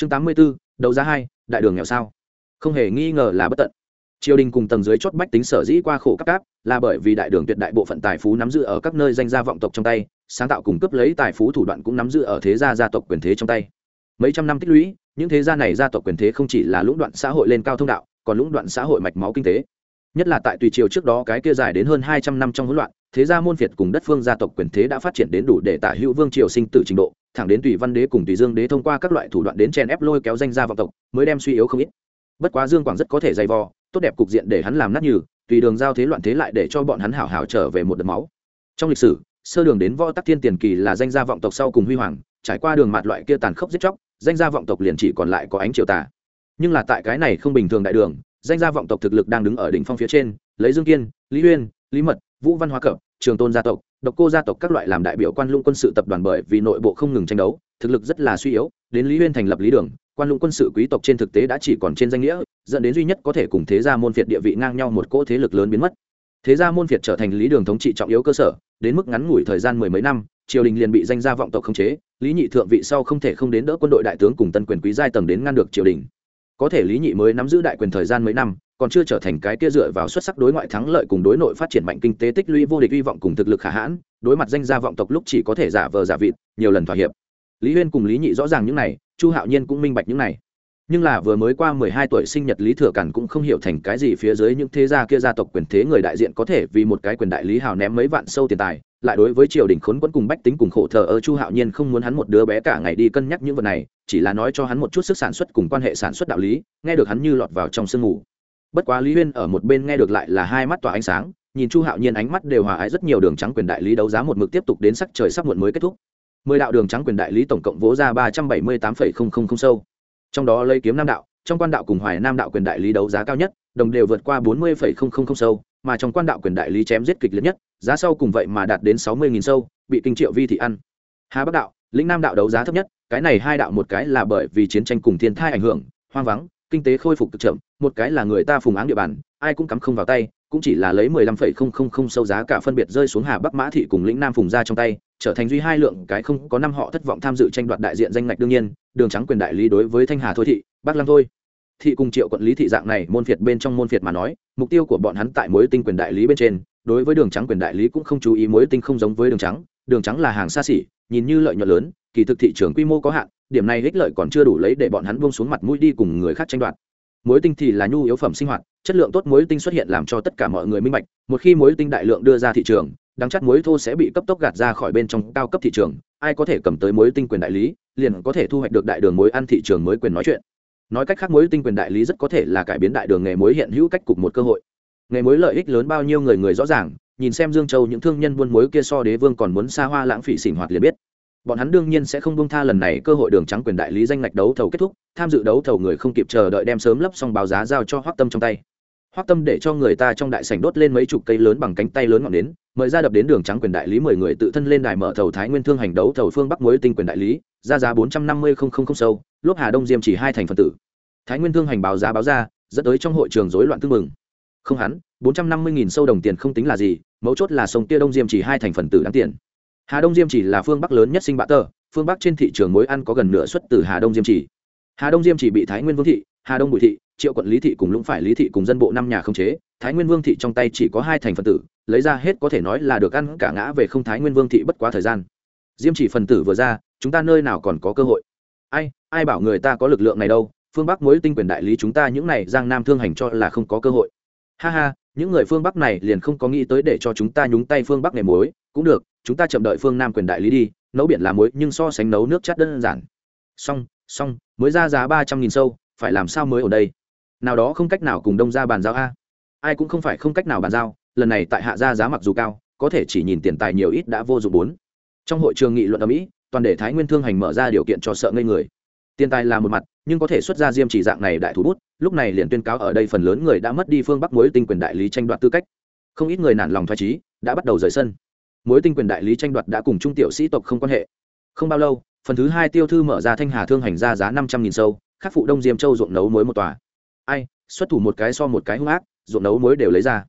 chương tám mươi b ố đấu giá hai, đại đường nghèo sao? Không hề nghi ngờ là bất tận. Triều đình cùng tầng dưới chót bách tính sở dĩ qua khổ các cáp, là bởi vì đại đường tuyệt đại bộ phận tài phú nắm giữ ở các nơi danh gia vọng tộc trong tay, sáng tạo cùng cấp lấy tài phú thủ đoạn cũng nắm giữ ở thế gia gia tộc quyền thế trong tay. Mấy trăm năm tích lũy, những thế gia này gia tộc quyền thế không chỉ là lũng đoạn xã hội lên cao thông đạo, còn lũng đoạn xã hội mạch máu kinh tế nhất là tại tùy triều trước đó cái kia dài đến hơn hai trăm năm trong hỗn loạn, thế gia môn việt cùng đất phương gia tộc quyền thế đã phát triển đến đủ để tả hữu vương triều sinh tử trình độ, thẳng đến tùy văn đế cùng tùy dương đế thông qua các loại thủ đoạn đến chen ép lôi kéo danh gia vọng tộc, mới đem suy yếu không ít. Bất quá dương quảng rất có thể dày vò, tốt đẹp cục diện để hắn làm nát nhừ, tùy đường giao thế loạn thế lại để cho bọn hắn hảo hảo trở về một đợt máu. Trong lịch sử, sơ đường đến võ tắc thiên tiền kỳ là danh gia vọng tộc sau cùng huy hoàng, trải qua đường mạt loại kia tàn khốc giết chóc, danh gia vọng tộc liền chỉ còn lại có ánh triều tà. Nhưng là tại cái này không bình thường đại đường danh gia vọng tộc thực lực đang đứng ở đỉnh phong phía trên, lấy dương kiên, lý uyên lý mật, vũ văn hóa cập trường tôn gia tộc, độc cô gia tộc các loại làm đại biểu quan lũng quân sự tập đoàn bởi vì nội bộ không ngừng tranh đấu, thực lực rất là suy yếu, đến lý uyên thành lập lý đường, quan lũng quân sự quý tộc trên thực tế đã chỉ còn trên danh nghĩa, dẫn đến duy nhất có thể cùng thế gia môn phiệt địa vị ngang nhau một cỗ thế lực lớn biến mất. Thế gia môn phiệt trở thành lý đường thống trị trọng yếu cơ sở, đến mức ngắn ngủi thời gian mười mấy năm, triều đình liền bị danh gia vọng tộc khống chế, lý nhị thượng vị sau không thể không đến đỡ quân đội đại tướng cùng tân quyền quý giai tầng đến ngăn được triều đình có thể lý nhị mới nắm giữ đại quyền thời gian mấy năm, còn chưa trở thành cái kia dựa vào xuất sắc đối ngoại thắng lợi cùng đối nội phát triển mạnh kinh tế tích lũy vô địch hy vọng cùng thực lực khả hãn, đối mặt danh gia vọng tộc lúc chỉ có thể giả vờ giả vịt, nhiều lần thỏa hiệp. Lý huyên cùng lý nhị rõ ràng những này, chu hạo nhiên cũng minh bạch những này nhưng là vừa mới qua mười hai tuổi sinh nhật lý thừa cản cũng không hiểu thành cái gì phía dưới những thế gia kia gia tộc quyền thế người đại diện có thể vì một cái quyền đại lý hào ném mấy vạn sâu tiền tài, lại đối với triều đình khốn quẫn cùng bách tính cùng khổ thờ ơ chu hạo nhiên không muốn hắn một đứa bé cả ngày đi cân nhắc những vật này, chỉ là nói cho hắn một chút sức sản xuất cùng quan hệ sản xuất đạo lý, nghe được hắn như lọt vào trong sương mù. Bất quá lý huyên ở một bên nghe được lại là hai mắt tỏa ánh sáng, nhìn chu hạo nhiên ánh mắt đều hòa ái rất nhiều đường trắng quyền đại lý đấu giá một mực tiếp tục đến sắc trời sắp muộn mới kết thúc. Mười đạo đường trắng quyền đại lý tổng cộng vỗ ra ba trăm bảy mươi tám phẩy không không không sâu trong đó lấy kiếm nam đạo, trong quan đạo cùng hoài nam đạo quyền đại lý đấu giá cao nhất, đồng đều vượt qua bốn mươi không không không sâu, mà trong quan đạo quyền đại lý chém giết kịch liệt nhất, giá sau cùng vậy mà đạt đến sáu mươi nghìn sâu, bị kinh triệu vi thị ăn. Hà bắc đạo, lĩnh nam đạo đấu giá thấp nhất, cái này hai đạo một cái là bởi vì chiến tranh cùng thiên thai ảnh hưởng, hoang vắng, kinh tế khôi phục cực chậm, một cái là người ta phùng áng địa bàn, ai cũng cắm không vào tay cũng chỉ là lấy mười lăm phẩy không không không sâu giá cả phân biệt rơi xuống hà bắc mã thị cùng lĩnh nam phùng ra trong tay, trở thành duy hai lượng cái không có năm họ thất vọng tham dự tranh đoạt đại diện danh ngạch đương nhiên, đường trắng quyền đại lý đối với thanh hà thôi thị, bắc lăng thôi. Thị cùng triệu quận lý thị dạng này, môn phiệt bên trong môn phiệt mà nói, mục tiêu của bọn hắn tại mối tinh quyền đại lý bên trên, đối với đường trắng quyền đại lý cũng không chú ý mối tinh không giống với đường trắng đường trắng là hàng xa xỉ, nhìn như lợi nhuận lớn, kỳ thực thị trường quy mô có hạn, điểm này ích lợi còn chưa đủ lấy để bọn hắn buông xuống mặt mũi đi cùng người khác tranh đoạt muối tinh thì là nhu yếu phẩm sinh hoạt, chất lượng tốt muối tinh xuất hiện làm cho tất cả mọi người minh bạch, một khi muối tinh đại lượng đưa ra thị trường, đắng chắc muối thô sẽ bị cấp tốc gạt ra khỏi bên trong cao cấp thị trường, ai có thể cầm tới muối tinh quyền đại lý, liền có thể thu hoạch được đại đường muối ăn thị trường mới quyền nói chuyện. Nói cách khác, muối tinh quyền đại lý rất có thể là cải biến đại đường nghề muối hiện hữu cách cục một cơ hội. Nghề muối lợi ích lớn bao nhiêu người người rõ ràng, nhìn xem dương châu những thương nhân buôn muối kia so đế vương còn muốn xa hoa lãng phí sinh hoạt liền biết bọn hắn đương nhiên sẽ không buông tha lần này cơ hội đường trắng quyền đại lý danh ngạch đấu thầu kết thúc, tham dự đấu thầu người không kịp chờ đợi đem sớm lấp xong báo giá giao cho hoác tâm trong tay. Hoác tâm để cho người ta trong đại sảnh đốt lên mấy chục cây lớn bằng cánh tay lớn ngọn đến mời ra đập đến đường trắng quyền đại lý mười người tự thân lên đài mở thầu thái nguyên thương hành đấu thầu phương bắc mới tinh quyền đại lý, ra giá bốn trăm năm mươi không không không sâu, lốp hà đông diêm chỉ hai thành phần tử. Thái nguyên thương hành báo giá báo ra, dẫn tới trong hội trường rối loạn tư mừng không hắn, bốn trăm năm mươi nghìn sâu đồng tiền không tính là gì, mấu chốt là sông tia đông diêm chỉ hai thành phần tử đáng tiền hà đông diêm chỉ là phương bắc lớn nhất sinh bạ tờ, phương bắc trên thị trường mối ăn có gần nửa xuất từ hà đông diêm chỉ. Hà đông diêm chỉ bị thái nguyên vương thị, hà đông bùi thị, triệu quận lý thị cùng lũng phải lý thị cùng dân bộ năm nhà không chế. Thái nguyên vương thị trong tay chỉ có hai thành phần tử, lấy ra hết có thể nói là được ăn cả ngã về không thái nguyên vương thị bất quá thời gian. Diêm chỉ phần tử vừa ra, chúng ta nơi nào còn có cơ hội? Ai ai bảo người ta có lực lượng này đâu? Phương bắc mối tinh quyền đại lý chúng ta những này giang nam thương hành cho là không có cơ hội. Ha ha, những người phương bắc này liền không có nghĩ tới để cho chúng ta nhúng tay phương bắc này mối cũng được chúng ta chậm đợi phương nam quyền đại lý đi, nấu biển làm muối, nhưng so sánh nấu nước chát đơn giản. Xong xong, mới ra giá ba trăm nghìn sâu, phải làm sao mới ở đây? Nào đó không cách nào cùng đông ra bàn giao a. Ai cũng không phải không cách nào bàn giao, lần này tại hạ ra giá mặc dù cao, có thể chỉ nhìn tiền tài nhiều ít đã vô dụng bốn. Trong hội trường nghị luận ở mỹ, toàn để thái nguyên thương hành mở ra điều kiện cho sợ ngây người. Tiền tài là một mặt, nhưng có thể xuất ra diêm chỉ dạng này đại thủ bút, lúc này liền tuyên cáo ở đây phần lớn người đã mất đi phương bắc mối tinh quyền đại lý tranh đoạt tư cách. Không ít người nản lòng thoái trí đã bắt đầu rời sân mối tinh quyền đại lý tranh đoạt đã cùng trung tiểu sĩ tộc không quan hệ. Không bao lâu, phần thứ hai tiêu thư mở ra thanh hà thương hành ra giá năm trăm nghìn sâu, khắc phụ đông diêm châu ruộng nấu muối một tòa. Ai, xuất thủ một cái so một cái hung ác, ruộng nấu muối đều lấy ra.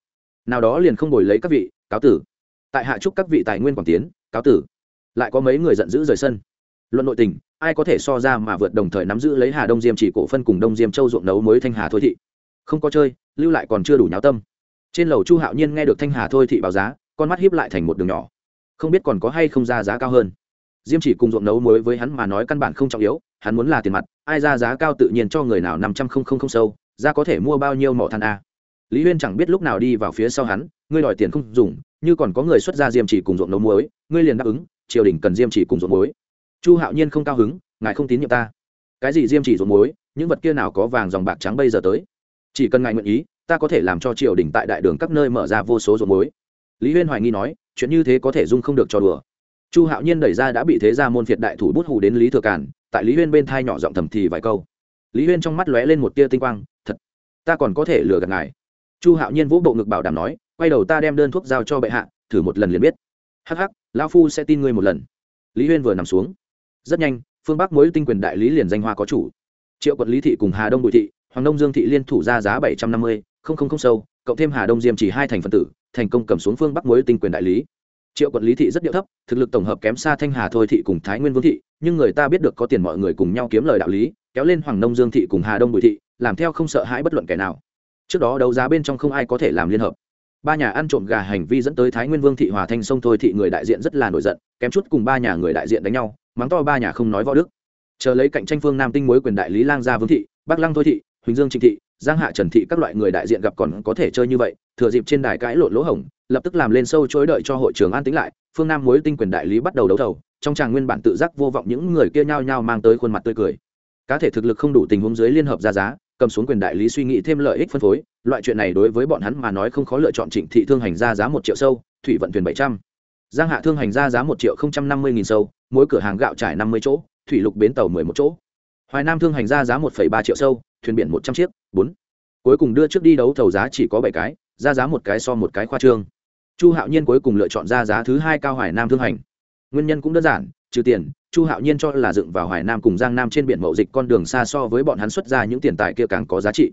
Nào đó liền không bồi lấy các vị, cáo tử. Tại hạ chúc các vị tài nguyên quảng tiến, cáo tử. Lại có mấy người giận dữ rời sân. Luận nội tình, ai có thể so ra mà vượt đồng thời nắm giữ lấy hà đông diêm chỉ cổ phân cùng đông diêm châu ruộng nấu mới thanh hà thôi thị. Không có chơi, lưu lại còn chưa đủ nháo tâm. Trên lầu chu hạo nhiên nghe được thanh hà thôi thị báo giá con mắt hiếp lại thành một đường nhỏ. Không biết còn có hay không ra giá cao hơn. Diêm chỉ cùng ruộng nấu muối với hắn mà nói căn bản không trọng yếu, hắn muốn là tiền mặt, ai ra giá cao tự nhiên cho người nào năm trăm không không không sâu ra có thể mua bao nhiêu mỏ than a. Lý huyên chẳng biết lúc nào đi vào phía sau hắn, ngươi đòi tiền không dùng, như còn có người xuất ra diêm chỉ cùng ruộng nấu muối, ngươi liền đáp ứng, triều đình cần diêm chỉ cùng ruộng muối. Chu hạo nhiên không cao hứng, ngài không tín nhiệm ta. Cái gì diêm chỉ ruộng muối, những vật kia nào có vàng dòng bạc trắng bây giờ tới? Chỉ cần ngài nguyện ý, ta có thể làm cho triều đình tại đại đường các nơi mở ra vô số ruộng muối lý huyên hoài nghi nói, chuyện như thế có thể dung không được cho đùa. Chu hạo nhiên đẩy ra đã bị thế ra môn phiệt đại thủ bút hù đến lý thừa cản tại lý huyên bên thai nhỏ giọng thầm thì vài câu. Lý huyên trong mắt lóe lên một tia tinh quang, thật, ta còn có thể lừa gạt ngài. Chu hạo nhiên vũ bộ ngực bảo đảm nói, quay đầu ta đem đơn thuốc giao cho bệ hạ, thử một lần liền biết. Hắc hắc, lão phu sẽ tin ngươi một lần. Lý huyên vừa nằm xuống. Rất nhanh, phương bắc mối tinh quyền đại lý liền danh hoa có chủ. Triệu quận lý thị cùng hà đông bùi thị, hoàng đông dương thị liên thủ ra giá bảy trăm năm mươi, không không không sâu, cộng thêm hà đông diêm chỉ hai thành phần tử thành công cầm xuống phương bắc mối tinh quyền đại lý. Triệu quận lý thị rất điệu thấp, thực lực tổng hợp kém xa thanh hà thôi thị cùng thái nguyên vương thị, nhưng người ta biết được có tiền mọi người cùng nhau kiếm lời đạo lý, kéo lên hoàng nông dương thị cùng hà đông bùi thị, làm theo không sợ hãi bất luận kẻ nào. Trước đó đấu giá bên trong không ai có thể làm liên hợp. Ba nhà ăn trộm gà hành vi dẫn tới thái nguyên vương thị hòa thanh sông thôi thị người đại diện rất là nổi giận, kém chút cùng ba nhà người đại diện đánh nhau, mắng to ba nhà không nói võ đức. Chờ lấy cạnh tranh phương nam tinh mối quyền đại lý lang gia vương thị, bắc lăng thôi thị, huỳnh dương trịnh thị giang hạ trần thị các loại người đại diện gặp còn có thể chơi như vậy, thừa dịp trên đài cãi lộn lỗ hổng, lập tức làm lên sâu chối đợi cho hội trường an tĩnh lại, phương nam mối tinh quyền đại lý bắt đầu đấu thầu, trong tràng nguyên bản tự giác vô vọng những người kia nhao nhao mang tới khuôn mặt tươi cười. Cá thể thực lực không đủ tình huống dưới liên hợp ra giá, cầm xuống quyền đại lý suy nghĩ thêm lợi ích phân phối, loại chuyện này đối với bọn hắn mà nói không khó lựa chọn trịnh thị thương hành ra giá một triệu sâu, thủy vận thuyền bảy trăm. Giang hạ thương hành ra giá một triệu không trăm năm mươi nghìn sâu, mỗi cửa hàng gạo trải năm mươi chỗ, thủy lục bến tàu mười một chỗ. Hoài nam thương hành ra giá một phẩy ba triệu sâu, thuyền biển một trăm chiếc bốn. Cuối cùng đưa trước đi đấu thầu giá chỉ có bảy cái, ra giá một cái so một cái khoa trương. Chu hạo nhiên cuối cùng lựa chọn ra giá thứ hai cao hoài nam thương hành. Nguyên nhân cũng đơn giản, trừ tiền, chu hạo nhiên cho là dựng vào hoài nam cùng giang nam trên biển mậu dịch con đường xa so với bọn hắn xuất ra những tiền tài kia càng có giá trị.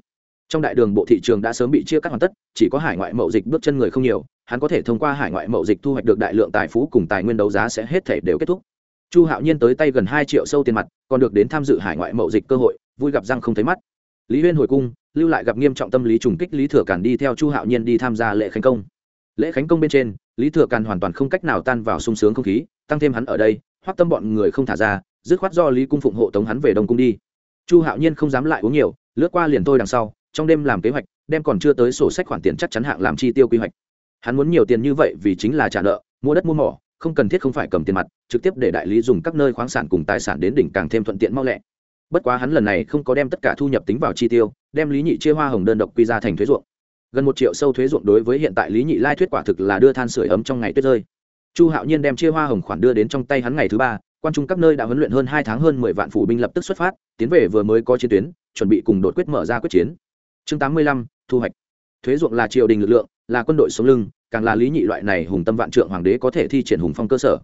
Trong đại đường bộ thị trường đã sớm bị chia cắt hoàn tất, chỉ có hải ngoại mậu dịch bước chân người không nhiều, hắn có thể thông qua hải ngoại mậu dịch thu hoạch được đại lượng tài phú cùng tài nguyên đấu giá sẽ hết thể đều kết thúc. Chu hạo nhiên tới tay gần hai triệu sâu tiền mặt, còn được đến tham dự hải ngoại mậu dịch cơ hội, vui gặp răng không thấy mắt lý huyên hồi cung, lưu lại gặp nghiêm trọng tâm lý trùng kích lý thừa càn đi theo chu hạo nhiên đi tham gia lễ khánh công. Lễ khánh công bên trên, lý thừa càn hoàn toàn không cách nào tan vào sung sướng không khí, tăng thêm hắn ở đây, hoắc tâm bọn người không thả ra, dứt khoát do lý cung phụng hộ tống hắn về đông cung đi. Chu hạo nhiên không dám lại uống nhiều, lướt qua liền thôi đằng sau, trong đêm làm kế hoạch, đem còn chưa tới sổ sách khoản tiền chắc chắn hạng làm chi tiêu quy hoạch. Hắn muốn nhiều tiền như vậy vì chính là trả nợ, mua đất mua mỏ, không cần thiết không phải cầm tiền mặt, trực tiếp để đại lý dùng các nơi khoáng sản cùng tài sản đến đỉnh càng thêm thuận tiện mau lẹ bất quá hắn lần này không có đem tất cả thu nhập tính vào chi tiêu, đem lý nhị chia hoa hồng đơn độc quy ra thành thuế ruộng. Gần một triệu sâu thuế ruộng đối với hiện tại lý nhị lai thuyết quả thực là đưa than sửa ấm trong ngày tuyết rơi. Chu hạo nhiên đem chia hoa hồng khoản đưa đến trong tay hắn ngày thứ ba, quan trung các nơi đã huấn luyện hơn hai tháng hơn mười vạn phủ binh lập tức xuất phát, tiến về vừa mới có chiến tuyến, chuẩn bị cùng đột quyết mở ra quyết chiến. Chương tám mươi lăm, thu hoạch. Thuế ruộng là triều đình lực lượng, là quân đội sống lưng, càng là lý nhị loại này hùng tâm vạn trượng hoàng đế có thể thi triển hùng phong cơ sở.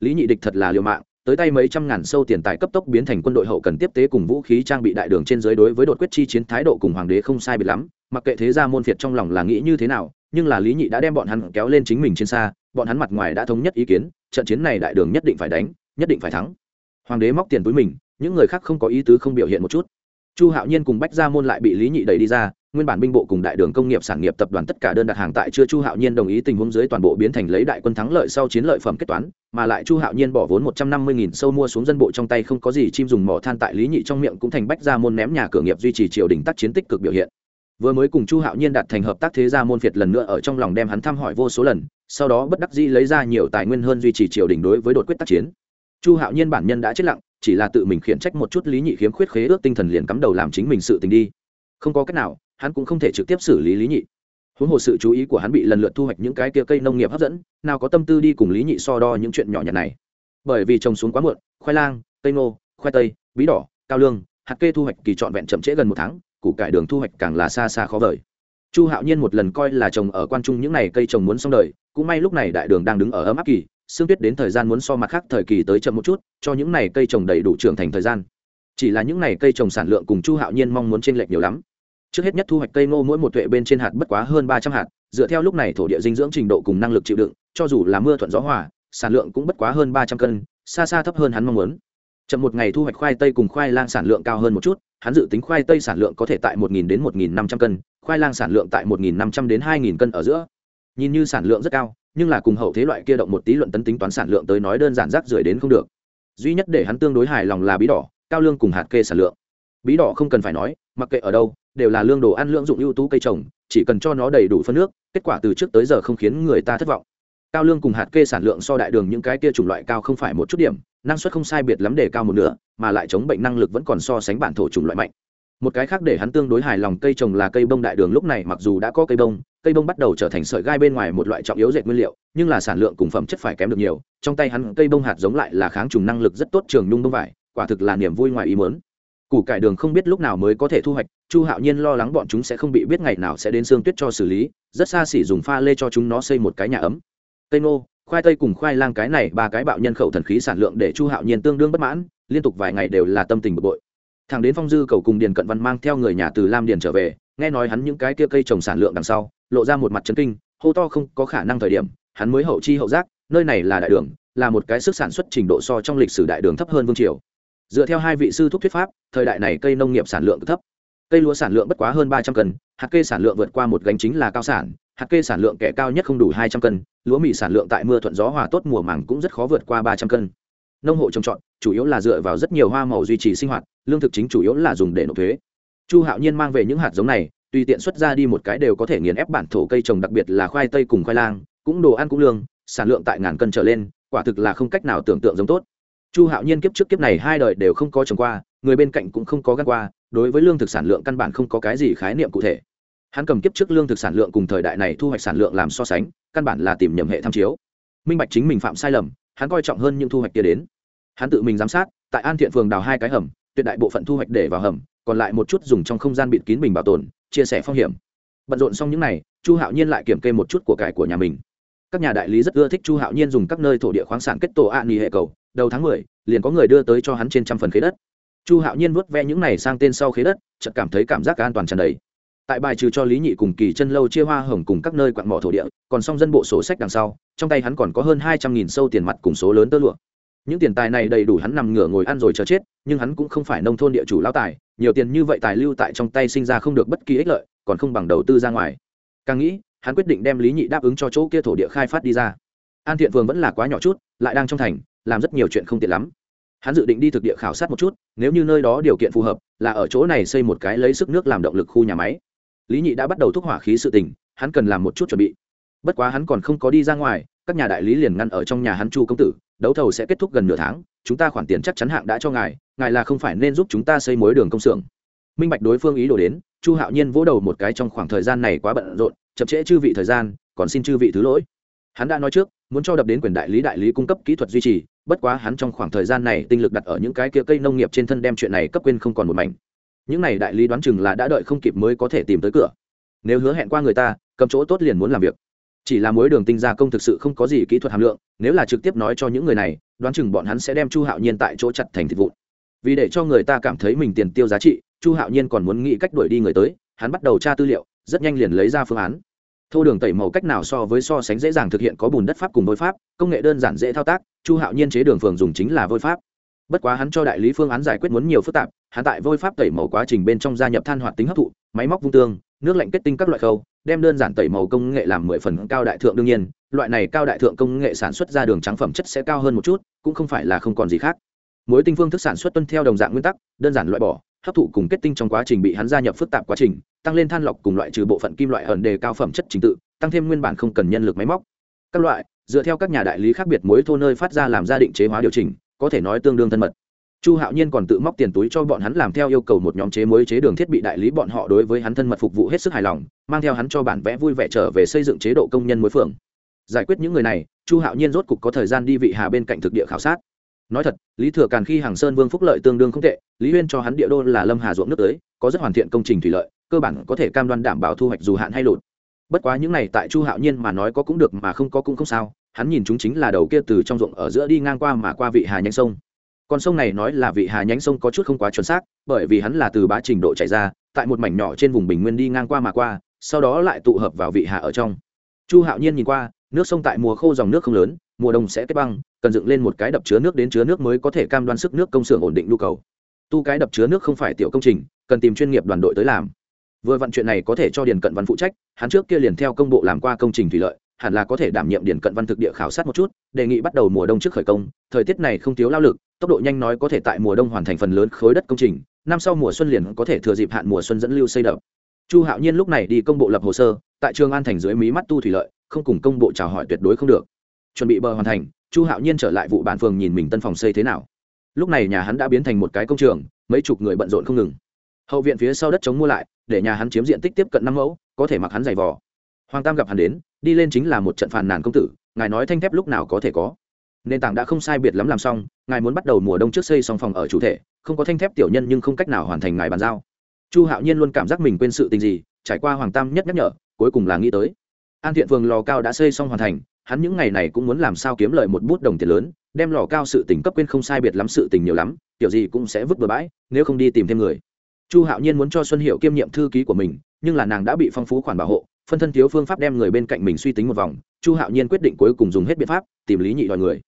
Lý nhị địch thật là liều mạng tới tay mấy trăm ngàn sâu tiền tài cấp tốc biến thành quân đội hậu cần tiếp tế cùng vũ khí trang bị đại đường trên giới đối với đột quyết chi chiến thái độ cùng hoàng đế không sai biệt lắm, mặc kệ thế gia môn phiệt trong lòng là nghĩ như thế nào, nhưng là lý nhị đã đem bọn hắn kéo lên chính mình trên xa, bọn hắn mặt ngoài đã thống nhất ý kiến, trận chiến này đại đường nhất định phải đánh, nhất định phải thắng. Hoàng đế móc tiền túi mình, những người khác không có ý tứ không biểu hiện một chút. Chu hạo nhiên cùng bách gia môn lại bị lý nhị đẩy đi ra nguyên bản binh bộ cùng đại đường công nghiệp sản nghiệp tập đoàn tất cả đơn đặt hàng tại chưa chu hạo nhiên đồng ý tình huống dưới toàn bộ biến thành lấy đại quân thắng lợi sau chiến lợi phẩm kết toán, mà lại chu hạo nhiên bỏ vốn một trăm năm mươi nghìn sâu mua xuống dân bộ trong tay không có gì chim dùng mỏ than tại lý nhị trong miệng cũng thành bách gia môn ném nhà cửa nghiệp duy trì triều đình tác chiến tích cực biểu hiện. Vừa mới cùng chu hạo nhiên đạt thành hợp tác thế gia môn phiệt lần nữa ở trong lòng đem hắn thăm hỏi vô số lần, sau đó bất đắc dĩ lấy ra nhiều tài nguyên hơn duy trì triều đình đối với đột quyết tác chiến. Chu hạo nhiên bản nhân đã chết lặng, chỉ là tự mình khiển trách một chút lý nhị khiếm khuyết khế ước tinh thần liền cắm đầu làm chính mình sự tình đi. Không có cách nào hắn cũng không thể trực tiếp xử lý lý nhị. Huống hồ sự chú ý của hắn bị lần lượt thu hoạch những cái kia cây nông nghiệp hấp dẫn nào có tâm tư đi cùng lý nhị so đo những chuyện nhỏ nhặt này. Bởi vì trồng xuống quá muộn khoai lang cây nô, khoai tây bí đỏ cao lương hạt kê thu hoạch kỳ trọn vẹn chậm trễ gần một tháng củ cải đường thu hoạch càng là xa xa khó vời. Chu hạo nhiên một lần coi là trồng ở quan trung những n à y cây trồng muốn xong đời cũng may lúc này đại đường đang đứng ở ấm áp kỳ sương tuyết đến thời gian muốn so mặt khác thời kỳ tới chậm một chút cho những n à y cây trồng đầy đủ trưởng thành thời gian. Chỉ là những n à y cây trồng sản lượng cùng chu hạo nhiên mong muốn t r ê n lệch nhiều lắm trước hết nhất thu hoạch cây ngô mỗi một tuệ bên trên hạt bất quá hơn ba trăm hạt, dựa theo lúc này thổ địa dinh dưỡng trình độ cùng năng lực chịu đựng, cho dù là mưa thuận gió hòa, sản lượng cũng bất quá hơn ba trăm cân, xa xa thấp hơn hắn mong muốn. Chậm một ngày thu hoạch khoai tây cùng khoai lang sản lượng cao hơn một chút, hắn dự tính khoai tây sản lượng có thể tại 1.000 đến 1.500 cân, khoai lang sản lượng tại 1.500 đến 2.000 cân ở giữa. Nhìn như sản lượng rất cao, nhưng là cùng hậu thế loại kia động một tí luận tấn tính toán sản lượng tới nói đơn giản rác rưởi đến không được. Duy nhất để hắn tương đối hài lòng là bí đỏ, cao lương cùng hạt kê sản lượng. Bí đỏ không cần phải nói mặc kệ ở đâu, đều là lương đồ ăn lưỡng dụng ưu tú cây trồng, chỉ cần cho nó đầy đủ phân nước, kết quả từ trước tới giờ không khiến người ta thất vọng. Cao lương cùng hạt kê sản lượng so đại đường những cái kia chủng loại cao không phải một chút điểm, năng suất không sai biệt lắm để cao một nửa, mà lại chống bệnh năng lực vẫn còn so sánh bản thổ chủng loại mạnh. Một cái khác để hắn tương đối hài lòng cây trồng là cây bông đại đường lúc này mặc dù đã có cây bông cây bông bắt đầu trở thành sợi gai bên ngoài một loại trọng yếu dệt nguyên liệu, nhưng là sản lượng cùng phẩm chất phải kém được nhiều, trong tay hắn cây bông hạt giống lại là kháng trùng năng lực rất tốt trường nhung bông vải, quả thực là niềm vui ngoài ý mớn củ cải đường không biết lúc nào mới có thể thu hoạch, chu hạo nhiên lo lắng bọn chúng sẽ không bị biết ngày nào sẽ đến xương tuyết cho xử lý, rất xa xỉ dùng pha lê cho chúng nó xây một cái nhà ấm. Tây nô khoai tây cùng khoai lang cái này ba cái bạo nhân khẩu thần khí sản lượng để chu hạo nhiên tương đương bất mãn, liên tục vài ngày đều là tâm tình bực bội. Thằng đến phong dư cầu cùng điền cận văn mang theo người nhà từ lam điền trở về, nghe nói hắn những cái kia cây trồng sản lượng đằng sau, lộ ra một mặt chân kinh, hô to không có khả năng thời điểm, hắn mới hậu chi hậu giác, nơi này là đại đường, là một cái sức sản xuất trình độ so trong lịch sử đại đường thấp hơn vương triều dựa theo hai vị sư thúc thuyết pháp, thời đại này cây nông nghiệp sản lượng thấp. Cây lúa sản lượng bất quá hơn ba trăm cân, hạt kê sản lượng vượt qua một gánh chính là cao sản, hạt kê sản lượng kẻ cao nhất không đủ hai trăm cân, lúa mì sản lượng tại mưa thuận gió hòa tốt mùa màng cũng rất khó vượt qua ba trăm cân. Nông hộ trồng trọt, chủ yếu là dựa vào rất nhiều hoa màu duy trì sinh hoạt, lương thực chính chủ yếu là dùng để nộp thuế. Chu hạo nhiên mang về những hạt giống này, tùy tiện xuất ra đi một cái đều có thể nghiền ép bản thổ cây trồng, đặc biệt là khoai tây cùng khoai lang, cũng đồ ăn cũng lương, sản lượng tại ngàn cân trở lên, quả thực là không cách nào tưởng tượng giống tốt chu hạo nhiên kiếp trước kiếp này hai đời đều không có trồng qua, người bên cạnh cũng không có gắn qua, đối với lương thực sản lượng căn bản không có cái gì khái niệm cụ thể. Hắn cầm kiếp trước lương thực sản lượng cùng thời đại này thu hoạch sản lượng làm so sánh, căn bản là tìm nhầm hệ tham chiếu. Minh bạch chính mình phạm sai lầm, hắn coi trọng hơn những thu hoạch kia đến. Hắn tự mình giám sát, tại an thiện phường đào hai cái hầm, tuyệt đại bộ phận thu hoạch để vào hầm, còn lại một chút dùng trong không gian bịt kín bình bảo tồn, chia sẻ phong hiểm. Bận rộn xong những n à y chu hạo nhiên lại kiểm kê một chút của cải của nhà mình. Các nhà đại lý rất ưa thích chu hạo nhiên dùng các nơi thổ địa khoáng sản kết tổ ạ nghỉ hệ cầu đầu tháng mười, liền có người đưa tới cho hắn trên trăm phần khế đất. Chu hạo nhiên vuốt ve những này sang tên sau khế đất, chợt cảm thấy cảm giác an toàn tràn đầy. Tại bài trừ cho lý nhị cùng kỳ chân lâu chia hoa hồng cùng các nơi quặng mỏ thổ địa, còn xong dân bộ sổ sách đằng sau, trong tay hắn còn có hơn hai trăm nghìn sâu tiền mặt cùng số lớn tơ lụa. Những tiền tài này đầy đủ hắn nằm ngửa ngồi ăn rồi chờ chết, nhưng hắn cũng không phải nông thôn địa chủ lao tài, nhiều tiền như vậy tài lưu tại trong tay sinh ra không được bất kỳ ích lợi, còn không bằng đầu tư ra ngoài. Càng nghĩ, hắn quyết định đem lý nhị đáp ứng cho chỗ kia thổ địa khai phát đi ra an thiện phường vẫn là quá nhỏ chút, lại đang trong thành, làm rất nhiều chuyện không tiện lắm. Hắn dự định đi thực địa khảo sát một chút, nếu như nơi đó điều kiện phù hợp, là ở chỗ này xây một cái lấy sức nước làm động lực khu nhà máy. Lý nhị đã bắt đầu thúc hỏa khí sự tình, hắn cần làm một chút chuẩn bị. Bất quá hắn còn không có đi ra ngoài, các nhà đại lý liền ngăn ở trong nhà hắn chu công tử, đấu thầu sẽ kết thúc gần nửa tháng, chúng ta khoản tiền chắc chắn hạng đã cho ngài ngài là không phải nên giúp chúng ta xây mối đường công xưởng. Minh bạch đối phương ý đồ đến, chu hạo nhiên vỗ đầu một cái trong khoảng thời gian này quá bận rộn, chậm trễ chư vị thời gian, còn xin chư vị thứ lỗi. Hắn đã nói trước muốn cho đập đến quyền đại lý đại lý cung cấp kỹ thuật duy trì, bất quá hắn trong khoảng thời gian này tinh lực đặt ở những cái kia cây nông nghiệp trên thân đem chuyện này cấp quên không còn một mảnh. Những này đại lý đoán chừng là đã đợi không kịp mới có thể tìm tới cửa. Nếu hứa hẹn qua người ta, cầm chỗ tốt liền muốn làm việc. Chỉ là mối đường tinh gia công thực sự không có gì kỹ thuật hàm lượng, nếu là trực tiếp nói cho những người này, đoán chừng bọn hắn sẽ đem chu hạo nhiên tại chỗ chặt thành thịt vụn. Vì để cho người ta cảm thấy mình tiền tiêu giá trị, chu hạo nhiên còn muốn nghĩ cách đuổi đi người tới, hắn bắt đầu tra tư liệu, rất nhanh liền lấy ra phương án thô đường tẩy màu cách nào so với so sánh dễ dàng thực hiện có bùn đất pháp cùng vôi pháp, công nghệ đơn giản dễ thao tác, chu hạo nhiên chế đường phường dùng chính là vôi pháp. Bất quá hắn cho đại lý phương án giải quyết muốn nhiều phức tạp, hắn tại vôi pháp tẩy màu quá trình bên trong gia nhập than hoạt tính hấp thụ, máy móc vung tương, nước lạnh kết tinh các loại khâu, đem đơn giản tẩy màu công nghệ làm mười phần cao đại thượng đương nhiên, loại này cao đại thượng công nghệ sản xuất ra đường trắng phẩm chất sẽ cao hơn một chút, cũng không phải là không còn gì khác. Mỗi tinh phương thức sản xuất tuân theo đồng dạng nguyên tắc, đơn giản loại bỏ hấp thụ cùng kết tinh trong quá trình bị hắn gia nhập phức tạp quá trình, tăng lên than lọc cùng loại trừ bộ phận kim loại ẩn đề cao phẩm chất trình tự, tăng thêm nguyên bản không cần nhân lực máy móc. Các loại, dựa theo các nhà đại lý khác biệt mối thô nơi phát ra làm gia định chế hóa điều chỉnh, có thể nói tương đương thân mật. Chu hạo nhiên còn tự móc tiền túi cho bọn hắn làm theo yêu cầu một nhóm chế mới chế đường thiết bị đại lý bọn họ đối với hắn thân mật phục vụ hết sức hài lòng, mang theo hắn cho bản vẽ vui vẻ trở về xây dựng chế độ công nhân mối phường. Giải quyết những người này, chu hạo nhiên rốt cục có thời gian đi vị hà bên cạnh thực địa khảo sát nói thật, lý thừa càn khi hàng sơn vương phúc lợi tương đương không tệ, lý huyên cho hắn địa đô là lâm hà ruộng nước tới, có rất hoàn thiện công trình thủy lợi, cơ bản có thể cam đoan đảm bảo thu hoạch dù hạn hay lụt. Bất quá những này tại chu hạo nhiên mà nói có cũng được mà không có cũng không sao, hắn nhìn chúng chính là đầu kia từ trong ruộng ở giữa đi ngang qua mà qua vị hà nhánh sông. Con sông này nói là vị hà nhánh sông có chút không quá chuẩn xác, bởi vì hắn là từ bá trình độ chạy ra, tại một mảnh nhỏ trên vùng bình nguyên đi ngang qua mà qua, sau đó lại tụ hợp vào vị hà ở trong. Chu hạo nhiên nhìn qua, nước sông tại mùa khô dòng nước không lớn mùa đông sẽ kết băng, cần dựng lên một cái đập chứa nước đến chứa nước mới có thể cam đoan sức nước công xưởng ổn định nhu cầu. Tu cái đập chứa nước không phải tiểu công trình, cần tìm chuyên nghiệp đoàn đội tới làm. Vừa vận chuyện này có thể cho điền cận văn phụ trách, hắn trước kia liền theo công bộ làm qua công trình thủy lợi, hẳn là có thể đảm nhiệm điền cận văn thực địa khảo sát một chút, đề nghị bắt đầu mùa đông trước khởi công, thời tiết này không thiếu lao lực, tốc độ nhanh nói có thể tại mùa đông hoàn thành phần lớn khối đất công trình, năm sau mùa xuân liền có thể thừa dịp hạn mùa xuân dẫn lưu xây đập. Chu hạo nhiên lúc này đi công bộ lập hồ sơ, tại trường an thành dưới mí mắt tu thủy lợi, không cùng công bộ chào hỏi tuyệt đối không được chuẩn bị bờ hoàn thành, chu hạo nhiên trở lại vụ bản phường nhìn mình tân phòng xây thế nào. Lúc này nhà hắn đã biến thành một cái công trường, mấy chục người bận rộn không ngừng. Hậu viện phía sau đất chống mua lại, để nhà hắn chiếm diện tích tiếp cận năm mẫu, có thể mặc hắn giày vò. Hoàng tam gặp hắn đến, đi lên chính là một trận phàn nàn công tử, ngài nói thanh thép lúc nào có thể có. Nền tảng đã không sai biệt lắm làm xong, ngài muốn bắt đầu mùa đông trước xây xong phòng ở chủ thể, không có thanh thép tiểu nhân nhưng không cách nào hoàn thành ngài bàn giao. Chu hạo nhiên luôn cảm giác mình quên sự tình gì, trải qua hoàng tam nhất nhắc nhở, cuối cùng là nghĩ tới. An thiện phường lò cao đã xây xong hoàn thành hắn những ngày này cũng muốn làm sao kiếm lợi một bút đồng tiền lớn, đem lò cao sự tình cấp quên không sai biệt lắm sự tình nhiều lắm, kiểu gì cũng sẽ vứt bừa bãi, nếu không đi tìm thêm người. Chu hạo nhiên muốn cho xuân hiệu kiêm nhiệm thư ký của mình, nhưng là nàng đã bị phong phú khoản bảo hộ, phân thân thiếu phương pháp đem người bên cạnh mình suy tính một vòng, chu hạo nhiên quyết định cuối cùng dùng hết biện pháp, tìm lý nhị đòi người.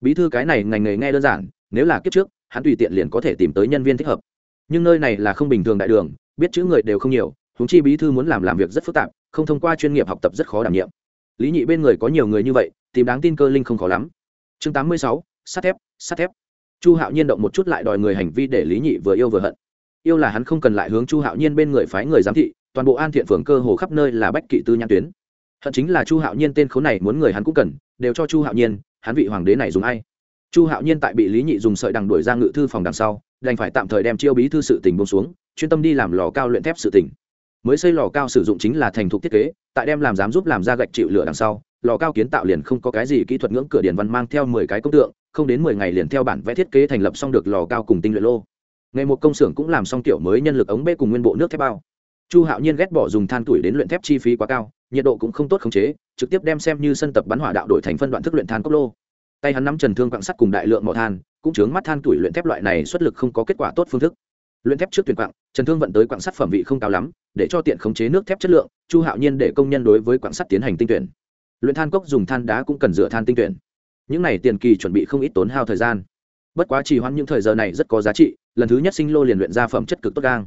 Bí thư cái này ngành nghề nghe đơn giản, nếu là kiếp trước, hắn tùy tiện liền có thể tìm tới nhân viên thích hợp. Nhưng nơi này là không bình thường đại đường, biết chữ người đều không nhiều, huống chi bí thư muốn làm làm việc rất phức tạp, không thông qua chuyên nghiệp học tập rất khó đảm nhiệm lý nhị bên người có nhiều người như vậy, tìm đáng tin cơ linh không khó lắm. Chương tám mươi sáu, sắt thép sắt thép. Chu hạo nhiên động một chút lại đòi người hành vi để lý nhị vừa yêu vừa hận. Yêu là hắn không cần lại hướng chu hạo nhiên bên người phái người giám thị, toàn bộ an thiện phường cơ hồ khắp nơi là bách kỵ tư nhãn tuyến. Hận chính là chu hạo nhiên tên khốn này muốn người hắn cũng cần, đều cho chu hạo nhiên, hắn vị hoàng đế này dùng ai? Chu hạo nhiên tại bị lý nhị dùng sợi đằng đuổi ra ngự thư phòng đằng sau, đành phải tạm thời đem chiêu bí thư sự tình bông xuống, chuyên tâm đi làm lò cao luyện thép sự tình mới xây lò cao sử dụng chính là thành thục thiết kế, tại đem làm dám giúp làm ra gạch chịu lửa đằng sau, lò cao kiến tạo liền không có cái gì kỹ thuật ngưỡng cửa điển văn mang theo mười cái công tượng, không đến mười ngày liền theo bản vẽ thiết kế thành lập xong được lò cao cùng tinh luyện lô. Ngày một công xưởng cũng làm xong tiểu mới nhân lực ống bê cùng nguyên bộ nước thép bao. Chu hạo nhiên ghét bỏ dùng than tuổi đến luyện thép chi phí quá cao, nhiệt độ cũng không tốt khống chế, trực tiếp đem xem như sân tập bắn hỏa đạo đổi thành phân đoạn thức luyện than cốc lô. Tay hắn nắm trần thương quạng sắt cùng đại lượng mỏ than, cũng chướng mắt than tuổi luyện thép loại này xuất lực không có kết quả tốt phương thức luyện thép trước tuyển quặng trần thương vận tới quặng sắt phẩm vị không cao lắm, để cho tiện khống chế nước thép chất lượng, chu hạo nhiên để công nhân đối với quặng sắt tiến hành tinh tuyển. Luyện than cốc dùng than đá cũng cần dựa than tinh tuyển. Những này tiền kỳ chuẩn bị không ít tốn hao thời gian. Bất quá trì hoãn những thời giờ này rất có giá trị, lần thứ nhất sinh lô liền luyện ra phẩm chất cực tốt gang.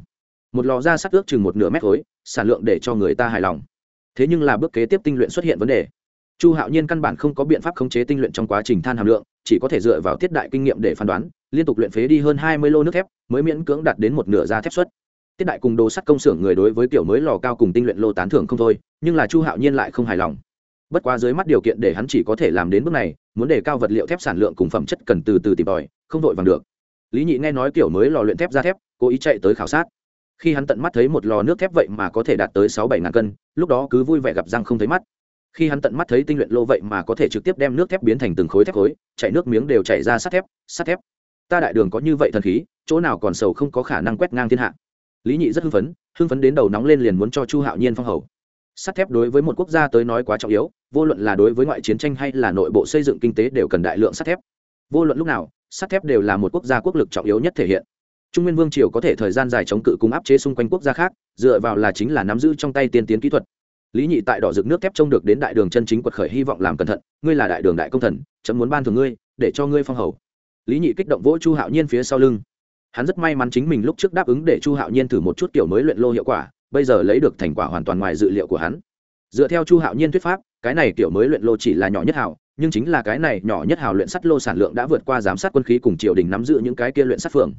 Một lò da sắt ước chừng một nửa mét khối, sản lượng để cho người ta hài lòng. Thế nhưng là bước kế tiếp tinh luyện xuất hiện vấn đề. Chu hạo nhiên căn bản không có biện pháp khống chế tinh luyện trong quá trình than hàm lượng, chỉ có thể dựa vào tiết đại kinh nghiệm để phán đoán liên tục luyện phế đi hơn hai mươi lô nước thép, mới miễn cưỡng đạt đến một nửa da thép xuất tiết đại cùng đồ sắt công xưởng người đối với kiểu mới lò cao cùng tinh luyện lô tán thưởng không thôi, nhưng là chu hạo nhiên lại không hài lòng. Bất quá dưới mắt điều kiện để hắn chỉ có thể làm đến bước này, muốn đề cao vật liệu thép sản lượng cùng phẩm chất cần từ từ tìm tòi, không vội vàng được. Lý nhị nghe nói kiểu mới lò luyện thép ra thép, cố ý chạy tới khảo sát. Khi hắn tận mắt thấy một lò nước thép vậy mà có thể đạt tới sáu bảy ngàn cân, lúc đó cứ vui vẻ gặp răng không thấy mắt. Khi hắn tận mắt thấy tinh luyện lô vậy mà có thể trực tiếp đem nước thép biến thành từng khối thép khối chạy nước miếng đều chảy ra sắt thép sắt thép ta đại đường có như vậy thần khí, chỗ nào còn sầu không có khả năng quét ngang thiên hạ. Lý nhị rất hưng phấn hưng phấn đến đầu nóng lên liền muốn cho chu hạo nhiên phong hầu. Sắt thép đối với một quốc gia tới nói quá trọng yếu, vô luận là đối với ngoại chiến tranh hay là nội bộ xây dựng kinh tế đều cần đại lượng sắt thép. Vô luận lúc nào, sắt thép đều là một quốc gia quốc lực trọng yếu nhất thể hiện. Trung nguyên vương triều có thể thời gian dài chống cự cung áp chế xung quanh quốc gia khác, dựa vào là chính là nắm giữ trong tay tiên tiến kỹ thuật. Lý nhị tại đỏ rực nước thép trông được đến đại đường chân chính quật khởi hy vọng làm cẩn thận, ngươi là đại đường đại công thần, chấm muốn ban thường ngươi, để cho ngươi phong hầu lý nhị kích động vỗ chu hạo nhiên phía sau lưng hắn rất may mắn chính mình lúc trước đáp ứng để chu hạo nhiên thử một chút kiểu mới luyện lô hiệu quả bây giờ lấy được thành quả hoàn toàn ngoài dự liệu của hắn dựa theo chu hạo nhiên thuyết pháp cái này kiểu mới luyện lô chỉ là nhỏ nhất hảo nhưng chính là cái này nhỏ nhất hào luyện sắt lô sản lượng đã vượt qua giám sát quân khí cùng triều đình nắm giữ những cái kia luyện sắt phường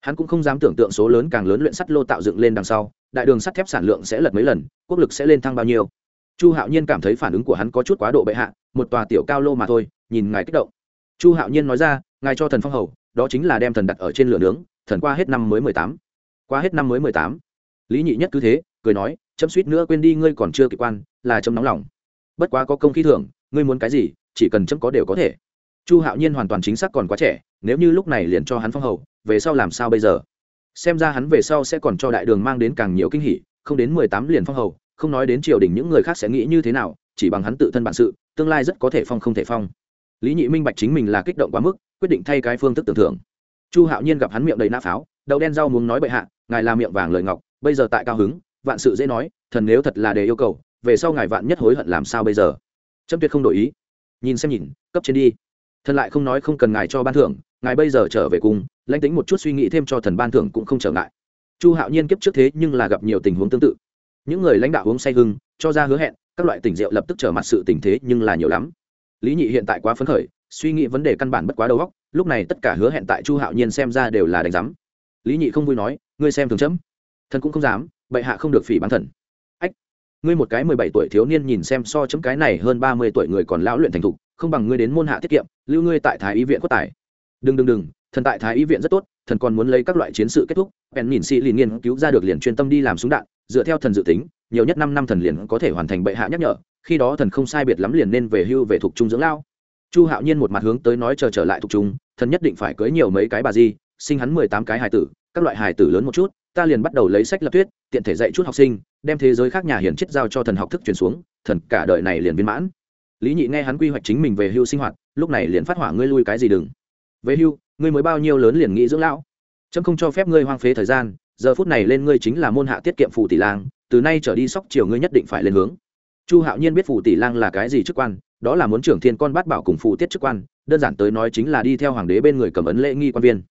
hắn cũng không dám tưởng tượng số lớn càng lớn luyện sắt lô tạo dựng lên đằng sau đại đường sắt thép sản lượng sẽ lật mấy lần quốc lực sẽ lên thăng bao nhiêu chu hạo nhiên cảm thấy phản ứng của hắn có chút quá độ bệ hạ một tòa tiểu cao lô mà thôi nhìn ngài kích động chu hạo nhiên nói ra ngài cho thần phong hầu, đó chính là đem thần đặt ở trên lửa nướng, thần qua hết năm mới mười tám. Qua hết năm mới mười tám. Lý nhị nhất cứ thế, cười nói, chấm suýt nữa quên đi ngươi còn chưa kỳ quan, là chấm nóng lòng. Bất quá có công khí thưởng, ngươi muốn cái gì, chỉ cần chấm có đều có thể. Chu hạo nhiên hoàn toàn chính xác còn quá trẻ, nếu như lúc này liền cho hắn phong hầu, về sau làm sao bây giờ? Xem ra hắn về sau sẽ còn cho đại đường mang đến càng nhiều kinh hỉ, không đến mười tám liền phong hầu, không nói đến triều đình những người khác sẽ nghĩ như thế nào, chỉ bằng hắn tự thân bản sự, tương lai rất có thể phong không thể phong lý nhị minh bạch chính mình là kích động quá mức, quyết định thay cái phương thức tưởng thưởng. Chu hạo nhiên gặp hắn miệng đầy nã pháo, đậu đen rau muốn nói bệ hạ, ngài là miệng vàng lời ngọc, bây giờ tại cao hứng, vạn sự dễ nói, thần nếu thật là để yêu cầu, về sau ngài vạn nhất hối hận làm sao bây giờ? Trâm tuyệt không đổi ý. Nhìn xem nhìn, cấp trên đi. Thần lại không nói không cần ngài cho ban thưởng, ngài bây giờ trở về cùng, lãnh tính một chút suy nghĩ thêm cho thần ban thưởng cũng không trở ngại. Chu hạo nhiên kiếp trước thế nhưng là gặp nhiều tình huống tương tự. Những người lãnh đạo uống say hưng, cho ra hứa hẹn, các loại tỉnh rượu lập tức trở mặt sự tình thế nhưng là nhiều lắm lý nhị hiện tại quá phấn khởi, suy nghĩ vấn đề căn bản bất quá đầu óc, lúc này tất cả hứa hẹn tại chu hạo nhiên xem ra đều là đánh giám. Lý nhị không vui nói, ngươi xem thường chấm. Thần cũng không dám, bệ hạ không được phỉ bán thần. Ách, ngươi một cái mười bảy tuổi thiếu niên nhìn xem so chấm cái này hơn ba mươi tuổi người còn lão luyện thành thục, không bằng ngươi đến môn hạ tiết kiệm, lưu ngươi tại thái y viện quốc tài. Đừng đừng đừng, thần tại thái y viện rất tốt, thần còn muốn lấy các loại chiến sự kết thúc, bèn nhìn sĩ liền nghiên cứu ra được liền chuyên tâm đi làm súng đạn, dựa theo thần dự tính, nhiều nhất năm năm thần liền có thể hoàn thành bệ hạ nhắc nhở khi đó thần không sai biệt lắm liền nên về hưu về thuộc trung dưỡng lao. Chu hạo nhiên một mặt hướng tới nói chờ trở lại thuộc trung, thần nhất định phải cưới nhiều mấy cái bà di, sinh hắn mười tám cái hài tử, các loại hài tử lớn một chút, ta liền bắt đầu lấy sách lập tuyết tiện thể dạy chút học sinh, đem thế giới khác nhà hiển chết giao cho thần học thức truyền xuống, thần cả đời này liền viên mãn. Lý nhị nghe hắn quy hoạch chính mình về hưu sinh hoạt, lúc này liền phát hỏa ngươi lui cái gì đừng. Về hưu, ngươi mới bao nhiêu lớn liền nghĩ dưỡng lão. Trâm không cho phép ngươi hoang phế thời gian, giờ phút này lên ngươi chính là môn hạ tiết kiệm phù tỷ lang, từ nay trở đi sóc chiều ngươi nhất định phải lên hướng chu hạo nhiên biết phù tỷ lang là cái gì chức quan, đó là muốn trưởng thiên con bát bảo cùng phù tiết chức quan, đơn giản tới nói chính là đi theo hoàng đế bên người cầm ấn lễ nghi quan viên.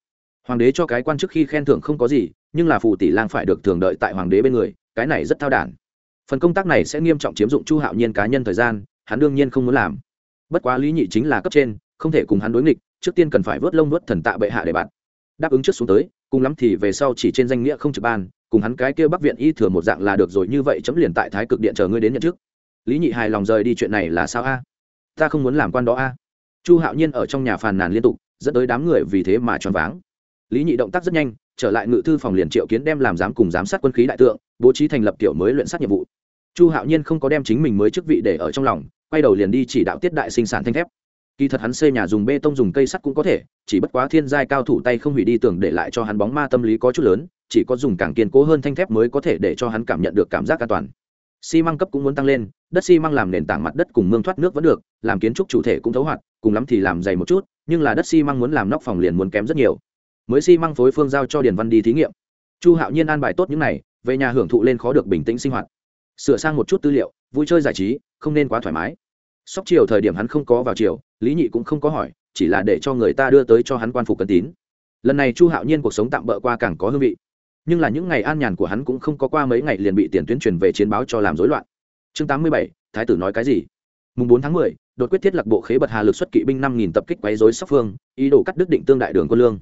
Hoàng đế cho cái quan chức khi khen thưởng không có gì, nhưng là phù tỷ lang phải được thường đợi tại hoàng đế bên người, cái này rất thao đản. Phần công tác này sẽ nghiêm trọng chiếm dụng chu hạo nhiên cá nhân thời gian, hắn đương nhiên không muốn làm. Bất quá lý nhị chính là cấp trên, không thể cùng hắn đối nghịch, trước tiên cần phải vớt lông vớt thần tạ bệ hạ để bạn. Đáp ứng trước xuống tới, cùng lắm thì về sau chỉ trên danh nghĩa không trực ban, cùng hắn cái kia bắc viện y thừa một dạng là được rồi, như vậy chấm liền tại thái cực điện chờ ngươi đến nhận trước lý nhị hài lòng rời đi chuyện này là sao a? Ta không muốn làm quan đó a. Chu hạo nhiên ở trong nhà phàn nàn liên tục, dẫn tới đám người vì thế mà choáng váng. Lý nhị động tác rất nhanh, trở lại ngự thư phòng liền triệu kiến đem làm giám cùng giám sát quân khí đại tượng, bố trí thành lập kiểu mới luyện sát nhiệm vụ. Chu hạo nhiên không có đem chính mình mới chức vị để ở trong lòng, quay đầu liền đi chỉ đạo tiết đại sinh sản thanh thép. Kỳ thật hắn xây nhà dùng bê tông dùng cây sắt cũng có thể, chỉ bất quá thiên giai cao thủ tay không hủy đi tưởng để lại cho hắn bóng ma tâm lý có chút lớn, chỉ có dùng càng kiên cố hơn thanh thép mới có thể để cho hắn cảm nhận được cảm giác an toàn xi măng cấp cũng muốn tăng lên, đất xi măng làm nền tảng mặt đất cùng mương thoát nước vẫn được, làm kiến trúc chủ thể cũng thấu hoạt, cùng lắm thì làm dày một chút, nhưng là đất xi măng muốn làm nóc phòng liền muốn kém rất nhiều. Mới xi măng phối phương giao cho điền văn đi thí nghiệm. Chu hạo nhiên an bài tốt những này, về nhà hưởng thụ lên khó được bình tĩnh sinh hoạt. Sửa sang một chút tư liệu, vui chơi giải trí, không nên quá thoải mái. Sóc chiều thời điểm hắn không có vào chiều, lý nhị cũng không có hỏi, chỉ là để cho người ta đưa tới cho hắn quan phục cân tín. Lần này chu hạo nhiên cuộc sống tạm bỡ qua càng có hương vị nhưng là những ngày an nhàn của hắn cũng không có qua mấy ngày liền bị tiền tuyến truyền về chiến báo cho làm rối loạn. Chương tám mươi bảy, thái tử nói cái gì? Mùng bốn tháng mười, đột quyết thiết lập bộ khế bật hà lực xuất kỵ binh năm nghìn tập kích quấy rối sóc phương, ý đồ cắt đứt định tương đại đường quân lương.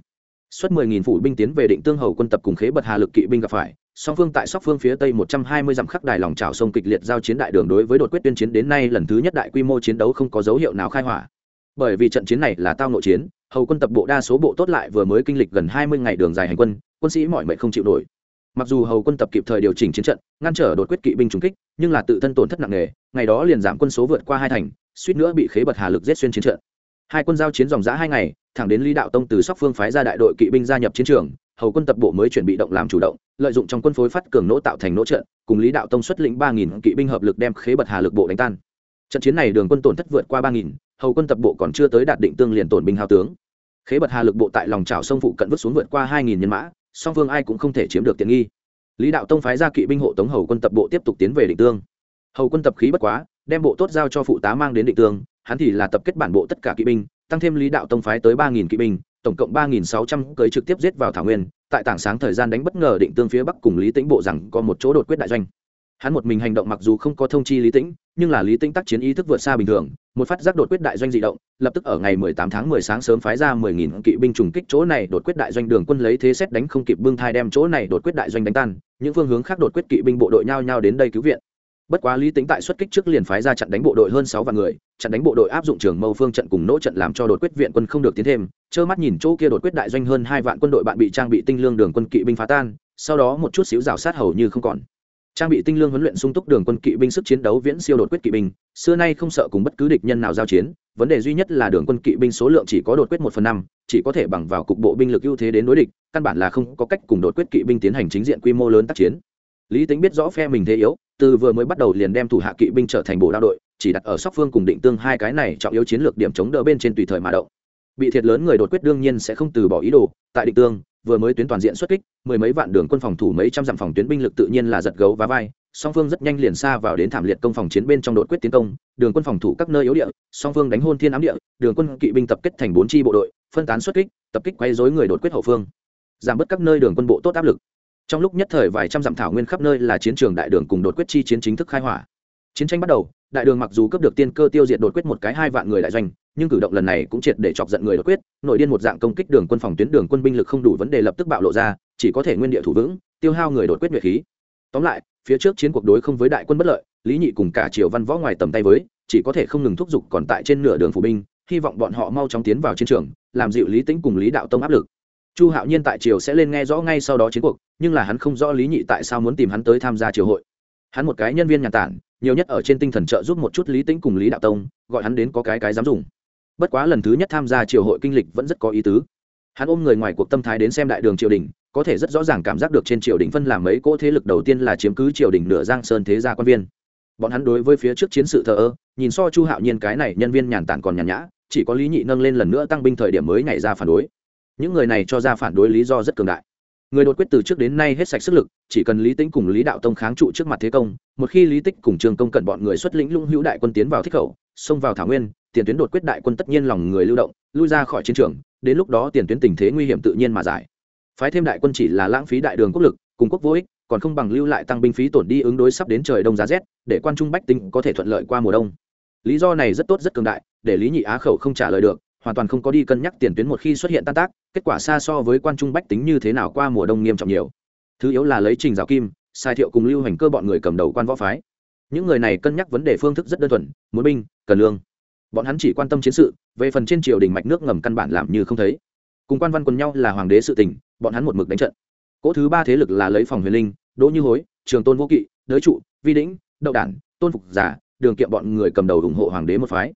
Xuất mười nghìn phủ binh tiến về định tương hầu quân tập cùng khế bật hà lực kỵ binh gặp phải, song phương tại sóc phương phía tây một trăm hai mươi dặm khắc đài lòng trào sông kịch liệt giao chiến đại đường đối với đột quyết tuyên chiến đến nay lần thứ nhất đại quy mô chiến đấu không có dấu hiệu nào khai hỏa. Bởi vì trận chiến này là tao nội chiến hầu quân tập bộ đa số bộ tốt lại vừa mới kinh lịch gần hai mươi ngày đường dài hành quân quân sĩ mọi mệnh không chịu nổi. Mặc dù hầu quân tập kịp thời điều chỉnh chiến trận, ngăn trở đột quyết kỵ binh trùng kích, nhưng là tự thân tổn thất nặng nề, ngày đó liền giảm quân số vượt qua hai thành, suýt nữa bị khế bật hà lực giết xuyên chiến trận. Hai quân giao chiến dòng giã hai ngày, thẳng đến lý đạo tông từ sóc phương phái ra đại đội kỵ binh gia nhập chiến trường, hầu quân tập bộ mới chuẩn bị động làm chủ động, lợi dụng trong quân phối phát cường nỗ tạo thành nỗ trận, cùng lý đạo tông xuất lĩnh ba nghìn kỵ binh hợp lực đem khế bật hà lực bộ đánh tan trận chiến này đường quân tổn thất vượt qua ba nghìn, hầu quân tập bộ còn chưa tới đạt định tương liền tổn binh hao tướng. Khế bật hà lực bộ tại lòng trào sông phụ cận vứt xuống vượt qua hai nghìn nhân mã, song phương ai cũng không thể chiếm được tiện nghi. Lý đạo tông phái ra kỵ binh hộ tống hầu quân tập bộ tiếp tục tiến về định tương. Hầu quân tập khí bất quá, đem bộ tốt giao cho phụ tá mang đến định tương, hắn thì là tập kết bản bộ tất cả kỵ binh, tăng thêm lý đạo tông phái tới ba nghìn kỵ binh, tổng cộng ba nghìn sáu trăm cưới trực tiếp giết vào thảo nguyên, tại tảng sáng thời gian đánh bất ngờ định tương phía bắc cùng lý tĩnh bộ rằng có một chỗ đột quyết đại doanh hắn một mình hành động mặc dù không có thông chi lý tĩnh, nhưng là lý tĩnh tác chiến ý thức vượt xa bình thường, một phát giác đột quyết đại doanh di động, lập tức ở ngày 18 tháng 10 sáng sớm phái ra 10.000 kỵ binh trùng kích chỗ này đột quyết đại doanh đường quân lấy thế xét đánh không kịp bưng thai đem chỗ này đột quyết đại doanh đánh tan, những phương hướng khác đột quyết kỵ binh bộ đội nhao nhao đến đây cứu viện. Bất quá lý tính tại xuất kích trước liền phái ra chặn đánh bộ đội hơn sáu vạn người chặn đánh bộ đội áp dụng trường mâu phương trận cùng nỗ trận làm cho đột quyết viện quân không được tiến thêm, trơ mắt nhìn chỗ kia đột quyết đại doanh hơn hai vạn quân đội bạn bị trang bị tinh lương đường quân kỵ binh phá tan, sau đó một chút xíu rào sát hầu như không còn trang bị tinh lương huấn luyện sung túc đường quân kỵ binh sức chiến đấu viễn siêu đột quyết kỵ binh, xưa nay không sợ cùng bất cứ địch nhân nào giao chiến, vấn đề duy nhất là đường quân kỵ binh số lượng chỉ có đột quyết một phần năm, chỉ có thể bằng vào cục bộ binh lực ưu thế đến đối địch, căn bản là không có cách cùng đột quyết kỵ binh tiến hành chính diện quy mô lớn tác chiến. Lý tính biết rõ phe mình thế yếu, từ vừa mới bắt đầu liền đem thủ hạ kỵ binh trở thành bộ đao đội, chỉ đặt ở sóc phương cùng định tương hai cái này trọng yếu chiến lược điểm chống đỡ bên trên tùy thời mà động. Bị thiệt lớn người đột quyết đương nhiên sẽ không từ bỏ ý đồ, tại định tương vừa mới tuyến toàn diện xuất kích, mười mấy vạn đường quân phòng thủ mấy trăm dặm phòng tuyến binh lực tự nhiên là giật gấu và vai, song phương rất nhanh liền xa vào đến thảm liệt công phòng chiến bên trong đột quyết tiến công, đường quân phòng thủ các nơi yếu địa, song phương đánh hôn thiên ám địa, đường quân kỵ binh tập kết thành bốn chi bộ đội, phân tán xuất kích, tập kích quay dối người đột quyết hậu phương, giảm bớt các nơi đường quân bộ tốt áp lực. Trong lúc nhất thời vài trăm dặm thảo nguyên khắp nơi là chiến trường đại đường cùng đột quyết chi chiến chính thức khai hỏa. Chiến tranh bắt đầu, đại đường mặc dù cấp được tiên cơ tiêu diệt đột quyết một cái hai vạn người đại doanh nhưng cử động lần này cũng triệt để chọc giận người đột quyết, nội điên một dạng công kích đường quân phòng tuyến đường quân binh lực không đủ vấn đề lập tức bạo lộ ra, chỉ có thể nguyên địa thủ vững, tiêu hao người đột quyết nhuệ khí. Tóm lại, phía trước chiến cuộc đối không với đại quân bất lợi, lý nhị cùng cả triều văn võ ngoài tầm tay với, chỉ có thể không ngừng thúc giục còn tại trên nửa đường phủ binh, hy vọng bọn họ mau chóng tiến vào chiến trường, làm dịu lý tĩnh cùng lý đạo tông áp lực. Chu hạo nhiên tại triều sẽ lên nghe rõ ngay sau đó chiến cuộc, nhưng là hắn không rõ lý nhị tại sao muốn tìm hắn tới tham gia triều hội. Hắn một cái nhân viên nhà tản, nhiều nhất ở trên tinh thần trợ giúp một chút lý tĩnh cùng lý đạo tông, gọi hắn đến có cái cái dám dùng bất quá lần thứ nhất tham gia triều hội kinh lịch vẫn rất có ý tứ. Hắn ôm người ngoài cuộc tâm thái đến xem đại đường triều đình, có thể rất rõ ràng cảm giác được trên triều đình phân làm mấy cỗ thế lực đầu tiên là chiếm cứ triều đình nửa giang sơn thế gia quan viên. Bọn hắn đối với phía trước chiến sự thờ ơ, nhìn so chu hạo nhiên cái này nhân viên nhàn tản còn nhàn nhã, chỉ có lý nhị nâng lên lần nữa tăng binh thời điểm mới nhảy ra phản đối. Những người này cho ra phản đối lý do rất cường đại. Người đột quyết từ trước đến nay hết sạch sức lực, chỉ cần lý tĩnh cùng lý đạo tông kháng trụ trước mặt thế công, một khi lý tích cùng trường công cận bọn người xuất lĩnh lũng hữu đại quân tiến vào thích khẩu, xông vào thảo nguyên tiền tuyến đột quyết đại quân tất nhiên lòng người lưu động, lui ra khỏi chiến trường, đến lúc đó tiền tuyến tình thế nguy hiểm tự nhiên mà giải. Phái thêm đại quân chỉ là lãng phí đại đường quốc lực, cùng quốc vô ích, còn không bằng lưu lại tăng binh phí tổn đi ứng đối sắp đến trời đông giá rét, để quan trung bách tinh có thể thuận lợi qua mùa đông. Lý do này rất tốt rất cường đại, để lý nhị á khẩu không trả lời được, hoàn toàn không có đi cân nhắc tiền tuyến một khi xuất hiện tan tác, kết quả xa so với quan trung bách tính như thế nào qua mùa đông nghiêm trọng nhiều. Thứ yếu là lấy trình giáo kim, sai thiệu cùng lưu hành cơ bọn người cầm đầu quan võ phái. Những người này cân nhắc vấn đề phương thức rất đơn thuần, muốn binh, cần lương bọn hắn chỉ quan tâm chiến sự, về phần trên triều đình mạch nước ngầm căn bản làm như không thấy. Cùng quan văn quần nhau là hoàng đế sự tình, bọn hắn một mực đánh trận. Cỗ thứ ba thế lực là lấy phòng huyền linh, đỗ như hối, trường tôn vô kỵ, đới trụ, vi đĩnh, đậu đản, tôn phục giả, đường kiệm bọn người cầm đầu ủng hộ hoàng đế một phái.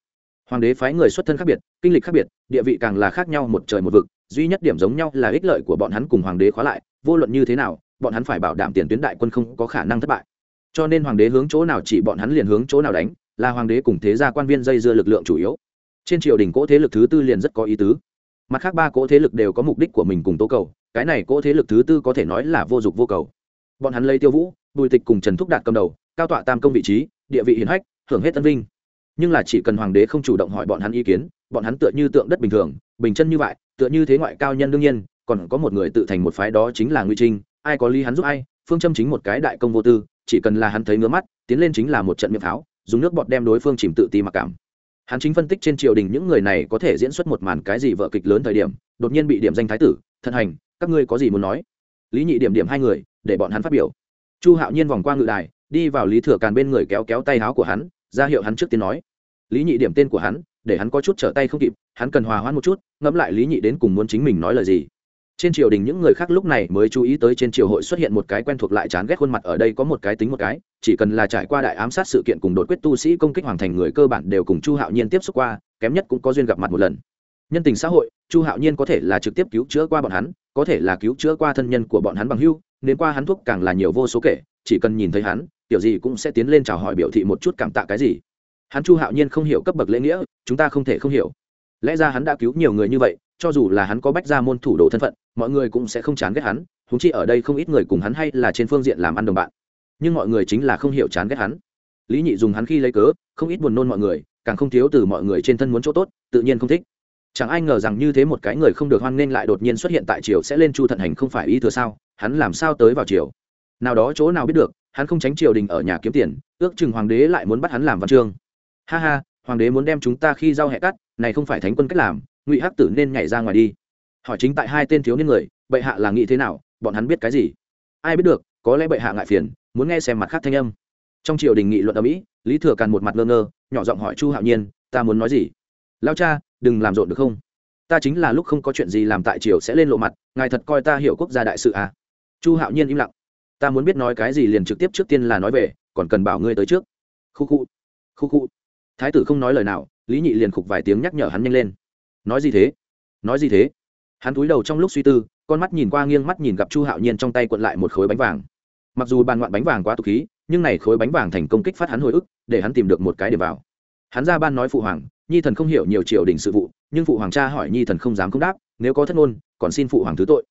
Hoàng đế phái người xuất thân khác biệt, kinh lịch khác biệt, địa vị càng là khác nhau một trời một vực, duy nhất điểm giống nhau là ích lợi của bọn hắn cùng hoàng đế khóa lại, vô luận như thế nào, bọn hắn phải bảo đảm tiền tuyến đại quân không có khả năng thất bại. Cho nên hoàng đế hướng chỗ nào chỉ bọn hắn liền hướng chỗ nào đánh là hoàng đế cùng thế gia quan viên dây dưa lực lượng chủ yếu. Trên triều đình cỗ thế lực thứ tư liền rất có ý tứ. Mặt khác ba cỗ thế lực đều có mục đích của mình cùng tố cầu, cái này cỗ thế lực thứ tư có thể nói là vô dụng vô cầu. Bọn hắn lấy tiêu vũ, bùi tịch cùng trần thúc đạt cầm đầu, cao tọa tam công vị trí, địa vị hiển hách, hưởng hết tân vinh. Nhưng là chỉ cần hoàng đế không chủ động hỏi bọn hắn ý kiến, bọn hắn tựa như tượng đất bình thường, bình chân như vậy, tựa như thế ngoại cao nhân đương nhiên, còn có một người tự thành một phái đó chính là nguy trinh, ai có lý hắn giúp ai, phương châm chính một cái đại công vô tư, chỉ cần là hắn thấy ngứa mắt, tiến lên chính là một trận miệng pháo dùng nước bọt đem đối phương chìm tự ti mặc cảm. Hắn chính phân tích trên triều đình những người này có thể diễn xuất một màn cái gì vợ kịch lớn thời điểm, đột nhiên bị điểm danh thái tử thân hành, các ngươi có gì muốn nói? Lý nhị điểm điểm hai người, để bọn hắn phát biểu. Chu hạo nhiên vòng qua ngự đài, đi vào lý thừa càn bên người kéo kéo tay áo của hắn, ra hiệu hắn trước tiên nói. Lý nhị điểm tên của hắn, để hắn có chút trở tay không kịp, hắn cần hòa hoãn một chút, ngẫm lại lý nhị đến cùng muốn chính mình nói lời gì trên triều đình những người khác lúc này mới chú ý tới trên triều hội xuất hiện một cái quen thuộc lại chán ghét khuôn mặt, ở đây có một cái tính một cái, chỉ cần là trải qua đại ám sát sự kiện cùng đột quyết tu sĩ công kích hoàng thành người cơ bản đều cùng chu hạo nhiên tiếp xúc qua, kém nhất cũng có duyên gặp mặt một lần. Nhân tình xã hội, chu hạo nhiên có thể là trực tiếp cứu chữa qua bọn hắn, có thể là cứu chữa qua thân nhân của bọn hắn bằng hưu, nên qua hắn thuốc càng là nhiều vô số kể, chỉ cần nhìn thấy hắn, tiểu gì cũng sẽ tiến lên chào hỏi biểu thị một chút cảm tạ cái gì. Hắn chu hạo nhiên không hiểu cấp bậc lễ nghĩa, chúng ta không thể không hiểu. Lẽ ra hắn đã cứu nhiều người như vậy, cho dù là hắn có bách ra môn thủ đồ thân phận mọi người cũng sẽ không chán ghét hắn húng chi ở đây không ít người cùng hắn hay là trên phương diện làm ăn đồng bạn. Nhưng mọi người chính là không hiểu chán ghét hắn. Lý nhị dùng hắn khi lấy cớ, không ít buồn nôn mọi người, càng không thiếu từ mọi người trên thân muốn chỗ tốt, tự nhiên không thích. Chẳng ai ngờ rằng như thế một cái người không được hoan nghênh lại đột nhiên xuất hiện tại triều sẽ lên chu thận hành không phải ý thừa sao, hắn làm sao tới vào triều? Nào đó chỗ nào biết được, hắn không tránh triều đình ở nhà kiếm tiền, ước chừng hoàng đế lại muốn bắt hắn làm văn chương. Ha ha, hoàng đế muốn đem chúng ta khi giao hẹ cắt, này không phải thánh quân cách làm, ngụy hắc tử nên nhảy ra ngoài đi hỏi chính tại hai tên thiếu niên người, bệ hạ là nghĩ thế nào? Bọn hắn biết cái gì? Ai biết được, có lẽ bệ hạ ngại phiền, muốn nghe xem mặt khác thanh âm. Trong triều đình nghị luận ở mỹ lý thừa càn một mặt ngơ ngơ, nhỏ giọng hỏi chu hạo nhiên, ta muốn nói gì? Lao cha, đừng làm rộn được không? Ta chính là lúc không có chuyện gì làm tại triều sẽ lên lộ mặt, ngài thật coi ta hiểu quốc gia đại sự à? Chu hạo nhiên im lặng. Ta muốn biết nói cái gì liền trực tiếp trước tiên là nói về, còn cần bảo ngươi tới trước. Khu khu khu khu. Thái tử không nói lời nào, lý nhị liền khục vài tiếng nhắc nhở hắn nhanh lên. Nói gì thế? Nói gì thế? Hắn cúi đầu trong lúc suy tư, con mắt nhìn qua nghiêng mắt nhìn gặp chu hạo nhiên trong tay quận lại một khối bánh vàng. Mặc dù bàn ngoạn bánh vàng quá tục khí, nhưng này khối bánh vàng thành công kích phát hắn hồi ức, để hắn tìm được một cái để vào. Hắn ra ban nói phụ hoàng, nhi thần không hiểu nhiều triều đình sự vụ, nhưng phụ hoàng cha hỏi nhi thần không dám không đáp, nếu có thất ngôn, còn xin phụ hoàng thứ tội.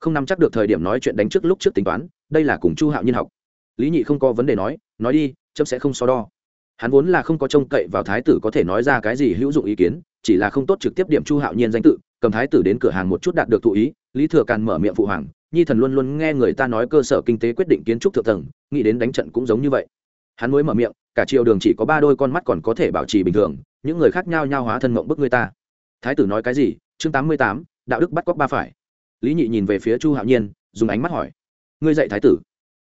Không nắm chắc được thời điểm nói chuyện đánh trước lúc trước tính toán, đây là cùng chu hạo nhiên học. Lý nhị không có vấn đề nói nói đi, chấm sẽ không so đo. Hắn vốn là không có trông cậy vào thái tử có thể nói ra cái gì hữu dụng ý kiến, chỉ là không tốt trực tiếp điểm chu hạo nhiên danh tự cầm thái tử đến cửa hàng một chút đạt được thụ ý, lý thừa càn mở miệng phụ hoàng, nhi thần luôn luôn nghe người ta nói cơ sở kinh tế quyết định kiến trúc thượng tầng, nghĩ đến đánh trận cũng giống như vậy. Hắn mới mở miệng, cả triều đường chỉ có ba đôi con mắt còn có thể bảo trì bình thường, những người khác nhau nhau hóa thân mộng bức người ta. Thái tử nói cái gì? Chương tám mươi tám, đạo đức bắt cóc ba phải. Lý nhị nhìn về phía chu hạo nhiên, dùng ánh mắt hỏi, ngươi dạy thái tử?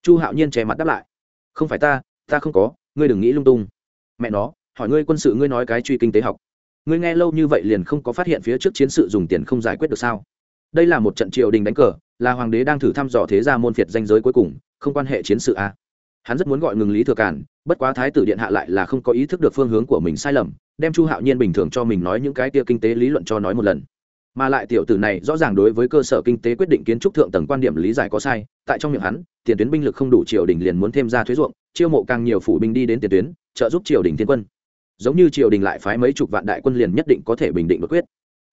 Chu hạo nhiên che mặt đáp lại, không phải ta ta không có, ngươi đừng nghĩ lung tung. Mẹ nó, hỏi ngươi quân sự ngươi nói cái truy kinh tế học ngươi nghe lâu như vậy liền không có phát hiện phía trước chiến sự dùng tiền không giải quyết được sao? Đây là một trận triều đình đánh cờ, là hoàng đế đang thử thăm dò thế gia môn phiệt danh giới cuối cùng, không quan hệ chiến sự a à. hắn rất muốn gọi ngừng lý thừa cản bất quá thái tử điện hạ lại là không có ý thức được phương hướng của mình sai lầm, đem chu hạo nhiên bình thường cho mình nói những cái tia kinh tế lý luận cho nói một lần. Mà lại tiểu tử này rõ ràng đối với cơ sở kinh tế quyết định kiến trúc thượng tầng quan điểm lý giải có sai, tại trong miệng hắn, tiền tuyến binh lực không đủ triều đình liền muốn thêm ra thuế ruộng, chiêu mộ càng nhiều phủ binh đi đến tiền tuyến, trợ giúp triều đình thiên quân giống như triều đình lại phái mấy chục vạn đại quân liền nhất định có thể bình định bất quyết.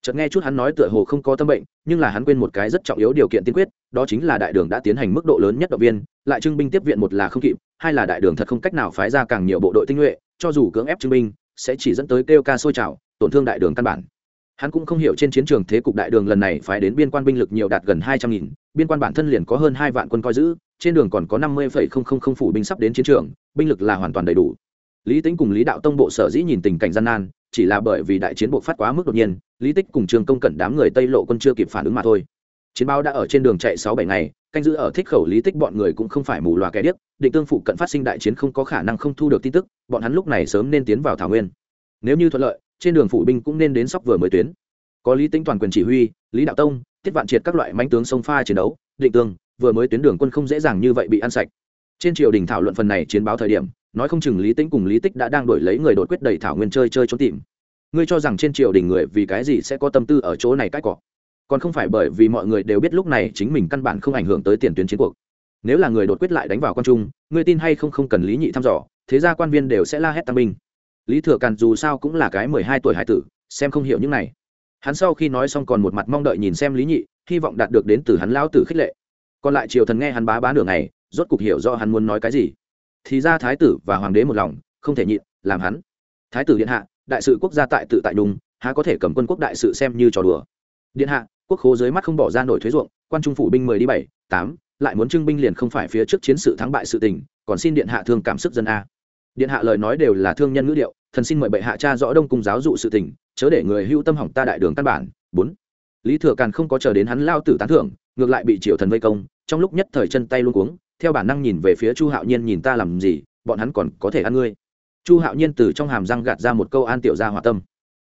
Chợt nghe chút hắn nói tựa hồ không có tâm bệnh, nhưng là hắn quên một cái rất trọng yếu điều kiện tiên quyết, đó chính là đại đường đã tiến hành mức độ lớn nhất động viên, lại trưng binh tiếp viện một là không kịp, hai là đại đường thật không cách nào phái ra càng nhiều bộ đội tinh nhuệ, cho dù cưỡng ép trưng binh, sẽ chỉ dẫn tới kêu ca sôi trào, tổn thương đại đường căn bản. Hắn cũng không hiểu trên chiến trường thế cục đại đường lần này phái đến biên quan binh lực nhiều đạt gần hai trăm nghìn, biên quan bản thân liền có hơn hai vạn quân coi giữ, trên đường còn có năm mươi phủ binh sắp đến chiến trường, binh lực là hoàn toàn đầy đủ lý tính cùng lý đạo tông bộ sở dĩ nhìn tình cảnh gian nan, chỉ là bởi vì đại chiến bộ phát quá mức đột nhiên, lý tích cùng trường công cẩn đám người tây lộ quân chưa kịp phản ứng mà thôi. Chiến báo đã ở trên đường chạy sáu bảy ngày, canh giữ ở thích khẩu lý tích bọn người cũng không phải mù loà kẻ điếc, định tương phụ cận phát sinh đại chiến không có khả năng không thu được tin tức, bọn hắn lúc này sớm nên tiến vào thảo nguyên. Nếu như thuận lợi, trên đường phụ binh cũng nên đến sóc vừa mới tuyến. Có lý tính toàn quyền chỉ huy, lý đạo tông, tiết vạn triệt các loại mánh tướng sông pha chiến đấu, định tương, vừa mới tuyến đường quân không dễ dàng như vậy bị ăn sạch. Trên triều đình thảo luận phần này chiến báo thời điểm nói không chừng lý Tĩnh cùng lý tích đã đang đổi lấy người đột quyết đầy thảo nguyên chơi chơi trốn tìm. Ngươi cho rằng trên triều đình người vì cái gì sẽ có tâm tư ở chỗ này cãi cọ? Còn không phải bởi vì mọi người đều biết lúc này chính mình căn bản không ảnh hưởng tới tiền tuyến chiến cuộc. Nếu là người đột quyết lại đánh vào quan trung, ngươi tin hay không không cần lý nhị thăm dò, thế ra quan viên đều sẽ la hét tăng binh. Lý thừa càn dù sao cũng là cái mười hai tuổi hải tử, xem không hiểu những này. Hắn sau khi nói xong còn một mặt mong đợi nhìn xem lý nhị, hy vọng đạt được đến từ hắn lão tử khích lệ. Còn lại triều thần nghe hắn bá bá nửa ngày, rốt cục hiểu do hắn muốn nói cái gì thì ra thái tử và hoàng đế một lòng, không thể nhịn, làm hắn. Thái tử điện hạ, đại sự quốc gia tại tự tại đùng há có thể cầm quân quốc đại sự xem như trò đùa. Điện hạ, quốc khố dưới mắt không bỏ ra nổi thuế ruộng, quan trung phủ binh mười đi bảy, tám, lại muốn trưng binh liền không phải phía trước chiến sự thắng bại sự tình, còn xin điện hạ thương cảm sức dân a. Điện hạ lời nói đều là thương nhân ngữ điệu, thần xin mời bệ hạ cha rõ đông cung giáo dụ sự tình, chớ để người hưu tâm hỏng ta đại đường căn bản. Bốn, lý thừa càn không có chờ đến hắn lao tử tán thưởng, ngược lại bị triều thần vây công, trong lúc nhất thời chân tay luôn cuống theo bản năng nhìn về phía chu hạo nhiên nhìn ta làm gì, bọn hắn còn có thể ăn ngươi. Chu hạo nhiên từ trong hàm răng gạt ra một câu an tiểu ra hòa tâm.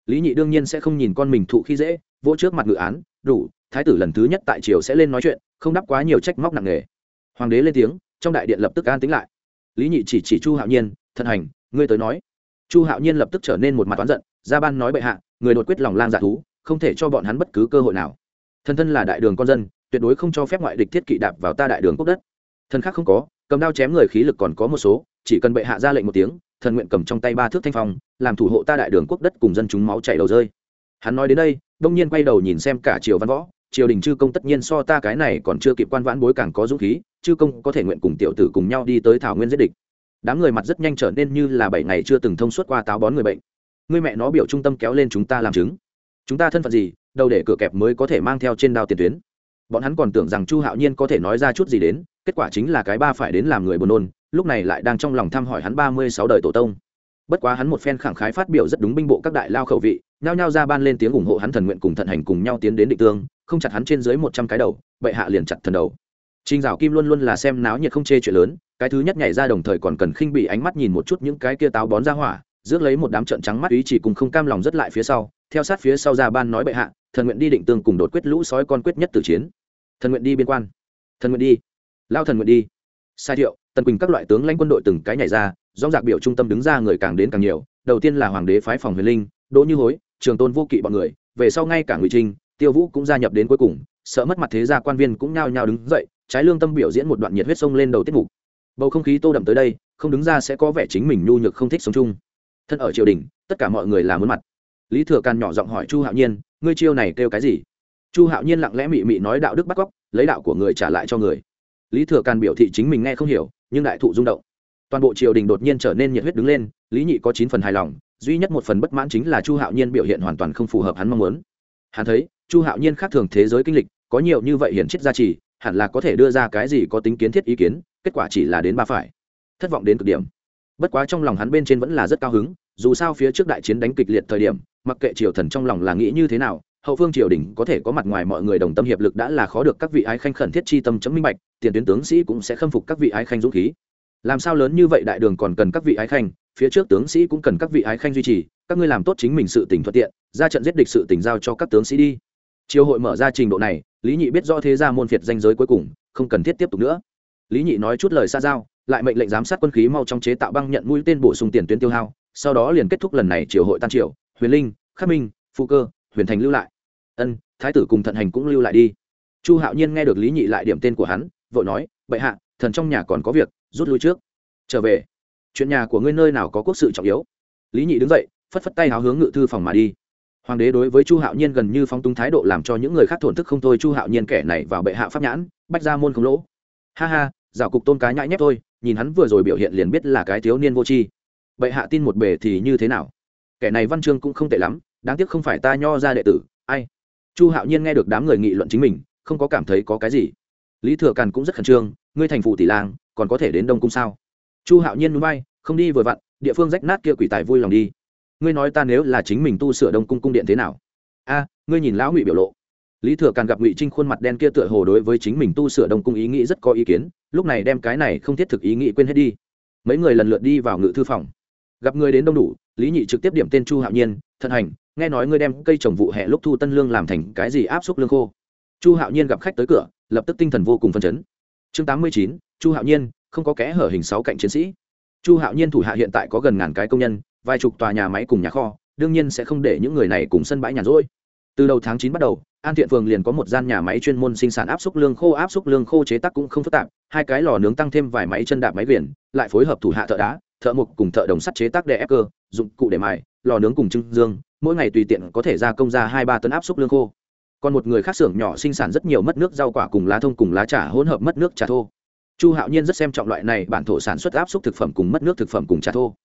Lý nhị đương nhiên sẽ không nhìn con mình thụ khi dễ, vỗ trước mặt ngự án, đủ, thái tử lần thứ nhất tại triều sẽ lên nói chuyện, không đắp quá nhiều trách móc nặng nề. Hoàng đế lên tiếng, trong đại điện lập tức an tính lại. Lý nhị chỉ chỉ chu hạo nhiên thân hành, ngươi tới nói. Chu hạo nhiên lập tức trở nên một mặt oán giận ra ban nói bệ hạ, người đột quyết lòng lang dạ thú, không thể cho bọn hắn bất cứ cơ hội nào. Thân thân là đại đường con dân, tuyệt đối không cho phép ngoại địch thiết kỵ đạp vào ta đại đường quốc đất thần khác không có, cầm đao chém người khí lực còn có một số, chỉ cần bệ hạ ra lệnh một tiếng, thần nguyện cầm trong tay ba thước thanh phong, làm thủ hộ ta đại đường quốc đất cùng dân chúng máu chảy đầu rơi. Hắn nói đến đây, đông nhiên quay đầu nhìn xem cả triều văn võ, triều đình chư công tất nhiên so ta cái này còn chưa kịp quan vãn bối càng có dũng khí, chư công có thể nguyện cùng tiểu tử cùng nhau đi tới thảo nguyên giết địch. Đám người mặt rất nhanh trở nên như là bảy ngày chưa từng thông suốt qua táo bón người bệnh. Người mẹ nó biểu trung tâm kéo lên chúng ta làm chứng. Chúng ta thân phận gì, đâu để cửa kẹp mới có thể mang theo trên đao tiền tuyến. Bọn hắn còn tưởng rằng chu hạo nhiên có thể nói ra chút gì đến kết quả chính là cái ba phải đến làm người buồn nôn lúc này lại đang trong lòng thăm hỏi hắn ba mươi sáu đời tổ tông bất quá hắn một phen khẳng khái phát biểu rất đúng binh bộ các đại lao khẩu vị nhao nhao ra ban lên tiếng ủng hộ hắn thần nguyện cùng thận hành cùng nhau tiến đến định tương không chặt hắn trên dưới một trăm cái đầu bệ hạ liền chặt thần đầu Trình Dạo Kim luôn luôn là xem náo nhiệt không chê chuyện lớn, cái thứ nhất nhảy ra đồng thời còn cần khinh bị ánh mắt nhìn một chút những cái kia táo bón ra hỏa, rước lấy một đám trận trắng mắt ý chỉ cùng không cam lòng rất lại phía sau, theo sát phía sau ra ban nói bệ hạ, thần nguyện đi định tương cùng đột quyết lũ sói con quyết nhất tử chiến. Thần nguyện đi biên quan. Thần nguyện đi. Lao thần nguyện đi. Sai thiệu, Tần Quỳnh các loại tướng lãnh quân đội từng cái nhảy ra, rõ giặc biểu trung tâm đứng ra người càng đến càng nhiều, đầu tiên là hoàng đế phái phòng Huyền Linh, Đỗ Như Hối, Trường Tôn Vô Kỵ bọn người, về sau ngay cả Ngụy Trinh, Tiêu Vũ cũng gia nhập đến cuối cùng, sợ mất mặt thế gia quan viên cũng nhao nhao đứng dậy, trái lương tâm biểu diễn một đoạn nhiệt huyết sông lên đầu tiết mục. Bầu không khí tô đậm tới đây không đứng ra sẽ có vẻ chính mình nhu nhược không thích sống chung. Thân ở triều đình tất cả mọi người là muốn mặt. Lý thừa càn nhỏ giọng hỏi chu hạo nhiên ngươi chiêu này kêu cái gì? Chu hạo nhiên lặng lẽ mị mị nói đạo đức bắt cóc lấy đạo của người trả lại cho người lý thừa càn biểu thị chính mình nghe không hiểu, nhưng đại thụ rung động. Toàn bộ triều đình đột nhiên trở nên nhiệt huyết đứng lên, lý nhị có chín phần hài lòng, duy nhất một phần bất mãn chính là chu hạo nhiên biểu hiện hoàn toàn không phù hợp hắn mong muốn. Hắn thấy, chu hạo nhiên khác thường thế giới kinh lịch, có nhiều như vậy hiển chết gia trì, hẳn là có thể đưa ra cái gì có tính kiến thiết ý kiến, kết quả chỉ là đến ba phải. Thất vọng đến cực điểm. Bất quá trong lòng hắn bên trên vẫn là rất cao hứng, dù sao phía trước đại chiến đánh kịch liệt thời điểm, mặc kệ triều thần trong lòng là nghĩ như thế nào hậu phương triều đình có thể có mặt ngoài mọi người đồng tâm hiệp lực đã là khó được các vị ái khanh khẩn thiết chi tâm chấm minh bạch, tiền tuyến tướng sĩ cũng sẽ khâm phục các vị ái khanh dũng khí. Làm sao lớn như vậy đại đường còn cần các vị ái khanh, phía trước tướng sĩ cũng cần các vị ái khanh duy trì, các ngươi làm tốt chính mình sự tỉnh thuận tiện, ra trận giết địch sự tỉnh giao cho các tướng sĩ đi. Triều hội mở ra trình độ này, lý nhị biết rõ thế ra môn phiệt danh giới cuối cùng, không cần thiết tiếp tục nữa. Lý nhị nói chút lời xa giao, lại mệnh lệnh giám sát quân khí mau trong chế tạo băng nhận mũi tên bổ sung tiền tuyến tiêu hao, sau đó liền kết thúc lần này triều hội tan triều, huyền linh, khắc minh phụ cơ huyền thành lưu lại. Ân, thái tử cùng thận hành cũng lưu lại đi. Chu hạo nhiên nghe được lý nhị lại điểm tên của hắn, vội nói, bệ hạ, thần trong nhà còn có việc, rút lui trước. Trở về. Chuyện nhà của ngươi nơi nào có quốc sự trọng yếu. Lý nhị đứng dậy, phất phất tay háo hướng ngự thư phòng mà đi. Hoàng đế đối với chu hạo nhiên gần như phong túng thái độ làm cho những người khác thổn thức không thôi, chu hạo nhiên kẻ này vào bệ hạ pháp nhãn, bách ra môn không lỗ. Ha ha rào cục tôn cá nhãi nhép thôi, nhìn hắn vừa rồi biểu hiện liền biết là cái thiếu niên vô tri. Bệ hạ tin một bề thì như thế nào? Kẻ này văn chương cũng không tệ lắm đáng tiếc không phải ta nho ra đệ tử, ai? Chu hạo nhiên nghe được đám người nghị luận chính mình, không có cảm thấy có cái gì. Lý thừa càn cũng rất khẩn trương, ngươi thành phụ tỷ lang, còn có thể đến đông cung sao? Chu hạo nhiên núi bay không đi vừa vặn, địa phương rách nát kia quỷ tài vui lòng đi. Ngươi nói ta nếu là chính mình tu sửa đông cung cung điện thế nào? A, ngươi nhìn lão ngụy biểu lộ. Lý thừa càn gặp ngụy trinh khuôn mặt đen kia tựa hồ đối với chính mình tu sửa đông cung ý nghĩ rất có ý kiến, lúc này đem cái này không thiết thực ý nghĩ quên hết đi. Mấy người lần lượt đi vào ngự thư phòng. Gặp người đến đông đủ, lý nhị trực tiếp điểm tên chu hạo nhiên thân hành nghe nói ngươi đem cây trồng vụ hẹ lúc thu tân lương làm thành cái gì áp xúc lương khô. Chu hạo nhiên gặp khách tới cửa, lập tức tinh thần vô cùng phân chấn. Chương tám mươi chín, chu hạo nhiên, không có kẽ hở hình sáu cạnh chiến sĩ. Chu hạo nhiên thủ hạ hiện tại có gần ngàn cái công nhân, vài chục tòa nhà máy cùng nhà kho, đương nhiên sẽ không để những người này cùng sân bãi nhàn rỗi. Từ đầu tháng chín bắt đầu, an thiện phường liền có một gian nhà máy chuyên môn sinh sản áp xúc lương khô, áp xúc lương khô chế tác cũng không phức tạp, hai cái lò nướng tăng thêm vài máy chân đạp máy viền, lại phối hợp thủ hạ thợ đá, thợ mộc cùng thợ đồng sắt chế tác đè ép cơ, dụng cụ để mài, lò nướng cùng trưng dương mỗi ngày tùy tiện có thể ra công ra hai ba tấn áp xúc lương khô. Còn một người khác xưởng nhỏ sinh sản rất nhiều mất nước rau quả cùng lá thông cùng lá trà hỗn hợp mất nước trà thô. Chu hạo nhiên rất xem trọng loại này bản thổ sản xuất áp xúc thực phẩm cùng mất nước thực phẩm cùng trà thô.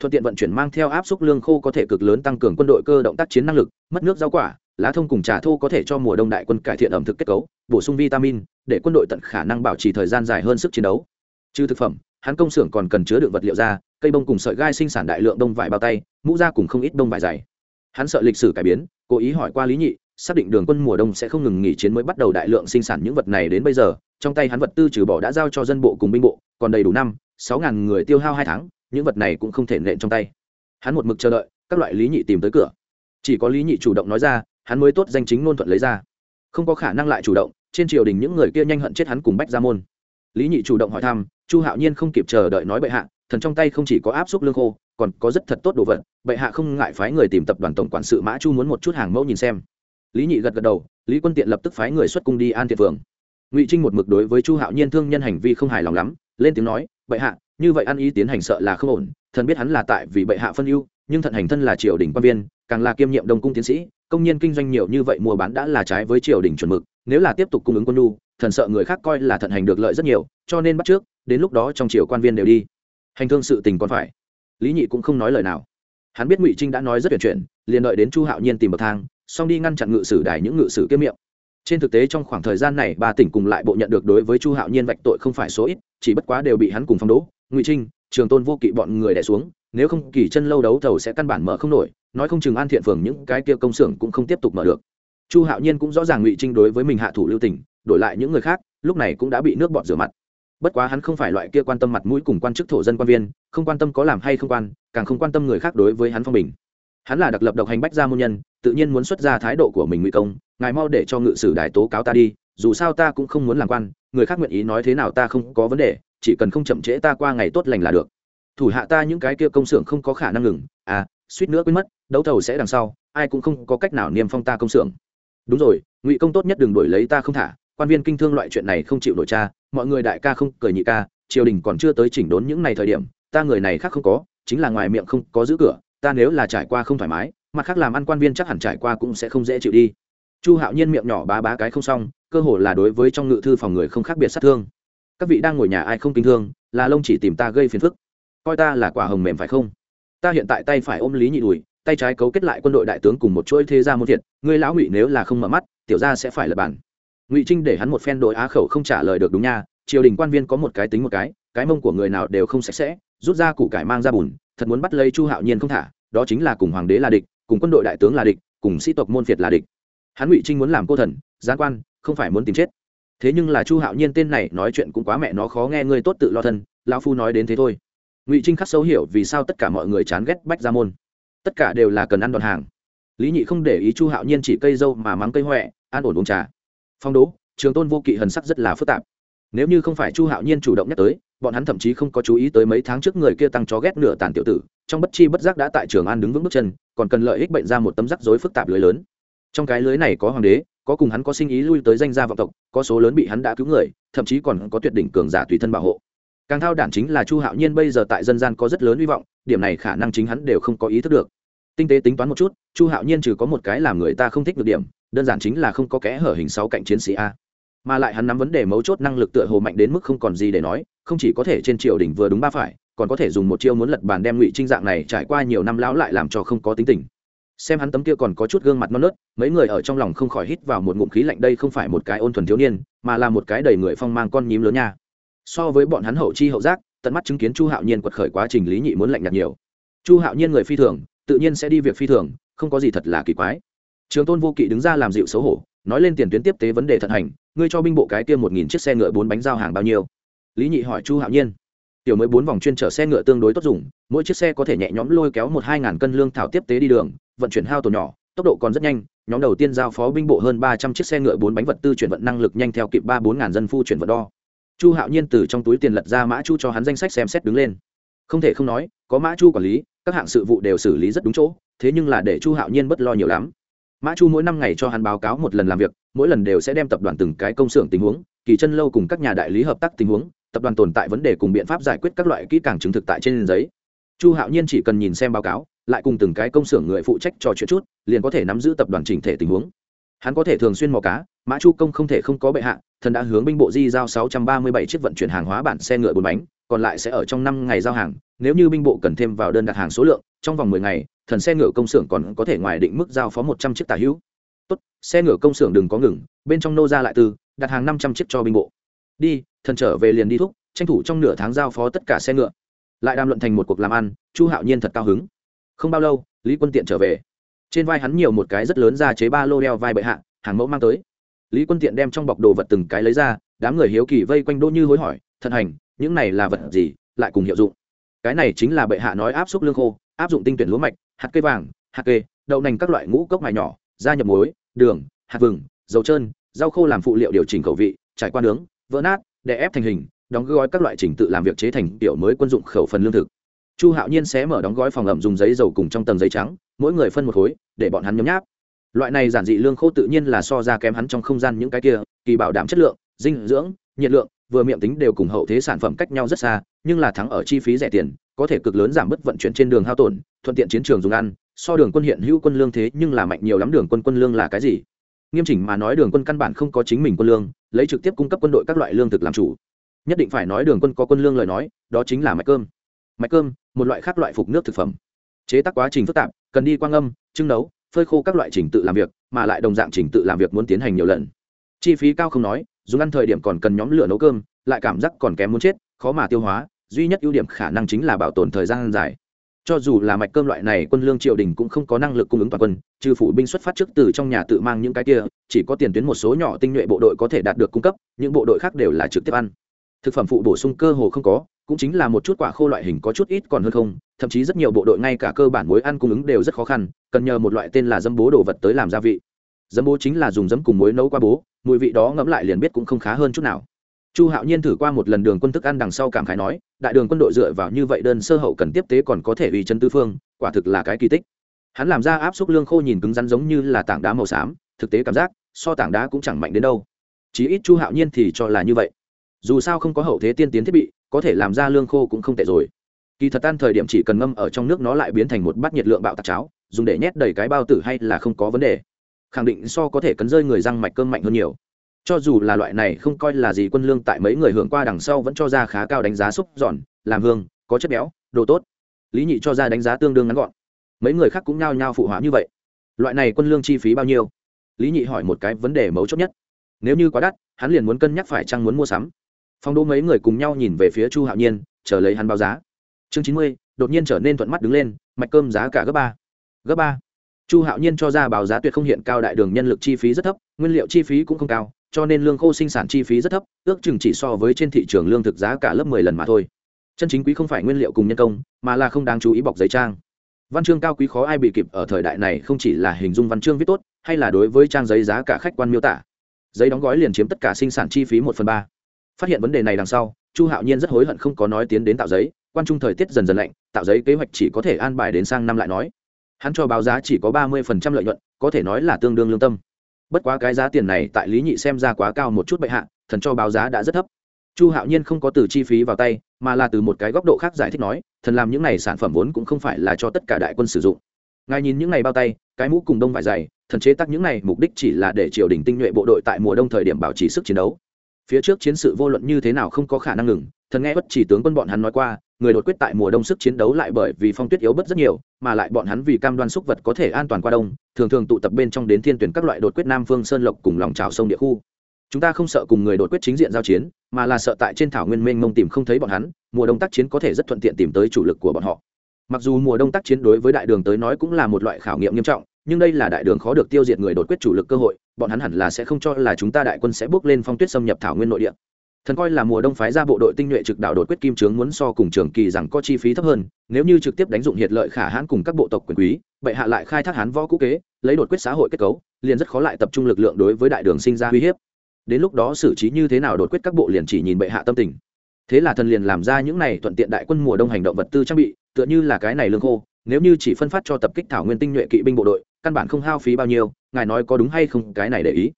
Thuận tiện vận chuyển mang theo áp xúc lương khô có thể cực lớn tăng cường quân đội cơ động tác chiến năng lực, mất nước rau quả, lá thông cùng trà thô có thể cho mùa đông đại quân cải thiện ẩm thực kết cấu, bổ sung vitamin, để quân đội tận khả năng bảo trì thời gian dài hơn sức chiến đấu. Trừ thực phẩm, hắn công xưởng còn cần chứa đựng vật liệu da, cây bông cùng sợi gai sinh sản đại lượng đông vải bao tay, mũ da cùng không ít đông vải dày hắn sợ lịch sử cải biến, cố ý hỏi qua lý nhị, xác định đường quân mùa đông sẽ không ngừng nghỉ chiến mới bắt đầu đại lượng sinh sản những vật này đến bây giờ. Trong tay hắn vật tư trừ bỏ đã giao cho dân bộ cùng binh bộ, còn đầy đủ năm, sáu ngàn người tiêu hao hai tháng, những vật này cũng không thể nện trong tay. Hắn một mực chờ đợi, các loại lý nhị tìm tới cửa. Chỉ có lý nhị chủ động nói ra, hắn mới tốt danh chính ngôn thuận lấy ra. Không có khả năng lại chủ động, trên triều đình những người kia nhanh hận chết hắn cùng bách ra môn. Lý nhị chủ động hỏi thăm, chu hạo nhiên không kịp chờ đợi nói bệ hạ thần trong tay không chỉ có áp suất lương khô, còn có rất thật tốt đồ vật, bệ hạ không ngại phái người tìm tập đoàn tổng quản sự mã chu muốn một chút hàng mẫu nhìn xem. Lý nhị gật gật đầu, lý quân tiện lập tức phái người xuất cung đi an thiện phường. Ngụy trinh một mực đối với chu hạo nhiên thương nhân hành vi không hài lòng lắm, lên tiếng nói, bệ hạ, như vậy ăn ý tiến hành sợ là không ổn, thần biết hắn là tại vì bệ hạ phân ưu, nhưng thận hành thân là triều đình quan viên, càng là kiêm nhiệm đông cung tiến sĩ, công nhân kinh doanh nhiều như vậy mua bán đã là trái với triều đình chuẩn mực, nếu là tiếp tục cung ứng quân nhu, thần sợ người khác coi là thận hành được lợi rất nhiều, cho nên bắt trước, đến lúc đó trong triều quan viên đều đi hành thương sự tình còn phải. Lý nhị cũng không nói lời nào. Hắn biết ngụy trinh đã nói rất tuyệt chuyện, liền đợi đến chu hạo nhiên tìm bậc thang, xong đi ngăn chặn ngự sử đài những ngự sử kiếm miệng. Trên thực tế trong khoảng thời gian này, ba tỉnh cùng lại bộ nhận được đối với chu hạo nhiên vạch tội không phải số ít, chỉ bất quá đều bị hắn cùng phong đỗ ngụy trinh, trường tôn vô kỵ bọn người đẻ xuống, nếu không kỳ chân lâu đấu thầu sẽ căn bản mở không nổi, nói không chừng an thiện phường những cái kia công xưởng cũng không tiếp tục mở được. Chu hạo nhiên cũng rõ ràng ngụy trinh đối với mình hạ thủ lưu tỉnh đổi lại những người khác, lúc này cũng đã bị nước bọt rửa mặt bất quá hắn không phải loại kia quan tâm mặt mũi cùng quan chức thổ dân quan viên, không quan tâm có làm hay không quan, càng không quan tâm người khác đối với hắn phong bình. Hắn là đặc lập độc hành bách gia môn nhân, tự nhiên muốn xuất ra thái độ của mình ngụy công, ngài mau để cho ngự sử đài tố cáo ta đi, dù sao ta cũng không muốn làm quan, người khác nguyện ý nói thế nào ta không có vấn đề, chỉ cần không chậm trễ ta qua ngày tốt lành là được. Thủ hạ ta những cái kia công xưởng không có khả năng ngừng à suýt nữa quên mất, đấu thầu sẽ đằng sau, ai cũng không có cách nào niêm phong ta công xưởng. Đúng rồi, ngụy công tốt nhất đừng đổi lấy ta không thả quan viên kinh thương loại chuyện này không chịu đổi cha, mọi người đại ca không cười nhị ca, triều đình còn chưa tới chỉnh đốn những ngày thời điểm, ta người này khác không có, chính là ngoài miệng không có giữ cửa, ta nếu là trải qua không thoải mái, mặt khác làm ăn quan viên chắc hẳn trải qua cũng sẽ không dễ chịu đi. Chu hạo nhiên miệng nhỏ bá bá cái không xong, cơ hồ là đối với trong ngự thư phòng người không khác biệt sát thương. Các vị đang ngồi nhà ai không kinh thương, là lông chỉ tìm ta gây phiền phức. Coi ta là quả hồng mềm phải không? Ta hiện tại tay phải ôm lý nhị đùi, tay trái cấu kết lại quân đội đại tướng cùng một chuỗi thế gia môn thiệt ngươi lão ngụy nếu là không mở mắt, tiểu gia sẽ phải lập bản ngụy trinh để hắn một phen đội á khẩu không trả lời được đúng nha triều đình quan viên có một cái tính một cái cái mông của người nào đều không sạch sẽ rút ra củ cải mang ra bùn thật muốn bắt lấy chu hạo nhiên không thả đó chính là cùng hoàng đế là địch cùng quân đội đại tướng là địch cùng sĩ tộc môn phiệt là địch hắn ngụy trinh muốn làm cô thần gián quan không phải muốn tìm chết thế nhưng là chu hạo nhiên tên này nói chuyện cũng quá mẹ nó khó nghe ngươi tốt tự lo thân lão phu nói đến thế thôi ngụy trinh khắc sâu hiểu vì sao tất cả mọi người chán ghét bách ra môn tất cả đều là cần ăn đòn hàng lý nhị không để ý chu hạo nhiên chỉ cây dâu mà mắng cây huệ ăn ổn uống trà phong đố, trường tôn vô kỵ hần sắc rất là phức tạp. Nếu như không phải chu hạo nhiên chủ động nhắc tới, bọn hắn thậm chí không có chú ý tới mấy tháng trước người kia tăng chó ghét nửa tàn tiểu tử, trong bất chi bất giác đã tại trường an đứng vững bước chân, còn cần lợi ích bệnh ra một tấm rắc rối phức tạp lưới lớn. Trong cái lưới này có hoàng đế, có cùng hắn có sinh ý lui tới danh gia vọng tộc, có số lớn bị hắn đã cứu người, thậm chí còn có tuyệt đỉnh cường giả tùy thân bảo hộ. Càng thao đản chính là chu hạo nhiên bây giờ tại dân gian có rất lớn hy vọng, điểm này khả năng chính hắn đều không có ý thức được. Tinh tế tính toán một chút, chu hạo nhiên trừ có một cái làm người ta không thích được điểm đơn giản chính là không có kẽ hở hình sáu cạnh chiến sĩ a. Mà lại hắn nắm vấn đề mấu chốt năng lực tựa hồ mạnh đến mức không còn gì để nói, không chỉ có thể trên triều đình vừa đúng ba phải, còn có thể dùng một chiêu muốn lật bàn đem ngụy trinh dạng này trải qua nhiều năm lão lại làm cho không có tính tình. Xem hắn tấm kia còn có chút gương mặt non nớt, mấy người ở trong lòng không khỏi hít vào một ngụm khí lạnh đây không phải một cái ôn thuần thiếu niên, mà là một cái đầy người phong mang con nhím lớn nha. So với bọn hắn hậu chi hậu giác, tận mắt chứng kiến chu hạo nhiên quật khởi quá trình lý nhị muốn lạnh nhạt nhiều. Chu hạo nhiên người phi thường, tự nhiên sẽ đi việc phi thường, không có gì thật là kỳ quái trường tôn vô kỵ đứng ra làm dịu xấu hổ, nói lên tiền tuyến tiếp tế vấn đề thận hành, ngươi cho binh bộ cái kia một nghìn chiếc xe ngựa bốn bánh giao hàng bao nhiêu? Lý nhị hỏi chu hạo nhiên. Tiểu mới bốn vòng chuyên chở xe ngựa tương đối tốt dùng, mỗi chiếc xe có thể nhẹ nhõm lôi kéo một hai ngàn cân lương thảo tiếp tế đi đường, vận chuyển hao tổn nhỏ, tốc độ còn rất nhanh, nhóm đầu tiên giao phó binh bộ hơn ba trăm chiếc xe ngựa bốn bánh vật tư chuyển vận năng lực nhanh theo kịp ba bốn ngàn dân phu chuyển vận đo. Chu hạo nhiên từ trong túi tiền lật ra mã chu cho hắn danh sách xem xét đứng lên. Không thể không nói, có mã chu quản lý, các hạng sự vụ đều xử lý rất đúng chỗ, thế nhưng là để chu hạo nhiên bất lo nhiều lắm mã chu mỗi năm ngày cho hắn báo cáo một lần làm việc, mỗi lần đều sẽ đem tập đoàn từng cái công xưởng tình huống, kỳ chân lâu cùng các nhà đại lý hợp tác tình huống, tập đoàn tồn tại vấn đề cùng biện pháp giải quyết các loại kỹ càng chứng thực tại trên giấy. Chu hạo nhiên chỉ cần nhìn xem báo cáo, lại cùng từng cái công xưởng người phụ trách trò chuyện chút, liền có thể nắm giữ tập đoàn chỉnh thể tình huống. Hắn có thể thường xuyên mò cá, mã chu công không thể không có bệ hạ, thần đã hướng binh bộ di giao sáu trăm ba mươi bảy chiếc vận chuyển hàng hóa bản xe ngựa bốn bánh, còn lại sẽ ở trong năm ngày giao hàng, nếu như binh bộ cần thêm vào đơn đặt hàng số lượng trong vòng mười ngày, thần xe ngựa công xưởng còn có thể ngoài định mức giao phó một trăm chiếc tả hữu. Tốt, xe ngựa công xưởng đừng có ngừng, bên trong nô ra lại từ, đặt hàng năm trăm chiếc cho binh bộ. Đi, thần trở về liền đi thúc, tranh thủ trong nửa tháng giao phó tất cả xe ngựa. Lại đàm luận thành một cuộc làm ăn, chu hạo nhiên thật cao hứng. Không bao lâu, lý quân tiện trở về. Trên vai hắn nhiều một cái rất lớn ra chế ba lô đeo vai bệ hạ, hàng mẫu mang tới. Lý quân tiện đem trong bọc đồ vật từng cái lấy ra, đám người hiếu kỳ vây quanh đỗ như hối hỏi thận hành, những này là vật gì, lại cùng hiệu dụng? Cái này chính là bệ hạ nói áp suất lương khô áp dụng tinh tuyển lúa mạch, hạt cây vàng, hạt kê, đậu nành các loại ngũ cốc mài nhỏ, gia nhập muối, đường, hạt vừng, dầu trơn, rau khô làm phụ liệu điều chỉnh khẩu vị, trải qua nướng, vỡ nát để ép thành hình, đóng gói các loại trình tự làm việc chế thành tiểu mới quân dụng khẩu phần lương thực. Chu hạo nhiên xé mở đóng gói phòng ẩm dùng giấy dầu cùng trong tầng giấy trắng, mỗi người phân một khối, để bọn hắn nhấm nháp. Loại này giản dị lương khô tự nhiên là so ra kém hắn trong không gian những cái kia, kỳ bảo đảm chất lượng, dinh dưỡng, nhiệt lượng, vừa miệng tính đều cùng hậu thế sản phẩm cách nhau rất xa, nhưng là thắng ở chi phí rẻ tiền có thể cực lớn giảm bớt vận chuyển trên đường hao tổn, thuận tiện chiến trường dùng ăn, so đường quân hiện hữu quân lương thế nhưng là mạnh nhiều lắm, đường quân quân lương là cái gì? Nghiêm chỉnh mà nói đường quân căn bản không có chính mình quân lương, lấy trực tiếp cung cấp quân đội các loại lương thực làm chủ. Nhất định phải nói đường quân có quân lương lời nói, đó chính là mạch cơm. Mạch cơm, một loại khác loại phục nước thực phẩm. Chế tác quá trình phức tạp, cần đi quang âm, trưng nấu, phơi khô các loại trình tự làm việc, mà lại đồng dạng trình tự làm việc muốn tiến hành nhiều lần. Chi phí cao không nói, dùng ăn thời điểm còn cần nhóm lửa nấu cơm, lại cảm giác còn kém muốn chết, khó mà tiêu hóa duy nhất ưu điểm khả năng chính là bảo tồn thời gian dài. Cho dù là mạch cơm loại này, quân lương triều đình cũng không có năng lực cung ứng toàn quân, trừ phủ binh xuất phát trước từ trong nhà tự mang những cái kia, chỉ có tiền tuyến một số nhỏ tinh nhuệ bộ đội có thể đạt được cung cấp, những bộ đội khác đều là trực tiếp ăn. Thực phẩm phụ bổ sung cơ hồ không có, cũng chính là một chút quả khô loại hình có chút ít còn hơn không, thậm chí rất nhiều bộ đội ngay cả cơ bản muối ăn cung ứng đều rất khó khăn, cần nhờ một loại tên là dấm bố đồ vật tới làm gia vị. Dấm bố chính là dùng dấm cùng muối nấu qua bố, mùi vị đó ngẫm lại liền biết cũng không khá hơn chút nào chu hạo nhiên thử qua một lần đường quân thức ăn đằng sau cảm khái nói, đại đường quân đội dựa vào như vậy đơn sơ hậu cần tiếp tế còn có thể uy chân tư phương, quả thực là cái kỳ tích. Hắn làm ra áp suất lương khô nhìn cứng rắn giống như là tảng đá màu xám, thực tế cảm giác, so tảng đá cũng chẳng mạnh đến đâu. Chí ít chu hạo nhiên thì cho là như vậy. Dù sao không có hậu thế tiên tiến thiết bị, có thể làm ra lương khô cũng không tệ rồi. Kỳ thật tan thời điểm chỉ cần ngâm ở trong nước nó lại biến thành một bát nhiệt lượng bạo tạc cháo, dùng để nhét đầy cái bao tử hay là không có vấn đề. Khẳng định so có thể cấn rơi người răng mạch cơm mạnh hơn nhiều cho dù là loại này không coi là gì quân lương tại mấy người hưởng qua đằng sau vẫn cho ra khá cao đánh giá xúc giòn làm hương, có chất béo, đồ tốt. Lý nhị cho ra đánh giá tương đương ngắn gọn. Mấy người khác cũng nhao nhao phụ họa như vậy. Loại này quân lương chi phí bao nhiêu? Lý nhị hỏi một cái vấn đề mấu chốt nhất. Nếu như quá đắt, hắn liền muốn cân nhắc phải chăng muốn mua sắm. Phong đô mấy người cùng nhau nhìn về phía chu hạo nhiên, chờ lấy hắn báo giá. Chương chín mươi, đột nhiên trở nên thuận mắt đứng lên, mạch cơm giá cả gấp ba. Gấp ba. Chu hạo nhiên cho ra báo giá tuyệt không hiện cao đại đường nhân lực chi phí rất thấp, nguyên liệu chi phí cũng không cao cho nên lương khô sinh sản chi phí rất thấp, ước chừng chỉ so với trên thị trường lương thực giá cả lớp mười lần mà thôi. Chân chính quý không phải nguyên liệu cùng nhân công, mà là không đáng chú ý bọc giấy trang. Văn chương cao quý khó ai bị kịp ở thời đại này không chỉ là hình dung văn chương viết tốt, hay là đối với trang giấy giá cả khách quan miêu tả. Giấy đóng gói liền chiếm tất cả sinh sản chi phí một phần ba. Phát hiện vấn đề này đằng sau, chu hạo nhiên rất hối hận không có nói tiến đến tạo giấy, quan trung thời tiết dần dần lạnh, tạo giấy kế hoạch chỉ có thể an bài đến sang năm lại nói. Hắn cho báo giá chỉ có ba mươi phần trăm lợi nhuận, có thể nói là tương đương lương tâm bất quá cái giá tiền này tại lý nhị xem ra quá cao một chút bệ hạ, thần cho báo giá đã rất thấp. Chu hạo nhiên không có từ chi phí vào tay, mà là từ một cái góc độ khác giải thích nói, thần làm những này sản phẩm vốn cũng không phải là cho tất cả đại quân sử dụng. Ngài nhìn những này bao tay, cái mũ cùng đông vải dày, thần chế tác những này mục đích chỉ là để triều đình tinh nhuệ bộ đội tại mùa đông thời điểm bảo trì sức chiến đấu. Phía trước chiến sự vô luận như thế nào không có khả năng ngừng, thần nghe bất chỉ tướng quân bọn hắn nói qua người đột quyết tại mùa đông sức chiến đấu lại bởi vì phong tuyết yếu bớt rất nhiều, mà lại bọn hắn vì cam đoan súc vật có thể an toàn qua đông, thường thường tụ tập bên trong đến thiên tuyển các loại đột quyết nam phương sơn lộc cùng lòng trào sông địa khu. Chúng ta không sợ cùng người đột quyết chính diện giao chiến, mà là sợ tại trên thảo nguyên mênh mông tìm không thấy bọn hắn, mùa đông tác chiến có thể rất thuận tiện tìm tới chủ lực của bọn họ. Mặc dù mùa đông tác chiến đối với đại đường tới nói cũng là một loại khảo nghiệm nghiêm trọng, nhưng đây là đại đường khó được tiêu diệt người đột quyết chủ lực cơ hội, bọn hắn hẳn là sẽ không cho là chúng ta đại quân sẽ bước lên phong tuyết xâm nhập thảo nguyên nội địa thần coi là mùa đông phái ra bộ đội tinh nhuệ trực đạo đột quyết kim trướng muốn so cùng trường kỳ rằng có chi phí thấp hơn, nếu như trực tiếp đánh dụng hiệt lợi khả hãn cùng các bộ tộc quyền quý, bệ hạ lại khai thác hán võ cũ kế, lấy đột quyết xã hội kết cấu, liền rất khó lại tập trung lực lượng đối với đại đường sinh ra uy hiếp. Đến lúc đó xử trí như thế nào đột quyết các bộ liền chỉ nhìn bệ hạ tâm tình. Thế là thần liền làm ra những này thuận tiện đại quân mùa đông hành động vật tư trang bị, tựa như là cái này lương khô, nếu như chỉ phân phát cho tập kích thảo nguyên tinh nhuệ kỵ binh bộ đội, căn bản không hao phí bao nhiêu, ngài nói có đúng hay không, cái này để ý.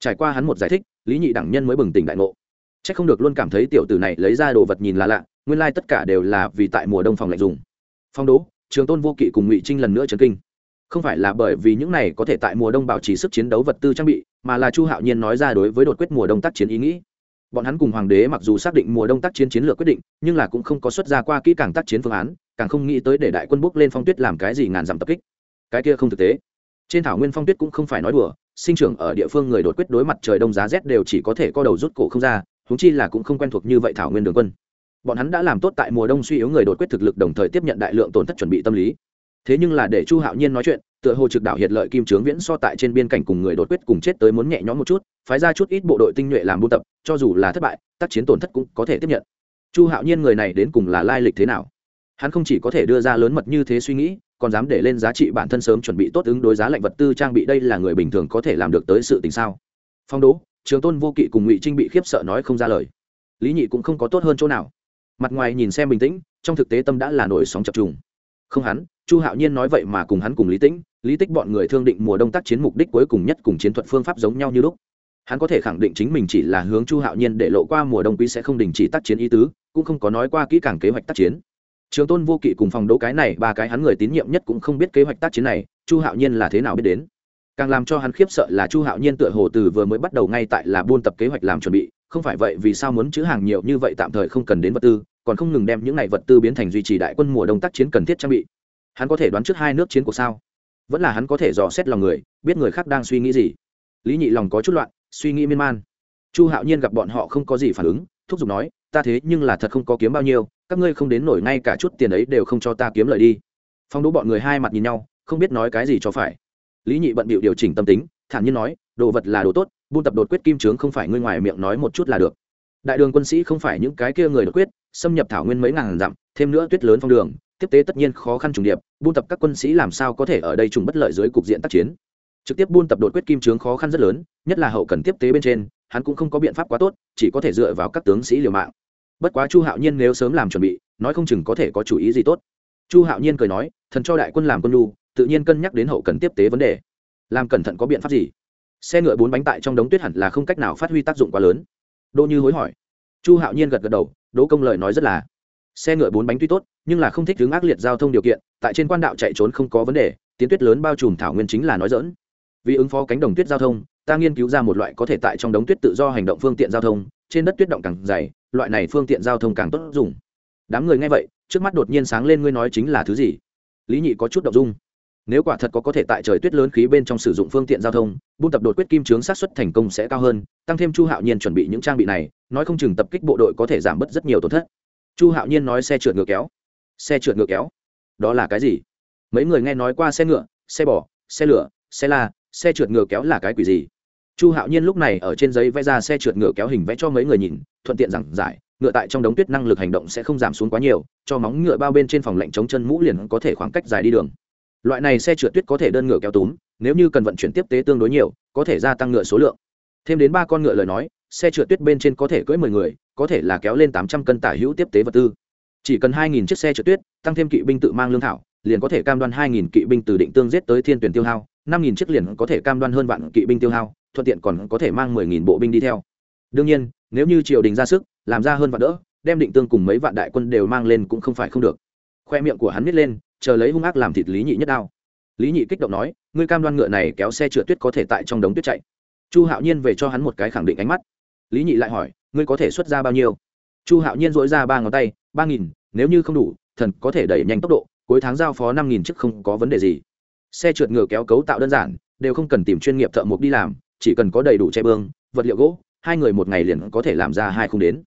Trải qua hắn một giải thích, lý nhị đẳng nhân mới bừng tỉnh đại ngộ c h ắ c không được luôn cảm thấy tiểu tử này lấy ra đồ vật nhìn là lạ, nguyên lai、like、tất cả đều là vì tại mùa đông phòng lạnh dùng. Phong đố trường tôn vô kỵ cùng ngụy trinh lần nữa trấn kinh. Không phải là bởi vì những này có thể tại mùa đông bảo trì sức chiến đấu vật tư trang bị, mà là chu hạo nhiên nói ra đối với đột quyết mùa đông tác chiến ý nghĩ. Bọn hắn cùng hoàng đế mặc dù xác định mùa đông tác chiến chiến lược quyết định, nhưng là cũng không có xuất ra qua kỹ càng tác chiến phương án, càng không nghĩ tới để đại quân bốc lên phong tuyết làm cái gì ngàn dặm tập kích. Cái kia không thực tế. Trên thảo nguyên phong tuyết cũng không phải nói đùa, sinh trưởng ở địa phương người đột quyết đối mặt trời đông giá rét đều chỉ có thể co đầu rút cổ không ra húng chi là cũng không quen thuộc như vậy thảo nguyên đường quân. Bọn hắn đã làm tốt tại mùa đông suy yếu người đột quyết thực lực đồng thời tiếp nhận đại lượng tổn thất chuẩn bị tâm lý. Thế nhưng là để chu hạo nhiên nói chuyện, tựa hồ trực đảo hiệt lợi kim trướng viễn so tại trên biên cảnh cùng người đột quyết cùng chết tới muốn nhẹ nhõm một chút, phái ra chút ít bộ đội tinh nhuệ làm buôn tập, cho dù là thất bại, tác chiến tổn thất cũng có thể tiếp nhận. Chu hạo nhiên người này đến cùng là lai lịch thế nào? Hắn không chỉ có thể đưa ra lớn mật như thế suy nghĩ, còn dám để lên giá trị bản thân sớm chuẩn bị tốt ứng đối giá lạnh vật tư trang bị đây là người bình thường có thể làm được tới sự tình sao? Phong đố trường tôn vô kỵ cùng ngụy trinh bị khiếp sợ nói không ra lời. Lý nhị cũng không có tốt hơn chỗ nào. Mặt ngoài nhìn xem bình tĩnh, trong thực tế tâm đã là nổi sóng chập trùng. Không hắn, chu hạo nhiên nói vậy mà cùng hắn cùng lý tĩnh, lý tích bọn người thương định mùa đông tác chiến mục đích cuối cùng nhất cùng chiến thuật phương pháp giống nhau như lúc. Hắn có thể khẳng định chính mình chỉ là hướng chu hạo nhiên để lộ qua mùa đông quý sẽ không đình chỉ tác chiến ý tứ, cũng không có nói qua kỹ càng kế hoạch tác chiến. Trường tôn vô kỵ cùng phòng đấu cái này, ba cái hắn người tín nhiệm nhất cũng không biết kế hoạch tác chiến này, chu hạo nhiên là thế nào biết đến càng làm cho hắn khiếp sợ là chu hạo nhiên tựa hồ từ vừa mới bắt đầu ngay tại là buôn tập kế hoạch làm chuẩn bị, không phải vậy vì sao muốn chữ hàng nhiều như vậy tạm thời không cần đến vật tư, còn không ngừng đem những này vật tư biến thành duy trì đại quân mùa đông tác chiến cần thiết trang bị. Hắn có thể đoán trước hai nước chiến cuộc sao? Vẫn là hắn có thể dò xét lòng người, biết người khác đang suy nghĩ gì. Lý nhị lòng có chút loạn, suy nghĩ miên man. Chu hạo nhiên gặp bọn họ không có gì phản ứng, thúc giục nói, ta thế nhưng là thật không có kiếm bao nhiêu, các ngươi không đến nổi ngay cả chút tiền ấy đều không cho ta kiếm lời đi. Phong đỗ bọn người hai mặt nhìn nhau, không biết nói cái gì cho phải lý nhị bận bịu điều chỉnh tâm tính, thản nhiên nói, đồ vật là đồ tốt, buôn tập đột quyết kim trướng không phải ngươi ngoài miệng nói một chút là được. Đại đường quân sĩ không phải những cái kia người đột quyết, xâm nhập thảo nguyên mấy ngàn dặm, thêm nữa tuyết lớn phong đường, tiếp tế tất nhiên khó khăn trùng điệp, buôn tập các quân sĩ làm sao có thể ở đây trùng bất lợi dưới cục diện tác chiến. Trực tiếp buôn tập đột quyết kim trướng khó khăn rất lớn, nhất là hậu cần tiếp tế bên trên, hắn cũng không có biện pháp quá tốt, chỉ có thể dựa vào các tướng sĩ liều mạng. Bất quá chu hạo nhiên nếu sớm làm chuẩn bị, nói không chừng có thể có chủ ý gì tốt chu hạo nhiên cười nói, thần cho đại quân làm quân lu tự nhiên cân nhắc đến hậu cần tiếp tế vấn đề. Làm cẩn thận có biện pháp gì? Xe ngựa bốn bánh tại trong đống tuyết hẳn là không cách nào phát huy tác dụng quá lớn. Đỗ như hối hỏi. Chu hạo nhiên gật gật đầu, đỗ công lời nói rất là. Xe ngựa bốn bánh tuy tốt, nhưng là không thích hướng ác liệt giao thông điều kiện, tại trên quan đạo chạy trốn không có vấn đề, tiến tuyết lớn bao trùm thảo nguyên chính là nói dỡn vì ứng phó cánh đồng tuyết giao thông, ta nghiên cứu ra một loại có thể tại trong đống tuyết tự do hành động phương tiện giao thông, trên đất tuyết động càng dày, loại này phương tiện giao thông càng tốt dùng. Đám người nghe vậy trước mắt đột nhiên sáng lên ngươi nói chính là thứ gì? Lý nhị có chút động dung. Nếu quả thật có có thể tại trời tuyết lớn khí bên trong sử dụng phương tiện giao thông, buôn tập đột quyết kim trướng sát xuất thành công sẽ cao hơn, tăng thêm chu hạo nhiên chuẩn bị những trang bị này, nói không chừng tập kích bộ đội có thể giảm bớt rất nhiều tổn thất. Chu hạo nhiên nói xe trượt ngựa kéo. Xe trượt ngựa kéo? Đó là cái gì? Mấy người nghe nói qua xe ngựa, xe bò, xe lửa, xe la, xe trượt ngựa kéo là cái quỷ gì? Chu hạo nhiên lúc này ở trên giấy vẽ ra xe trượt ngựa kéo hình vẽ cho mấy người nhìn, thuận tiện giảng giải ngựa tại trong đống tuyết năng lực hành động sẽ không giảm xuống quá nhiều, cho móng ngựa bao bên trên phòng lạnh chống chân mũ liền có thể khoảng cách dài đi đường. Loại này xe trượt tuyết có thể đơn ngựa kéo túm, nếu như cần vận chuyển tiếp tế tương đối nhiều, có thể gia tăng ngựa số lượng. Thêm đến ba con ngựa lời nói, xe trượt tuyết bên trên có thể cưỡi mười người, có thể là kéo lên tám trăm cân tả hữu tiếp tế vật tư. Chỉ cần hai nghìn chiếc xe trượt tuyết, tăng thêm kỵ binh tự mang lương thảo, liền có thể cam đoan hai nghìn kỵ binh từ định tương giết tới thiên tuyển tiêu hao, năm nghìn chiếc liền có thể cam đoan hơn vạn kỵ binh tiêu hao, thuận tiện còn có thể mang mười nghìn bộ binh đi theo. Đương nhiên nếu như triều đình ra sức, làm ra hơn vạn đỡ, đem định tương cùng mấy vạn đại quân đều mang lên cũng không phải không được. Khoe miệng của hắn nít lên, chờ lấy hung ác làm thịt lý nhị nhất đao. Lý nhị kích động nói, ngươi cam đoan ngựa này kéo xe trượt tuyết có thể tại trong đống tuyết chạy? Chu hạo nhiên về cho hắn một cái khẳng định ánh mắt. Lý nhị lại hỏi, ngươi có thể xuất ra bao nhiêu? Chu hạo nhiên dỗi ra ba ngón tay, ba nghìn, nếu như không đủ, thần có thể đẩy nhanh tốc độ, cuối tháng giao phó năm nghìn chức không có vấn đề gì. Xe trượt ngựa kéo cấu tạo đơn giản, đều không cần tìm chuyên nghiệp thợ mộc đi làm, chỉ cần có đầy đủ che bương, vật liệu gỗ hai người một ngày liền có thể làm ra hai không đến.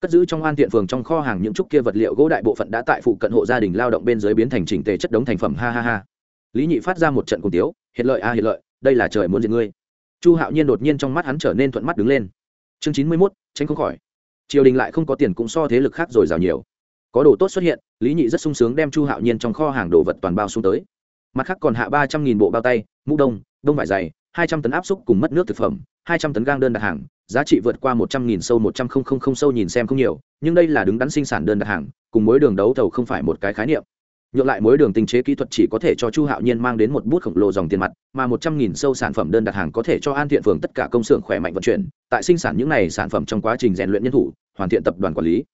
Cất giữ trong an tiện phường trong kho hàng những trúc kia vật liệu gỗ đại bộ phận đã tại phụ cận hộ gia đình lao động bên dưới biến thành chỉnh tề chất đống thành phẩm. Ha ha ha. Lý nhị phát ra một trận cùng tiếu hiện lợi a à hiện lợi, đây là trời muốn diệt ngươi. Chu hạo nhiên đột nhiên trong mắt hắn trở nên thuận mắt đứng lên. Chương chín mươi mốt, tránh không khỏi. Triều đình lại không có tiền cũng so thế lực khác rồi rào nhiều. Có đồ tốt xuất hiện, lý nhị rất sung sướng đem chu hạo nhiên trong kho hàng đồ vật toàn bao xuống tới. Mặt khác còn hạ ba trăm nghìn bộ bao tay, mũ đông đông vải dày, hai trăm tấn áp xúc cùng mất nước thực phẩm, hai trăm tấn gang đơn đặt hàng giá trị vượt qua một trăm nghìn sâu một trăm không không không sâu nhìn xem không nhiều, nhưng đây là đứng đắn sinh sản đơn đặt hàng, cùng mối đường đấu thầu không phải một cái khái niệm. Nhượng lại mối đường tinh chế kỹ thuật chỉ có thể cho chu hạo nhiên mang đến một bút khổng lồ dòng tiền mặt, mà một trăm nghìn sâu sản phẩm đơn đặt hàng có thể cho an thiện phường tất cả công xưởng khỏe mạnh vận chuyển, tại sinh sản những này sản phẩm trong quá trình rèn luyện nhân thủ, hoàn thiện tập đoàn quản lý.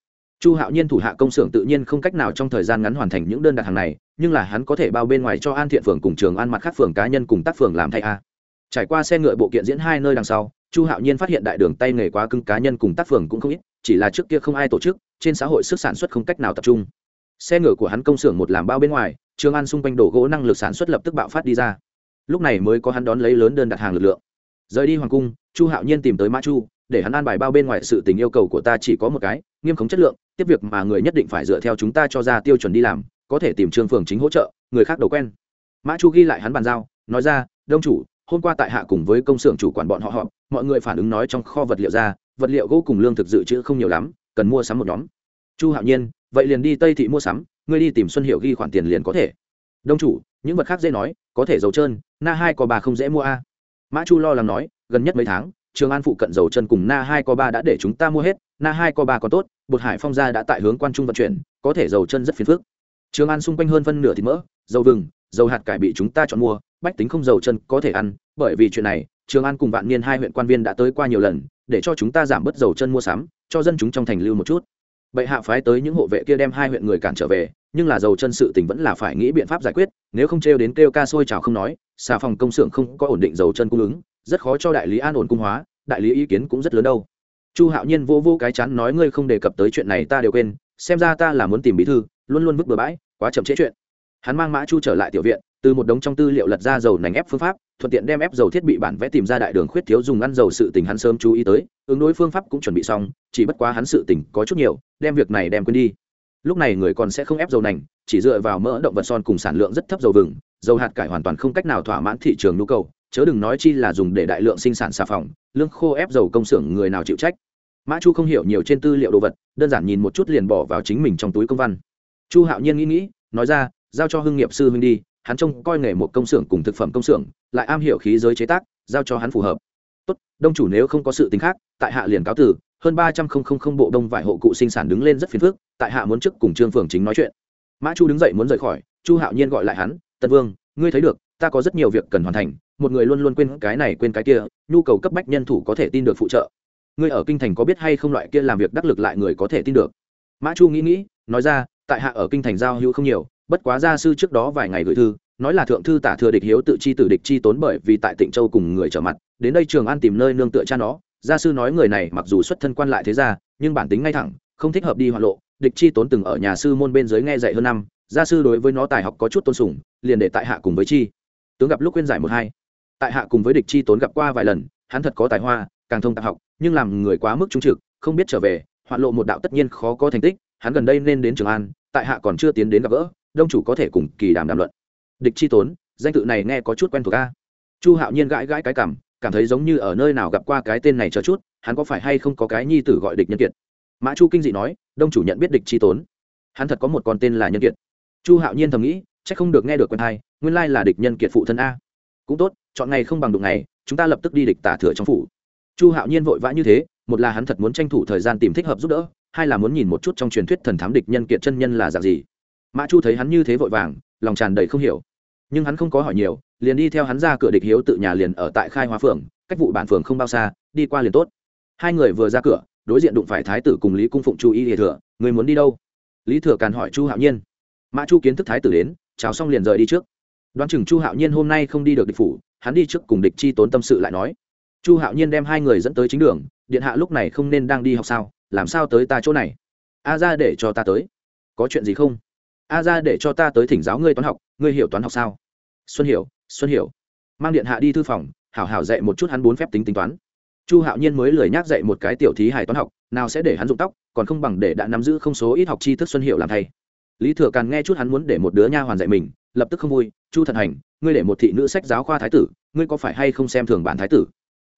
Chu hạo nhiên thủ hạ công xưởng tự nhiên không cách nào trong thời gian ngắn hoàn thành những đơn đặt hàng này, nhưng là hắn có thể bao bên ngoài cho an thiện phường cùng trường an mặt khác phường cá nhân cùng tác phường làm thay a trải qua xe ngựa bộ kiện diễn hai nơi đằng sau, chu hạo nhiên phát hiện đại đường tay nghề quá cưng cá nhân cùng tác phường cũng không ít, chỉ là trước kia không ai tổ chức, trên xã hội sức sản xuất không cách nào tập trung. Xe ngựa của hắn công xưởng một làm bao bên ngoài, trường an xung quanh đổ gỗ năng lực sản xuất lập tức bạo phát đi ra. Lúc này mới có hắn đón lấy lớn đơn đặt hàng lực lượng. Rời đi hoàng cung, chu hạo nhiên tìm tới mã chu, để hắn an bài bao bên ngoài sự tình yêu cầu của ta chỉ có một cái, nghiêm khống chất lượng, tiếp việc mà người nhất định phải dựa theo chúng ta cho ra tiêu chuẩn đi làm, có thể tìm trương phường chính hỗ trợ, người khác đầu quen. Mã chu ghi lại hắn bàn giao, nói ra, đông chủ hôm qua tại hạ cùng với công xưởng chủ quản bọn họ họp, mọi người phản ứng nói trong kho vật liệu ra, vật liệu gỗ cùng lương thực dự trữ không nhiều lắm, cần mua sắm một nhóm. Chu hạo nhiên, vậy liền đi tây thị mua sắm, ngươi đi tìm xuân hiệu ghi khoản tiền liền có thể. Đông chủ, những vật khác dễ nói, có thể dầu trơn, na hai có bà không dễ mua a. Mã chu lo lắng nói, gần nhất mấy tháng, trường an phụ cận dầu chân cùng na hai có ba đã để chúng ta mua hết, na hai có ba còn tốt, bột hải phong gia đã tại hướng quan trung vận chuyển, có thể dầu chân rất phiền phức. Trường an xung quanh hơn phân nửa thịt mỡ, dầu vừng dầu hạt cải bị chúng ta chọn mua, bách tính không dầu chân có thể ăn, bởi vì chuyện này, trường an cùng vạn niên hai huyện quan viên đã tới qua nhiều lần, để cho chúng ta giảm bớt dầu chân mua sắm, cho dân chúng trong thành lưu một chút. Bệ hạ phái tới những hộ vệ kia đem hai huyện người cản trở về, nhưng là dầu chân sự tình vẫn là phải nghĩ biện pháp giải quyết, nếu không trêu đến kêu ca sôi trào không nói, xà phòng công xưởng không có ổn định dầu chân cung ứng, rất khó cho đại lý an ổn cung hóa, đại lý ý kiến cũng rất lớn đâu. Chu hạo nhiên vô vô cái chán nói ngươi không đề cập tới chuyện này ta đều quên, xem ra ta là muốn tìm bí thư, luôn luôn vứt bừa bãi, quá chậm trễ chuyện hắn mang mã chu trở lại tiểu viện, từ một đống trong tư liệu lật ra dầu nành ép phương pháp, thuận tiện đem ép dầu thiết bị bản vẽ tìm ra đại đường khuyết thiếu dùng ăn dầu sự tình hắn sớm chú ý tới, ứng đối phương pháp cũng chuẩn bị xong, chỉ bất quá hắn sự tình có chút nhiều, đem việc này đem quên đi. Lúc này người còn sẽ không ép dầu nành, chỉ dựa vào mỡ động vật son cùng sản lượng rất thấp dầu vừng, dầu hạt cải hoàn toàn không cách nào thỏa mãn thị trường nhu cầu, chớ đừng nói chi là dùng để đại lượng sinh sản xà phòng, lương khô ép dầu công xưởng người nào chịu trách. Mã chu không hiểu nhiều trên tư liệu đồ vật, đơn giản nhìn một chút liền bỏ vào chính mình trong túi công văn. Chu hạo nhiên nghĩ nghĩ, nói ra giao cho hưng nghiệp sư huynh đi, hắn trông coi nghề một công xưởng cùng thực phẩm công xưởng, lại am hiểu khí giới chế tác, giao cho hắn phù hợp. Tốt, đông chủ nếu không có sự tính khác, tại hạ liền cáo tử hơn ba trăm linh bộ đông vải hộ cụ sinh sản đứng lên rất phiền phức, tại hạ muốn trước cùng trương phường chính nói chuyện. Mã chu đứng dậy muốn rời khỏi, chu hạo nhiên gọi lại hắn tân vương, ngươi thấy được, ta có rất nhiều việc cần hoàn thành, một người luôn luôn quên cái này quên cái kia, nhu cầu cấp bách nhân thủ có thể tin được phụ trợ. Ngươi ở kinh thành có biết hay không loại kia làm việc đắc lực lại người có thể tin được? Mã chu nghĩ nghĩ, nói ra, tại hạ ở kinh thành giao hữu không nhiều bất quá gia sư trước đó vài ngày gửi thư, nói là thượng thư tả thừa địch hiếu tự chi tử địch chi tốn bởi vì tại tịnh châu cùng người trở mặt, đến đây trường an tìm nơi nương tựa cha nó. Gia sư nói người này mặc dù xuất thân quan lại thế gia, nhưng bản tính ngay thẳng, không thích hợp đi hoạn lộ. Địch chi tốn từng ở nhà sư môn bên dưới nghe dạy hơn năm, gia sư đối với nó tài học có chút tôn sùng, liền để tại hạ cùng với chi. Tướng gặp lúc khuyên giải một hai. Tại hạ cùng với địch chi tốn gặp qua vài lần, hắn thật có tài hoa, càng thông tạp học, nhưng làm người quá mức trung trực, không biết trở về, hoạn lộ một đạo tất nhiên khó có thành tích, hắn gần đây nên đến trường an, tại hạ còn chưa tiến đến gặp gỡ đông chủ có thể cùng kỳ đàm đàm luận. Địch chi tốn, danh tự này nghe có chút quen thuộc ca chu hạo nhiên gãi gãi cái cảm cảm thấy giống như ở nơi nào gặp qua cái tên này chờ chút, hắn có phải hay không có cái nhi tử gọi địch nhân kiệt? Mã chu kinh dị nói, đông chủ nhận biết địch chi tốn. Hắn thật có một con tên là nhân kiệt. Chu hạo nhiên thầm nghĩ c h ắ c không được nghe được quen thai nguyên lai là địch nhân kiệt phụ thân a. Cũng tốt, chọn ngày không bằng đụng ngày, chúng ta lập tức đi địch tả thừa trong phủ. Chu hạo nhiên vội vã như thế, một là hắn thật muốn tranh thủ thời gian tìm thích hợp giúp đỡ, hai là muốn nhìn một chút trong truyền thuyết thần thám địch nhân kiệt chân nhân là dạng gì mã chu thấy hắn như thế vội vàng, lòng tràn đầy không hiểu. Nhưng hắn không có hỏi nhiều, liền đi theo hắn ra cửa địch hiếu tự nhà liền ở tại khai hóa phường, cách vụ bản phường không bao xa, đi qua liền tốt. Hai người vừa ra cửa, đối diện đụng phải thái tử cùng lý cung phụng chu y địa thừa, người muốn đi đâu? Lý thừa càn hỏi chu hạo nhiên. Mã chu kiến thức thái tử đến, chào xong liền rời đi trước. Đoán chừng chu hạo nhiên hôm nay không đi được địch phủ, hắn đi trước cùng địch chi tốn tâm sự lại nói. Chu hạo nhiên đem hai người dẫn tới chính đường, điện hạ lúc này không nên đang đi học sao? Làm sao tới ta chỗ này? A ra để cho ta tới. Có chuyện gì không? A ra để cho ta tới thỉnh giáo ngươi toán học, ngươi hiểu toán học sao? Xuân hiểu xuân hiểu. Mang điện hạ đi thư phòng, hảo hảo dạy một chút hắn bốn phép tính tính toán. Chu hạo nhiên mới lười nhác dạy một cái tiểu thí hài toán học, nào sẽ để hắn dụng tóc, còn không bằng để đã nắm giữ không số ít học tri thức xuân hiệu làm thay lý thừa càn nghe chút hắn muốn để một đứa nha hoàn dạy mình, lập tức không vui, chu thần hành, ngươi để một thị nữ sách giáo khoa thái tử, ngươi có phải hay không xem thường bản thái tử?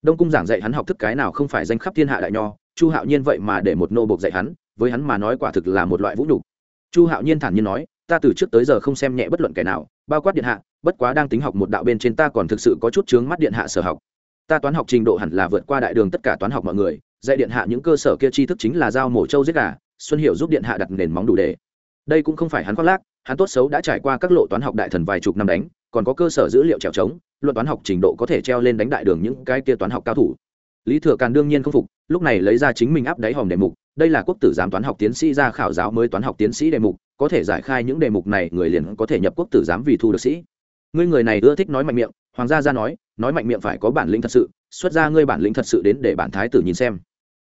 Đông cung giảng dạy hắn học thức cái nào không phải danh khắp thiên hạ đại nho, chu hạo nhiên vậy mà để một nô bộc dạy hắn, với hắn mà nói quả thực là một loại vũ nhục chu hạo nhiên thản nhiên nói, ta từ trước tới giờ không xem nhẹ bất luận kẻ nào, bao quát điện hạ, bất quá đang tính học một đạo bên trên ta còn thực sự có chút chướng mắt điện hạ sở học. Ta toán học trình độ hẳn là vượt qua đại đường tất cả toán học mọi người, dạy điện hạ những cơ sở kia tri thức chính là giao mổ trâu giết gà, xuân hiệu giúp điện hạ đặt nền móng đủ đề đây cũng không phải hắn khoác lác, hắn tốt xấu đã trải qua các lộ toán học đại thần vài chục năm đánh, còn có cơ sở dữ liệu trèo trống, luận toán học trình độ có thể treo lên đánh đại đường những cái kia toán học cao thủ. Lý thừa càn đương nhiên không phục, lúc này lấy ra chính mình áp đáy hòm đề mục đây là quốc tử giám toán học tiến sĩ ra khảo giáo mới toán học tiến sĩ đề mục, có thể giải khai những đề mục này, người liền có thể nhập quốc tử giám vì thu được sĩ. Ngươi người này ưa thích nói mạnh miệng, hoàng gia ra nói nói mạnh miệng phải có bản lĩnh thật sự, xuất ra ngươi bản lĩnh thật sự đến để bản thái tử nhìn xem.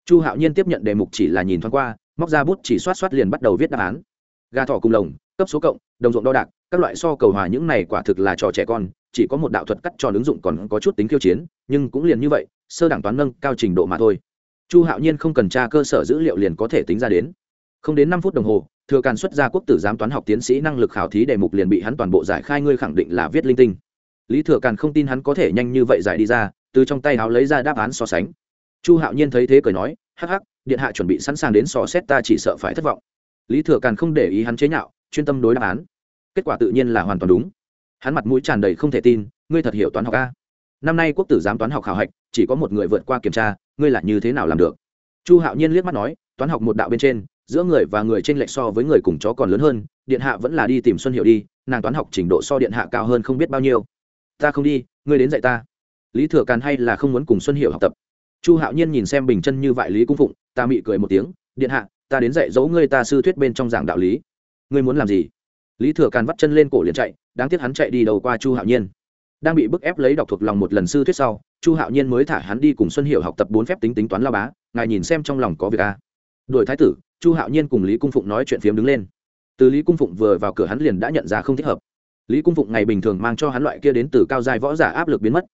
Chu hạo nhiên tiếp nhận đề mục chỉ là nhìn thoáng qua, móc ra bút chỉ soát soát liền bắt đầu viết đáp án. Gà thỏ cùng lồng, cấp số cộng, đồng ruộng đo đạc, các loại so cầu hòa những này quả thực là trò trẻ con, chỉ có một đạo thuật cắt tròn ứng dụng còn có chút tính khiêu chiến, nhưng cũng liền như vậy, sơ đẳng toán nâng cao trình độ mà thôi chu hạo nhiên không cần tra cơ sở dữ liệu liền có thể tính ra đến. Không đến năm phút đồng hồ, thừa càn xuất ra quốc tử giám toán học tiến sĩ năng lực khảo thí đề mục liền bị hắn toàn bộ giải khai, ngươi khẳng định là viết linh tinh. Lý thừa càn không tin hắn có thể nhanh như vậy giải đi ra, từ trong tay áo lấy ra đáp án so sánh. Chu hạo nhiên thấy thế cười nói, hắc hắc, điện hạ chuẩn bị sẵn sàng đến sò xét, ta chỉ sợ phải thất vọng. Lý thừa càn không để ý hắn chế nhạo, chuyên tâm đối đáp án. Kết quả tự nhiên là hoàn toàn đúng. Hắn mặt mũi tràn đầy không thể tin, ngươi thật hiểu toán học a. Năm nay quốc tử giám toán học khảo hạch, chỉ có một người vượt qua kiểm tra ngươi là như thế nào làm được? Chu hạo nhiên liếc mắt nói, toán học một đạo bên trên, giữa người và người t r ê n lệch so với người cùng chó còn lớn hơn, điện hạ vẫn là đi tìm xuân hiệu đi, nàng toán học trình độ so điện hạ cao hơn không biết bao nhiêu. Ta không đi, ngươi đến dạy ta. Lý thừa càn hay là không muốn cùng xuân hiệu học tập? Chu hạo nhiên nhìn xem bình chân như vại lý cung phụng, ta mị cười một tiếng, điện hạ, ta đến dạy dỗ ngươi ta sư thuyết bên trong giảng đạo lý. Ngươi muốn làm gì? Lý thừa càn vắt chân lên cổ liền chạy, đáng tiếc hắn chạy đi đầu qua chu hạo nhiên. Đang bị bức ép lấy đọc thuộc lòng một lần sư thuyết sau chu hạo nhiên mới thả hắn đi cùng xuân hiệu học tập bốn phép tính tính toán lao bá, ngài nhìn xem trong lòng có việc a à. đuổi thái tử, chu hạo nhiên cùng lý cung phụng nói chuyện phiếm đứng lên. Từ lý cung phụng vừa vào cửa hắn liền đã nhận ra không thích hợp. Lý cung phụng ngày bình thường mang cho hắn loại kia đến từ cao dài võ giả áp lực biến mất.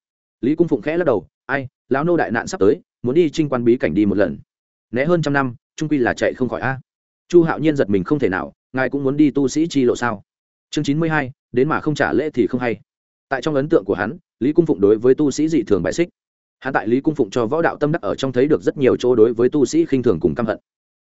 Lý cung phụng khẽ lắc đầu, ai, lão nô đại nạn sắp tới, muốn đi trinh quan bí cảnh đi một lần. Né hơn trăm năm, trung quy là chạy không khỏi a. Chu hạo nhiên giật mình không thể nào, ngài cũng muốn đi tu sĩ chi lộ sao? Chương chín mươi hai, đến mà không trả lễ thì không hay. Tại trong ấn tượng của hắn lý cung phụng đối với tu sĩ dị thường bại xích. Hắn tại lý cung phụng cho võ đạo tâm đắc ở trong thấy được rất nhiều chỗ đối với tu sĩ khinh thường cùng căm hận.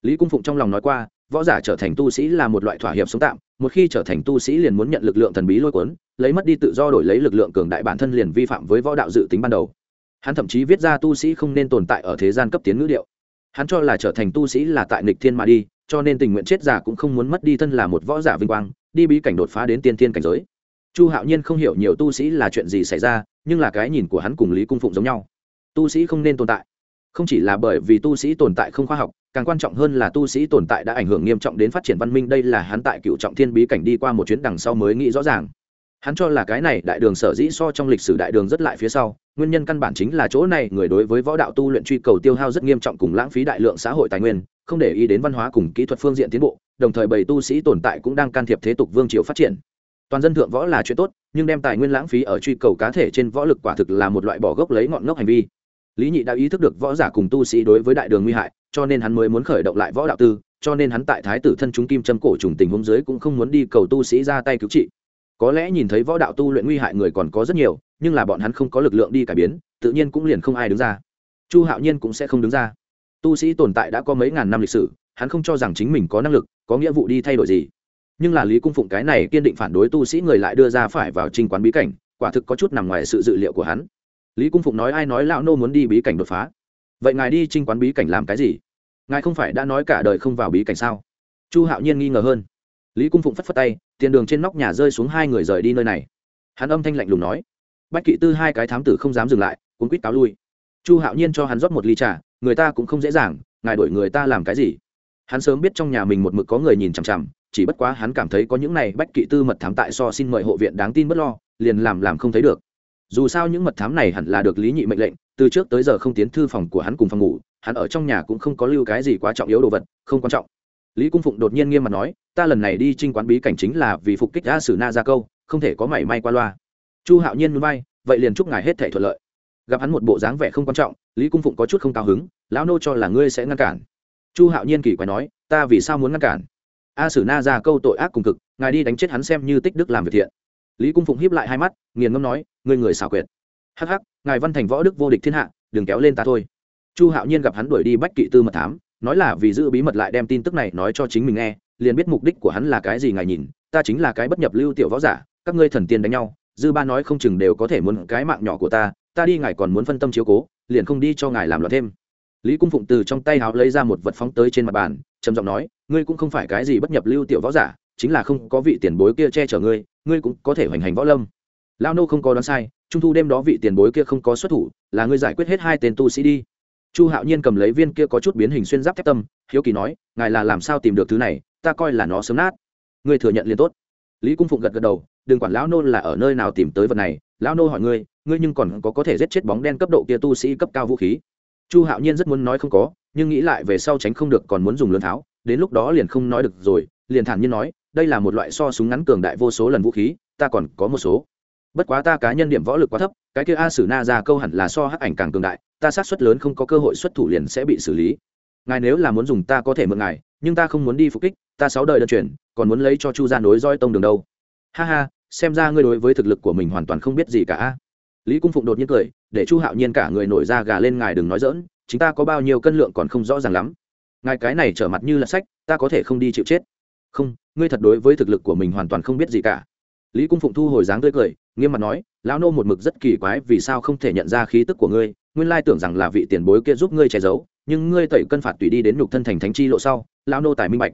Lý cung phụng trong lòng nói qua, võ giả trở thành tu sĩ là một loại thỏa hiệp sống tạm, một khi trở thành tu sĩ liền muốn nhận lực lượng thần bí lôi cuốn, lấy mất đi tự do đổi lấy lực lượng cường đại bản thân liền vi phạm với võ đạo dự tính ban đầu. Hắn thậm chí viết ra tu sĩ không nên tồn tại ở thế gian cấp tiến ngữ điệu. Hắn cho là trở thành tu sĩ là tại nghịch thiên mà đi, cho nên tình nguyện chết giả cũng không muốn mất đi thân là một võ giả vinh quang, đi bí cảnh đột phá đến tiên thiên cảnh giới chu hạo nhiên không hiểu nhiều tu sĩ là chuyện gì xảy ra, nhưng là cái nhìn của hắn cùng lý cung phụng giống nhau. Tu sĩ không nên tồn tại. Không chỉ là bởi vì tu sĩ tồn tại không khoa học, càng quan trọng hơn là tu sĩ tồn tại đã ảnh hưởng nghiêm trọng đến phát triển văn minh, đây là hắn tại cựu trọng thiên bí cảnh đi qua một chuyến đằng sau mới nghĩ rõ ràng. Hắn cho là cái này đại đường sở dĩ so trong lịch sử đại đường rất lại phía sau, nguyên nhân căn bản chính là chỗ này, người đối với võ đạo tu luyện truy cầu tiêu hao rất nghiêm trọng cùng lãng phí đại lượng xã hội tài nguyên, không để ý đến văn hóa cùng kỹ thuật phương diện tiến bộ, đồng thời bầy tu sĩ tồn tại cũng đang can thiệp thế tục vương triều phát triển toàn dân thượng võ là chuyện tốt, nhưng đem tài nguyên lãng phí ở truy cầu cá thể trên võ lực quả thực là một loại bỏ gốc lấy ngọn ngốc hành vi. Lý nhị đã ý thức được võ giả cùng tu sĩ đối với đại đường nguy hại, cho nên hắn mới muốn khởi động lại võ đạo tư, cho nên hắn tại thái tử thân chúng kim châm cổ trùng tình huống dưới cũng không muốn đi cầu tu sĩ ra tay cứu trị. Có lẽ nhìn thấy võ đạo tu luyện nguy hại người còn có rất nhiều, nhưng là bọn hắn không có lực lượng đi cải biến, tự nhiên cũng liền không ai đứng ra. Chu hạo nhiên cũng sẽ không đứng ra. Tu sĩ tồn tại đã có mấy ngàn năm lịch sử, hắn không cho rằng chính mình có năng lực, có nghĩa vụ đi thay đổi gì nhưng là lý cung phụng cái này kiên định phản đối tu sĩ người lại đưa ra phải vào trinh quán bí cảnh, quả thực có chút nằm ngoài sự dự liệu của hắn. Lý cung phụng nói ai nói lão nô muốn đi bí cảnh đột phá? Vậy ngài đi trinh quán bí cảnh làm cái gì? Ngài không phải đã nói cả đời không vào bí cảnh sao? Chu hạo nhiên nghi ngờ hơn. Lý cung phụng phất phất tay, tiền đường trên nóc nhà rơi xuống hai người rời đi nơi này. Hắn âm thanh lạnh lùng nói. Bách kỵ tư hai cái thám tử không dám dừng lại cuốn quýt cáo lui. Chu hạo nhiên cho hắn rót một ly trà, người ta cũng không dễ dàng, ngài đổi người ta làm cái gì? Hắn sớm biết trong nhà mình một mực có người nhìn chằm chằm chỉ bất quá hắn cảm thấy có những này bách kỵ tư mật thám tại so xin mời hộ viện đáng tin bất lo, liền làm làm không thấy được. Dù sao những mật thám này hẳn là được lý nhị mệnh lệnh, từ trước tới giờ không tiến thư phòng của hắn cùng phòng ngủ, hắn ở trong nhà cũng không có lưu cái gì quá trọng yếu đồ vật, không quan trọng. Lý cung phụng đột nhiên nghiêm mặt nói, ta lần này đi trinh quán bí cảnh chính là vì phục kích đã sử na ra câu, không thể có mảy may qua loa. Chu hạo nhiên núi bay vậy liền chúc ngài hết thể thuận lợi. Gặp hắn một bộ dáng vẻ không quan trọng, lý cung phụng có chút không cao hứng, lão nô cho là ngươi sẽ ngăn cản. Chu hạo nhiên kỳ quái nói, ta vì sao muốn ngăn cản? A sử na ra câu tội ác cùng cực, ngài đi đánh chết hắn xem như tích đức làm việc thiện. Lý cung phụng hiếp lại hai mắt, nghiền ngâm nói ngươi người xảo quyệt. Hắc hắc, ngài văn thành võ đức vô địch thiên hạ, đừng kéo lên ta thôi. Chu hạo nhiên gặp hắn đuổi đi bách kỵ tư mật thám, nói là vì giữ bí mật lại đem tin tức này nói cho chính mình nghe, liền biết mục đích của hắn là cái gì ngài nhìn, ta chính là cái bất nhập lưu tiểu võ giả, các ngươi thần tiên đánh nhau, dư ba nói không chừng đều có thể muốn cái mạng nhỏ của ta ta đi ngài còn muốn phân tâm chiếu cố, liền không đi cho ngài làm loạn thêm. Lý cung phụng từ trong tay háo lấy ra một vật phóng tới trên mặt bàn trầm giọng nói, ngươi cũng không phải cái gì bất nhập lưu tiểu võ giả, chính là không có vị tiền bối kia che chở ngươi ngươi cũng có thể hoành hành võ lâm. Lao nô không có đoán sai, trung thu đêm đó vị tiền bối kia không có xuất thủ, là ngươi giải quyết hết hai tên tu sĩ đi. Chu hạo nhiên cầm lấy viên kia có chút biến hình xuyên giáp thép tâm, hiếu kỳ nói, ngài là làm sao tìm được thứ này, ta coi là nó sớm nát. Ngươi thừa nhận liền tốt. Lý cung phụng gật gật đầu, đừng quản lão nô là ở nơi nào tìm tới vật này, lão nô hỏi ngươi ngươi nhưng còn có có thể giết chết bóng đen cấp độ kia tu sĩ cấp cao vũ khí. Chu hạo nhiên rất muốn nói không có nhưng nghĩ lại về sau tránh không được còn muốn dùng lớn tháo, đến lúc đó liền không nói được rồi, liền thản nhiên nói, đây là một loại so súng ngắn cường đại vô số lần vũ khí, ta còn có một số. Bất quá ta cá nhân điểm võ lực quá thấp, cái kia a sử na ra câu hẳn là so hắc ảnh càng cường đại, ta sát xuất lớn không có cơ hội xuất thủ liền sẽ bị xử lý. Ngài nếu là muốn dùng ta có thể mượn ngài, nhưng ta không muốn đi phục kích, ta sáu đời đơn chuyển còn muốn lấy cho chu gia nối roi tông đường đâu. Ha ha, xem ra ngươi đối với thực lực của mình hoàn toàn không biết gì cả lý cung phụng đột nhiên cười, để chu hạo nhiên cả người nổi ra gà lên, ngài đừng nói dỡn chính ta có bao nhiêu cân lượng còn không rõ ràng lắm. Ngài cái này trở mặt như là sách, ta có thể không đi chịu chết. Không, ngươi thật đối với thực lực của mình hoàn toàn không biết gì cả. Lý cung phụng thu hồi dáng tươi cười, nghiêm mặt nói, lão nô một mực rất kỳ quái vì sao không thể nhận ra khí tức của ngươi, nguyên lai tưởng rằng là vị tiền bối kia giúp ngươi che giấu, nhưng ngươi tẩy cân phạt tùy đi đến nhục thân thành thánh chi lộ sau, lão nô tài minh bạch.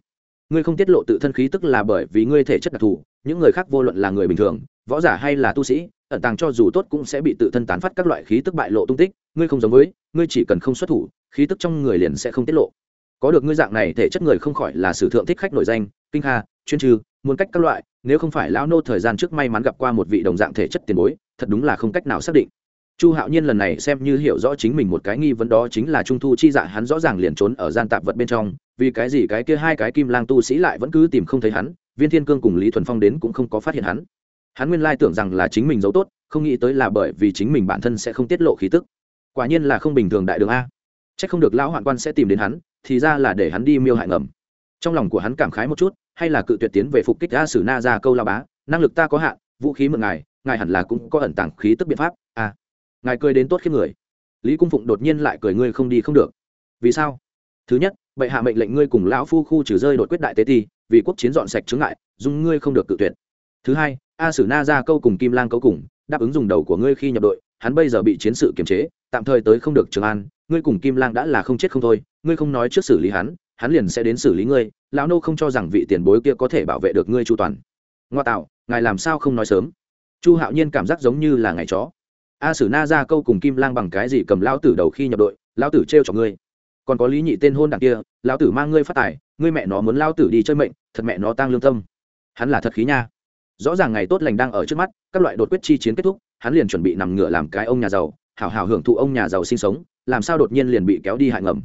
Ngươi không tiết lộ tự thân khí tức là bởi vì ngươi thể chất đặc thù, những người khác vô luận là người bình thường, võ giả hay là tu sĩ ẩn tàng cho dù tốt cũng sẽ bị tự thân tán phát các loại khí tức bại lộ tung tích ngươi không giống với ngươi chỉ cần không xuất thủ khí tức trong người liền sẽ không tiết lộ. Có được ngươi dạng này thể chất người không khỏi là sử thượng thích khách nổi danh kinh hà, chuyên trừ muốn cách các loại nếu không phải lão nô thời gian trước may mắn gặp qua một vị đồng dạng thể chất tiền bối thật đúng là không cách nào xác định. Chu hạo nhiên lần này xem như hiểu rõ chính mình một cái nghi vấn đó chính là trung thu chi dạ hắn rõ ràng liền trốn ở gian tạp vật bên trong vì cái gì cái kia hai cái kim lang tu sĩ lại vẫn cứ tìm không thấy hắn viên thiên cương cùng lý thuần phong đến cũng không có phát hiện hắn hắn nguyên lai tưởng rằng là chính mình giấu tốt, không nghĩ tới là bởi vì chính mình bản thân sẽ không tiết lộ khí tức. Quả nhiên là không bình thường đại đường a. C h ắ c không được lão hoạn quan sẽ tìm đến hắn, thì ra là để hắn đi miêu hại ngầm. Trong lòng của hắn cảm khái một chút, hay là cự tuyệt tiến về phục kích a sử na ra câu la bá, năng lực ta có hạn, vũ khí mượn ngài ngài hẳn là cũng có ẩn tàng khí tức biện pháp, a. Ngài cười đến tốt khiếp người. Lý cung phụng đột nhiên lại cười ngươi không đi không được. Vì sao? Thứ nhất, bệ hạ mệnh lệnh ngươi cùng lão phu khu trừ rơi đột quyết đại tế ti, vì quốc chiến dọn sạch chướng ngại dùng ngươi không được cự tuyệt. Thứ hai a sử na ra câu cùng kim lang câu cùng, đáp ứng dùng đầu của ngươi khi nhập đội, hắn bây giờ bị chiến sự kiềm chế, tạm thời tới không được trường an, ngươi cùng kim lang đã là không chết không thôi, ngươi không nói trước xử lý hắn hắn liền sẽ đến xử lý ngươi, lão nô không cho rằng vị tiền bối kia có thể bảo vệ được ngươi chu toàn. Ngoa tạo, ngài làm sao không nói sớm? Chu hạo nhiên cảm giác giống như là ngày chó. A sử na ra câu cùng kim lang bằng cái gì cầm lão tử đầu khi nhập đội, lão tử trêu cho ngươi. Còn có lý nhị tên hôn đảng kia, lão tử mang ngươi phát tài, ngươi mẹ nó muốn lão tử đi chơi mệnh, thật mẹ nó tăng lương tâm. Hắn là thật khí nha rõ ràng ngày tốt lành đang ở trước mắt, các loại đột quyết chi chiến kết thúc, hắn liền chuẩn bị nằm ngửa làm cái ông nhà giàu, hảo hảo hưởng thụ ông nhà giàu sinh sống, làm sao đột nhiên liền bị kéo đi hại ngầm.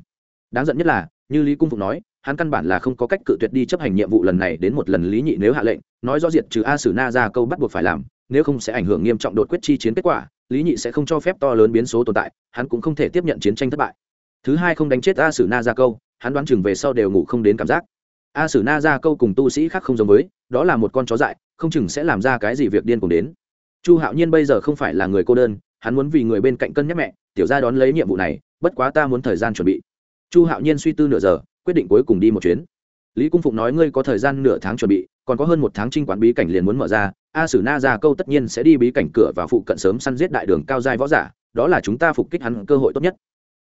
Đáng giận nhất là, như lý cung phục nói, hắn căn bản là không có cách cự tuyệt đi chấp hành nhiệm vụ lần này đến một lần lý nhị nếu hạ lệnh, nói rõ diệt trừ a sử na ra câu bắt buộc phải làm, nếu không sẽ ảnh hưởng nghiêm trọng đột quyết chi chiến kết quả, lý nhị sẽ không cho phép to lớn biến số tồn tại, hắn cũng không thể tiếp nhận chiến tranh thất bại. Thứ hai không đánh chết a sử na ra câu, hắn đoán chừng về sau đều ngủ không đến cảm giác. A sử na ra câu cùng tu sĩ khác không giống với, đó là một con chó dại không chừng sẽ làm ra cái gì việc điên cùng đến. Chu hạo nhiên bây giờ không phải là người cô đơn, hắn muốn vì người bên cạnh cân nhắc mẹ, tiểu ra đón lấy nhiệm vụ này, bất quá ta muốn thời gian chuẩn bị. Chu hạo nhiên suy tư nửa giờ, quyết định cuối cùng đi một chuyến. Lý cung phụng nói ngươi có thời gian nửa tháng chuẩn bị, còn có hơn một tháng trinh quán bí cảnh liền muốn mở ra, a sử na ra câu tất nhiên sẽ đi bí cảnh cửa và phụ cận sớm săn giết đại đường cao giai võ giả, đó là chúng ta phục kích hắn cơ hội tốt nhất.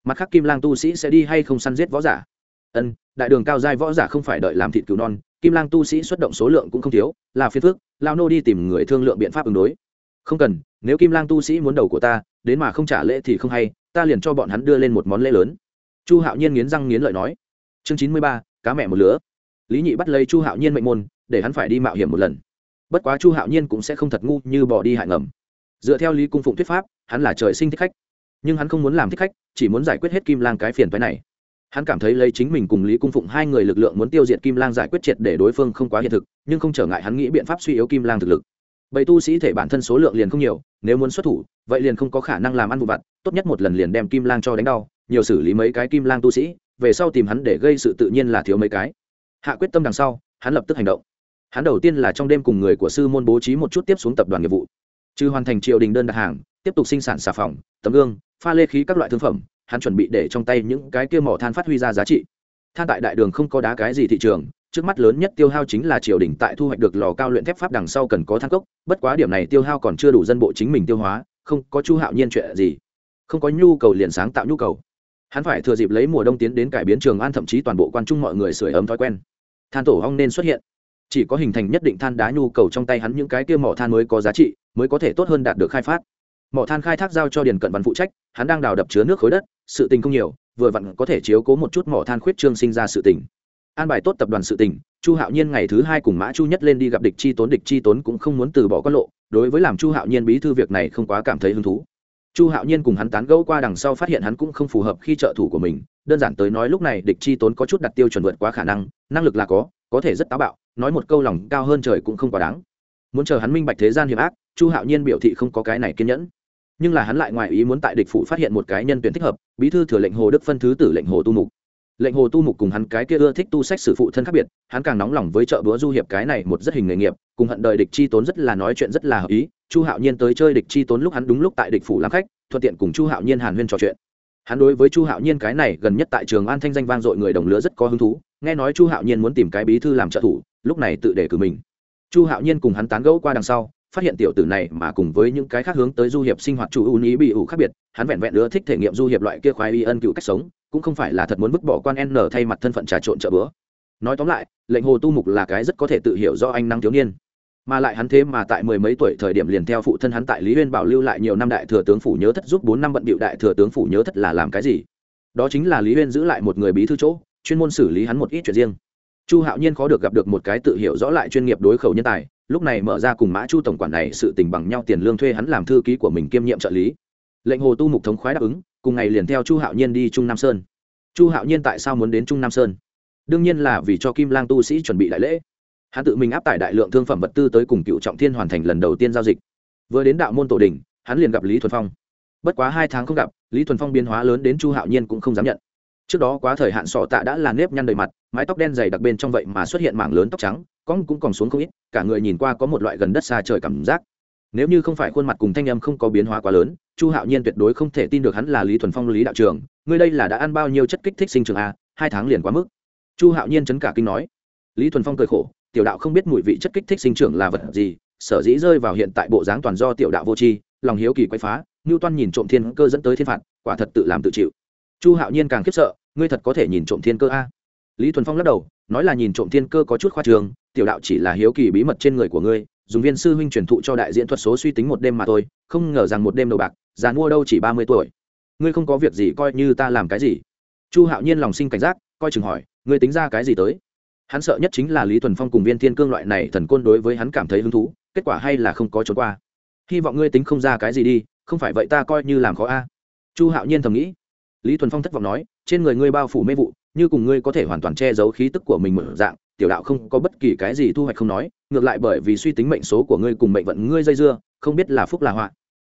Mặt khác kim lang tu sĩ sẽ đi hay không săn giết võ giả? Ân, đại đường cao giai võ giả không phải đợi làm thịt cứu non, kim lang tu sĩ xuất động số lượng cũng không thiếu, là phiên phước lao nô đi tìm người thương lượng biện pháp ứng đối. Không cần, nếu kim lang tu sĩ muốn đầu của ta, đến mà không trả lễ thì không hay, ta liền cho bọn hắn đưa lên một món lễ lớn. Chu hạo nhiên nghiến răng nghiến lợi nói. Chương chín mươi ba, cá mẹ một lứa. Lý nhị bắt lấy chu hạo nhiên mệnh môn, để hắn phải đi mạo hiểm một lần. Bất quá chu hạo nhiên cũng sẽ không thật ngu như bỏ đi hại ngầm. Dựa theo lý cung phụng thuyết pháp, hắn là trời sinh thích khách. Nhưng hắn không muốn làm thích khách, chỉ muốn giải quyết hết kim lang cái phiền phái này hắn cảm thấy lấy chính mình cùng lý cung phụng hai người lực lượng muốn tiêu diệt kim lang giải quyết triệt để đối phương không quá hiện thực, nhưng không trở ngại hắn nghĩ biện pháp suy yếu kim lang thực lực. Bầy tu sĩ thể bản thân số lượng liền không nhiều, nếu muốn xuất thủ, vậy liền không có khả năng làm ăn vụ vặt, tốt nhất một lần liền đem kim lang cho đánh đau, nhiều xử lý mấy cái kim lang tu sĩ, về sau tìm hắn để gây sự tự nhiên là thiếu mấy cái. Hạ quyết tâm đằng sau, hắn lập tức hành động. Hắn đầu tiên là trong đêm cùng người của sư môn bố trí một chút tiếp xuống tập đoàn nghiệp vụ. Trừ hoàn thành triều đình đơn đặt hàng, tiếp tục sinh sản xà phòng, tấm gương, pha lê khí các loại thương phẩm hắn chuẩn bị để trong tay những cái kia mỏ than phát huy ra giá trị. Than tại đại đường không có đá cái gì thị trường, trước mắt lớn nhất tiêu hao chính là triều đình tại thu hoạch được lò cao luyện thép pháp đằng sau cần có than cốc, bất quá điểm này tiêu hao còn chưa đủ dân bộ chính mình tiêu hóa, không có chu hạo nhiên chuyện gì. Không có nhu cầu liền sáng tạo nhu cầu. Hắn phải thừa dịp lấy mùa đông tiến đến cải biến trường an thậm chí toàn bộ quan trung mọi người sưởi ấm thói quen. Than tổ hong nên xuất hiện. Chỉ có hình thành nhất định than đá nhu cầu trong tay hắn những cái kia mỏ than mới có giá trị, mới có thể tốt hơn đạt được khai phát mỏ than khai thác giao cho điền cận văn phụ trách, hắn đang đào đập chứa nước khối đất, sự tình không nhiều, vừa vặn có thể chiếu cố một chút mỏ than khuyết trương sinh ra sự tình. An bài tốt tập đoàn sự tình, chu hạo nhiên ngày thứ hai cùng mã chu nhất lên đi gặp địch chi tốn, địch chi tốn cũng không muốn từ bỏ con lộ, đối với làm chu hạo nhiên bí thư việc này không quá cảm thấy hứng thú. Chu hạo nhiên cùng hắn tán gẫu qua đằng sau phát hiện hắn cũng không phù hợp khi trợ thủ của mình, đơn giản tới nói lúc này địch chi tốn có chút đặt tiêu chuẩn vượt quá khả năng năng lực là có có thể rất táo bạo, nói một câu lòng cao hơn trời cũng không quá đáng. Muốn chờ hắn minh bạch thế gian hiểm ác, chu hạo nhiên biểu thị không có cái này kiên nhẫn nhưng là hắn lại ngoài ý muốn tại địch phủ phát hiện một cái nhân tuyển thích hợp, bí thư thừa lệnh hồ đức phân thứ tử lệnh hồ tu mục. Lệnh hồ tu mục cùng hắn cái kia ưa thích tu sách sử phụ thân khác biệt, hắn càng nóng lòng với chợ búa du hiệp cái này một rất hình nghề nghiệp, cùng hận đời địch chi tốn rất là nói chuyện rất là hợp ý, chu hạo nhiên tới chơi địch chi tốn lúc hắn đúng lúc tại địch phủ làm khách, thuận tiện cùng chu hạo nhiên hàn huyên trò chuyện. Hắn đối với chu hạo nhiên cái này gần nhất tại trường an thanh danh vang dội người đồng lứa rất có hứng thú, nghe nói chu hạo nhiên muốn tìm cái bí thư làm trợ thủ, lúc này tự để cử mình. Chu hạo nhiên cùng hắn tán gẫu qua đằng sau phát hiện tiểu tử này mà cùng với những cái khác hướng tới du hiệp sinh hoạt chủ ưu ý bị ủ khác biệt, hắn vẹn vẹn nữa thích thể nghiệm du hiệp loại kia khoái y ân cựu cách sống, cũng không phải là thật muốn vứt bỏ quan n thay mặt thân phận trà trộn chợ bữa. Nói tóm lại, lệnh hồ tu mục là cái rất có thể tự hiểu do anh năng thiếu niên. Mà lại hắn thế mà tại mười mấy tuổi thời điểm liền theo phụ thân hắn tại lý huyên bảo lưu lại nhiều năm đại thừa tướng phủ nhớ thất giúp bốn năm bận bịu đại thừa tướng phủ nhớ thất là làm cái gì? Đó chính là lý huyên giữ lại một người bí thư chỗ, chuyên môn xử lý hắn một ít chuyện riêng. Chu hạo nhiên khó được gặp được một cái tự hiểu rõ lại chuyên nghiệp đối khẩu nhân tài lúc này mở ra cùng mã chu tổng quản này sự tình bằng nhau tiền lương thuê hắn làm thư ký của mình kiêm nhiệm trợ lý. Lệnh hồ tu mục thống khoái đáp ứng, cùng ngày liền theo chu hạo nhiên đi trung nam sơn. Chu hạo nhiên tại sao muốn đến trung nam sơn? Đương nhiên là vì cho kim lang tu sĩ chuẩn bị đại lễ. Hắn tự mình áp tải đại lượng thương phẩm vật tư tới cùng cựu trọng thiên hoàn thành lần đầu tiên giao dịch. Vừa đến đạo môn tổ đình, hắn liền gặp lý thuần phong. Bất quá hai tháng không gặp, lý thuần phong biến hóa lớn đến chu hạo nhiên cũng không dám nhận. Trước đó quá thời hạn sọ tạ đã là nếp nhăn đầy mặt, mái tóc đen dày đặc bên trong vậy mà xuất hiện mảng lớn tóc trắng, cong cũng còn xuống không ít cả người nhìn qua có một loại gần đất xa trời cảm giác. Nếu như không phải khuôn mặt cùng thanh âm không có biến hóa quá lớn, chu hạo nhiên tuyệt đối không thể tin được hắn là lý thuần phong, lý đạo trường. Ngươi đây là đã ăn bao nhiêu chất kích thích sinh trường a à? hai tháng liền quá mức. Chu hạo nhiên chấn cả kinh nói. Lý thuần phong cười khổ, tiểu đạo không biết mùi vị chất kích thích sinh trưởng là vật gì, sở dĩ rơi vào hiện tại bộ dáng toàn do tiểu đạo vô tri, lòng hiếu kỳ quay phá ngưu toan nhìn trộm thiên cơ dẫn tới thiên phạt, quả thật tự làm tự chịu. Chu hạo nhiên càng khiếp sợ, ngươi thật có thể nhìn trộm thiên cơ a? Lý thuần phong lắc đầu, nói là nhìn trộm thiên cơ có chút khoa trường, tiểu đạo chỉ là hiếu kỳ bí mật trên người của ngươi, dùng viên sư huynh truyền thụ cho đại diễn thuật số suy tính một đêm mà thôi, không ngờ rằng một đêm đầu bạc, già mua đâu chỉ ba mươi tuổi. Ngươi không có việc gì coi như ta làm cái gì? Chu hạo nhiên lòng sinh cảnh giác, coi chừng hỏi, ngươi tính ra cái gì tới? Hắn sợ nhất chính là lý thuần phong cùng viên thiên cương loại này thần côn đối với hắn cảm thấy hứng thú, kết quả hay là không có trốn qua. Hy vọng ngươi tính không ra cái gì đi, không phải vậy ta coi như làm khó a. Chu hạo nhiên thầm nghĩ. Lý thuần phong thất vọng nói, trên người ngươi bao phủ mê vụ như cùng ngươi có thể hoàn toàn che giấu khí tức của mình mở dạng, tiểu đạo không có bất kỳ cái gì thu hoạch không nói, ngược lại bởi vì suy tính mệnh số của ngươi cùng mệnh vận ngươi dây dưa, không biết là phúc là họa.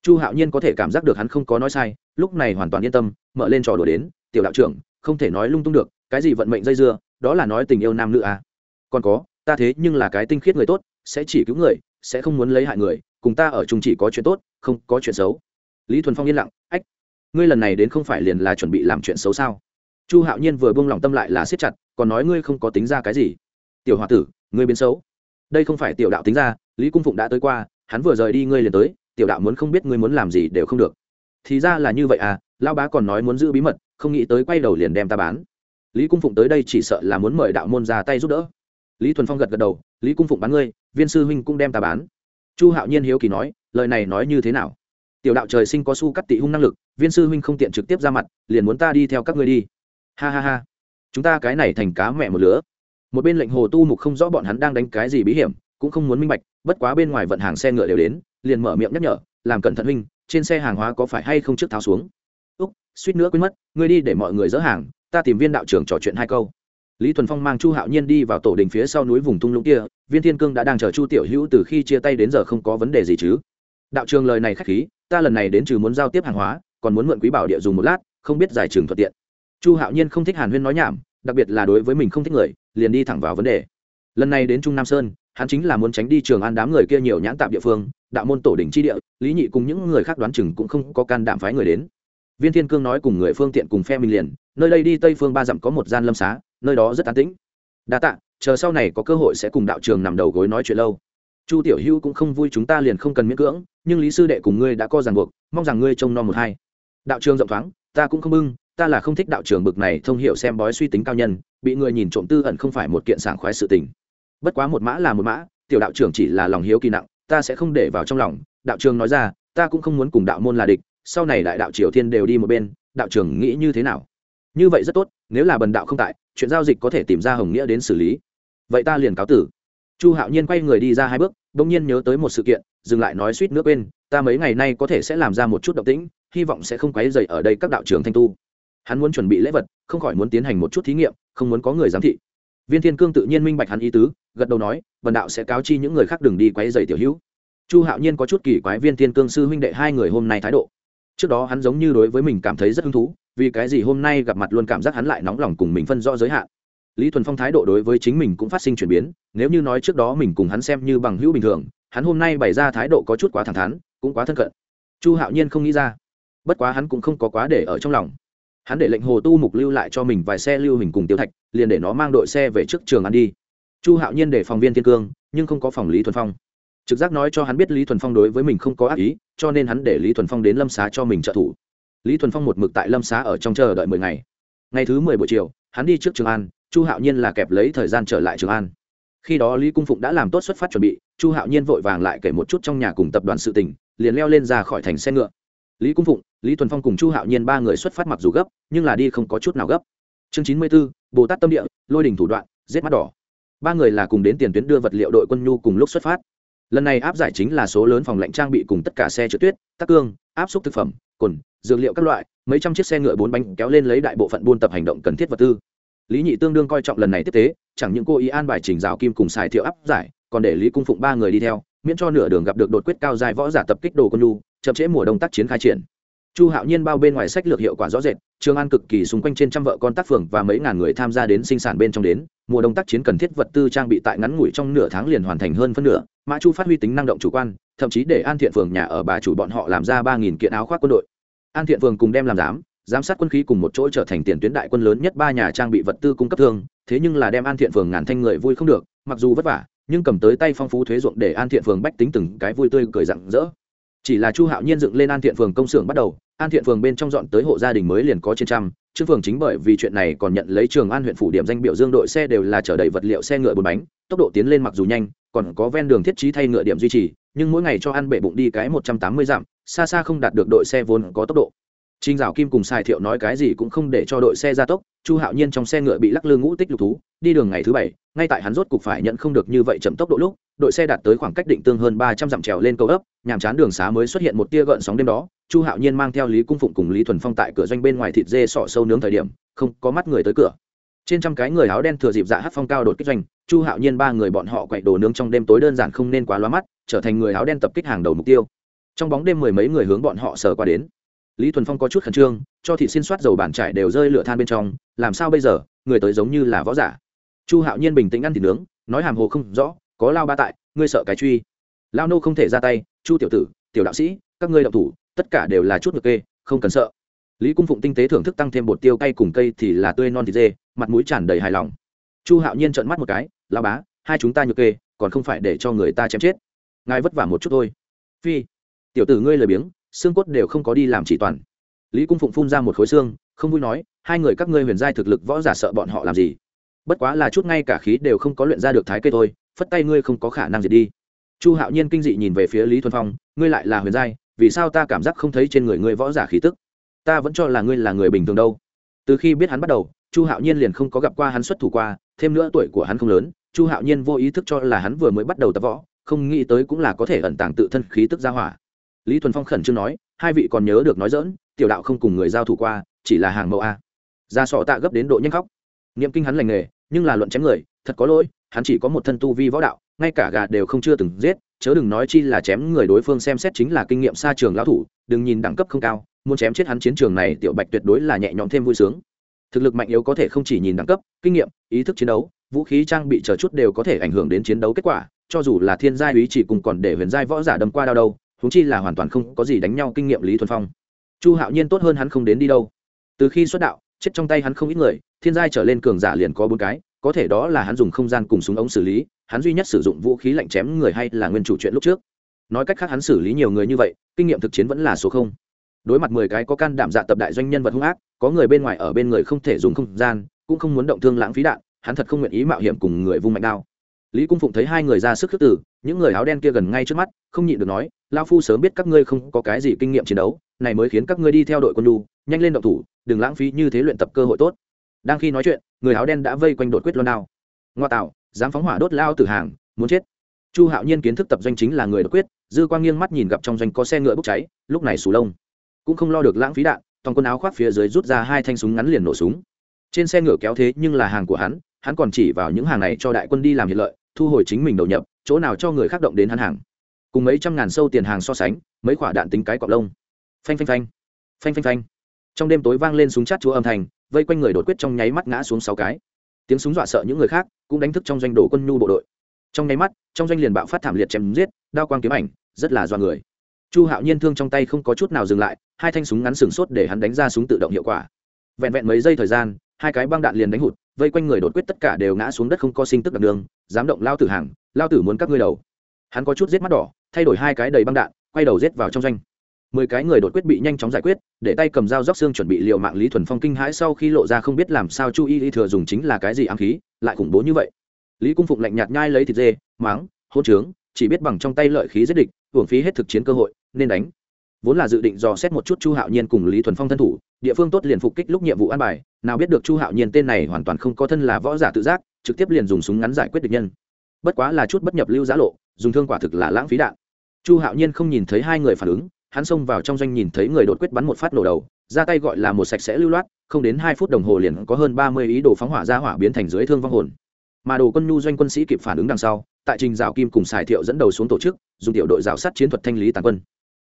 Chu hạo nhiên có thể cảm giác được hắn không có nói sai, lúc này hoàn toàn yên tâm, mở lên trò đùa đến, tiểu đạo trưởng, không thể nói lung tung được, cái gì vận mệnh dây dưa, đó là nói tình yêu nam nữ à. còn có, ta thế nhưng là cái tinh khiết người tốt, sẽ chỉ cứu người, sẽ không muốn lấy hại người, cùng ta ở chung chỉ có chuyện tốt, không có chuyện xấu. Lý thuần phong yên lặng, ách, ngươi lần này đến không phải liền là chuẩn bị làm chuyện xấu sao? Chu hạo nhiên vừa buông lòng tâm lại là siết chặt, còn nói ngươi không có tính ra cái gì. Tiểu h o a tử, ngươi biến xấu. Đây không phải tiểu đạo tính ra, lý cung phụng đã tới qua, hắn vừa rời đi ngươi liền tới, tiểu đạo muốn không biết ngươi muốn làm gì đều không được. Thì ra là như vậy à lao bá còn nói muốn giữ bí mật, không nghĩ tới quay đầu liền đem ta bán. Lý cung phụng tới đây chỉ sợ là muốn mời đạo môn ra tay giúp đỡ. Lý thuần phong gật gật đầu, lý cung phụng bán ngươi, viên sư huynh cũng đem ta bán. Chu hạo nhiên hiếu kỳ nói, lời này nói như thế nào? Tiểu đạo trời sinh có su cắt tị hung năng lực, viên sư huynh không tiện trực tiếp ra mặt, liền muốn ta đi theo các ngươi đi ha ha ha. Chúng ta cái này thành cá mẹ một lứa. Một bên lệnh hồ tu mục không rõ bọn hắn đang đánh cái gì bí hiểm, cũng không muốn minh bạch, bất quá bên ngoài vận hàng xe ngựa đều đến, liền mở miệng nhắc nhở, làm cẩn thận huynh, trên xe hàng hóa có phải hay không trước tháo xuống? Úc, suýt nữa quên mất, ngươi đi để mọi người dỡ hàng, ta tìm viên đạo trưởng trò chuyện hai câu. Lý thuần phong mang chu hạo nhiên đi vào tổ đình phía sau núi vùng thung lũng kia, viên thiên cương đã đang chờ chu tiểu hữu từ khi chia tay đến giờ không có vấn đề gì chứ. Đạo trường lời này k h á c h khí, ta lần này đến trừ muốn giao tiếp hàng hóa, còn muốn mượn quý bảo địa dùng một lát, không biết giải trường thuận tiện chu hạo nhiên không thích hàn huyên nói nhảm, đặc biệt là đối với mình không thích người, liền đi thẳng vào vấn đề. Lần này đến trung nam sơn, hắn chính là muốn tránh đi trường an đám người kia nhiều nhãn tạm địa phương, đạo môn tổ đỉnh chi địa, lý nhị cùng những người khác đoán chừng cũng không có can đảm phái người đến. Viên thiên cương nói cùng người phương tiện cùng phe mình liền, nơi đây đi tây phương ba dặm có một gian lâm xá, nơi đó rất an tĩnh. Đa tạ, chờ sau này có cơ hội sẽ cùng đạo trường nằm đầu gối nói chuyện lâu. Chu tiểu hữu cũng không vui chúng ta liền không cần miễn cưỡng, nhưng lý sư đệ cùng ngươi đã co ràng buộc, mong rằng ngươi trông nom một hai. Đạo trường rộng thoáng, ta cũng không bưng ta là không thích đạo trường bực này thông hiểu xem bói suy tính cao nhân, bị người nhìn trộm tư ẩn không phải một kiện sảng khoái sự tình. Bất quá một mã là một mã, tiểu đạo trưởng chỉ là lòng hiếu kỳ nặng, ta sẽ không để vào trong lòng. Đạo trường nói ra, ta cũng không muốn cùng đạo môn là địch, sau này đại đạo triều thiên đều đi một bên, đạo trưởng nghĩ như thế nào? Như vậy rất tốt, nếu là bần đạo không tại, chuyện giao dịch có thể tìm ra hồng nghĩa đến xử lý. Vậy ta liền cáo tử. Chu hạo nhiên quay người đi ra hai bước đ ỗ n g nhiên nhớ tới một sự kiện, dừng lại nói suýt nước bên ta mấy ngày nay có thể sẽ làm ra một chút động tĩnh, hy vọng sẽ không quấy dậy ở đây các đạo trưởng thanh tu hắn muốn chuẩn bị lễ vật, không khỏi muốn tiến hành một chút thí nghiệm, không muốn có người giám thị. Viên thiên cương tự nhiên minh bạch hắn ý tứ, gật đầu nói vần đạo sẽ cáo chi những người khác đừng đi quáy dày tiểu hữu. Chu hạo nhiên có chút kỳ quái viên thiên cương sư huynh đệ hai người hôm nay thái độ. Trước đó hắn giống như đối với mình cảm thấy rất hứng thú, vì cái gì hôm nay gặp mặt luôn cảm giác hắn lại nóng lòng cùng mình phân rõ giới hạn. Lý thuần phong thái độ đối với chính mình cũng phát sinh chuyển biến, nếu như nói trước đó mình cùng hắn xem như bằng hữu bình thường, hắn hôm nay bày ra thái độ có chút quá thẳng thắn, cũng quá thân cận. Chu hạo nhiên không nghĩ ra, bất quá hắn cũng không có quá để ở trong lòng hắn để lệnh hồ tu mục lưu lại cho mình vài xe lưu hình cùng tiêu thạch, liền để nó mang đội xe về trước trường ăn đi. Chu hạo nhiên để phòng viên thiên cương, nhưng không có phòng lý thuần phong. Trực giác nói cho hắn biết lý thuần phong đối với mình không có ác ý, cho nên hắn để lý thuần phong đến lâm xá cho mình trợ thủ. Lý thuần phong một mực tại lâm xá ở trong chờ đợi mười ngày. Ngày thứ mười buổi chiều, hắn đi trước trường an, chu hạo nhiên là kẹp lấy thời gian trở lại trường an. Khi đó lý cung phụng đã làm tốt xuất phát chuẩn bị, chu hạo nhiên vội vàng lại kể một chút trong nhà cùng tập đoàn sự tỉnh liền leo lên ra khỏi thành xe ngựa lý cung phụng, lý thuần phong cùng chu hạo nhiên ba người xuất phát mặc dù gấp, nhưng là đi không có chút nào gấp. Chương chín mươi b ố bồ tát tâm địa, lôi đình thủ đoạn, giết mắt đỏ. Ba người là cùng đến tiền tuyến đưa vật liệu đội quân nhu cùng lúc xuất phát. Lần này áp giải chính là số lớn phòng lạnh trang bị cùng tất cả xe trượt tuyết, tắc cương, áp xúc thực phẩm, cồn, dược liệu các loại, mấy trăm chiếc xe ngựa bốn bánh kéo lên lấy đại bộ phận buôn tập hành động cần thiết vật tư. Lý nhị tương đương coi trọng lần này tiếp tế, chẳng những cô ý an bài trình rào kim cùng xài thiệu áp giải, còn để lý cung phụng ba người đi theo, miễn cho nửa đường gặp được đột quyết cao dài võ giả tập kích đồ quân nhu chậm trễ mùa đông tác chiến khai triển. Chu hạo nhiên bao bên ngoài sách lược hiệu quả rõ rệt, trường an cực kỳ xung quanh trên trăm vợ con tác phường và mấy ngàn người tham gia đến sinh sản bên trong đến, mùa đông tác chiến cần thiết vật tư trang bị tại ngắn ngủi trong nửa tháng liền hoàn thành hơn phân nửa, mã chu phát huy tính năng động chủ quan, thậm chí để an thiện phường nhà ở bà chủ bọn họ làm ra ba nghìn kiện áo khoác quân đội. An thiện phường cùng đem làm giám giám sát quân khí cùng một chỗ trở thành tiền tuyến đại quân lớn nhất ba nhà trang bị vật tư cung cấp thương, thế nhưng là đem an thiện phường ngàn thanh người vui không được, mặc dù vất vả, nhưng cầm tới tay phong phú thuế ruộng để an thiện phường bách tính từng cái vui tươi cười rặng rỡ chỉ là chu hạo nhiên dựng lên an thiện phường công xưởng bắt đầu, an thiện phường bên trong dọn tới hộ gia đình mới liền có trên trăm. Trương phường chính bởi vì chuyện này còn nhận lấy trường an huyện phủ điểm danh biểu dương đội xe đều là chở đầy vật liệu xe ngựa bốn bánh, tốc độ tiến lên mặc dù nhanh, còn có ven đường thiết trí thay ngựa điểm duy trì, nhưng mỗi ngày cho ăn bể bụng đi cái một trăm tám mươi dặm, xa xa không đạt được đội xe vốn có tốc độ. Trình Dạo Kim cùng Sài Thiệu nói cái gì cũng không để cho đội xe ra tốc, Chu Hạo Nhiên trong xe ngựa bị lắc lư ngũ tích lục thú, đi đường ngày thứ bảy, ngay tại hắn rốt cục phải nhận không được như vậy chậm tốc độ lúc, đội xe đạt tới khoảng cách định tương hơn ba trăm dặm trèo lên cầu ấp nhàm chán đường xá mới xuất hiện một tia gợn sóng đêm đó chu hạo nhiên mang theo lý cung phụng cùng lý thuần phong tại cửa doanh bên ngoài thịt dê sọ sâu nướng thời điểm không có mắt người tới cửa. Trên trăm cái người áo đen thừa dịp dạ hát phong cao đột kích doanh chu hạo nhiên ba người bọn họ quậy đồ nướng trong đêm tối đơn giản không nên quá loa mắt trở thành người áo đen tập kích hàng đầu mục tiêu. Trong bóng đêm mười mấy người hướng bọn họ sờ qua đến lý thuần phong có chút khẩn trương, cho thị xin soát dầu bản trải đều rơi lửa than bên trong, làm sao bây giờ, người tới giống như là võ giả. Chu hạo nhiên bình tĩnh ăn thịt nướng, nói hàm hồ không rõ, có lao ba tại, ngươi sợ cái truy. Lao nô không thể ra tay, chu tiểu tử, tiểu đạo sĩ, các ngươi đạo thủ, tất cả đều là chút ngược kê, không cần sợ. Lý cung phụng tinh tế thưởng thức tăng thêm bột tiêu cay cùng cây thì là tươi non thịt dê, mặt mũi tràn đầy hài lòng. Chu hạo nhiên trợn mắt một cái lao bá, hai chúng ta nhược kê, còn không phải để cho người ta chém chết. Ngài vất vả một chút thôi. Phi, tiểu tử ngươi lười biếng xương cốt đều không có đi làm chỉ toàn. Lý cung phụng phun ra một khối xương, không vui nói, hai người các ngươi huyền giai thực lực võ giả sợ bọn họ làm gì? Bất quá là chút ngay cả khí đều không có luyện ra được thái cây thôi, phất tay ngươi không có khả năng gì đi. Chu hạo nhiên kinh dị nhìn về phía lý thuần phong, ngươi lại là huyền giai, vì sao ta cảm giác không thấy trên người ngươi võ giả khí tức? Ta vẫn cho là ngươi là người bình thường đâu. Từ khi biết hắn bắt đầu, chu hạo nhiên liền không có gặp qua hắn xuất thủ qua, thêm nữa tuổi của hắn không lớn, chu hạo nhiên vô ý thức cho là hắn vừa mới bắt đầu tập võ, không nghĩ tới cũng là có thể ẩn tàng tự thân khí tức ra hỏa lý thuần phong khẩn trương nói, hai vị còn nhớ được nói dỡn tiểu đạo không cùng người giao thủ qua, chỉ là hàng mẫu a. Ra sọ tạ gấp đến độ nhanh khóc. Niệm kinh hắn lành nghề, nhưng là luận chém người, thật có lỗi, hắn chỉ có một thân tu vi võ đạo, ngay cả gà đều không chưa từng giết, chớ đừng nói chi là chém người đối phương xem xét chính là kinh nghiệm xa trường lão thủ, đừng nhìn đẳng cấp không cao, muốn chém chết hắn chiến trường này, tiểu bạch tuyệt đối là nhẹ nhõm thêm vui sướng. Thực lực mạnh yếu có thể không chỉ nhìn đẳng cấp, kinh nghiệm, ý thức chiến đấu, vũ khí trang bị chờ chút đều có thể ảnh hưởng đến chiến đấu kết quả, cho dù là thiên giai ý chỉ cùng còn để huyền giai võ giả đâm qua đau đâu húng chi là hoàn toàn không có gì đánh nhau kinh nghiệm lý thuần phong chu hạo nhiên tốt hơn hắn không đến đi đâu từ khi xuất đạo chết trong tay hắn không ít người thiên giai trở lên cường giả liền có bốn cái có thể đó là hắn dùng không gian cùng súng ống xử lý hắn duy nhất sử dụng vũ khí lạnh chém người hay là nguyên chủ chuyện lúc trước nói cách khác hắn xử lý nhiều người như vậy kinh nghiệm thực chiến vẫn là số không đối mặt mười cái có can đảm dạ tập đại doanh nhân vật hung ác có người bên ngoài ở bên người không thể dùng không gian cũng không muốn động thương lãng phí đạn hắn thật không nguyện ý mạo hiểm cùng người vung mạnh đao lý cung phụng thấy hai người ra sức khước tử những người áo đen kia gần ngay trước mắt, không nhịn được nói lao phu sớm biết các ngươi không có cái gì kinh nghiệm chiến đấu, này mới khiến các ngươi đi theo đội quân lu nhanh lên động thủ, đừng lãng phí như thế luyện tập cơ hội tốt. Đang khi nói chuyện, người áo đen đã vây quanh đột quyết loan đao. Ngoa tạo, dám phóng hỏa đốt lao tử hàng, muốn chết. Chu hạo nhiên kiến thức tập doanh chính là người đột quyết, dư quang nghiêng mắt nhìn gặp trong doanh có xe ngựa bốc cháy, lúc này sù lông. Cũng không lo được lãng phí đạn, toàn quân áo khoác phía dưới rút ra hai thanh súng ngắn liền nổ súng. Trên xe ngựa kéo thế nhưng là hàng của hắn hắn còn chỉ vào những hàng này cho đại quân đi làm hiện lợi thu hồi chính mình đầu nhập, chỗ nào cho người khác động đến hắn hàng. Cùng mấy trăm ngàn sâu tiền hàng so sánh, mấy quả đạn tính cái cọp lông. Phanh phanh phanh. Phanh phanh phanh. Trong đêm tối vang lên súng chát chúa âm thanh, vây quanh người đột quyết trong nháy mắt ngã xuống sáu cái. Tiếng súng dọa sợ những người khác, cũng đánh thức trong doanh đổ quân nhu bộ đội. Trong nháy mắt, trong doanh liền bạo phát thảm liệt chém giết, đao quang kiếm ảnh, rất là do người. Chu hạo nhiên thương trong tay không có chút nào dừng lại, hai thanh súng ngắn sừng sốt để hắn đánh ra súng tự động hiệu quả. Vẹn vẹn mấy giây thời gian, hai cái băng đạn liền đánh hụt, vây quanh người đột quyết tất cả đều ngã xuống đất không có sinh tức đặc đường dám động lao tử hàng, lao tử muốn các ngươi đầu. Hắn có chút giết mắt đỏ, thay đổi hai cái đầy băng đạn, quay đầu giết vào trong doanh. Mười cái người đột quyết bị nhanh chóng giải quyết, để tay cầm dao róc xương chuẩn bị liệu mạng lý thuần phong kinh hãi sau khi lộ ra không biết làm sao chu y y thừa dùng chính là cái gì ám khí, lại khủng bố như vậy. Lý cung phụng lạnh nhạt nhai lấy thịt dê, máng, hôn trướng, chỉ biết bằng trong tay lợi khí giết địch, hưởng phí hết thực chiến cơ hội, nên đánh. Vốn là dự định dò xét một chút chu hạo nhiên cùng lý thuần phong thân thủ, địa phương tốt liền phục kích lúc nhiệm vụ an bài, nào biết được chu hạo nhiên tên này hoàn toàn không có thân là võ giả tự giác trực tiếp liền dùng súng ngắn giải quyết địch nhân. Bất quá là chút bất nhập lưu giã lộ, dùng thương quả thực là lãng phí đạn. Chu hạo nhiên không nhìn thấy hai người phản ứng, hắn xông vào trong doanh nhìn thấy người đột quyết bắn một phát nổ đầu, ra tay gọi là một sạch sẽ lưu loát, không đến hai phút đồng hồ liền có hơn ba mươi ý đồ phóng hỏa ra hỏa biến thành dưới thương vong hồn. Mà đồ quân nhu doanh quân sĩ kịp phản ứng đằng sau, tại trình rào kim cùng xài thiệu dẫn đầu xuống tổ chức, dùng tiểu đội rào sát chiến thuật thanh lý tàn quân.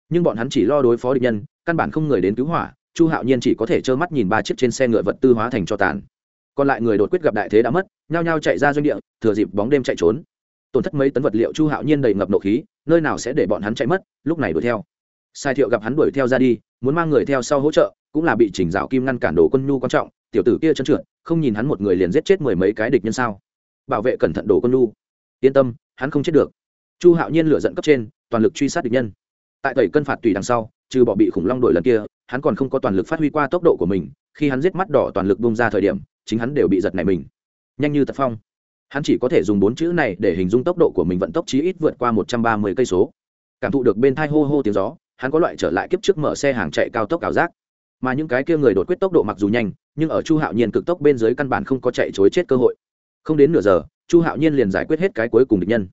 Nhưng bọn hắn chỉ lo đối phó địch nhân, căn bản không người đến cứu hỏa, chu hạo nhiên chỉ có thể trơ mắt nhìn ba chiếc trên xe ngựa vật tư hóa thành cho tàn còn lại người đột quyết gặp đại thế đã mất, nhao nhao chạy ra doanh địa, thừa dịp bóng đêm chạy trốn. Tổn thất mấy tấn vật liệu chu hạo nhiên đầy ngập nộ khí, nơi nào sẽ để bọn hắn chạy mất, lúc này đuổi theo. Sai thiệu gặp hắn đuổi theo ra đi, muốn mang người theo sau hỗ trợ, cũng là bị chỉnh dạo kim ngăn cản đồ quân nhu quan trọng, tiểu tử kia chân trượt, không nhìn hắn một người liền giết chết mười mấy cái địch nhân sao? Bảo vệ cẩn thận đồ quân nhu. Yên tâm, hắn không chết được. Chu hạo nhiên lửa dẫn cấp trên, toàn lực truy sát địch nhân. Tại tẩy cân phạt tùy đằng sau, trừ bỏ bị khủng long đổi lần kia, hắn còn không có toàn lực phát huy qua tốc độ của mình, khi hắn giết mắt đỏ toàn lực bung ra thời điểm chính hắn đều bị giật này mình. Nhanh như tật phong. Hắn chỉ có thể dùng bốn chữ này để hình dung tốc độ của mình vận tốc chí ít vượt qua một trăm ba mươi cây số. Cảm thụ được bên thai hô hô tiếng gió, hắn có loại trở lại kiếp trước mở xe hàng chạy cao tốc ảo giác. Mà những cái kia người đột quyết tốc độ mặc dù nhanh, nhưng ở chu hạo nhiên cực tốc bên dưới căn bản không có chạy chối chết cơ hội. Không đến nửa giờ, chu hạo nhiên liền giải quyết hết cái cuối cùng địch nhân.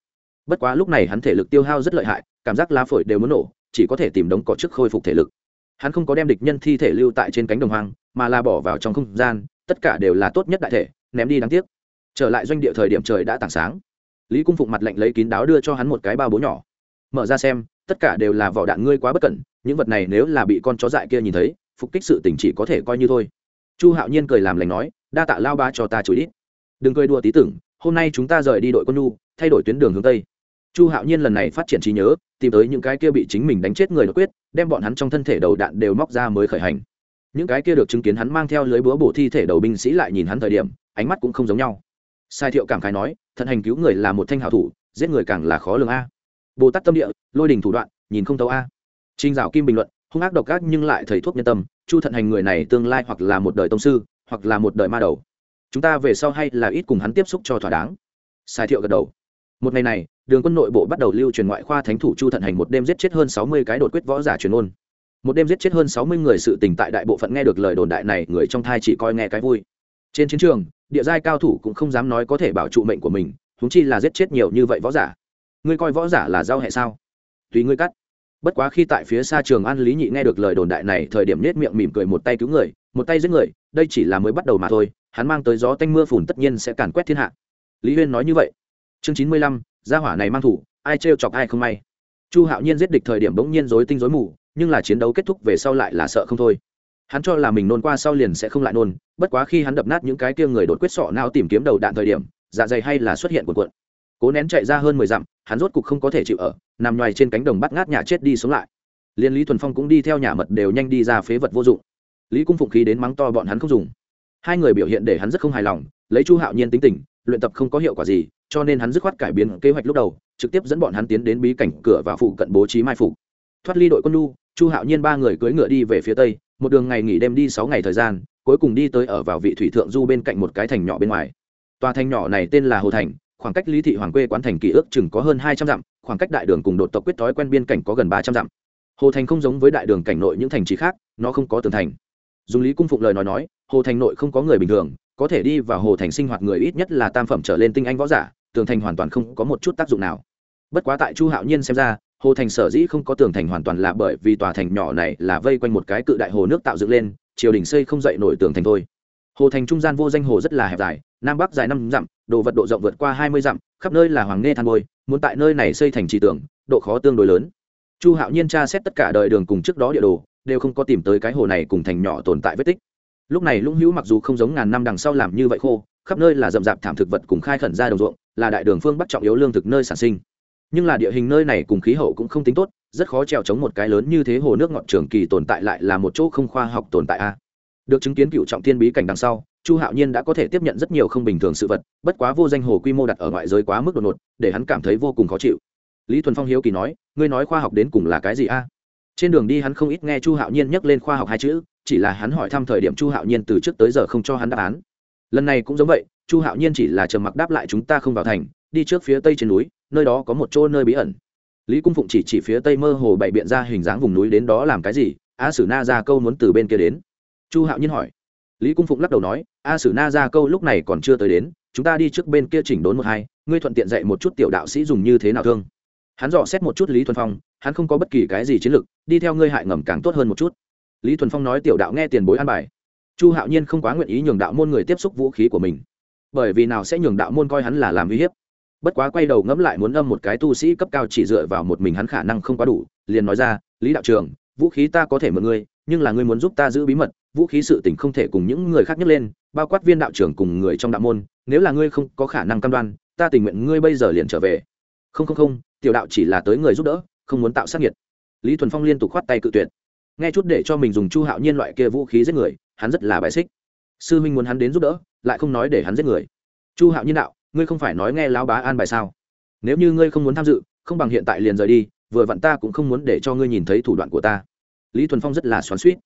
Bất quá lúc này hắn thể lực tiêu hao rất lợi hại, cảm giác lá phổi đều muốn nổ, chỉ có thể tìm đống cỏ trước khôi phục thể lực. Hắn không có đem địch nhân thi thể lưu tại trên cánh đồng hoang, mà là bỏ vào trong không gian tất cả đều là tốt nhất đại thể, ném đi đáng tiếc. Trở lại doanh địa thời điểm trời đã tảng sáng. Lý cung phụng mặt lệnh lấy kín đáo đưa cho hắn một cái bao bố nhỏ. Mở ra xem, tất cả đều là vỏ đạn ngươi quá bất cẩn, những vật này nếu là bị con chó dại kia nhìn thấy, phục kích sự tình chỉ có thể coi như thôi. Chu hạo nhiên cười làm lành nói, đa tạ lao ba cho ta chửi ít đừng cười đùa tí tưởng, hôm nay chúng ta rời đi đội quân nhu, thay đổi tuyến đường hướng tây. Chu hạo nhiên lần này phát triển trí nhớ, tìm tới những cái kia bị chính mình đánh chết người đột quyết, đem bọn hắn trong thân thể đầu đạn đều móc ra mới khởi hành những cái kia được chứng kiến hắn mang theo lưới búa bổ thi thể đầu binh sĩ lại nhìn hắn thời điểm, ánh mắt cũng không giống nhau. Sai thiệu cảm khái nói, thận hành cứu người là một thanh hảo thủ, giết người càng là khó lường a. Bồ tát tâm địa, lôi đình thủ đoạn, nhìn không tấu a. Trinh dạo kim bình luận, hung ác độc ác nhưng lại thầy thuốc nhân tâm, chu thận hành người này tương lai hoặc là một đời tông sư, hoặc là một đời ma đầu. Chúng ta về sau hay là ít cùng hắn tiếp xúc cho thỏa đáng. Sai thiệu gật đầu. Một ngày này, đường quân nội bộ bắt đầu lưu truyền ngoại khoa thánh thủ chu thận hành một đêm giết chết hơn sáu mươi cái đột quyết võ giả truyền ôn một đêm giết chết hơn sáu mươi người sự tình tại đại bộ phận nghe được lời đồn đại này, người trong thai chỉ coi nghe cái vui. Trên chiến trường, địa giai cao thủ cũng không dám nói có thể bảo trụ mệnh của mình chúng chi là giết chết nhiều như vậy võ giả. Ngươi coi võ giả là giao hệ sao? Tùy ngươi cắt. Bất quá khi tại phía xa trường an lý nhị nghe được lời đồn đại này, thời điểm nết miệng mỉm cười một tay cứu người, một tay giết người, đây chỉ là mới bắt đầu mà thôi, hắn mang tới gió tanh mưa phùn tất nhiên sẽ càn quét thiên hạ. Lý huyên nói như vậy. Chương chín mươi lăm, gia hỏa này mang thủ, ai trêu chọc ai không may. Chu hạo nhiên giết địch thời điểm bỗng nhiên dối tinh dối mù nhưng là chiến đấu kết thúc về sau lại là sợ không thôi. Hắn cho là mình nôn qua sau liền sẽ không lại nôn, bất quá khi hắn đập nát những cái kia người đột quyết sọ não tìm kiếm đầu đạn thời điểm dạ dày hay là xuất hiện cuộn cuộn. Cố nén chạy ra hơn mười dặm, hắn rốt cục không có thể chịu ở, nằm ngoài trên cánh đồng bắt ngát nhà chết đi sống lại. Liên lý thuần phong cũng đi theo nhà mật đều nhanh đi ra phế vật vô dụng. Lý cung phụng khí đến mắng to bọn hắn không dùng. Hai người biểu hiện để hắn rất không hài lòng, lấy chu hạo nhiên tính tình, luyện tập không có hiệu quả gì, cho nên hắn dứt khoát cải biến kế hoạch lúc đầu, trực tiếp dẫn bọn hắn tiến đến bí cảnh cửa và phụ cận bố trí mai phục. Thoát ly đội quân lu chu hạo nhiên ba người cưỡi ngựa đi về phía tây, một đường ngày nghỉ đêm đi sáu ngày thời gian, cuối cùng đi tới ở vào vị thủy thượng du bên cạnh một cái thành nhỏ bên ngoài. Tòa thành nhỏ này tên là hồ thành, khoảng cách lý thị hoàng quê quán thành kỳ ước chừng có hơn hai trăm dặm, khoảng cách đại đường cùng đột tộc quyết thói quen biên cảnh có gần ba trăm dặm. Hồ thành không giống với đại đường cảnh nội những thành trì khác, nó không có tường thành. Dùng lý cung phụng lời nói nói, hồ thành nội không có người bình thường, có thể đi vào hồ thành sinh hoạt người ít nhất là tam phẩm trở lên tinh anh võ giả, tường thành hoàn toàn không có một chút tác dụng nào. Bất quá tại chu hạo nhiên xem ra hồ thành sở dĩ không có tường thành hoàn toàn là bởi vì tòa thành nhỏ này là vây quanh một cái cự đại hồ nước tạo dựng lên, triều đình xây không dậy nổi tường thành thôi. Hồ thành trung gian vô danh hồ rất là hẹp dài, nam bắc dài năm dặm, đồ vật độ rộng vượt qua hai mươi dặm, khắp nơi là hoàng nghe than bôi, muốn tại nơi này xây thành trì tưởng, độ khó tương đối lớn. Chu hạo nhiên tra xét tất cả đời đường cùng trước đó địa đồ, đều không có tìm tới cái hồ này cùng thành nhỏ tồn tại vết tích. Lúc này lũng hữu mặc dù không giống ngàn năm đằng sau làm như vậy khô, khắp nơi là rậm rạp thảm thực vật cùng khai khẩn ra đồng ruộng, là đại đường phương bắc trọng yếu lương thực nơi sản sinh nhưng là địa hình nơi này cùng khí hậu cũng không tính tốt, rất khó trèo chống một cái lớn như thế hồ nước ngọt trường kỳ tồn tại lại là một chỗ không khoa học tồn tại a. Được chứng kiến cựu trọng thiên bí cảnh đằng sau, chu hạo nhiên đã có thể tiếp nhận rất nhiều không bình thường sự vật, bất quá vô danh hồ quy mô đặt ở ngoại giới quá mức đột ngột, để hắn cảm thấy vô cùng khó chịu. Lý thuần phong hiếu kỳ nói, ngươi nói khoa học đến cùng là cái gì a? Trên đường đi hắn không ít nghe chu hạo nhiên nhắc lên khoa học hai chữ, chỉ là hắn hỏi thăm thời điểm chu hạo nhiên từ trước tới giờ không cho hắn đáp án. Lần này cũng giống vậy, chu hạo nhiên chỉ là trầm mặc đáp lại chúng ta không vào thành, đi trước phía tây trên núi nơi đó có một chỗ nơi bí ẩn. Lý cung phụng chỉ chỉ phía tây mơ hồ bày biện ra hình dáng vùng núi đến đó làm cái gì? A sử na ra câu muốn từ bên kia đến. Chu hạo nhiên hỏi. Lý cung phụng lắc đầu nói, a sử na ra câu lúc này còn chưa tới đến, chúng ta đi trước bên kia chỉnh đốn một hai, ngươi thuận tiện dạy một chút tiểu đạo sĩ dùng như thế nào thương. Hắn dò xét một chút lý thuần phong, hắn không có bất kỳ cái gì chiến lược, đi theo ngươi hại ngầm càng tốt hơn một chút. Lý thuần phong nói tiểu đạo nghe tiền bối an bài. Chu hạo nhiên không quá nguyện ý nhường đạo môn người tiếp xúc vũ khí của mình. Bởi vì nào sẽ nhường đạo môn coi hắn là làm uy hiếp? Bất quá quay đầu ngẫm lại muốn âm một cái tu sĩ cấp cao chỉ dựa vào một mình hắn khả năng không quá đủ, liền nói ra, lý đạo trường vũ khí ta có thể mượn ngươi, nhưng là ngươi muốn giúp ta giữ bí mật, vũ khí sự tình không thể cùng những người khác nhấc lên, bao quát viên đạo trưởng cùng người trong đạo môn, nếu là ngươi không có khả năng cam đoan, ta tình nguyện ngươi bây giờ liền trở về. Không không không, tiểu đạo chỉ là tới người giúp đỡ, không muốn tạo sát nhiệt lý thuần phong liên tục khoát tay cự tuyệt. Nghe chút để cho mình dùng chu hạo nhiên loại kia vũ khí giết người, hắn rất là bài xích. Sư minh muốn hắn đến giúp đỡ, lại không nói để hắn giết người. Chu hạo nhiên đạo ngươi không phải nói nghe lão bá an bài sao? Nếu như ngươi không muốn tham dự, không bằng hiện tại liền rời đi, vừa vặn ta cũng không muốn để cho ngươi nhìn thấy thủ đoạn của ta. Lý thuần phong rất là xoắn suýt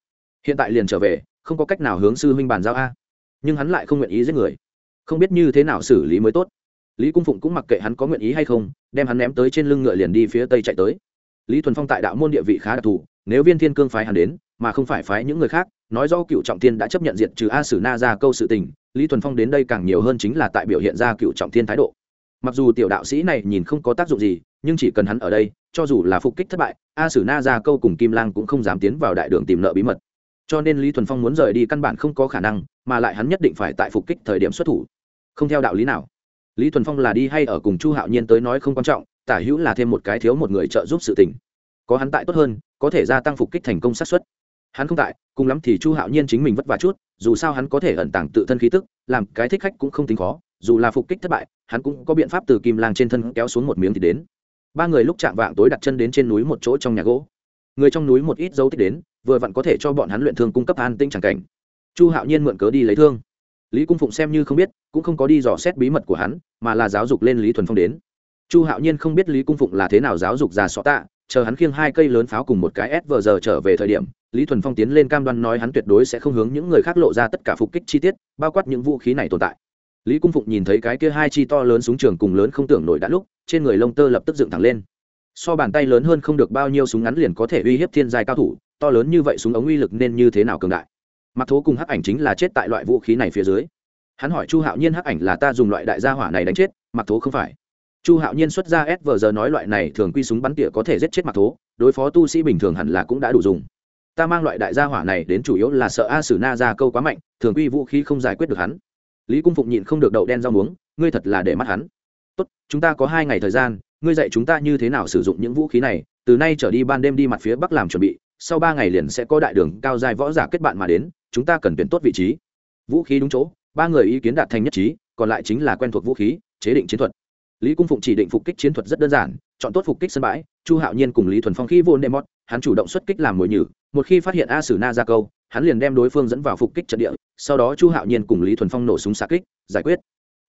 hiện tại liền trở về, không có cách nào hướng sư huynh bàn giao a. Nhưng hắn lại không nguyện ý giết người. Không biết như thế nào xử lý mới tốt. Lý cung phụng cũng mặc kệ hắn có nguyện ý hay không, đem hắn ném tới trên lưng ngựa liền đi phía tây chạy tới lý thuần phong tại đạo môn địa vị khá đặc thù, nếu viên thiên cương phái hắn đến, mà không phải phái những người khác, nói do cựu trọng thiên đã chấp nhận diện trừ a sử na ra câu sự tình, lý thuần phong đến đây càng nhiều hơn chính là tại biểu hiện ra cựu trọng thiên thái độ. Mặc dù tiểu đạo sĩ này nhìn không có tác dụng gì, nhưng chỉ cần hắn ở đây, cho dù là phục kích thất bại, a sử na ra câu cùng kim lang cũng không dám tiến vào đại đường tìm nợ bí mật. Cho nên lý thuần phong muốn rời đi căn bản không có khả năng, mà lại hắn nhất định phải tại phục kích thời điểm xuất thủ. Không theo đạo lý nào. Lý thuần phong là đi hay ở cùng chu hạo nhiên tới nói không quan trọng tả hữu là thêm một cái thiếu một người trợ giúp sự tình. Có hắn tại tốt hơn, có thể gia tăng phục kích thành công xác suất hắn không tại, cùng lắm thì chu hạo nhiên chính mình vất vả chút, dù sao hắn có thể ẩn tàng tự thân khí tức, làm cái thích khách cũng không tính khó, dù là phục kích thất bại, hắn cũng có biện pháp từ kim lang trên thân kéo xuống một miếng thì đến. Ba người lúc chạm vạng tối đặt chân đến trên núi một chỗ trong nhà gỗ. Người trong núi một ít dấu tích đến, vừa vặn có thể cho bọn hắn luyện thương cung cấp an tinh chẳng cảnh. Chu hạo nhiên mượn cớ đi lấy thương. Lý cung phụng xem như không biết, cũng không có đi dò xét bí mật của hắn, mà là giáo dục lên lý thuần phong đến chu hạo nhiên không biết lý cung phụng là thế nào giáo dục già sọ tạ, chờ hắn khiêng hai cây lớn pháo cùng một cái s vờ giờ trở về thời điểm, lý thuần phong tiến lên cam đoan nói hắn tuyệt đối sẽ không hướng những người khác lộ ra tất cả phục kích chi tiết, bao quát những vũ khí này tồn tại. Lý cung phụng nhìn thấy cái kia hai chi to lớn súng trường cùng lớn không tưởng nổi đã lúc, trên người lông tơ lập tức dựng thẳng lên. So bàn tay lớn hơn không được bao nhiêu súng ngắn liền có thể uy hiếp thiên giai cao thủ, to lớn như vậy súng ống uy lực nên như thế nào cường đại? Mặc thố cùng hắc ảnh chính là chết tại loại vũ khí này phía dưới. Hắn hỏi chu hạo nhiên hắc ảnh là ta dùng loại đại gia hỏa này đánh chết, mặc thố không phải chu hạo nhiên xuất ra s vờ giờ nói loại này thường quy súng bắn tỉa có thể giết chết mặc thố, đối phó tu sĩ bình thường hẳn là cũng đã đủ dùng. Ta mang loại đại gia hỏa này đến chủ yếu là sợ a sử na ra câu quá mạnh, thường quy vũ khí không giải quyết được hắn. Lý cung phụng nhịn không được đậu đen rau muống, ngươi thật là để mắt hắn. Tốt, chúng ta có hai ngày thời gian, ngươi dạy chúng ta như thế nào sử dụng những vũ khí này, từ nay trở đi ban đêm đi mặt phía bắc làm chuẩn bị, sau ba ngày liền sẽ có đại đường cao dài võ giả kết bạn mà đến, chúng ta cần tuyển tốt vị trí. Vũ khí đúng chỗ, ba người ý kiến đạt thành nhất trí, còn lại chính là quen thuộc vũ khí, chế định chiến thuật lý cung phụng chỉ định phục kích chiến thuật rất đơn giản, chọn tốt phục kích sân bãi, chu hạo nhiên cùng lý thuần phong khi vô đệm mót hắn chủ động xuất kích làm mồi nhử, một khi phát hiện a sử na ra câu, hắn liền đem đối phương dẫn vào phục kích trận địa, sau đó chu hạo nhiên cùng lý thuần phong nổ súng xa kích, giải quyết.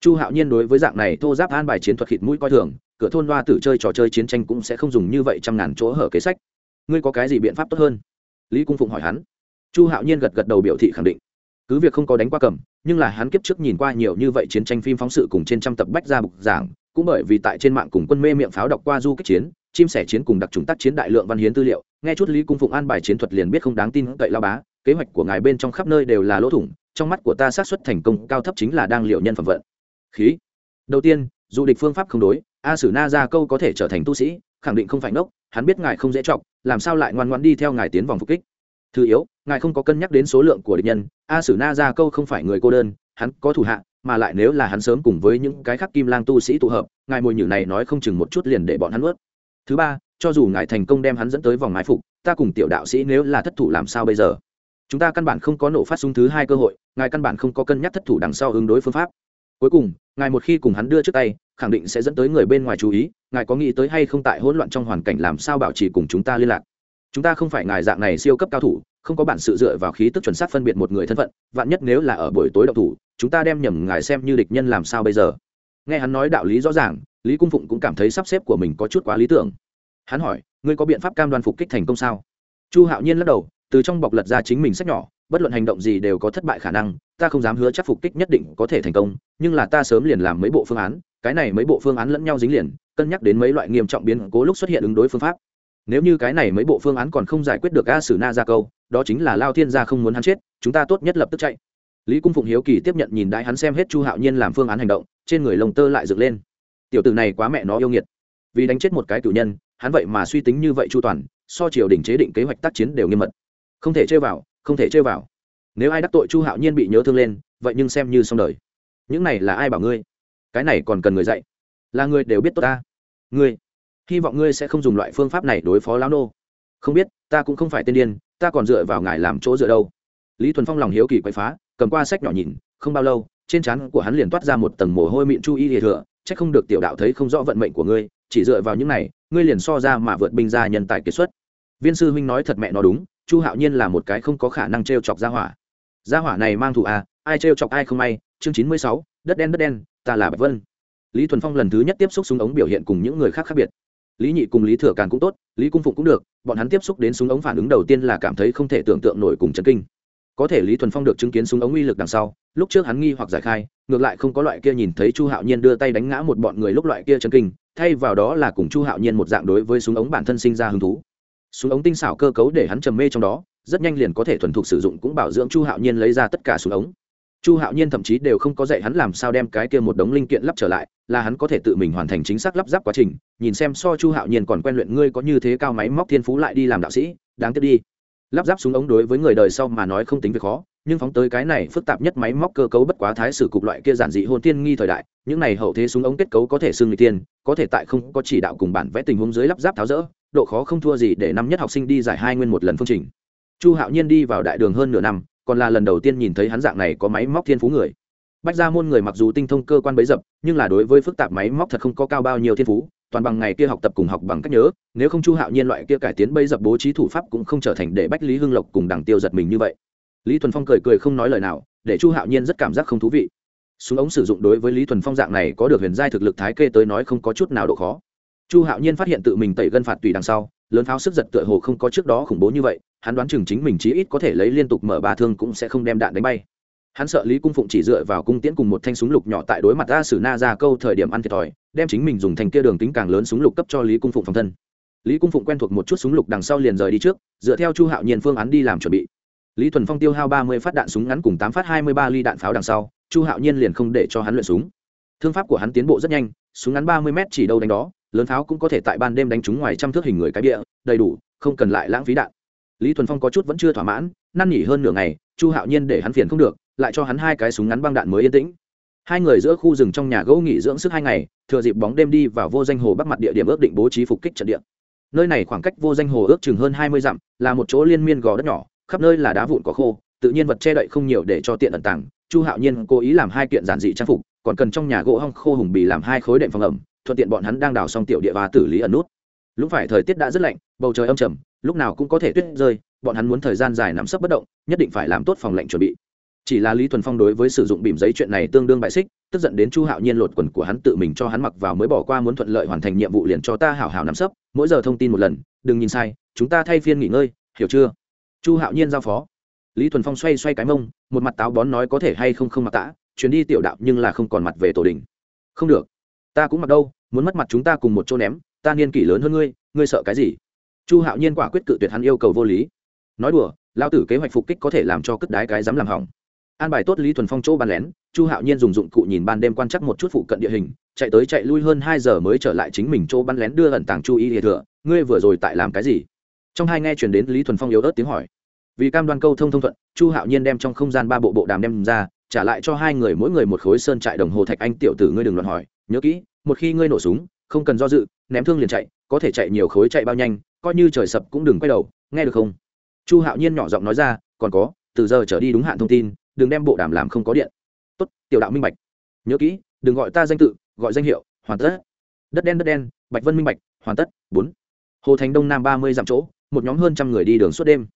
Chu hạo nhiên đối với dạng này thô giáp an bài chiến thuật khịt mũi coi thường, cửa thôn loa tử chơi trò chơi chiến tranh cũng sẽ không dùng như vậy trăm ngàn chỗ hở kế sách. Ngươi có cái gì biện pháp tốt hơn? Lý cung phụng hỏi hắn. Chu hạo nhiên gật gật đầu biểu thị khẳng định. Cứ việc không có đánh qua cầm, nhưng là hắn kiếp trước nhìn qua nhiều như vậy chiến tranh phim phóng sự cùng trên trăm tập bách ra bục giảng cũng bởi vì tại trên mạng cùng quân mê miệng pháo đọc qua du kích chiến, chim sẻ chiến cùng đặc trùng tác chiến đại lượng văn hiến tư liệu, nghe chút lý cung phụng an bài chiến thuật liền biết không đáng tin cậy lao bá, kế hoạch của ngài bên trong khắp nơi đều là lỗ thủng, trong mắt của ta xác suất thành công cao thấp chính là đang liệu nhân phẩm vận. Khí. Đầu tiên du địch phương pháp không đối, a sử na ra câu có thể trở thành tu sĩ, khẳng định không phải ngốc, hắn biết ngài không dễ chọc, làm sao lại ngoan ngoan đi theo ngài tiến vòng phục kích. Thứ yếu, ngài không có cân nhắc đến số lượng của địch nhân, a sử na ra câu không phải người cô đơn, hắn có thủ hạ mà lại nếu là hắn sớm cùng với những cái khác kim lang tu sĩ tụ hợp, ngài mồi nhử này nói không chừng một chút liền để bọn hắn ướt thứ ba, cho dù ngài thành công đem hắn dẫn tới vòng mái phục, ta cùng tiểu đạo sĩ nếu là thất thủ làm sao bây giờ? Chúng ta căn bản không có nổ phát súng thứ hai cơ hội, ngài căn bản không có cân nhắc thất thủ đằng sau ứng đối phương pháp. Cuối cùng, ngài một khi cùng hắn đưa trước tay, khẳng định sẽ dẫn tới người bên ngoài chú ý, ngài có nghĩ tới hay không tại hỗn loạn trong hoàn cảnh làm sao bảo trì cùng chúng ta liên lạc? Chúng ta không phải ngài dạng này siêu cấp cao thủ, không có bản sự dựa vào khí tức chuẩn xác phân biệt một người thân phận, vạn nhất nếu là ở buổi tối đậu thủ chúng ta đem nhầm ngài xem như địch nhân làm sao bây giờ? Nghe hắn nói đạo lý rõ ràng, lý cung phụng cũng cảm thấy sắp xếp của mình có chút quá lý tưởng. Hắn hỏi, ngươi có biện pháp cam đoan phục kích thành công sao? Chu hạo nhiên lắc đầu, từ trong bọc lật ra chính mình sách nhỏ, bất luận hành động gì đều có thất bại khả năng, ta không dám hứa chắc phục kích nhất định có thể thành công, nhưng là ta sớm liền làm mấy bộ phương án, cái này mấy bộ phương án lẫn nhau dính liền, cân nhắc đến mấy loại nghiêm trọng biến cố lúc xuất hiện ứng đối phương pháp. Nếu như cái này mấy bộ phương án còn không giải quyết được a sử na ra câu, đó chính là lao thiên gia không muốn hắn chết, chúng ta tốt nhất lập tức chạy lý cung phụng hiếu kỳ tiếp nhận nhìn đại hắn xem hết chu hạo nhiên làm phương án hành động, trên người lồng tơ lại dựng lên. Tiểu tử này quá mẹ nó yêu nghiệt. Vì đánh chết một cái cử nhân, hắn vậy mà suy tính như vậy chu toàn, so triều đình chế định kế hoạch tác chiến đều nghiêm mật. Không thể chơi vào, không thể chơi vào. Nếu ai đắc tội chu hạo nhiên bị nhớ thương lên, vậy nhưng xem như xong đời. Những này là ai bảo ngươi? Cái này còn cần người dạy. Là người đều biết tốt ta. Ngươi, hy vọng ngươi sẽ không dùng loại phương pháp này đối phó lão nô. Không biết, ta cũng không phải tên điên, ta còn dựa vào ngài làm chỗ dựa đâu. Lý thuần phong lòng hiếu kỳ quậy phá cầm qua sách nhỏ nhìn, không bao lâu, trên trán của hắn liền toát ra một tầng mồ hôi mịn chu y địa thừa c không được tiểu đạo thấy không rõ vận mệnh của ngươi, chỉ dựa vào những này, ngươi liền so ra mà vượt binh ra nhân tài kiệt xuất. Viên sư huynh nói thật mẹ nó đúng, chu hạo nhiên là một cái không có khả năng t r e o chọc ra hỏa. Ra hỏa này mang thù à ai t r e o chọc ai không may, chương chín mươi sáu, đất đen đất đen, ta là bạch vân. Lý thuần phong lần thứ nhất tiếp xúc súng ống biểu hiện cùng những người khác khác biệt. Lý nhị cùng lý thừa càn cũng tốt, lý cung phụng cũng được, bọn hắn tiếp xúc đến súng ống phản ứng đầu tiên là cảm thấy không thể tưởng tượng nổi cùng chấn kinh có thể lý thuần phong được chứng kiến súng ống uy lực đằng sau, lúc trước hắn nghi hoặc giải khai, ngược lại không có loại kia nhìn thấy chu hạo nhiên đưa tay đánh ngã một bọn người lúc loại kia chấn kinh, thay vào đó là cùng chu hạo nhiên một dạng đối với súng ống bản thân sinh ra hứng thú. Súng ống tinh xảo cơ cấu để hắn trầm mê trong đó, rất nhanh liền có thể thuần thục sử dụng cũng bảo dưỡng chu hạo nhiên lấy ra tất cả súng ống. Chu hạo nhiên thậm chí đều không có dạy hắn làm sao đem cái kia một đống linh kiện lắp trở lại, là hắn có thể tự mình hoàn thành chính xác lắp ráp quá trình, nhìn xem so chu hạo nhiên còn quen luyện ngươi có như thế cao máy móc thiên phú lại đi làm đạo sĩ, đáng tiếc đi lắp ráp súng ống đối với người đời sau mà nói không tính việc khó, nhưng phóng tới cái này phức tạp nhất máy móc cơ cấu bất quá thái sử cục loại kia giản dị hôn tiên nghi thời đại, những này hậu thế súng ống kết cấu có thể xưng người tiên, có thể tại không có chỉ đạo cùng bản vẽ tình huống dưới lắp ráp tháo rỡ, độ khó không thua gì để năm nhất học sinh đi giải hai nguyên một lần phương trình. Chu hạo nhiên đi vào đại đường hơn nửa năm, còn là lần đầu tiên nhìn thấy hắn dạng này có máy móc thiên phú người. Bách gia môn người mặc dù tinh thông cơ quan bấy dập, nhưng là đối với phức tạp máy móc thật không có cao bao nhiêu thiên phú toàn bằng ngày kia học tập cùng học bằng cách nhớ, nếu không chu hạo nhiên loại kia cải tiến bấy dập bố trí thủ pháp cũng không trở thành để bách lý hưng lộc cùng đằng tiêu giật mình như vậy. Lý thuần phong cười cười không nói lời nào, để chu hạo nhiên rất cảm giác không thú vị. Súng ống sử dụng đối với lý thuần phong dạng này có được huyền giai thực lực thái kê tới nói không có chút nào độ khó. Chu hạo nhiên phát hiện tự mình tẩy gân phạt tùy đằng sau, lớn pháo sức giật tựa hồ không có trước đó khủng bố như vậy, hắn đoán chừng chính mình chí ít có thể lấy liên tục mở ba thương cũng sẽ không đem đạn đánh bay hắn sợ lý cung phụng chỉ dựa vào cung tiễn cùng một thanh súng lục nhỏ tại đối mặt ra sử na ra câu thời điểm ăn thiệt thòi, đem chính mình dùng thành kia đường tính càng lớn súng lục cấp cho lý cung phụng phòng thân. Lý cung phụng quen thuộc một chút súng lục đằng sau liền rời đi trước, dựa theo chu hạo nhiên phương án đi làm chuẩn bị. Lý thuần phong tiêu hao ba mươi phát đạn súng ngắn cùng tám phát hai mươi ba ly đạn pháo đằng sau, chu hạo nhiên liền không để cho hắn luyện súng. Thương pháp của hắn tiến bộ rất nhanh, súng ngắn ba mươi m chỉ đâu đánh đó, lớn pháo cũng có thể tại ban đêm đánh trúng ngoài trăm thước hình người cái bịa, đầy đủ, không cần lại lãng phí đạn. Lý thuần phong có chút vẫn chưa thỏa mãn, năn nỉ hơn nửa ngày, chu hạo nhiên để hắn phiền không được lại cho hắn hai cái súng ngắn băng đạn mới yên tĩnh. Hai người giữa khu rừng trong nhà gỗ nghỉ dưỡng sức hai ngày, thừa dịp bóng đêm đi vào vô danh hồ bắc mặt địa điểm ước định bố trí phục kích trận địa. Nơi này khoảng cách vô danh hồ ước chừng hơn hai mươi dặm, là một chỗ liên miên gò đất nhỏ, khắp nơi là đá vụn có khô, tự nhiên vật che đậy không nhiều để cho tiện ẩn tàng. Chu hạo nhiên cố ý làm hai kiện giản dị trang phục, còn cần trong nhà gỗ hong khô hùng bì làm hai khối đệm phòng ẩm, thuận tiện bọn hắn đang đào xong tiểu địa và tử lý ẩn nút. Lúc phải thời tiết đã rất lạnh, bầu trời âm trầm, lúc nào cũng có thể tuyết rơi, bọn hắn muốn thời gian dài nắm sấp bất động, nhất định phải làm tốt phòng lạnh chuẩn bị chỉ là lý thuần phong đối với sử dụng bìm giấy chuyện này tương đương bại xích, tức giận đến chu hạo nhiên lột quần của hắn tự mình cho hắn mặc vào mới bỏ qua muốn thuận lợi hoàn thành nhiệm vụ liền cho ta hảo hảo nắm sấp, mỗi giờ thông tin một lần, đừng nhìn sai, chúng ta thay phiên nghỉ ngơi, hiểu chưa? Chu hạo nhiên giao phó. Lý thuần phong xoay xoay cái mông, một mặt táo bón nói có thể hay không không mặc tã, chuyến đi tiểu đạo nhưng là không còn mặt về tổ đình. Không được. Ta cũng mặc đâu, muốn mất mặt chúng ta cùng một chỗ ném, ta niên kỷ lớn hơn ngươi ngươi sợ cái gì? Chu hạo nhiên quả quyết cự tuyệt hắn yêu cầu vô lý. Nói đùa lao tử kế hoạch phục kích có thể làm cho cất đái cái dám làm hỏng an bài tốt lý thuần phong chỗ bàn lén, chu hạo nhiên dùng dụng cụ nhìn ban đêm quan chắc một chút phụ cận địa hình, chạy tới chạy lui hơn hai giờ mới trở lại chính mình chỗ bắn lén đưa ẩn tàng chu y hệ thừa, ngươi vừa rồi tại làm cái gì? Trong hai nghe chuyển đến lý thuần phong yếu ớt tiếng hỏi. Vì cam đoan câu thông thông thuận, chu hạo nhiên đem trong không gian ba bộ bộ đàm đem ra, trả lại cho hai người mỗi người một khối sơn trại đồng hồ thạch anh tiểu tử ngươi đừng luận hỏi, nhớ kỹ, một khi ngươi nổ súng, không cần do dự, ném thương liền chạy, có thể chạy nhiều khối chạy bao nhanh, coi như trời sập cũng đừng quay đầu, nghe được không? Chu hạo nhiên nhỏ giọng nói ra, còn có, từ giờ trở đi đúng hạn thông tin đừng đem bộ đàm làm không có điện. Tốt, tiểu đạo minh bạch. Nhớ kỹ, đừng gọi ta danh tự, gọi danh hiệu, hoàn tất. Đất đen đất đen, bạch vân minh bạch, hoàn tất, bốn. Hồ thành đông nam ba mươi dặm chỗ, một nhóm hơn trăm người đi đường suốt đêm.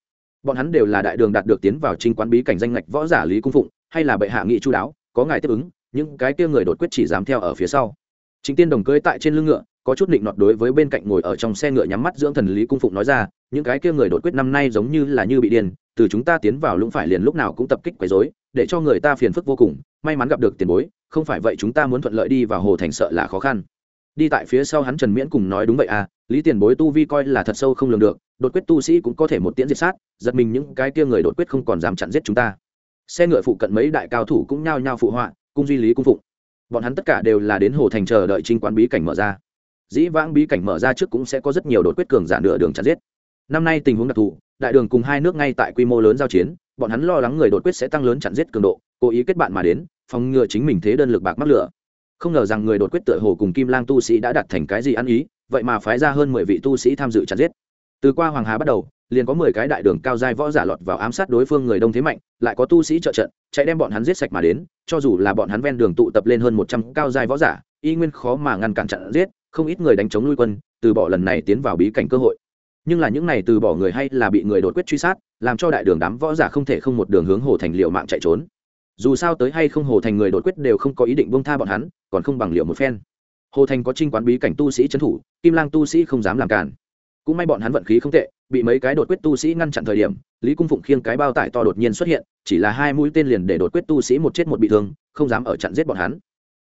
Bọn hắn đều là đại đường đạt được tiến vào trinh quán bí cảnh danh ngạch võ giả lý cung phụng, hay là bệ hạ nghị chu đáo, có ngài tiếp ứng, những cái kia người đột quyết chỉ dám theo ở phía sau. Chính tiên đồng cưới tại trên lưng ngựa có chút định nọt đối với bên cạnh ngồi ở trong xe ngựa nhắm mắt dưỡng thần lý cung phụng nói ra, những cái kia người đột quyết năm nay giống như là như bị điên, từ chúng ta tiến vào lũng phải liền lúc nào cũng tập kích quấy rối, để cho người ta phiền phức vô cùng, may mắn gặp được tiền bối, không phải vậy chúng ta muốn thuận lợi đi vào hồ thành sợ là khó khăn. Đi tại phía sau hắn trần miễn cùng nói, đúng vậy à lý tiền bối tu vi coi là thật sâu không lường được, đột quyết tu sĩ cũng có thể một tiễn diệt sát, giật mình những cái kia người đột quyết không còn dám chặn giết chúng ta. Xe ngựa phụ cận mấy đại cao thủ cũng nhao nhao phụ họa, cung duy lý cung phụng. Bọn hắn tất cả đều là đến hồ thành chờ đợi trinh quán bí cảnh mở ra dĩ vãng bí cảnh mở ra trước cũng sẽ có rất nhiều đột quyết cường giả nửa đường chặn giết. Năm nay tình huống đặc thù, đại đường cùng hai nước ngay tại quy mô lớn giao chiến, bọn hắn lo lắng người đột quyết sẽ tăng lớn chặn giết cường độ, cố ý kết bạn mà đến, phòng ngừa chính mình thế đơn lực bạc mắc lửa. Không ngờ rằng người đột quyết tựa hồ cùng kim lang tu sĩ đã đặt thành cái gì ăn ý, vậy mà phái ra hơn mười vị tu sĩ tham dự chặn giết. Từ qua hoàng hà bắt đầu, liền có mười cái đại đường cao giai võ giả lọt vào ám sát đối phương người đông thế mạnh, lại có tu sĩ trợ trận, chạy đem bọn hắn giết sạch mà đến, cho dù là bọn hắn ven đường tụ tập lên hơn một trăm cao giai võ giả, y nguyên khó mà ngăn cản chặn giết không ít người đánh chống lui quân, từ bỏ lần này tiến vào bí cảnh cơ hội. Nhưng là những này từ bỏ người hay là bị người đột quyết truy sát, làm cho đại đường đám võ giả không thể không một đường hướng hồ thành liệu mạng chạy trốn. Dù sao tới hay không hồ thành người đột quyết đều không có ý định bông tha bọn hắn, còn không bằng liệu một phen. Hồ thành có trinh quán bí cảnh tu sĩ trấn thủ, kim lang tu sĩ không dám làm cản. Cũng may bọn hắn vận khí không tệ, bị mấy cái đột quyết tu sĩ ngăn chặn thời điểm, lý cung phụng khiêng cái bao tải to đột nhiên xuất hiện, chỉ là hai mũi tên liền để đột quyết tu sĩ một chết một bị thương, không dám ở chặn giết bọn hắn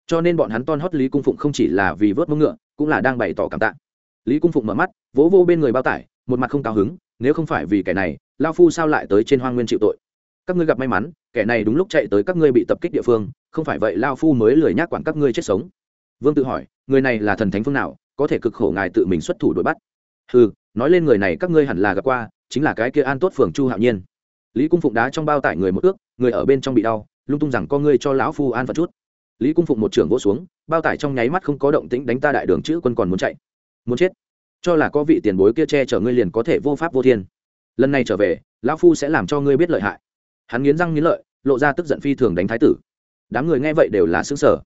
cho nên bọn hắn ton hót lý cung phụng không chỉ là vì vớt mông ngựa, cũng là đang bày tỏ cảm tạ. Lý cung phụng mở mắt, vỗ vô bên người bao tải, một mặt không cao hứng, nếu không phải vì kẻ này, lao phu sao lại tới trên hoang nguyên chịu tội? Các ngươi gặp may mắn, kẻ này đúng lúc chạy tới các ngươi bị tập kích địa phương, không phải vậy lao phu mới lười nhác quản các ngươi chết sống. Vương tự hỏi, người này là thần thánh phương nào, có thể cực khổ ngài tự mình xuất thủ đuổi bắt? Ừ nói lên người này các ngươi hẳn là gặp qua, chính là cái kia an tốt phường chu hạo nhiên. Lý cung phụng đá trong bao tải người một ước, người ở bên trong bị đau, lung tung rằng con ngươi cho lão phu an phật chút lý cung phụng một trưởng vỗ xuống, bao tải trong nháy mắt không có động tĩnh đánh ta đại đường chữ quân còn muốn chạy. Muốn chết? Cho là có vị tiền bối kia che chở ngươi liền có thể vô pháp vô thiên. Lần này trở về, lão phu sẽ làm cho ngươi biết lợi hại. Hắn nghiến răng nghiến lợi, lộ ra tức giận phi thường đánh thái tử. Đám người nghe vậy đều là xứng sở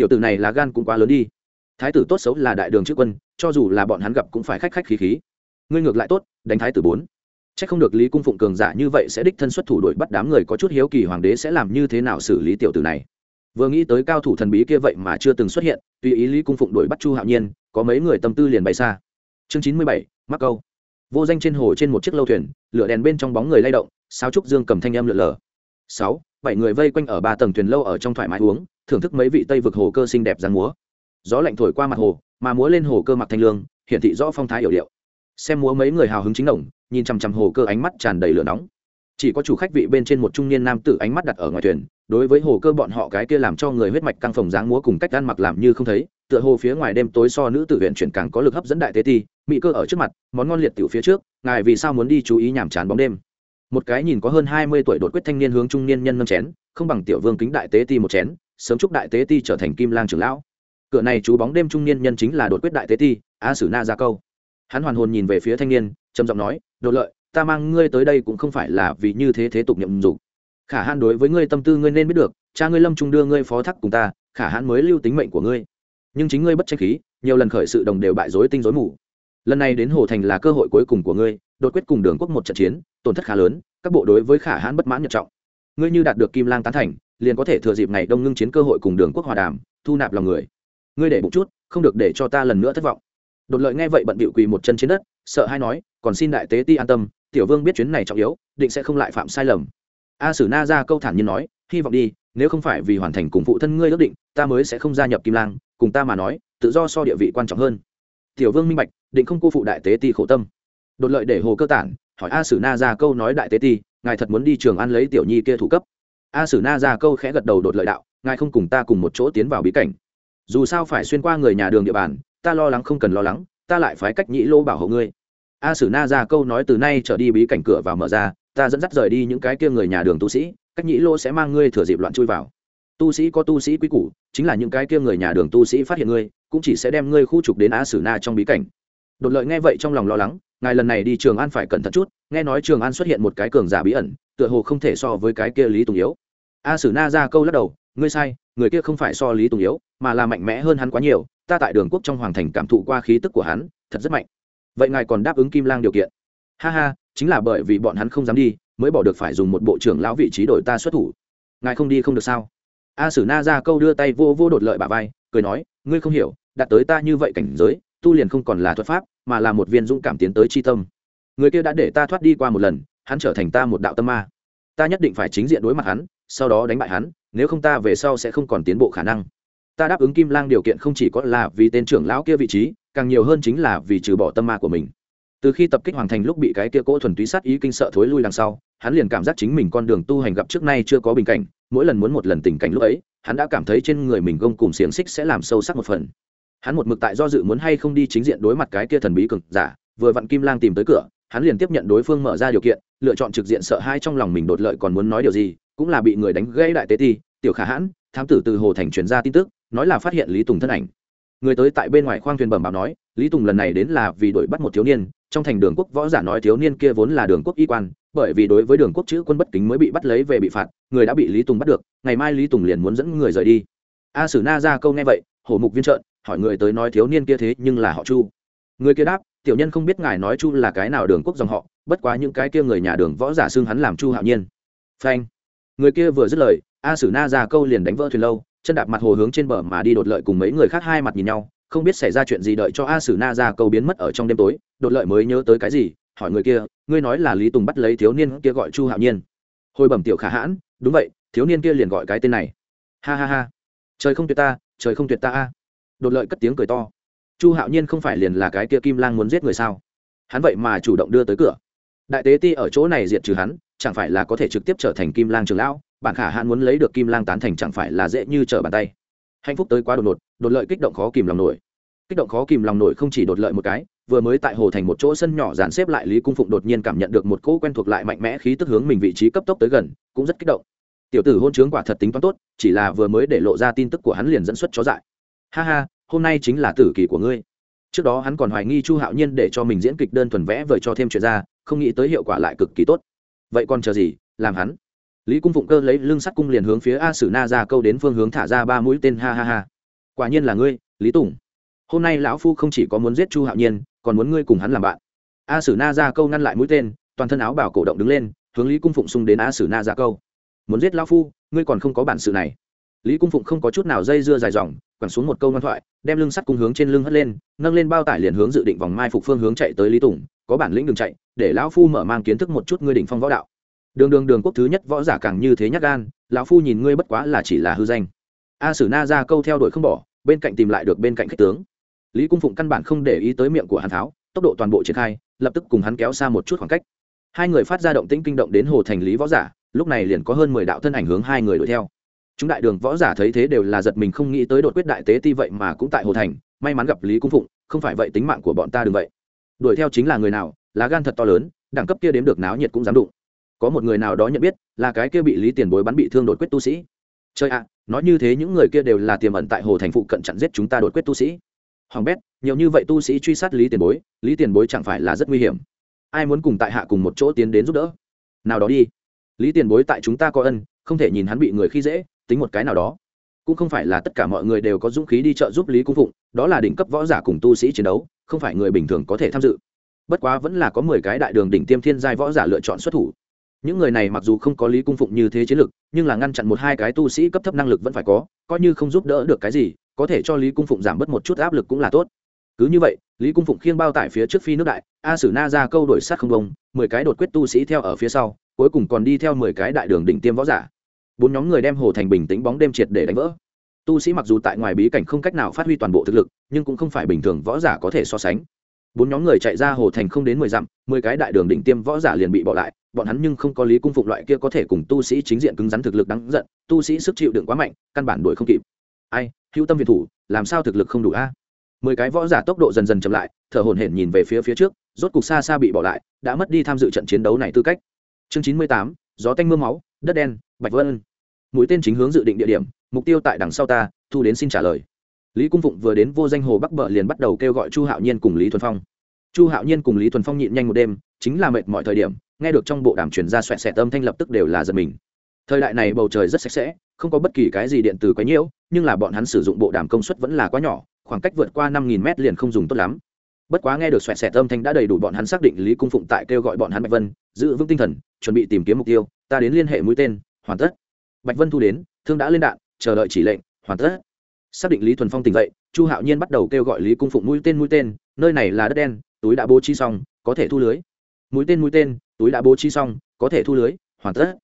tiểu tử này là gan cũng quá lớn đi. Thái tử tốt xấu là đại đường chữ quân, cho dù là bọn hắn gặp cũng phải khách khách khí khí. Ngươi ngược lại tốt, đánh thái tử bốn. C h ắ c không được lý cung phụng cường giả như vậy sẽ đích thân xuất thủ đội bắt đám người có chút hiếu kỳ hoàng đế sẽ làm như thế nào xử lý tiểu tử này vừa nghĩ tới cao thủ thần bí kia vậy mà chưa từng xuất hiện, tùy ý lý cung phụng đuổi bắt chu hạo nhiên, có mấy người tâm tư liền bay xa. Chương chín mươi bảy, mắc câu. Vô danh trên hồ trên một chiếc lâu thuyền, lửa đèn bên trong bóng người lay động sao trúc dương cầm thanh âm lượn lờ. Sáu, bảy người vây quanh ở ba tầng thuyền lâu ở trong thoải mái uống, thưởng thức mấy vị tây vực hồ cơ xinh đẹp dáng múa. Gió lạnh thổi qua mặt hồ, mà múa lên hồ cơ mặc thanh lương, hiển thị rõ phong thái hiểu điệu. Xem múa mấy người hào hứng chính đồng, nhìn chằm chằm hồ cơ ánh mắt tràn đầy lửa nóng. Chỉ có chủ khách vị bên trên một trung niên nam tử ánh mắt đặt ở ngoài thuyền đối với hồ cơ bọn họ cái kia làm cho người huyết mạch căng phồng dáng múa cùng cách ăn mặc làm như không thấy, tựa hồ phía ngoài đêm tối so nữ tử huyện chuyển càng có lực hấp dẫn đại tế ti mỹ cơ ở trước mặt, món ngon liệt tiểu phía trước, ngài vì sao muốn đi chú ý nhàm chán bóng đêm. Một cái nhìn có hơn hai mươi tuổi đột quyết thanh niên hướng trung niên nhân nâng chén, không bằng tiểu vương kính đại tế ti một chén, sớm chúc đại tế ti trở thành kim lang trưởng lão. Cửa này chú bóng đêm trung niên nhân chính là đột quyết đại tế ti, a sử na ra câu. Hắn hoàn hồn nhìn về phía thanh niên, trầm giọng nói đột lợi, ta mang ngươi tới đây cũng không phải là vì như thế thế tục nhậm dục khả hãn đối với ngươi tâm tư ngươi nên biết được, cha ngươi lâm trung đưa ngươi phó thác cùng ta, khả hãn mới lưu tính mệnh của ngươi. Nhưng chính ngươi bất tranh khí, nhiều lần khởi sự đồng đều bại dối tinh dối mù. Lần này đến hồ thành là cơ hội cuối cùng của ngươi, đột quyết cùng đường quốc một trận chiến, tổn thất khá lớn, các bộ đối với khả hãn bất mãn nhật trọng. Ngươi như đạt được kim lang tán thành, liền có thể thừa dịp này đông ngưng chiến cơ hội cùng đường quốc hòa đàm, thu nạp lòng người. Ngươi để bụng chút, không được để cho ta lần nữa thất vọng. Đột lợi nghe vậy bận bịu quỳ một chân trên đất, sợ hay nói, còn xin đại tế ti an tâm, tiểu vương biết chuyến này trọng yếu, định sẽ không lại phạm sai lầm a sử na ra câu thản nhiên nói, hy vọng đi, nếu không phải vì hoàn thành cùng phụ thân ngươi ước định, ta mới sẽ không gia nhập kim lang, cùng ta mà nói, tự do so địa vị quan trọng hơn. Tiểu vương minh bạch, định không cô phụ đại tế ti khổ tâm. Đột lợi để hồ cơ tản, hỏi a sử na ra câu nói đại tế ti, ngài thật muốn đi trường ăn lấy tiểu nhi kia thủ cấp? A sử na ra câu khẽ gật đầu đột lợi đạo, ngài không cùng ta cùng một chỗ tiến vào bí cảnh. Dù sao phải xuyên qua người nhà đường địa bàn, ta lo lắng không cần lo lắng, ta lại phái cách nhĩ lô bảo hộ ngươi. A sử na ra câu nói từ nay trở đi bí cảnh cửa vào mở ra ta dẫn dắt rời đi những cái kia người nhà đường tu sĩ, cách nhĩ lô sẽ mang ngươi thừa dịp loạn chui vào. Tu sĩ có tu sĩ quý củ, chính là những cái kia người nhà đường tu sĩ phát hiện ngươi, cũng chỉ sẽ đem ngươi khu trục đến a sử na trong bí cảnh. Đột lợi nghe vậy trong lòng lo lắng, ngài lần này đi trường an phải cẩn thận chút, nghe nói trường an xuất hiện một cái cường giả bí ẩn, tựa hồ không thể so với cái kia lý tùng yếu. A sử na ra câu lắc đầu, ngươi sai, người kia không phải so lý tùng yếu, mà là mạnh mẽ hơn hắn quá nhiều, ta tại đường quốc trong hoàng thành cảm thụ qua khí tức của hắn, thật rất mạnh. Vậy ngài còn đáp ứng kim lang điều kiện? Ha ha chính là bởi vì bọn hắn không dám đi, mới bỏ được phải dùng một bộ trưởng lão vị trí đổi ta xuất thủ. Ngài không đi không được sao? A sử na ra câu đưa tay vô vô đột lợi bà vai, cười nói, ngươi không hiểu đạt tới ta như vậy cảnh giới, tu liền không còn là thuật pháp, mà là một viên dũng cảm tiến tới c h i tâm. Người kia đã để ta thoát đi qua một lần, hắn trở thành ta một đạo tâm ma. Ta nhất định phải chính diện đối mặt hắn, sau đó đánh bại hắn, nếu không ta về sau sẽ không còn tiến bộ khả năng. Ta đáp ứng kim lang điều kiện không chỉ có là vì tên trưởng lão kia vị trí, càng nhiều hơn chính là vì trừ bỏ tâm ma của mình từ khi tập kích hoàng thành lúc bị cái kia cỗ thuần túy sát ý kinh sợ thối lui đằng sau, hắn liền cảm giác chính mình con đường tu hành gặp trước nay chưa có bình cảnh, mỗi lần muốn một lần tình cảnh lúc ấy, hắn đã cảm thấy trên người mình gông cùng xiềng xích sẽ làm sâu sắc một phần. Hắn một mực tại do dự muốn hay không đi chính diện đối mặt cái kia thần bí cực giả, vừa vặn kim lang tìm tới cửa, hắn liền tiếp nhận đối phương mở ra điều kiện, lựa chọn trực diện sợ hai trong lòng mình đột lợi còn muốn nói điều gì, cũng là bị người đánh gây đại tế ti, tiểu khả hãn, thám tử từ hồ thành truyền ra tin tức, nói là phát hiện lý tùng thân ảnh. Người tới tại bên ngoài khoang thuyền bẩm báo nói, lý tùng lần này đến là vì đuổi bắt một thiếu niên trong thành đường quốc võ giả nói thiếu niên kia vốn là đường quốc y quan, bởi vì đối với đường quốc chữ quân bất kính mới bị bắt lấy về bị phạt, người đã bị lý tùng bắt được, ngày mai lý tùng liền muốn dẫn người rời đi. A sử na ra câu nghe vậy, hổ mục viên trợn, hỏi người tới nói thiếu niên kia thế nhưng là họ chu. Người kia đáp, tiểu nhân không biết ngài nói chu là cái nào đường quốc dòng họ, bất quá những cái kia người nhà đường võ giả xưng hắn làm chu hạo nhiên. Phanh. Người kia vừa dứt lời, a sử na ra câu liền đánh vỡ thuyền lâu, chân đạp mặt hồ hướng trên bờ mà đi đột lợi cùng mấy người khác hai mặt nhìn nhau không biết xảy ra chuyện gì đợi cho a sử na ra câu biến mất ở trong đêm tối, đột lợi mới nhớ tới cái gì, hỏi người kia, ngươi nói là lý tùng bắt lấy thiếu niên kia gọi chu hạo nhiên. Hồi bẩm tiểu khả hãn, đúng vậy, thiếu niên kia liền gọi cái tên này. Ha ha ha, trời không tuyệt ta, trời không tuyệt ta a. Đột lợi cất tiếng cười to. Chu hạo nhiên không phải liền là cái kia kim lang muốn giết người sao? Hắn vậy mà chủ động đưa tới cửa. Đại tế ti ở chỗ này diệt trừ hắn, chẳng phải là có thể trực tiếp trở thành kim lang trường lão, bản khả hãn muốn lấy được kim lang tán thành chẳng phải là dễ như trở bàn tay hạnh phúc tới quá đột ngột, đột lợi kích động khó kìm lòng nổi. Kích động khó kìm lòng nổi không chỉ đột lợi một cái, vừa mới tại hồ thành một chỗ sân nhỏ dàn xếp lại lý cung phụng đột nhiên cảm nhận được một cỗ quen thuộc lại mạnh mẽ khí tức hướng mình vị trí cấp tốc tới gần, cũng rất kích động. Tiểu tử hôn chướng quả thật tính toán tốt, chỉ là vừa mới để lộ ra tin tức của hắn liền dẫn xuất chó dại. Ha ha, hôm nay chính là tử kỳ của ngươi. Trước đó hắn còn hoài nghi chu hạo nhiên để cho mình diễn kịch đơn thuần vẽ vời cho thêm chuyện ra, không nghĩ tới hiệu quả lại cực kỳ tốt. Vậy còn chờ gì, làm hắn? Lý cung phụng cơ lấy lưng sắt cung liền hướng phía a sử na ra câu đến phương hướng thả ra ba mũi tên, ha ha ha. Quả nhiên là ngươi, lý tùng. Hôm nay lão phu không chỉ có muốn giết chu hạo nhiên, còn muốn ngươi cùng hắn làm bạn. A sử na ra câu ngăn lại mũi tên, toàn thân áo bảo cổ động đứng lên, hướng lý cung phụng xung đến a sử na ra câu. Muốn giết lão phu, ngươi còn không có bản sự này. Lý cung phụng không có chút nào dây dưa dài dòng, quẳng xuống một câu ngoan thoại, đem lưng sắt cung hướng trên lưng hất lên, nâng lên bao tải liền hướng dự định vòng mai phục phương hướng chạy tới lý tùng, có bản lĩnh đường chạy, để lão phu mở mang kiến thức một chút ngươi đỉnh phong võ đạo đường đường đường quốc thứ nhất võ giả càng như thế nhắc gan, lão phu nhìn ngươi bất quá là chỉ là hư danh. A sử na ra câu theo đuổi không bỏ, bên cạnh tìm lại được bên cạnh khách tướng. Lý cung phụng căn bản không để ý tới miệng của hàn tháo, tốc độ toàn bộ triển khai, lập tức cùng hắn kéo xa một chút khoảng cách. Hai người phát ra động tĩnh kinh động đến hồ thành lý võ giả, lúc này liền có hơn mười đạo thân ảnh hướng hai người đuổi theo. Chúng đại đường võ giả thấy thế đều là giật mình không nghĩ tới đột quyết đại tế ti vậy mà cũng tại hồ thành, may mắn gặp lý cung phụng, không phải vậy tính mạng của bọn ta đừng vậy. Đuổi theo chính là người nào, lá gan thật to lớn, đẳng cấp kia đếm được náo nhiệt cũng dám đụng có một người nào đó nhận biết là cái kia bị lý tiền bối bắn bị thương đột quyết tu sĩ. Chơi ạ, nói như thế những người kia đều là tiềm ẩn tại hồ thành phụ cận chặn giết chúng ta đột quyết tu sĩ. Hoàng bét, nhiều như vậy tu sĩ truy sát lý tiền bối, lý tiền bối chẳng phải là rất nguy hiểm. Ai muốn cùng tại hạ cùng một chỗ tiến đến giúp đỡ? Nào đó đi. Lý tiền bối tại chúng ta có ân, không thể nhìn hắn bị người khi dễ, tính một cái nào đó. Cũng không phải là tất cả mọi người đều có dũng khí đi trợ giúp lý cung phụng, đó là đỉnh cấp võ giả cùng tu sĩ chiến đấu, không phải người bình thường có thể tham dự. Bất quá vẫn là có mười cái đại đường đỉnh tiêm thiên giai võ giả lựa chọn xuất thủ những người này mặc dù không có lý cung phụng như thế chiến lực, nhưng là ngăn chặn một hai cái tu sĩ cấp thấp năng lực vẫn phải có, coi như không giúp đỡ được cái gì, có thể cho lý cung phụng giảm bớt một chút áp lực cũng là tốt. Cứ như vậy, lý cung phụng khiêng bao tải phía trước phi nước đại, a sử na ra câu đổi sát không đông, mười cái đột quyết tu sĩ theo ở phía sau, cuối cùng còn đi theo mười cái đại đường đỉnh tiêm võ giả. Bốn nhóm người đem hồ thành bình tĩnh bóng đêm triệt để đánh vỡ. Tu sĩ mặc dù tại ngoài bí cảnh không cách nào phát huy toàn bộ thực lực, nhưng cũng không phải bình thường võ giả có thể so sánh. Bốn nhóm người chạy ra hồ thành không đến mười dặm, mười cái đại đường đỉnh tiêm võ giả liền bị bỏ lại bọn hắn nhưng không có lý cung phục loại kia có thể cùng tu sĩ chính diện cứng rắn thực lực đáng giận, tu sĩ sức chịu đựng quá mạnh, căn bản đuổi không kịp. Ai, hữu tâm việt thủ, làm sao thực lực không đủ a? Mười cái võ giả tốc độ dần dần chậm lại, thở hổn hển nhìn về phía phía trước, rốt cục xa xa bị bỏ lại, đã mất đi tham dự trận chiến đấu này tư cách. Chương chín mươi tám, gió tanh m ư a máu, đất đen, bạch vân. Mũi tên chính hướng dự định địa điểm, mục tiêu tại đằng sau ta, thu đến xin trả lời. Lý cung phụng vừa đến vô danh hồ bắc bờ liền bắt đầu kêu gọi chu hạo nhiên cùng lý thuần phong. Chu hạo nhiên cùng lý thuần phong nhịn nhanh một đêm, chính là mệt mọi thời điểm nghe được trong bộ đàm truyền ra xoẹt xẹt âm thanh lập tức đều là giật mình. Thời đại này bầu trời rất sạch sẽ, không có bất kỳ cái gì điện tử quấy nhiễu, nhưng là bọn hắn sử dụng bộ đàm công suất vẫn là quá nhỏ, khoảng cách vượt qua năm nghìn mét liền không dùng tốt lắm. Bất quá nghe được xoẹt xẹt âm thanh đã đầy đủ bọn hắn xác định lý cung phụng tại kêu gọi bọn hắn bạch vân, giữ vững tinh thần, chuẩn bị tìm kiếm mục tiêu, ta đến liên hệ mũi tên, hoàn tất. Bạch vân thu đến, thương đã lên đạn, chờ đợi chỉ lệnh, hoàn tất. Xác định lý thuần phong tỉnh dậy, chu hạo nhiên bắt đầu kêu gọi lý cung phụng mũi tên mũi tên, nơi này là đất đen, túi đã bố trí xong, có thể thu lưới mũi tên mũi tên, túi đã bố trí xong, có thể thu lưới, hoàn tất.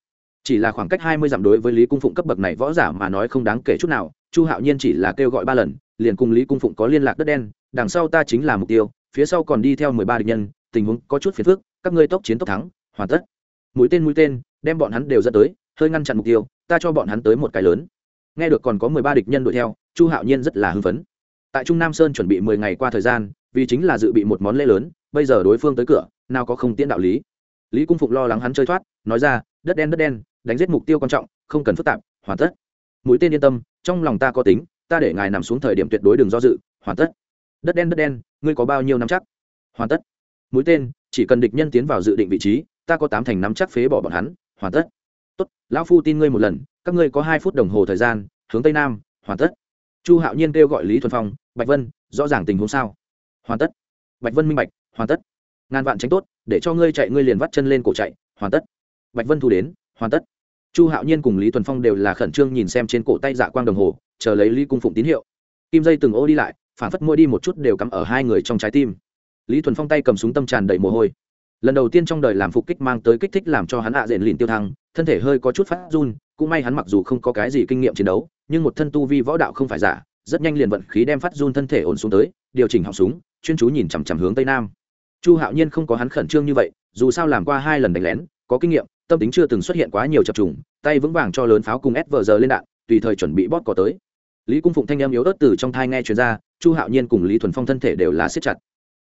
Chỉ là khoảng cách hai mươi dặm đối với lý cung phụng cấp bậc này võ giả mà nói không đáng kể chút nào, chu hạo nhiên chỉ là kêu gọi ba lần, liền cùng lý cung phụng có liên lạc đất đen, đằng sau ta chính là mục tiêu, phía sau còn đi theo mười ba địch nhân, tình huống có chút phiền phức, các ngươi tốc chiến tốc thắng, hoàn tất. Mũi tên mũi tên, đem bọn hắn đều dẫn tới, hơi ngăn chặn mục tiêu, ta cho bọn hắn tới một cái lớn. Nghe được còn có mười ba địch nhân đuổi theo, chu hạo nhiên rất là hưng phấn. Tại trung nam sơn chuẩn bị mười ngày qua thời gian, vì chính là dự bị một món lễ lớn bây giờ đối phương tới cửa, nào có không tiễn đạo lý. Lý cung phục lo lắng hắn chơi thoát, nói ra, đất đen đất đen, đánh giết mục tiêu quan trọng, không cần phức tạp, hoàn tất. Mũi tên yên tâm, trong lòng ta có tính, ta để ngài nằm xuống thời điểm tuyệt đối đừng do dự, hoàn tất. Đất đen đất đen, ngươi có bao nhiêu năm chắc? Hoàn tất. Mũi tên, chỉ cần địch nhân tiến vào dự định vị trí, ta có tám thành năm chắc phế bỏ bọn hắn, hoàn tất. Tốt, lão phu tin ngươi một lần, các ngươi có hai phút đồng hồ thời gian, hướng tây nam, hoàn tất. Chu hạo nhiên kêu gọi lý thuần phong, bạch vân, rõ ràng tình huống sao? Hoàn tất. Bạch vân minh bạch hoàn tất. Ngàn vạn tránh tốt, để cho ngươi chạy, ngươi liền vắt chân lên cổ chạy, hoàn tất. Bạch vân thu đến, hoàn tất. Chu hạo nhiên cùng lý thuần phong đều là khẩn trương nhìn xem trên cổ tay dạ quang đồng hồ, chờ lấy lý cung phụng tín hiệu. Kim dây từng ô đi lại, phản phất môi đi một chút đều cắm ở hai người trong trái tim. Lý thuần phong tay cầm súng tâm tràn đầy mồ hôi. Lần đầu tiên trong đời làm phục kích mang tới kích thích làm cho hắn ạ à diện lìn tiêu thăng, thân thể hơi có chút phát run, cũng may hắn mặc dù không có cái gì kinh nghiệm chiến đấu, nhưng một thân tu vi võ đạo không phải giả, rất nhanh liền vận khí đem phát run thân thể ổn xuống tới, điều chỉnh họng súng, chuyên chú nhìn chằm chằm hướng tây nam chu hạo nhiên không có hắn khẩn trương như vậy, dù sao làm qua hai lần đánh lén, có kinh nghiệm, tâm tính chưa từng xuất hiện quá nhiều chập trùng, tay vững vàng cho lớn pháo cùng ép vờ giờ lên đạn, tùy thời chuẩn bị bót có tới. Lý cung phụng thanh em yếu ớt từ trong thai nghe chuyên gia chu hạo nhiên cùng lý thuần phong thân thể đều là siết chặt.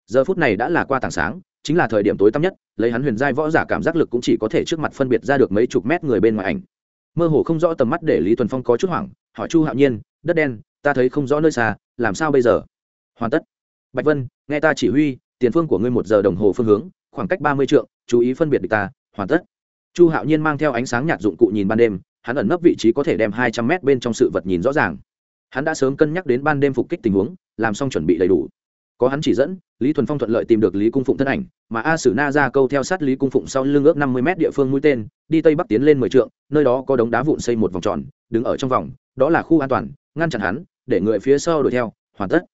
Giờ phút này đã là qua tảng sáng, chính là thời điểm tối tăm nhất, lấy hắn huyền giai võ giả cảm giác lực cũng chỉ có thể trước mặt phân biệt ra được mấy chục mét người bên ngoài ảnh. Mơ hồ không rõ tầm mắt để lý thuần phong có chút hoảng, hỏi chu hạo nhiên, đất đen, ta thấy không rõ nơi xa, làm sao bây giờ? Hoàn tất. Bạch vân, nghe ta chỉ huy tiền phương của ngươi một giờ đồng hồ phương hướng, khoảng cách ba mươi trượng, chú ý phân biệt địch ta, hoàn tất. Chu hạo nhiên mang theo ánh sáng nhạt dụng cụ nhìn ban đêm, hắn ẩn nấp vị trí có thể đem hai trăm mét bên trong sự vật nhìn rõ ràng. Hắn đã sớm cân nhắc đến ban đêm phục kích tình huống, làm xong chuẩn bị đầy đủ. Có hắn chỉ dẫn, lý thuần phong thuận lợi tìm được lý cung phụng thân ảnh, mà a sử na ra câu theo sát lý cung phụng sau lưng ước năm mươi m địa phương mũi tên, đi tây bắc tiến lên mười trượng, nơi đó có đống đá vụn xây một vòng tròn, đứng ở trong vòng, đó là khu an toàn, ngăn chặn hắn, để người phía sau đuổi theo, hoàn tất.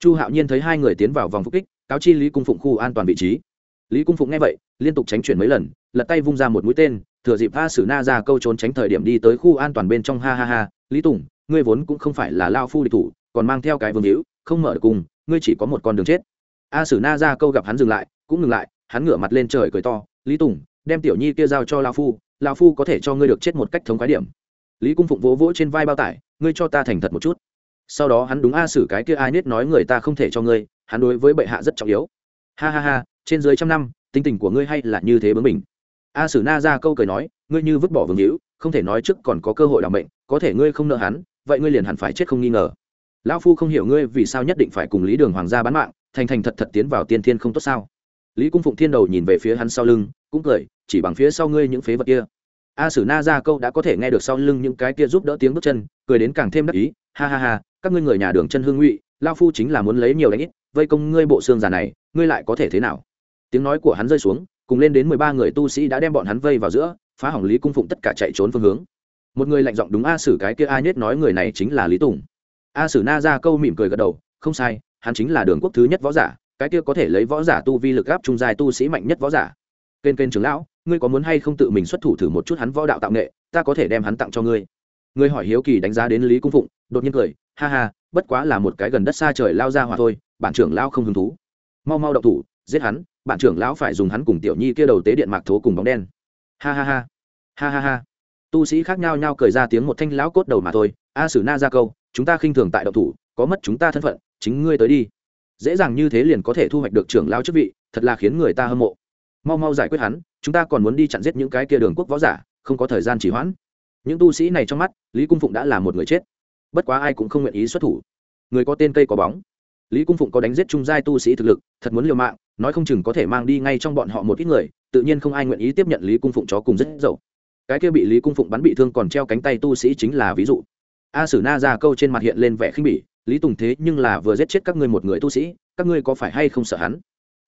Chu hạo nhiên thấy hai người tiến vào vòng phục kích cáo chi lý cung phụng khu an toàn vị trí. Lý cung phụng nghe vậy, liên tục tránh chuyển mấy lần, lật tay vung ra một mũi tên, thừa dịp a sử na ra câu trốn tránh thời điểm đi tới khu an toàn bên trong, ha ha ha, lý tùng, ngươi vốn cũng không phải là lao phu địch thủ, còn mang theo cái vương hữu, không mở được cùng, ngươi chỉ có một con đường chết. A sử na ra câu gặp hắn dừng lại, cũng ngừng lại, hắn ngửa mặt lên trời cười to, lý tùng, đem tiểu nhi kia giao cho lao phu lao phu có thể cho ngươi được chết một cách thống khái điểm. Lý cung phụng vỗ vỗ trên vai bao tải, ngươi cho ta thành thật một chút. Sau đó hắn đúng a sử cái kia ai nết nói người ta không thể cho ngươi hắn đối với bệ hạ rất trọng yếu. Ha ha ha, trên dưới trăm năm, tính tình của ngươi hay là như thế bướng mình a sử na ra câu cười nói, ngươi như vứt bỏ vương hữu, không thể nói trước còn có cơ hội làm bệnh có thể ngươi không nợ hắn, vậy ngươi liền hẳn phải chết không nghi ngờ. Lão phu không hiểu ngươi vì sao nhất định phải cùng lý đường hoàng gia bán mạng, thành thành thật thật tiến vào tiên thiên không tốt sao? Lý cung phụng thiên đầu nhìn về phía hắn sau lưng, cũng cười, chỉ bằng phía sau ngươi những phế vật kia. A sử na ra câu đã có thể nghe được sau lưng những cái kia giúp đỡ tiếng bước chân, cười đến càng thêm đắc ý, ha ha ha, các ngươi người nhà đường chân hương ngụy lao phu chính là muốn lấy nhiều đánh ít vây công ngươi bộ xương già này, ngươi lại có thể thế nào? Tiếng nói của hắn rơi xuống, cùng lên đến mười ba người tu sĩ đã đem bọn hắn vây vào giữa, phá hỏng lý cung phụng tất cả chạy trốn phương hướng. Một người lạnh giọng đúng a sử cái kia a nhất nói người này chính là lý tùng. A sử na ra câu mỉm cười gật đầu, không sai, hắn chính là đường quốc thứ nhất võ giả, cái kia có thể lấy võ giả tu vi lực gáp trung dài tu sĩ mạnh nhất võ giả. Kênh kênh trưởng lão, ngươi có muốn hay không tự mình xuất thủ thử một chút hắn võ đạo tạo nghệ, ta có thể đem hắn tặng cho ngươi. Ngươi hỏi hiếu kỳ đánh giá đến lý cung phụng, đột nhiên cười, ha ha, bất quá là một cái gần đất xa trời lao ra hòa thôi bản trưởng lão không hứng thú. Mau mau động thủ, giết hắn, bản trưởng lão phải dùng hắn cùng tiểu nhi kia đầu tế điện mạc thố cùng bóng đen. Ha ha ha. Ha ha ha. Tu sĩ khác nhau nhau cười ra tiếng một thanh lão cốt đầu mà thôi. A sử na ra câu, chúng ta khinh thường tại động thủ, có mất chúng ta thân phận, chính ngươi tới đi. Dễ dàng như thế liền có thể thu hoạch được trưởng lão chức vị, thật là khiến người ta hâm mộ. Mau mau giải quyết hắn, chúng ta còn muốn đi chặn giết những cái kia đường quốc võ giả, không có thời gian chỉ hoãn. Những tu sĩ này trong mắt, lý cung phụng đã là một người chết. Bất quá ai cũng không nguyện ý xuất thủ. Người có tên cây có bóng lý cung phụng có đánh giết trung giai tu sĩ thực lực, thật muốn liều mạng, nói không chừng có thể mang đi ngay trong bọn họ một ít người, tự nhiên không ai nguyện ý tiếp nhận lý cung phụng chó cùng rất dậu. Cái kia bị lý cung phụng bắn bị thương còn treo cánh tay tu sĩ chính là ví dụ. A sử na ra câu trên mặt hiện lên vẻ khinh bỉ, lý tùng thế nhưng là vừa giết chết các ngươi một người tu sĩ, các ngươi có phải hay không sợ hắn?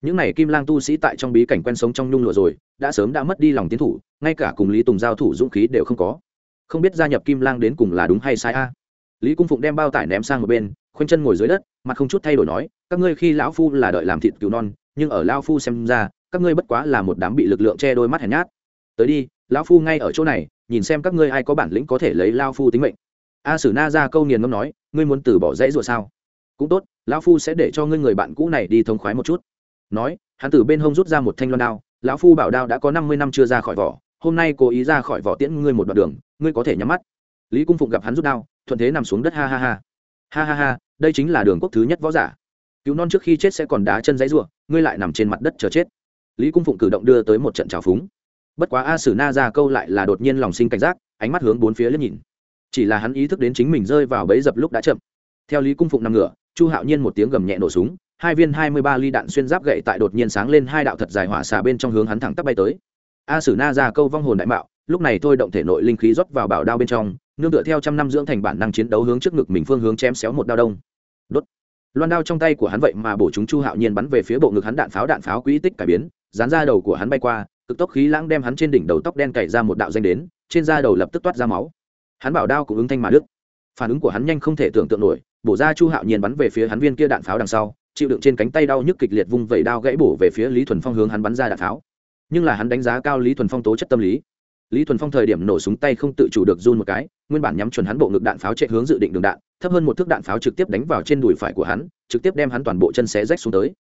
Những n à y kim lang tu sĩ tại trong bí cảnh quen sống trong nhung lụa rồi, đã sớm đã mất đi lòng tiến thủ, ngay cả cùng lý tùng giao thủ dũng khí đều không có. Không biết gia nhập kim lang đến cùng là đúng hay sai a? Lý cung phụng đem bao tải ném sang một bên, khoanh chân ngồi dưới đất, mặt không chút thay đổi nói, các ngươi khi lão phu là đợi làm thịt cứu non, nhưng ở lao phu xem ra, các ngươi bất quá là một đám bị lực lượng che đôi mắt hèn nhát. Tới đi, lão phu ngay ở chỗ này, nhìn xem các ngươi ai có bản lĩnh có thể lấy lao phu tính mệnh. A sử na ra câu nghiền ngâm nói, ngươi muốn từ bỏ dãy ruột sao? Cũng tốt, lão phu sẽ để cho ngươi người bạn cũ này đi thông khoái một chút. Nói, hắn từ bên hông rút ra một thanh loan đao, lão phu bảo đao đã có năm mươi năm chưa ra khỏi vỏ, hôm nay cố ý ra khỏi vỏ tiễn ngươi một đoạn đường, ngươi có thể nhắm mắt. Lý cung phụng gặp hắn rút đao thuận thế nằm xuống đất, ha ha ha. Ha ha ha, đây chính là đường quốc thứ nhất võ giả. Cứu non trước khi chết sẽ còn đá chân dãy ruộng ngươi lại nằm trên mặt đất chờ chết. Lý cung phụng cử động đưa tới một trận trào phúng. Bất quá a sử na ra câu lại là đột nhiên lòng sinh cảnh giác, ánh mắt hướng bốn phía liếc nhìn. Chỉ là hắn ý thức đến chính mình rơi vào bẫy dập lúc đã chậm. Theo lý cung phụng nằm ngửa, chu hạo nhiên một tiếng gầm nhẹ nổ súng, hai viên hai mươi ba ly đạn xuyên giáp gậy tại đột nhiên sáng lên hai đạo thật dài hỏa xà bên trong hướng hắn thẳng tắp bay tới. A sử na ra câu vong hồn đại mạo, lúc này thôi động thể nội linh khí rót vào bảo đao bên trong nương tựa theo trăm năm dưỡng thành bản năng chiến đấu hướng trước ngực mình phương hướng chém xéo một đao đông. Đốt. Loan đao trong tay của hắn vậy mà bổ chúng chu hạo nhiên bắn về phía bộ ngực hắn đạn pháo đạn pháo quỹ tích cải biến, dán ra đầu của hắn bay qua, cực tốc khí lãng đem hắn trên đỉnh đầu tóc đen cày ra một đạo danh đến, trên da đầu lập tức toát ra máu. Hắn bảo đao cũng ứng thanh mà đức phản ứng của hắn nhanh không thể tưởng tượng nổi, bổ ra chu hạo nhiên bắn về phía hắn viên kia đạn pháo đằng sau, chịu đựng trên cánh tay đau nhức kịch liệt vung vẩy đao gãy bổ về phía lý thuần phong hướng hắn bắn ra đạn pháo. Nhưng là hắn đánh giá cao lý thuần phong tố chất tâm lý lý thuần phong thời điểm nổ súng tay không tự chủ được run một cái, nguyên bản nhắm chuẩn hắn bộ ngực đạn pháo chạy hướng dự định đường đạn, thấp hơn một thước đạn pháo trực tiếp đánh vào trên đùi phải của hắn, trực tiếp đem hắn toàn bộ chân xé rách xuống tới.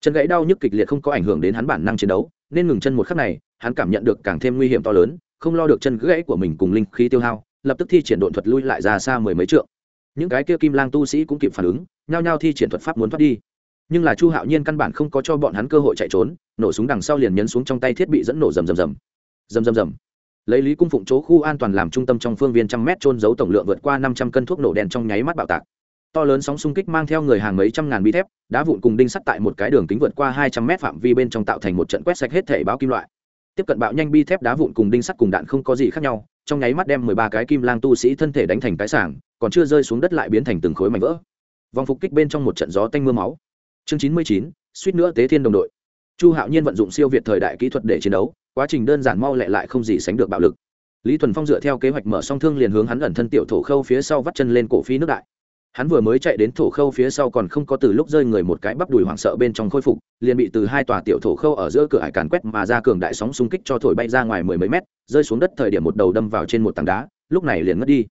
Chân gãy đau nhức kịch liệt không có ảnh hưởng đến hắn bản năng chiến đấu, nên ngừng chân một khắc này, hắn cảm nhận được càng thêm nguy hiểm to lớn, không lo được chân gãy của mình cùng linh khí tiêu hao, lập tức thi triển độn thuật lui lại ra xa mười mấy trượng. Những cái kia kim lang tu sĩ cũng kịp phản ứng, nhao nhao thi triển thuật pháp muốn thoát đi. Nhưng là chu hạo nhiên căn bản không có cho bọn hắn cơ hội chạy trốn, nổ súng đằng sau liền nhấn xuống trong tay thiết bị dẫn nổ rầm rầm rầm. Rầm rầm rầm lấy lý cung phụng chỗ khu an toàn làm trung tâm trong phương viên trăm mét trôn giấu tổng lượng vượt qua năm trăm cân thuốc nổ đèn trong nháy mắt bạo tạc. To lớn sóng xung kích mang theo người hàng mấy trăm ngàn bi thép, đá vụn cùng đinh sắt tại một cái đường kính vượt qua hai trăm mét phạm vi bên trong tạo thành một trận quét sạch hết thể báo kim loại. Tiếp cận bạo nhanh bi thép đá vụn cùng đinh sắt cùng đạn không có gì khác nhau, trong nháy mắt đem mười ba cái kim lang tu sĩ thân thể đánh thành cái sảng, còn chưa rơi xuống đất lại biến thành từng khối mảnh vỡ. Vòng phục kích bên trong một trận gió tanh mưa máu. Chương chín mươi chín, suýt nữa tế thiên đồng đội. Chu hạo nhiên vận dụng siêu việt thời đại kỹ thuật để chiến đấu quá trình đơn giản mau lẹ lại không gì sánh được bạo lực. Lý thuần phong dựa theo kế hoạch mở song thương liền hướng hắn ẩn thân tiểu thổ khâu phía sau vắt chân lên cổ phi nước đại. Hắn vừa mới chạy đến thổ khâu phía sau còn không có từ lúc rơi người một cái bắp đùi hoảng sợ bên trong khôi phục, liền bị từ hai tòa tiểu thổ khâu ở giữa cửa hải càn quét mà ra cường đại sóng xung kích cho thổi bay ra ngoài mười mấy mét, rơi xuống đất thời điểm một đầu đâm vào trên một tảng đá, lúc này liền ngất đi.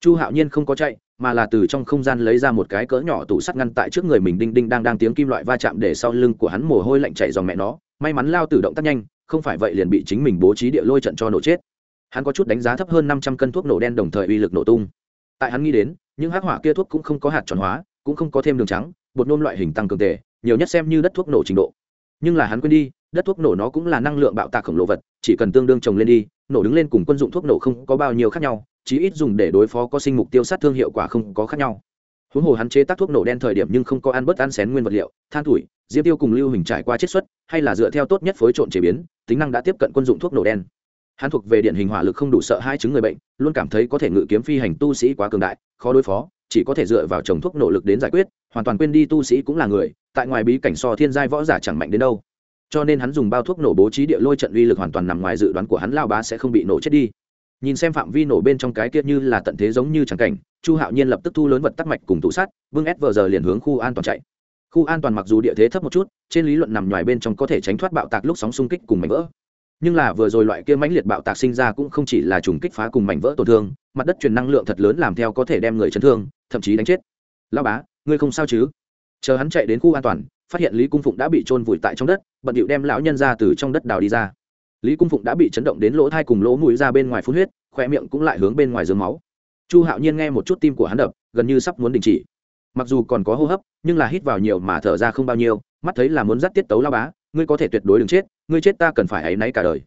Chu hạo nhiên không có chạy, mà là từ trong không gian lấy ra một cái cỡ nhỏ tủ sắt ngăn tại trước người mình đinh đinh đang đang tiếng kim loại va chạm để sau lưng của hắn mồ hôi lạnh chảy dòng mẹ nó. May mắn lao tự động tác nhanh không phải vậy liền bị chính mình bố trí địa lôi trận cho nổ chết. Hắn có chút đánh giá thấp hơn năm trăm cân thuốc nổ đen đồng thời uy lực nổ tung. Tại hắn nghĩ đến, những hắc hỏa kia thuốc cũng không có hạt tròn hóa, cũng không có thêm đường trắng, bột nôm loại hình tăng cường tề, nhiều nhất xem như đất thuốc nổ trình độ. Nhưng là hắn quên đi, đất thuốc nổ nó cũng là năng lượng bạo tạc khổng lồ vật, chỉ cần tương đương trồng lên đi, nổ đứng lên cùng quân dụng thuốc nổ không có bao nhiêu khác nhau, chí ít dùng để đối phó có sinh mục tiêu sát thương hiệu quả không có khác nhau huống hồ hắn chế tác thuốc nổ đen thời điểm nhưng không có ăn bớt ăn xén nguyên vật liệu, than tuổi, diêm tiêu cùng lưu hình trải qua chiết xuất, hay là dựa theo tốt nhất phối trộn chế biến, tính năng đã tiếp cận quân dụng thuốc nổ đen. Hắn thuộc về điển hình hỏa lực không đủ sợ hai chứng người bệnh, luôn cảm thấy có thể ngự kiếm phi hành tu sĩ quá cường đại, khó đối phó, chỉ có thể dựa vào trồng thuốc nổ lực đến giải quyết, hoàn toàn quên đi tu sĩ cũng là người, tại ngoài bí cảnh so thiên giai võ giả chẳng mạnh đến đâu. Cho nên hắn dùng bao thuốc nổ bố trí địa lôi trận uy lực hoàn toàn nằm ngoài dự đoán của hắn, lao bá sẽ không bị nổ chết đi nhìn xem phạm vi nổ bên trong cái kia như là tận thế giống như tràng cảnh, chu hạo nhiên lập tức thu lớn vật tắc mạch cùng tủ sát, vương ép vờ giờ liền hướng khu an toàn chạy. Khu an toàn mặc dù địa thế thấp một chút, trên lý luận nằm ngoài bên trong có thể tránh thoát bạo tạc lúc sóng xung kích cùng mảnh vỡ. Nhưng là vừa rồi loại kia mãnh liệt bạo tạc sinh ra cũng không chỉ là trùng kích phá cùng mảnh vỡ tổn thương, mặt đất truyền năng lượng thật lớn làm theo có thể đem người chấn thương, thậm chí đánh chết. Lao bá, ngươi không sao chứ? Chờ hắn chạy đến khu an toàn, phát hiện lý cung phụng đã bị trôn vùi tại trong đất, bận điệu đem lão nhân ra từ trong đất đào đi ra lý cung phụng đã bị chấn động đến lỗ thai cùng lỗ mũi ra bên ngoài phun huyết khoe miệng cũng lại hướng bên ngoài dưới máu. Chu hạo nhiên nghe một chút tim của hắn đập, gần như sắp muốn đình chỉ. Mặc dù còn có hô hấp, nhưng là hít vào nhiều mà thở ra không bao nhiêu, mắt thấy là muốn dắt tiết tấu lao bá, ngươi có thể tuyệt đối đừng chết, ngươi chết ta cần phải áy náy cả đời.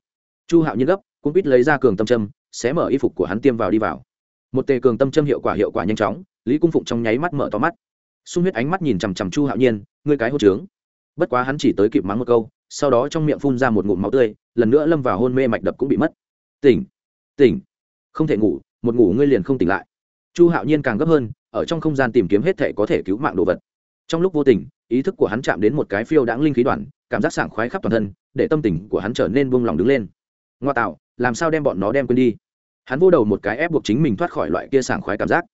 Chu hạo nhiên gấp cũng biết lấy ra cường tâm châm xé mở y phục của hắn tiêm vào đi vào. Một tề cường tâm châm hiệu quả hiệu quả nhanh chóng, lý cung phụng trong nháy mắt mở to mắt. Sung huyết ánh mắt nhìn chằm chằm chu hạo nhiên, ngươi cái hô trướng. Bất quá hắn chỉ tới kịp mắng một câu sau đó trong miệng phun ra một ngụm máu tươi, lần nữa lâm vào hôn mê mạch đập cũng bị mất. Tỉnh tỉnh. Không thể ngủ, một ngủ ngươi liền không tỉnh lại. Chu hạo nhiên càng gấp hơn, ở trong không gian tìm kiếm hết thể có thể cứu mạng đồ vật. Trong lúc vô tình, ý thức của hắn chạm đến một cái phiêu đãng linh khí đoàn, cảm giác sảng khoái khắp toàn thân, để tâm tình của hắn trở nên buông lòng đứng lên. Ngoa tạo, làm sao đem bọn nó đem quên đi? Hắn vô đầu một cái ép buộc chính mình thoát khỏi loại kia sảng khoái cảm giác.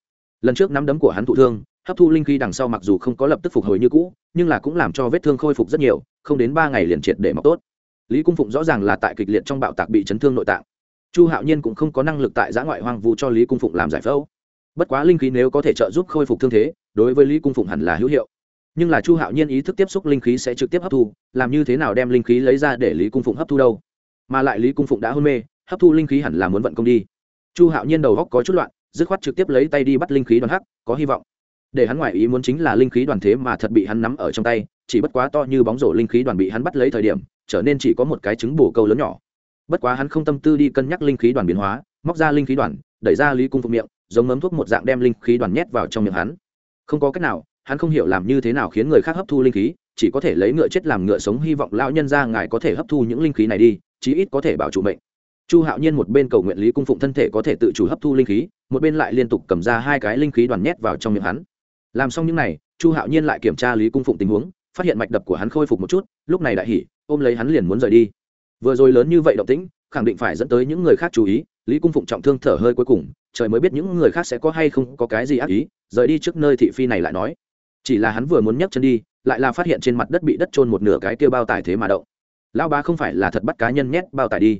Lần trước nắm đấm của hắn thụ thương hấp thu linh khí đằng sau mặc dù không có lập tức phục hồi như cũ, nhưng là cũng làm cho vết thương khôi phục rất nhiều, không đến ba ngày liền triệt để mọc tốt. Lý cung phụng rõ ràng là tại kịch liệt trong bạo tạc bị chấn thương nội tạng. Chu hạo nhiên cũng không có năng lực tại giã ngoại hoang vu cho lý cung phụng làm giải phẫu. Bất quá linh khí nếu có thể trợ giúp khôi phục thương thế, đối với lý cung phụng hẳn là hữu hiệu. Nhưng là chu hạo nhiên ý thức tiếp xúc linh khí sẽ trực tiếp hấp thu, làm như thế nào đem linh khí lấy ra để lý cung phụng hấp thu đâu? Mà lại lý cung phụng đã hôn mê, hấp thu linh khí hẳn là muốn vận công đi. Chu hạo nhiên đầu góc có chút loạn, dứt khoát trực tiếp lấy tay đi bắt linh khí đoàn hắc, có hy vọng để hắn ngoại ý muốn chính là linh khí đoàn thế mà thật bị hắn nắm ở trong tay, chỉ bất quá to như bóng rổ linh khí đoàn bị hắn bắt lấy thời điểm, trở nên chỉ có một cái trứng bổ câu lớn nhỏ. Bất quá hắn không tâm tư đi cân nhắc linh khí đoàn biến hóa, móc ra linh khí đoàn, đẩy ra lý cung phục miệng, giống mấm thuốc một dạng đem linh khí đoàn nhét vào trong miệng hắn. Không có cách nào, hắn không hiểu làm như thế nào khiến người khác hấp thu linh khí, chỉ có thể lấy ngựa chết làm ngựa sống, hy vọng lão nhân ra ngài có thể hấp thu những linh khí này đi, chí ít có thể bảo trụ mệnh. Chu hạo nhiên một bên cầu nguyện lý cung phụng thân thể có thể tự chủ hấp thu linh khí, một bên lại liên tục cầm ra hai cái linh khí đoàn nhét vào trong miệng hắn làm xong những n à y chu hạo nhiên lại kiểm tra lý cung phụng tình huống, phát hiện mạch đập của hắn khôi phục một chút, lúc này đại hỉ, ôm lấy hắn liền muốn rời đi. Vừa rồi lớn như vậy động tĩnh, khẳng định phải dẫn tới những người khác chú ý, lý cung phụng trọng thương thở hơi cuối cùng, trời mới biết những người khác sẽ có hay không có cái gì ác ý, rời đi trước nơi thị phi này lại nói. Chỉ là hắn vừa muốn nhấc chân đi, lại là phát hiện trên mặt đất bị đất trôn một nửa cái kia bao tải thế mà động. Lao bá không phải là thật bắt cá nhân nhét bao tải đi.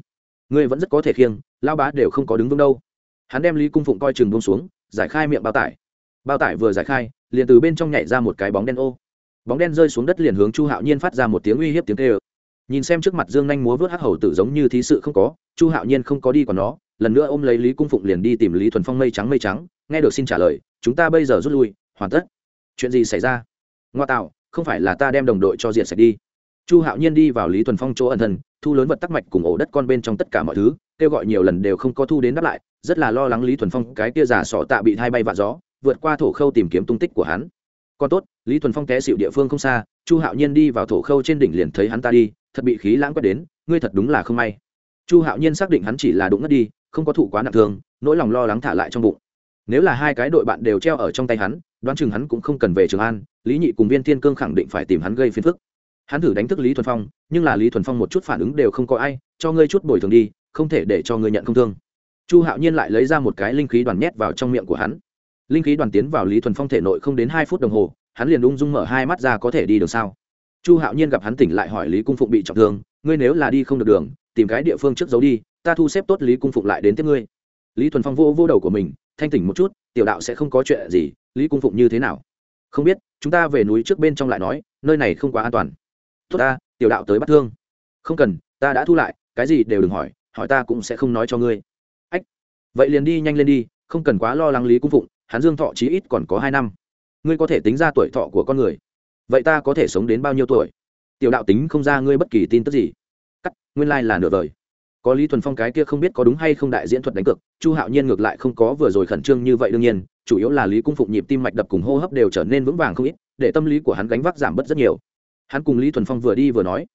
Ngươi vẫn rất có thể khiêng lao bá đều không có đứng vững đâu. Hắn đem lý cung phụng coi chừng bông xuống, giải khai miệng bao tải. Bao tải vừa giải khai liền từ bên trong nhảy ra một cái bóng đen ô. Bóng đen rơi xuống đất liền hướng chu hạo nhiên phát ra một tiếng uy hiếp tiếng tê ơ nhìn xem trước mặt dương nhanh múa vớt hắc hầu tử giống như thí sự không có, chu hạo nhiên không có đi còn nó, lần nữa ôm lấy lý cung phụng liền đi tìm lý thuần phong mây trắng mây trắng, nghe được xin trả lời, chúng ta bây giờ rút lui, hoàn tất. Chuyện gì xảy ra? Ngoa tạo, không phải là ta đem đồng đội cho diệt sạch đi. Chu hạo nhiên đi vào lý thuần phong chỗ ẩn thân, thu lớn vật tắc mạch cùng ổ đất con bên trong tất cả mọi thứ, kêu gọi nhiều lần đều không có thu đến đáp lại, rất là lo lắng lý thuần phong cái kia giả sọ tạ bị thay bay vạ gió vượt qua thổ khâu tìm kiếm tung tích của hắn. Còn tốt, lý thuần phong té xịu địa phương không xa, chu hạo nhiên đi vào thổ khâu trên đỉnh liền thấy hắn ta đi, thật bị khí lãng quét đến, ngươi thật đúng là không may. Chu hạo nhiên xác định hắn chỉ là đụng ngất đi, không có thụ quá nặng thương, nỗi lòng lo lắng thả lại trong bụng. Nếu là hai cái đội bạn đều treo ở trong tay hắn, đoán chừng hắn cũng không cần về trường an, lý nhị cùng viên thiên cương khẳng định phải tìm hắn gây phiền phức. Hắn thử đánh thức lý thuần phong, nhưng là lý thuần phong một chút phản ứng đều không có ai, cho ngươi chút bồi thường đi, không thể để cho ngươi nhận không thương. Chu hạo nhiên lại lấy ra một cái linh khí đoàn nhét vào trong miệng của hắn linh khí đoàn tiến vào lý thuần phong thể nội không đến hai phút đồng hồ, hắn liền ung dung mở hai mắt ra có thể đi được sao? Chu hạo nhiên gặp hắn tỉnh lại hỏi lý cung phụng bị trọng thương, ngươi nếu là đi không được đường, tìm cái địa phương trước giấu đi, ta thu xếp tốt lý cung phụng lại đến tiếp ngươi. Lý thuần phong vô vô đầu của mình, thanh tỉnh một chút, tiểu đạo sẽ không có chuyện gì, lý cung phụng như thế nào? Không biết, chúng ta về núi trước bên trong lại nói, nơi này không quá an toàn. Tốt ta, tiểu đạo tới bắt thương. Không cần, ta đã thu lại, cái gì đều đừng hỏi hỏi ta cũng sẽ không nói cho ngươi. Ách, vậy liền đi nhanh lên đi, không cần quá lo lắng lý cung phụng hắn dương thọ chí ít còn có hai năm. Ngươi có thể tính ra tuổi thọ của con người. Vậy ta có thể sống đến bao nhiêu tuổi? Tiểu đạo tính không ra ngươi bất kỳ tin tức gì. Cắt, nguyên lai、like、là nửa vời có lý thuần phong cái kia không biết có đúng hay không đại diễn thuật đánh cực chu hạo nhiên ngược lại không có vừa rồi khẩn trương như vậy đương nhiên, chủ yếu là lý cung phụng nhịp tim mạch đập cùng hô hấp đều trở nên vững vàng không ít, để tâm lý của hắn gánh vác giảm bớt rất nhiều. Hắn cùng lý thuần phong vừa đi vừa nói,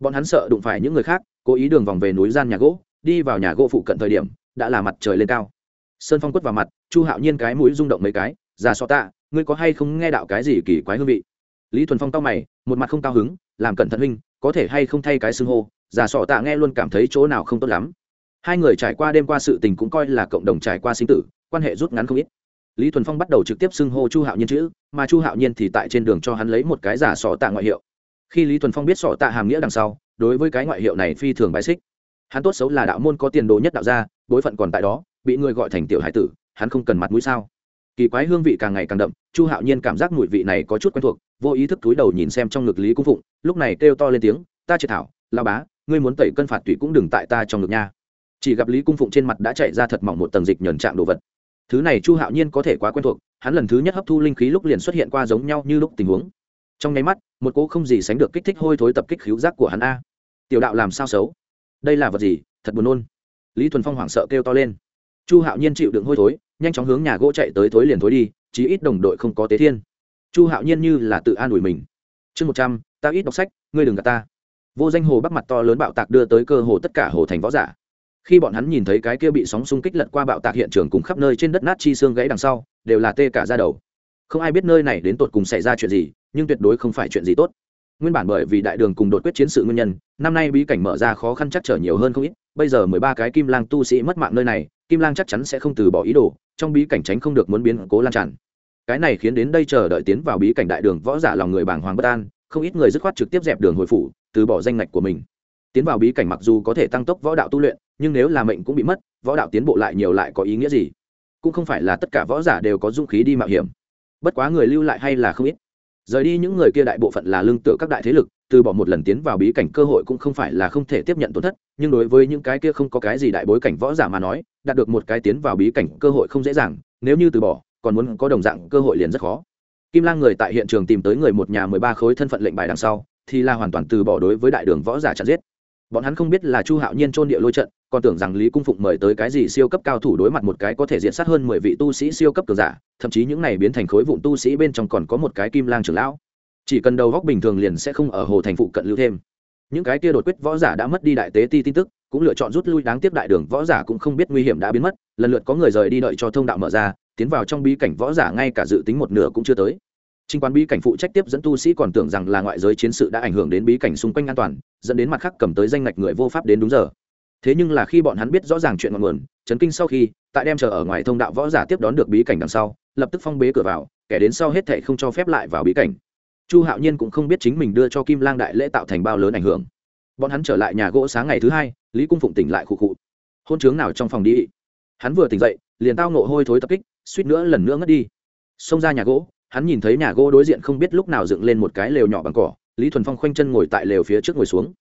bọn hắn sợ đụng phải những người khác, cố ý đường vòng về núi gian nhà gỗ, đi vào nhà gỗ phụ cận thời điểm, đã là mặt trời lên cao. Sơn phong quất vào mặt chu hạo nhiên cái mũi rung động mấy cái, già so tạ, ngươi có hay không nghe đạo cái gì kỳ quái hương vị? Lý thuần phong tao mày, một mặt không cao hứng, làm cẩn thận huynh, có thể hay không thay cái xưng hô? Già sọ tạ nghe luôn cảm thấy chỗ nào không tốt lắm. Hai người trải qua đêm qua sự tình cũng coi là cộng đồng trải qua sinh tử, quan hệ rút ngắn không ít. Lý thuần phong bắt đầu trực tiếp xưng hô chu hạo nhiên chữ, mà chu hạo nhiên thì tại trên đường cho hắn lấy một cái giả sọ tạ ngoại hiệu. Khi lý thuần phong biết sọ tạ hàm nghĩa đằng sau, đối với cái ngoại hiệu này phi thường bài xích. Hắn tốt xấu là đạo môn có tiền đồ nhất đạo gia, bối phận còn tại đó, bị người gọi thành tiểu hải tử hắn không cần mặt mũi sao? Kỳ quái hương vị càng ngày càng đậm, chu hạo nhiên cảm giác mùi vị này có chút quen thuộc, vô ý thức túi đầu nhìn xem trong ngực lý cung phụng, lúc này kêu to lên tiếng, ta triệt thảo lao bá, ngươi muốn tẩy cân phạt tủy cũng đừng tại ta trong ngực nha. Chỉ gặp lý cung phụng trên mặt đã chạy ra thật mỏng một tầng dịch nhờn trạng đồ vật. Thứ này chu hạo nhiên có thể quá quen thuộc, hắn lần thứ nhất hấp thu linh khí lúc liền xuất hiện qua giống nhau như lúc tình huống. Trong nháy mắt, một cỗ không gì sánh được kích thích hôi thối tập kích khíu giác của hắn a. Tiểu đạo làm sao xấu? Đây là vật gì? Thật buồn nôn. Lý thuần phong hoảng sợ kêu to lên. Chu hạo nhiên chịu đựng hôi thối nhanh chóng hướng nhà gỗ chạy tới thối liền thối đi, chí ít đồng đội không có tế thiên. Chu hạo nhiên như là tự an ủi mình. Chương một trăm, ta ít đọc sách, ngươi đừng gạt ta. Vô danh hồ bắc mặt to lớn bạo tạc đưa tới cơ hồ tất cả hồ thành võ giả. Khi bọn hắn nhìn thấy cái kia bị sóng xung kích lật qua bạo tạc hiện trường cùng khắp nơi trên đất nát chi xương gãy đằng sau, đều là tê cả ra đầu. Không ai biết nơi này đến tột cùng xảy ra chuyện gì, nhưng tuyệt đối không phải chuyện gì tốt nguyên bản bởi vì đại đường cùng đột quyết chiến sự nguyên nhân, năm nay bí cảnh mở ra khó khăn chắc trở nhiều hơn không ít, bây giờ mười ba cái kim lang tu sĩ mất mạng nơi này, kim lang chắc chắn sẽ không từ bỏ ý đồ, trong bí cảnh tránh không được muốn biến cố lan tràn. Cái này khiến đến đây chờ đợi tiến vào bí cảnh đại đường võ giả lòng người bàng hoàng bất an, không ít người dứt khoát trực tiếp dẹp đường hồi phủ, từ bỏ danh ngạch của mình. Tiến vào bí cảnh mặc dù có thể tăng tốc võ đạo tu luyện, nhưng nếu là mệnh cũng bị mất, võ đạo tiến bộ lại nhiều lại có ý nghĩa gì? Cũng không phải là tất cả võ giả đều có dũng khí đi mạo hiểm. Bất quá người lưu lại hay là không ít rời đi những người kia đại bộ phận là lương tựa các đại thế lực, từ bỏ một lần tiến vào bí cảnh cơ hội cũng không phải là không thể tiếp nhận tổn thất, nhưng đối với những cái kia không có cái gì đại bối cảnh võ giả mà nói, đạt được một cái tiến vào bí cảnh cơ hội không dễ dàng, nếu như từ bỏ, còn muốn có đồng dạng cơ hội liền rất khó. Kim lang người tại hiện trường tìm tới người một nhà mười ba khối thân phận lệnh bài đằng sau, thì là hoàn toàn từ bỏ đối với đại đường võ giả chặn giết bọn hắn không biết là chu hạo nhiên trôn địa lôi trận còn tưởng rằng lý cung phụng mời tới cái gì siêu cấp cao thủ đối mặt một cái có thể diện sát hơn mười vị tu sĩ siêu cấp cường giả thậm chí những này biến thành khối vụn tu sĩ bên trong còn có một cái kim lang trưởng lão. Chỉ cần đầu góc bình thường liền sẽ không ở hồ thành phụ cận lưu thêm. Những cái kia đột quyết võ giả đã mất đi đại tế ti tin tức cũng lựa chọn rút lui đáng tiếc đại đường võ giả cũng không biết nguy hiểm đã biến mất lần lượt có người rời đi đợi cho thông đạo mở ra tiến vào trong bí cảnh võ giả ngay cả dự tính một nửa cũng chưa tới. Trình quán bí cảnh phụ trách tiếp dẫn tu sĩ còn tưởng rằng là ngoại giới chiến sự đã ảnh hưởng đến bí cảnh xung quanh an toàn, dẫn đến mặt khác cầm tới danh ngạch người vô pháp đến đúng giờ. Thế nhưng là khi bọn hắn biết rõ ràng chuyện ngọn nguồn, chấn kinh sau khi, tại đem chờ ở ngoài thông đạo võ giả tiếp đón được bí cảnh đằng sau, lập tức phong bế cửa vào, kẻ đến sau hết thảy không cho phép lại vào bí cảnh. Chu Hạo Nhiên cũng không biết chính mình đưa cho Kim Lang đại lễ tạo thành bao lớn ảnh hưởng. Bọn hắn trở lại nhà gỗ sáng ngày thứ hai, Lý Cung Phụng tỉnh lại khụ khụ. Hôn chướng nào trong phòng đi? Hắn vừa tỉnh dậy, liền tao nộ hôi thối tập kích, suýt nữa lần nữa ngất đi. Xông ra nhà gỗ, hắn nhìn thấy nhà gỗ đối diện không biết lúc nào dựng lên một cái lều nhỏ bằng cỏ lý thuần phong khoanh chân ngồi tại lều phía trước ngồi xuống.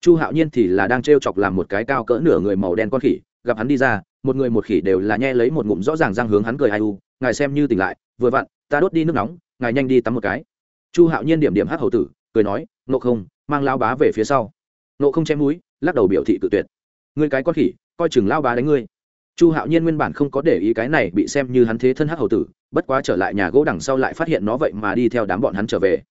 Chu hạo nhiên thì là đang t r e o chọc làm một cái cao cỡ nửa người màu đen con khỉ, gặp hắn đi ra, một người một khỉ đều là nhe lấy một ngụm rõ ràng răng hướng hắn cười ai u, ngài xem như tỉnh lại, vừa vặn, ta đốt đi nước nóng, ngài nhanh đi tắm một cái. Chu hạo nhiên điểm điểm hát hầu tử, cười nói nộ không, mang lao bá về phía sau. Nộ không chém núi lắc đầu biểu thị tự tuyệt. Người cái con khỉ, coi chừng lao bá đánh ngươi. Chu hạo nhiên nguyên bản không có để ý cái này bị xem như hắn thế thân hát hầu tử, bất quá trở lại nhà gỗ đằng sau lại phát hiện nó vậy mà đi theo đám bọn hắn trở về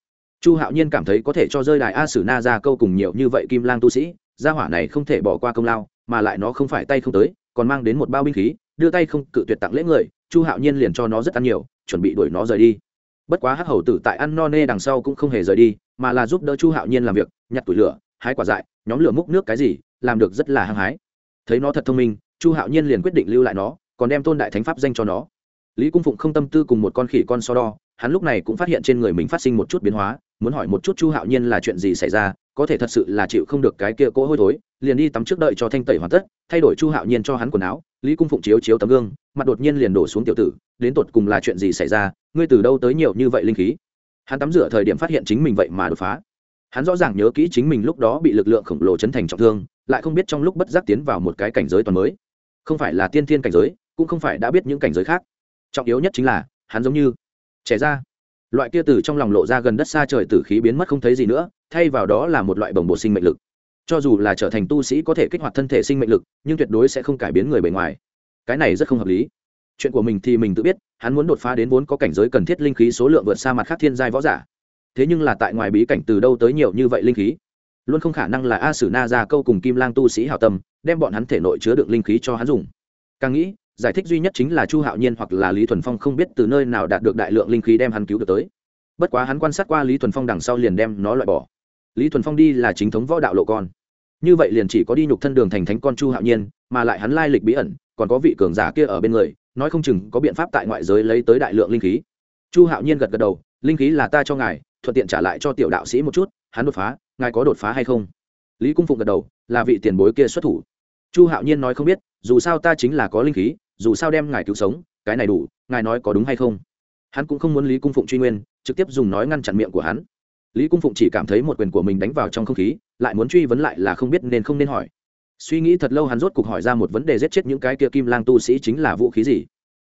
chu hạo nhiên cảm thấy có thể cho rơi đài a sử na ra câu cùng nhiều như vậy kim lang tu sĩ, gia hỏa này không thể bỏ qua công lao, mà lại nó không phải tay không tới, còn mang đến một bao binh khí, đưa tay không cự tuyệt tặng lễ người, chu hạo nhiên liền cho nó rất ăn nhiều, chuẩn bị đuổi nó rời đi. Bất quá hắc hầu tử tại ăn no nê đằng sau cũng không hề rời đi, mà là giúp đỡ chu hạo nhiên làm việc, nhặt tủi lửa, hái quả dại, nhóm lửa múc nước cái gì, làm được rất là hăng hái. Thấy nó thật thông minh, chu hạo nhiên liền quyết định lưu lại nó, còn đem tôn đại thánh pháp danh cho nó. Lý cung phụng không tâm tư cùng một con khỉ con so đo hắn lúc này cũng phát hiện trên người mình phát sinh một chút biến hóa, muốn hỏi một chút chu hạo nhiên là chuyện gì xảy ra, có thể thật sự là chịu không được cái kia cỗ hôi thối, liền đi tắm trước đợi cho thanh tẩy hoàn tất, thay đổi chu hạo nhiên cho hắn quần áo, lý cung phụng chiếu chiếu tấm gương, mặt đột nhiên liền đổ xuống tiểu tử, đến tột cùng là chuyện gì xảy ra, ngươi từ đâu tới nhiều như vậy linh khí? Hắn tắm rửa thời điểm phát hiện chính mình vậy mà đột phá. Hắn rõ ràng nhớ kỹ chính mình lúc đó bị lực lượng khổng lồ chấn thành trọng thương, lại không biết trong lúc bất giác tiến vào một cái cảnh giới toàn mới. Không phải là tiên thiên cảnh giới, cũng không phải đã biết những cảnh giới khác. Trọng yếu nhất chính là, hắn giống như trẻ ra. Loại kia từ trong lòng lộ ra gần đất xa trời tử khí biến mất không thấy gì nữa, thay vào đó là một loại bồng bột sinh mệnh lực. Cho dù là trở thành tu sĩ có thể kích hoạt thân thể sinh mệnh lực, nhưng tuyệt đối sẽ không cải biến người bề ngoài. Cái này rất không hợp lý. Chuyện của mình thì mình tự biết, hắn muốn đột phá đến vốn có cảnh giới cần thiết linh khí số lượng vượt xa mặt khác thiên giai võ giả. Thế nhưng là tại ngoài bí cảnh từ đâu tới nhiều như vậy linh khí? Luôn không khả năng là a sử na ra câu cùng kim lang tu sĩ hảo tâm, đem bọn hắn thể nội chứa đựng linh khí cho hắn dùng. Càng nghĩ giải thích duy nhất chính là chu hạo nhiên hoặc là lý thuần phong không biết từ nơi nào đạt được đại lượng linh khí đem hắn cứu được tới. Bất quá hắn quan sát qua lý thuần phong đằng sau liền đem nó loại bỏ. Lý thuần phong đi là chính thống võ đạo lộ con. Như vậy liền chỉ có đi nhục thân đường thành thánh con chu hạo nhiên, mà lại hắn lai lịch bí ẩn, còn có vị cường giả kia ở bên người, nói không chừng có biện pháp tại ngoại giới lấy tới đại lượng linh khí. Chu hạo nhiên gật gật đầu, linh khí là ta cho ngài, thuận tiện trả lại cho tiểu đạo sĩ một chút, hắn đột phá, ngài có đột phá hay không? Lý cung phụng gật đầu, là vị tiền bối kia xuất thủ. Chu hạo nhiên nói không biết, dù sao ta chính là có linh khí dù sao đem ngài cứu sống, cái này đủ, ngài nói có đúng hay không? Hắn cũng không muốn lý cung phụng truy nguyên, trực tiếp dùng nói ngăn chặn miệng của hắn. Lý cung phụng chỉ cảm thấy một quyền của mình đánh vào trong không khí, lại muốn truy vấn lại là không biết nên không nên hỏi. Suy nghĩ thật lâu hắn rốt cục hỏi ra một vấn đề giết chết những cái kia kim lang tu sĩ chính là vũ khí gì?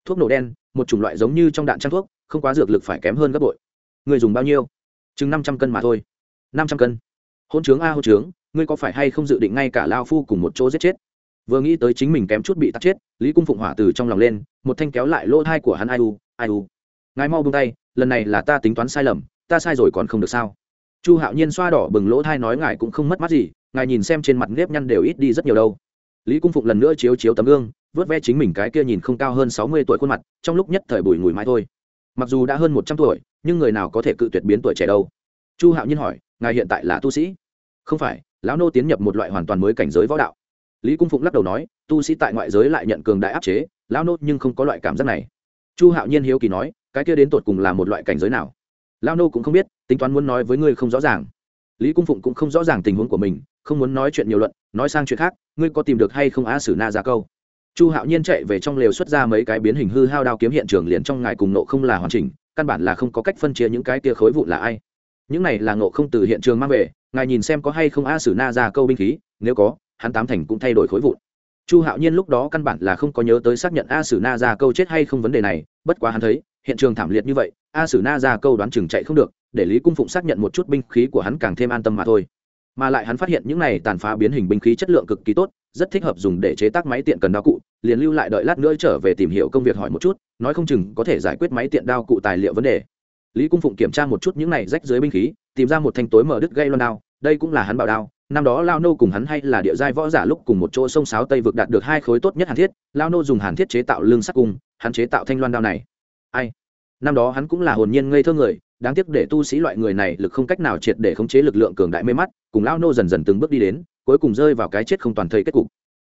Thuốc nổ đen, một chủng loại giống như trong đạn trang thuốc, không quá dược lực phải kém hơn gấp bội. Người dùng bao nhiêu? Chừng năm trăm cân mà thôi. Năm trăm cân. Hôn trướng a hôn trướng, ngươi có phải hay không dự định ngay cả lao phu cùng một chỗ giết chết? Vừa nghĩ tới chính mình kém chút bị tắt chết, lý cung phụng hỏa từ trong lòng lên, một thanh kéo lại lỗ thai của hắn, ai u ai u. Ngài mau bung tay, lần này là ta tính toán sai lầm, ta sai rồi còn không được sao? Chu hạo nhiên xoa đỏ bừng lỗ thai nói, ngài cũng không mất mắt gì, ngài nhìn xem trên mặt nếp nhăn đều ít đi rất nhiều đâu. Lý cung phụng lần nữa chiếu chiếu tấm gương, vớt ve chính mình cái kia nhìn không cao hơn sáu mươi tuổi khuôn mặt, trong lúc nhất thời bùi ngùi mãi thôi. Mặc dù đã hơn một trăm tuổi, nhưng người nào có thể cự tuyệt biến tuổi trẻ đâu. Chu hạo nhiên hỏi, ngài hiện tại là tu sĩ? Không phải, lão nô tiến nhập một loại hoàn toàn mới cảnh giới võ đạo lý cung phụng lắc đầu nói, tu sĩ tại ngoại giới lại nhận cường đại áp chế, lão nô nhưng không có loại cảm giác này. Chu hạo nhiên hiếu kỳ nói, cái kia đến tột cùng là một loại cảnh giới nào? Lão nô cũng không biết, tính toán muốn nói với ngươi không rõ ràng. Lý cung phụng cũng không rõ ràng tình huống của mình, không muốn nói chuyện nhiều luận, nói sang chuyện khác, ngươi có tìm được hay không a sử na ra câu? Chu hạo nhiên chạy về trong lều xuất ra mấy cái biến hình hư hao đao kiếm hiện trường liền trong ngài cùng nộ không là hoàn chỉnh, căn bản là không có cách phân chia những cái tia khối vụn là ai. Những này là nộ không từ hiện trường mang về, ngài nhìn xem có hay không a sử na ra câu binh khí, nếu có hắn tám thành cũng thay đổi khối vụn. Chu hạo nhiên lúc đó căn bản là không có nhớ tới xác nhận a sử na ra câu chết hay không vấn đề này, bất quá hắn thấy, hiện trường thảm liệt như vậy, a sử na ra câu đoán chừng chạy không được, để lý cung phụng xác nhận một chút binh khí của hắn càng thêm an tâm mà thôi. Mà lại hắn phát hiện những này tàn phá biến hình binh khí chất lượng cực kỳ tốt, rất thích hợp dùng để chế tác máy tiện cần đao cụ, liền lưu lại đợi lát nữa trở về tìm hiểu công việc hỏi một chút, nói không chừng có thể giải quyết máy tiện đao cụ tài liệu vấn đề. Lý cung phụng kiểm tra một chút những này rách dưới binh khí, tìm ra một thanh tối mở đứt gây loan đao, đây cũng là hắn bảo đao năm đó lao nô cùng hắn hay là địa giai võ giả lúc cùng một chỗ sông sáo tây vực đạt được hai khối tốt nhất hàn thiết, lao nô dùng hàn thiết chế tạo lương sắc cung, hắn chế tạo thanh loan đao này. Ai? Năm đó hắn cũng là hồn nhiên ngây thơ người, đáng tiếc để tu sĩ loại người này lực không cách nào triệt để khống chế lực lượng cường đại mê mắt, cùng lao nô dần dần từng bước đi đến, cuối cùng rơi vào cái chết không toàn thây kết cục.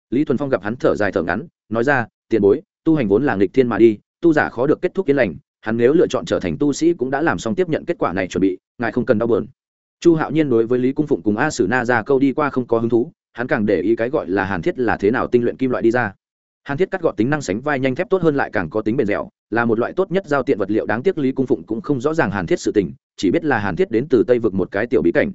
Lý thuần phong gặp hắn thở dài thở ngắn, nói ra, tiền bối, tu hành vốn là nghịch thiên mà đi, tu giả khó được kết thúc yên lành, hắn nếu lựa chọn trở thành tu sĩ cũng đã làm xong tiếp nhận kết quả này chuẩn bị, ngài không cần đau bờn chu hạo nhiên đối với lý cung phụng cùng a sử na ra câu đi qua không có hứng thú, hắn càng để ý cái gọi là hàn thiết là thế nào tinh luyện kim loại đi ra. Hàn thiết cắt gọn tính năng sánh vai nhanh thép tốt hơn lại càng có tính bền dẻo, là một loại tốt nhất giao tiện vật liệu đáng tiếc lý cung phụng cũng không rõ ràng hàn thiết sự tình, chỉ biết là hàn thiết đến từ tây vực một cái tiểu bí cảnh.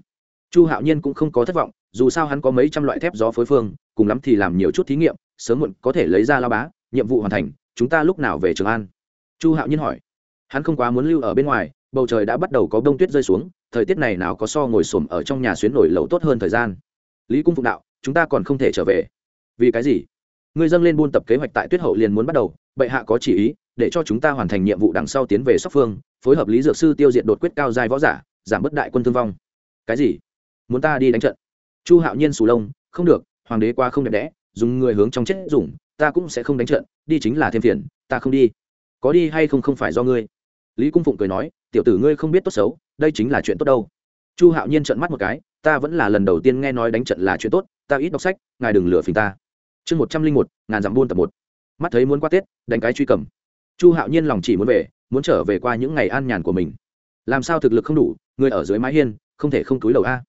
Chu hạo nhiên cũng không có thất vọng, dù sao hắn có mấy trăm loại thép gió phối phương, cùng lắm thì làm nhiều chút thí nghiệm, sớm muộn có thể lấy ra lao bá, nhiệm vụ hoàn thành, chúng ta lúc nào về trường an? Chu hạo nhiên hỏi. Hắn không quá muốn lưu ở bên ngoài bầu trời đã bắt đầu có bông tuyết rơi xuống, thời tiết này nào có so ngồi xổm ở trong nhà xuyến nổi lẩu tốt hơn thời gian. Lý cung phụng đạo, chúng ta còn không thể trở về. Vì cái gì? Người dân lên buôn tập kế hoạch tại tuyết hậu liền muốn bắt đầu, bệ hạ có chỉ ý, để cho chúng ta hoàn thành nhiệm vụ đằng sau tiến về sóc phương, phối hợp lý dược sư tiêu diệt đột quyết cao dài võ giả, giảm bớt đại quân thương vong. Cái gì? Muốn ta đi đánh trận? Chu hạo nhiên sù lông, không được, hoàng đế qua không đẹp đẽ, dùng người hướng trong chết dùng, ta cũng sẽ không đánh trận, đi chính là thêm phiền, ta không đi. Có đi hay không không phải do ngươi lý cung phụng cười nói, tiểu tử ngươi không biết tốt xấu, đây chính là chuyện tốt đâu. Chu hạo nhiên trợn mắt một cái, ta vẫn là lần đầu tiên nghe nói đánh trận là chuyện tốt, ta ít đọc sách, ngài đừng lừa phình ta. Chương một trăm linh một, ngàn dặm buôn tập một. Mắt thấy muốn qua tết, đánh cái truy cầm. Chu hạo nhiên lòng chỉ muốn về, muốn trở về qua những ngày an nhàn của mình. Làm sao thực lực không đủ, người ở dưới mái hiên, không thể không túi đầu a.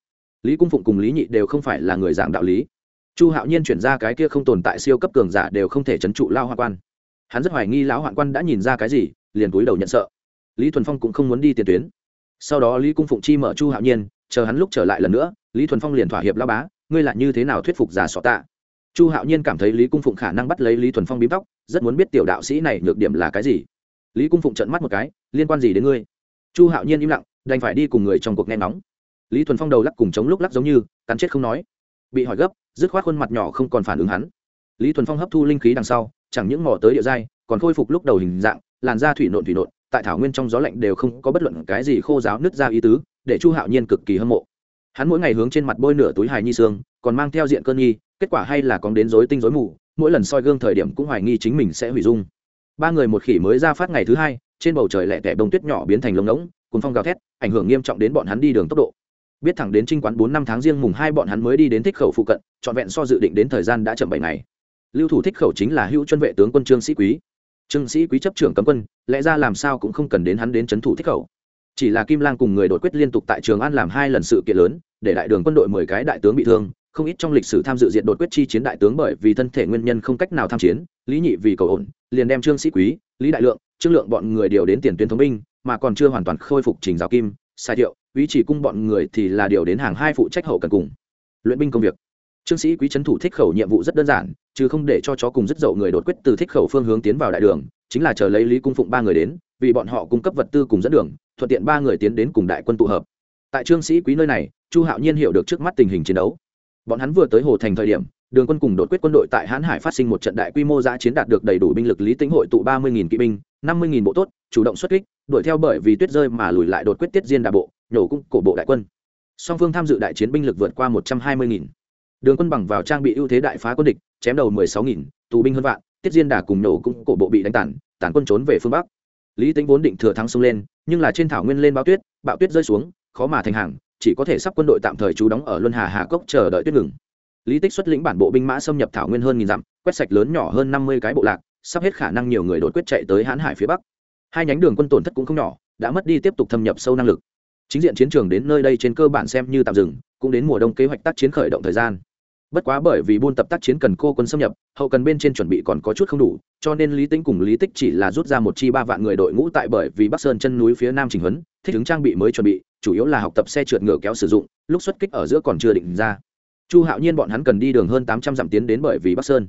Lý cung phụng cùng lý nhị đều không phải là người giảng đạo lý. Chu hạo nhiên chuyển ra cái kia không tồn tại siêu cấp cường giả đều không thể trấn trụ lao Hoạn quan. Hắn rất hoài nghi lão hoạn quan đã nhìn ra cái gì, liền túi đầu nhận sợ lý thuần phong cũng không muốn đi tiền tuyến. Sau đó lý cung phụng chi mở chu hạo nhiên, chờ hắn lúc trở lại lần nữa, lý thuần phong liền thỏa hiệp lao bá, ngươi lại như thế nào thuyết phục giả sọ tạ chu hạo nhiên cảm thấy lý cung phụng khả năng bắt lấy lý thuần phong bím tóc, rất muốn biết tiểu đạo sĩ này nhược điểm là cái gì. Lý cung phụng trận mắt một cái, liên quan gì đến ngươi? Chu hạo nhiên im lặng, đành phải đi cùng người trong cuộc nghe nóng lý thuần phong đầu lắc cùng chống lúc lắc giống như, cắn chết không nói. Bị hỏi gấp, dứt khoát khuôn mặt nhỏ không còn phản ứng hắn. Lý thuần phong hấp thu linh khí đằng sau, chẳng những mò tới địa giai, còn khôi phục lúc đầu hình dạng, làn da thủy nộn thủy nộn tại thảo nguyên trong gió lạnh đều không có bất luận cái gì khô giáo nứt ra ý tứ, để chu hạo nhiên cực kỳ hâm mộ. Hắn mỗi ngày hướng trên mặt bôi nửa túi hài nhi xương, còn mang theo diện cơn nghi. kết quả hay là còn đến rối tinh rối mù, mỗi lần soi gương thời điểm cũng hoài nghi chính mình sẽ hủy dung. Ba người một khỉ mới ra phát ngày thứ hai, trên bầu trời lẹ tẻ bông tuyết nhỏ biến thành lông ngỗng cùng phong gào thét, ảnh hưởng nghiêm trọng đến bọn hắn đi đường tốc độ. Biết thẳng đến trinh quán bốn năm tháng riêng mùng hai bọn hắn mới đi đến thích khẩu phụ cận, trọn vẹn so dự định đến thời gian đã chậm bảy ngày. Lưu thủ thích khẩu chính là hữu chân vệ tướng quân trương sĩ quý trương sĩ quý chấp trưởng cấm quân, lẽ ra làm sao cũng không cần đến hắn đến c h ấ n thủ thích khẩu. Chỉ là kim lang cùng người đột quyết liên tục tại trường an làm hai lần sự kiện lớn, để đại đường quân đội mười cái đại tướng bị thương, không ít trong lịch sử tham dự diện đột quyết chi chiến đại tướng bởi vì thân thể nguyên nhân không cách nào tham chiến, lý nhị vì cầu ổn, liền đem trương sĩ quý, lý đại lượng, trương lượng bọn người điều đến tiền tuyến thống binh, mà còn chưa hoàn toàn khôi phục trình giáo kim, sai thiệu ý chỉ cung bọn người thì là điều đến hàng hai phụ trách hậu cần cùng. Luyện binh công việc trương sĩ quý trấn thủ thích khẩu nhiệm vụ rất đơn giản, chứ không để cho chó cùng rất dậu người đột quyết từ thích khẩu phương hướng tiến vào đại đường, chính là chờ lấy lý cung phụng ba người đến, vì bọn họ cung cấp vật tư cùng dẫn đường, thuận tiện ba người tiến đến cùng đại quân tụ hợp. Tại trương sĩ quý nơi này, chu hạo nhiên hiểu được trước mắt tình hình chiến đấu. Bọn hắn vừa tới hồ thành thời điểm, đường quân cùng đột quyết quân đội tại hãn hải phát sinh một trận đại quy mô giã chiến đạt được đầy đủ binh lực lý tính hội tụ ba mươi kỵ binh, năm mươi bộ tốt, chủ động xuất kích, đuổi theo bởi vì tuyết rơi mà lùi lại đột quyết tiết diên đà bộ, nhổ cung cổ bộ đại quân. Song phương tham dự đại chiến binh lực vượt qua một trăm hai mươi đường quân bằng vào trang bị ưu thế đại phá quân địch, chém đầu mười sáu nghìn, tù binh hơn vạn, tiết diên đà cùng nổ cũng cổ bộ bị đánh tản tản quân trốn về phương bắc. Lý tính vốn định thừa thắng xông lên, nhưng là trên thảo nguyên lên bao tuyết bạo tuyết rơi xuống, khó mà thành hàng, chỉ có thể sắp quân đội tạm thời trú đóng ở luân hà hà cốc chờ đợi tuyết ngừng. Lý tích xuất lĩnh bản bộ binh mã xâm nhập thảo nguyên hơn nghìn dặm, quét sạch lớn nhỏ hơn năm mươi cái bộ lạc, sắp hết khả năng nhiều người đột quyết chạy tới hãn hải phía bắc. Hai nhánh đường quân tổn thất cũng không nhỏ, đã mất đi tiếp tục thâm nhập sâu năng lực. Chính diện chiến trường đến nơi đây trên cơ bản xem như tạm dừng, cũng đến mùa đông kế hoạch tác chiến khởi động thời gian bất quá bởi vì buôn tập tác chiến cần cô quân xâm nhập, hậu cần bên trên chuẩn bị còn có chút không đủ, cho nên lý tính cùng lý tích chỉ là rút ra một chi ba vạn người đội ngũ tại bởi vì bắc sơn chân núi phía nam trình huấn, thích ứng trang bị mới chuẩn bị, chủ yếu là học tập xe trượt ngựa kéo sử dụng, lúc xuất kích ở giữa còn chưa định ra. Chu hạo nhiên bọn hắn cần đi đường hơn tám trăm dặm tiến đến bởi vì bắc sơn.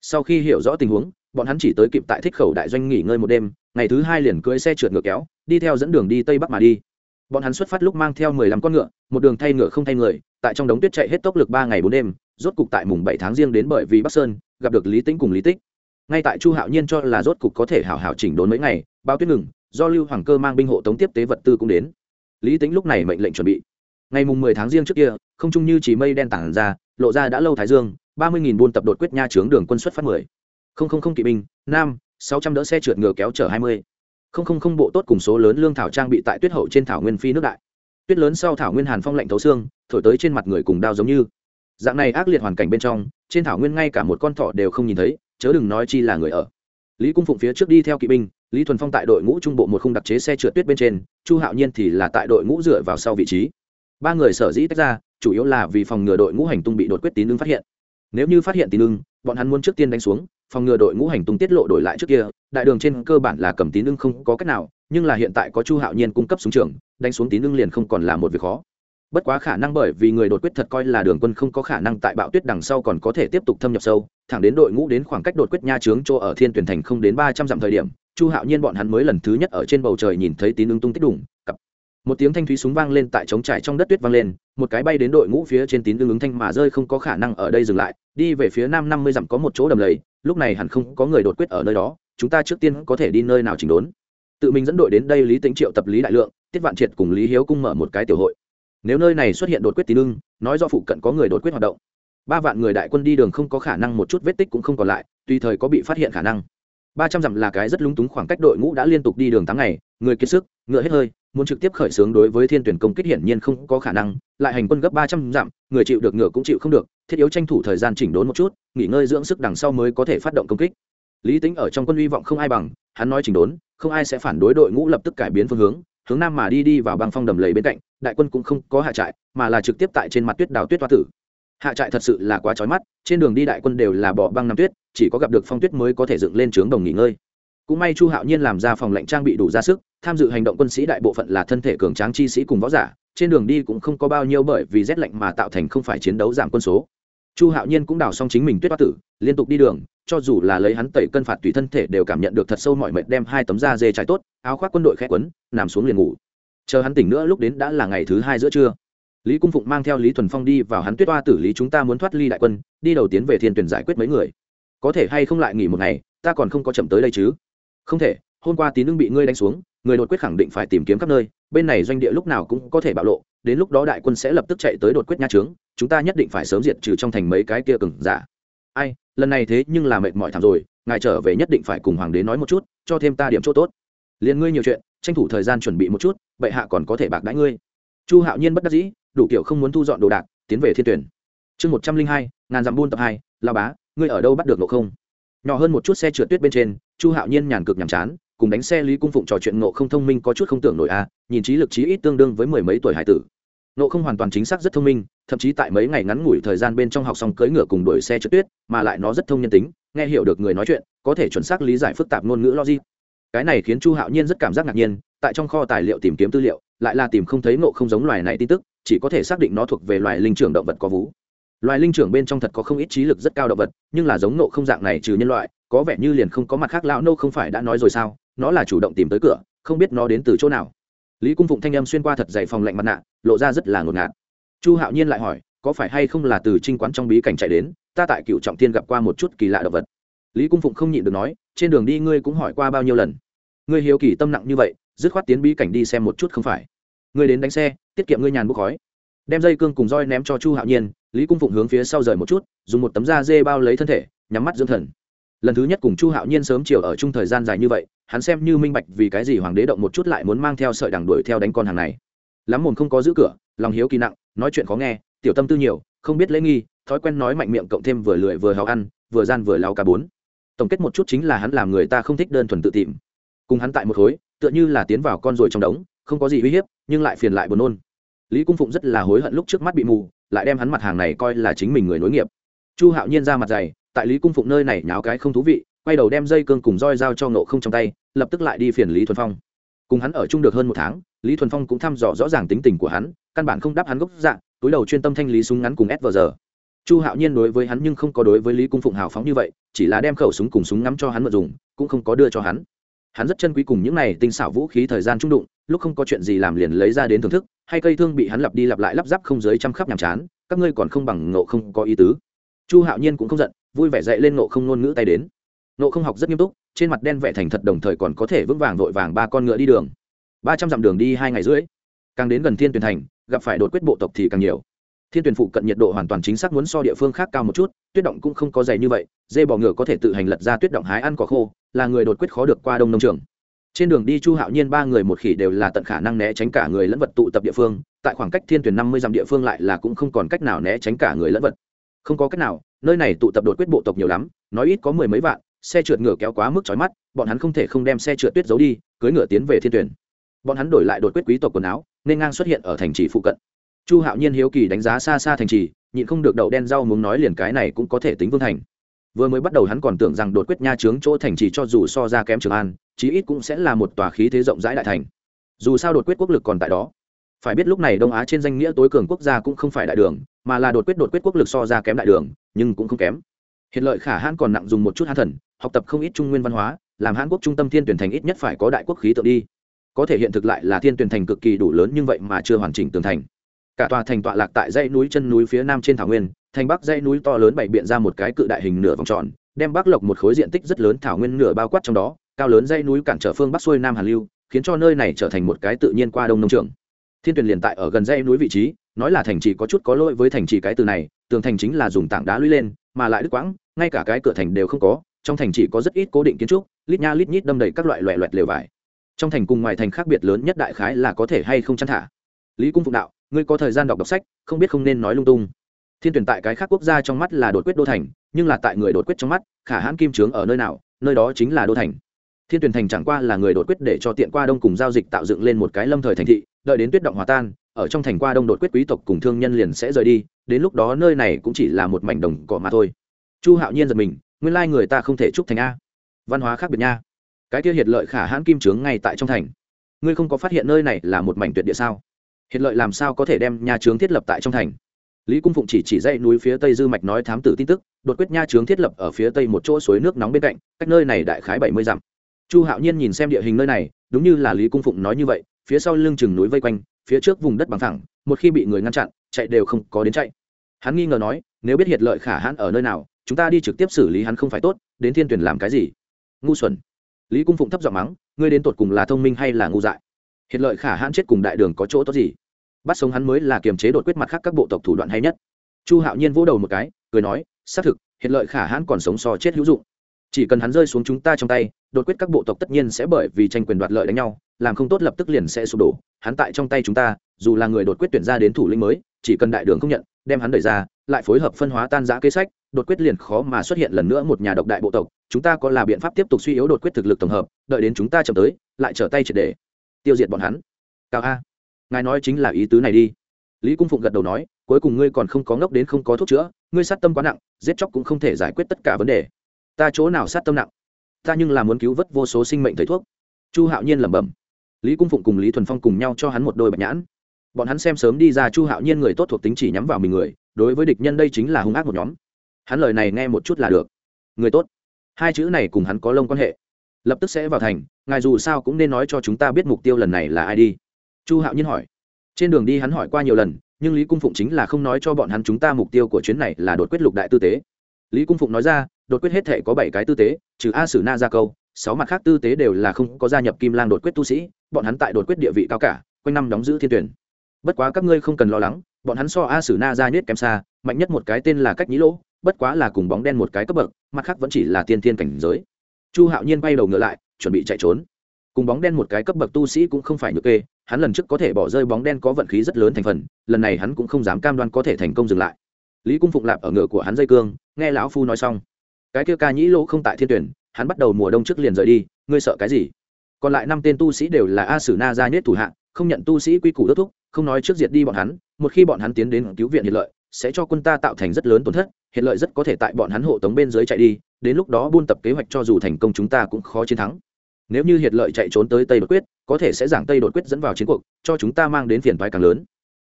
Sau khi hiểu rõ tình huống, bọn hắn chỉ tới kịp tại thích khẩu đại doanh nghỉ ngơi một đêm, ngày thứ hai liền cưỡi xe trượt ngựa kéo, đi theo dẫn đường đi tây bắc mà đi. Bọn hắn xuất phát lúc mang theo mười lăm con ngựa, một đường thay ngựa không thay người, tại trong đống tuyết chạy hết tốc lực ba ngày bốn đêm rốt cục tại mùng bảy tháng riêng đến bởi vì bắc sơn, gặp được lý tĩnh cùng lý tích. Ngay tại chu hạo nhiên cho là rốt cục có thể hảo hảo chỉnh đốn mấy ngày, bao tuyết ngừng, do lưu hoàng cơ mang binh hộ tống tiếp tế vật tư cũng đến. Lý tĩnh lúc này mệnh lệnh chuẩn bị. Ngày mùng mười tháng riêng trước kia, không trung như chỉ mây đen tản ra, lộ ra đã lâu thái dương, ba mươi nghìn buôn tập đột quyết nha trướng đường quân xuất phát mười. Không không không kỵ binh, nam, sáu trăm đỡ xe trượt ngựa kéo chở hai mươi. Không không không bộ tốt cùng số lớn lương thảo trang bị tại tuyết hậu trên thảo nguyên phi nước đại. Tuyết lớn sau thảo nguyên hàn phong lạnh thấu xương, thổi tới trên mặt người cùng đao giống như dạng này ác liệt hoàn cảnh bên trong, trên thảo nguyên ngay cả một con thỏ đều không nhìn thấy, chớ đừng nói chi là người ở. Lý cung phụng phía trước đi theo kỵ binh, lý thuần phong tại đội ngũ trung bộ một khung đặc chế xe trượt tuyết bên trên, chu hạo nhiên thì là tại đội ngũ dựa vào sau vị trí. Ba người sở dĩ tách ra, chủ yếu là vì phòng ngừa đội ngũ hành tung bị đột quyết tín ưng phát hiện. Nếu như phát hiện tín ưng, bọn hắn muốn trước tiên đánh xuống, phòng ngừa đội ngũ hành tung tiết lộ đổi lại trước kia, đại đường trên cơ bản là cầm tín ưng không có cách nào, nhưng là hiện tại có chu hạo nhiên cung cấp súng trường, đánh xuống tín ưng liền không còn là một việc khó bất quá khả năng bởi vì người đột quyết thật coi là đường quân không có khả năng tại bạo tuyết đằng sau còn có thể tiếp tục thâm nhập sâu, thẳng đến đội ngũ đến khoảng cách đột quyết nha trướng chỗ ở thiên tuyển thành không đến ba trăm dặm thời điểm, chu hạo nhiên bọn hắn mới lần thứ nhất ở trên bầu trời nhìn thấy tín ứng tung tích đủng cặp. Một tiếng thanh thúy súng vang lên tại trống trải trong đất tuyết vang lên, một cái bay đến đội ngũ phía trên tín ứng ứng thanh mà rơi không có khả năng ở đây dừng lại, đi về phía nam năm mươi dặm có một chỗ đầm lầy, lúc này hẳn không có người đột quyết ở nơi đó, chúng ta trước tiên có thể đi nơi nào chỉnh đốn. Tự mình dẫn đội đến đây lý tính triệu tập lý đại lượng, tiết vạn triệt cùng lý hiếu cung mở một cái tiểu hội nếu nơi này xuất hiện đột quyết tín ưng, nói do phụ cận có người đột quyết hoạt động, ba vạn người đại quân đi đường không có khả năng một chút vết tích cũng không còn lại, tùy thời có bị phát hiện khả năng. Ba trăm dặm là cái rất lúng túng khoảng cách đội ngũ đã liên tục đi đường tám ngày, người kiệt sức, ngựa hết hơi, muốn trực tiếp khởi xướng đối với thiên tuyển công kích hiển nhiên không có khả năng, lại hành quân gấp ba trăm dặm, người chịu được ngựa cũng chịu không được, thiết yếu tranh thủ thời gian chỉnh đốn một chút, nghỉ ngơi dưỡng sức đằng sau mới có thể phát động công kích. Lý tính ở trong quân hy vọng không ai bằng, hắn nói chỉnh đốn, không ai sẽ phản đối đội ngũ lập tức cải biến phương hướng hướng nam mà đi đi vào băng phong đầm lầy bên cạnh, đại quân cũng không có hạ trại, mà là trực tiếp tại trên mặt tuyết đào tuyết toa tử. Hạ trại thật sự là quá trói mắt, trên đường đi đại quân đều là bỏ băng nằm tuyết, chỉ có gặp được phong tuyết mới có thể dựng lên trướng đồng nghỉ ngơi. Cũng may chu hạo nhiên làm ra phòng lệnh trang bị đủ ra sức, tham dự hành động quân sĩ đại bộ phận là thân thể cường tráng chi sĩ cùng võ giả, trên đường đi cũng không có bao nhiêu bởi vì rét lạnh mà tạo thành không phải chiến đấu giảm quân số chu hạo nhiên cũng đào xong chính mình tuyết hoa tử, liên tục đi đường, cho dù là lấy hắn tẩy cân phạt tùy thân thể đều cảm nhận được thật sâu mọi mệt đem hai tấm da dê trái tốt, áo khoác quân đội khẽ quấn, nằm xuống liền ngủ. Chờ hắn tỉnh nữa lúc đến đã là ngày thứ hai giữa trưa. Lý cung phụng mang theo lý thuần phong đi vào hắn tuyết hoa tử lý chúng ta muốn thoát ly đại quân, đi đầu tiến về thiên tuyển giải quyết mấy người. Có thể hay không lại nghỉ một ngày, ta còn không có chậm tới đây chứ? Không thể, hôm qua tín ưng bị ngươi đánh xuống, người đột quyết khẳng định phải tìm kiếm khắp nơi, bên này doanh địa lúc nào cũng có thể bạo lộ đến lúc đó đại quân sẽ lập tức chạy tới đột quyết nha trướng, chúng ta nhất định phải sớm diệt trừ trong thành mấy cái kia cừng giả. Ai, lần này thế nhưng là mệt mỏi thảm rồi, ngài trở về nhất định phải cùng hoàng đế nói một chút, cho thêm ta điểm chỗ tốt. Liền ngươi nhiều chuyện, tranh thủ thời gian chuẩn bị một chút, bệ hạ còn có thể bạc đãi ngươi. Chu hạo nhiên bất đắc dĩ, đủ kiểu không muốn thu dọn đồ đạc, tiến về thiên tuyển. Chương một trăm linh hai, ngàn dặm buôn tập hai la bá, ngươi ở đâu bắt được nộ không? Nhỏ hơn một chút xe trượt tuyết bên trên, chu hạo nhiên nhàn cực nhàm chán, cùng đánh xe lý cung phụng trò chuyện nộ không thông minh có chút không tưởng nổi a nhìn trí lực trí ít tương đương với mười mấy tuổi hải tử nộ không hoàn toàn chính xác rất thông minh, thậm chí tại mấy ngày ngắn ngủi thời gian bên trong học xong cưỡi ngựa cùng đuổi xe trượt tuyết, mà lại nó rất thông nhân tính, nghe hiểu được người nói chuyện, có thể chuẩn xác lý giải phức tạp ngôn ngữ logic. Cái này khiến chu hạo nhiên rất cảm giác ngạc nhiên, tại trong kho tài liệu tìm kiếm tư liệu, lại là tìm không thấy nộ không giống loài này tin tức, chỉ có thể xác định nó thuộc về loài linh trưởng động vật có vú. Loài linh trưởng bên trong thật có không ít trí lực rất cao động vật, nhưng là giống nộ không dạng này trừ nhân loại, có vẻ như liền không có mặt khác lão nô không phải đã nói rồi sao, nó là chủ động tìm tới cửa, không biết nó đến từ chỗ nào lý cung phụng thanh âm xuyên qua thật dày phòng lạnh mặt nạ, lộ ra rất là ngột ngạt. Chu hạo nhiên lại hỏi, có phải hay không là từ trinh quán trong bí cảnh chạy đến, ta tại cựu trọng thiên gặp qua một chút kỳ lạ động vật. Lý cung phụng không nhịn được nói, trên đường đi ngươi cũng hỏi qua bao nhiêu lần. Ngươi hiếu kỳ tâm nặng như vậy, dứt khoát tiến bí cảnh đi xem một chút không phải. Ngươi đến đánh xe, tiết kiệm ngươi nhàn bốc khói. Đem dây cương cùng roi ném cho chu hạo nhiên, lý cung phụng hướng phía sau rời một chút, dùng một tấm da dê bao lấy thân thể, nhắm mắt dưỡng thần lần thứ nhất cùng chu hạo nhiên sớm chiều ở chung thời gian dài như vậy, hắn xem như minh bạch vì cái gì hoàng đế động một chút lại muốn mang theo sợi đằng đuổi theo đánh con hàng này. Lắm mồm không có giữ cửa, lòng hiếu kỳ nặng, nói chuyện khó nghe, tiểu tâm tư nhiều, không biết lễ nghi, thói quen nói mạnh miệng cộng thêm vừa lười vừa hào ăn, vừa gian vừa lao cả bốn. Tổng kết một chút chính là hắn làm người ta không thích đơn thuần tự tìm. Cùng hắn tại một khối, tựa như là tiến vào con ruồi trong đống, không có gì uy hiếp, nhưng lại phiền lại buồn nôn. Lý cung phụng rất là hối hận lúc trước mắt bị mù, lại đem hắn mặt hàng này coi là chính mình người nối nghiệp. Chu hạo nhiên ra mặt dày tại lý cung phụng nơi này nháo cái không thú vị, quay đầu đem dây cương cùng roi dao cho nộ không trong tay, lập tức lại đi phiền lý thuần phong. Cùng hắn ở chung được hơn một tháng, lý thuần phong cũng thăm dò rõ ràng tính tình của hắn, căn bản không đáp hắn gốc dạng, túi đầu chuyên tâm thanh lý súng ngắn cùng s vờ giờ chu hạo nhiên đối với hắn nhưng không có đối với lý cung phụng hào phóng như vậy, chỉ là đem khẩu súng cùng súng ngắm cho hắn mượn dùng, cũng không có đưa cho hắn. Hắn rất chân quý cùng những này tinh xảo vũ khí thời gian trung đụng, lúc không có chuyện gì làm liền lấy ra đến thưởng thức, hay cây thương bị hắn lặp đi lặp lại lắp ráp không dưới chăm khắp nhàm chán, các ngươi còn không bằng ngộ không có ý tứ chu hạo nhiên cũng không giận, vui vẻ dậy lên nộ không ngôn ngữ tay đến. Nộ không học rất nghiêm túc, trên mặt đen vẽ thành thật đồng thời còn có thể vững vàng vội vàng ba con ngựa đi đường. Ba trăm dặm đường đi hai ngày rưỡi. Càng đến gần thiên tuyển thành, gặp phải đột quyết bộ tộc thì càng nhiều. Thiên tuyển phụ cận nhiệt độ hoàn toàn chính xác muốn so địa phương khác cao một chút, tuyết động cũng không có dày như vậy, dê bò ngựa có thể tự hành lật ra tuyết động hái ăn cỏ khô, là người đột quyết khó được qua đông nông trường. Trên đường đi chu hạo nhiên ba người một khỉ đều là tận khả năng né tránh cả người lẫn vật tụ tập địa phương, tại khoảng cách thiên tuyển năm mươi dặm địa phương lại là cũng không còn cách nào né tránh cả người lẫn vật không có cách nào, nơi này tụ tập đột quyết bộ tộc nhiều lắm, nói ít có mười mấy vạn, xe trượt ngựa kéo quá mức trói mắt, bọn hắn không thể không đem xe trượt tuyết giấu đi cưới ngựa tiến về thiên tuyển. Bọn hắn đổi lại đột quyết quý tộc quần áo, nên ngang xuất hiện ở thành trì phụ cận. Chu hạo nhiên hiếu kỳ đánh giá xa xa thành trì, nhịn không được đậu đen rau muốn nói liền cái này cũng có thể tính vương thành. Vừa mới bắt đầu hắn còn tưởng rằng đột quyết nha trướng chỗ thành trì cho dù so ra kém trường an, chí ít cũng sẽ là một tòa khí thế rộng rãi đại thành. Dù sao đột quyết quốc lực còn tại đó phải biết lúc này đông á trên danh nghĩa tối cường quốc gia cũng không phải đại đường, mà là đột quyết đột quyết quốc lực so ra kém đại đường, nhưng cũng không kém. Hiện lợi khả hãn còn nặng dùng một chút hãn thần, học tập không ít trung nguyên văn hóa, làm hãn quốc trung tâm thiên tuyển thành ít nhất phải có đại quốc khí tượng đi. Có thể hiện thực lại là thiên tuyển thành cực kỳ đủ lớn nhưng vậy mà chưa hoàn chỉnh tường thành. Cả tòa thành tọa lạc tại dãy núi chân núi phía nam trên thảo nguyên, thành bắc dãy núi to lớn bày biện ra một cái cự đại hình nửa vòng tròn, đem bắc lộc một khối diện tích rất lớn thảo nguyên nửa bao quát trong đó, cao lớn dãy núi cản trở phương bắc xuôi nam hàn lưu, khiến cho nơi này trở thành một cái tự nhiên qua đông nông trường thiên tuyển liền tại ở gần dãy núi vị trí, nói là thành trì có chút có lỗi với thành trì cái từ này, tường thành chính là dùng tảng đá lũy lên, mà lại đứt quãng, ngay cả cái cửa thành đều không có, trong thành chỉ có rất ít cố định kiến trúc, lít nha lít nhít đâm đầy các loại loẹ loẹt lều vải. Trong thành cùng ngoài thành khác biệt lớn nhất đại khái là có thể hay không chăn thả. Lý cung phụng đạo, ngươi có thời gian đọc đọc sách, không biết không nên nói lung tung. Thiên tuyển tại cái khác quốc gia trong mắt là đột quyết đô thành, nhưng là tại người đột quyết trong mắt, khả hãn kim trướng ở nơi nào, nơi đó chính là đô thành. Thiên tuyển thành chẳng qua là người đột quyết để cho tiện qua đông cùng giao dịch tạo dựng lên một cái lâm thời thành thị đợi đến tuyết động hòa tan, ở trong thành qua đông đột quyết quý tộc cùng thương nhân liền sẽ rời đi, đến lúc đó nơi này cũng chỉ là một mảnh đồng cỏ mà thôi. Chu hạo nhiên giật mình, nguyên lai người ta không thể chúc thành a. Văn hóa khác biệt nha. Cái kia hiệt lợi khả hãn kim trướng ngay tại trong thành. Ngươi không có phát hiện nơi này là một mảnh tuyệt địa sao? Hiệt lợi làm sao có thể đem nhà trướng thiết lập tại trong thành? Lý cung phụng chỉ chỉ dãy núi phía tây dư mạch nói thám tử tin tức, đột quyết nha trướng thiết lập ở phía tây một chỗ suối nước nóng bên cạnh, cách nơi này đại khái bảy mươi dặm. Chu hạo nhiên nhìn xem địa hình nơi này, đúng như là lý cung phụng nói như vậy phía sau lưng chừng núi vây quanh, phía trước vùng đất bằng thẳng một khi bị người ngăn chặn, chạy đều không có đến chạy. Hắn nghi ngờ nói, nếu biết hiệt lợi khả hãn ở nơi nào, chúng ta đi trực tiếp xử lý hắn không phải tốt, đến thiên tuyển làm cái gì? Ngu xuẩn. Lý cung phụng thấp giọng mắng, ngươi đến tột cùng là thông minh hay là ngu dại? Hiệt lợi khả hãn chết cùng đại đường có chỗ tốt gì? Bắt sống hắn mới là kiềm chế đột quyết mặt khác các bộ tộc thủ đoạn hay nhất. Chu hạo nhiên vỗ đầu một cái, cười nói, xác thực, hiệt lợi khả hãn còn sống so chết hữu dụng. Chỉ cần hắn rơi xuống chúng ta trong tay đột quyết các bộ tộc tất nhiên sẽ bởi vì tranh quyền đoạt lợi đánh nhau, làm không tốt lập tức liền sẽ sụp đổ. Hắn tại trong tay chúng ta, dù là người đột quyết tuyển ra đến thủ lĩnh mới, chỉ cần đại đường không nhận, đem hắn đẩy ra, lại phối hợp phân hóa tan giã kế sách, đột quyết liền khó mà xuất hiện lần nữa một nhà độc đại bộ tộc. Chúng ta có là biện pháp tiếp tục suy yếu đột quyết thực lực tổng hợp, đợi đến chúng ta chậm tới, lại trở tay triệt để tiêu diệt bọn hắn. Cao a, ngài nói chính là ý tứ này đi. Lý cung phụng gật đầu nói, cuối cùng ngươi còn không có ngốc đến không có thuốc chữa, ngươi sát tâm quá nặng, giết chóc cũng không thể giải quyết tất cả vấn đề. Ta chỗ nào sát tâm nặng? Ta nhưng là muốn cứu vớt vô số sinh mệnh thầy thuốc. Chu hạo nhiên lẩm bẩm. Lý cung phụng cùng lý thuần phong cùng nhau cho hắn một đôi bạch nhãn. Bọn hắn xem sớm đi ra chu hạo nhiên người tốt thuộc tính chỉ nhắm vào mình người, đối với địch nhân đây chính là hung ác một nhóm. Hắn lời này nghe một chút là được. Người tốt. Hai chữ này cùng hắn có lông quan hệ. Lập tức sẽ vào thành, ngài dù sao cũng nên nói cho chúng ta biết mục tiêu lần này là ai đi. Chu hạo nhiên hỏi. Trên đường đi hắn hỏi qua nhiều lần, nhưng lý cung phụng chính là không nói cho bọn hắn chúng ta mục tiêu của chuyến này là đột quyết lục đại tư tế lý cung phụng nói ra, đột quyết hết thể có bảy cái tư tế, trừ a sử na gia câu, sáu mặt khác tư tế đều là không có gia nhập kim lang đột quyết tu sĩ, bọn hắn tại đột quyết địa vị cao cả, quanh năm đóng giữ thiên tuyển. Bất quá các ngươi không cần lo lắng, bọn hắn so a sử na ra nhất kém xa, mạnh nhất một cái tên là cách nhĩ lỗ, bất quá là cùng bóng đen một cái cấp bậc, mặt khác vẫn chỉ là tiên thiên cảnh giới. Chu hạo nhiên bay đầu ngựa lại, chuẩn bị chạy trốn. Cùng bóng đen một cái cấp bậc tu sĩ cũng không phải nhược kê, hắn lần trước có thể bỏ rơi bóng đen có vận khí rất lớn thành phần, lần này hắn cũng không dám cam đoan có thể thành công dừng lại lý cung phụng lạp ở ngựa của hắn dây cương, nghe lão phu nói xong. Cái kia ca nhĩ lỗ không tại thiên tuyển, hắn bắt đầu mùa đông trước liền rời đi, ngươi sợ cái gì? Còn lại năm tên tu sĩ đều là a sử na gia nhất thủ hạ, không nhận tu sĩ quy củ đốt thúc, không nói trước diệt đi bọn hắn, một khi bọn hắn tiến đến cứu viện hiện lợi, sẽ cho quân ta tạo thành rất lớn tổn thất hiện lợi rất có thể tại bọn hắn hộ tống bên dưới chạy đi, đến lúc đó buôn tập kế hoạch cho dù thành công chúng ta cũng khó chiến thắng. Nếu như hiện lợi chạy trốn tới tây đột quyết, có thể sẽ giảng tây đột quyết dẫn vào chiến cuộc, cho chúng ta mang đến phiền toái càng lớn.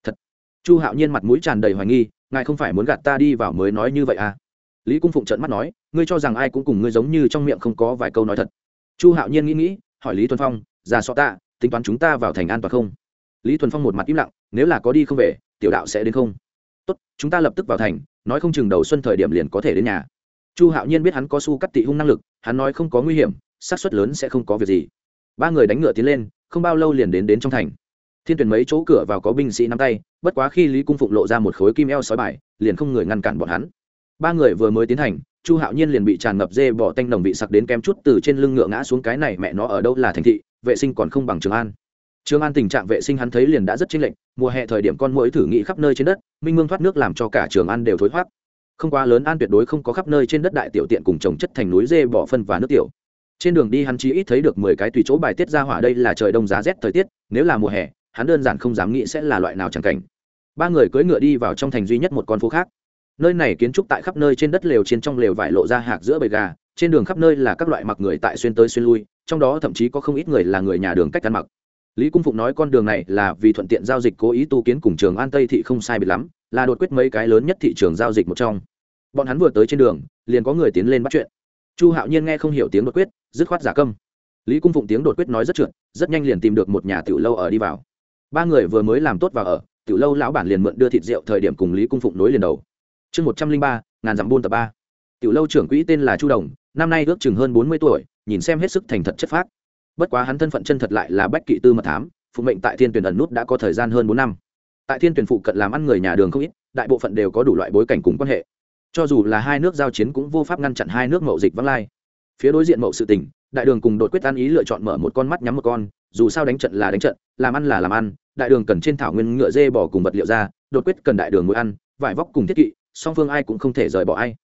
Thật. Chu hạo nhiên mặt mũi tràn đầy hoài nghi ngài không phải muốn gạt ta đi vào mới nói như vậy à? Lý cung phụng trận mắt nói, ngươi cho rằng ai cũng cùng ngươi giống như trong miệng không có vài câu nói thật. Chu hạo nhiên nghĩ nghĩ, hỏi lý thuần phong ra so ta, tính toán chúng ta vào thành an toàn không? Lý thuần phong một mặt im lặng, nếu là có đi không về, tiểu đạo sẽ đến không? Tốt, chúng ta lập tức vào thành, nói không chừng đầu xuân thời điểm liền có thể đến nhà. Chu hạo nhiên biết hắn có su cắt tị hung năng lực, hắn nói không có nguy hiểm, xác suất lớn sẽ không có việc gì. Ba người đánh ngựa tiến lên, không bao lâu liền đến đến trong thành thiên tuyển mấy chỗ cửa vào có binh sĩ nắm tay bất quá khi lý cung phụng lộ ra một khối kim eo sói bài liền không người ngăn cản bọn hắn. Ba người vừa mới tiến hành, chu hạo nhiên liền bị tràn ngập dê bỏ tanh đồng bị sặc đến kém chút từ trên lưng ngựa ngã xuống cái này mẹ nó ở đâu là thành thị vệ sinh còn không bằng trường an. Trường an tình trạng vệ sinh hắn thấy liền đã rất chênh lệch mùa hè thời điểm con mũi thử nghị khắp nơi trên đất minh mương thoát nước làm cho cả trường an đều thối thoát không quá lớn an tuyệt đối không có khắp nơi trên đất đại tiểu tiện cùng trồng chất thành núi dê bỏ phân và nước tiểu. Trên đường đi hắn chỉ ít thấy được mười cái tùy chỗ bài tiết ra hỏa đây là trời đông giá rét thời tiết nếu là mùa hè hắn đơn giản không dám nghĩ sẽ là loại nào chẳng cảnh. Ba người cưỡi ngựa đi vào trong thành duy nhất một con phố khác. Nơi này kiến trúc tại khắp nơi trên đất lều trên trong lều vải lộ ra hạc giữa bầy gà, trên đường khắp nơi là các loại mặc người tại xuyên tới xuyên lui, trong đó thậm chí có không ít người là người nhà đường cách ăn mặc. Lý cung phụng nói con đường này là vì thuận tiện giao dịch cố ý tu kiến cùng trường an tây thị không sai biệt lắm, là đột quyết mấy cái lớn nhất thị trường giao dịch một trong. Bọn hắn vừa tới trên đường, liền có người tiến lên bắt chuyện. Chu hạo nhiên nghe không hiểu tiếng đột quyết, dứt khoát giả câm. Lý cung phụng tiếng đột quyết nói rất trượt, rất nhanh liền tìm được một nhà tiểu lâu ở đi vào ba người vừa mới làm tốt vào ở, tiểu lâu lão bản liền mượn đưa thịt rượu thời điểm cùng lý cung phụng nối liền đầu. Chương một trăm linh ba, ngàn dặm buôn tập ba. Tiểu lâu trưởng quỹ tên là chu đồng, năm nay ước chừng hơn bốn mươi tuổi, nhìn xem hết sức thành thật chất phác. Bất quá hắn thân phận chân thật lại là bách kỵ tư mật thám, phụ mệnh tại thiên tuyển ẩn nút đã có thời gian hơn bốn năm. Tại thiên tuyển phụ cận làm ăn người nhà đường không ít, đại bộ phận đều có đủ loại bối cảnh cùng quan hệ. Cho dù là hai nước giao chiến cũng vô pháp ngăn chặn hai nước mậu dịch văng lai. Phía đối diện mậu sự tình đại đường cùng đột quyết ăn ý lựa chọn mở một con mắt nhắm một con, dù sao đánh trận là đánh trận, làm ăn là làm ăn, đại đường cần trên thảo nguyên ngựa dê bỏ cùng vật liệu ra, đột quyết cần đại đường mũi ăn, vải vóc cùng thiết kỵ, song phương ai cũng không thể rời bỏ ai.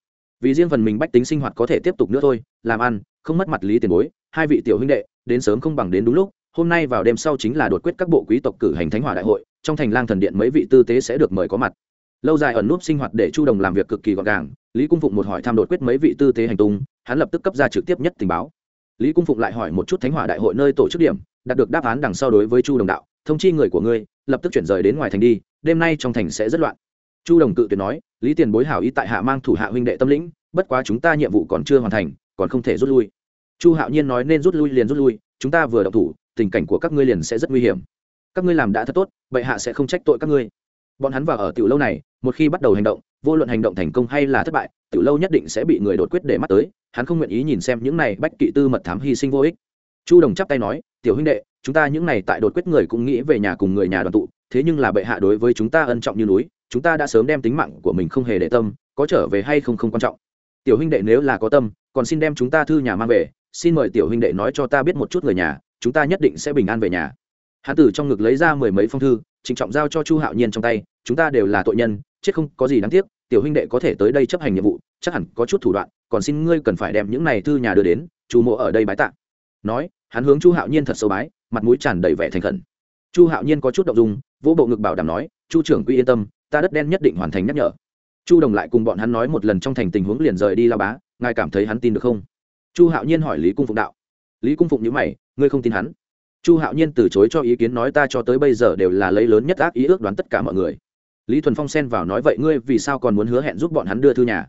Vì riêng phần mình bách tính sinh hoạt có thể tiếp tục nữa thôi, làm ăn, không mất mặt lý tiền bối, hai vị tiểu huynh đệ, đến sớm không bằng đến đúng lúc, hôm nay vào đêm sau chính là đột quyết các bộ quý tộc cử hành thánh hỏa đại hội, trong thành lang thần điện mấy vị tư tế sẽ được mời có mặt. Lâu dài ẩn núp sinh hoạt để chu đồng làm việc cực kỳ gọn gàng, lý cung phụng một hỏi thăm đột quyết mấy vị tư tế hành tung, hắn lập tức cấp ra trực tiếp nhất tình báo lý cung phụng lại hỏi một chút thánh hỏa đại hội nơi tổ chức điểm, đạt được đáp án đằng sau đối với chu đồng đạo, thông chi người của ngươi, lập tức chuyển rời đến ngoài thành đi, đêm nay trong thành sẽ rất loạn. Chu đồng cự tuyệt nói, lý tiền bối hảo ý tại hạ mang thủ hạ huynh đệ tâm lĩnh, bất quá chúng ta nhiệm vụ còn chưa hoàn thành, còn không thể rút lui. Chu hạo nhiên nói, nên rút lui liền rút lui, chúng ta vừa đậu thủ, tình cảnh của các ngươi liền sẽ rất nguy hiểm. Các ngươi làm đã thật tốt, bệ hạ sẽ không trách tội các ngươi. Bọn hắn vào ở tiểu lâu này, một khi bắt đầu hành động vô luận hành động thành công hay là thất bại, tiểu lâu nhất định sẽ bị người đột quyết để mắt tới, hắn không nguyện ý nhìn xem những này bách kỵ tư mật thám hy sinh vô ích. Chu đồng chắp tay nói, tiểu huynh đệ, chúng ta những này tại đột quyết người cũng nghĩ về nhà cùng người nhà đoàn tụ, thế nhưng là bệ hạ đối với chúng ta ân trọng như núi, chúng ta đã sớm đem tính mạng của mình không hề để tâm, có trở về hay không không quan trọng. Tiểu huynh đệ nếu là có tâm, còn xin đem chúng ta thư nhà mang về, xin mời tiểu huynh đệ nói cho ta biết một chút người nhà, chúng ta nhất định sẽ bình an về nhà. Hán tử trong ngực lấy ra mười mấy phong thư, trịnh trọng giao cho chu hạo nhiên trong tay chúng ta đều là tội nhân, chết không có gì đáng tiếc, tiểu huynh đệ có thể tới đây chấp hành nhiệm vụ, chắc hẳn có chút thủ đoạn, còn xin ngươi cần phải đem những này thư nhà đưa đến, chu mộ ở đây bái tạ. Nói, hắn hướng chu hạo nhiên thật sâu bái, mặt mũi tràn đầy vẻ thành khẩn. Chu hạo nhiên có chút động dung, vỗ bộ ngực bảo đảm nói, chu trưởng quy yên tâm, ta đất đen nhất định hoàn thành nhắc nhở. Chu đồng lại cùng bọn hắn nói một lần trong thành tình huống liền rời đi lao bá, ngài cảm thấy hắn tin được không? Chu hạo nhiên hỏi lý cung phụng đạo. Lý cung phụng nhữ mày, ngươi không tin hắn? Chu hạo nhiên từ chối cho ý kiến nói, ta cho tới bây giờ đều là lấy lớn nhất ác ý ước đoán tất cả mọi người lý thuần phong xen vào nói, vậy ngươi vì sao còn muốn hứa hẹn giúp bọn hắn đưa thư nhà?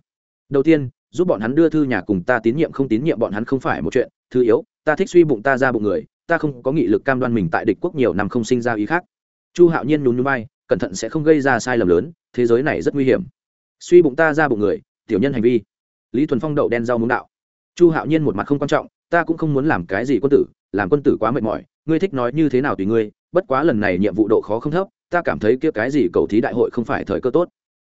Đầu tiên, giúp bọn hắn đưa thư nhà cùng ta tín nhiệm không tín nhiệm bọn hắn không phải một chuyện, thứ yếu, ta thích suy bụng ta ra bụng người, ta không có nghị lực cam đoan mình tại địch quốc nhiều năm không sinh ra ý khác. Chu hạo nhiên nhún nhún bay cẩn thận sẽ không gây ra sai lầm lớn, thế giới này rất nguy hiểm. Suy bụng ta ra bụng người, tiểu nhân hành vi. Lý thuần phong đậu đen rau muống đạo. Chu hạo nhiên một mặt không quan trọng, ta cũng không muốn làm cái gì quân tử, làm quân tử quá mệt mỏi, ngươi thích nói như thế nào tùy ngươi, bất quá lần này nhiệm vụ độ khó không thấp ta cảm thấy kia cái gì cầu thí đại hội không phải thời cơ tốt.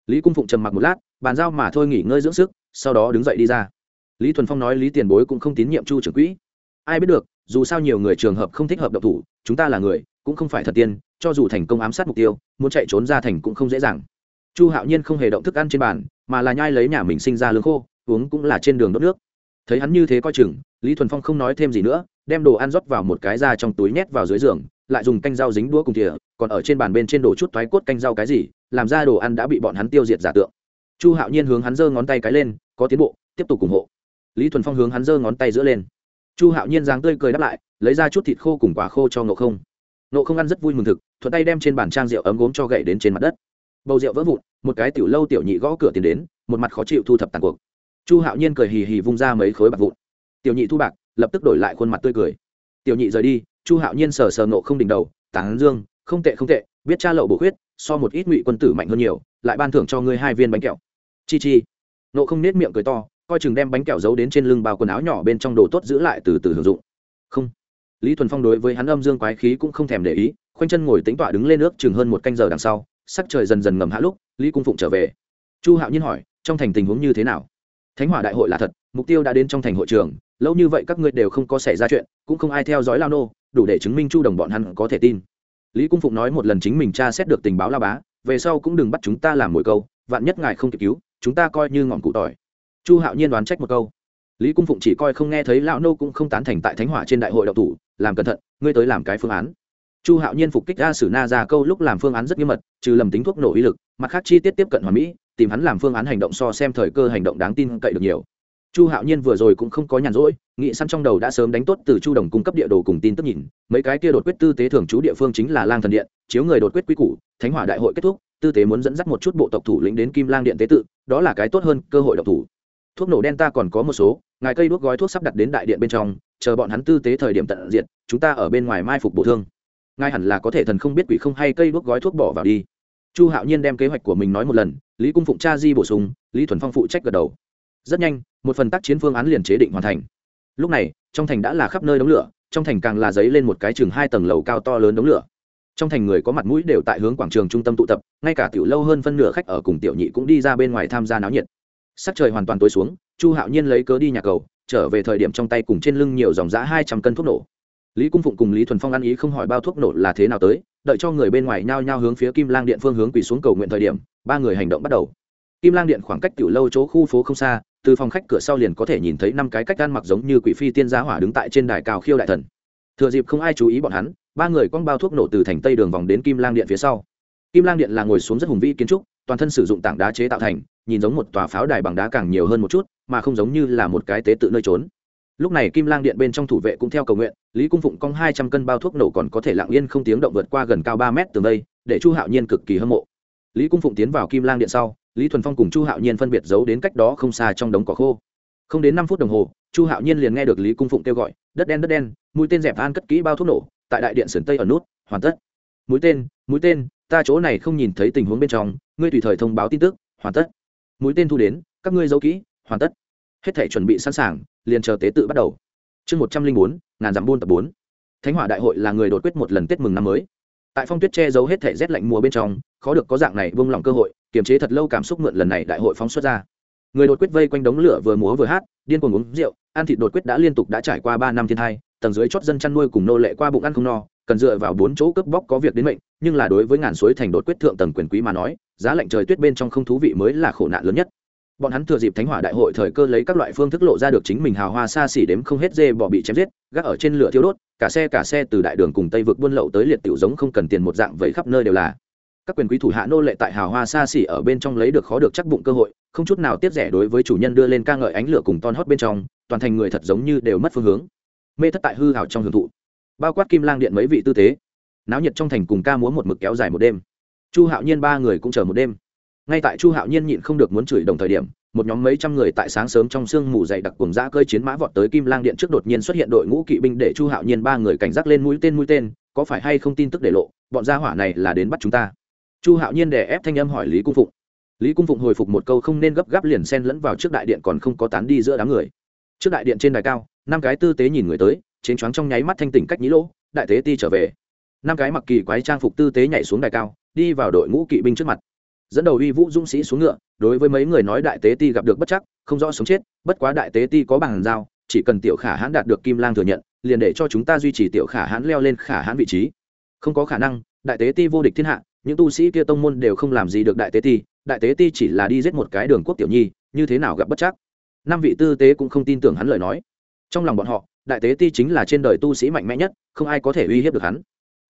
Lý cung phụng trầm mặc một lát, bàn giao mà thôi nghỉ ngơi dưỡng sức, sau đó đứng dậy đi ra. Lý thuần phong nói lý tiền bối cũng không tín nhiệm chu trưởng quỹ. Ai biết được, dù sao nhiều người trường hợp không thích hợp độc thủ, chúng ta là người, cũng không phải thật tiên, cho dù thành công ám sát mục tiêu, muốn chạy trốn ra thành cũng không dễ dàng. Chu hạo nhiên không hề động thức ăn trên bàn, mà là nhai lấy nhà mình sinh ra lương khô, uống cũng là trên đường đốt nước. Thấy hắn như thế coi chừng, lý thuần phong không nói thêm gì nữa, đem đồ ăn rót vào một cái ra trong túi nhét vào dưới giường, lại dùng canh rau dính đũa cùng thìa còn ở trên bàn bên trên đổ chút thoái cốt canh rau cái gì, làm ra đồ ăn đã bị bọn hắn tiêu diệt giả tượng. Chu hạo nhiên hướng hắn giơ ngón tay cái lên, có tiến bộ, tiếp tục ủng hộ. Lý thuần phong hướng hắn giơ ngón tay giữa lên. Chu hạo nhiên dáng tươi cười đáp lại, lấy ra chút thịt khô cùng quả khô cho ngộ không. Ngộ không ăn rất vui mừng thực, thuận tay đem trên bàn trang rượu ấm gốm cho gậy đến trên mặt đất. Bầu rượu vỡ vụn, một cái tiểu lâu tiểu nhị gõ cửa tiền đến, một mặt khó chịu thu thập tàn cuộc. Chu hạo nhiên cười hì hì vung ra mấy khối bạc vụn. Tiểu nhị thu bạc, lập tức đổi lại khuôn mặt tươi cười. Tiểu nhị rời đi, chu hạo nhiên sờ sờ nộ không đỉnh đầu, tán dương không tệ không tệ, biết cha lậu bổ khuyết, so một ít ngụy quân tử mạnh hơn nhiều, lại ban thưởng cho ngươi hai viên bánh kẹo. Chi chi. Nộ không nết miệng cười to, coi chừng đem bánh kẹo giấu đến trên lưng bao quần áo nhỏ bên trong đồ tốt giữ lại từ từ hưởng dụng. Không. Lý thuần phong đối với hắn âm dương quái khí cũng không thèm để ý, khoanh chân ngồi tính tọa đứng lên nước chừng hơn một canh giờ đằng sau, sắc trời dần dần ngầm hạ lúc, lý cung phụng trở về. Chu hạo nhiên hỏi, trong thành tình huống như thế nào? Thánh hỏa đại hội là thật, mục tiêu đã đến trong thành hội trường, lâu như vậy các ngươi đều không có xảy ra chuyện, cũng không ai theo dõi lao nô, đủ để chứng minh chu đồng bọn hắn có thể tin lý cung phụng nói một lần chính mình tra xét được tình báo la bá, về sau cũng đừng bắt chúng ta làm mồi câu, vạn nhất ngài không kịp cứu, chúng ta coi như ngọn cụ tỏi. Chu hạo nhiên đoán trách một câu. Lý cung phụng chỉ coi không nghe thấy lão nô cũng không tán thành tại thánh hỏa trên đại hội đậu thủ, làm cẩn thận, ngươi tới làm cái phương án. Chu hạo nhiên phục kích a sử na ra câu lúc làm phương án rất nghiêm mật, trừ lầm tính thuốc nổ uy lực, mặt khác chi tiết tiếp cận hoàn mỹ, tìm hắn làm phương án hành động so xem thời cơ hành động đáng tin cậy được nhiều chu hạo nhiên vừa rồi cũng không có nhàn rỗi nghị săn trong đầu đã sớm đánh tốt từ chu đồng cung cấp địa đồ cùng tin tức nhìn, mấy cái kia đột quyết tư tế thường trú địa phương chính là lang thần điện, chiếu người đột quyết quy củ, thánh hỏa đại hội kết thúc, tư tế muốn dẫn dắt một chút bộ tộc thủ lĩnh đến kim lang điện tế tự, đó là cái tốt hơn cơ hội độc thủ. Thuốc nổ đen ta còn có một số, ngài cây đuốc gói thuốc sắp đặt đến đại điện bên trong, chờ bọn hắn tư tế thời điểm tận diện chúng ta ở bên ngoài mai phục bổ thương. Ngài hẳn là có thể thần không biết quỷ không hay cây đuốc gói thuốc bỏ vào đi. Chu hạo nhiên đem kế hoạch của mình nói một lần, lý cung phụng cha di bổ sung, lý thuần phong phụ trách gật đầu. Rất nhanh một phần tác chiến phương án liền chế định hoàn thành. Lúc này, trong thành đã là khắp nơi đống lửa, trong thành càng là giấy lên một cái chừng hai tầng lầu cao to lớn đống lửa. Trong thành người có mặt mũi đều tại hướng quảng trường trung tâm tụ tập, ngay cả tiểu lâu hơn phân nửa khách ở cùng tiểu nhị cũng đi ra bên ngoài tham gia náo nhiệt. Sắc trời hoàn toàn tối xuống, chu hạo nhiên lấy cớ đi nhà cầu, trở về thời điểm trong tay cùng trên lưng nhiều dòng giã hai trăm cân thuốc nổ. Lý cung phụng cùng lý thuần phong ăn ý không hỏi bao thuốc nổ là thế nào tới, đợi cho người bên ngoài nhao nhao hướng phía kim lang điện phương hướng quỳ xuống cầu nguyện thời điểm, ba người hành động bắt đầu. Kim lang điện khoảng cách tiểu lâu chỗ khu phố không xa từ phòng khách cửa sau liền có thể nhìn thấy năm cái cách gan mặc giống như quỷ phi tiên giá hỏa đứng tại trên đài cao khiêu đại thần. Thừa dịp không ai chú ý bọn hắn, ba người quăng bao thuốc nổ từ thành tây đường vòng đến kim lang điện phía sau. Kim lang điện là ngồi xuống rất hùng vĩ kiến trúc, toàn thân sử dụng tảng đá chế tạo thành, nhìn giống một tòa pháo đài bằng đá càng nhiều hơn một chút, mà không giống như là một cái tế tự nơi trốn. Lúc này kim lang điện bên trong thủ vệ cũng theo cầu nguyện, lý cung phụng cong hai trăm cân bao thuốc nổ còn có thể lặng yên không tiếng động vượt qua gần cao ba mét tường đây, để chu hạo nhiên cực kỳ hâm mộ. Lý cung phụng tiến vào kim lang điện sau lý thuần phong cùng chu hạo nhiên phân biệt giấu đến cách đó không xa trong đống cỏ khô không đến năm phút đồng hồ chu hạo nhiên liền nghe được lý cung phụng kêu gọi đất đen đất đen mũi tên dẹp an cất kỹ bao thuốc nổ tại đại điện sườn tây ở nút hoàn tất mũi tên mũi tên ta chỗ này không nhìn thấy tình huống bên trong ngươi tùy thời thông báo tin tức hoàn tất mũi tên thu đến các ngươi giấu kỹ hoàn tất hết thể chuẩn bị sẵn sàng liền chờ tế tự bắt đầu chương một trăm linh bốn ngàn dặm buôn tập bốn thánh hỏa đại hội là người đột quyết một lần tết mừng năm mới tại phong tuyết che giấu hết thể rét lạnh mùa bên trong, khó được có dạng này vung lòng cơ hội, kiềm chế thật lâu cảm xúc mượn lần này đại hội phóng xuất ra. Người đột quyết vây quanh đống lửa vừa múa vừa hát, điên cuồng uống rượu, ăn thịt đột quyết đã liên tục đã trải qua ba năm thiên thai, tầng dưới chót dân chăn nuôi cùng nô lệ qua bụng ăn không no, cần dựa vào bốn chỗ cướp bóc có việc đến mệnh, nhưng là đối với ngàn suối thành đột quyết thượng tầng quyền quý mà nói, giá lạnh trời tuyết bên trong không thú vị mới là khổ nạn lớn nhất bọn hắn thừa dịp thánh hỏa đại hội thời cơ lấy các loại phương thức lộ ra được chính mình hào hoa xa xỉ đếm không hết dê bỏ bị chém giết, gác ở trên lửa thiêu đốt, cả xe cả xe từ đại đường cùng tây vực buôn lậu tới liệt tiểu giống không cần tiền một dạng vậy khắp nơi đều là. Các quyền quý thủ hạ nô lệ tại hào hoa xa xỉ ở bên trong lấy được khó được chắc bụng cơ hội, không chút nào tiếp rẻ đối với chủ nhân đưa lên ca ngợi ánh lửa cùng ton hót bên trong, toàn thành người thật giống như đều mất phương hướng. Mê thất tại hư hào trong hưởng thụ. Bao quát kim lang điện mấy vị tư tế náo nhiệt trong thành cùng ca múa một mực kéo dài một đêm. Chu hạo nhiên ba người cũng chờ một đêm ngay tại chu hạo nhiên nhịn không được muốn chửi đồng thời điểm, một nhóm mấy trăm người tại sáng sớm trong sương mù dày đặc cùng giã cơi chiến mã vọt tới kim lang điện trước đột nhiên xuất hiện đội ngũ kỵ binh để chu hạo nhiên ba người cảnh giác lên mũi tên mũi tên, có phải hay không tin tức để lộ, bọn gia hỏa này là đến bắt chúng ta. Chu hạo nhiên đè ép thanh âm hỏi lý cung phụng. Lý cung phụng hồi phục một câu không nên gấp gáp liền xen lẫn vào trước đại điện còn không có tán đi giữa đám người. Trước đại điện trên đài cao, năm cái tư tế nhìn người tới, chiến choáng trong nháy mắt thanh tỉnh cách nhĩ lỗ, đại tế ti trở về. Năm cái mặc kỳ quái trang phục tư tế nhảy xuống đài cao, đi vào đội ngũ kỵ binh trước mặt dẫn đầu uy vũ dũng sĩ xuống ngựa, đối với mấy người nói đại tế ti gặp được bất chắc, không rõ sống chết, bất quá đại tế ti có bằng giao, chỉ cần tiểu khả hãn đạt được kim lang thừa nhận, liền để cho chúng ta duy trì tiểu khả hãn leo lên khả hãn vị trí. Không có khả năng, đại tế ti vô địch thiên hạ, những tu sĩ kia tông môn đều không làm gì được đại tế ti, đại tế ti chỉ là đi giết một cái đường quốc tiểu nhi, như thế nào gặp bất chắc? Năm vị tư tế cũng không tin tưởng hắn lời nói. Trong lòng bọn họ, đại tế ti chính là trên đời tu sĩ mạnh mẽ nhất, không ai có thể uy hiếp được hắn.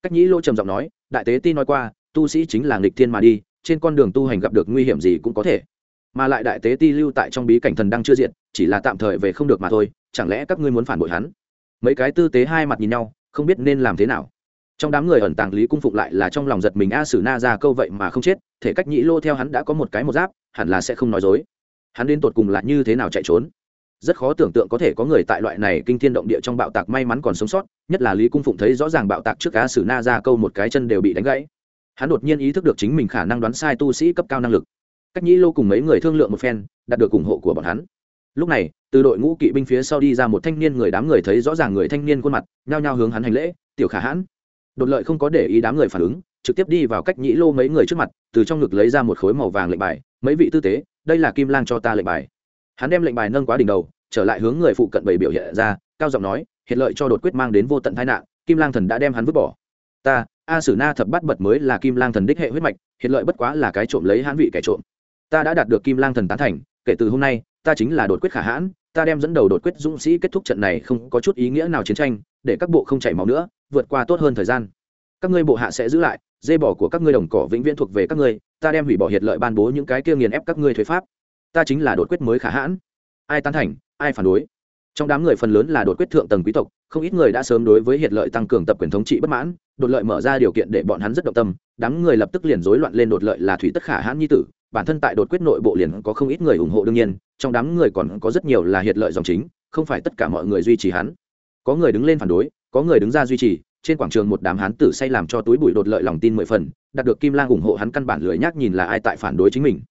Cách nhĩ lô trầm giọng nói, đại tế ti nói qua, tu sĩ chính là nghịch thiên mà đi trên con đường tu hành gặp được nguy hiểm gì cũng có thể. Mà lại đại tế ti lưu tại trong bí cảnh thần đang chưa diện chỉ là tạm thời về không được mà thôi, chẳng lẽ các ngươi muốn phản bội hắn? Mấy cái tư tế hai mặt nhìn nhau, không biết nên làm thế nào. Trong đám người ẩn tàng lý cung phục lại là trong lòng giật mình, a sử na ra câu vậy mà không chết, thể cách nhĩ lô theo hắn đã có một cái một giáp, hẳn là sẽ không nói dối. Hắn đến tột cùng là như thế nào chạy trốn? Rất khó tưởng tượng có thể có người tại loại này kinh thiên động địa trong bạo tạc may mắn còn sống sót, nhất là lý cung phụng thấy rõ ràng bạo tạc trước cá sử na ra câu một cái chân đều bị đánh gãy hắn đột nhiên ý thức được chính mình khả năng đoán sai tu sĩ cấp cao năng lực. Cách nhĩ lô cùng mấy người thương lượng một phen, đạt được ủng hộ của bọn hắn. Lúc này, từ đội ngũ kỵ binh phía sau đi ra một thanh niên người đám người thấy rõ ràng người thanh niên khuôn mặt, nhao nhao hướng hắn hành lễ, tiểu khả hãn. Đột lợi không có để ý đám người phản ứng, trực tiếp đi vào cách nhĩ lô mấy người trước mặt, từ trong ngực lấy ra một khối màu vàng lệnh bài, mấy vị tư tế, đây là kim lang cho ta lệnh bài. Hắn đem lệnh bài nâng quá đỉnh đầu, trở lại hướng người phụ cận bày biểu hiện ra, cao giọng nói, hiện lợi cho đột quyết mang đến vô tận tai nạn, kim lang thần đã đem hắn vứt bỏ ta, a sử na thập bắt bật mới là kim lang thần đích hệ huyết mạch, hiện lợi bất quá là cái trộm lấy hãn vị kẻ trộm. Ta đã đạt được kim lang thần tán thành, kể từ hôm nay, ta chính là đột quyết khả hãn, ta đem dẫn đầu đột quyết dũng sĩ kết thúc trận này không có chút ý nghĩa nào chiến tranh, để các bộ không chảy máu nữa, vượt qua tốt hơn thời gian. Các ngươi bộ hạ sẽ giữ lại, dê bỏ của các ngươi đồng cỏ vĩnh viễn thuộc về các ngươi, ta đem hủy bỏ hiệt lợi ban bố những cái kia nghiền ép các ngươi thuế pháp. Ta chính là đột quyết mới khả hãn. Ai tán thành, ai phản đối? Trong đám người phần lớn là đột quyết thượng tầng quý tộc, không ít người đã sớm đối với hiệt lợi tăng cường tập quyền thống trị bất mãn, đột lợi mở ra điều kiện để bọn hắn rất động tâm, đám người lập tức liền rối loạn lên đột lợi là thủy tất khả hãn nhi tử, bản thân tại đột quyết nội bộ liền có không ít người ủng hộ đương nhiên, trong đám người còn có rất nhiều là hiệt lợi dòng chính, không phải tất cả mọi người duy trì hắn. Có người đứng lên phản đối, có người đứng ra duy trì, trên quảng trường một đám hán tử say làm cho túi bụi đột lợi lòng tin mười phần, đạt được kim lang ủng hộ hắn căn bản lười nhác nhìn là ai tại phản đối chính mình.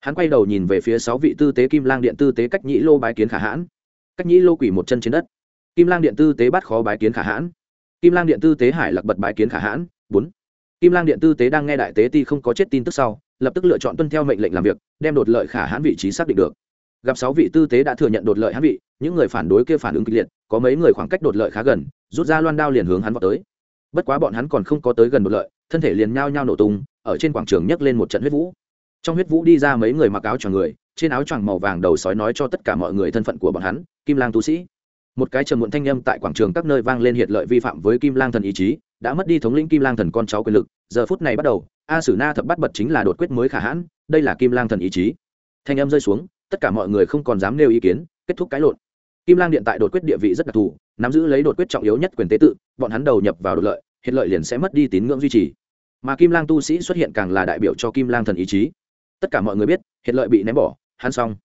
Hắn quay đầu nhìn về phía sáu vị tư tế kim lang điện tư tế cách nhĩ lô bái kiến khả hãn cách nhĩ lô quỷ một chân trên đất. Kim lang điện tư tế bắt khó bái kiến khả hãn. Kim lang điện tư tế hải lạc bật bái kiến khả hãn. Bốn. Kim lang điện tư tế đang nghe đại tế ti không có chết tin tức sau, lập tức lựa chọn tuân theo mệnh lệnh làm việc, đem đột lợi khả hãn vị trí xác định được. Gặp sáu vị tư tế đã thừa nhận đột lợi hãn vị, những người phản đối kia phản ứng kịch liệt, có mấy người khoảng cách đột lợi khá gần, rút ra loan đao liền hướng hắn vào tới. Bất quá bọn hắn còn không có tới gần đột lợi, thân thể liền nhao nhao nổ tung, ở trên quảng trường nhấc lên một trận huyết vũ trong huyết vũ đi ra mấy người mặc áo choàng người, trên áo choàng màu vàng đầu sói nói cho tất cả mọi người thân phận của bọn hắn, kim lang tu sĩ. Một cái trầm muộn thanh âm tại quảng trường các nơi vang lên hiện lợi vi phạm với kim lang thần ý chí, đã mất đi thống lĩnh kim lang thần con cháu quyền lực, giờ phút này bắt đầu, a sử na thập bắt bật chính là đột quyết mới khả hãn, đây là kim lang thần ý chí. Thanh âm rơi xuống, tất cả mọi người không còn dám nêu ý kiến, kết thúc cái lộn. Kim lang điện tại đột quyết địa vị rất đặc thù, nắm giữ lấy đột quyết trọng yếu nhất quyền tế tự, bọn hắn đầu nhập vào đột lợi, hiện lợi liền sẽ mất đi tín ngưỡng duy trì. Mà kim lang tu sĩ xuất hiện càng là đại biểu cho kim lang thần ý chí tất cả mọi người biết hiện lợi bị ném bỏ, hắn xong.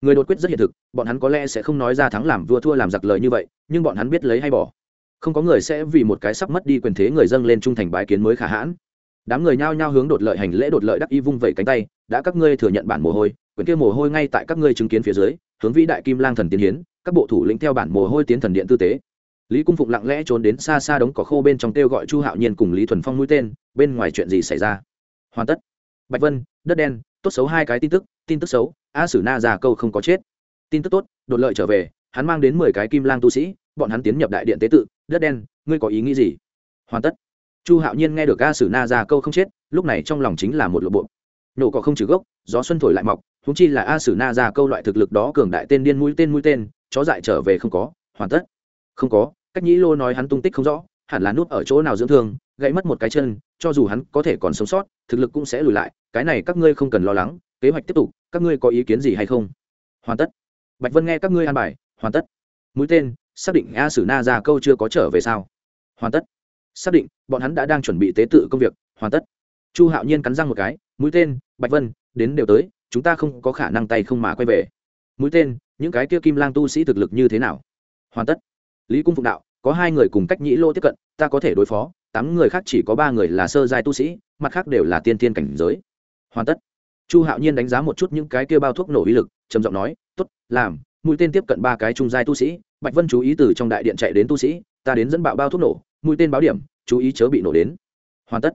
Người đột quyết rất hiện thực, bọn hắn có lẽ sẽ không nói ra thắng làm vua thua làm giặc lời như vậy, nhưng bọn hắn biết lấy hay bỏ. Không có người sẽ vì một cái sắp mất đi quyền thế người dân lên trung thành bái kiến mới khả hãn. Đám người nhao nhao hướng đột lợi hành lễ đột lợi đắc y vung vẩy cánh tay, đã các ngươi thừa nhận bản mồ hôi, quyền kia mồ hôi ngay tại các ngươi chứng kiến phía dưới, hướng vĩ đại kim lang thần tiến hiến, các bộ thủ lĩnh theo bản mồ hôi tiến thần điện tư tế. Lý cung phụng lặng lẽ trốn đến xa xa đống cỏ khô bên trong kêu gọi chu hạo nhiên cùng lý thuần phong mũi tên, bên ngoài chuyện gì xảy ra? Hoàn tất. Bạch vân, đất đen tốt xấu hai cái tin tức tin tức xấu, a sử na già câu không có chết. Tin tức tốt, đột lợi trở về, hắn mang đến mười cái kim lang tu sĩ, bọn hắn tiến nhập đại điện tế tự, đất đen, ngươi có ý nghĩ gì? Hoàn tất. Chu hạo nhiên nghe được a sử na già câu không chết, lúc này trong lòng chính là một lộ bộ. Nổ cỏ không trừ gốc, gió xuân thổi lại mọc húng chi là a sử na già câu loại thực lực đó cường đại tên điên mũi tên mũi tên, chó dại trở về không có, hoàn tất. Không có, cách nhĩ lô nói hắn tung tích không rõ, hẳn là nút ở chỗ nào dưỡng thương, gãy mất một cái chân, cho dù hắn có thể còn sống sót, thực lực cũng sẽ lùi lại cái này các ngươi không cần lo lắng, kế hoạch tiếp tục, các ngươi có ý kiến gì hay không? Hoàn tất. Bạch vân nghe các ngươi an bài, hoàn tất. Mũi tên, xác định a sử na ra câu chưa có trở về sao? Hoàn tất. Xác định, bọn hắn đã đang chuẩn bị tế tự công việc, hoàn tất. Chu hạo nhiên cắn răng một cái, mũi tên, bạch vân, đến đều tới, chúng ta không có khả năng tay không mà quay về. Mũi tên, những cái kia kim lang tu sĩ thực lực như thế nào? Hoàn tất. Lý cung phụng đạo, có hai người cùng cách nhĩ lô tiếp cận, ta có thể đối phó, tám người khác chỉ có ba người là sơ giai tu sĩ, mặt khác đều là tiên tiên cảnh giới hoàn tất. Chu hạo nhiên đánh giá một chút những cái kia bao thuốc nổ uy lực, trầm giọng nói t ố t làm, mũi tên tiếp cận ba cái trung giai tu sĩ, bạch vân chú ý từ trong đại điện chạy đến tu sĩ, ta đến dẫn bạo bao thuốc nổ, mũi tên báo điểm, chú ý chớ bị nổ đến. Hoàn tất.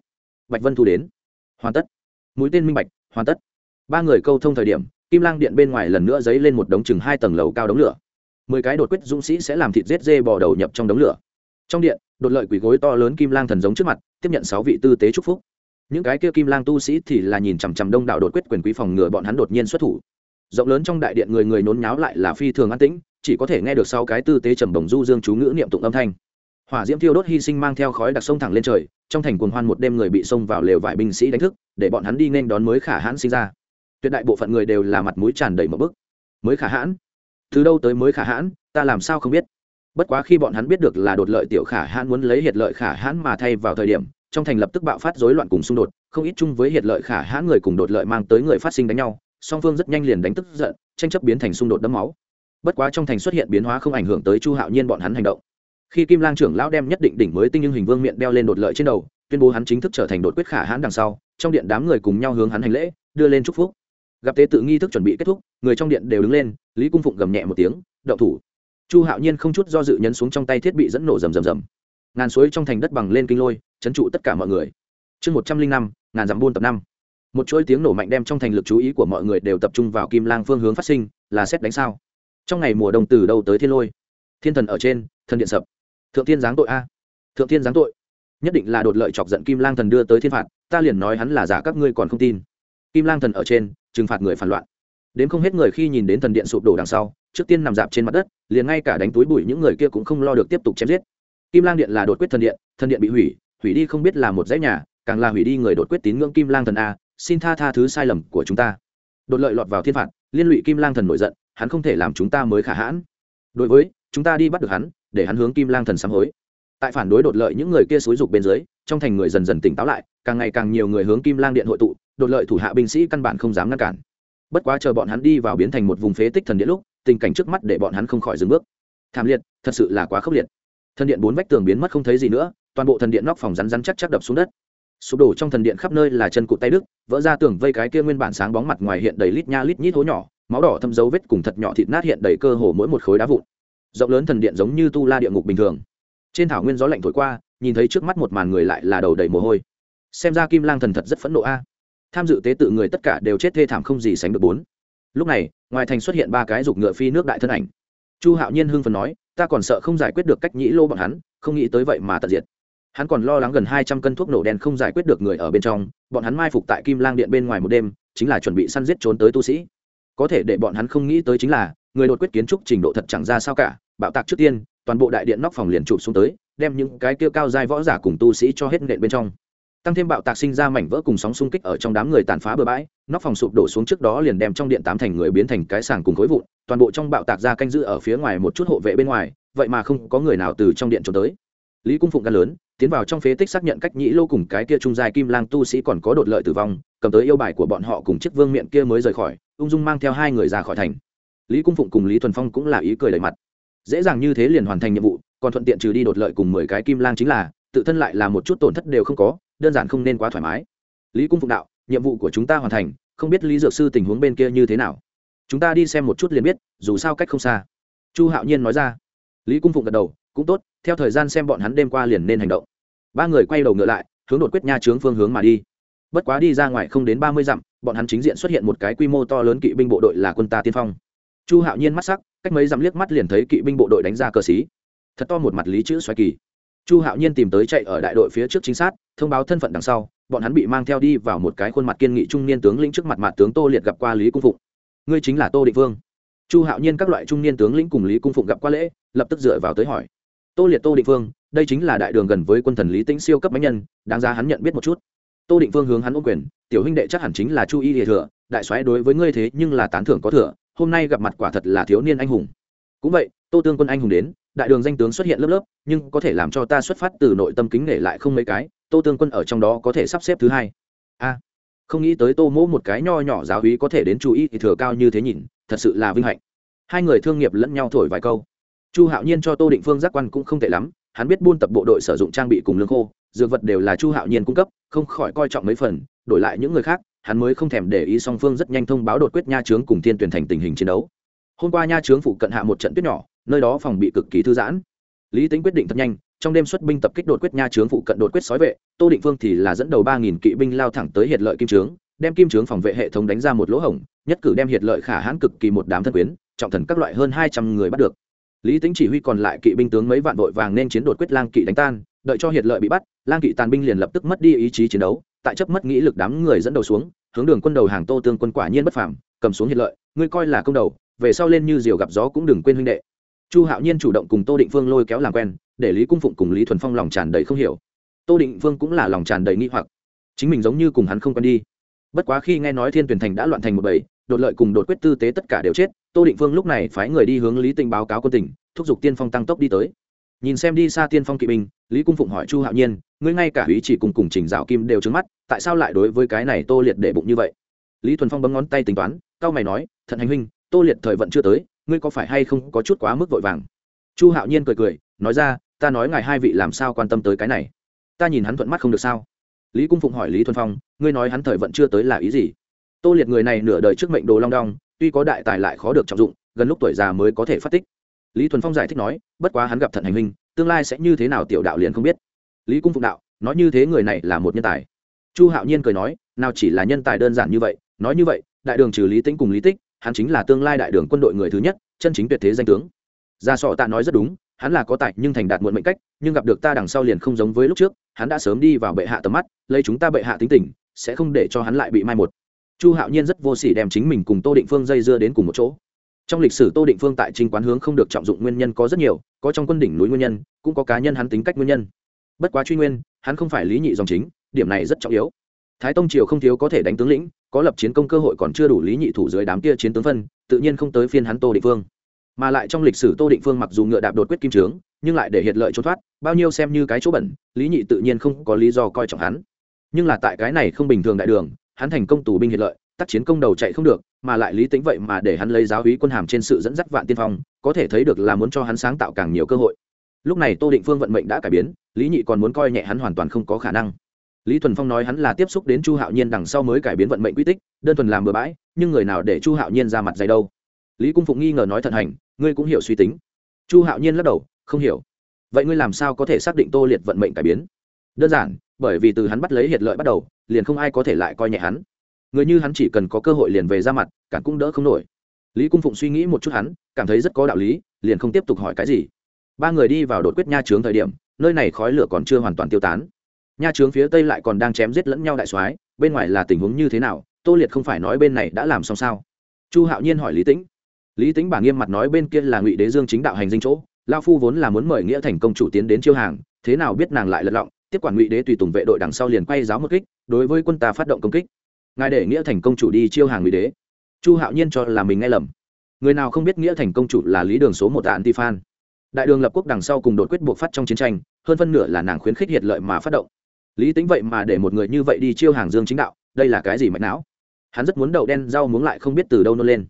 Bạch vân thu đến. Hoàn tất. Mũi tên minh bạch, hoàn tất. Ba người câu thông thời điểm, kim lang điện bên ngoài lần nữa dấy lên một đống chừng hai tầng lầu cao đống lửa. Mười cái đột quyết dũng sĩ sẽ làm thịt rết dê bò đầu nhập trong đống lửa. Trong điện, đột lợi quỷ gối to lớn kim lang thần giống trước mặt, tiếp nhận sáu vị tư tế chúc phúc những cái kia kim lang tu sĩ thì là nhìn chằm chằm đông đảo đột quyết quyền quý phòng ngừa bọn hắn đột nhiên xuất thủ. Rộng lớn trong đại điện người người nôn nháo lại là phi thường an tĩnh, chỉ có thể nghe được sau cái tư tế trầm đồng du dương chú ngữ niệm tụng âm thanh. Hỏa diễm thiêu đốt hy sinh mang theo khói đặc sông thẳng lên trời, trong thành cuồng hoan một đêm người bị xông vào lều vải binh sĩ đánh thức, để bọn hắn đi nên đón mới khả hãn sinh ra. Tuyệt đại bộ phận người đều là mặt mũi tràn đầy một bức. Mới khả hãn? Từ đâu tới mới khả hãn? Ta làm sao không biết? Bất quá khi bọn hắn biết được là đột lợi tiểu khả hãn muốn lấy hiệt lợi khả hãn mà thay vào thời điểm trong thành lập tức bạo phát rối loạn cùng xung đột, không ít chung với hiệt lợi khả hãn người cùng đột lợi mang tới người phát sinh đánh nhau, song phương rất nhanh liền đánh tức giận, tranh chấp biến thành xung đột đẫm máu. Bất quá trong thành xuất hiện biến hóa không ảnh hưởng tới chu hạo nhiên bọn hắn hành động. Khi kim lang trưởng lão đem nhất định đỉnh mới tinh nhưng hình vương miệng đeo lên đột lợi trên đầu, tuyên bố hắn chính thức trở thành đột quyết khả hãn đằng sau, trong điện đám người cùng nhau hướng hắn hành lễ, đưa lên chúc phúc. Gặp tế tự nghi thức chuẩn bị kết thúc, người trong điện đều đứng lên, lý cung phụng gầm nhẹ một tiếng đậu thủ. Chu hạo nhiên không chút do dự nhấn xuống trong tay thiết bị dẫn nổ rầm rầm rầm. Ngàn suối trong thành đất bằng lên kinh lôi chấn trụ tất cả mọi người. Chương một trăm linh năm, ngàn dặm buôn tập năm. Một chuỗi tiếng nổ mạnh đem trong thành lực chú ý của mọi người đều tập trung vào kim lang phương hướng phát sinh, là xét đánh sao? Trong ngày mùa đông từ đâu tới thiên lôi? Thiên thần ở trên, thần điện sập. Thượng thiên giáng tội a. Thượng thiên giáng tội. Nhất định là đột lợi chọc giận kim lang thần đưa tới thiên phạt, ta liền nói hắn là giả các ngươi còn không tin. Kim lang thần ở trên, trừng phạt người phản loạn. Đến không hết người khi nhìn đến thần điện sụp đổ đằng sau, trước tiên nằm dạp trên mặt đất, liền ngay cả đánh túi bụi những người kia cũng không lo được tiếp tục chém giết. Kim lang điện là đột quyết thần điện thần điện bị hủy hủy đi không biết là một dãy nhà, càng là hủy đi người đột quyết tín ngưỡng kim lang thần a, xin tha tha thứ sai lầm của chúng ta. Đột lợi lọt vào thiên phạt, liên lụy kim lang thần nổi giận, hắn không thể làm chúng ta mới khả hãn. Đối với, chúng ta đi bắt được hắn, để hắn hướng kim lang thần sám hối. Tại phản đối đột lợi những người kia xúi dục bên dưới, trong thành người dần dần tỉnh táo lại, càng ngày càng nhiều người hướng kim lang điện hội tụ, đột lợi thủ hạ binh sĩ căn bản không dám ngăn cản. Bất quá chờ bọn hắn đi vào biến thành một vùng phế tích thần điện lúc, tình cảnh trước mắt để bọn hắn không khỏi dừng bước. Thảm liệt, thật sự là quá khốc liệt. Thần điện bốn vách tường biến mất không thấy gì nữa toàn bộ thần điện nóc phòng rắn rắn chắc chắc đập xuống đất. Sụp đổ trong thần điện khắp nơi là chân cụt tay đức, vỡ ra tường vây cái kia nguyên bản sáng bóng mặt ngoài hiện đầy lít nha lít nhít hố nhỏ, máu đỏ thâm dấu vết cùng thật nhỏ thịt nát hiện đầy cơ hồ mỗi một khối đá vụn. Rộng lớn thần điện giống như tu la địa ngục bình thường. Trên thảo nguyên gió lạnh thổi qua, nhìn thấy trước mắt một màn người lại là đầu đầy mồ hôi. Xem ra kim lang thần thật rất phẫn nộ a. Tham dự tế tự người tất cả đều chết thê thảm không gì sánh được bốn. Lúc này, ngoài thành xuất hiện ba cái giục ngựa phi nước đại thân ảnh. Chu hạo nhiên hưng phần nói, ta còn sợ không giải quyết được cách nhĩ lô bọn hắn, không nghĩ tới vậy mà tận diệt hắn còn lo lắng gần hai trăm cân thuốc nổ đen không giải quyết được người ở bên trong, bọn hắn mai phục tại kim lang điện bên ngoài một đêm, chính là chuẩn bị săn giết trốn tới tu sĩ. Có thể để bọn hắn không nghĩ tới chính là, người đột quyết kiến trúc trình độ thật chẳng ra sao cả, bạo tạc trước tiên, toàn bộ đại điện nóc phòng liền chụp xuống tới, đem những cái kia cao dai võ giả cùng tu sĩ cho hết nện bên trong. Tăng thêm bạo tạc sinh ra mảnh vỡ cùng sóng xung kích ở trong đám người tàn phá bừa bãi, nóc phòng sụp đổ xuống trước đó liền đem trong điện tám thành người biến thành cái sàng cùng khối vụn, toàn bộ trong bạo tạc ra canh giữ ở phía ngoài một chút hộ vệ bên ngoài, vậy mà không có người nào từ trong điện trốn tới. Lý cung phụng gan lớn tiến vào trong phế tích xác nhận cách nhĩ lô cùng cái kia trung dài kim lang tu sĩ còn có đột lợi tử vong, cầm tới yêu bài của bọn họ cùng chiếc vương miệng kia mới rời khỏi, ung dung mang theo hai người ra khỏi thành. Lý cung phụng cùng lý thuần phong cũng là ý cười đầy mặt. Dễ dàng như thế liền hoàn thành nhiệm vụ, còn thuận tiện trừ đi đột lợi cùng mười cái kim lang chính là, tự thân lại là một chút tổn thất đều không có, đơn giản không nên quá thoải mái. Lý cung phụng đạo, nhiệm vụ của chúng ta hoàn thành, không biết lý dược sư tình huống bên kia như thế nào. Chúng ta đi xem một chút liền biết, dù sao cách không xa. Chu hạo nhiên nói ra. Lý cung phụng gật đầu cũng tốt, theo thời gian xem bọn hắn đêm qua liền nên hành động. Ba người quay đầu ngựa lại, hướng đột quyết nha trướng phương hướng mà đi. Bất quá đi ra ngoài không đến ba mươi dặm, bọn hắn chính diện xuất hiện một cái quy mô to lớn kỵ binh bộ đội là quân ta tiên phong. Chu hạo nhiên mắt sắc, cách mấy dặm liếc mắt liền thấy kỵ binh bộ đội đánh ra cờ xí. Thật to một mặt lý chữ xoáy kỳ. Chu hạo nhiên tìm tới chạy ở đại đội phía trước chính xác thông báo thân phận đằng sau, bọn hắn bị mang theo đi vào một cái khuôn mặt kiên nghị trung niên tướng lĩnh trước mặt mặt tướng tô liệt gặp qua lý cung phụng. Ngươi chính là tô định vương. Chu hạo nhiên các loại trung niên tướng lĩnh cùng lý cung phụng gặp qua lễ, lập tức dựa vào tới hỏi tô liệt tô định vương đây chính là đại đường gần với quân thần lý tĩnh siêu cấp máy nhân, đáng ra hắn nhận biết một chút. Tô định vương hướng hắn ô quyền, tiểu huynh đệ chắc hẳn chính là chu y địa thừa, đại soái đối với ngươi thế nhưng là tán thưởng có thừa, hôm nay gặp mặt quả thật là thiếu niên anh hùng. Cũng vậy, tô tương quân anh hùng đến, đại đường danh tướng xuất hiện lớp lớp, nhưng có thể làm cho ta xuất phát từ nội tâm kính nể lại không mấy cái, tô tương quân ở trong đó có thể sắp xếp thứ hai. A, không nghĩ tới tô mỗ một cái nho nhỏ giáo hí có thể đến chú ý thì thừa cao như thế nhìn, thật sự là vinh hạnh. Hai người thương nghiệp lẫn nhau thổi vài câu chu hạo nhiên cho tô định phương giác quan cũng không tệ lắm, hắn biết buôn tập bộ đội sử dụng trang bị cùng lương khô, dược vật đều là chu hạo nhiên cung cấp, không khỏi coi trọng mấy phần, đổi lại những người khác, hắn mới không thèm để ý song phương rất nhanh thông báo đột quyết nha trướng cùng thiên tuyển thành tình hình chiến đấu. Hôm qua nha trướng phụ cận hạ một trận tuyết nhỏ, nơi đó phòng bị cực kỳ thư giãn. Lý tính quyết định thật nhanh, trong đêm xuất binh tập kích đột quyết nha trướng phụ cận đột quyết sói vệ, tô định phương thì là dẫn đầu ba nghìn kỵ binh lao thẳng tới hiệt lợi kim trướng, đem kim trướng phòng vệ hệ thống đánh ra một lỗ hổng, nhất cử đem hiệt lợi khả hãn cực kỳ một đám thân quyến, trọng thần các loại hơn hai trăm người bắt được lý tính chỉ huy còn lại kỵ binh tướng mấy vạn vội vàng nên chiến đột quyết lang kỵ đánh tan, đợi cho hiệt lợi bị bắt, lang kỵ tàn binh liền lập tức mất đi ý chí chiến đấu, tại chấp mất nghĩ lực đám người dẫn đầu xuống, hướng đường quân đầu hàng tô tương quân quả nhiên bất phàm, cầm xuống hiệt lợi, ngươi coi là công đầu, về sau lên như diều gặp gió cũng đừng quên huynh đệ. Chu hạo nhiên chủ động cùng tô định phương lôi kéo làm quen, để lý cung phụng cùng lý thuần phong lòng tràn đầy không hiểu. Tô định phương cũng là lòng tràn đầy nghi hoặc. Chính mình giống như cùng hắn không quen đi. Bất quá khi nghe nói thiên tuyển thành đã loạn thành một bầy, đột lợi cùng đột quyết tư tế tất cả đều chết tô định phương lúc này phái người đi hướng lý tình báo cáo quân tỉnh thúc giục tiên phong tăng tốc đi tới. Nhìn xem đi xa tiên phong kỵ binh, lý cung phụng hỏi chu hạo nhiên, ngươi ngay cả ý chỉ cùng cùng trình dạo kim đều trứng mắt, tại sao lại đối với cái này tô liệt để bụng như vậy? Lý thuần phong bấm ngón tay tính toán, cao mày nói, thận hành huynh, tô liệt thời vận chưa tới, ngươi có phải hay không có chút quá mức vội vàng? Chu hạo nhiên cười cười, nói ra, ta nói ngài hai vị làm sao quan tâm tới cái này? Ta nhìn hắn thuận mắt không được sao? Lý cung phụng hỏi lý thuần phong, ngươi nói hắn thời vận chưa tới là ý gì? Tô liệt người này nửa đời trước mệnh đồ long đong tuy có đại tài lại khó được trọng dụng gần lúc tuổi già mới có thể phát tích. Lý thuần phong giải thích nói bất quá hắn gặp thận hành hình, tương lai sẽ như thế nào tiểu đạo liền không biết. Lý cung phụng đạo nói như thế người này là một nhân tài. Chu hạo nhiên cười nói nào chỉ là nhân tài đơn giản như vậy nói như vậy đại đường trừ lý tĩnh cùng lý tích hắn chính là tương lai đại đường quân đội người thứ nhất chân chính tuyệt thế danh tướng. Gia sọ tạ nói rất đúng hắn là có tài nhưng thành đạt muộn mệnh cách nhưng gặp được ta đằng sau liền không giống với lúc trước hắn đã sớm đi vào bệ hạ tầm mắt lấy chúng ta bệ hạ tính tình sẽ không để cho hắn lại bị mai một chu hạo nhiên rất vô s ỉ đem chính mình cùng tô định phương dây dưa đến cùng một chỗ. Trong lịch sử tô định phương tại trinh quán hướng không được trọng dụng nguyên nhân có rất nhiều, có trong quân đỉnh núi nguyên nhân, cũng có cá nhân hắn tính cách nguyên nhân. Bất quá truy nguyên, hắn không phải lý nhị dòng chính, điểm này rất trọng yếu. Thái tông triều không thiếu có thể đánh tướng lĩnh, có lập chiến công cơ hội còn chưa đủ lý nhị thủ dưới đám kia chiến tướng phân, tự nhiên không tới phiên hắn tô định phương. Mà lại trong lịch sử tô định phương mặc dù ngựa đạp đột quyết kim trướng, nhưng lại để hiện lợi trốn thoát, bao nhiêu xem như cái chỗ bẩn, lý nhị tự nhiên không có lý do coi trọng hắn. Nhưng là tại cái này không bình thường đại đường hắn thành công tù binh hiện lợi, tác chiến công đầu chạy không được, mà lại lý tính vậy mà để hắn lấy giáo hí quân hàm trên sự dẫn dắt vạn tiên phong, có thể thấy được là muốn cho hắn sáng tạo càng nhiều cơ hội. Lúc này tô định phương vận mệnh đã cải biến, lý nhị còn muốn coi nhẹ hắn hoàn toàn không có khả năng. Lý thuần phong nói hắn là tiếp xúc đến chu hạo nhiên đằng sau mới cải biến vận mệnh quy tích, đơn thuần làm bừa bãi, nhưng người nào để chu hạo nhiên ra mặt dày đâu? Lý cung phụng nghi ngờ nói thận hành, ngươi cũng hiểu suy tính. Chu hạo nhiên lắc đầu, không hiểu. Vậy ngươi làm sao có thể xác định tô liệt vận mệnh cải biến? Đơn giản, bởi vì từ hắn bắt lấy hiệt lợi bắt đầu liền không ai có thể lại coi nhẹ hắn. Người như hắn chỉ cần có cơ hội liền về ra mặt, cản cũng đỡ không nổi. Lý cung phụng suy nghĩ một chút hắn, cảm thấy rất có đạo lý, liền không tiếp tục hỏi cái gì. Ba người đi vào đột quyết nha trướng thời điểm, nơi này khói lửa còn chưa hoàn toàn tiêu tán. Nha trướng phía tây lại còn đang chém giết lẫn nhau đại soái, bên ngoài là tình huống như thế nào, tô liệt không phải nói bên này đã làm xong sao? Chu hạo nhiên hỏi lý tĩnh. Lý tĩnh bả nghiêm mặt nói bên kia là ngụy đế dương chính đạo hành dinh chỗ, lao phu vốn là muốn mời nghĩa thành công chủ tiến đến chiêu hàng, thế nào biết nàng lại lật lọng tiếp quản ngụy đế tùy tùng vệ đội đằng sau liền quay giáo một kích, đối với quân ta phát động công kích. Ngài để nghĩa thành công chủ đi chiêu hàng ngụy đế. Chu hạo nhiên cho là mình nghe lầm. Người nào không biết nghĩa thành công chủ là lý đường số một tạ antifan đại đường lập quốc đằng sau cùng đột quyết buộc phát trong chiến tranh, hơn phân nửa là nàng khuyến khích hiệt lợi mà phát động. Lý tính vậy mà để một người như vậy đi chiêu hàng dương chính đạo, đây là cái gì mạch não? Hắn rất muốn đậu đen rau muống lại không biết từ đâu nôn lên.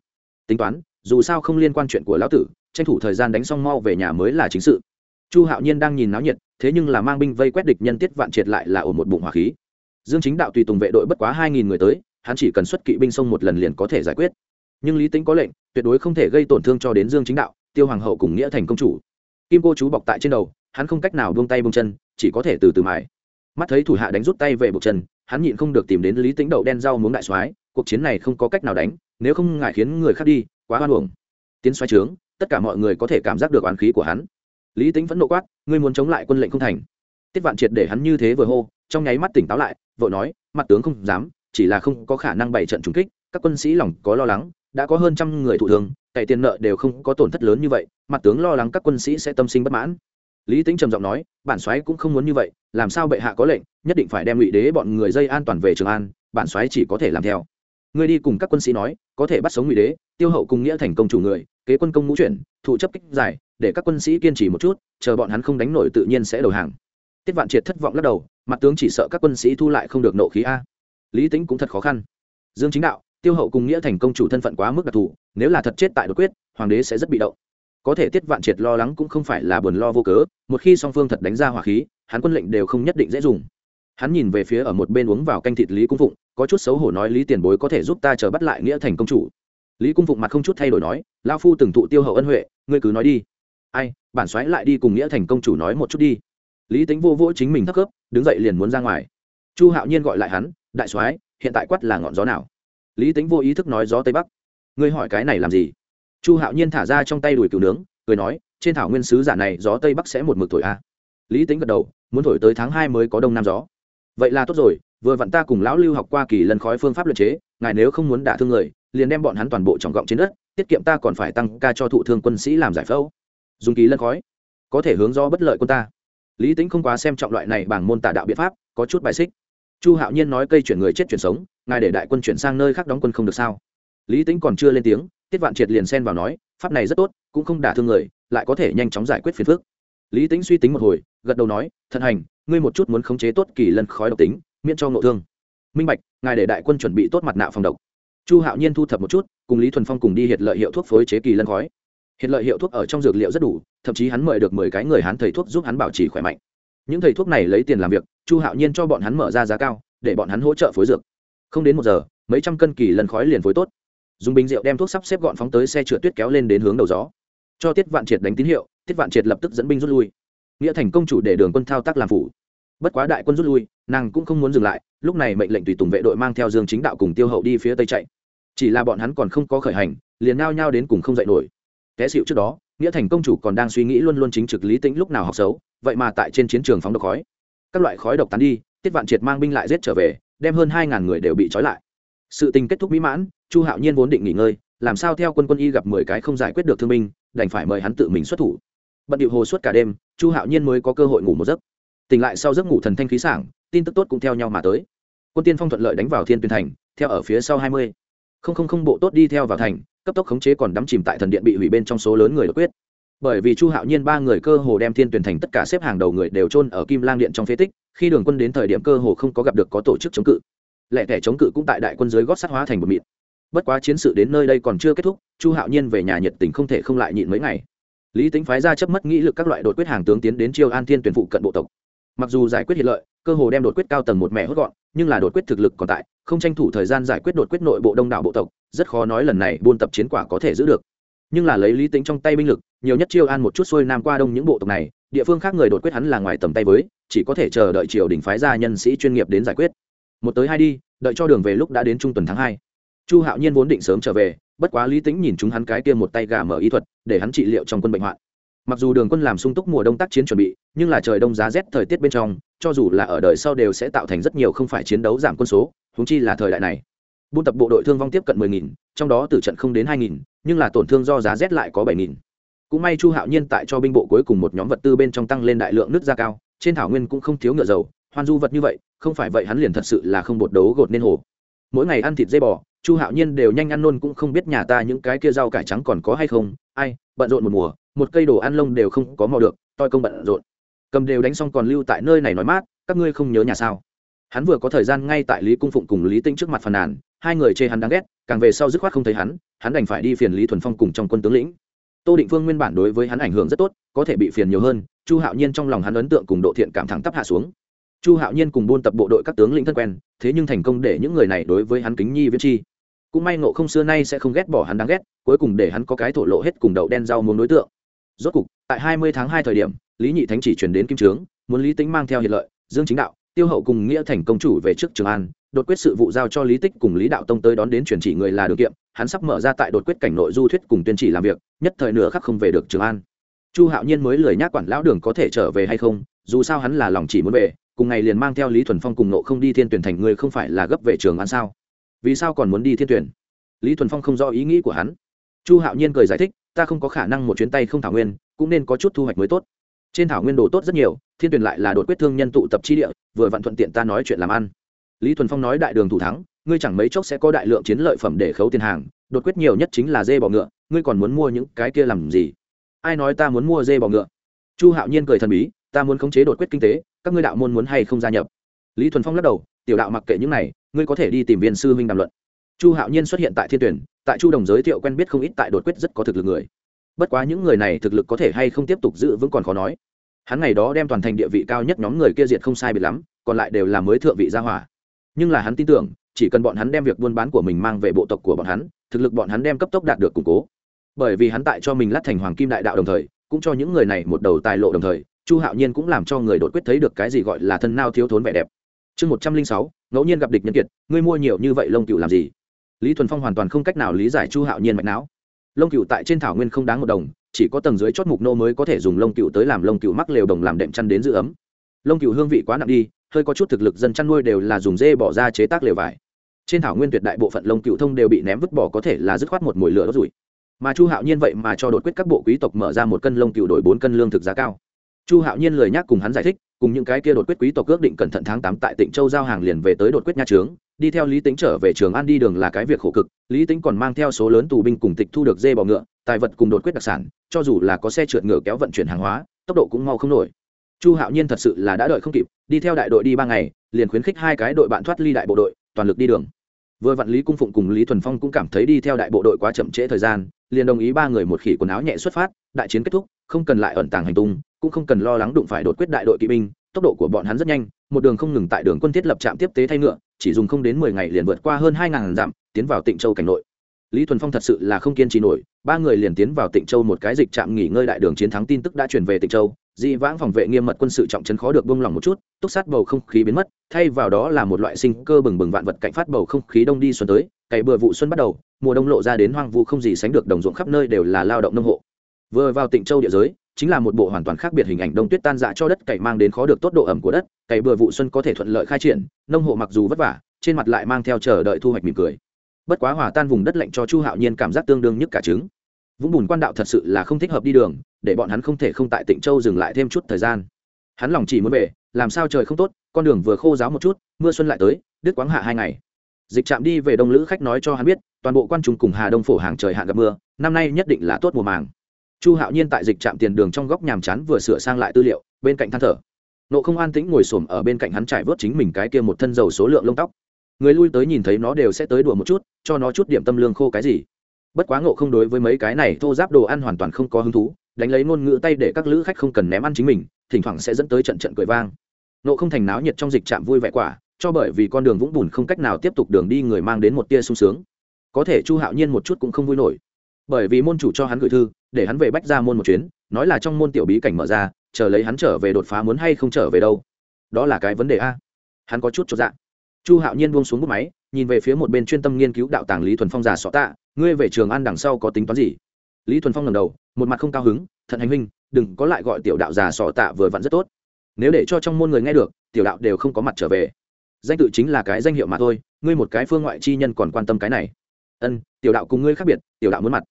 Tính toán, dù sao không liên quan chuyện của lão tử, tranh thủ thời gian đánh xong mau về nhà mới là chính sự chu hạo nhiên đang nhìn náo nhiệt, thế nhưng là mang binh vây quét địch nhân tiết vạn triệt lại là ổn một bụng hỏa khí. Dương chính đạo tùy tùng vệ đội bất quá hai nghìn người tới, hắn chỉ cần xuất kỵ binh sông một lần liền có thể giải quyết. Nhưng lý tính có lệnh, tuyệt đối không thể gây tổn thương cho đến dương chính đạo, tiêu hoàng hậu cùng nghĩa thành công chủ. Kim cô chú bọc tại trên đầu, hắn không cách nào buông tay buông chân, chỉ có thể từ từ mài. Mắt thấy thủ hạ đánh rút tay về buộc chân, hắn nhịn không được tìm đến lý tính đậu đen rau muốn đại soái, cuộc chiến này không có cách nào đánh, nếu không ngại khiến người khác đi, quá hoan hồng tiến xoáy trướng, tất cả mọi người có thể cảm giác được oán khí của hắn lý tính vẫn nộ quát, ngươi muốn chống lại quân lệnh không thành? Tiết vạn triệt để hắn như thế vừa hô, trong nháy mắt tỉnh táo lại, vội nói, mặt tướng không dám, chỉ là không có khả năng bày trận trúng kích, các quân sĩ lòng có lo lắng, đã có hơn trăm người thụ thương, cày tiền nợ đều không có tổn thất lớn như vậy, mặt tướng lo lắng các quân sĩ sẽ tâm sinh bất mãn. Lý tính trầm giọng nói, bản soái cũng không muốn như vậy, làm sao bệ hạ có lệnh, nhất định phải đem ngụy đế bọn người dây an toàn về trường an, bản soái chỉ có thể làm theo ngươi đi cùng các quân sĩ nói, có thể bắt sống ngụy đế, tiêu hậu cùng nghĩa thành công chủ người, kế quân công ngũ chuyển, thụ chấp kích giải để các quân sĩ kiên trì một chút, chờ bọn hắn không đánh nổi tự nhiên sẽ đầu hàng. Tiết vạn triệt thất vọng lắc đầu, mặt tướng chỉ sợ các quân sĩ thu lại không được nộ khí a. Lý tính cũng thật khó khăn. Dương chính đạo, tiêu hậu cùng nghĩa thành công chủ thân phận quá mức đặc thù, nếu là thật chết tại đột quyết, hoàng đế sẽ rất bị động. Có thể tiết vạn triệt lo lắng cũng không phải là buồn lo vô cớ, một khi song phương thật đánh ra hỏa khí, hắn quân lệnh đều không nhất định dễ dùng hắn nhìn về phía ở một bên uống vào canh thịt lý cung phụng, có chút xấu hổ nói, lý tiền bối có thể giúp ta chờ bắt lại nghĩa thành công chủ? Lý cung phụng mặt không chút thay đổi nói lao phu từng thụ tiêu hậu ân huệ, ngươi cứ nói đi. Ai, bản xoáy lại đi cùng nghĩa thành công chủ nói một chút đi. Lý tính vô vỗ chính mình thấp cấp đứng dậy liền muốn ra ngoài. Chu hạo nhiên gọi lại hắn, đại soái, hiện tại quát là ngọn gió nào? Lý tính vô ý thức nói, gió tây bắc. Ngươi hỏi cái này làm gì? Chu hạo nhiên thả ra trong tay đùi cừu nướng, cười nói, trên thảo nguyên sứ giả này gió tây bắc sẽ một mực thổi a. À. lý tính gật đầu, muốn thổi tới tháng hai mới có đông nam gió vậy là tốt rồi, vừa vặn ta cùng lão lưu học qua kỳ lần khói phương pháp luật chế, ngài nếu không muốn đả thương người, liền đem bọn hắn toàn bộ trọng gọng trên đất, tiết kiệm ta còn phải tăng ca cho thụ thương quân sĩ làm giải phẫu. Dùng kỳ lân khói, có thể hướng do bất lợi quân ta. Lý tính không quá xem trọng loại này bằng môn tả đạo biện pháp, có chút bài xích. Chu hạo nhiên nói cây chuyển người chết chuyển sống, ngài để đại quân chuyển sang nơi khác đóng quân không được sao? Lý tính còn chưa lên tiếng, tiết vạn triệt liền xen vào nói, pháp này rất tốt, cũng không đả thương người, lại có thể nhanh chóng giải quyết phiền phức. Lý tính suy tính một hồi gật đầu nói, thận hành, ngươi một chút muốn khống chế tốt kỳ lân khói độc tính, miễn cho ngộ thương. Minh bạch, ngài để đại quân chuẩn bị tốt mặt nạ phòng độc. Chu hạo nhiên thu thập một chút, cùng lý thuần phong cùng đi hiện lợi hiệu thuốc phối chế kỳ lân khói. Hiện lợi hiệu thuốc ở trong dược liệu rất đủ, thậm chí hắn mời được mười cái người hắn thầy thuốc giúp hắn bảo trì khỏe mạnh. Những thầy thuốc này lấy tiền làm việc, chu hạo nhiên cho bọn hắn mở ra giá cao, để bọn hắn hỗ trợ phối dược. Không đến một giờ, mấy trăm cân kỳ lân khói liền phối tốt. Dùng bình rượu đem thuốc sắp xếp gọn phóng tới xe trượt tuyết kéo lên đến hướng đầu gió. Cho tiết vạn triệt đánh tín hiệu, tiết vạn triệt lập tức dẫn binh rút lui nghĩa thành công chủ để đường quân thao tác làm phủ. Bất quá đại quân rút lui, nàng cũng không muốn dừng lại, lúc này mệnh lệnh tùy tùng vệ đội mang theo dương chính đạo cùng tiêu hậu đi phía tây chạy. Chỉ là bọn hắn còn không có khởi hành, liền nao nhao đến cùng không dậy nổi. Té xịu trước đó, nghĩa thành công chủ còn đang suy nghĩ luôn luôn chính trực lý tĩnh lúc nào học xấu, vậy mà tại trên chiến trường phóng độc khói. Các loại khói độc tán đi, tiết vạn triệt mang binh lại giết trở về, đem hơn hai ngàn người đều bị trói lại. Sự tình kết thúc mỹ mãn, chu hạo nhiên vốn định nghỉ ngơi, làm sao theo quân quân y gặp mười cái không giải quyết được thương binh, đành phải mời hắn tự mình xuất thủ. Bận điệu hồ suốt cả đêm chu hạo nhiên mới có cơ hội ngủ một giấc. Tỉnh lại sau giấc ngủ thần thanh khí sảng, tin tức tốt cũng theo nhau mà tới. Quân tiên phong thuận lợi đánh vào thiên tuyên thành, theo ở phía sau hai mươi. Không không không bộ tốt đi theo vào thành, cấp tốc khống chế còn đắm chìm tại thần điện bị hủy bên trong số lớn người đột quyết. Bởi vì chu hạo nhiên ba người cơ hồ đem thiên tuyển thành tất cả xếp hàng đầu người đều chôn ở kim lang điện trong phế tích, khi đường quân đến thời điểm cơ hồ không có gặp được có tổ chức chống cự. Lệ thẻ chống cự cũng tại đại quân dưới gót sắt hóa thành một mịn. Bất quá chiến sự đến nơi đây còn chưa kết thúc, chu hạo nhiên về nhà nhiệt tình không thể không lại nhịn mấy ngày lý tính phái ra chấp mất nghĩ lực các loại đột quyết hàng tướng tiến đến chiêu an thiên tuyển phụ cận bộ tộc. Mặc dù giải quyết hiện lợi, cơ hồ đem đột quyết cao tầng một mẹ hốt gọn, nhưng là đột quyết thực lực còn tại, không tranh thủ thời gian giải quyết đột quyết nội bộ đông đảo bộ tộc, rất khó nói lần này buôn tập chiến quả có thể giữ được. Nhưng là lấy lý tính trong tay binh lực, nhiều nhất chiêu an một chút xuôi nam qua đông những bộ tộc này, địa phương khác người đột quyết hắn là ngoài tầm tay với, chỉ có thể chờ đợi triều đình phái ra nhân sĩ chuyên nghiệp đến giải quyết. Một tới hai đi, đợi cho đường về lúc đã đến trung tuần tháng hai. Chu hạo nhiên vốn định sớm trở về bất quá lý tính nhìn chúng hắn cái kia một tay gà mở y thuật để hắn trị liệu trong quân bệnh hoạn. Mặc dù đường quân làm sung túc mùa đông tác chiến chuẩn bị nhưng là trời đông giá rét thời tiết bên trong cho dù là ở đời sau đều sẽ tạo thành rất nhiều không phải chiến đấu giảm quân số húng chi là thời đại này. Buôn tập bộ đội thương vong tiếp cận 10.000, trong đó tử trận không đến 2.000, nhưng là tổn thương do giá rét lại có 7.000. cũng may chu hạo nhiên tại cho binh bộ cuối cùng một nhóm vật tư bên trong tăng lên đại lượng nước da cao trên thảo nguyên cũng không thiếu ngựa dầu hoan du vật như vậy không phải vậy hắn liền thật sự là không bột đấu gột nên hồ. Mỗi ngày ăn thịt dây bò chu hạo nhiên đều nhanh ăn nôn cũng không biết nhà ta những cái kia rau cải trắng còn có hay không. Ai, bận rộn một mùa, một cây đồ ăn lông đều không có mò được, toi công bận rộn. Cầm đều đánh xong còn lưu tại nơi này nói mát, các ngươi không nhớ nhà sao? Hắn vừa có thời gian ngay tại lý cung phụng cùng lý tinh trước mặt phàn nàn, hai người chê hắn đáng ghét, càng về sau dứt khoát không thấy hắn hắn đành phải đi phiền lý thuần phong cùng trong quân tướng lĩnh. Tô định phương nguyên bản đối với hắn ảnh hưởng rất tốt, có thể bị phiền nhiều hơn, chu hạo nhiên trong lòng hắn ấn tượng cùng độ thiện cảm thẳng tắp hạ xuống. Chu hạo nhiên cùng buôn tập bộ đội các tướng lĩnh thân quen, thế nhưng thành công để những người này đối với hắn kính nhi viết chi cũng may ngộ không xưa nay sẽ không ghét bỏ hắn đáng ghét, cuối cùng để hắn có cái thổ lộ hết cùng đậu đen rau muốn đối tượng. Rốt cục, tại hai mươi tháng hai thời điểm, lý nhị thánh chỉ chuyển đến kim trướng, muốn lý tính mang theo hiện lợi, dương chính đạo, tiêu hậu cùng nghĩa thành công chủ về trước trường an, đột quyết sự vụ giao cho lý tích cùng lý đạo tông tới đón đến truyền chỉ người là được kiệm, hắn sắp mở ra tại đột quyết cảnh nội du thuyết cùng tuyên chỉ làm việc, nhất thời nửa khắc không về được trường an. Chu hạo nhiên mới lười nhác quản lão đường có thể trở về hay không, dù sao hắn là lòng chỉ muốn về, cùng ngày liền mang theo lý thuần phong cùng nộ không đi thiên tuyển thành, người không phải là gấp về trường An sao? Vì sao còn muốn đi thiên tuyển? Lý thuần phong không rõ ý nghĩ của hắn. Chu hạo nhiên cười giải thích, ta không có khả năng một chuyến tay không thảo nguyên, cũng nên có chút thu hoạch mới tốt. Trên thảo nguyên đồ tốt rất nhiều, thiên tuyển lại là đột quyết thương nhân tụ tập chi địa, vừa vặn thuận tiện ta nói chuyện làm ăn. Lý thuần phong nói đại đường thủ thắng, ngươi chẳng mấy chốc sẽ có đại lượng chiến lợi phẩm để khấu tiền hàng, đột quyết nhiều nhất chính là dê bò ngựa, ngươi còn muốn mua những cái kia làm gì? Ai nói ta muốn mua dê bò ngựa? Chu hạo nhiên cười thần bí, ta muốn khống chế đột quyết kinh tế, các ngươi đạo môn muốn hay không gia nhập? Lý thuần phong lắc đầu, tiểu đạo mặc kệ những này ngươi có thể đi tìm viên sư huynh đàm luận. Chu hạo nhiên xuất hiện tại thiên tuyển, tại chu đồng giới thiệu quen biết không ít tại đột quyết rất có thực lực người. Bất quá những người này thực lực có thể hay không tiếp tục giữ vững còn khó nói. Hắn ngày đó đem toàn thành địa vị cao nhất nhóm người kia diệt không sai biệt lắm, còn lại đều là mới thượng vị gia hỏa. Nhưng là hắn tin tưởng, chỉ cần bọn hắn đem việc buôn bán của mình mang về bộ tộc của bọn hắn, thực lực bọn hắn đem cấp tốc đạt được củng cố. Bởi vì hắn tại cho mình lát thành hoàng kim đại đạo đồng thời, cũng cho những người này một đầu tài lộ đồng thời, chu hạo nhiên cũng làm cho người đột quyết thấy được cái gì gọi là thân nao thiếu thốn vẻ đẹp chương một trăm linh sáu, ngẫu nhiên gặp địch nhân kiệt, ngươi mua nhiều như vậy lông cựu làm gì? Lý thuần phong hoàn toàn không cách nào lý giải chu hạo nhiên mạch não. Lông cựu tại trên thảo nguyên không đáng một đồng, chỉ có tầng dưới chót mục nô mới có thể dùng lông cựu tới làm lông cựu mắc lều đồng làm đệm chăn đến giữ ấm. Lông cựu hương vị quá nặng đi, hơi có chút thực lực dân chăn nuôi đều là dùng dê bỏ ra chế tác lều vải. Trên thảo nguyên tuyệt đại bộ phận lông cựu thông đều bị ném vứt bỏ có thể là dứt khoát một mồi lửa đốt rủi. Mà chu hạo nhiên vậy mà cho đột quyết các bộ quý tộc mở ra một cân lông cựu đổi bốn cân lương thực giá cao. Chu hạo nhiên lời nhắc cùng hắn giải thích cùng những cái kia đột quyết quý tộc ước định cẩn thận tháng tám tại tỉnh châu giao hàng liền về tới đột quyết nha trướng, đi theo lý tính trở về trường an đi đường là cái việc khổ cực, lý tính còn mang theo số lớn tù binh cùng tịch thu được dê bò ngựa, tài vật cùng đột quyết đặc sản, cho dù là có xe trượt ngựa kéo vận chuyển hàng hóa, tốc độ cũng mau không nổi. Chu hạo nhiên thật sự là đã đợi không kịp, đi theo đại đội đi ba ngày, liền khuyến khích hai cái đội bạn thoát ly đại bộ đội, toàn lực đi đường. Vừa vạn lý cung phụng cùng lý thuần phong cũng cảm thấy đi theo đại bộ đội quá chậm trễ thời gian, liền đồng ý ba người một khỉ quần áo nhẹ xuất phát, đại chiến kết thúc, không cần lại ẩn tàng hành tung cũng không cần lo lắng đụng phải đột quyết đại đội kỵ binh, tốc độ của bọn hắn rất nhanh, một đường không ngừng tại đường quân thiết lập trạm tiếp tế thay ngựa, chỉ dùng không đến mười ngày liền vượt qua hơn hai ngàn dặm, tiến vào tịnh châu cảnh nội. Lý thuần phong thật sự là không kiên trì nổi, ba người liền tiến vào tịnh châu một cái dịch trạm nghỉ ngơi đại đường chiến thắng tin tức đã truyền về tịnh châu dị vãng phòng vệ nghiêm mật quân sự trọng trấn khó được bông lòng một chút, túc sát bầu không khí biến mất, thay vào đó là một loại sinh cơ bừng bừng vạn vật cạnh phát bầu không khí đông đi xuân tới, cày bừa vụ xuân bắt đầu, mùa đông lộ ra đến hoang vu không gì sánh được đồng ruộng khắp nơi đều là lao động nông hộ vừa vào tịnh châu địa giới, chính là một bộ hoàn toàn khác biệt hình ảnh đông tuyết tan dạ cho đất cày mang đến khó được tốt độ ẩm của đất, cày bừa vụ xuân có thể thuận lợi khai triển, nông hộ mặc dù vất vả, trên mặt lại mang theo chờ đợi thu hoạch mỉm cười. Bất quá hòa tan vùng đất lạnh cho chu hạo nhiên cảm giác tương đương nhất cả trứng. Vũng bùn quan đạo thật sự là không thích hợp đi đường, để bọn hắn không thể không tại tịnh châu dừng lại thêm chút thời gian. Hắn lòng chỉ muốn về, làm sao trời không tốt, con đường vừa khô giáo một chút, mưa xuân lại tới, đứt quáng hạ hai ngày. Dịch trạm đi về đông lữ khách nói cho hắn biết, toàn bộ quan trung cùng hà đông phổ hàng trời hạn gặp mưa, năm nay nhất định là tốt mùa màng chu hạo nhiên tại dịch trạm tiền đường trong góc nhàm chán vừa sửa sang lại tư liệu, bên cạnh than thở. Nộ không an tĩnh ngồi xổm ở bên cạnh hắn trải vớt chính mình cái kia một thân dầu số lượng lông tóc. Người lui tới nhìn thấy nó đều sẽ tới đùa một chút, cho nó chút điểm tâm lương khô cái gì. Bất quá ngộ không đối với mấy cái này thô giáp đồ ăn hoàn toàn không có hứng thú, đánh lấy ngôn ngữ tay để các lữ khách không cần ném ăn chính mình, thỉnh thoảng sẽ dẫn tới trận trận cười vang. Nộ không thành náo nhiệt trong dịch trạm vui vẻ quả, cho bởi vì con đường vũng bùn không cách nào tiếp tục đường đi người mang đến một tia sung sướng. Có thể chu hạo nhiên một chút cũng không vui nổi bởi vì môn chủ cho hắn gửi thư, để hắn về bách ra môn một chuyến, nói là trong môn tiểu bí cảnh mở ra, chờ lấy hắn trở về đột phá muốn hay không trở về đâu. Đó là cái vấn đề a. Hắn có chút cho dạ. Chu hạo nhiên buông xuống bút máy, nhìn về phía một bên chuyên tâm nghiên cứu đạo tàng lý thuần phong già sọ tạ, ngươi về trường ăn đằng sau có tính toán gì? Lý thuần phong ngầm đầu, một mặt không cao hứng, thận hành huynh, đừng có lại gọi tiểu đạo già sọ tạ vừa vặn rất tốt. Nếu để cho trong môn người nghe được, tiểu đạo đều không có mặt trở về. Danh tự chính là cái danh hiệu mà thôi, ngươi một cái phương ngoại chi nhân còn quan tâm cái này. Ân, tiểu đạo cùng ngươi khác biệt, tiểu đạo muốn mặt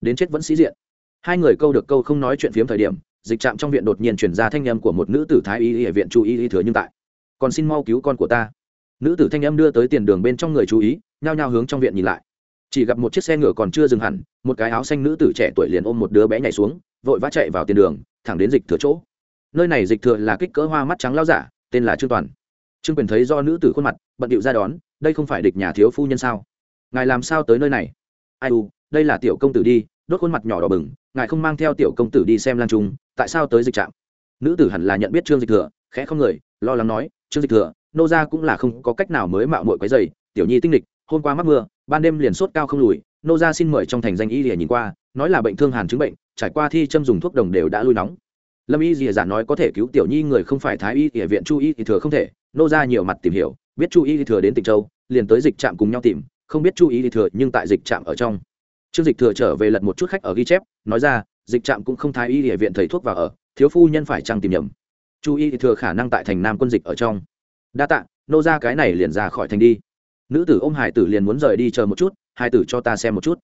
đến chết vẫn sĩ diện. Hai người câu được câu không nói chuyện phiếm thời điểm, dịch trạm trong viện đột nhiên chuyển ra thanh âm của một nữ tử thái y y viện chú ý y thừa nhưng tại. Còn xin mau cứu con của ta. Nữ tử thanh âm đưa tới tiền đường bên trong người chú ý, nhao nhao hướng trong viện nhìn lại. Chỉ gặp một chiếc xe ngựa còn chưa dừng hẳn, một cái áo xanh nữ tử trẻ tuổi liền ôm một đứa bé nhảy xuống, vội vã chạy vào tiền đường, thẳng đến dịch thừa chỗ. Nơi này dịch thừa là kích cỡ hoa mắt trắng lao giả, tên là trương toàn. Trương quyền thấy do nữ tử khuôn mặt, bận điệu ra đón, đây không phải địch nhà thiếu phu nhân sao? Ngài làm sao tới nơi này? Ai u đây là tiểu công tử đi, đốt khuôn mặt nhỏ đỏ bừng, ngài không mang theo tiểu công tử đi xem lan trung, tại sao tới dịch trạm? Nữ tử hẳn là nhận biết trương dịch thừa, khẽ không người, lo lắng nói, trương dịch thừa, nô ra cũng là không có cách nào mới mạo mội quấy dày tiểu nhi tinh lịch, hôm qua mắc mưa, ban đêm liền sốt cao không lùi, nô ra xin mời trong thành danh y để nhìn qua, nói là bệnh thương hàn chứng bệnh, trải qua thi châm dùng thuốc đồng đều đã lui nóng. Lâm y dìa giả nói có thể cứu tiểu nhi người không phải thái y địa viện chu y thì thừa không thể, nô ra nhiều mặt tìm hiểu, biết chu y thì thừa đến tịnh châu, liền tới dịch trạm cùng nhau tìm, không biết chu y thì thừa nhưng tại dịch trạm ở trong trương dịch thừa trở về lật một chút khách ở ghi chép, nói ra, dịch trạm cũng không thái y địa viện thầy thuốc vào ở, thiếu phu nhân phải chăng tìm nhầm? Chu y thừa khả năng tại thành nam quân dịch ở trong. Đa tạ, nô ra cái này liền ra khỏi thành đi. Nữ tử ôm hải tử liền muốn rời đi chờ một chút, hải tử cho ta xem một chút.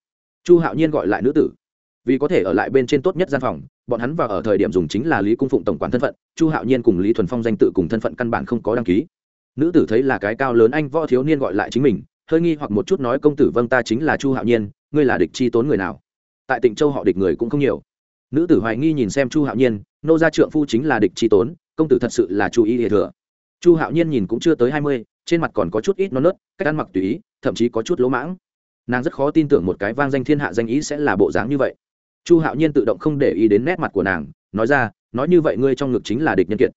Chu hạo nhiên gọi lại nữ tử. Vì có thể ở lại bên trên tốt nhất gian phòng, bọn hắn vào ở thời điểm dùng chính là lý cung phụng tổng quản thân phận, chu hạo nhiên cùng lý thuần phong danh tự cùng thân phận căn bản không có đăng ký. Nữ tử thấy là cái cao lớn anh võ thiếu niên gọi lại chính mình hơi nghi hoặc một chút nói công tử vâng ta chính là chu hạo nhiên ngươi là địch chi tốn người nào tại Tịnh châu họ địch người cũng không nhiều nữ tử hoài nghi nhìn xem chu hạo nhiên nô gia trượng phu chính là địch chi tốn công tử thật sự là chu y hệ thừa chu hạo nhiên nhìn cũng chưa tới hai mươi trên mặt còn có chút ít non nớt cách ăn mặc tùy ý thậm chí có chút lỗ mãng nàng rất khó tin tưởng một cái vang danh thiên hạ danh ý sẽ là bộ dáng như vậy chu hạo nhiên tự động không để ý đến nét mặt của nàng nói ra nói như vậy ngươi trong ngực chính là địch nhân kiệt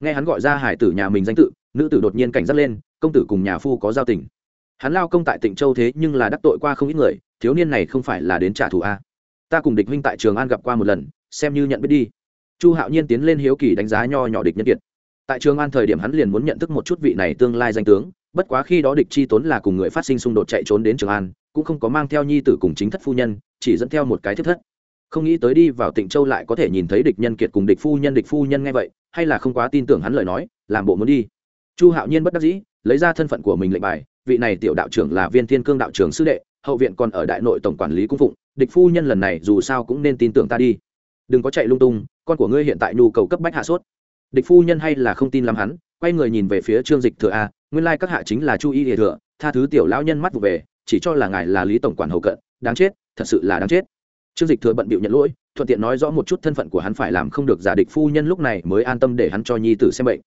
nghe hắn gọi ra hải tử nhà mình danh tự nữ tử đột nhiên cảnh giác lên công tử cùng nhà phu có giao tình hắn lao công tại tỉnh châu thế nhưng là đắc tội qua không ít người, thiếu niên này không phải là đến trả thù a ta cùng địch huynh tại trường an gặp qua một lần, xem như nhận biết đi. Chu hạo nhiên tiến lên hiếu kỳ đánh giá nho nhỏ địch nhân kiệt. Tại trường an thời điểm hắn liền muốn nhận thức một chút vị này tương lai danh tướng, bất quá khi đó địch chi tốn là cùng người phát sinh xung đột chạy trốn đến trường an, cũng không có mang theo nhi tử cùng chính thất phu nhân, chỉ dẫn theo một cái thiết thất. Không nghĩ tới đi vào tịnh châu lại có thể nhìn thấy địch nhân kiệt cùng địch phu nhân, địch phu nhân nghe vậy, hay là không quá tin tưởng hắn lời nói, làm bộ muốn đi. Chu hạo nhiên bất đắc dĩ lấy ra thân phận của mình lệnh bài, vị này tiểu đạo trưởng là viên thiên cương đạo trưởng sư đệ, hậu viện còn ở đại nội tổng quản lý cung phụng, địch phu nhân lần này dù sao cũng nên tin tưởng ta đi. Đừng có chạy lung tung, con của ngươi hiện tại nhu cầu cấp bách hạ sốt. Địch phu nhân hay là không tin lắm hắn, quay người nhìn về phía trương dịch thừa a, nguyên lai các hạ chính là chu y địa thừa, tha thứ tiểu lão nhân mắt vụ về, chỉ cho là ngài là lý tổng quản hậu cận, đáng chết, thật sự là đáng chết. Trương dịch thừa bận bịu nhận lỗi, thuận tiện nói rõ một chút thân phận của hắn phải làm không được giả địch phu nhân lúc này mới an tâm để hắn cho nhi tử xem bệnh.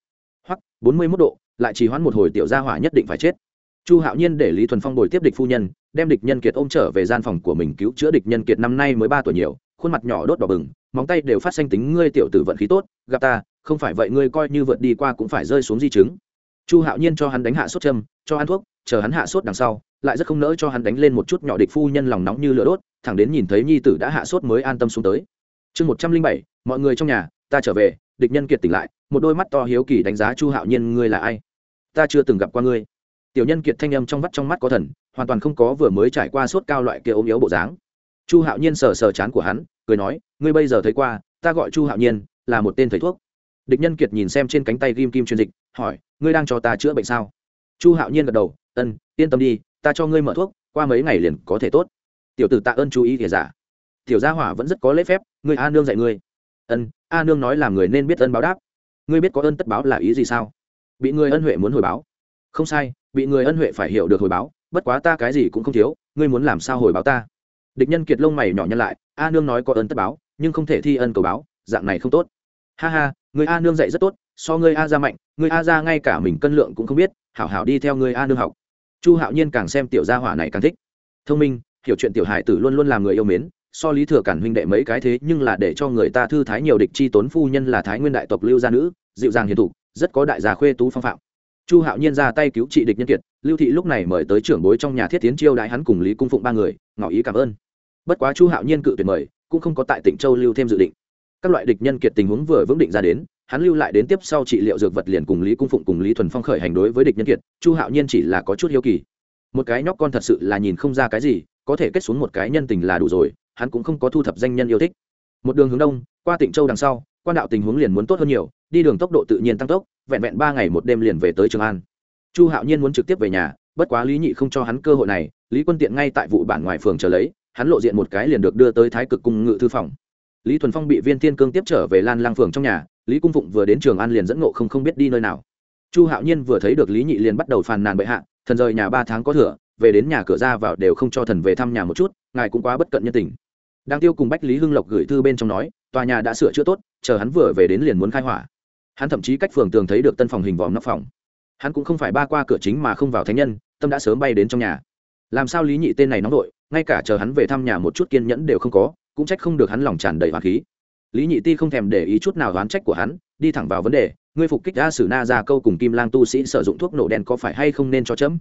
Hoặc bốn mươi mốt độ lại chỉ hoãn một hồi tiểu gia hỏa nhất định phải chết. Chu hạo nhiên để lý thuần phong bồi tiếp địch phu nhân, đem địch nhân kiệt ôm trở về gian phòng của mình cứu chữa địch nhân kiệt năm nay mới ba tuổi nhiều, khuôn mặt nhỏ đốt đỏ bừng, móng tay đều phát xanh tính, ngươi tiểu tử vận khí tốt, gặp ta, không phải vậy ngươi coi như vượt đi qua cũng phải rơi xuống di chứng. Chu hạo nhiên cho hắn đánh hạ sốt châm, cho ăn thuốc, chờ hắn hạ sốt đằng sau, lại rất không nỡ cho hắn đánh lên một chút nhỏ địch phu nhân lòng nóng như lửa đốt, thẳng đến nhìn thấy nhi tử đã hạ sốt mới an tâm xuống tới. Chương một trăm linh bảy, mọi người trong nhà, ta trở về, địch nhân kiệt tỉnh lại, một đôi mắt to hiếu kỳ đánh giá chu hạo nhiên, ngươi là ai? Ta chưa từng gặp qua ngươi. Tiểu nhân kiệt thanh âm trong vắt trong mắt có thần, hoàn toàn không có vừa mới trải qua sốt cao loại kia ốm yếu bộ dáng. Chu hạo nhiên sờ sờ chán của hắn, cười nói, ngươi bây giờ thấy qua, ta gọi chu hạo nhiên, là một tên thầy thuốc. Địch nhân kiệt nhìn xem trên cánh tay ghim kim truyền dịch, hỏi, ngươi đang cho ta chữa bệnh sao? Chu hạo nhiên gật đầu, ân, yên tâm đi, ta cho ngươi mở thuốc, qua mấy ngày liền có thể tốt. Tiểu tử tạ ơn chú ý thìa giả. Tiểu gia hỏa vẫn rất có lễ phép, ngươi a nương dạy ngươi. Ân, a nương nói là người nên biết ân báo đáp. Ngươi biết có ơn tất báo là ý gì sao? Bị người ân huệ muốn hồi báo. Không sai, bị người ân huệ phải hiểu được hồi báo, bất quá ta cái gì cũng không thiếu, ngươi muốn làm sao hồi báo ta? Địch nhân kiệt lông mày nhỏ nhân lại, a nương nói có ơn tất báo, nhưng không thể thi ân cầu báo, dạng này không tốt. Ha ha, người a nương dạy rất tốt, so ngươi a ra mạnh, người a ra ngay cả mình cân lượng cũng không biết, hảo hảo đi theo người a nương học. Chu hạo nhiên càng xem tiểu gia hỏa này càng thích. Thông minh, hiểu chuyện tiểu hải tử luôn luôn làm người yêu mến, so lý thừa cản huynh đệ mấy cái thế nhưng là để cho người ta thư thái nhiều địch chi tốn phu nhân là thái nguyên đại tộc lưu gia nữ, dịu dàng hiền thục rất có đại gia khuê tú phong phạm. Chu hạo nhiên ra tay cứu trị địch nhân kiệt, lưu thị lúc này mời tới trưởng bối trong nhà thiết tiến chiêu đại hắn cùng lý cung phụng ba người, ngỏ ý cảm ơn. Bất quá chu hạo nhiên cự tuyệt mời, cũng không có tại tỉnh châu lưu thêm dự định. Các loại địch nhân kiệt tình huống vừa vững định ra đến, hắn lưu lại đến tiếp sau trị liệu dược vật liền cùng lý cung phụng cùng lý thuần phong khởi hành đối với địch nhân kiệt, chu hạo nhiên chỉ là có chút hiếu kỳ. Một cái nhóc con thật sự là nhìn không ra cái gì, có thể kết xuống một cái nhân tình là đủ rồi, hắn cũng không có thu thập danh nhân yêu thích. Một đường hướng đông, qua tỉnh châu đằng sau, quan đạo tình huống liền muốn tốt hơn nhiều đi đường tốc độ tự nhiên tăng tốc, vẹn vẹn ba ngày một đêm liền về tới trường an. Chu hạo nhiên muốn trực tiếp về nhà, bất quá lý nhị không cho hắn cơ hội này, lý quân tiện ngay tại vụ bản ngoài phường chờ lấy, hắn lộ diện một cái liền được đưa tới thái cực cung ngự thư phòng. Lý thuần phong bị viên thiên cương tiếp trở về lan lang phường trong nhà, lý cung phụng vừa đến trường an liền dẫn ngộ không không biết đi nơi nào. Chu hạo nhiên vừa thấy được lý nhị liền bắt đầu phàn nàn bệ hạ, thần rời nhà ba tháng có thừa, về đến nhà cửa ra vào đều không cho thần về thăm nhà một chút, ngài cũng quá bất cận nhân tình. Đang tiêu cùng bách lý hưng lộc gửi thư bên trong nói, tòa nhà đã sửa chữa tốt, chờ hắn vừa về đến liền muốn khai hỏa hắn thậm chí cách phường tường thấy được tân phòng hình vòm nóc phòng. Hắn cũng không phải ba qua cửa chính mà không vào thánh nhân, tâm đã sớm bay đến trong nhà. Làm sao lý nhị tên này nóng đội ngay cả chờ hắn về thăm nhà một chút kiên nhẫn đều không có, cũng trách không được hắn lòng tràn đầy hoàng khí. Lý nhị ti không thèm để ý chút nào đoán trách của hắn, đi thẳng vào vấn đề, ngươi phục kích ra sử na ra câu cùng kim lang tu sĩ sử dụng thuốc nổ đen có phải hay không nên cho chấm?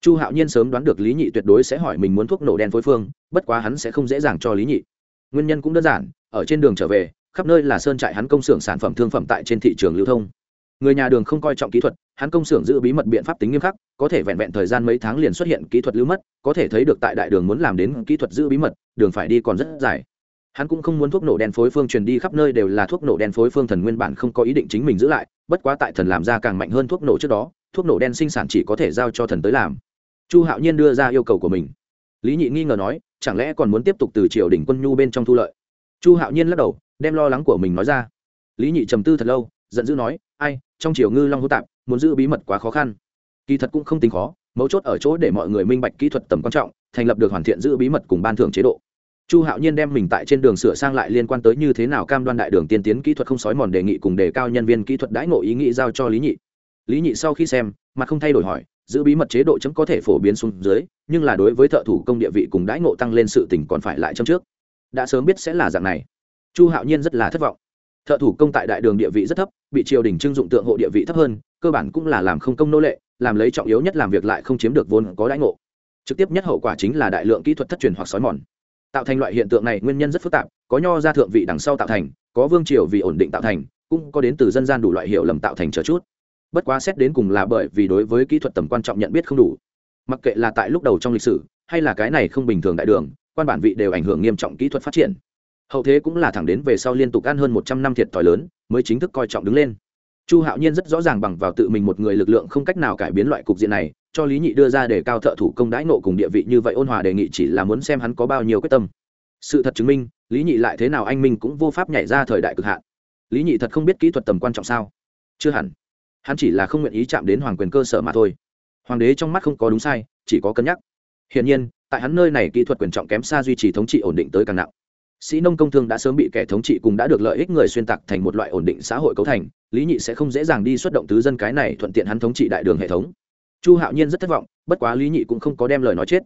Chu hạo nhiên sớm đoán được lý nhị tuyệt đối sẽ hỏi mình muốn thuốc nổ đen phối phương, bất quá hắn sẽ không dễ dàng cho lý nhị. Nguyên nhân cũng đơn giản, ở trên đường trở về khắp nơi là sơn trại hắn công xưởng sản phẩm thương phẩm tại trên thị trường lưu thông. Người nhà đường không coi trọng kỹ thuật, hắn công xưởng giữ bí mật biện pháp tính nghiêm khắc, có thể vẹn vẹn thời gian mấy tháng liền xuất hiện kỹ thuật lưu mất, có thể thấy được tại đại đường muốn làm đến kỹ thuật giữ bí mật, đường phải đi còn rất dài. Hắn cũng không muốn thuốc nổ đen phối phương truyền đi khắp nơi đều là thuốc nổ đen phối phương thần nguyên bản không có ý định chính mình giữ lại, bất quá tại thần làm ra càng mạnh hơn thuốc nổ trước đó, thuốc nổ đen sinh sản chỉ có thể giao cho thần tới làm. Chu hạo nhiên đưa ra yêu cầu của mình. Lý nhị nghi ngờ nói, chẳng lẽ còn muốn tiếp tục từ triều đình quân nhu bên trong thu lợi? Chu hạo nhiên lắc đầu đem lo lắng của mình nói ra. Lý nhị trầm tư thật lâu, giận dữ nói, ai, trong triều ngư long hô tạp, muốn giữ bí mật quá khó khăn. Kỳ thật cũng không tính khó, mấu chốt ở chỗ để mọi người minh bạch kỹ thuật tầm quan trọng, thành lập được hoàn thiện giữ bí mật cùng ban thưởng chế độ. Chu hạo nhiên đem mình tại trên đường sửa sang lại liên quan tới như thế nào cam đoan đại đường tiên tiến kỹ thuật không sói mòn đề nghị cùng đề cao nhân viên kỹ thuật đãi ngộ ý nghĩ giao cho lý nhị. Lý nhị sau khi xem mà không thay đổi hỏi, giữ bí mật chế độ chấm có thể phổ biến xuống dưới, nhưng là đối với thợ thủ công địa vị cùng đãi ngộ tăng lên sự tỉnh còn phải lại chấm trước. Đã sớm biết sẽ là dạng này chu hạo nhiên rất là thất vọng. Thợ thủ công tại đại đường địa vị rất thấp, bị triều đình trưng dụng tượng hộ địa vị thấp hơn, cơ bản cũng là làm không công nô lệ, làm lấy trọng yếu nhất làm việc lại không chiếm được vốn có đãi ngộ. Trực tiếp nhất hậu quả chính là đại lượng kỹ thuật thất truyền hoặc xói mòn. Tạo thành loại hiện tượng này nguyên nhân rất phức tạp, có nho ra thượng vị đằng sau tạo thành, có vương triều vì ổn định tạo thành, cũng có đến từ dân gian đủ loại hiệu lầm tạo thành trở chút. Bất quá xét đến cùng là bởi vì đối với kỹ thuật tầm quan trọng nhận biết không đủ. Mặc kệ là tại lúc đầu trong lịch sử, hay là cái này không bình thường đại đường, quan bản vị đều ảnh hưởng nghiêm trọng kỹ thuật phát triển hậu thế cũng là thẳng đến về sau liên tục ăn hơn một trăm năm thiệt thòi lớn, mới chính thức coi trọng đứng lên. Chu hạo nhiên rất rõ ràng bằng vào tự mình một người lực lượng không cách nào cải biến loại cục diện này, cho lý nhị đưa ra để cao thợ thủ công đãi nộ cùng địa vị như vậy ôn hòa đề nghị chỉ là muốn xem hắn có bao nhiêu quyết tâm. Sự thật chứng minh, lý nhị lại thế nào anh minh cũng vô pháp nhảy ra thời đại cực hạn. Lý nhị thật không biết kỹ thuật tầm quan trọng sao? Chưa hẳn. Hắn chỉ là không nguyện ý chạm đến hoàng quyền cơ sở mà thôi. Hoàng đế trong mắt không có đúng sai, chỉ có cân nhắc. Hiển nhiên, tại hắn nơi này kỹ thuật quyền trọng kém xa duy trì thống trị ổn định tới càng nặng sĩ nông công thương đã sớm bị kẻ thống trị cùng đã được lợi ích người xuyên tạc thành một loại ổn định xã hội cấu thành, lý nhị sẽ không dễ dàng đi xuất động tứ dân cái này thuận tiện hắn thống trị đại đường hệ thống. Chu hạo nhiên rất thất vọng, bất quá lý nhị cũng không có đem lời nói chết.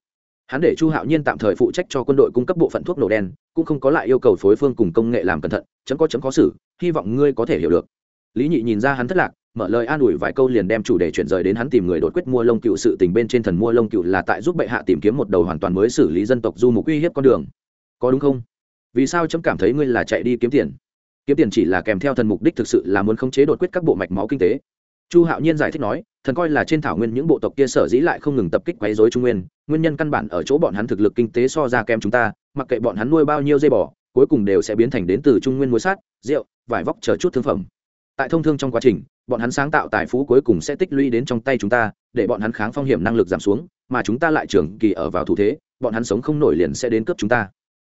Hắn để chu hạo nhiên tạm thời phụ trách cho quân đội cung cấp bộ phận thuốc nổ đen, cũng không có lại yêu cầu phối phương cùng công nghệ làm cẩn thận, chấm có chấm khó xử, hy vọng ngươi có thể hiểu được. Lý nhị nhìn ra hắn thất lạc, mở lời an ủi vài câu liền đem chủ đề chuyển rời đến hắn tìm người đột quyết mua lông cựu sự tình bên trên thần mua lông cựu là tại giúp bệ hạ tìm kiếm một đầu hoàn toàn mới xử lý dân tộc du mục uy hiếp con đường. Có đúng không? Vì sao chấm cảm thấy ngươi là chạy đi kiếm tiền? Kiếm tiền chỉ là kèm theo thần mục đích thực sự là muốn khống chế đột quyết các bộ mạch máu kinh tế. Chu hạo nhiên giải thích nói, thần coi là trên thảo nguyên những bộ tộc kia sở dĩ lại không ngừng tập kích quấy dối trung nguyên nguyên nhân căn bản ở chỗ bọn hắn thực lực kinh tế so ra kém chúng ta, mặc kệ bọn hắn nuôi bao nhiêu dây bò, cuối cùng đều sẽ biến thành đến từ trung nguyên muối sát, rượu, vải vóc chờ chút thương phẩm. Tại thông thương trong quá trình, bọn hắn sáng tạo tài phú cuối cùng sẽ tích lũy đến trong tay chúng ta, để bọn hắn kháng phong hiểm năng lực giảm xuống, mà chúng ta lại trường kỳ ở vào thủ thế, bọn hắn sống không nổi liền sẽ đến cướp chúng ta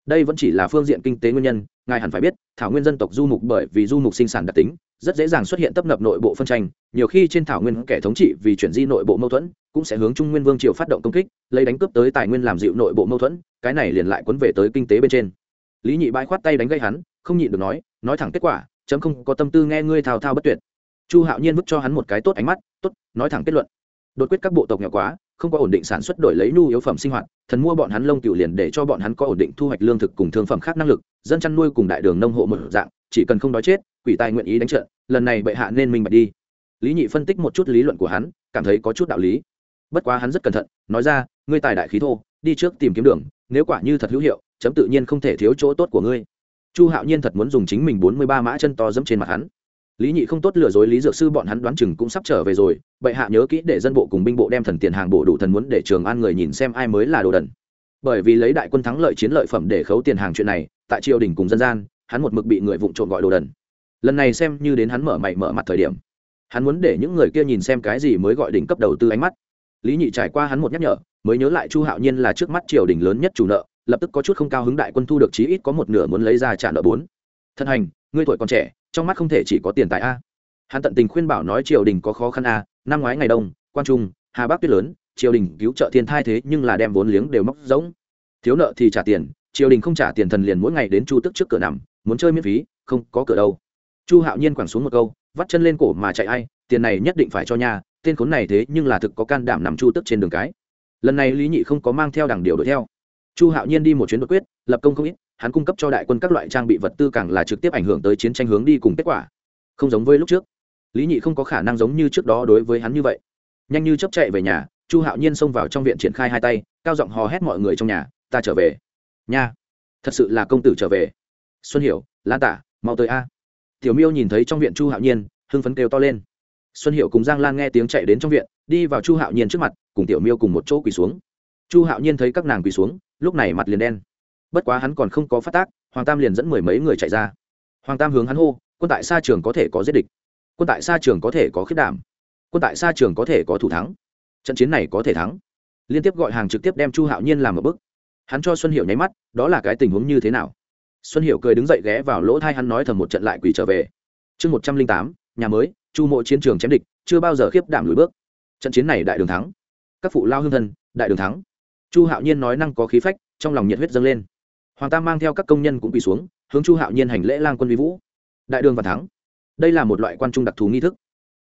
đây vẫn chỉ là phương diện kinh tế nguyên nhân, ngài hẳn phải biết, thảo nguyên dân tộc du mục bởi vì du mục sinh sản đặc tính, rất dễ dàng xuất hiện tấp nập nội bộ phân tranh, nhiều khi trên thảo nguyên kẻ thống trị vì chuyển di nội bộ mâu thuẫn, cũng sẽ hướng trung nguyên vương triều phát động công kích, lấy đánh cướp tới tài nguyên làm dịu nội bộ mâu thuẫn, cái này liền lại quấn về tới kinh tế bên trên. Lý nhị bãi khoát tay đánh gây hắn, không nhịn được nói nói thẳng kết quả, chấm không có tâm tư nghe ngươi thao thao bất tuyệt. Chu hạo nhiên vứt cho hắn một cái tốt ánh mắt, tốt, nói thẳng kết luận. Đột quyết các bộ tộc nghèo quá, không có ổn định sản xuất đổi lấy nhu yếu phẩm sinh hoạt thần mua bọn hắn lông cựu liền để cho bọn hắn có ổn định thu hoạch lương thực cùng thương phẩm khác năng lực, dân chăn nuôi cùng đại đường nông hộ một dạng, chỉ cần không đói chết, quỷ tài nguyện ý đánh trận, lần này bệ hạ nên minh bạch đi. Lý nhị phân tích một chút lý luận của hắn, cảm thấy có chút đạo lý. Bất quá hắn rất cẩn thận, nói ra, ngươi tài đại khí thô, đi trước tìm kiếm đường, nếu quả như thật hữu hiệu, chấm tự nhiên không thể thiếu chỗ tốt của ngươi. Chu hạo nhiên thật muốn dùng chính mình bốn mươi ba mã chân to dẫm trên mặt hắn lý nhị không tốt lừa dối lý dược sư bọn hắn đoán chừng cũng sắp trở về rồi, bệ hạ nhớ kỹ để dân bộ cùng binh bộ đem thần tiền hàng bộ đủ thần muốn để trường an người nhìn xem ai mới là đồ đần. Bởi vì lấy đại quân thắng lợi chiến lợi phẩm để khấu tiền hàng chuyện này, tại triều đình cùng dân gian, hắn một mực bị người vụng trộm gọi đồ đần. Lần này xem như đến hắn mở mày mở mặt thời điểm. Hắn muốn để những người kia nhìn xem cái gì mới gọi đỉnh cấp đầu tư ánh mắt. Lý nhị trải qua hắn một nhắc nhở, mới nhớ lại chu hạo nhiên là trước mắt triều đình lớn nhất chủ nợ, lập tức có chút không cao hứng đại quân thu được chí ít có một nửa muốn lấy ra trả nợ bốn. Thân hành, ngươi tuổi còn trẻ trong mắt không thể chỉ có tiền tài a. Hắn tận tình khuyên bảo nói triều đình có khó khăn a, năm ngoái ngày đông quan trung, hà bắc tuyết lớn, triều đình cứu trợ thiên thai thế nhưng là đem vốn liếng đều móc rỗng. Thiếu nợ thì trả tiền, triều đình không trả tiền thần liền mỗi ngày đến chu tức trước cửa nằm, muốn chơi miễn phí, không có cửa đâu. Chu hạo nhiên quẳng xuống một câu, vắt chân lên cổ mà chạy ai, tiền này nhất định phải cho nhà tên khốn này thế nhưng là thực có can đảm nằm chu tức trên đường cái. Lần này lý nhị không có mang theo đằng điều đuổi theo. Chu hạo nhiên đi một chuyến đột quyết, lập công không ít hắn cung cấp cho đại quân các loại trang bị vật tư càng là trực tiếp ảnh hưởng tới chiến tranh hướng đi cùng kết quả. Không giống với lúc trước. Lý nhị không có khả năng giống như trước đó đối với hắn như vậy. Nhanh như chấp chạy về nhà, chu hạo nhiên xông vào trong viện triển khai hai tay, cao giọng hò hét mọi người trong nhà, ta trở về. Nha, thật sự là công tử trở về. Xuân hiểu, lan tả, mau tới a. Tiểu miêu nhìn thấy trong viện chu hạo nhiên, hưng phấn kêu to lên. Xuân hiệu cùng giang lan nghe tiếng chạy đến trong viện, đi vào chu hạo nhiên trước mặt, cùng tiểu miêu cùng một chỗ quỳ xuống. Chu hạo nhiên thấy các nàng quỳ xuống, lúc này mặt liền đen bất quá hắn còn không có phát tác, hoàng tam liền dẫn mười mấy người chạy ra. Hoàng tam hướng hắn hô, quân tại xa trường có thể có giết địch. Quân tại xa trường có thể có khiết đảm. Quân tại xa trường có thể có thủ thắng. Trận chiến này có thể thắng. Liên tiếp gọi hàng trực tiếp đem chu hạo nhiên làm một bức. Hắn cho xuân hiệu nháy mắt, đó là cái tình huống như thế nào? Xuân hiệu cười đứng dậy ghé vào lỗ thai hắn nói thầm một trận lại quỳ trở về. Chương một trăm linh tám, nhà mới, chu mộ chiến trường chém địch, chưa bao giờ khiếp đảm lùi bước. Trận chiến này đại đường thắng. Các phụ lao hương thân, đại đường thắng. Chu hạo nhiên nói năng có khí phách, trong lòng nhiệt huyết dâng lên hoàng tam mang theo các công nhân cũng quỳ xuống, hướng chu hạo nhiên hành lễ lang quân vi vũ. Đại đường và thắng. Đây là một loại quan trung đặc thù nghi thức.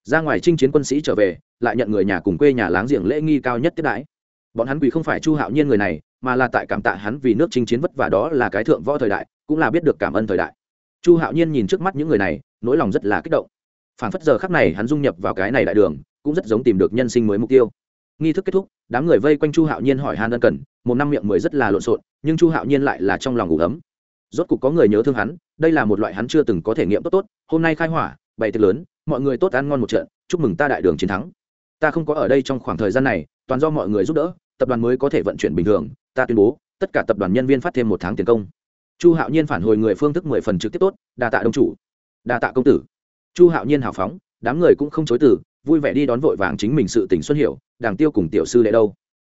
Ra ngoài chinh chiến quân sĩ trở về, lại nhận người nhà cùng quê nhà láng giềng lễ nghi cao nhất tiết đãi. Bọn hắn quỳ không phải chu hạo nhiên người này, mà là tại cảm tạ hắn vì nước chinh chiến vất vả đó là cái thượng võ thời đại, cũng là biết được cảm ơn thời đại. Chu hạo nhiên nhìn trước mắt những người này, nỗi lòng rất là kích động. Phản phất giờ khắc này hắn dung nhập vào cái này đại đường, cũng rất giống tìm được nhân sinh mới mục tiêu nghi thức kết thúc, đám người vây quanh chu hạo nhiên hỏi han ân cần, một năm miệng mười rất là lộn xộn, nhưng chu hạo nhiên lại là trong lòng ngủ ấm. Rốt cục có người nhớ thương hắn, đây là một loại hắn chưa từng có thể nghiệm tốt tốt, hôm nay khai hỏa, bày tiệc lớn, mọi người tốt ăn ngon một trận, chúc mừng ta đại đường chiến thắng. Ta không có ở đây trong khoảng thời gian này, toàn do mọi người giúp đỡ, tập đoàn mới có thể vận chuyển bình thường, ta tuyên bố, tất cả tập đoàn nhân viên phát thêm một tháng tiền công. Chu hạo nhiên phản hồi người phương thức mười phần trực tiếp tốt, đa tạ đông chủ, đa tạ công tử. Chu hạo nhiên hào phóng, đám người cũng không chối từ vui vẻ đi đón vội vàng chính mình sự tình xuân hiểu đàng tiêu cùng tiểu sư đệ đâu.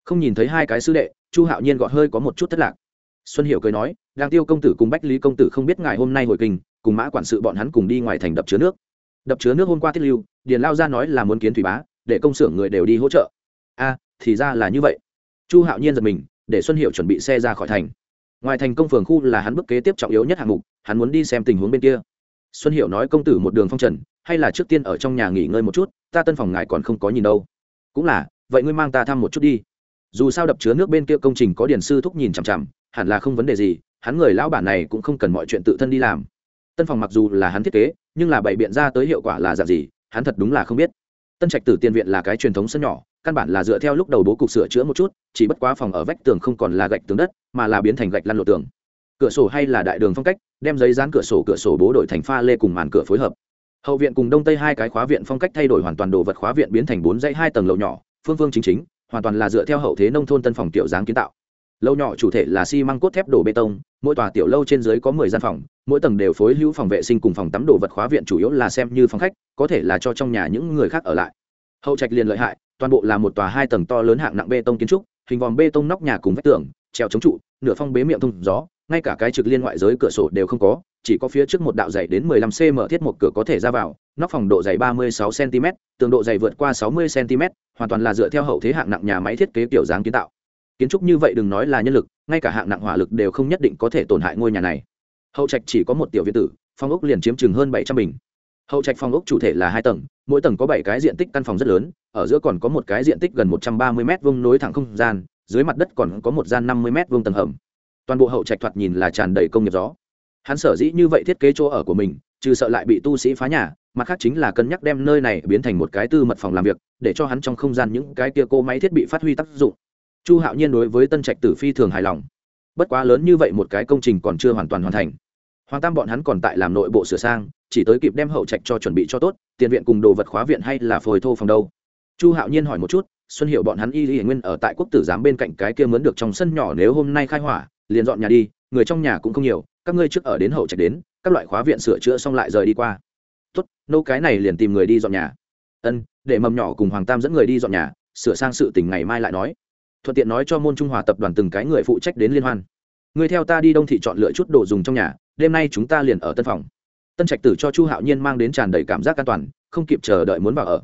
Không nhìn thấy hai cái sư đệ, chu hạo nhiên gọt hơi có một chút thất lạc. Xuân hiểu cười nói đàng tiêu công tử cùng bách lý công tử không biết ngài hôm nay hồi kinh, cùng mã quản sự bọn hắn cùng đi ngoài thành đập chứa nước. Đập chứa nước hôm qua tiết lưu, điền lao ra nói là muốn kiến thủy bá, để công xưởng người đều đi hỗ trợ. A, thì ra là như vậy. Chu hạo nhiên giật mình, để xuân hiệu chuẩn bị xe ra khỏi thành. Ngoài thành công phường khu là hắn bức kế tiếp trọng yếu nhất hạng mục, hắn muốn đi xem tình huống bên kia. Xuân hiệu nói công tử một đường phong trần hay là trước tiên ở trong nhà nghỉ ngơi một chút, ta tân phòng ngài còn không có nhìn đâu. Cũng là, vậy ngươi mang ta thăm một chút đi. Dù sao đập chứa nước bên kia công trình có điển sư thúc nhìn chằm chằm, hẳn là không vấn đề gì, hắn người lão bản này cũng không cần mọi chuyện tự thân đi làm. Tân phòng mặc dù là hắn thiết kế, nhưng là bày biện ra tới hiệu quả là dạng gì, hắn thật đúng là không biết. Tân trạch tử tiên viện là cái truyền thống sân nhỏ, căn bản là dựa theo lúc đầu bố cục sửa chữa một chút, chỉ bất quá phòng ở vách tường không còn là gạch tường đất, mà là biến thành gạch lăn lộ tường. Cửa sổ hay là đại đường phong cách, đem giấy dán cửa sổ cửa sổ bố đổi thành pha lê cùng màn cửa phối hợp hậu viện cùng đông tây hai cái khóa viện phong cách thay đổi hoàn toàn đồ vật khóa viện biến thành bốn dãy hai tầng lầu nhỏ, phương phương chính chính, hoàn toàn là dựa theo hậu thế nông thôn tân phòng tiểu dáng kiến tạo. Lâu nhỏ chủ thể là xi măng cốt thép đổ bê tông, mỗi tòa tiểu lâu trên dưới có mười gian phòng, mỗi tầng đều phối hữu phòng vệ sinh cùng phòng tắm đồ vật khóa viện chủ yếu là xem như phòng khách, có thể là cho trong nhà những người khác ở lại. Hậu trạch liền lợi hại, toàn bộ là một tòa hai tầng to lớn hạng nặng bê tông kiến trúc, hình vòm bê tông nóc nhà cùng vách tường, treo chống trụ, nửa phong bế miệng thông gió, ngay cả cái trực liên ngoại giới cửa sổ đều không có chỉ có phía trước một đạo dày đến 15 cm thiết một cửa có thể ra vào, nóc phòng độ dày 36 cm tường độ dày vượt qua 60 cm hoàn toàn là dựa theo hậu thế hạng nặng nhà máy thiết kế kiểu dáng kiến tạo. Kiến trúc như vậy đừng nói là nhân lực, ngay cả hạng nặng hỏa lực đều không nhất định có thể tổn hại ngôi nhà này. Hậu trạch chỉ có một tiểu viện tử, phòng ốc liền chiếm chừng hơn 700 bình. Hậu trạch phòng ốc chủ thể là hai tầng, mỗi tầng có bảy cái diện tích căn phòng rất lớn, ở giữa còn có một cái diện tích gần 130 mét vuông nối thẳng không gian, dưới mặt đất còn có một gian 50 mét vuông tầng hầm. Toàn bộ hậu trạch thoạt nhìn là tràn đầy công nghiệp gió hắn sở dĩ như vậy thiết kế chỗ ở của mình, trừ sợ lại bị tu sĩ phá nhà, mặt khác chính là cân nhắc đem nơi này biến thành một cái tư mật phòng làm việc, để cho hắn trong không gian những cái kia cô máy thiết bị phát huy tác dụng. Chu hạo nhiên đối với tân trạch tử phi thường hài lòng. Bất quá lớn như vậy một cái công trình còn chưa hoàn toàn hoàn thành. Hoàng tam bọn hắn còn tại làm nội bộ sửa sang, chỉ tới kịp đem hậu trạch cho chuẩn bị cho tốt, tiền viện cùng đồ vật khóa viện hay là phồi thô phòng đâu. Chu hạo nhiên hỏi một chút, xuân hiệu bọn hắn y y nguyên ở tại quốc tử giám bên cạnh cái kia mướn được trong sân nhỏ nếu hôm nay khai hỏa, liền dọn nhà đi người trong nhà cũng không nhiều, các ngươi trước ở đến hậu trạch đến, các loại khóa viện sửa chữa xong lại rời đi qua. Tốt, nô cái này liền tìm người đi dọn nhà. Ân, để mầm nhỏ cùng hoàng tam dẫn người đi dọn nhà, sửa sang sự tình ngày mai lại nói. Thuận tiện nói cho môn trung hòa tập đoàn từng cái người phụ trách đến liên hoan. Người theo ta đi đông thị chọn lựa chút đồ dùng trong nhà, đêm nay chúng ta liền ở tân phòng. Tân trạch tử cho chu hạo nhiên mang đến tràn đầy cảm giác an toàn, không kịp chờ đợi muốn vào ở.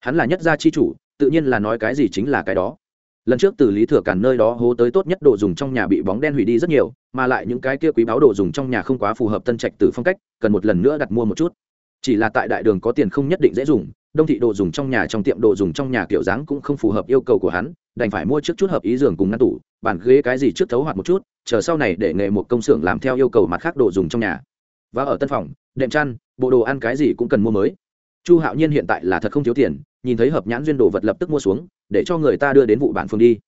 Hắn là nhất gia chi chủ, tự nhiên là nói cái gì chính là cái đó lần trước từ lý thừa càn nơi đó hố tới tốt nhất đồ dùng trong nhà bị bóng đen hủy đi rất nhiều, mà lại những cái kia quý báo đồ dùng trong nhà không quá phù hợp tân trạch tử phong cách, cần một lần nữa đặt mua một chút. Chỉ là tại đại đường có tiền không nhất định dễ dùng, đông thị đồ dùng trong nhà trong tiệm đồ dùng trong nhà kiểu dáng cũng không phù hợp yêu cầu của hắn, đành phải mua trước chút hợp ý giường cùng ngăn tủ, bàn ghế cái gì trước thấu hoạt một chút, chờ sau này để nghề một công xưởng làm theo yêu cầu mặt khác đồ dùng trong nhà. Và ở tân phòng, đệm chăn, bộ đồ ăn cái gì cũng cần mua mới. Chu hạo nhiên hiện tại là thật không thiếu tiền nhìn thấy hợp nhãn duyên đồ vật lập tức mua xuống, để cho người ta đưa đến vụ bản phường đi.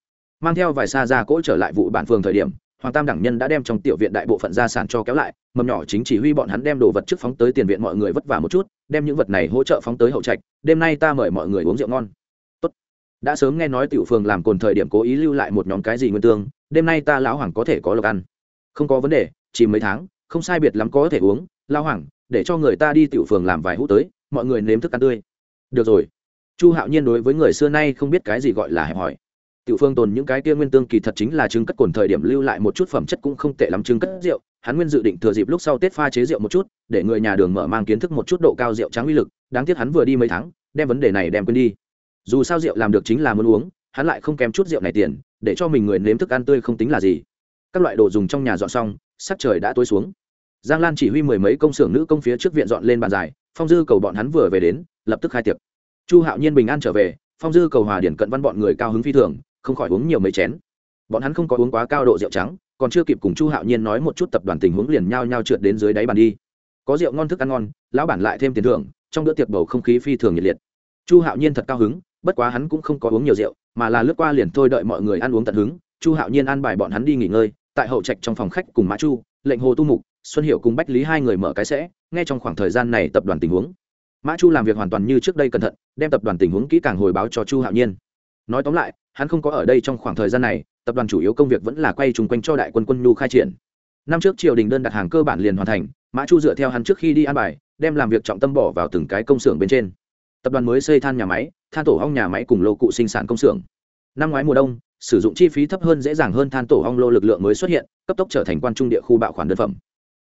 Mang theo vài xa ra cỗ trở lại vụ bản phường thời điểm, hoàng tam đẳng nhân đã đem trong tiểu viện đại bộ phận gia sản cho kéo lại, mầm nhỏ chính chỉ huy bọn hắn đem đồ vật trước phóng tới tiền viện mọi người vất vả một chút, đem những vật này hỗ trợ phóng tới hậu trạch, đêm nay ta mời mọi người uống rượu ngon. Tốt. đã sớm nghe nói tiểu phường làm cồn thời điểm cố ý lưu lại một nhóm cái gì nguyên tương, đêm nay ta lão hoàng có thể có lộc ăn. Không có vấn đề, chỉ mấy tháng, không sai biệt lắm có thể uống, lão hoàng, để cho người ta đi tiểu phường làm vài hũ tới, mọi người nếm thức ăn tươi. Được rồi chu hạo nhiên đối với người xưa nay không biết cái gì gọi là hẹp hòi. Tiểu phương tồn những cái kia nguyên tương kỳ thật chính là trứng cất cồn thời điểm lưu lại một chút phẩm chất cũng không tệ lắm trứng cất rượu. Hắn nguyên dự định thừa dịp lúc sau tết pha chế rượu một chút, để người nhà đường mở mang kiến thức một chút độ cao rượu trắng uy lực. Đáng tiếc hắn vừa đi mấy tháng, đem vấn đề này đem quên đi. Dù sao rượu làm được chính là muốn uống, hắn lại không kém chút rượu này tiền, để cho mình người nếm thức ăn tươi không tính là gì. Các loại đồ dùng trong nhà dọn xong, sắc trời đã tối xuống. Giang lan chỉ huy mười mấy công xưởng nữ công phía trước viện dọn lên bàn dài, phong dư cầu bọn hắn vừa về đến, lập tức khai tiệc chu hạo nhiên bình an trở về, phong dư cầu hòa điển cận văn bọn người cao hứng phi thường, không khỏi uống nhiều mấy chén. Bọn hắn không có uống quá cao độ rượu trắng, còn chưa kịp cùng chu hạo nhiên nói một chút tập đoàn tình huống liền nhao nhao trượt đến dưới đáy bàn đi. Có rượu ngon thức ăn ngon, lão bản lại thêm tiền thưởng, trong bữa tiệc bầu không khí phi thường nhiệt liệt. Chu hạo nhiên thật cao hứng, bất quá hắn cũng không có uống nhiều rượu, mà là lướt qua liền thôi đợi mọi người ăn uống tận hứng. Chu hạo nhiên ăn bài bọn hắn đi nghỉ ngơi, tại hậu trạch trong phòng khách cùng mã chu, lệnh hồ tu mục, xuân hiệu cùng bách lý hai người mở cái sẽ ngay trong khoảng thời gian này tập đoàn tình huống mã chu làm việc hoàn toàn như trước đây cẩn thận, đem tập đoàn tình huống kỹ càng hồi báo cho chu hạo nhiên. Nói tóm lại, hắn không có ở đây trong khoảng thời gian này, tập đoàn chủ yếu công việc vẫn là quay chung quanh cho đại quân quân nhu khai triển. Năm trước triều đình đơn đặt hàng cơ bản liền hoàn thành, mã chu dựa theo hắn trước khi đi an bài, đem làm việc trọng tâm bỏ vào từng cái công xưởng bên trên. Tập đoàn mới xây than nhà máy, than tổ hong nhà máy cùng lô cụ sinh sản công xưởng. Năm ngoái mùa đông, sử dụng chi phí thấp hơn dễ dàng hơn than tổ hong lô lực lượng mới xuất hiện, cấp tốc trở thành quan trung địa khu bạo khoản đơn phẩm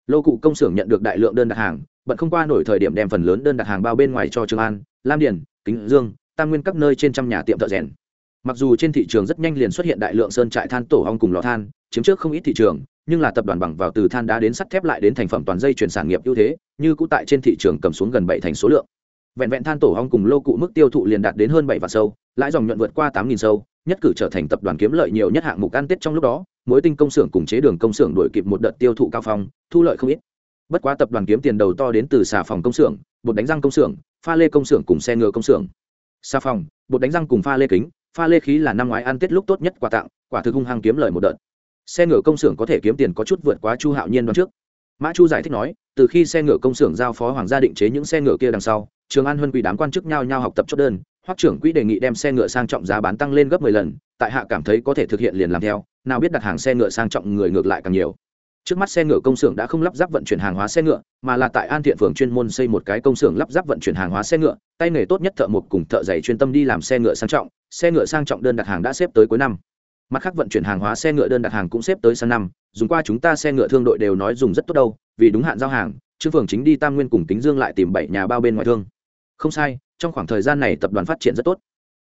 lô cụ công xưởng nhận được đại lượng đơn đặt hàng, bận không qua nổi thời điểm đem phần lớn đơn đặt hàng bao bên ngoài cho trường an, lam điền, kính dương, tam nguyên các nơi trên trăm nhà tiệm thợ rèn. Mặc dù trên thị trường rất nhanh liền xuất hiện đại lượng sơn trại than tổ ong cùng lò than, chiếm trước không ít thị trường, nhưng là tập đoàn bằng vào từ than đá đến sắt thép lại đến thành phẩm toàn dây chuyển sản nghiệp ưu thế, như cũ tại trên thị trường cầm xuống gần bảy thành số lượng. Vẹn vẹn than tổ ong cùng lô cụ mức tiêu thụ liền đạt đến hơn bảy vạn sâu, lãi dòng nhuận vượt qua tám nghìn sâu, nhất cử trở thành tập đoàn kiếm lợi nhiều nhất hạng mục ăn tết trong lúc đó mỗi tinh công xưởng cùng chế đường công xưởng đổi kịp một đợt tiêu thụ cao phong, thu lợi không ít. Bất quá tập đoàn kiếm tiền đầu to đến từ xà phòng công xưởng, bột đánh răng công xưởng, pha lê công xưởng cùng xe ngựa công xưởng. Xà phòng, bột đánh răng cùng pha lê kính, pha lê khí là năm ngoái ăn tết lúc tốt nhất quà tặng, quả thực hung hăng kiếm lời một đợt. Xe ngựa công xưởng có thể kiếm tiền có chút vượt quá chu hạo nhiên đoán trước. Mã chu giải thích nói, từ khi xe ngựa công xưởng giao phó hoàng gia định chế những xe ngựa kia đằng sau, trường an huân quỷ đám quan chức nhau nhau học tập chốt đơn hoắc trưởng quỹ đề nghị đem xe ngựa sang trọng giá bán tăng lên gấp mười lần, tại hạ cảm thấy có thể thực hiện liền làm theo, nào biết đặt hàng xe ngựa sang trọng người ngược lại càng nhiều. Trước mắt xe ngựa công xưởng đã không lắp ráp vận chuyển hàng hóa xe ngựa, mà là tại an thiện phường chuyên môn xây một cái công xưởng lắp ráp vận chuyển hàng hóa xe ngựa, tay nghề tốt nhất thợ mộc cùng thợ giày chuyên tâm đi làm xe ngựa sang trọng, xe ngựa sang trọng đơn đặt hàng đã xếp tới cuối năm. Mặt khác vận chuyển hàng hóa xe ngựa đơn đặt hàng cũng xếp tới sang năm, dùng qua chúng ta xe ngựa thương đội đều nói dùng rất tốt đâu, vì đúng hạn giao hàng, trương phường chính đi tam nguyên cùng Tính dương lại tìm bảy nhà bao bên ngoại thương. Không sai trong khoảng thời gian này tập đoàn phát triển rất tốt.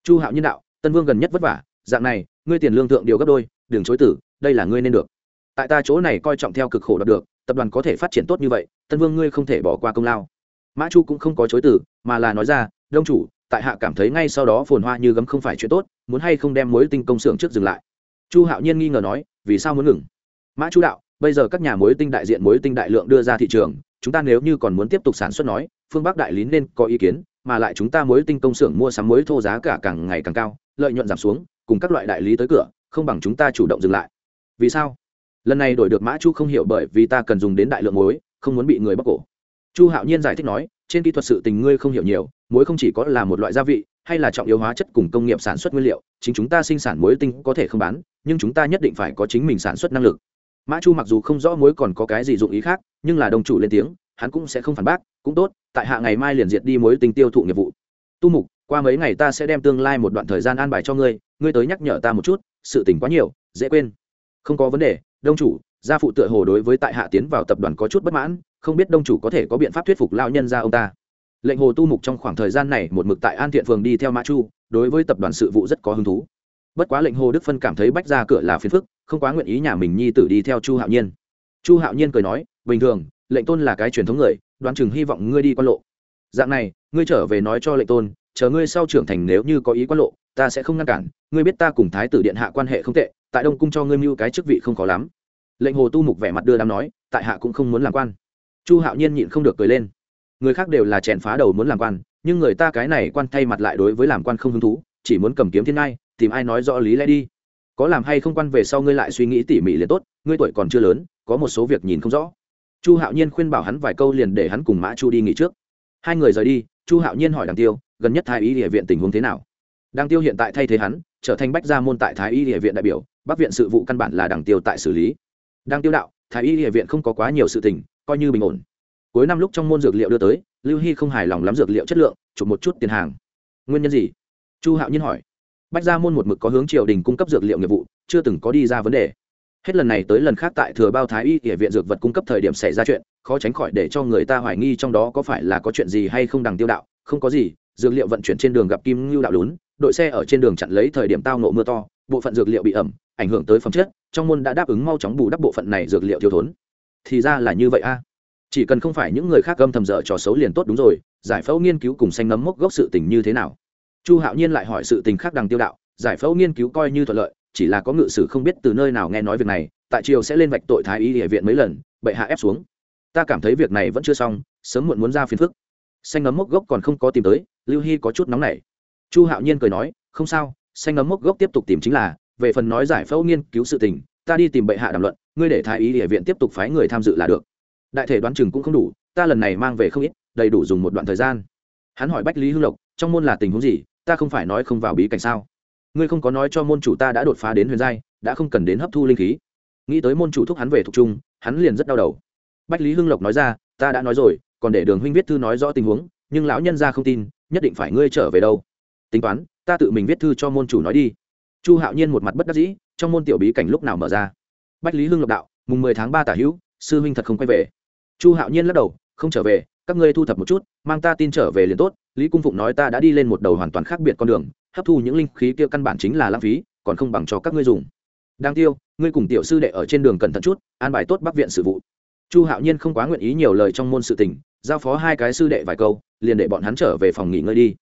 Chu hạo nhân đạo, tân vương gần nhất vất vả, dạng này, ngươi tiền lương thượng điều gấp đôi, đừng chối tử đây là ngươi nên được. Tại ta chỗ này coi trọng theo cực khổ đạt được, tập đoàn có thể phát triển tốt như vậy, tân vương ngươi không thể bỏ qua công lao. Mã chu cũng không có chối tử mà là nói ra, đông chủ, tại hạ cảm thấy ngay sau đó phồn hoa như gấm không phải chuyện tốt, muốn hay không đem mối tinh công xưởng trước dừng lại? Chu hạo nhiên nghi ngờ nói, vì sao muốn ngừng? Mã chu đạo, bây giờ các nhà mối tinh đại diện mối tinh đại lượng đưa ra thị trường, chúng ta nếu như còn muốn tiếp tục sản xuất nói, phương bắc đại lý nên có ý kiến mà lại chúng ta mối tinh công xưởng mua sắm mối thô giá cả càng ngày càng cao, lợi nhuận giảm xuống, cùng các loại đại lý tới cửa, không bằng chúng ta chủ động dừng lại. Vì sao? Lần này đổi được mã chu không hiểu bởi vì ta cần dùng đến đại lượng muối, không muốn bị người bóc cổ. Chu hạo nhiên giải thích nói, trên kỹ thuật sự tình ngươi không hiểu nhiều, muối không chỉ có là một loại gia vị, hay là trọng yếu hóa chất cùng công nghiệp sản xuất nguyên liệu, chính chúng ta sinh sản muối tinh có thể không bán, nhưng chúng ta nhất định phải có chính mình sản xuất năng lực. Mã chu mặc dù không rõ muối còn có cái gì dụng ý khác, nhưng là đồng chủ lên tiếng hắn cũng sẽ không phản bác, cũng tốt, tại hạ ngày mai liền diệt đi mối tình tiêu thụ nghiệp vụ. Tu mục, qua mấy ngày ta sẽ đem tương lai một đoạn thời gian an bài cho ngươi ngươi tới nhắc nhở ta một chút, sự tình quá nhiều, dễ quên. Không có vấn đề, đông chủ, gia phụ tựa hồ đối với tại hạ tiến vào tập đoàn có chút bất mãn, không biết đông chủ có thể có biện pháp thuyết phục lao nhân ra ông ta. Lệnh hồ tu mục trong khoảng thời gian này một mực tại an thiện phường đi theo mã chu, đối với tập đoàn sự vụ rất có hứng thú. Bất quá lệnh hồ đức phân cảm thấy bách ra cửa là phiền phức, không quá nguyện ý nhà mình nhi tử đi theo chu hạo nhiên. Chu hạo nhiên cười nói, bình thường lệnh tôn là cái truyền thống người, đoán chừng hy vọng ngươi đi quan lộ. Dạng này, ngươi trở về nói cho lệnh tôn, chờ ngươi sau trưởng thành nếu như có ý quan lộ, ta sẽ không ngăn cản, ngươi biết ta cùng thái tử điện hạ quan hệ không tệ, tại đông cung cho ngươi mưu cái chức vị không khó lắm. Lệnh hồ tu mục vẻ mặt đưa đám nói, tại hạ cũng không muốn làm quan. Chu hạo nhiên nhịn không được cười lên. Người khác đều là chèn phá đầu muốn làm quan, nhưng người ta cái này quan thay mặt lại đối với làm quan không hứng thú, chỉ muốn cầm kiếm thiên ai tìm ai nói rõ lý lẽ đi. Có làm hay không quan về sau ngươi lại suy nghĩ tỉ mỉ liền tốt, ngươi tuổi còn chưa lớn, có một số việc nhìn không rõ chu hạo nhiên khuyên bảo hắn vài câu liền để hắn cùng mã chu đi nghỉ trước. Hai người rời đi, chu hạo nhiên hỏi đằng tiêu, gần nhất thái y địa viện tình huống thế nào? Đằng tiêu hiện tại thay thế hắn, trở thành bách gia môn tại thái y địa viện đại biểu, bắc viện sự vụ căn bản là đằng tiêu tại xử lý. Đằng tiêu đạo, thái y địa viện không có quá nhiều sự tình, coi như bình ổn. Cuối năm lúc trong môn dược liệu đưa tới, lưu hy không hài lòng lắm dược liệu chất lượng, chụp một chút tiền hàng. Nguyên nhân gì? Chu hạo nhiên hỏi. Bách gia môn một mực có hướng triều đình cung cấp dược liệu nghiệp vụ, chưa từng có đi ra vấn đề hết lần này tới lần khác tại thừa bao thái y địa viện dược vật cung cấp thời điểm xảy ra chuyện, khó tránh khỏi để cho người ta hoài nghi trong đó có phải là có chuyện gì hay không đằng tiêu đạo, không có gì, dược liệu vận chuyển trên đường gặp kim ngưu đạo lún, đội xe ở trên đường chặn lấy thời điểm tao nộ mưa to, bộ phận dược liệu bị ẩm, ảnh hưởng tới phẩm chất, trong môn đã đáp ứng mau chóng bù đắp bộ phận này dược liệu thiếu thốn. Thì ra là như vậy a. Chỉ cần không phải những người khác gâm thầm dở trò xấu liền tốt đúng rồi, giải phẫu nghiên cứu cùng xanh nấm mốc gốc sự tình như thế nào? Chu hạo nhiên lại hỏi sự tình khác đằng tiêu đạo, giải phẫu nghiên cứu coi như thuận lợi chỉ là có ngự sử không biết từ nơi nào nghe nói việc này, tại triều sẽ lên vạch tội thái y địa viện mấy lần, bệ hạ ép xuống. Ta cảm thấy việc này vẫn chưa xong, sớm muộn muốn ra phiền phức. Xanh ngấm mốc gốc còn không có tìm tới, lưu hy có chút nóng nảy. Chu hạo nhiên cười nói, không sao, xanh ngấm mốc gốc tiếp tục tìm chính là, về phần nói giải phẫu nghiên cứu sự tình, ta đi tìm bệ hạ đàm luận, ngươi để thái y địa viện tiếp tục phái người tham dự là được. Đại thể đoán chừng cũng không đủ, ta lần này mang về không ít, đầy đủ dùng một đoạn thời gian. Hắn hỏi bách lý hưng lộc, trong môn là tình huống gì? Ta không phải nói không vào bí cảnh sao? Ngươi không có nói cho môn chủ ta đã đột phá đến huyền giai, đã không cần đến hấp thu linh khí. Nghĩ tới môn chủ thúc hắn về thuộc trung, hắn liền rất đau đầu. Bách lý hưng lộc nói ra, ta đã nói rồi, còn để đường huynh viết thư nói rõ tình huống, nhưng lão nhân ra không tin, nhất định phải ngươi trở về đâu. Tính toán, ta tự mình viết thư cho môn chủ nói đi. Chu hạo nhiên một mặt bất đắc dĩ, trong môn tiểu bí cảnh lúc nào mở ra? Bách lý hưng lộc đạo, mùng mười tháng ba tả hữu, sư huynh thật không quay về. Chu hạo nhiên lắc đầu, không trở về, các ngươi thu thập một chút, mang ta tin trở về liền tốt, lý cung phụng nói ta đã đi lên một đầu hoàn toàn khác biệt con đường hấp thu những linh khí kia căn bản chính là lãng phí, còn không bằng cho các ngươi dùng. Đang tiêu, ngươi cùng tiểu sư đệ ở trên đường cẩn thận chút, an bài tốt bắc viện sự vụ. Chu hạo nhiên không quá nguyện ý nhiều lời trong môn sự tình, giao phó hai cái sư đệ vài câu, liền để bọn hắn trở về phòng nghỉ ngơi đi.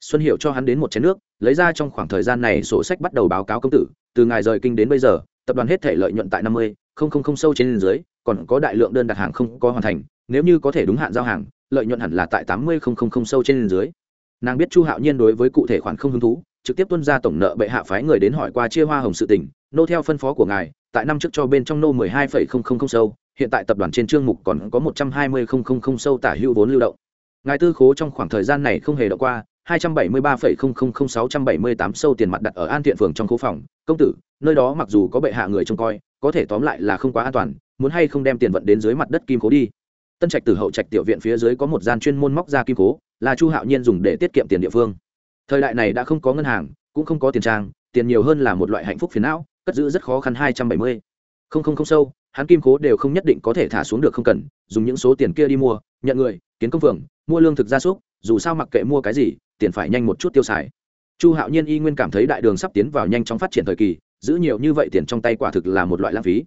Xuân hiệu cho hắn đến một chén nước, lấy ra trong khoảng thời gian này sổ sách bắt đầu báo cáo công tử, từ ngày rời kinh đến bây giờ, tập đoàn hết thể lợi nhuận tại năm mươi, không không không sâu trên dưới, còn có đại lượng đơn đặt hàng không có hoàn thành, nếu như có thể đúng hạn giao hàng, lợi nhuận hẳn là tại tám mươi không không không sâu trên dưới nàng biết chu hạo nhiên đối với cụ thể khoản không hứng thú, trực tiếp tuân ra tổng nợ bệ hạ phái người đến hỏi qua chia hoa hồng sự tình. Nô theo phân phó của ngài, tại năm trước cho bên trong nô mười hai phẩy không không không sâu, hiện tại tập đoàn trên chương mục còn có một trăm hai mươi không không không sâu tả hữu vốn lưu động. Ngài tư khố trong khoảng thời gian này không hề đậu qua, hai trăm bảy mươi ba phẩy không không không sáu trăm bảy mươi tám sâu tiền mặt đặt ở an thiện phường trong khu phòng. Công tử, nơi đó mặc dù có bệ hạ người trông coi, có thể tóm lại là không quá an toàn, muốn hay không đem tiền vận đến dưới mặt đất kim cố đi. Tân trạch từ hậu trạch tiểu viện phía dưới có một gian chuyên môn móc ra kim cố là chu hạo nhiên dùng để tiết kiệm tiền địa phương thời đại này đã không có ngân hàng cũng không có tiền trang tiền nhiều hơn là một loại hạnh phúc phiền não cất giữ rất khó khăn hai trăm bảy mươi không không không sâu hắn kim cố đều không nhất định có thể thả xuống được không cần dùng những số tiền kia đi mua nhận người kiến công phường mua lương thực gia súc dù sao mặc kệ mua cái gì tiền phải nhanh một chút tiêu xài chu hạo nhiên y nguyên cảm thấy đại đường sắp tiến vào nhanh chóng phát triển thời kỳ giữ nhiều như vậy tiền trong tay quả thực là một loại lãng phí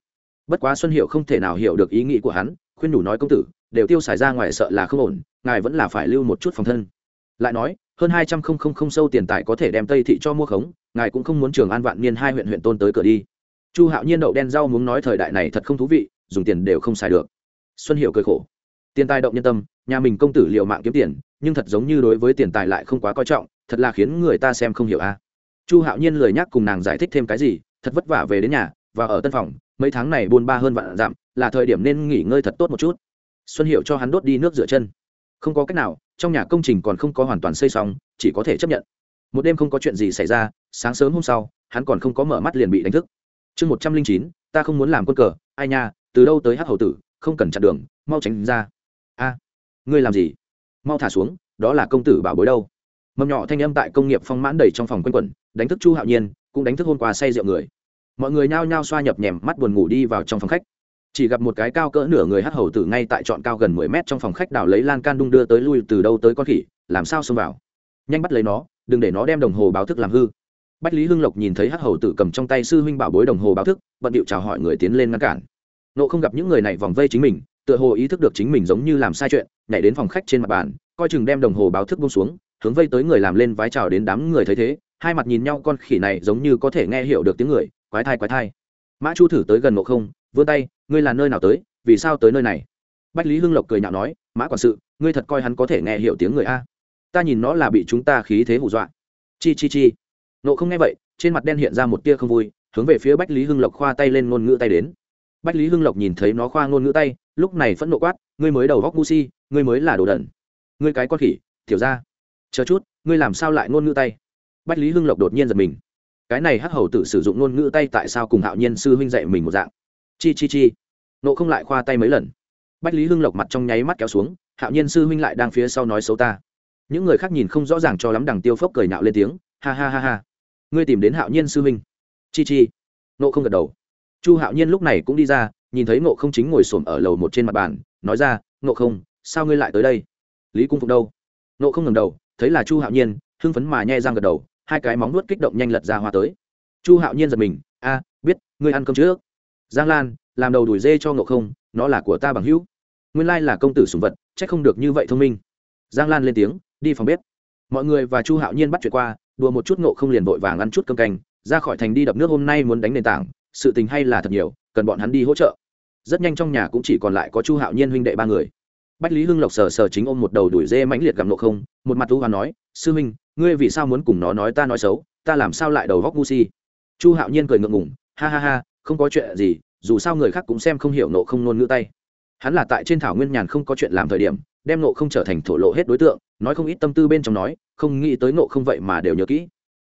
bất quá xuân hiệu không thể nào hiểu được ý nghĩ của hắn khuyên nhủ nói công tử, đều tiêu xài ra ngoài sợ là không ổn, ngài vẫn là phải lưu một chút phòng thân. Lại nói, hơn hai trăm không không không sâu tiền tài có thể đem tây thị cho mua khống, ngài cũng không muốn trường an vạn niên hai huyện huyện tôn tới cửa đi. Chu hạo nhiên đậu đen rau muốn nói thời đại này thật không thú vị, dùng tiền đều không xài được. Xuân hiệu cười khổ. Tiền tài động nhân tâm, nhà mình công tử liệu mạng kiếm tiền, nhưng thật giống như đối với tiền tài lại không quá coi trọng, thật là khiến người ta xem không hiểu a. Chu hạo nhiên lời nhắc cùng nàng giải thích thêm cái gì, thật vất vả về đến nhà, và ở tân phòng mấy tháng này buôn ba hơn vạn dặm, là thời điểm nên nghỉ ngơi thật tốt một chút. Xuân hiệu cho hắn đốt đi nước rửa chân. Không có cách nào, trong nhà công trình còn không có hoàn toàn xây xong, chỉ có thể chấp nhận. Một đêm không có chuyện gì xảy ra, sáng sớm hôm sau, hắn còn không có mở mắt liền bị đánh thức. Chương một trăm linh chín, ta không muốn làm quân cờ, ai nha, từ đâu tới hát hầu tử, không cần chặn đường, mau tránh ra. A, ngươi làm gì? Mau thả xuống, đó là công tử bảo bối đâu. Mầm nhỏ thanh âm tại công nghiệp phong mãn đầy trong phòng quanh quẩn, đánh thức chu hạo nhiên, cũng đánh thức hôm qua say rượu người mọi người nhao nhao xoa nhập nhèm mắt buồn ngủ đi vào trong phòng khách. Chỉ gặp một cái cao cỡ nửa người hắt hầu tử ngay tại trọn cao gần mười mét trong phòng khách đào lấy lan can đung đưa tới lui từ đâu tới con khỉ, làm sao xông vào? Nhanh bắt lấy nó, đừng để nó đem đồng hồ báo thức làm hư. Bách lý hưng lộc nhìn thấy hắc hầu tử cầm trong tay sư huynh bảo bối đồng hồ báo thức, bận điệu chào hỏi người tiến lên ngăn cản. Nộ không gặp những người này vòng vây chính mình, tựa hồ ý thức được chính mình giống như làm sai chuyện, nhảy đến phòng khách trên mặt bàn, coi chừng đem đồng hồ báo thức bông xuống, hướng vây tới người làm lên vái chào đến đám người thấy thế, hai mặt nhìn nhau con khỉ này giống như có thể nghe hiểu được tiếng người quái thai quái thai. Mã chu thử tới gần nộ không, vươn tay, ngươi là nơi nào tới, vì sao tới nơi này? Bách lý hưng lộc cười nhạo nói, mã quản sự, ngươi thật coi hắn có thể nghe hiểu tiếng người a. Ta nhìn nó là bị chúng ta khí thế hù dọa. Chi chi chi. Nộ không nghe vậy, trên mặt đen hiện ra một tia không vui, hướng về phía bách lý hưng lộc khoa tay lên ngôn ngữ tay đến. Bách lý hưng lộc nhìn thấy nó khoa ngôn ngữ tay, lúc này phẫn nộ quát, ngươi mới đầu góc ngu si, ngươi mới là đồ đẩn ngươi cái con khỉ thiểu ra chờ chút, ngươi làm sao lại ngôn ngữ tay? Bách lý hưng lộc đột nhiên giật mình cái này hắc hầu tự sử dụng ngôn ngữ tay tại sao cùng hạo nhiên sư huynh dạy mình một dạng? Chi chi chi. Nộ không lại khoa tay mấy lần. Bách lý hưng lộc mặt trong nháy mắt kéo xuống, hạo nhiên sư huynh lại đang phía sau nói xấu ta. Những người khác nhìn không rõ ràng cho lắm đằng tiêu phốc cười nạo lên tiếng, ha ha ha ha. Ngươi tìm đến hạo nhiên sư huynh. Chi chi. Nộ không gật đầu. Chu hạo nhiên lúc này cũng đi ra, nhìn thấy nộ không chính ngồi xổm ở lầu một trên mặt bàn, nói ra, nộ không, sao ngươi lại tới đây? Lý cung phục đâu? Nộ không ngầm đầu, thấy là chu hạo nhiên, hưng phấn mà nhẹ răng gật đầu hai cái móng nuốt kích động nhanh lật ra hoa tới. Chu hạo nhiên giật mình, a, biết, ngươi ăn cơm trước. Giang lan, làm đầu đuổi dê cho ngộ không, nó là của ta bằng hữu. Nguyên lai là công tử sùng vật c h ắ c không được như vậy thông minh. Giang lan lên tiếng, đi phòng bếp. Mọi người và chu hạo nhiên bắt chuyện qua, đùa một chút ngộ không liền vội vàng ăn chút cơm canh, ra khỏi thành đi đập nước hôm nay muốn đánh nền tảng, sự tình hay là thật nhiều, cần bọn hắn đi hỗ trợ. Rất nhanh trong nhà cũng chỉ còn lại có chu hạo nhiên huynh đệ ba người. Bách lý hưng lộc sờ sờ chính ôm một đầu đuổi dê mãnh liệt gặm nộ không, một mặt thú hoa nói, sư huynh ngươi vì sao muốn cùng nó nói ta nói xấu, ta làm sao lại đầu góc ngu si? Chu hạo nhiên cười ngượng ngủng ha ha ha, không có chuyện gì, dù sao người khác cũng xem không hiểu nộ không nôn ngữ tay. Hắn là tại trên thảo nguyên nhàn không có chuyện làm thời điểm, đem nộ không trở thành thổ lộ hết đối tượng, nói không ít tâm tư bên trong nói, không nghĩ tới nộ không vậy mà đều nhớ kỹ.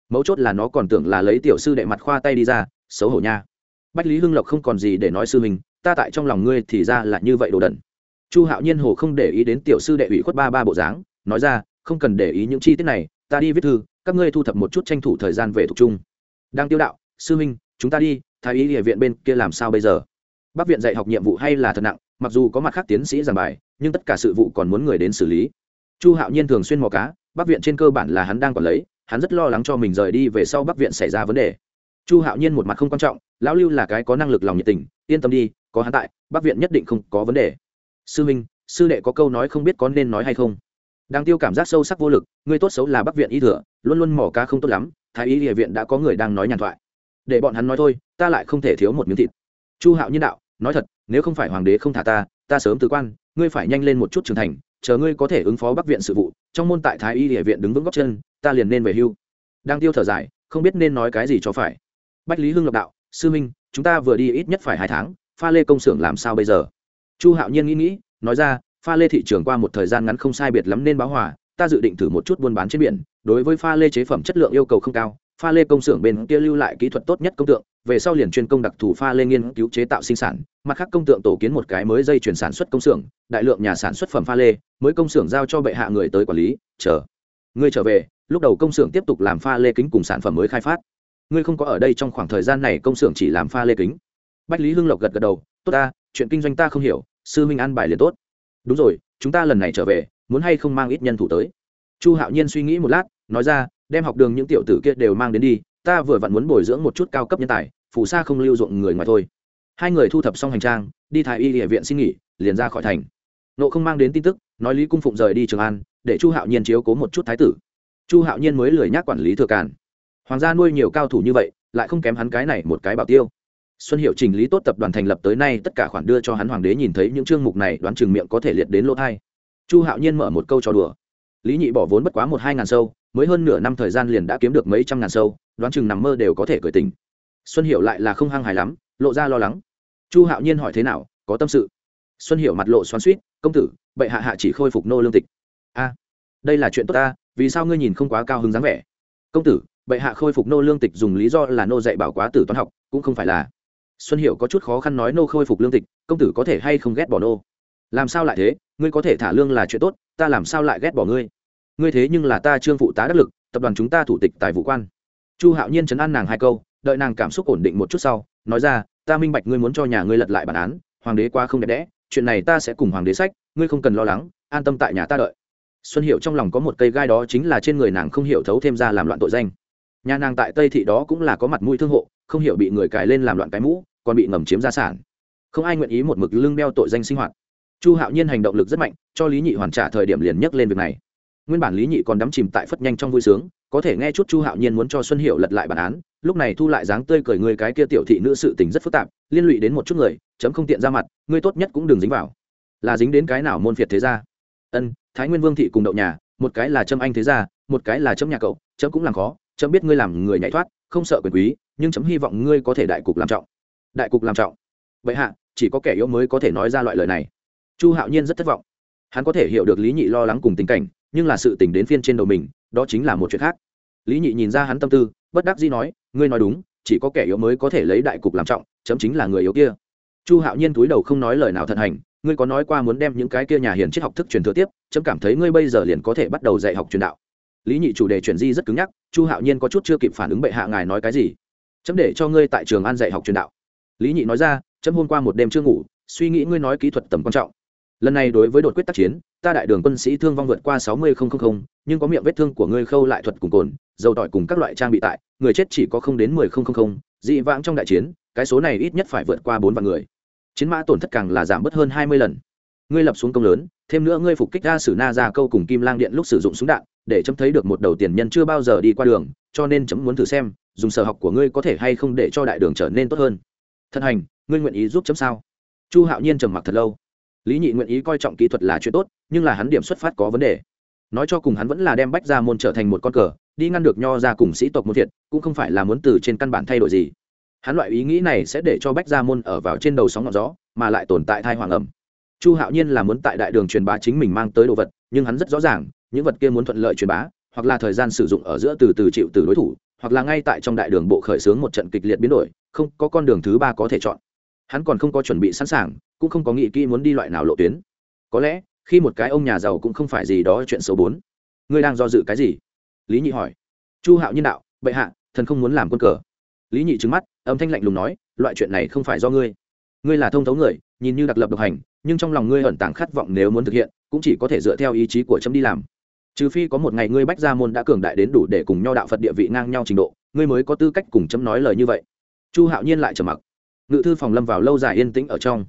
Mấu chốt là nó còn tưởng là lấy tiểu sư đệ mặt khoa tay đi ra, xấu hổ nha. Bách lý hưng lộc không còn gì để nói sư mình ta tại trong lòng ngươi thì ra là như vậy đồ đần. Chu hạo nhiên hồ không để ý đến tiểu sư đệ ủy khuất ba ba bộ dáng, nói ra, không cần để ý những chi tiết này ta đi viết thư, các ngươi thu thập một chút tranh thủ thời gian về thuộc chung đang tiêu đạo, sư huynh, chúng ta đi, thái y địa viện bên kia làm sao bây giờ? Bắc viện dạy học nhiệm vụ hay là thật nặng, mặc dù có mặt khác tiến sĩ giảng bài, nhưng tất cả sự vụ còn muốn người đến xử lý. Chu hạo nhiên thường xuyên mò cá bắc viện trên cơ bản là hắn đang còn lấy, hắn rất lo lắng cho mình rời đi về sau bắc viện xảy ra vấn đề. Chu hạo nhiên một mặt không quan trọng, lão lưu là cái có năng lực lòng nhiệt tình, yên tâm đi, có hắn tại bắc viện nhất định không có vấn đề. Sư minh sư đệ có câu nói không biết có nên nói hay không? Đang tiêu cảm giác sâu sắc vô lực, người tốt xấu là bắc viện y thừa, luôn luôn mỏ cá không tốt lắm, thái y địa viện đã có người đang nói nhàn thoại. Để bọn hắn nói thôi, ta lại không thể thiếu một miếng thịt. Chu hạo nhiên đạo, nói thật, nếu không phải hoàng đế không thả ta ta sớm từ quan, ngươi phải nhanh lên một chút trưởng thành, chờ ngươi có thể ứng phó bắc viện sự vụ, trong môn tại thái y địa viện đứng vững góc chân, ta liền nên về hưu. Đang tiêu thở dài, không biết nên nói cái gì cho phải. Bách lý hưng lập đạo, sư minh, chúng ta vừa đi ít nhất phải hai tháng, pha lê công xưởng làm sao bây giờ? Chu hạo nhiên nghĩ nghĩ, nói ra pha lê thị trường qua một thời gian ngắn không sai biệt lắm nên báo hòa, ta dự định thử một chút buôn bán trên biển, đối với pha lê chế phẩm chất lượng yêu cầu không cao, pha lê công xưởng bên kia lưu lại kỹ thuật tốt nhất công tượng, về sau liền chuyên công đặc thù pha lê nghiên cứu chế tạo sinh sản, mặt khác công tượng tổ kiến một cái mới dây chuyển sản xuất công xưởng, đại lượng nhà sản xuất phẩm pha lê, mới công xưởng giao cho bệ hạ người tới quản lý, chờ. Ngươi trở về, lúc đầu công xưởng tiếp tục làm pha lê kính cùng sản phẩm mới khai phát. Ngươi không có ở đây trong khoảng thời gian này công xưởng chỉ làm pha lê kính. Bách lý hưng lộc gật gật đầu, tốt ta, chuyện kinh doanh ta không hiểu, sư minh an bài liền tốt đúng rồi, chúng ta lần này trở về, muốn hay không mang ít nhân thủ tới? Chu hạo nhiên suy nghĩ một lát, nói ra, đem học đường những tiểu tử kia đều mang đến đi, ta vừa vặn muốn bồi dưỡng một chút cao cấp nhân tài, phù sa không lưu dụng người ngoài thôi. Hai người thu thập xong hành trang, đi thái y địa viện xin nghỉ, liền ra khỏi thành. Nộ không mang đến tin tức, nói lý cung phụng rời đi trường an, để chu hạo nhiên chiếu cố một chút thái tử. Chu hạo nhiên mới lười nhác quản lý thừa càn. Hoàng gia nuôi nhiều cao thủ như vậy, lại không kém hắn cái này một cái bảo tiêu xuân hiệu chỉnh lý tốt tập đoàn thành lập tới nay, tất cả khoản đưa cho hắn hoàng đế nhìn thấy những chương mục này, đoán chừng miệng có thể liệt đến lỗ thai. Chu hạo nhiên mở một câu trò đùa. Lý nhị bỏ vốn bất quá một hai ngàn sâu, mới hơn nửa năm thời gian liền đã kiếm được mấy trăm ngàn sâu, đoán chừng nằm mơ đều có thể cởi tình xuân hiệu lại là không hăng hài lắm, lộ ra lo lắng. Chu hạo nhiên hỏi thế nào, có tâm sự. Xuân hiệu mặt lộ xoắn suýt công tử, bệ hạ hạ chỉ khôi phục nô lương tịch. A, đây là chuyện tốt ta, vì sao ngươi nhìn không quá cao hứng dáng vẻ? Công tử, bệ hạ khôi phục nô lương tịch dùng lý do là nô dạy bảo quá tử toán học, cũng không phải là xuân hiệu có chút khó khăn nói, nô khôi phục lương tịch, công tử có thể hay không ghét bỏ nô? Làm sao lại thế? Ngươi có thể thả lương là chuyện tốt, ta làm sao lại ghét bỏ ngươi? Ngươi thế nhưng là ta trương phụ tá đắc lực, tập đoàn chúng ta thủ tịch tài vụ quan. Chu hạo nhiên chấn an nàng hai câu, đợi nàng cảm xúc ổn định một chút sau, nói ra, ta minh bạch ngươi muốn cho nhà ngươi lật lại bản án, hoàng đế qua không đẹp đẽ, chuyện này ta sẽ cùng hoàng đế sách, ngươi không cần lo lắng, an tâm tại nhà ta đợi. Xuân hiệu trong lòng có một cây gai đó chính là trên người nàng không hiểu thấu thêm ra làm loạn tội danh. Nhà nàng tại tây thị đó cũng là có mặt mũi thương hộ không hiểu bị người cài lên làm loạn cái mũ, còn bị ngầm chiếm gia sản. Không ai nguyện ý một mực lưng đeo tội danh sinh hoạt. Chu hạo nhiên hành động lực rất mạnh, cho lý nhị hoàn trả thời điểm liền nhắc lên việc này. Nguyên bản lý nhị còn đắm chìm tại phất nhanh trong vui sướng, có thể nghe chút chu hạo nhiên muốn cho xuân hiệu lật lại bản án, lúc này thu lại dáng tươi cười người cái kia tiểu thị nữ sự tình rất phức tạp, liên lụy đến một chút người, chấm không tiện ra mặt ngươi tốt nhất cũng đừng dính vào. Là dính đến cái nào môn phiệt thế gia. ân, thái nguyên vương thị cùng đậu nhà, một cái là trâm anh thế gia, một cái là chấm nhà cậu, chấm cũng làm khó, chấm biết ngươi làm người nhảy thoát, không sợ quyền quý nhưng chấm hy vọng ngươi có thể đại cục làm trọng. Đại cục làm trọng. Vậy hạ, chỉ có kẻ yếu mới có thể nói ra loại lời này. Chu hạo nhiên rất thất vọng. Hắn có thể hiểu được lý nhị lo lắng cùng tình cảnh, nhưng là sự tình đến phiên trên đầu mình, đó chính là một chuyện khác. Lý nhị nhìn ra hắn tâm tư, bất đắc dĩ nói, ngươi nói đúng, chỉ có kẻ yếu mới có thể lấy đại cục làm trọng, chấm chính là người yếu kia. Chu hạo nhiên túi đầu không nói lời nào thận hành, ngươi có nói qua muốn đem những cái kia nhà hiền triết học thức truyền thừa tiếp, chấm cảm thấy ngươi bây giờ liền có thể bắt đầu dạy học truyền đạo. Lý nhị chủ đề chuyển di rất cứng nhắc, chu hạo nhiên có chút chưa kịp phản ứng bệ hạ ngài nói cái gì chấm để cho ngươi tại trường an dạy học truyền đạo. Lý nhị nói ra, chấm hôm qua một đêm chưa ngủ, suy nghĩ ngươi nói kỹ thuật tầm quan trọng. Lần này đối với đột quyết tác chiến, ta đại đường quân sĩ thương vong vượt qua sáu mươi nhưng có miệng vết thương của ngươi khâu lại thuật cùng cồn, dầu tỏi cùng các loại trang bị tại, người chết chỉ có không đến mười dị vãng trong đại chiến, cái số này ít nhất phải vượt qua bốn vạn người. Chiến mã tổn thất càng là giảm bớt hơn hai mươi lần. Ngươi lập xuống công lớn, thêm nữa ngươi phục kích ra sử na ra câu cùng kim lang điện lúc sử dụng súng đạn, để chấm thấy được một đầu tiền nhân chưa bao giờ đi qua đường, cho nên chấm muốn thử xem dùng sở học của ngươi có thể hay không để cho đại đường trở nên tốt hơn? Thân hành, ngươi nguyện ý giúp chấm sao? Chu hạo nhiên trầm mặc thật lâu. Lý nhị nguyện ý coi trọng kỹ thuật là chuyện tốt, nhưng là hắn điểm xuất phát có vấn đề. Nói cho cùng hắn vẫn là đem bách ra môn trở thành một con cờ, đi ngăn được nho ra cùng sĩ tộc môn thiệt, cũng không phải là muốn từ trên căn bản thay đổi gì. Hắn loại ý nghĩ này sẽ để cho bách gia môn ở vào trên đầu sóng ngọn gió, mà lại tồn tại thai hoàng ẩm. Chu hạo nhiên là muốn tại đại đường truyền bá chính mình mang tới đồ vật, nhưng hắn rất rõ ràng, những vật kia muốn thuận lợi truyền bá, hoặc là thời gian sử dụng ở giữa từ từ chịu từ đối thủ hoặc là ngay tại trong đại đường bộ khởi xướng một trận kịch liệt biến đổi, không, có con đường thứ ba có thể chọn. Hắn còn không có chuẩn bị sẵn sàng, cũng không có nghĩ kỹ muốn đi loại nào lộ tuyến. Có lẽ, khi một cái ông nhà giàu cũng không phải gì đó chuyện xấu bốn. Ngươi đang do dự cái gì? Lý nhị hỏi. Chu hạo nhân đạo, bệ hạ, thần không muốn làm quân cờ. Lý nhị trứng mắt, âm thanh lạnh lùng nói, loại chuyện này không phải do ngươi. Ngươi là thông thấu người, nhìn như đặc lập độc hành, nhưng trong lòng ngươi ẩn tàng khát vọng nếu muốn thực hiện, cũng chỉ có thể dựa theo ý chí của trâm đi làm trừ phi có một ngày ngươi bách gia môn đã cường đại đến đủ để cùng nho đạo phật địa vị ngang nhau trình độ, ngươi mới có tư cách cùng chấm nói lời như vậy. Chu hạo nhiên lại trầm mặc. Ngự thư phòng lâm vào lâu dài yên tĩnh ở trong.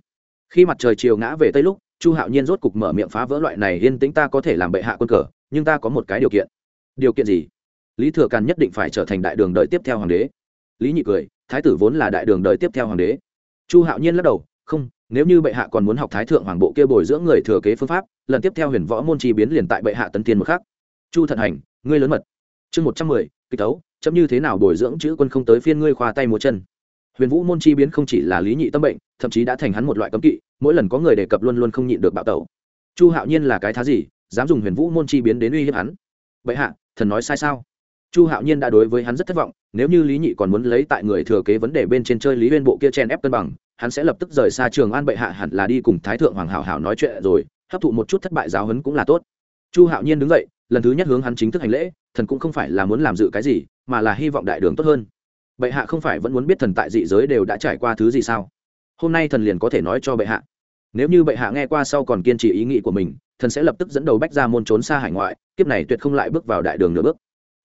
Khi mặt trời chiều ngã về tây lúc, chu hạo nhiên rốt cục mở miệng phá vỡ loại này yên tĩnh ta có thể làm bệ hạ quân cờ, nhưng ta có một cái điều kiện. Điều kiện gì? Lý thừa càn nhất định phải trở thành đại đường đời tiếp theo hoàng đế. Lý nhị cười, thái tử vốn là đại đường đời tiếp theo hoàng đế. Chu hạo nhiên lắc đầu, không nếu như bệ hạ còn muốn học thái thượng hoàng bộ kia bồi dưỡng người thừa kế phương pháp, lần tiếp theo huyền võ môn chi biến liền tại bệ hạ tấn tiên một khắc. Chu thận hành, ngươi lớn mật. Chương một trăm mười, kịch tấu, chấm như thế nào bồi dưỡng chữ quân không tới phiên ngươi khoa tay múa chân? Huyền vũ môn chi biến không chỉ là lý nhị tâm bệnh, thậm chí đã thành hắn một loại cấm kỵ, mỗi lần có người đề cập luôn luôn không nhịn được bạo tẩu. Chu hạo nhiên là cái thá gì, dám dùng huyền vũ môn chi biến đến uy hiếp hắn? Bệ hạ, thần nói sai sao? Chu hạo nhiên đã đối với hắn rất thất vọng nếu như lý nhị còn muốn lấy tại người thừa kế vấn đề bên trên chơi lý huyên bộ kia chen ép cân bằng, hắn sẽ lập tức rời xa trường an bệ hạ hẳn là đi cùng thái thượng hoàng hảo hảo nói chuyện rồi, hấp thụ một chút thất bại giáo hấn cũng là tốt. Chu hạo nhiên đứng dậy, lần thứ nhất hướng hắn chính thức hành lễ, thần cũng không phải là muốn làm dự cái gì, mà là hy vọng đại đường tốt hơn. Bệ hạ không phải vẫn muốn biết thần tại dị giới đều đã trải qua thứ gì sao? Hôm nay thần liền có thể nói cho bệ hạ. Nếu như bệ hạ nghe qua sau còn kiên trì ý nghĩ của mình, thần sẽ lập tức dẫn đầu bách ra môn trốn xa hải ngoại, kiếp này tuyệt không lại bước vào đại đường nửa bước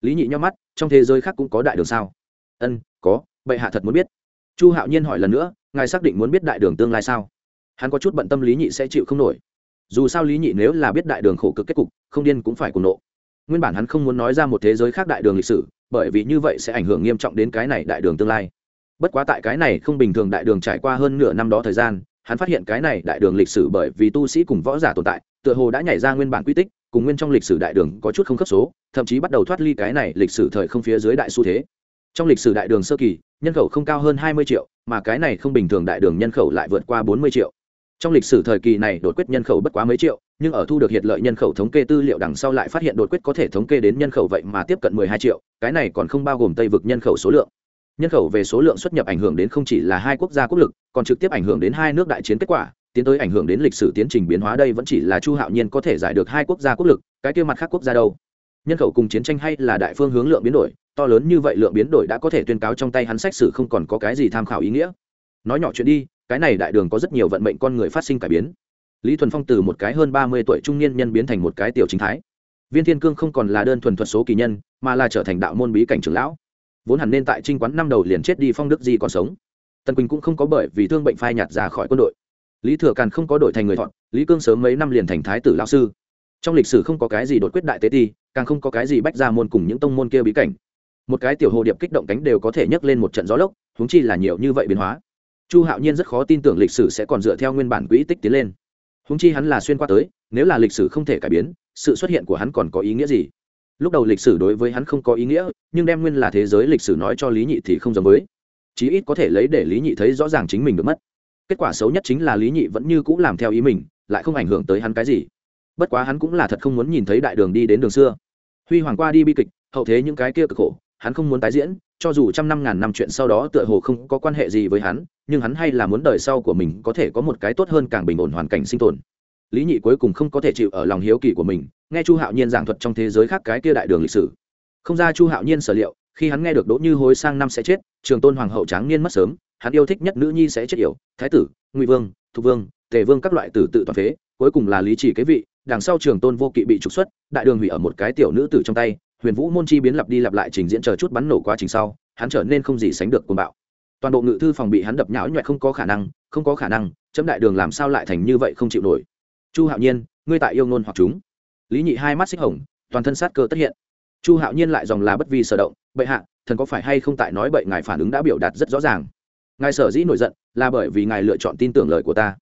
lý nhị nhau mắt, trong thế giới khác cũng có đại đường sao? Ân, có, bệ hạ thật muốn biết. Chu hạo nhiên hỏi lần nữa, ngài xác định muốn biết đại đường tương lai sao? Hắn có chút bận tâm lý nhị sẽ chịu không nổi. Dù sao lý nhị nếu là biết đại đường khổ cực kết cục, không điên cũng phải cùng nộ. Nguyên bản hắn không muốn nói ra một thế giới khác đại đường lịch sử, bởi vì như vậy sẽ ảnh hưởng nghiêm trọng đến cái này đại đường tương lai. Bất quá tại cái này không bình thường đại đường trải qua hơn nửa năm đó thời gian, hắn phát hiện cái này đại đường lịch sử bởi vì tu sĩ cùng võ giả tồn tại tựa hồ đã nhảy ra nguyên bản quy tích, cùng nguyên trong lịch sử đại đường có chút không khớp số, thậm chí bắt đầu thoát ly cái này lịch sử thời không phía dưới đại xu thế. Trong lịch sử đại đường sơ kỳ, nhân khẩu không cao hơn hai mươi triệu, mà cái này không bình thường đại đường nhân khẩu lại vượt qua bốn mươi triệu. Trong lịch sử thời kỳ này, đột quyết nhân khẩu bất quá mấy triệu, nhưng ở thu được hiện lợi nhân khẩu thống kê tư liệu đằng sau lại phát hiện đột quyết có thể thống kê đến nhân khẩu vậy mà tiếp cận mười hai triệu, cái này còn không bao gồm tây vực nhân khẩu số lượng. Nhân khẩu về số lượng xuất nhập ảnh hưởng đến không chỉ là hai quốc gia quốc lực, còn trực tiếp ảnh hưởng đến hai nước đại chiến kết quả tiến tới ảnh hưởng đến lịch sử tiến trình biến hóa đây vẫn chỉ là chu hạo nhiên có thể giải được hai quốc gia quốc lực, cái kia mặt khác quốc gia đâu? Nhân khẩu cùng chiến tranh hay là đại phương hướng lượng biến đổi, to lớn như vậy lượng biến đổi đã có thể tuyên cáo trong tay hắn sách sử không còn có cái gì tham khảo ý nghĩa. Nói nhỏ chuyện đi, cái này đại đường có rất nhiều vận mệnh con người phát sinh cải biến. Lý thuần phong từ một cái hơn ba mươi tuổi trung niên nhân biến thành một cái tiểu chính thái. Viên thiên cương không còn là đơn thuần thuật số kỳ nhân, mà là trở thành đạo môn bí cảnh trưởng lão. Vốn hẳn nên tại trinh quán năm đầu liền chết đi phong đức di còn sống. Tần quỳnh cũng không có bởi vì thương bệnh phai nhạt ra khỏi quân đội lý thừa càn không có đổi thành người thọn lý cương sớm mấy năm liền thành thái tử lao sư. Trong lịch sử không có cái gì đột quyết đại tế ti, càng không có cái gì bách ra môn cùng những tông môn kia bí cảnh. Một cái tiểu hồ điệp kích động cánh đều có thể nhấc lên một trận gió lốc húng chi là nhiều như vậy biến hóa. Chu hạo nhiên rất khó tin tưởng lịch sử sẽ còn dựa theo nguyên bản quỹ tích tiến lên. Húng chi hắn là xuyên qua tới, nếu là lịch sử không thể cải biến, sự xuất hiện của hắn còn có ý nghĩa gì? Lúc đầu lịch sử đối với hắn không có ý nghĩa, nhưng đem nguyên là thế giới lịch sử nói cho lý nhị thì không giống với. Chí ít có thể lấy để lý nhị thấy rõ ràng chính mình được mất kết quả xấu nhất chính là lý nhị vẫn như c ũ làm theo ý mình, lại không ảnh hưởng tới hắn cái gì. Bất quá hắn cũng là thật không muốn nhìn thấy đại đường đi đến đường xưa. Huy hoàng qua đi bi kịch, hậu thế những cái kia cực khổ, hắn không muốn tái diễn, cho dù trăm năm ngàn năm chuyện sau đó tựa hồ không có quan hệ gì với hắn, nhưng hắn hay là muốn đời sau của mình có thể có một cái tốt hơn càng bình ổn hoàn cảnh sinh tồn. Lý nhị cuối cùng không có thể chịu ở lòng hiếu kỳ của mình, nghe chu hạo nhiên giảng thuật trong thế giới khác cái kia đại đường lịch sử. Không ra chu hạo nhiên sở liệu, khi hắn nghe được đỗ như hối sang năm sẽ chết, trường tôn hoàng hậu tráng niên mất sớm hắn yêu thích nhất nữ nhi sẽ chết yểu, thái tử, ngụy vương, thục vương, tề vương các loại tử tự toàn phế, cuối cùng là lý chỉ kế vị, đằng sau trường tôn vô kỵ bị trục xuất, đại đường hủy ở một cái tiểu nữ tử trong tay, huyền vũ môn chi biến lặp đi lặp lại trình diễn chờ chút bắn nổ quá trình sau, hắn trở nên không gì sánh được côn bạo. Toàn bộ ngự thư phòng bị hắn đập nhão nhoẹt không có khả năng, không có khả năng, chấm đại đường làm sao lại thành như vậy không chịu nổi. Chu hạo nhiên, ngươi tại yêu ngôn hoặc chúng. Lý nhị hai mắt xích hồng, toàn thân sát cơ tất hiện. Chu hạo nhiên lại dòng là bất vi sở động, bệ hạ, thần có phải hay không tại nói bậy ngài phản ứng đã biểu đạt rất rõ ràng ngài sở dĩ nổi giận là bởi vì ngài lựa chọn tin tưởng lời của ta.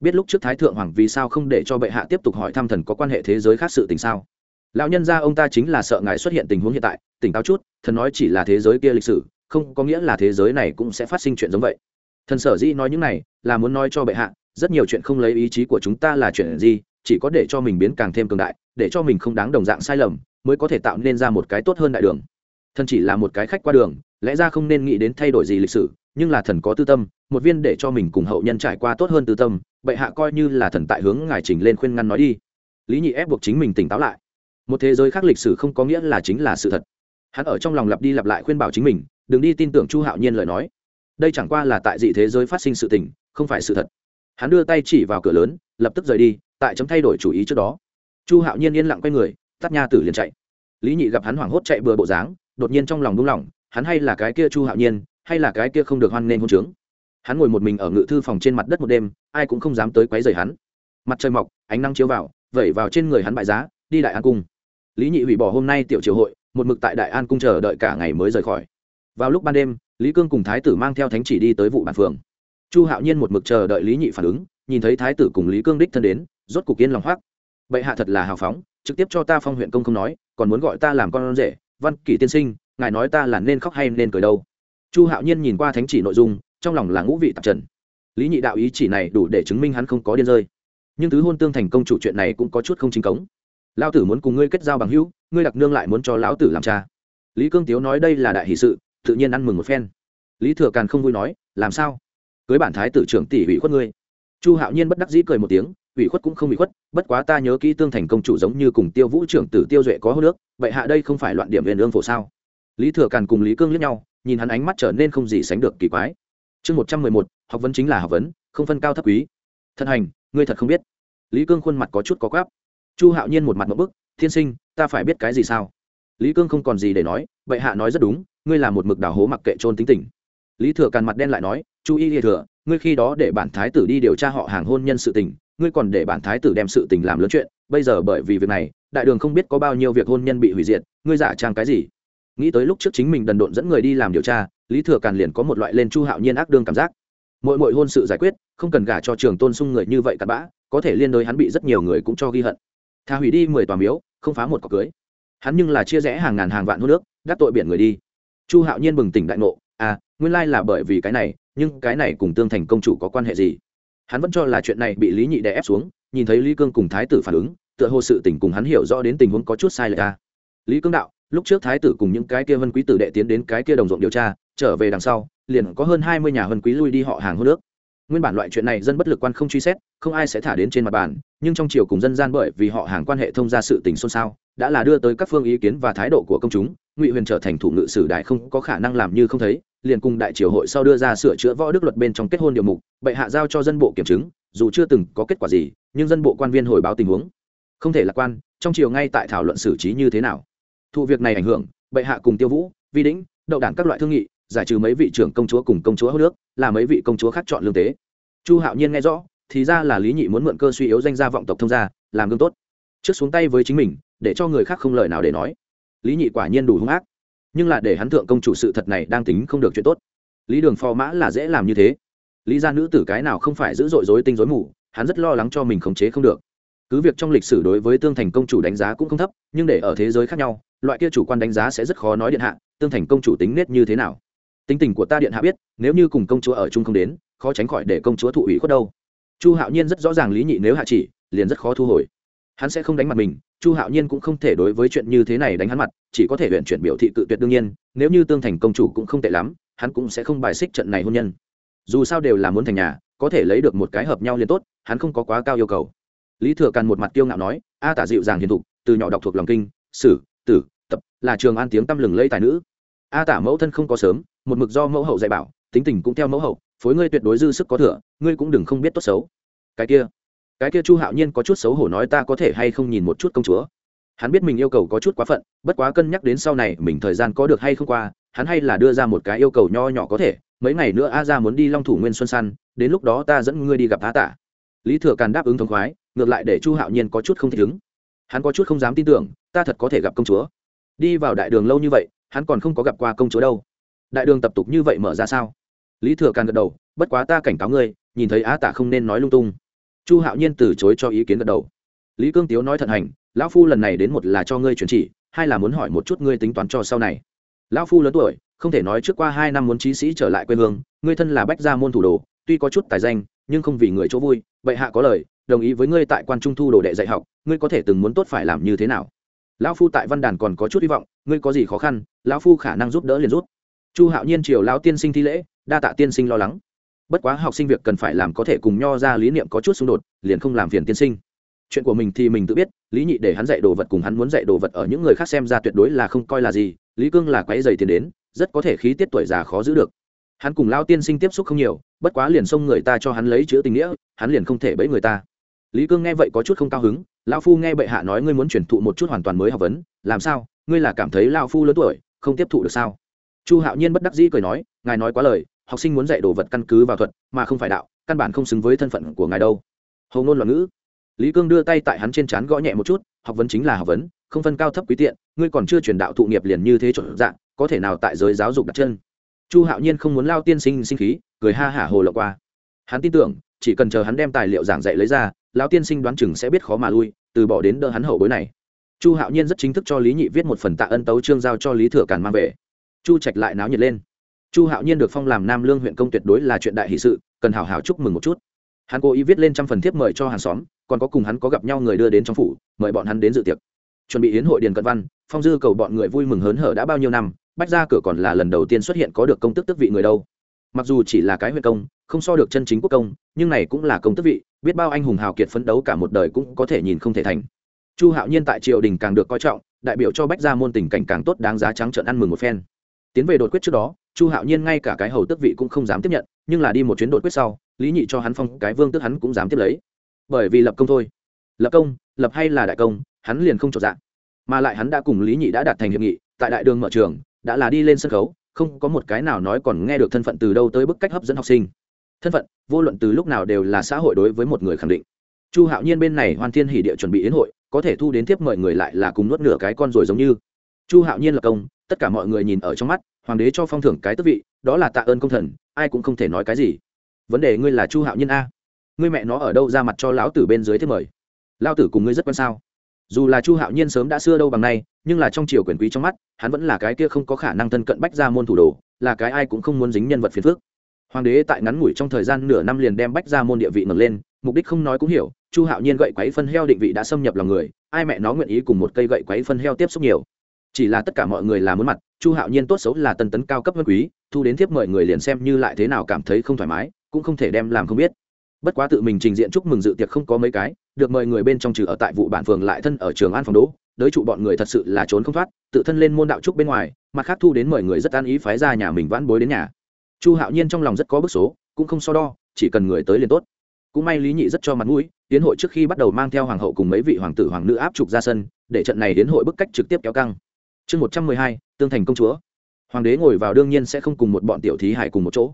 Biết lúc trước thái thượng hoàng vì sao không để cho bệ hạ tiếp tục hỏi thăm thần có quan hệ thế giới khác sự tình sao? Lão nhân gia ông ta chính là sợ ngài xuất hiện tình huống hiện tại, tỉnh táo chút, thần nói chỉ là thế giới kia lịch sử, không có nghĩa là thế giới này cũng sẽ phát sinh chuyện giống vậy. Thần sở dĩ nói những này, là muốn nói cho bệ hạ, rất nhiều chuyện không lấy ý chí của chúng ta là chuyện gì, chỉ có để cho mình biến càng thêm cường đại, để cho mình không đáng đồng dạng sai lầm, mới có thể tạo nên ra một cái tốt hơn đại đường. Thần chỉ là một cái khách qua đường, lẽ ra không nên nghĩ đến thay đổi gì lịch sử nhưng là thần có tư tâm, một viên để cho mình cùng hậu nhân trải qua tốt hơn tư tâm, bệ hạ coi như là thần tại hướng ngài trình lên khuyên ngăn nói đi. Lý nhị ép buộc chính mình tỉnh táo lại. Một thế giới khác lịch sử không có nghĩa là chính là sự thật. Hắn ở trong lòng lặp đi lặp lại khuyên bảo chính mình, đừng đi tin tưởng chu hạo nhiên lời nói. Đây chẳng qua là tại dị thế giới phát sinh sự tình, không phải sự thật. Hắn đưa tay chỉ vào cửa lớn, lập tức rời đi, tại chấm thay đổi chủ ý trước đó. Chu hạo nhiên yên lặng quay người, tắt nha tử liền chạy. Lý nhị gặp hắn hoảng hốt chạy bừa bộ dáng, đột nhiên trong lòng đúng lòng hắn hay là cái kia chu hạo nhiên hay là cái kia không được hoan nên hôn trướng? Hắn ngồi một mình ở ngự thư phòng trên mặt đất một đêm, ai cũng không dám tới quấy rầy hắn. Mặt trời mọc, ánh nắng chiếu vào, vẩy vào trên người hắn bại giá, đi đại an cung. Lý nhị hủy bỏ hôm nay tiểu triều hội, một mực tại đại an cung chờ đợi cả ngày mới rời khỏi. Vào lúc ban đêm, lý cương cùng thái tử mang theo thánh chỉ đi tới vụ bản phường. Chu hạo nhiên một mực chờ đợi lý nhị phản ứng, nhìn thấy thái tử cùng lý cương đích thân đến, rốt cục yên lòng hoác bệ hạ thật là hào phóng, trực tiếp cho ta phong huyện công không nói, còn muốn gọi ta làm con rể, văn kỷ tiên sinh, ngài nói ta là nên khóc hay nên cười đâu? Chu hạo nhiên nhìn qua thánh chỉ nội dung, trong lòng là ngũ vị tạp trần. Lý nhị đạo ý chỉ này đủ để chứng minh hắn không có điên rơi. Nhưng tứ hôn tương thành công chủ chuyện này cũng có chút không chính cống. Lao tử muốn cùng ngươi kết giao bằng hữu, ngươi đặc nương lại muốn cho lão tử làm cha. Lý cương tiếu nói đây là đại hỷ sự, tự nhiên ăn mừng một phen. Lý thừa càn không vui nói, làm sao? Cưới bản thái tử trưởng tỷ ủy khuất ngươi. Chu hạo nhiên bất đắc dĩ cười một tiếng ủy khuất cũng không bị khuất, bất quá ta nhớ kỹ tương thành công chủ giống như cùng tiêu vũ trưởng tử tiêu duệ có hô nước, vậy hạ đây không phải loạn điểm viên lương phổ sao? Lý thừa càn cùng lý cương lẫn nhau nhìn hắn ánh mắt trở nên không gì sánh được kỳ quái. Chương một trăm mười một, học vấn chính là học vấn, không phân cao thấp quý. Thân hành, ngươi thật không biết. Lý cương khuôn mặt có chút có gáp chu hạo nhiên một mặt một bức, thiên sinh, ta phải biết cái gì sao? Lý cương không còn gì để nói, bệ hạ nói rất đúng, ngươi là một mực đào hố mặc kệ trôn tính tình. Lý thừa càn mặt đen lại nói, chu y lìa thừa, ngươi khi đó để bản thái tử đi điều tra họ hàng hôn nhân sự tình, ngươi còn để bản thái tử đem sự tình làm lớn chuyện. Bây giờ bởi vì việc này, đại đường không biết có bao nhiêu việc hôn nhân bị hủy diệt, ngươi giả trang cái gì? Nghĩ tới lúc trước chính mình đần độn dẫn người đi làm điều tra, lý thừa càn liền có một loại lên chu hạo nhiên ác đương cảm giác. Mỗi mỗi hôn sự giải quyết, không cần gả cho trường tôn sung người như vậy cặn bã, có thể liên đối hắn bị rất nhiều người cũng cho ghi hận. Thà hủy đi mười tòa miếu, không phá một cọc cưới. Hắn nhưng là chia rẽ hàng ngàn hàng vạn hô nước gác tội biển người đi. Chu hạo nhiên bừng tỉnh đại ngộ à nguyên lai là bởi vì cái này, nhưng cái này cùng tương thành công chủ có quan hệ gì? Hắn vẫn cho là chuyện này bị lý nhị đè ép xuống, nhìn thấy lý cương cùng thái tử phản ứng, tựa hồ sự tình cùng hắn hiểu rõ đến tình huống có chút sai lệch ta lý cương đạo lúc trước thái tử cùng những cái kia vân quý tử đệ tiến đến cái kia đồng ruộng điều tra, trở về đằng sau, liền có hơn hai mươi nhà vân quý lui đi họ hàng hô nước nguyên bản loại chuyện này dân bất lực quan không truy xét, không ai sẽ thả đến trên mặt bàn, nhưng trong triều cùng dân gian bởi vì họ hàng quan hệ thông ra sự tình xôn xao, đã là đưa tới các phương ý kiến và thái độ của công chúng, ngụy huyền trở thành thủ ngự sử đại không có khả năng làm như không thấy, liền cùng đại triều hội sau đưa ra sửa chữa võ đức luật bên trong kết hôn điều mục, bệ hạ giao cho dân bộ kiểm chứng, dù chưa từng có kết quả gì, nhưng dân bộ quan viên hồi báo tình huống. Không thể lạc quan, trong triều ngay tại thảo luận xử trí như thế nào? Thụ việc này ảnh hưởng, bệ hạ cùng tiêu vũ, vi đĩnh, đậu đảng các loại thương nghị, giải trừ mấy vị trưởng công chúa cùng công chúa hô nước, là mấy vị công chúa khác chọn lương tế. Chu hạo nhiên nghe rõ, thì ra là lý nhị muốn mượn cơ suy yếu danh gia vọng tộc thông gia, làm gương tốt. Trước xuống tay với chính mình, để cho người khác không lời nào để nói. Lý nhị quả nhiên đủ hung ác. Nhưng là để hắn thượng công chủ sự thật này đang tính không được chuyện tốt. Lý đường phò mã là dễ làm như thế. Lý gia nữ tử cái nào không phải giữ dội dối tinh dối mù, hắn rất lo lắng cho mình khống chế không được. Cứ việc trong lịch sử đối với tương thành công chủ đánh giá cũng không thấp, nhưng để ở thế giới khác nhau loại kia chủ quan đánh giá sẽ rất khó nói điện hạ, tương thành công chủ tính nết như thế nào. Tính tình của ta điện hạ biết, nếu như cùng công chúa ở chung không đến, khó tránh khỏi để công chúa thụ ủy khuất đâu. Chu hạo nhiên rất rõ ràng lý nhị nếu hạ chỉ, liền rất khó thu hồi. Hắn sẽ không đánh mặt mình, chu hạo nhiên cũng không thể đối với chuyện như thế này đánh hắn mặt, chỉ có thể huyện chuyển biểu thị cự tuyệt đương nhiên, nếu như tương thành công chủ cũng không tệ lắm, hắn cũng sẽ không bài xích trận này hôn nhân. Dù sao đều là muốn thành nhà, có thể lấy được một cái hợp nhau liền tốt, hắn không có quá cao yêu cầu. Lý thừa càn một mặt tiêu ngạo nói, a tả dịu dàng hiền thục, từ nhỏ đọc thuộc lòng kinh, sử tử, tập, là trường an tiếng tăm lừng lây tài nữ. A tả mẫu thân không có sớm, một mực do mẫu hậu dạy bảo, tính tình cũng theo mẫu hậu, phối ngươi tuyệt đối dư sức có thừa, ngươi cũng đừng không biết tốt xấu. Cái kia cái kia chu hạo nhiên có chút xấu hổ nói ta có thể hay không nhìn một chút công chúa. Hắn biết mình yêu cầu có chút quá phận, bất quá cân nhắc đến sau này mình thời gian có được hay không qua, hắn hay là đưa ra một cái yêu cầu nho nhỏ có thể, mấy ngày nữa a ra muốn đi long thủ nguyên xuân săn, đến lúc đó ta dẫn ngươi đi gặp a tả. Lý thừa càn đáp ứng thống khoái, ngược lại để chu hạo nhiên có chút không thích ứng. Hắn có chút không dám tin tưởng ta thật có thể gặp công chúa. Đi vào đại đường lâu như vậy, hắn còn không có gặp qua công chúa đâu. Đại đường tập tục như vậy mở ra sao? Lý thừa càn gật đầu, bất quá ta cảnh cáo ngươi, nhìn thấy á tả không nên nói lung tung. Chu hạo nhiên từ chối cho ý kiến gật đầu. Lý cương tiếu nói thận hành, lão phu lần này đến một là cho ngươi chuyển chỉ, hai là muốn hỏi một chút ngươi tính toán cho sau này. Lão phu lớn tuổi, không thể nói trước qua hai năm muốn trí sĩ trở lại quê hương, ngươi thân là bách gia môn thủ đồ, tuy có chút tài danh, nhưng không vì người chỗ vui, bệ hạ có lời, đồng ý với ngươi tại quan trung thu đồ đệ dạy học, ngươi có thể từng muốn tốt phải làm như thế nào? Lão phu tại văn đàn còn có chút hy vọng, ngươi có gì khó khăn, lão phu khả năng giúp đỡ liền rút chu hạo nhiên triều lão tiên sinh thi lễ, đa tạ tiên sinh lo lắng. Bất quá học sinh việc cần phải làm có thể cùng nho ra lý niệm có chút xung đột, liền không làm phiền tiên sinh. Chuyện của mình thì mình tự biết, lý nhị để hắn dạy đồ vật cùng hắn muốn dạy đồ vật ở những người khác xem ra tuyệt đối là không coi là gì, lý cương là quái dày tiền đến, rất có thể khí tiết tuổi già khó giữ được. Hắn cùng lao tiên sinh tiếp xúc không nhiều, bất quá liền xông người ta cho hắn lấy chữ tình nghĩa, hắn liền không thể bẫy người ta lý cương nghe vậy có chút không cao hứng lao phu nghe bệ hạ nói ngươi muốn chuyển thụ một chút hoàn toàn mới học vấn, làm sao? Ngươi là cảm thấy lao phu lớn tuổi, không tiếp thụ được sao? Chu hạo nhiên bất đắc dĩ cười nói, ngài nói quá lời, học sinh muốn dạy đồ vật căn cứ vào thuật, mà không phải đạo, căn bản không xứng với thân phận của ngài đâu. Hầu ngôn loạn ngữ. Lý cương đưa tay tại hắn trên trán gõ nhẹ một chút, học vấn chính là học vấn, không phân cao thấp quý tiện, ngươi còn chưa truyền đạo thụ nghiệp liền như thế chuẩn dạng, có thể nào tại giới giáo dục đặt chân? Chu hạo nhiên không muốn lao tiên sinh sinh khí, cười ha hả hồ lộ qua. Hắn tin tưởng chỉ cần chờ hắn đem tài liệu giảng dạy lấy ra, lão tiên sinh đoán chừng sẽ biết khó mà lui, từ bỏ đến đỡ hắn hậu bối này. Chu hạo nhiên rất chính thức cho lý nhị viết một phần tạ ân tấu trương giao cho lý thừa càn mang về. Chu trạch lại náo nhiệt lên. Chu hạo nhiên được phong làm nam lương huyện công tuyệt đối là chuyện đại hỷ sự, cần hào hào chúc mừng một chút. Hắn cố ý viết lên trăm phần thiếp mời cho hàng xóm, còn có cùng hắn có gặp nhau người đưa đến trong phủ, mời bọn hắn đến dự tiệc. Chuẩn bị hiến hội điền cận văn, phong dư cầu bọn người vui mừng hớn hở đã bao nhiêu năm, bách ra cửa còn là lần đầu tiên xuất hiện có được công tức tức vị người đâu mặc dù chỉ là cái huyện công, không so được chân chính quốc công, nhưng này cũng là công tức vị, biết bao anh hùng hào kiệt phấn đấu cả một đời cũng có thể nhìn không thể thành. Chu hạo nhiên tại triều đình càng được coi trọng, đại biểu cho bách gia môn tình cảnh càng tốt đáng giá trắng trợn ăn mừng một phen. Tiến về đột quyết trước đó, chu hạo nhiên ngay cả cái hầu tước vị cũng không dám tiếp nhận, nhưng là đi một chuyến đột quyết sau, lý nhị cho hắn phong cái vương tước hắn cũng dám tiếp lấy. Bởi vì lập công thôi. Lập công, lập hay là đại công, hắn liền không trọn dạng mà lại hắn đã cùng lý nhị đã đạt thành hiệp nghị, tại đại đường mở trường, đã là đi lên sân khấu không có một cái nào nói còn nghe được thân phận từ đâu tới bức cách hấp dẫn học sinh. Thân phận, vô luận từ lúc nào đều là xã hội đối với một người khẳng định. Chu hạo nhiên bên này hoàn thiên Hỉ địa chuẩn bị yến hội, có thể thu đến tiếp mời người lại là cùng nuốt nửa cái con rồi giống như. Chu hạo nhiên là công, tất cả mọi người nhìn ở trong mắt, hoàng đế cho phong thưởng cái tước vị, đó là tạ ơn công thần, ai cũng không thể nói cái gì. Vấn đề ngươi là chu hạo nhiên a. Ngươi mẹ nó ở đâu ra mặt cho lão tử bên dưới tiếp mời? Lao tử cùng ngươi rất quan sao? Dù là chu hạo nhiên sớm đã xưa đâu bằng nay nhưng là trong triều quyền quý trong mắt hắn vẫn là cái kia không có khả năng thân cận bách ra môn thủ đồ là cái ai cũng không muốn dính nhân vật phiền phước hoàng đế tại ngắn ngủi trong thời gian nửa năm liền đem bách ra môn địa vị ngẩng lên mục đích không nói cũng hiểu chu hạo nhiên gậy quấy phân heo định vị đã xâm nhập lòng người ai mẹ nó nguyện ý cùng một cây gậy quấy phân heo tiếp xúc nhiều chỉ là tất cả mọi người là muốn mặt chu hạo nhiên tốt xấu là tân tấn cao cấp vân quý thu đến tiếp mời người liền xem như lại thế nào cảm thấy không thoải mái cũng không thể đem làm không biết bất quá tự mình trình diện chúc mừng dự tiệc không có mấy cái, được mời người bên trong trừ ở tại vụ bản phường lại thân ở trường an phòng đỗ đới trụ bọn người thật sự là trốn không thoát, tự thân lên môn đạo trúc bên ngoài, mặt khác thu đến mời người rất an ý phái ra nhà mình vãn bối đến nhà. Chu hạo nhiên trong lòng rất có bức số, cũng không so đo, chỉ cần người tới liền tốt. Cũng may lý nhị rất cho mặt mũi tiến hội trước khi bắt đầu mang theo hoàng hậu cùng mấy vị hoàng tử hoàng nữ áp trục ra sân, để trận này đến hội bức cách trực tiếp kéo căng. Chương một trăm mười hai, tương thành công chúa. Hoàng đế ngồi vào đương nhiên sẽ không cùng một bọn tiểu thí hải cùng một chỗ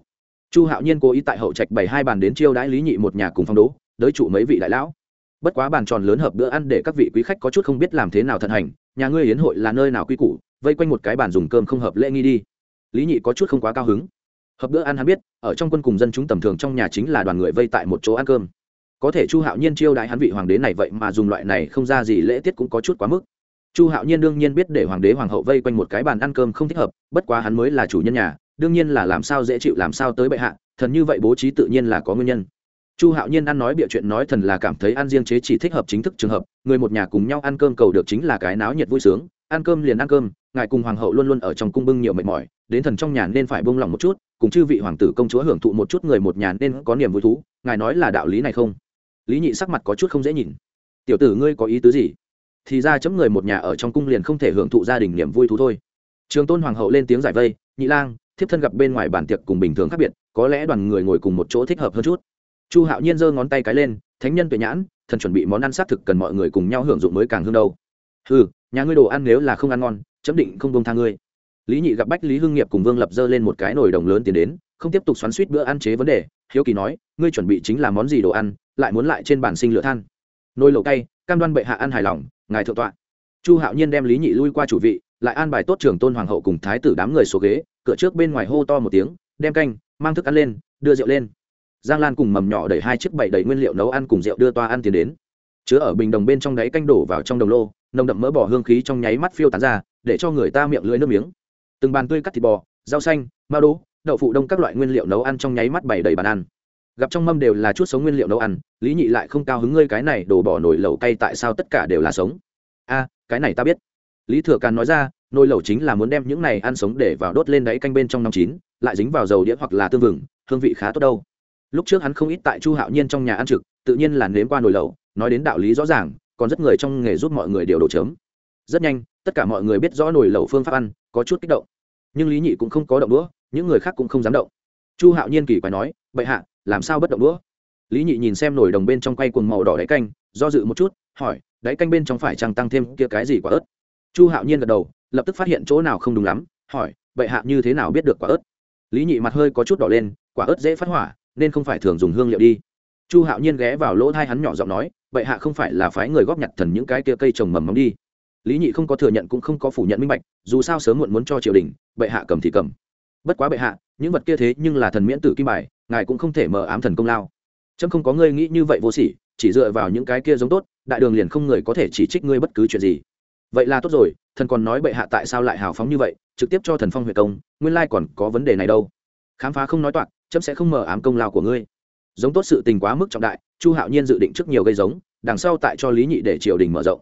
chu hạo nhiên cố ý tại hậu trạch bảy hai bàn đến chiêu đãi lý nhị một nhà cùng phong đố, đới trụ mấy vị đại lão. Bất quá bàn tròn lớn hợp bữa ăn để các vị quý khách có chút không biết làm thế nào thận hành, nhà ngươi hiến hội là nơi nào quy củ, vây quanh một cái bàn dùng cơm không hợp lễ nghi đi. Lý nhị có chút không quá cao hứng. Hợp bữa ăn hắn biết, ở trong quân cùng dân chúng tầm thường trong nhà chính là đoàn người vây tại một chỗ ăn cơm. Có thể chu hạo nhiên chiêu đãi hắn vị hoàng đế này vậy mà dùng loại này không ra gì lễ tiết cũng có chút quá mức. Chu hạo nhiên đương nhiên biết để hoàng đế hoàng hậu vây quanh một cái bàn ăn cơm không thích hợp, bất quá hắn mới là chủ nhân nhà đương nhiên là làm sao dễ chịu, làm sao tới bệ hạ, thần như vậy bố trí tự nhiên là có nguyên nhân. Chu hạo nhiên ăn nói bịa chuyện nói thần là cảm thấy ăn riêng chế chỉ thích hợp chính thức trường hợp, người một nhà cùng nhau ăn cơm cầu được chính là cái náo nhiệt vui sướng, ăn cơm liền ăn cơm, ngài cùng hoàng hậu luôn luôn ở trong cung bưng nhiều mệt mỏi, đến thần trong nhà nên phải bông lòng một chút, cùng chư vị hoàng tử công chúa hưởng thụ một chút người một nhà nên có niềm vui thú, ngài nói là đạo lý này không? Lý nhị sắc mặt có chút không dễ nhìn. Tiểu tử ngươi có ý tứ gì? Thì ra chấm người một nhà ở trong cung liền không thể hưởng thụ gia đình niềm vui thú thôi. Trường tôn hoàng hậu lên tiếng giải vây, nhị lang thiếp thân gặp bên ngoài bàn tiệc cùng bình thường khác biệt, có lẽ đoàn người ngồi cùng một chỗ thích hợp hơn chút. Chu hạo nhiên giơ ngón tay cái lên, thánh nhân tuệ nhãn, thần chuẩn bị món ăn xác thực cần mọi người cùng nhau hưởng dụng mới càng hương đâu. Ừ nhà ngươi đồ ăn nếu là không ăn ngon, chấm định không bông tha ngươi. Lý nhị gặp bách lý hưng nghiệp cùng vương lập dơ lên một cái nồi đồng lớn tiến đến, không tiếp tục xoắn suýt bữa ăn chế vấn đề, hiếu kỳ nói, ngươi chuẩn bị chính là món gì đồ ăn, lại muốn lại trên bàn sinh lửa than? Nồi lẩu cay, cam đoan bệ hạ ăn hài lòng, ngài thượng tọa. Chu hạo nhiên đem lý nhị lui qua chủ vị lại an bài tốt trường tôn hoàng hậu cùng thái tử đám người số ghế, cửa trước bên ngoài hô to một tiếng, đem canh, mang thức ăn lên, đưa rượu lên. Giang lan cùng mầm nhỏ đẩy hai chiếc bậy đầy nguyên liệu nấu ăn cùng rượu đưa toa ăn tiền đến. Chứa ở bình đồng bên trong đáy canh đổ vào trong đồng lô, nồng đậm mỡ bỏ hương khí trong nháy mắt phiêu tán ra, để cho người ta miệng lưỡi nước miếng. Từng bàn tươi cắt thịt bò, rau xanh, mao đỗ, đậu phụ đông các loại nguyên liệu nấu ăn trong nháy mắt bày đầy bàn ăn. Gặp trong mâm đều là chút sống nguyên liệu nấu ăn, lý nhị lại không cao hứng ngươi cái này đổ bỏ nổi lẩu cay tại sao tất cả đều là sống? A, cái này ta biết lý thừa càn nói ra, nồi lẩu chính là muốn đem những này ăn sống để vào đốt lên đáy canh bên trong năm chín, lại dính vào dầu đĩa hoặc là tương vừng, hương vị khá tốt đâu. Lúc trước hắn không ít tại chu hạo nhiên trong nhà ăn trực, tự nhiên là nếm qua nồi lẩu, nói đến đạo lý rõ ràng, còn rất người trong nghề giúp mọi người điều đồ chấm. Rất nhanh, tất cả mọi người biết rõ nồi lẩu phương pháp ăn, có chút kích động. Nhưng lý nhị cũng không có động đũa, những người khác cũng không dám động. Chu hạo nhiên kỳ quái nói, bệ hạ, làm sao bất động đũa? Lý nhị nhìn xem nồi đồng bên trong quay cuồng màu đỏ đáy canh, do dự một chút, hỏi, đáy canh bên trong phải chăng tăng thêm kia cái gì quả ớt? Chu hạo nhiên gật đầu, lập tức phát hiện chỗ nào không đúng lắm, hỏi, bệ hạ như thế nào biết được quả ớt? Lý nhị mặt hơi có chút đỏ lên, quả ớt dễ phát hỏa, nên không phải thường dùng hương liệu đi. Chu hạo nhiên ghé vào lỗ thai hắn nhỏ giọng nói, bệ hạ không phải là phái người góp nhặt thần những cái kia cây trồng mầm móng đi. Lý nhị không có thừa nhận cũng không có phủ nhận minh bạch, dù sao sớm muộn muốn cho triều đình, bệ hạ cầm thì cầm. Bất quá bệ hạ, những vật kia thế nhưng là thần miễn tử kim bài, ngài cũng không thể mờ ám thần công lao. Trâm không có ngươi nghĩ như vậy vô sỉ, chỉ dựa vào những cái kia giống tốt, đại đường liền không người có thể chỉ trích ngươi bất cứ chuyện gì vậy là tốt rồi, thần còn nói bệ hạ tại sao lại hào phóng như vậy, trực tiếp cho thần phong huệ công, nguyên lai còn có vấn đề này đâu. Khám phá không nói toạc, chấm sẽ không mở ám công lao của ngươi. Giống tốt sự tình quá mức trọng đại, chu hạo nhiên dự định trước nhiều gây giống, đằng sau tại cho lý nhị để triều đình mở rộng.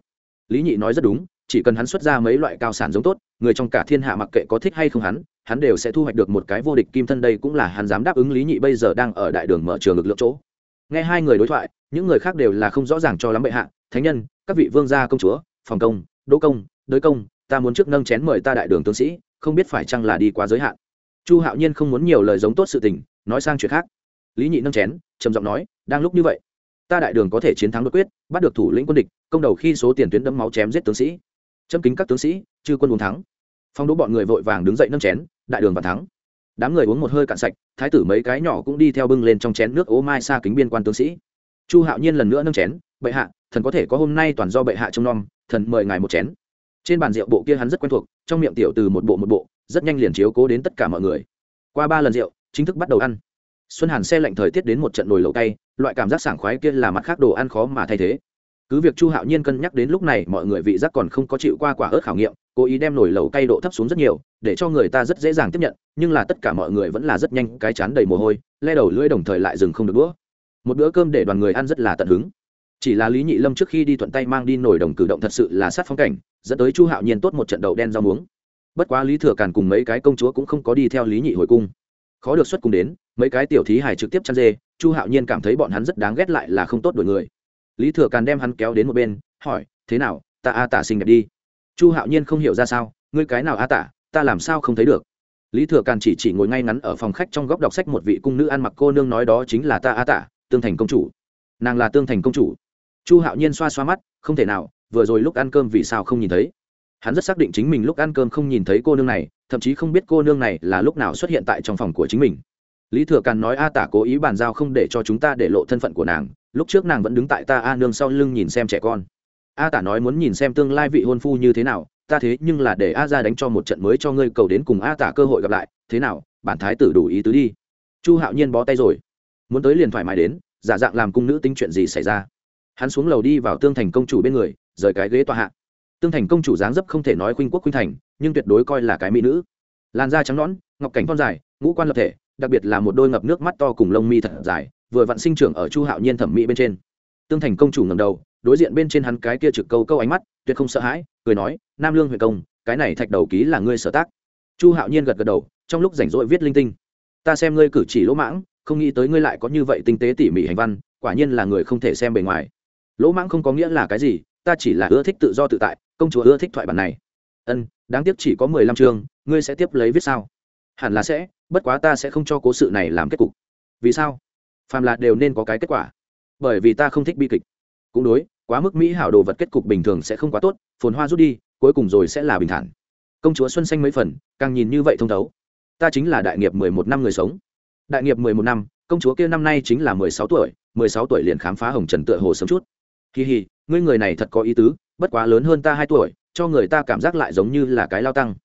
Lý nhị nói rất đúng, chỉ cần hắn xuất ra mấy loại cao sản giống tốt, người trong cả thiên hạ mặc kệ có thích hay không hắn hắn đều sẽ thu hoạch được một cái vô địch kim thân đây cũng là hắn dám đáp ứng lý nhị bây giờ đang ở đại đường mở trường lực lượng chỗ. Nghe hai người đối thoại, những người khác đều là không rõ ràng cho lắm bệ hạ, thánh nhân, các vị vương gia công chúa, phòng công đỗ công, đới công, ta muốn trước nâng chén mời ta đại đường tướng sĩ, không biết phải chăng là đi quá giới hạn. Chu hạo nhiên không muốn nhiều lời giống tốt sự tình, nói sang chuyện khác. Lý nhị nâng chén, trầm giọng nói, đang lúc như vậy, ta đại đường có thể chiến thắng đột quyết, bắt được thủ lĩnh quân địch, công đầu khi số tiền tuyến đẫm máu chém giết tướng sĩ. Châm kính các tướng sĩ, chư quân uống thắng. Phong đỗ bọn người vội vàng đứng dậy nâng chén, đại đường và thắng. Đám người uống một hơi cạn sạch, thái tử mấy cái nhỏ cũng đi theo bưng lên trong chén nước ố mai xa kính biên quan tướng sĩ. Chu hạo nhiên lần nữa nâng chén, bệ hạ thần có thể có hôm nay toàn do bệ hạ trông nom, thần mời ngài một chén. Trên bàn rượu bộ kia hắn rất quen thuộc, trong miệng tiểu từ một bộ một bộ, rất nhanh liền chiếu cố đến tất cả mọi người. Qua ba lần rượu, chính thức bắt đầu ăn. Xuân hàn xe lạnh thời tiết đến một trận nồi lẩu cay, loại cảm giác sảng khoái kia là mặt khác đồ ăn khó mà thay thế. Cứ việc chu hạo nhiên cân nhắc đến lúc này mọi người vị giác còn không có chịu qua quả ớt khảo nghiệm, cố ý đem nồi lẩu cay độ thấp xuống rất nhiều, để cho người ta rất dễ dàng tiếp nhận, nhưng là tất cả mọi người vẫn là rất nhanh, cái chán đầy mồ hôi, le đầu lưỡi đồng thời lại dừng không được đũa. Một bữa cơm để đoàn người ăn rất là tận hứng chỉ là lý nhị lâm trước khi đi thuận tay mang đi nổi đồng cử động thật sự là sát phong cảnh, dẫn tới chu hạo nhiên tốt một trận đậu đen rau muống. Bất quá lý thừa càn cùng mấy cái công chúa cũng không có đi theo lý nhị hồi cung. Khó được xuất cùng đến, mấy cái tiểu thí hài trực tiếp chăn dê, chu hạo nhiên cảm thấy bọn hắn rất đáng ghét lại là không tốt đổi người. Lý thừa càn đem hắn kéo đến một bên, hỏi, thế nào, ta a tả xinh đẹp đi? Chu hạo nhiên không hiểu ra sao, ngươi cái nào a tả, ta làm sao không thấy được? Lý thừa càn chỉ chỉ ngồi ngay ngắn ở phòng khách trong góc đọc sách một vị cung nữ ăn mặc cô nương nói đó chính là ta a tả, tương thành công chủ. Nàng là tương thành công chủ chu hạo nhiên xoa xoa mắt, không thể nào, vừa rồi lúc ăn cơm vì sao không nhìn thấy? Hắn rất xác định chính mình lúc ăn cơm không nhìn thấy cô nương này, thậm chí không biết cô nương này là lúc nào xuất hiện tại trong phòng của chính mình. Lý thừa càn nói, a tả cố ý bàn giao không để cho chúng ta để lộ thân phận của nàng, lúc trước nàng vẫn đứng tại ta, a nương sau lưng nhìn xem trẻ con. A tả nói, muốn nhìn xem tương lai vị hôn phu như thế nào, ta thế nhưng là để a ra đánh cho một trận mới cho ngươi cầu đến cùng a tả cơ hội gặp lại, thế nào, bản thái tử đủ ý tứ đi. Chu hạo nhiên bó tay rồi. Muốn tới liền thoải mái đến, giả dạng làm cung nữ tính chuyện gì xảy ra? Hắn xuống lầu đi vào tương thành công chủ bên người, rời cái ghế tòa hạ. Tương thành công chủ dáng dấp không thể nói khuynh quốc khuynh thành, nhưng tuyệt đối coi là cái mỹ nữ. Làn da trắng nõn, ngọc cảnh con dài, ngũ quan lập thể, đặc biệt là một đôi ngập nước mắt to cùng lông mi thật dài, vừa vặn sinh trưởng ở chu hạo nhiên thẩm mỹ bên trên. Tương thành công chủ ngầm đầu, đối diện bên trên hắn cái kia trực câu câu ánh mắt, tuyệt không sợ hãi, cười nói, nam lương huệ công, cái này thạch đầu ký là ngươi sở tác. Chu hạo nhiên gật gật đầu, trong lúc rảnh rỗi viết linh tinh. Ta xem ngươi cử chỉ lỗ mãng, không nghĩ tới ngươi lại có như vậy tinh tế tỉ mỉ hành văn, quả nhiên là người không thể xem bề ngoài lỗ mãng không có nghĩa là cái gì, ta chỉ là ưa thích tự do tự tại, công chúa ưa thích thoại bản này. Ân, đáng tiếc chỉ có mười lăm chương, ngươi sẽ tiếp lấy viết sao? Hẳn là sẽ, bất quá ta sẽ không cho cố sự này làm kết cục. Vì sao? Phàm là đều nên có cái kết quả. Bởi vì ta không thích bi kịch. Cũng đối, quá mức mỹ hảo đồ vật kết cục bình thường sẽ không quá tốt, phồn hoa rút đi, cuối cùng rồi sẽ là bình thản. Công chúa xuân xanh mấy phần, càng nhìn như vậy thông thấu. Ta chính là đại nghiệp mười một năm người sống. Đại nghiệp mười một năm, công chúa kia năm nay chính là mười sáu tuổi, mười sáu tuổi liền khám phá hồng trần tựa hồ sớm chút kỳ hì, ngươi người này thật có ý tứ, bất quá lớn hơn ta hai tuổi, cho người ta cảm giác lại giống như là cái lao tăng.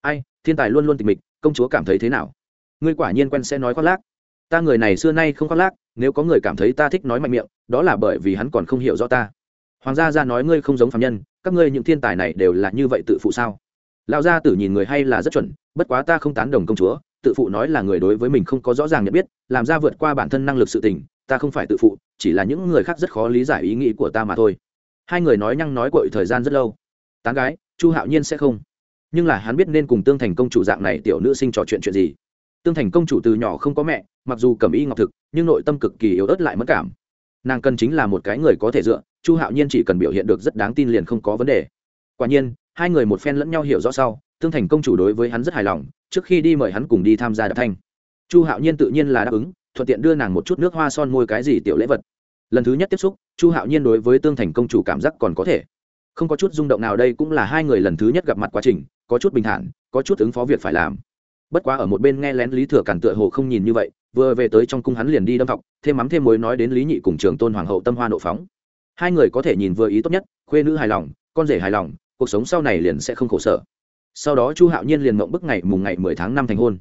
Ai, thiên tài luôn luôn tịch mịch, công chúa cảm thấy thế nào? Ngươi quả nhiên quen sẽ nói khoác lác. Ta người này xưa nay không khoác lác, nếu có người cảm thấy ta thích nói mạnh miệng, đó là bởi vì hắn còn không hiểu rõ ta. Hoàng gia ra nói ngươi không giống phạm nhân, các ngươi những thiên tài này đều là như vậy tự phụ sao? Lão gia tử nhìn người hay là rất chuẩn, bất quá ta không tán đồng công chúa, tự phụ nói là người đối với mình không có rõ ràng nhận biết, làm ra vượt qua bản thân năng lực sự tình ta không phải tự phụ, chỉ là những người khác rất khó lý giải ý nghĩ của ta mà thôi. Hai người nói nhăng nói cội thời gian rất lâu. Tán gái, chu hạo nhiên sẽ không. Nhưng là hắn biết nên cùng tương thành công chủ dạng này tiểu nữ sinh trò chuyện chuyện gì. Tương thành công chủ từ nhỏ không có mẹ, mặc dù cầm y ngọc thực, nhưng nội tâm cực kỳ yếu ớt lại mất cảm. Nàng cần chính là một cái người có thể dựa, chu hạo nhiên chỉ cần biểu hiện được rất đáng tin liền không có vấn đề. Quả nhiên, hai người một phen lẫn nhau hiểu rõ sau, tương thành công chủ đối với hắn rất hài lòng, trước khi đi mời hắn cùng đi tham gia đạp thanh. Chu hạo nhiên tự nhiên là đáp ứng thuận tiện đưa nàng một chút nước hoa son môi cái gì tiểu lễ vật. Lần thứ nhất tiếp xúc, chu hạo nhiên đối với tương thành công chủ cảm giác còn có thể. Không có chút rung động nào đây cũng là hai người lần thứ nhất gặp mặt quá trình, có chút bình thản, có chút ứng phó việc phải làm. Bất quá ở một bên nghe lén lý thừa cản tựa hồ không nhìn như vậy, vừa về tới trong cung hắn liền đi đâm học thêm mắm thêm mối nói đến lý nhị cùng trường tôn hoàng hậu tâm hoa nộ phóng. Hai người có thể nhìn vừa ý tốt nhất, khuê nữ hài lòng, con rể hài lòng, cuộc sống sau này liền sẽ không khổ sở. Sau đó chu hạo nhiên liền mộng bức ngày mùng ngày mười tháng năm thành hôn.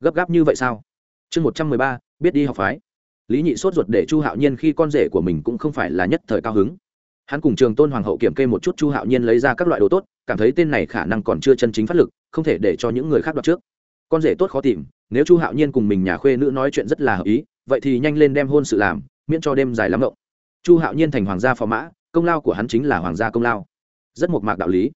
Gấp gáp như vậy sao? Chương một trăm mười ba, biết đi học phái. Lý nhị sốt ruột để chu hạo nhiên khi con rể của mình cũng không phải là nhất thời cao hứng. Hắn cùng trường tôn hoàng hậu kiểm kê một chút chu hạo nhiên lấy ra các loại đồ tốt, cảm thấy tên này khả năng còn chưa chân chính phát lực, không thể để cho những người khác đoạt trước. Con rể tốt khó tìm, nếu chu hạo nhiên cùng mình nhà khuê nữ nói chuyện rất là hợp ý, vậy thì nhanh lên đem hôn sự làm, miễn cho đêm dài lắm rộng chu hạo nhiên thành hoàng gia phò mã, công lao của hắn chính là hoàng gia công lao. Rất một mạc đạo lý.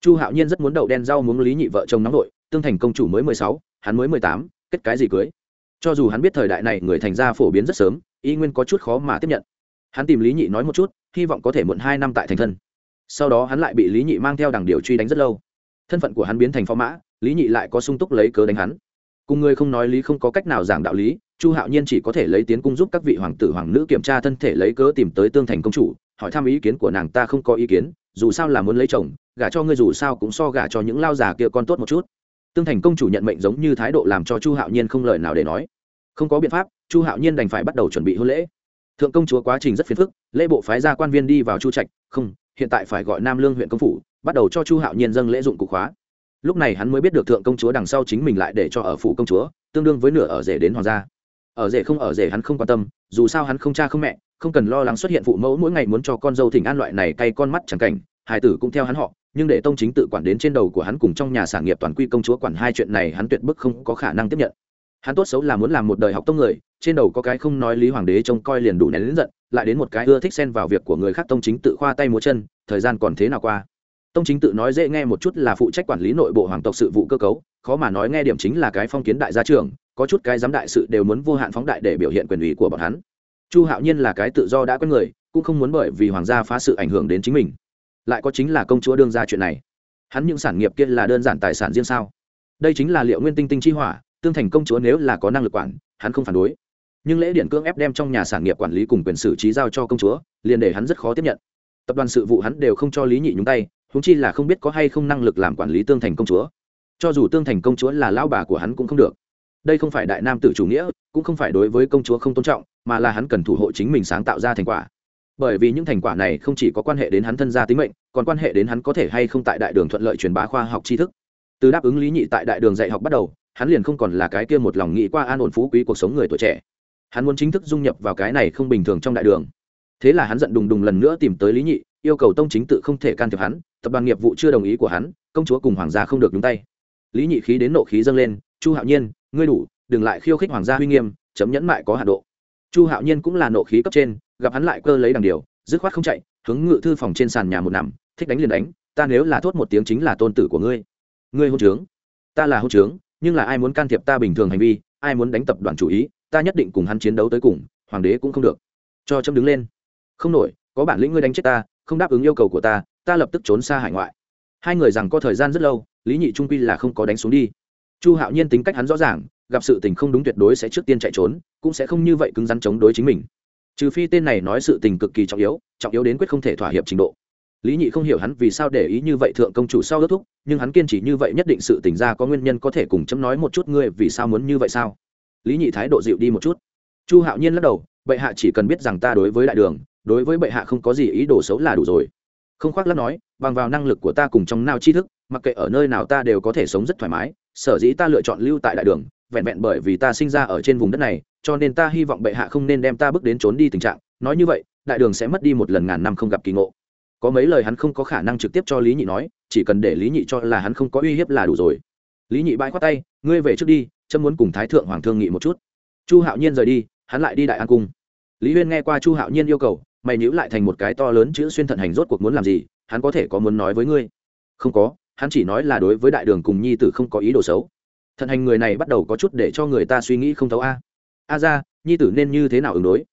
Chu hạo nhiên rất muốn đậu đen rau muốn lý nhị vợ chồng nóng nội, tương thành công chủ mới mười sáu, hắn mới mười tám, kết cái gì cưới? Cho dù hắn biết thời đại này người thành gia phổ biến rất sớm, y nguyên có chút khó mà tiếp nhận. Hắn tìm lý nhị nói một chút, hy vọng có thể muộn hai năm tại thành thân. Sau đó hắn lại bị lý nhị mang theo đằng điều truy đánh rất lâu. Thân phận của hắn biến thành phó mã, lý nhị lại có sung túc lấy cớ đánh hắn. Cùng người không nói lý không có cách nào giảng đạo lý, chu hạo nhiên chỉ có thể lấy tiến cung giúp các vị hoàng tử hoàng nữ kiểm tra thân thể lấy cớ tìm tới tương thành công chủ, hỏi thăm ý kiến của nàng ta không có ý kiến, dù sao là muốn lấy chồng, gả cho ngươi dù sao cũng so gả cho những lao già kia con tốt một chút tương thành công chủ nhận mệnh giống như thái độ làm cho chu hạo nhiên không lời nào để nói. Không có biện pháp, chu hạo nhiên đành phải bắt đầu chuẩn bị hôn lễ. Thượng công chúa quá trình rất phiền phức, lễ bộ phái ra quan viên đi vào chu trạch, không, hiện tại phải gọi nam lương huyện công phủ, bắt đầu cho chu hạo nhiên dâng lễ dụng cụ khóa. Lúc này hắn mới biết được thượng công chúa đằng sau chính mình lại để cho ở phủ công chúa, tương đương với nửa ở rể đến hoàng gia. Ở rể không ở rể hắn không quan tâm, dù sao hắn không cha không mẹ, không cần lo lắng xuất hiện phụ mẫu mỗi ngày muốn cho con dâu thỉnh an loại này cay con mắt chẳng cảnh hải tử cũng theo hắn họ, nhưng để tông chính tự quản đến trên đầu của hắn cùng trong nhà sản nghiệp toàn quy công chúa quản hai chuyện này hắn tuyệt bức không có khả năng tiếp nhận. Hắn tốt xấu là muốn làm một đời học tông người, trên đầu có cái không nói lý hoàng đế trông coi liền đủ nén đến giận, lại đến một cái ưa thích xen vào việc của người khác tông chính tự khoa tay múa chân, thời gian còn thế nào qua? Tông chính tự nói dễ nghe một chút là phụ trách quản lý nội bộ hoàng tộc sự vụ cơ cấu, khó mà nói nghe điểm chính là cái phong kiến đại gia trưởng, có chút cái giám đại sự đều muốn vô hạn phóng đại để biểu hiện quyền ủy của bọn hắn. Chu hạo nhiên là cái tự do đã quen người, cũng không muốn bởi vì hoàng gia phá sự ảnh hưởng đến chính mình lại có chính là công chúa đương ra chuyện này. Hắn những sản nghiệp kia là đơn giản tài sản riêng sao? Đây chính là liệu nguyên tinh tinh chi hỏa, tương thành công chúa nếu là có năng lực quản, hắn không phản đối. Nhưng lễ điện cưỡng ép đem trong nhà sản nghiệp quản lý cùng quyền xử trí giao cho công chúa, liền để hắn rất khó tiếp nhận. Tập đoàn sự vụ hắn đều không cho lý nhị nhúng tay húng chi là không biết có hay không năng lực làm quản lý tương thành công chúa. Cho dù tương thành công chúa là lao bà của hắn cũng không được. Đây không phải đại nam tử chủ nghĩa, cũng không phải đối với công chúa không tôn trọng, mà là hắn cần thủ hộ chính mình sáng tạo ra thành quả bởi vì những thành quả này không chỉ có quan hệ đến hắn thân gia tính mệnh, còn quan hệ đến hắn có thể hay không tại đại đường thuận lợi truyền bá khoa học tri thức. Từ đáp ứng lý nhị tại đại đường dạy học bắt đầu, hắn liền không còn là cái kia một lòng nghĩ qua an ổn phú quý cuộc sống người tuổi trẻ. Hắn muốn chính thức dung nhập vào cái này không bình thường trong đại đường. Thế là hắn giận đùng đùng lần nữa tìm tới lý nhị, yêu cầu tông chính tự không thể can thiệp hắn, tập đoàn nghiệp vụ chưa đồng ý của hắn, công chúa cùng hoàng gia không được nhúng tay. Lý nhị khí đến nộ khí dâng lên, chu hạo nhiên, ngươi đủ, đừng lại khiêu khích hoàng gia huy nghiêm, chấm nhẫn mại có hạ độ. Chu hạo nhiên cũng là nộ khí cấp trên gặp hắn lại cơ lấy đằng điều, dứt khoát không chạy, hướng ngự thư phòng trên sàn nhà một nằm, thích đánh liền đánh, ta nếu là thốt một tiếng chính là tôn tử của ngươi. Ngươi hôn trướng. Ta là hôn trướng, nhưng là ai muốn can thiệp ta bình thường hành vi, ai muốn đánh tập đoàn chủ ý, ta nhất định cùng hắn chiến đấu tới cùng, hoàng đế cũng không được. Cho chấm đứng lên. Không nổi, có bản lĩnh ngươi đánh chết ta, không đáp ứng yêu cầu của ta ta lập tức trốn xa hải ngoại. Hai người rằng có thời gian rất lâu, lý nhị trung quy là không có đánh xuống đi. Chu hạo nhiên tính cách hắn rõ ràng, gặp sự tình không đúng tuyệt đối sẽ trước tiên chạy trốn, cũng sẽ không như vậy cứng rắn chống đối chính mình trừ phi tên này nói sự tình cực kỳ trọng yếu trọng yếu đến quyết không thể thỏa hiệp trình độ. Lý nhị không hiểu hắn vì sao để ý như vậy thượng công chủ sau kết thúc, nhưng hắn kiên trì như vậy nhất định sự tình ra có nguyên nhân có thể cùng chấm nói một chút ngươi vì sao muốn như vậy sao? Lý nhị thái độ dịu đi một chút. Chu hạo nhiên lắc đầu, bệ hạ chỉ cần biết rằng ta đối với đại đường, đối với bệ hạ không có gì ý đồ xấu là đủ rồi. Không khoác lắc nói, bằng vào năng lực của ta cùng trong nao tri thức, mặc kệ ở nơi nào ta đều có thể sống rất thoải mái, sở dĩ ta lựa chọn lưu tại đại đường vẹn vẹn bởi vì ta sinh ra ở trên vùng đất này, cho nên ta hy vọng bệ hạ không nên đem ta bước đến trốn đi tình trạng. Nói như vậy, đại đường sẽ mất đi một lần ngàn năm không gặp kỳ ngộ. Có mấy lời hắn không có khả năng trực tiếp cho lý nhị nói, chỉ cần để lý nhị cho là hắn không có uy hiếp là đủ rồi. Lý nhị bãi khoát tay, ngươi về trước đi trâm muốn cùng thái thượng hoàng thương nghị một chút. Chu hạo nhiên rời đi, hắn lại đi đại an cung. Lý huyên nghe qua chu hạo nhiên yêu cầu, mày nhữ lại thành một cái to lớn chữ xuyên thận hành rốt cuộc muốn làm gì, hắn có thể có muốn nói với ngươi? Không có, hắn chỉ nói là đối với đại đường cùng nhi tử không có ý đồ xấu thận hành người này bắt đầu có chút để cho người ta suy nghĩ không thấu a. A ra, nhi tử nên như thế nào ứng đối?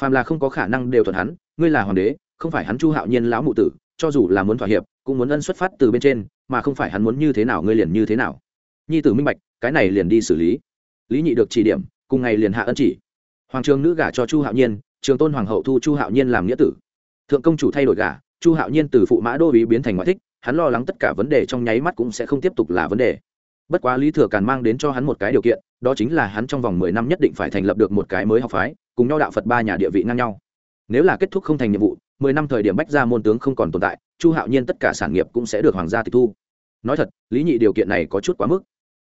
Phàm là không có khả năng đều thuận hắn, ngươi là hoàng đế, không phải hắn chu hạo nhiên lão mụ tử, cho dù là muốn thỏa hiệp, cũng muốn ân xuất phát từ bên trên, mà không phải hắn muốn như thế nào ngươi liền như thế nào. Nhi tử minh bạch, cái này liền đi xử lý. Lý nhị được chỉ điểm, cùng ngày liền hạ ân chỉ. Hoàng trường nữ gả cho chu hạo nhiên, trường tôn hoàng hậu thu chu hạo nhiên làm nghĩa tử. Thượng công chủ thay đổi gả, chu hạo nhiên từ phụ mã đô ý biến thành ngoại thích, hắn lo lắng tất cả vấn đề trong nháy mắt cũng sẽ không tiếp tục là vấn đề bất quá lý thừa càn mang đến cho hắn một cái điều kiện, đó chính là hắn trong vòng mười năm nhất định phải thành lập được một cái mới học phái, cùng nhau đạo phật ba nhà địa vị ngang nhau. Nếu là kết thúc không thành nhiệm vụ, mười năm thời điểm bách gia môn tướng không còn tồn tại, chu hạo nhiên tất cả sản nghiệp cũng sẽ được hoàng gia tịch thu. Nói thật, lý nhị điều kiện này có chút quá mức.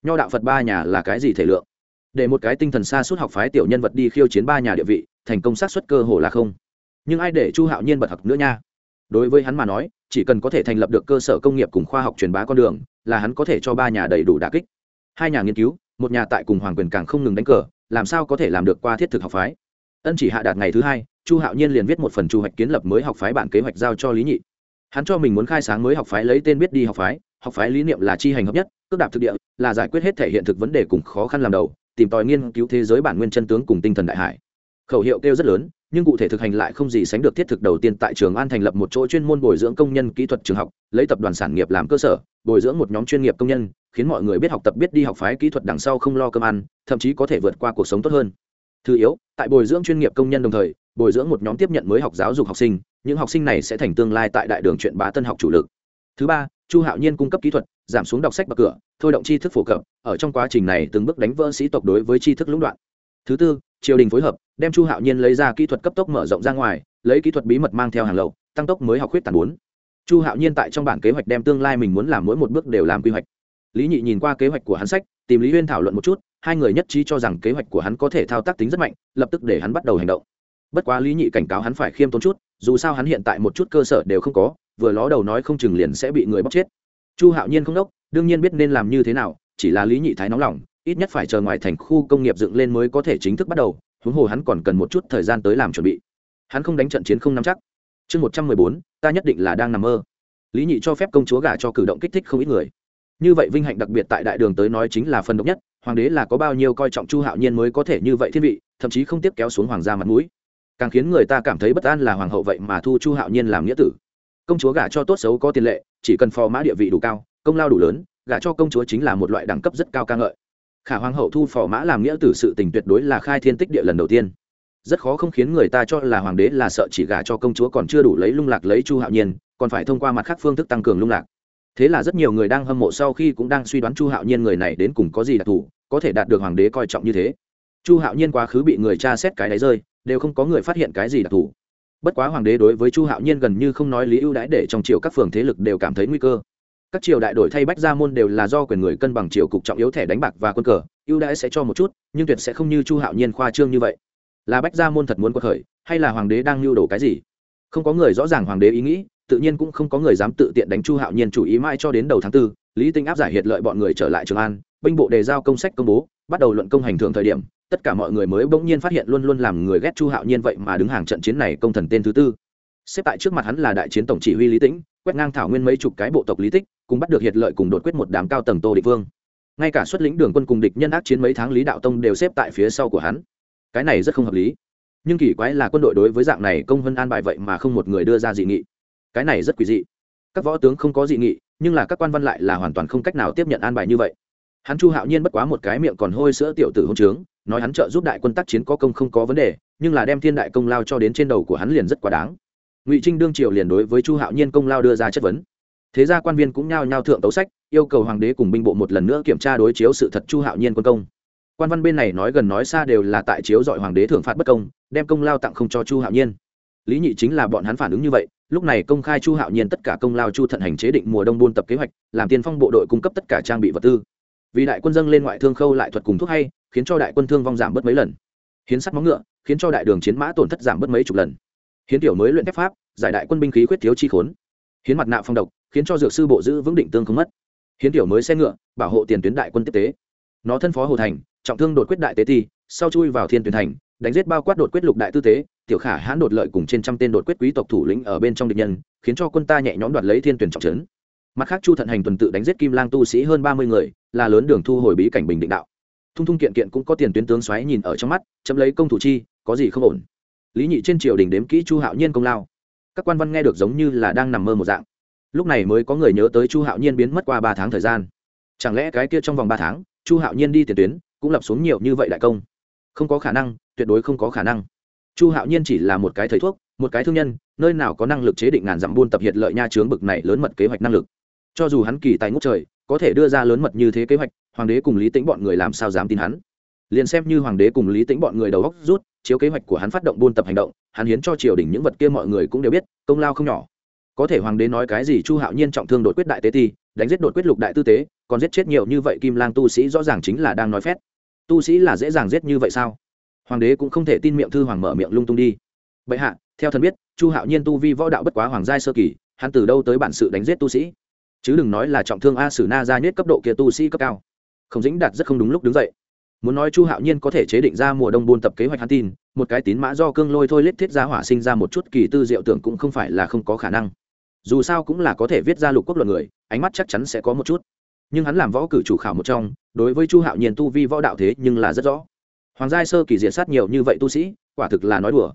Nho đạo phật ba nhà là cái gì thể lượng? Để một cái tinh thần xa suốt học phái tiểu nhân vật đi khiêu chiến ba nhà địa vị, thành công sát xuất cơ hồ là không. Nhưng ai để chu hạo nhiên bật học nữa nha? Đối với hắn mà nói, chỉ cần có thể thành lập được cơ sở công nghiệp cùng khoa học truyền bá con đường, là hắn có thể cho ba nhà đầy đủ đà kích. Hai nhà nghiên cứu, một nhà tại cùng hoàng quyền càng không ngừng đánh cờ, làm sao có thể làm được qua thiết thực học phái? Ân chỉ hạ đạt ngày thứ hai, chu hạo nhiên liền viết một phần chu hoạch kiến lập mới học phái bản kế hoạch giao cho lý nhị. Hắn cho mình muốn khai sáng mới học phái lấy tên biết đi học phái học phái lý niệm là chi hành hợp nhất, cước đạp thực địa, là giải quyết hết thể hiện thực vấn đề cùng khó khăn làm đầu, tìm tòi nghiên cứu thế giới bản nguyên chân tướng cùng tinh thần đại hải. Khẩu hiệu kêu rất lớn nhưng cụ thể thực hành lại không gì sánh được thiết thực đầu tiên tại trường an thành lập một chỗ chuyên môn bồi dưỡng công nhân kỹ thuật trường học, lấy tập đoàn sản nghiệp làm cơ sở, bồi dưỡng một nhóm chuyên nghiệp công nhân, khiến mọi người biết học tập, biết đi học phái kỹ thuật đằng sau không lo cơm ăn, thậm chí có thể vượt qua cuộc sống tốt hơn. Thứ yếu, tại bồi dưỡng chuyên nghiệp công nhân đồng thời, bồi dưỡng một nhóm tiếp nhận mới học giáo dục học sinh, những học sinh này sẽ thành tương lai tại đại đường chuyện bá tân học chủ lực. Thứ ba, chu hạo nhiên cung cấp kỹ thuật, giảm xuống đọc sách bậc cửa, thôi động tri thức phổ cập, ở trong quá trình này từng bước đánh vỡ sĩ tộc đối với tri thức lũng đoạn. Thứ tư, triều đình phối hợp đem chu hạo nhiên lấy ra kỹ thuật cấp tốc mở rộng ra ngoài, lấy kỹ thuật bí mật mang theo hàng lậu, tăng tốc mới học khuyết tàn bốn. Chu hạo nhiên tại trong bản kế hoạch đem tương lai mình muốn làm mỗi một bước đều làm quy hoạch. Lý nhị nhìn qua kế hoạch của hắn sách, tìm lý huyên thảo luận một chút, hai người nhất trí cho rằng kế hoạch của hắn có thể thao tác tính rất mạnh, lập tức để hắn bắt đầu hành động. Bất quá lý nhị cảnh cáo hắn phải khiêm tốn chút, dù sao hắn hiện tại một chút cơ sở đều không có, vừa ló đầu nói không chừng liền sẽ bị người bóc chết. Chu hạo nhiên không đốc, đương nhiên biết nên làm như thế nào, chỉ là lý nhị thái nóng lòng, ít nhất phải chờ ngoài thành khu công nghiệp dựng lên mới có thể chính thức bắt đầu huống hồ hắn còn cần một chút thời gian tới làm chuẩn bị. Hắn không đánh trận chiến không nắm chắc. Chương một trăm mười bốn, ta nhất định là đang nằm mơ. Lý nhị cho phép công chúa gả cho cử động kích thích không ít người. Như vậy vinh hạnh đặc biệt tại đại đường tới nói chính là phần độc nhất, hoàng đế là có bao nhiêu coi trọng chu hạo nhiên mới có thể như vậy thiên vị, thậm chí không tiếp kéo xuống hoàng gia mặt mũi. Càng khiến người ta cảm thấy bất an là hoàng hậu vậy mà thu chu hạo nhiên làm nghĩa tử. Công chúa gả cho tốt xấu có tiền lệ, chỉ cần phò mã địa vị đủ cao, công lao đủ lớn, gả cho công chúa chính là một loại đẳng cấp rất cao ca ngợi khả hoàng hậu thu phò mã làm nghĩa tử sự tình tuyệt đối là khai thiên tích địa lần đầu tiên. Rất khó không khiến người ta cho là hoàng đế là sợ chỉ gả cho công chúa còn chưa đủ lấy lung lạc lấy chu hạo nhiên, còn phải thông qua mặt khác phương thức tăng cường lung lạc. Thế là rất nhiều người đang hâm mộ sau khi cũng đang suy đoán chu hạo nhiên người này đến cùng có gì đặc thù, có thể đạt được hoàng đế coi trọng như thế. Chu hạo nhiên quá khứ bị người cha xét cái đáy rơi, đều không có người phát hiện cái gì đặc thù. Bất quá hoàng đế đối với chu hạo nhiên gần như không nói lý ưu đãi để trong triều các phường thế lực đều cảm thấy nguy cơ các triều đại đổi thay bách gia môn đều là do quyền người cân bằng triều cục trọng yếu thẻ đánh bạc và quân cờ, ưu đãi sẽ cho một chút, nhưng tuyệt sẽ không như chu hạo nhiên khoa trương như vậy. Là bách gia môn thật muốn quật khởi, hay là hoàng đế đang lưu đồ cái gì? Không có người rõ ràng hoàng đế ý nghĩ, tự nhiên cũng không có người dám tự tiện đánh chu hạo nhiên chủ ý mãi cho đến đầu tháng tư, lý tinh áp giải hiệt lợi bọn người trở lại trường an, binh bộ đề giao công sách công bố, bắt đầu luận công hành thường thời điểm, tất cả mọi người mới bỗng nhiên phát hiện luôn luôn làm người ghét chu hạo nhiên vậy mà đứng hàng trận chiến này công thần tên thứ tư. Xếp tại trước mặt hắn là đại chiến tổng chỉ huy lý tĩnh quét ngang thảo nguyên mấy chục cái bộ tộc lý tích, cùng bắt được hiệt lợi cùng đột quyết một đám cao tầng tô địa phương ngay cả xuất lĩnh đường quân cùng địch nhân ác chiến mấy tháng lý đạo tông đều xếp tại phía sau của hắn. Cái này rất không hợp lý. Nhưng kỳ quái là quân đội đối với dạng này công vân an bài vậy mà không một người đưa ra dị nghị. Cái này rất quỷ dị. Các võ tướng không có dị nghị, nhưng là các quan văn lại là hoàn toàn không cách nào tiếp nhận an bài như vậy. Hắn chu hạo nhiên bất quá một cái miệng còn hôi sữa tiểu tử hôn trướng, nói hắn trợ giúp đại quân tác chiến có công không có vấn đề, nhưng là đem thiên đại công lao cho đến trên đầu của hắn liền rất quá đáng ngụy trinh đương triều liền đối với chu hạo nhiên công lao đưa ra chất vấn thế ra quan viên cũng nhao nhao thượng tấu sách yêu cầu hoàng đế cùng binh bộ một lần nữa kiểm tra đối chiếu sự thật chu hạo nhiên quân công quan văn bên này nói gần nói xa đều là tại chiếu dọi hoàng đế thưởng phạt bất công đem công lao tặng không cho chu hạo nhiên lý nhị chính là bọn hắn phản ứng như vậy lúc này công khai chu hạo nhiên tất cả công lao chu thận hành chế định mùa đông buôn tập kế hoạch làm tiên phong bộ đội cung cấp tất cả trang bị vật tư vì đại quân dâng lên ngoại thương khâu lại thuật cùng thuốc hay khiến cho đại quân thương vong giảm bớt mấy lần hiến sắt móng ngựa khiến cho đại đường chiến mã tổn thất giảm bớt mấy chục lần hiến tiểu mới luyện thép pháp, giải đại quân binh khí khuyết thiếu chi khốn. Hiến mặt nạ phong độc, khiến cho dược sư bộ giữ vững định tương không mất. Hiến tiểu mới xe ngựa, bảo hộ tiền tuyến đại quân tiếp tế. Nó thân phó hồ thành, trọng thương đột quyết đại tế ti, sau chui vào thiên tuyển thành, đánh giết bao quát đột quyết lục đại tư tế, tiểu khả hãn đột lợi cùng trên trăm tên đột quyết quý tộc thủ lĩnh ở bên trong địch nhân, khiến cho quân ta nhẹ nhõm đoạt lấy thiên tuyển trọng trấn. Mặt khác chu thận hành tuần tự đánh giết kim lang tu sĩ hơn ba mươi người, là lớn đường thu hồi bí cảnh bình định đạo. Thung thung kiện kiện cũng có tiền tuyến tướng xoáy nhìn ở trong mắt, chấm lấy công thủ chi, có gì không ổn? Lý nhị trên triều đình đếm kỹ chu hạo nhiên công lao các quan văn nghe được giống như là đang nằm mơ một dạng lúc này mới có người nhớ tới chu hạo nhiên biến mất qua ba tháng thời gian chẳng lẽ cái kia trong vòng ba tháng chu hạo nhiên đi tiền tuyến cũng lập xuống nhiều như vậy đại công không có khả năng tuyệt đối không có khả năng chu hạo nhiên chỉ là một cái thầy thuốc một cái thương nhân nơi nào có năng lực chế định ngàn dặm buôn tập hiện lợi nha chướng bực này lớn mật kế hoạch năng lực cho dù hắn kỳ tài ngốc trời có thể đưa ra lớn mật như thế kế hoạch hoàng đế cùng lý tĩnh bọn người làm sao dám tin hắn liền xem như hoàng đế cùng lý tĩnh bọn người đầu góc rút, chiếu kế hoạch của hắn phát động buôn tập hành động, hắn hiến cho triều đình những vật kia mọi người cũng đều biết, công lao không nhỏ. Có thể hoàng đế nói cái gì chu hạo nhiên trọng thương đột quyết đại tế ti, đánh giết đột quyết lục đại tư tế, còn giết chết nhiều như vậy kim lang tu sĩ rõ ràng chính là đang nói phét. Tu sĩ là dễ dàng giết như vậy sao? Hoàng đế cũng không thể tin miệng thư hoàng mở miệng lung tung đi. Bệ hạ, theo thần biết, chu hạo nhiên tu vi võ đạo bất quá hoàng giai sơ kỳ, hắn từ đâu tới bản sự đánh giết tu sĩ? Chứ đừng nói là trọng thương a sử na ra nhất cấp độ kia tu sĩ cấp cao. Không dính đạt rất không đúng lúc đứng dậy muốn nói chu hạo nhiên có thể chế định ra mùa đông buôn tập kế hoạch hắn tin, một cái tín mã do cương lôi thôi lết thiết ra hỏa sinh ra một chút kỳ tư diệu tưởng cũng không phải là không có khả năng. Dù sao cũng là có thể viết ra lục quốc luận người, ánh mắt chắc chắn sẽ có một chút. Nhưng hắn làm võ cử chủ khảo một trong, đối với chu hạo nhiên tu vi võ đạo thế nhưng là rất rõ. Hoàng giai sơ kỳ diệt sát nhiều như vậy tu sĩ, quả thực là nói đùa.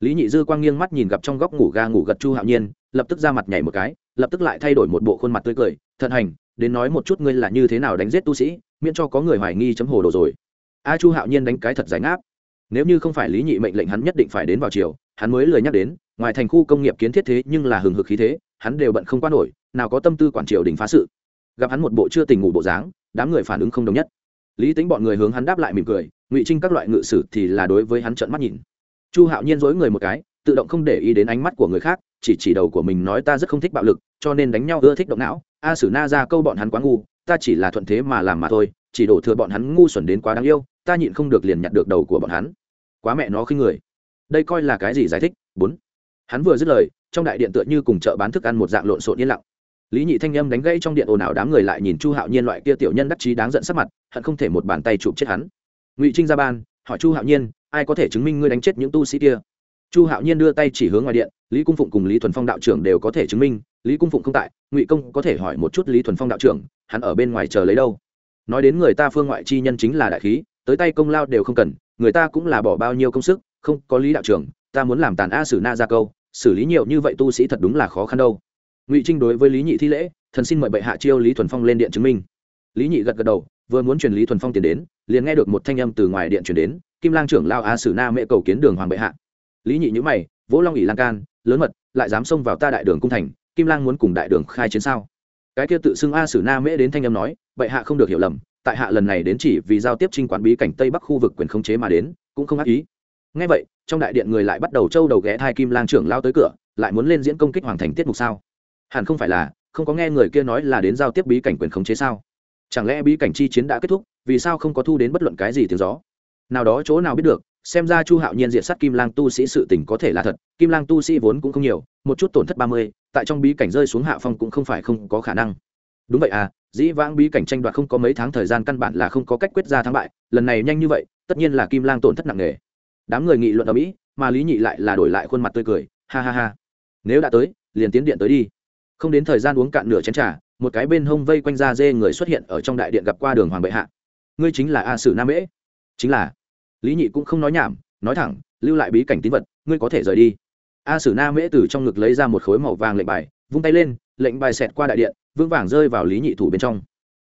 Lý nhị dư quang nghiêng mắt nhìn gặp trong góc ngủ ga ngủ gật chu hạo nhiên, lập tức ra mặt nhảy một cái, lập tức lại thay đổi một bộ khuôn mặt tươi cười thận hành, đến nói một chút ngươi là như thế nào đánh giết tu sĩ, miễn cho có người hoài nghi chấm hồ đồ rồi a chu hạo nhiên đánh cái thật giải ngáp. Nếu như không phải lý nhị mệnh lệnh hắn nhất định phải đến vào chiều hắn mới lời nhắc đến, ngoài thành khu công nghiệp kiến thiết thế nhưng là hừng hực khí thế, hắn đều bận không qua nổi, nào có tâm tư quản triều đình phá sự. Gặp hắn một bộ chưa tình ngủ bộ dáng, đám người phản ứng không đồng nhất. Lý tính bọn người hướng hắn đáp lại mỉm cười, ngụy trinh các loại ngự sử thì là đối với hắn trợn mắt nhìn. Chu hạo nhiên dối người một cái, tự động không để ý đến ánh mắt của người khác, chỉ chỉ đầu của mình nói ta rất không thích bạo lực, cho nên đánh nhau ưa thích động não. A sử na ra câu bọn hắn quá ngu, ta chỉ là thuận thế mà làm mà thôi, chỉ đổ thừa bọn hắn ngu xuẩn đến quá đáng yêu ta nhịn không được liền nhặt được đầu của bọn hắn. Quá mẹ nó khi người. Đây coi là cái gì giải thích? Bốn. Hắn vừa dứt lời, trong đại điện tựa như cùng chợ bán thức ăn một dạng lộn xộn yên lặng. Lý nhị thanh âm đánh gây trong điện ồn ào đám người lại nhìn chu hạo nhiên loại kia tiểu nhân đắc chí đáng giận sắc mặt, hận không thể một bàn tay chụp chết hắn. Ngụy trinh ra ban, hỏi chu hạo nhiên, ai có thể chứng minh ngươi đánh chết những tu sĩ kia? Chu hạo nhiên đưa tay chỉ hướng ngoài điện, lý cung phụng cùng lý thuần phong đạo trưởng đều có thể chứng minh, lý cung phụng không tại, ngụy công có thể hỏi một chút lý thuần phong đạo trưởng, hắn ở bên ngoài chờ lấy đâu? Nói đến người ta phương ngoại chi nhân chính là đại khí tới tay công lao đều không cần, người ta cũng là bỏ bao nhiêu công sức, không, có lý đạo trưởng, ta muốn làm tàn a sử na ra câu, xử lý nhiều như vậy tu sĩ thật đúng là khó khăn đâu. Ngụy trinh đối với lý nhị thi lễ, thần xin mời bệ hạ chiêu lý thuần phong lên điện chứng minh. Lý nhị gật gật đầu, vừa muốn truyền lý thuần phong tiền đến, liền nghe được một thanh âm từ ngoài điện truyền đến, kim lang trưởng lao a sử na mẹ cầu kiến đường hoàng bệ hạ. Lý nhị nhữ mày, vỗ long ỉ lan can, lớn mật, lại dám xông vào ta đại đường cung thành, kim lang muốn cùng đại đường khai chiến sao? Cái kia tự xưng a sử na mễ đến thanh âm nói, bệ hạ không được hiểu lầm tại hạ lần này đến chỉ vì giao tiếp trinh quản bí cảnh tây bắc khu vực quyền khống chế mà đến, cũng không ác ý. Ngay vậy, trong đại điện người lại bắt đầu trâu đầu ghé thai kim lang trưởng lao tới cửa, lại muốn lên diễn công kích hoàng thành tiết mục sao? Hẳn không phải là, không có nghe người kia nói là đến giao tiếp bí cảnh quyền khống chế sao? Chẳng lẽ bí cảnh chi chiến đã kết thúc, vì sao không có thu đến bất luận cái gì tiếng gió? Nào đó chỗ nào biết được, xem ra chu hạo nhiên diện sát kim lang tu sĩ sự tình có thể là thật, kim lang tu sĩ vốn cũng không nhiều, một chút tổn thất ba mươi, tại trong bí cảnh rơi xuống hạ phong cũng không phải không có khả năng. Đúng vậy à dĩ vãng bí cảnh tranh đoạt không có mấy tháng thời gian căn bản là không có cách quyết ra thắng bại, lần này nhanh như vậy, tất nhiên là kim lang tổn thất nặng nề. Đám người nghị luận ở mỹ, mà lý nhị lại là đổi lại khuôn mặt tươi cười, ha ha ha. Nếu đã tới, liền tiến điện tới đi. Không đến thời gian uống cạn nửa chén trà, một cái bên hông vây quanh da dê người xuất hiện ở trong đại điện gặp qua đường hoàng bệ hạ. Ngươi chính là a sử nam mễ. Chính là. Lý nhị cũng không nói nhảm, nói thẳng, lưu lại bí cảnh tín vật, ngươi có thể rời đi. A sử na mễ từ trong ngực lấy ra một khối màu vàng lệnh bài, vung tay lên, lệnh bài xẹt qua đại điện vững vàng rơi vào lý nhị thủ bên trong.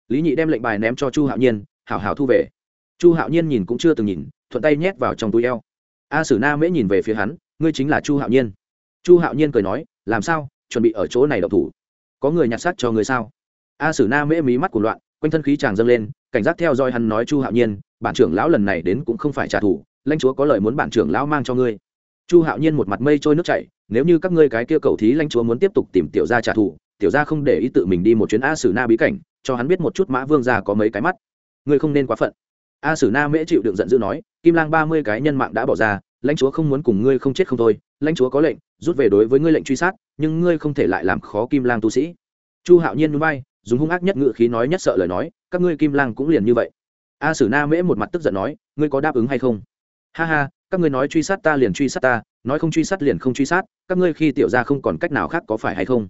Lý nhị đem lệnh bài ném cho chu hạo nhiên hào hào thu về. Chu hạo nhiên nhìn cũng chưa từng nhìn, thuận tay nhét vào trong túi eo. A sử na mễ nhìn về phía hắn, ngươi chính là chu hạo nhiên. Chu hạo nhiên cười nói, làm sao? Chuẩn bị ở chỗ này đậu thủ. Có người nhặt xác cho người sao? A sử na mễ mí mắt của loạn, quanh thân khí chàng dâng lên, cảnh giác theo dõi hắn nói, chu hạo nhiên, bản trưởng lão lần này đến cũng không phải trả thù, lãnh chúa có lời muốn bản trưởng lão mang cho ngươi. Chu hạo nhiên một mặt mây trôi nước chảy, nếu như các ngươi cái kia cầu thí lãnh chúa muốn tiếp tục tìm tiểu gia trả thù tiểu gia không để ý tự mình đi một chuyến a sử na bí cảnh, cho hắn biết một chút mã vương gia có mấy cái mắt. Ngươi không nên quá phận. A sử na mễ chịu đựng giận dữ nói, kim lang ba mươi cái nhân mạng đã bỏ ra, lãnh chúa không muốn cùng ngươi không chết không thôi, lãnh chúa có lệnh, rút về đối với ngươi lệnh truy sát, nhưng ngươi không thể lại làm khó kim lang tu sĩ. Chu hạo nhiên núi bay dùng hung ác nhất ngự khí nói nhất sợ lời nói, các ngươi kim lang cũng liền như vậy. A sử na mễ một mặt tức giận nói, ngươi có đáp ứng hay không? Ha ha, các ngươi nói truy sát ta liền truy sát ta, nói không truy sát liền không truy sát, các ngươi khi tiểu ra không còn cách nào khác có phải hay không?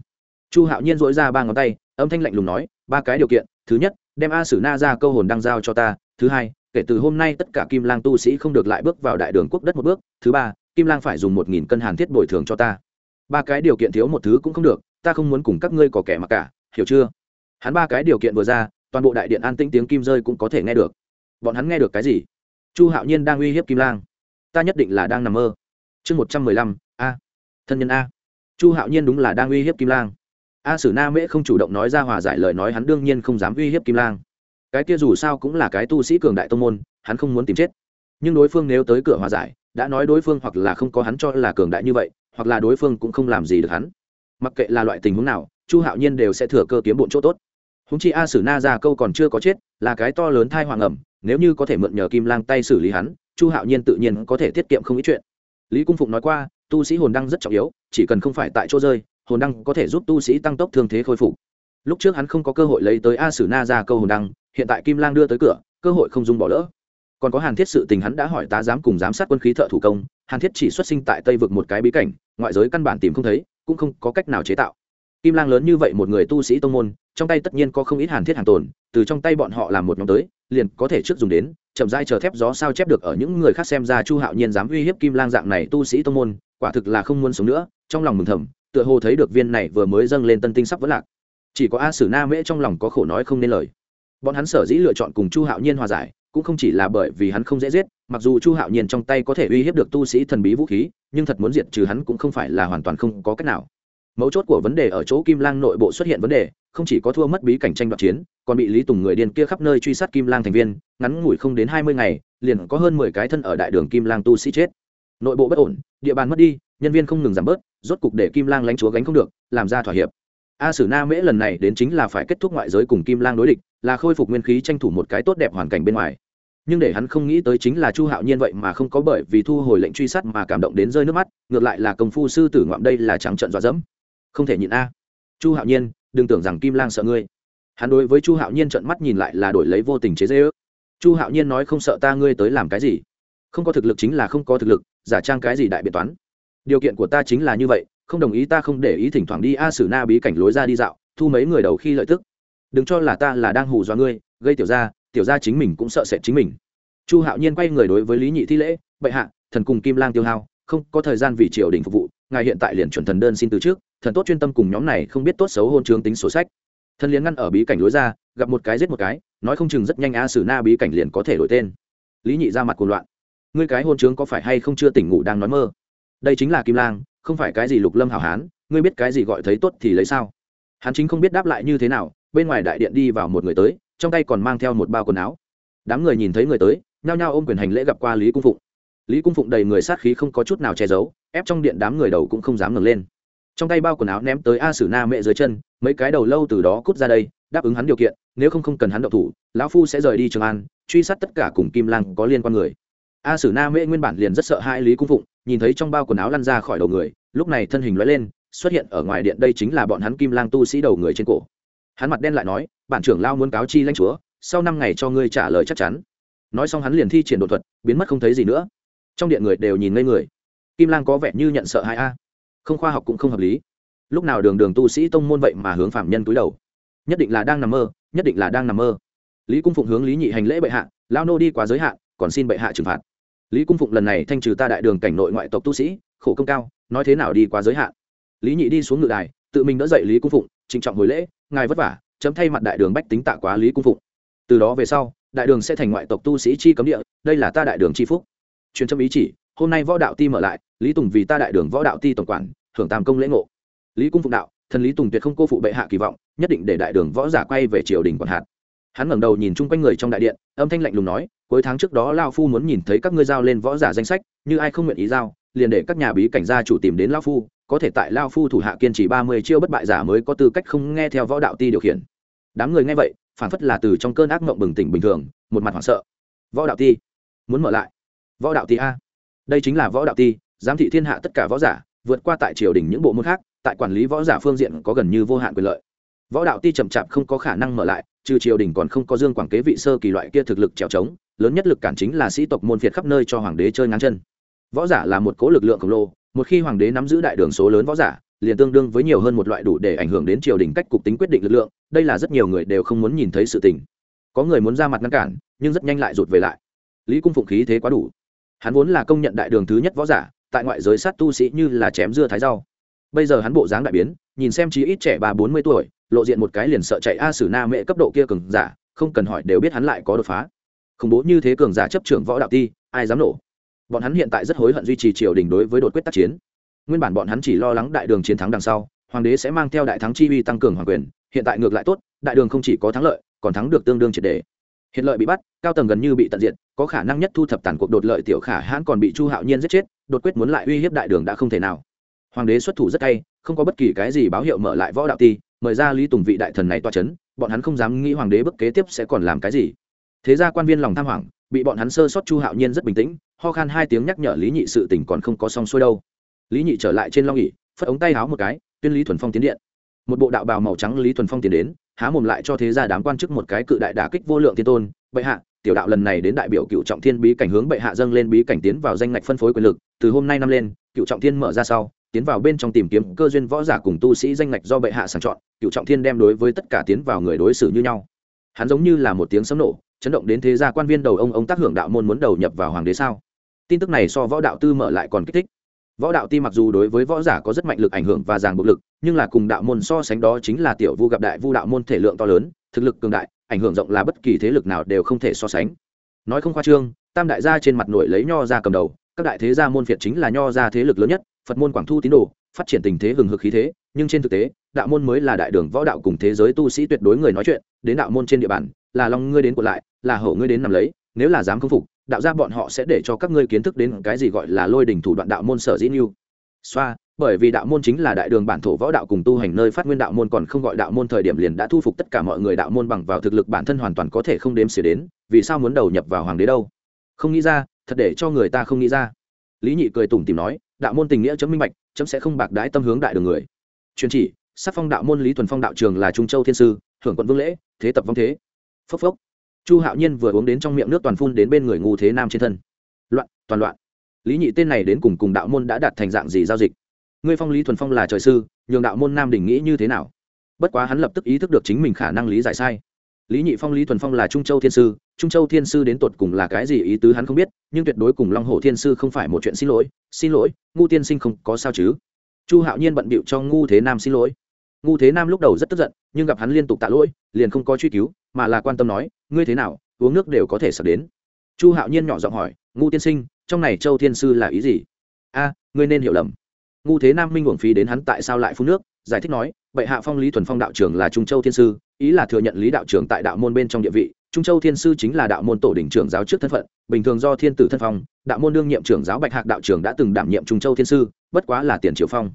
Chu hạo nhiên dỗi ra ba ngón tay, âm thanh lạnh lùng nói, ba cái điều kiện, thứ nhất, đem a sử na ra câu hồn đăng giao cho ta, thứ hai, kể từ hôm nay tất cả kim lang tu sĩ không được lại bước vào đại đường quốc đất một bước, thứ ba, kim lang phải dùng một nghìn cân hàn thiết bồi thường cho ta. Ba cái điều kiện thiếu một thứ cũng không được, ta không muốn cùng các ngươi có kẻ mặc cả, hiểu chưa? Hắn ba cái điều kiện vừa ra, toàn bộ đại điện an tĩnh tiếng kim rơi cũng có thể nghe được. Bọn hắn nghe được cái gì? Chu hạo nhiên đang uy hiếp kim lang. Ta nhất định là đang nằm mơ. Chương một trăm mười lăm, a. Thân nhân a. Chu hạo nhiên đúng là đang uy hiếp kim lang a sử na mễ không chủ động nói ra hòa giải lời nói, hắn đương nhiên không dám uy hiếp kim lang. Cái kia dù sao cũng là cái tu sĩ cường đại tông môn, hắn không muốn tìm chết. Nhưng đối phương nếu tới cửa hòa giải, đã nói đối phương hoặc là không có hắn cho là cường đại như vậy, hoặc là đối phương cũng không làm gì được hắn. Mặc kệ là loại tình huống nào, chu hạo nhiên đều sẽ thừa cơ kiếm bộn chỗ tốt. Húng chi a sử na ra câu còn chưa có chết, là cái to lớn thai hoàng ẩm, nếu như có thể mượn nhờ kim lang tay xử lý hắn, chu hạo nhiên tự nhiên có thể tiết kiệm không ít chuyện. Lý cung phụng nói qua, tu sĩ hồn đăng rất trọng yếu, chỉ cần không phải tại chỗ rơi hồn đăng có thể giúp tu sĩ tăng tốc thương thế khôi phục. Lúc trước hắn không có cơ hội lấy tới a sử na ra câu hồn đăng, hiện tại kim lang đưa tới cửa, cơ hội không dung bỏ lỡ. Còn có hàn thiết sự tình hắn đã hỏi tá giám cùng giám sát quân khí thợ thủ công, hàn thiết chỉ xuất sinh tại tây vực một cái bí cảnh, ngoại giới căn bản tìm không thấy, cũng không có cách nào chế tạo. Kim lang lớn như vậy một người tu sĩ tông môn, trong tay tất nhiên có không ít hàn thiết hàng tồn, từ trong tay bọn họ làm một nhóm tới, liền có thể trước dùng đến, chậm rãi chờ thép gió sao chép được ở những người khác xem ra chu hạo nhiên dám uy hiếp kim lang dạng này tu sĩ tông môn, quả thực là không muốn sống nữa, trong lòng mừng thầm tựa hồ thấy được viên này vừa mới dâng lên tân tinh sắp vỡ lạc. Chỉ có a sử na mễ trong lòng có khổ nói không nên lời. Bọn hắn sở dĩ lựa chọn cùng chu hạo nhiên hòa giải, cũng không chỉ là bởi vì hắn không dễ giết, mặc dù chu hạo nhiên trong tay có thể uy hiếp được tu sĩ thần bí vũ khí, nhưng thật muốn diệt trừ hắn cũng không phải là hoàn toàn không có cách nào. Mấu chốt của vấn đề ở chỗ kim lang nội bộ xuất hiện vấn đề, không chỉ có thua mất bí cảnh tranh đoạt chiến, còn bị lý tùng người điên kia khắp nơi truy sát kim lang thành viên, ngắn ngủi không đến hai mươi ngày, liền có hơn mười cái thân ở đại đường kim lang tu sĩ chết. Nội bộ bất ổn, địa bàn mất đi, nhân viên không ngừng giảm bớt rốt cục để kim lang lãnh chúa gánh không được, làm ra thỏa hiệp. A sử na mễ lần này đến chính là phải kết thúc ngoại giới cùng kim lang đối địch, là khôi phục nguyên khí tranh thủ một cái tốt đẹp hoàn cảnh bên ngoài. Nhưng để hắn không nghĩ tới chính là chu hạo nhiên vậy mà không có bởi vì thu hồi lệnh truy sát mà cảm động đến rơi nước mắt, ngược lại là công phu sư tử ngoạm đây là trắng trận dọa dẫm. Không thể nhịn a. Chu hạo nhiên, đừng tưởng rằng kim lang sợ ngươi. Hắn đối với chu hạo nhiên trận mắt nhìn lại là đổi lấy vô tình chế dễ ước chu hạo nhiên nói không sợ ta ngươi tới làm cái gì. Không có thực lực chính là không có thực lực, giả trang cái gì đại biện toán điều kiện của ta chính là như vậy, không đồng ý ta không để ý thỉnh thoảng đi a sử na bí cảnh lối ra đi dạo, thu mấy người đầu khi lợi tức. Đừng cho là ta là đang hù dọa ngươi, gây tiểu ra tiểu ra chính mình cũng sợ sệt chính mình. Chu hạo nhiên quay người đối với lý nhị thi lễ, bệ hạ, thần cùng kim lang tiêu hao, không có thời gian vì triều đình phục vụ, ngài hiện tại liền chuẩn thần đơn xin từ trước, thần tốt chuyên tâm cùng nhóm này không biết tốt xấu hôn trướng tính sổ sách. Thần liền ngăn ở bí cảnh lối ra, gặp một cái giết một cái, nói không chừng rất nhanh a sử na bí cảnh liền có thể đổi tên. Lý nhị ra mặt cuồng loạn. Ngươi cái hôn trướng có phải hay không chưa tỉnh ngủ đang nói mơ? Đây chính là kim lang, không phải cái gì lục lâm hảo hán, ngươi biết cái gì gọi thấy tốt thì lấy sao? Hắn chính không biết đáp lại như thế nào, bên ngoài đại điện đi vào một người tới, trong tay còn mang theo một bao quần áo. Đám người nhìn thấy người tới, nhao nhao ôm quyền hành lễ gặp qua lý cung phụng. Lý cung phụng đầy người sát khí không có chút nào che giấu, ép trong điện đám người đầu cũng không dám ngẩng lên. Trong tay bao quần áo ném tới a sử na mẹ dưới chân, mấy cái đầu lâu từ đó cút ra đây, đáp ứng hắn điều kiện, nếu không không cần hắn động thủ, lão phu sẽ rời đi trường an, truy sát tất cả cùng kim lang có liên quan người. A sử na mễ nguyên bản liền rất sợ hai lý cung phụng nhìn thấy trong bao quần áo lăn ra khỏi đầu người, lúc này thân hình lóe lên, xuất hiện ở ngoài điện đây chính là bọn hắn kim lang tu sĩ đầu người trên cổ. Hắn mặt đen lại nói, bản trưởng lao muốn cáo chi lãnh chúa, sau năm ngày cho ngươi trả lời chắc chắn. Nói xong hắn liền thi triển đột thuật, biến mất không thấy gì nữa. Trong điện người đều nhìn ngây người. Kim lang có vẻ như nhận sợ hai a. Không khoa học cũng không hợp lý. Lúc nào đường đường tu sĩ tông môn vậy mà hướng phạm nhân túi đầu? Nhất định là đang nằm mơ, nhất định là đang nằm mơ. Lý cung phụng hướng lý nhị hành lễ bệ hạ lao nô đi quá giới hạn, còn xin bệ hạ trừng phạt lý cung phụng lần này thanh trừ ta đại đường cảnh nội ngoại tộc tu sĩ, khổ công cao, nói thế nào đi quá giới hạn. Lý nhị đi xuống ngự đài, tự mình đỡ dậy lý cung phụng, trịnh trọng hồi lễ, ngài vất vả, chấm thay mặt đại đường bách tính tạ quá lý cung phụng. Từ đó về sau, đại đường sẽ thành ngoại tộc tu sĩ chi cấm địa, đây là ta đại đường chi phúc. Truyền châm ý chỉ, hôm nay võ đạo ti mở lại, lý tùng vì ta đại đường võ đạo ti tổng quản, hưởng tam công lễ ngộ. Lý cung phụng đạo, thần lý tùng tuyệt không cô phụ bệ hạ kỳ vọng, nhất định để đại đường võ giả quay về triều đình quản hạt hắn ngẩng đầu nhìn chung quanh người trong đại điện, âm thanh lạnh lùng nói, cuối tháng trước đó lao phu muốn nhìn thấy các ngươi giao lên võ giả danh sách, như ai không nguyện ý giao, liền để các nhà bí cảnh gia chủ tìm đến lao phu, có thể tại lao phu thủ hạ kiên trì ba mươi chiêu bất bại giả mới có tư cách không nghe theo võ đạo ti điều khiển. Đám người nghe vậy, phản phất là từ trong cơn ác mộng bừng tỉnh bình thường, một mặt hoảng sợ. Võ đạo ti? Muốn mở lại? Võ đạo ti a. Đây chính là võ đạo ti, giám thị thiên hạ tất cả võ giả, vượt qua tại triều đình những bộ môn khác, tại quản lý võ giả phương diện có gần như vô hạn quyền lợi võ đạo ti chậm chạp không có khả năng mở lại, trừ triều đình còn không có dương quảng kế vị sơ kỳ loại kia thực lực trèo trống, lớn nhất lực cản chính là sĩ tộc môn phiệt khắp nơi cho hoàng đế chơi ngang chân. Võ giả là một cố lực lượng khổng lồ, một khi hoàng đế nắm giữ đại đường số lớn võ giả, liền tương đương với nhiều hơn một loại đủ để ảnh hưởng đến triều đình cách cục tính quyết định lực lượng, đây là rất nhiều người đều không muốn nhìn thấy sự tình. Có người muốn ra mặt ngăn cản, nhưng rất nhanh lại rụt về lại. Lý cung phụng khí thế quá đủ. Hắn vốn là công nhận đại đường thứ nhất võ giả, tại ngoại giới sát tu sĩ như là chém dưa thái rau bây giờ hắn bộ dáng đại biến, nhìn xem chí ít trẻ ba bốn mươi tuổi, lộ diện một cái liền sợ chạy a sử na mẹ cấp độ kia cường giả, không cần hỏi đều biết hắn lại có đột phá. Khủng bố như thế cường giả chấp trưởng võ đạo ti, ai dám nổ? Bọn hắn hiện tại rất hối hận duy trì triều đình đối với đột quyết tác chiến. Nguyên bản bọn hắn chỉ lo lắng đại đường chiến thắng đằng sau, hoàng đế sẽ mang theo đại thắng chi uy tăng cường hoàng quyền, hiện tại ngược lại tốt, đại đường không chỉ có thắng lợi, còn thắng được tương đương triệt đề. Hiện lợi bị bắt, cao tầng gần như bị tận diệt, có khả năng nhất thu thập tàn cuộc đột lợi tiểu khả hãn còn bị chu hạo nhiên giết chết, đột quyết muốn lại uy hiếp đại đường đã không thể nào hoàng đế xuất thủ rất hay không có bất kỳ cái gì báo hiệu mở lại võ đạo ti, mời ra lý tùng vị đại thần này toa c h ấ n bọn hắn không dám nghĩ hoàng đế bức kế tiếp sẽ còn làm cái gì. Thế ra quan viên lòng tham hoảng, bị bọn hắn sơ sót chu hạo nhiên rất bình tĩnh, ho khan hai tiếng nhắc nhở lý nhị sự tỉnh còn không có xong xuôi đâu. Lý nhị trở lại trên long ỉ phất ống tay háo một cái, tuyên lý thuần phong tiến điện. Một bộ đạo bào màu trắng lý thuần phong tiến đến, há mồm lại cho thế ra đám quan chức một cái cự đại đả kích vô lượng thiên tôn, bệ hạ, tiểu đạo lần này đến đại biểu cựu trọng thiên bí cảnh hướng bệ hạ dâng lên bí cảnh tiến vào danh ngạch phân phối quyền lực, từ hôm nay năm lên, cựu trọng thiên mở ra sau tiến vào bên trong tìm kiếm cơ duyên võ giả cùng tu sĩ danh ngạch do bệ hạ sàng chọn, cựu trọng thiên đem đối với tất cả tiến vào người đối xử như nhau. Hắn giống như là một tiếng sấm nổ, chấn động đến thế gia quan viên đầu ông ông tác hưởng đạo môn muốn đầu nhập vào hoàng đế sao? Tin tức này so võ đạo tư mở lại còn kích thích. Võ đạo ti mặc dù đối với võ giả có rất mạnh lực ảnh hưởng và ràng buộc lực, nhưng là cùng đạo môn so sánh đó chính là tiểu vu gặp đại vu đạo môn thể lượng to lớn, thực lực cường đại, ảnh hưởng rộng là bất kỳ thế lực nào đều không thể so sánh. Nói không khoa trương, tam đại gia trên mặt nổi lấy nho ra cầm đầu, các đại thế gia môn phiệt chính là nho gia thế lực lớn nhất phật môn quảng thu tín đồ, phát triển tình thế hừng hực khí thế, nhưng trên thực tế, đạo môn mới là đại đường võ đạo cùng thế giới tu sĩ tuyệt đối người nói chuyện, đến đạo môn trên địa bàn, là lòng ngươi đến của lại, là hổ ngươi đến nằm lấy, nếu là dám không phục, đạo gia bọn họ sẽ để cho các ngươi kiến thức đến cái gì gọi là lôi đỉnh thủ đoạn đạo môn sở dĩ như xoa, bởi vì đạo môn chính là đại đường bản thổ võ đạo cùng tu hành nơi phát nguyên đạo môn còn không gọi đạo môn thời điểm liền đã thu phục tất cả mọi người đạo môn bằng vào thực lực bản thân hoàn toàn có thể không đếm xỉa đến, vì sao muốn đầu nhập vào hoàng đế đâu? Không nghĩ ra, thật để cho người ta không nghĩ ra. Lý nhị cười tủm tìm nói đạo môn tình nghĩa chấm minh bạch, chấm sẽ không bạc đái tâm hướng đại đường người. Truyền chỉ, sắc phong đạo môn lý thuần phong đạo trường là trung châu thiên sư, hưởng quận vương lễ, thế tập vong thế. Phốc phốc. Chu hạo nhiên vừa uống đến trong miệng nước toàn phun đến bên người ngu thế nam trên thân. Loạn, toàn loạn. Lý nhị tên này đến cùng cùng đạo môn đã đạt thành dạng gì giao dịch? Ngươi phong lý thuần phong là trời sư, nhường đạo môn nam đình nghĩ như thế nào? Bất quá hắn lập tức ý thức được chính mình khả năng lý giải sai lý nhị phong lý thuần phong là trung châu thiên sư trung châu thiên sư đến tột cùng là cái gì ý tứ hắn không biết nhưng tuyệt đối cùng long hồ thiên sư không phải một chuyện xin lỗi xin lỗi ngu tiên sinh không có sao chứ chu hạo nhiên bận bịu cho ngu thế nam xin lỗi ngu thế nam lúc đầu rất tức giận nhưng gặp hắn liên tục tạ lỗi liền không có truy cứu mà là quan tâm nói ngươi thế nào uống nước đều có thể sập đến chu hạo nhiên nhỏ giọng hỏi ngu tiên sinh trong này châu thiên sư là ý gì a à, ngươi nên hiểu lầm ngu thế nam minh uổng phí đến hắn tại sao lại phun nước giải thích nói, bệ hạ phong lý thuần phong đạo trưởng là trung châu thiên sư, ý là thừa nhận lý đạo trưởng tại đạo môn bên trong địa vị. Trung châu thiên sư chính là đạo môn tổ đỉnh trưởng giáo trước thân phận, bình thường do thiên tử thân phong, đạo môn đương nhiệm trưởng giáo bạch hạc đạo trưởng đã từng đảm nhiệm trung châu thiên sư, bất quá là tiền triều phong.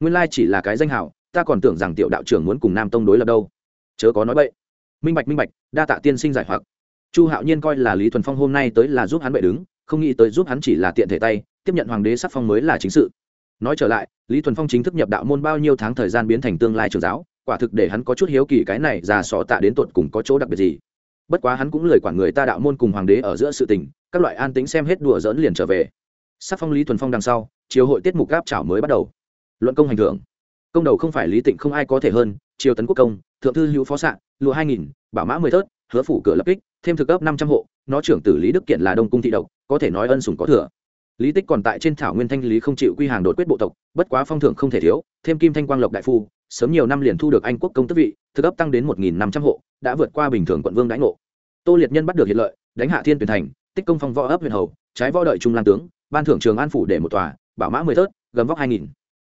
Nguyên lai chỉ là cái danh hào, ta còn tưởng rằng tiểu đạo trưởng muốn cùng nam tông đối lập đâu. Chớ có nói vậy minh bạch minh bạch, đa tạ tiên sinh giải hoặc. Chu hạo nhiên coi là lý thuần phong hôm nay tới là giúp hắn bệ đứng, không nghĩ tới giúp hắn chỉ là tiện thể tay, tiếp nhận hoàng đế sắc phong mới là chính sự nói trở lại, lý thuần phong chính thức nhập đạo môn bao nhiêu tháng thời gian biến thành tương lai trường giáo, quả thực để hắn có chút hiếu kỳ cái này già sọ tạ đến tột cùng có chỗ đặc biệt gì. Bất quá hắn cũng lời quản người ta đạo môn cùng hoàng đế ở giữa sự tình, các loại an tính xem hết đùa dỡn liền trở về. Sắc phong lý thuần phong đằng sau, chiều hội tiết mục gáp chảo mới bắt đầu. Luận công hành thưởng. Công đầu không phải lý tịnh không ai có thể hơn, triều tấn quốc công, thượng thư hữu phó s lụa hai nghìn, bảo mã mười thớt, hứa phủ cửa lập kích, thêm thực ấp năm trăm hộ, nó trưởng tử lý đức kiện là đông cung thị độc, có thể nói ân sủng có thừa lý tích còn tại trên thảo nguyên thanh lý không chịu quy hàng đột quyết bộ tộc, bất quá phong thưởng không thể thiếu, thêm kim thanh quang lộc đại phu, sớm nhiều năm liền thu được anh quốc công tức vị, thực ấp tăng đến một nghìn năm trăm hộ, đã vượt qua bình thường quận vương đãi ngộ. Tô liệt nhân bắt được hiện lợi, đánh hạ thiên tuyển thành, tích công phong võ ấp huyện hầu, trái võ đợi trung lan tướng, ban thưởng trường an phủ để một tòa, bảo mã mười thớt gấm vóc hai nghìn.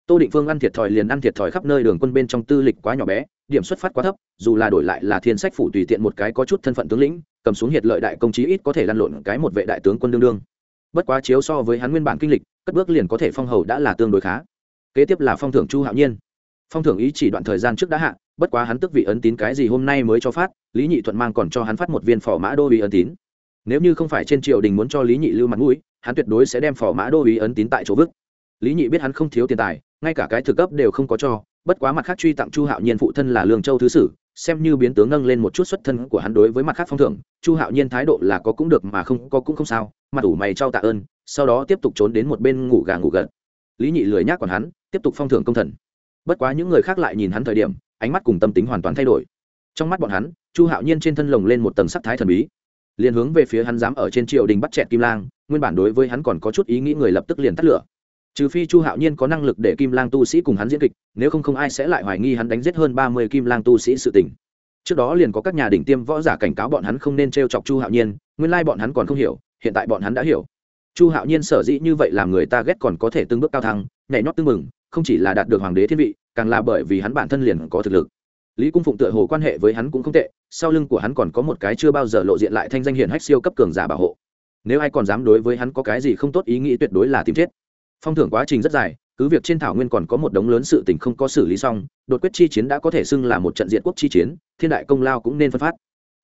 Tô định phương ăn thiệt thòi liền ăn thiệt thòi khắp nơi đường quân bên trong tư lịch quá nhỏ bé, điểm xuất phát quá thấp, dù là đổi lại là thiên sách phủ tùy tiện một cái có chút thân phận tướng lĩnh, cầm xuống hiệt lợi đại công chí ít có thể lăn lộn cái một vệ đại tướng quân đương đương bất quá chiếu so với hắn nguyên bản kinh lịch, cất bước liền có thể phong hầu đã là tương đối khá. Kế tiếp là phong thưởng chu hạo nhiên. Phong thưởng ý chỉ đoạn thời gian trước đã hạ, bất quá hắn tức vị ấn tín cái gì hôm nay mới cho phát, lý nhị thuận mang còn cho hắn phát một viên phò mã đô uy ấn tín. Nếu như không phải trên triều đình muốn cho lý nhị lưu mặt mũi, hắn tuyệt đối sẽ đem phò mã đô uy ấn tín tại chỗ vức lý nhị biết hắn không thiếu tiền tài, ngay cả cái thực cấp đều không có cho, bất quá mặt khác truy tặng chu hạo nhiên phụ thân là lương châu thứ sử xem như biến tướng nâng lên một chút xuất thân của hắn đối với mặt khác phong thưởng, chu hạo nhiên thái độ là có cũng được mà không, có cũng không sao, mặt ủ mày trao tạ ơn, sau đó tiếp tục trốn đến một bên ngủ gà ngủ gật. Lý nhị lười nhác còn hắn, tiếp tục phong thưởng công thần. Bất quá những người khác lại nhìn hắn thời điểm, ánh mắt cùng tâm tính hoàn toàn thay đổi. Trong mắt bọn hắn, chu hạo nhiên trên thân lồng lên một tầng sắc thái thần bí. Liền hướng về phía hắn dám ở trên triều đình bắt chẹt kim lang, nguyên bản đối với hắn còn có chút ý nghĩ người lập tức liền tắt lửa trừ phi chu hạo nhiên có năng lực để kim lang tu sĩ cùng hắn diễn kịch, nếu không không ai sẽ lại hoài nghi hắn đánh giết hơn ba mươi kim lang tu sĩ sự tình. Trước đó liền có các nhà đỉnh tiêm võ giả cảnh cáo bọn hắn không nên t r e o chọc chu hạo nhiên, nguyên lai bọn hắn còn không hiểu, hiện tại bọn hắn đã hiểu. Chu hạo nhiên sở dĩ như vậy làm người ta ghét còn có thể từng bước cao thăng, nhảy nhót tưng mừng không chỉ là đạt được hoàng đế thiên vị, càng là bởi vì hắn bản thân liền có thực lực. Lý cung phụng tựa hồ quan hệ với hắn cũng không tệ, sau lưng của hắn còn có một cái chưa bao giờ lộ diện lại thanh danh hiển hách siêu cấp cường giả bảo hộ. Nếu ai còn dám đối với hắn có cái gì không tốt ý nghĩ tuyệt đối là tìm chết phong thưởng quá trình rất dài, cứ việc trên thảo nguyên còn có một đống lớn sự tình không có xử lý xong, đột quyết chi chiến đã có thể xưng là một trận diện quốc chi chiến, thiên đại công lao cũng nên phân phát.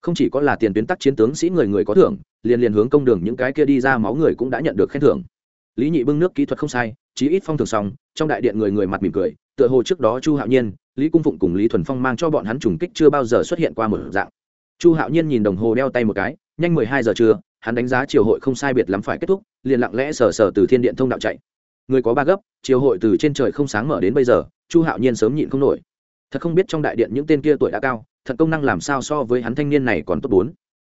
Không chỉ có là tiền tuyến tắc chiến tướng sĩ người người có thưởng, liền liền hướng công đường những cái kia đi ra máu người cũng đã nhận được khen thưởng. Lý nhị bưng nước kỹ thuật không sai, chí ít phong thưởng xong, trong đại điện người người mặt mỉm cười, tựa hồ trước đó chu hạo nhiên, lý cung phụng cùng lý thuần phong mang cho bọn hắn trùng kích chưa bao giờ xuất hiện qua một dạng. Chu hạo nhiên nhìn đồng hồ đeo tay một cái, nhanh mười hai giờ trưa, hắn đánh giá triều hội không sai biệt lắm phải kết thúc, liền lặng lẽ sờ sờ từ thiên điện thông đạo chạy người có ba gấp, chiều hội từ trên trời không sáng mở đến bây giờ, chu hạo nhiên sớm nhịn không nổi. Thật không biết trong đại điện những tên kia tuổi đã cao, thật công năng làm sao so với hắn thanh niên này còn tốt bốn.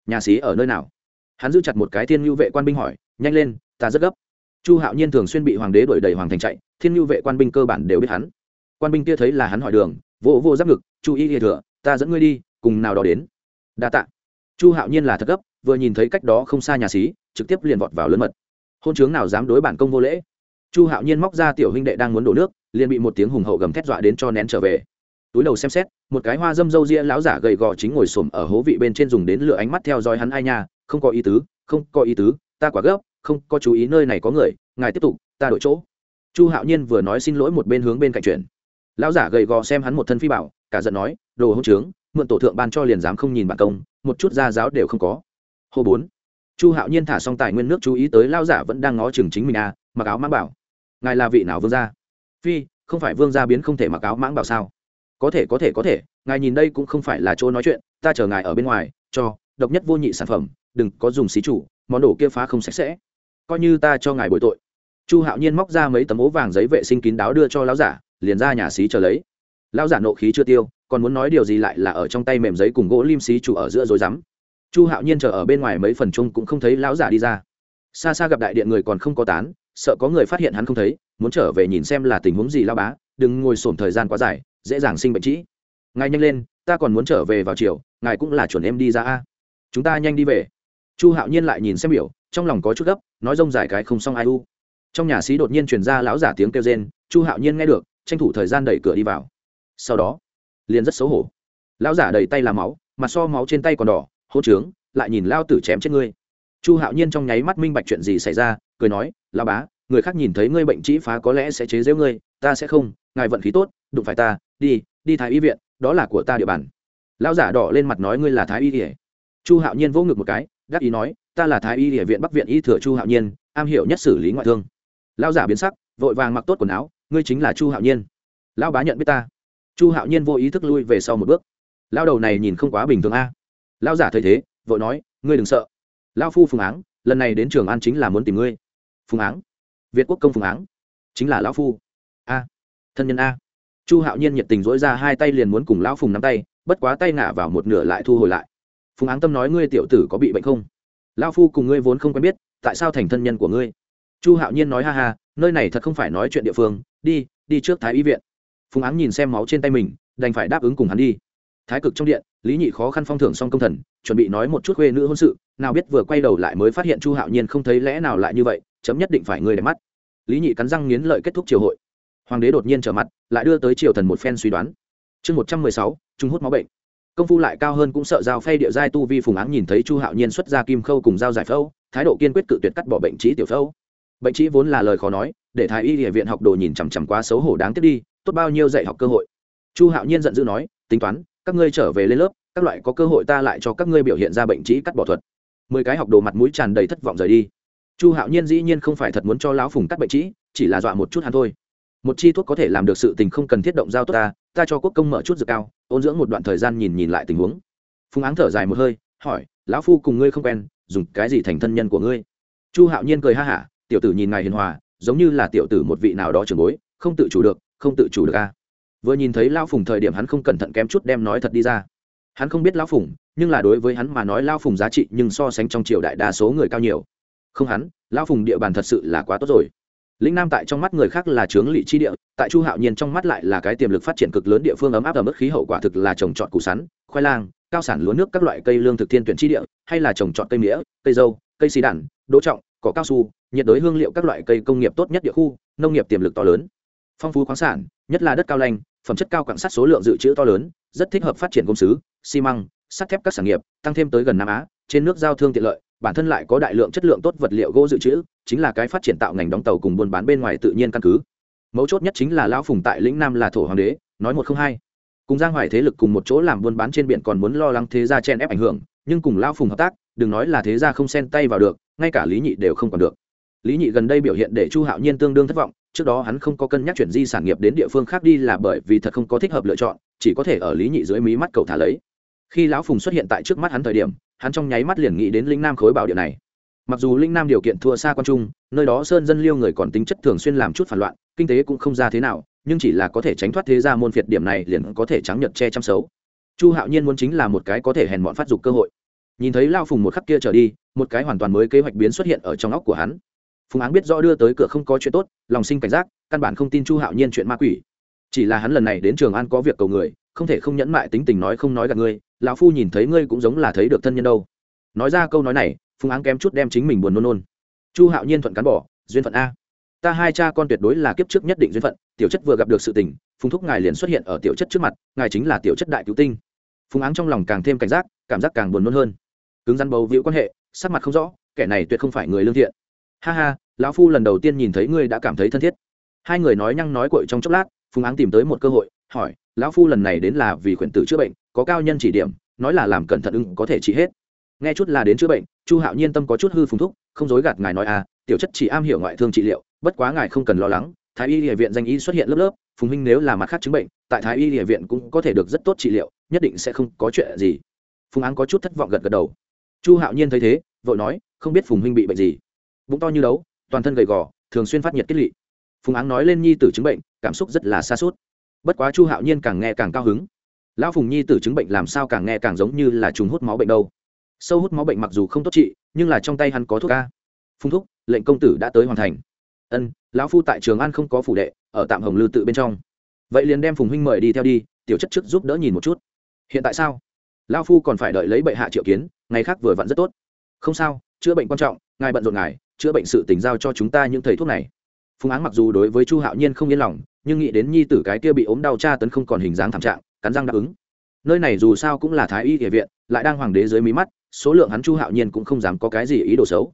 Nhà sĩ ở nơi nào? Hắn giữ chặt một cái thiên nhu vệ quan binh hỏi, nhanh lên, ta rất gấp. Chu hạo nhiên thường xuyên bị hoàng đế đuổi đầy hoàng thành chạy, thiên nhu vệ quan binh cơ bản đều biết hắn. Quan binh kia thấy là hắn hỏi đường vô vô giáp ngực, chu y thừa, ta dẫn ngươi đi, cùng nào đó đến. Đa tạ. Chu hạo nhiên là thật gấp, vừa nhìn thấy cách đó không xa nhà xí trực tiếp liền vọt vào lớn mật. Hôn chướng nào dám đối bản công vô lễ? Chu hạo nhiên móc ra tiểu huynh đệ đang muốn đổ nước, liền bị một tiếng hùng hậu gầm thét dọa đến cho nén trở về. Túi đầu xem xét, một cái hoa dâm dâu ria lão giả gầy gò chính ngồi xổm ở hố vị bên trên dùng đến lửa ánh mắt theo dõi hắn ai nha, không có ý tứ, không có ý tứ, ta quả gấp, không có chú ý nơi này có người, ngài tiếp tục, ta đổi chỗ. Chu hạo nhiên vừa nói xin lỗi một bên hướng bên cạnh chuyển. Lão giả gầy gò xem hắn một thân phi bảo, cả giận nói, đồ hỗn trướng, mượn tổ thượng ban cho liền dám không nhìn bản công, một chút gia giáo đều không có. Hô bốn. Chu hạo nhiên thả xong tài nguyên nước chú ý tới lao giả vẫn đang ngó chừng chính mình à mặc áo mang bảo ngài là vị nào vương gia? Phi, không phải vương gia biến không thể mặc áo mãng bảo sao? Có thể có thể có thể, ngài nhìn đây cũng không phải là chỗ nói chuyện, ta chờ ngài ở bên ngoài, cho, độc nhất vô nhị sản phẩm, đừng có dùng xí chủ, món đồ kia phá không sạch sẽ. Coi như ta cho ngài bội tội. Chu hạo nhiên móc ra mấy tấm ố vàng giấy vệ sinh kín đáo đưa cho lão giả, liền ra nhà xí chờ lấy. Lão giả nộ khí chưa tiêu, còn muốn nói điều gì lại là ở trong tay mềm giấy cùng gỗ lim xí chủ ở giữa rồi rắm. Chu hạo nhiên chờ ở bên ngoài mấy phần chung cũng không thấy lão giả đi ra. Xa xa gặp đại điện người còn không có tán sợ có người phát hiện hắn không thấy, muốn trở về nhìn xem là tình huống gì lao bá, đừng ngồi sổm thời gian quá dài, dễ dàng sinh bệnh trĩ. Ngài nhanh lên, ta còn muốn trở về vào chiều, ngài cũng là chuẩn em đi ra a. Chúng ta nhanh đi về. Chu hạo nhiên lại nhìn xem biểu, trong lòng có chút gấp, nói rông dài cái không xong ai u. Trong nhà xí đột nhiên truyền ra lão giả tiếng kêu rên, chu hạo nhiên nghe được, tranh thủ thời gian đẩy cửa đi vào. Sau đó, liền rất xấu hổ. Lão giả đầy tay làm máu, mặt so máu trên tay còn đỏ hỗ trướng, lại nhìn lao tử chém chết ngươi. Chu hạo nhiên trong nháy mắt minh bạch chuyện gì xảy ra cười nói lao bá, người khác nhìn thấy ngươi bệnh trĩ phá có lẽ sẽ chế giễu ngươi, ta sẽ không, ngài vận khí tốt, đụng phải ta, đi đi thái y viện, đó là của ta địa bàn. Lão giả đỏ lên mặt nói, ngươi là thái y ỉa chu hạo nhiên vỗ ngực một cái gác ý nói, ta là thái y ỉa viện bắc viện y thừa chu hạo nhiên, am hiểu nhất xử lý ngoại thương. Lão giả biến sắc, vội vàng mặc tốt quần áo, ngươi chính là chu hạo nhiên. Lão bá nhận biết ta. Chu hạo nhiên vô ý thức lui về sau một bước. Lão đầu này nhìn không quá bình thường a. Lão giả thấy thế, vội nói, ngươi đừng sợ. Lão phu phùng áng, lần này đến trường an chính là muốn tìm ngươi phùng áng việt quốc công phùng áng chính là lão phu a thân nhân a chu hạo nhiên nhiệt tình dỗi ra hai tay liền muốn cùng lão phùng nắm tay bất quá tay ngả vào một nửa lại thu hồi lại phùng áng tâm nói ngươi tiểu tử có bị bệnh không lão phu cùng ngươi vốn không quen biết tại sao thành thân nhân của ngươi chu hạo nhiên nói ha ha nơi này thật không phải nói chuyện địa phương đi đi trước thái y viện phùng áng nhìn xem máu trên tay mình đành phải đáp ứng cùng hắn đi thái cực trong điện lý nhị khó khăn phong thưởng xong công thần chuẩn bị nói một chút khuê nữ hôn sự nào biết vừa quay đầu lại mới phát hiện chu hạo nhiên không thấy lẽ nào lại như vậy chấm nhất định phải ngươi đẹp mắt. Lý nhị cắn răng nghiến lợi kết thúc triều hội. Hoàng đế đột nhiên trở mặt, lại đưa tới triều thần một phen suy đoán. Chương một trăm mười sáu, trung hút máu bệnh. Công phu lại cao hơn cũng sợ giao phay địa giai tu vi phùng áng nhìn thấy chu hạo nhiên xuất ra kim khâu cùng giao giải phâu thái độ kiên quyết cự tuyệt cắt bỏ bệnh trí tiểu phâu bệnh trí vốn là lời khó nói, để thái y địa viện học đồ nhìn chằm chằm quá xấu hổ đáng tiếc đi, tốt bao nhiêu dạy học cơ hội. Chu hạo nhiên giận dữ nói, tính toán, các ngươi trở về lên lớp, các loại có cơ hội ta lại cho các ngươi biểu hiện ra bệnh trí cắt bỏ thuật. Mười cái học đồ mặt mũi tràn đầy thất vọng rời đi chu hạo nhiên dĩ nhiên không phải thật muốn cho lão phùng cắt bệnh trĩ, chỉ là dọa một chút hắn thôi. Một chi thuốc có thể làm được sự tình không cần thiết động giao tốt ta ta cho quốc công mở chút dược cao, ôn dưỡng một đoạn thời gian nhìn nhìn lại tình huống. Phùng áng thở dài một hơi, hỏi, lão phu cùng ngươi không quen, dùng cái gì thành thân nhân của ngươi? Chu hạo nhiên cười ha hả, tiểu tử nhìn ngài hiền hòa, giống như là tiểu tử một vị nào đó trường bối, không tự chủ được, không tự chủ được a. Vừa nhìn thấy lão phùng thời điểm hắn không cẩn thận kém chút đem nói thật đi ra. Hắn không biết lão phùng, nhưng là đối với hắn mà nói lão phùng giá trị nhưng so sánh trong triều đại đa số người cao nhiều không hắn, lão phùng địa bàn thật sự là quá tốt rồi. Lĩnh nam tại trong mắt người khác là trướng lỵ chi địa, tại chu hạo nhiên trong mắt lại là cái tiềm lực phát triển cực lớn địa phương ấm áp ở mức khí hậu quả thực là trồng trọt củ sắn, khoai lang, cao sản lúa nước các loại cây lương thực thiên tuyển chi địa, hay là trồng trọt cây mía, cây dâu, cây xì đản đỗ trọng, cỏ cao su, nhiệt đới hương liệu các loại cây công nghiệp tốt nhất địa khu, nông nghiệp tiềm lực to lớn. Phong phú khoáng sản, nhất là đất cao lanh, phẩm chất cao quảng sắt số lượng dự trữ to lớn, rất thích hợp phát triển công xứ, xi măng, sắt thép các sản nghiệp, tăng thêm tới gần nam á, trên nước giao thương tiện lợi bản thân lại có đại lượng chất lượng tốt vật liệu gỗ dự trữ, chính là cái phát triển tạo ngành đóng tàu cùng buôn bán bên ngoài tự nhiên căn cứ. Mấu chốt nhất chính là lão phùng tại lĩnh nam là thổ hoàng đế, nói một không hai. Cùng giang hoài thế lực cùng một chỗ làm buôn bán trên biển còn muốn lo lắng thế gia chen ép ảnh hưởng, nhưng cùng lão phùng hợp tác, đừng nói là thế gia không xen tay vào được, ngay cả lý nhị đều không còn được. Lý nhị gần đây biểu hiện để chu hạo nhiên tương đương thất vọng, trước đó hắn không có cân nhắc chuyển di sản nghiệp đến địa phương khác đi là bởi vì thật không có thích hợp lựa chọn, chỉ có thể ở lý nhị dưới mí mắt cầu thả lấy. Khi lão phùng xuất hiện tại trước mắt hắn thời điểm hắn trong nháy mắt liền nghĩ đến linh nam khối bảo địa này. Mặc dù linh nam điều kiện thua xa quan trung, nơi đó sơn dân liêu người còn tính chất thường xuyên làm chút phản loạn, kinh tế cũng không ra thế nào, nhưng chỉ là có thể tránh thoát thế ra môn phiệt điểm này liền có thể trắng nhật che chăm xấu chu hạo nhiên muốn chính là một cái có thể hèn mọn phát dục cơ hội. Nhìn thấy lao phùng một khắc kia trở đi, một cái hoàn toàn mới kế hoạch biến xuất hiện ở trong óc của hắn. Phùng áng biết rõ đưa tới cửa không có chuyện tốt, lòng sinh cảnh giác, căn bản không tin chu hạo nhiên chuyện ma quỷ chỉ là hắn lần này đến trường an có việc cầu người, không thể không nhẫn mại tính tình nói không nói gặp ngươi, lão phu nhìn thấy ngươi cũng giống là thấy được thân nhân đâu. Nói ra câu nói này, phùng áng kém chút đem chính mình buồn nôn nôn. Chu hạo nhiên thuận cán bỏ, duyên phận a. Ta hai cha con tuyệt đối là kiếp trước nhất định duyên phận, tiểu chất vừa gặp được sự tình, phùng thúc ngài liền xuất hiện ở tiểu chất trước mặt, ngài chính là tiểu chất đại cứu tinh. Phùng áng trong lòng càng thêm cảnh giác, cảm giác càng buồn nôn hơn. Cứng rắn bầu víu quan hệ, sắc mặt không rõ, kẻ này tuyệt không phải người lương thiện. Ha ha, lão phu lần đầu tiên nhìn thấy ngươi đã cảm thấy thân thiết. Hai người nói nhăng nói cội trong chốc lát phùng áng tìm tới một cơ hội, hỏi, lão phu lần này đến là vì khuyển tử chữa bệnh, có cao nhân chỉ điểm, nói là làm cẩn thận ưng có thể trị hết. Nghe chút là đến chữa bệnh, chu hạo nhiên tâm có chút hư phùng thúc, không dối gạt ngài nói à tiểu chất chỉ am hiểu ngoại thương trị liệu, bất quá ngài không cần lo lắng, thái y địa viện danh y xuất hiện lớp lớp, phùng huynh nếu là mặt khác chứng bệnh, tại thái y địa viện cũng có thể được rất tốt trị liệu, nhất định sẽ không có chuyện gì. Phùng áng có chút thất vọng gật gật đầu. Chu hạo nhiên thấy thế, vội nói, không biết phùng huynh bị bệnh gì. Bụng to như đấu, toàn thân gầy gò, thường xuyên phát nhiệt kết lị phùng áng nói lên nhi tử chứng bệnh, cảm xúc rất là xa suốt bất quá chu hạo nhiên càng nghe càng cao hứng. Lão phùng nhi tử chứng bệnh làm sao càng nghe càng giống như là trùng hút máu bệnh đâu. Sâu hút máu bệnh mặc dù không tốt trị, nhưng là trong tay hắn có thuốc ca phung thúc, lệnh công tử đã tới hoàn thành. Ân, lão phu tại trường an không có phủ đệ, ở tạm hồng lư tự bên trong. Vậy liền đem phùng huynh mời đi theo đi, tiểu chất chức giúp đỡ nhìn một chút. Hiện tại sao? Lão phu còn phải đợi lấy bệ hạ triệu kiến, ngày khác vừa vặn rất tốt. Không sao, chữa bệnh quan trọng, ngài bận rộn ngài, chữa bệnh sự tình giao cho chúng ta những thầy thuốc này phùng áng mặc dù đối với chu hạo nhiên không yên lòng, nhưng nghĩ đến nhi tử cái kia bị ốm đau tra tấn không còn hình dáng thảm trạng, cắn răng đáp ứng. Nơi này dù sao cũng là thái y địa viện, lại đang hoàng đế dưới mí mắt, số lượng hắn chu hạo nhiên cũng không dám có cái gì ý đồ xấu.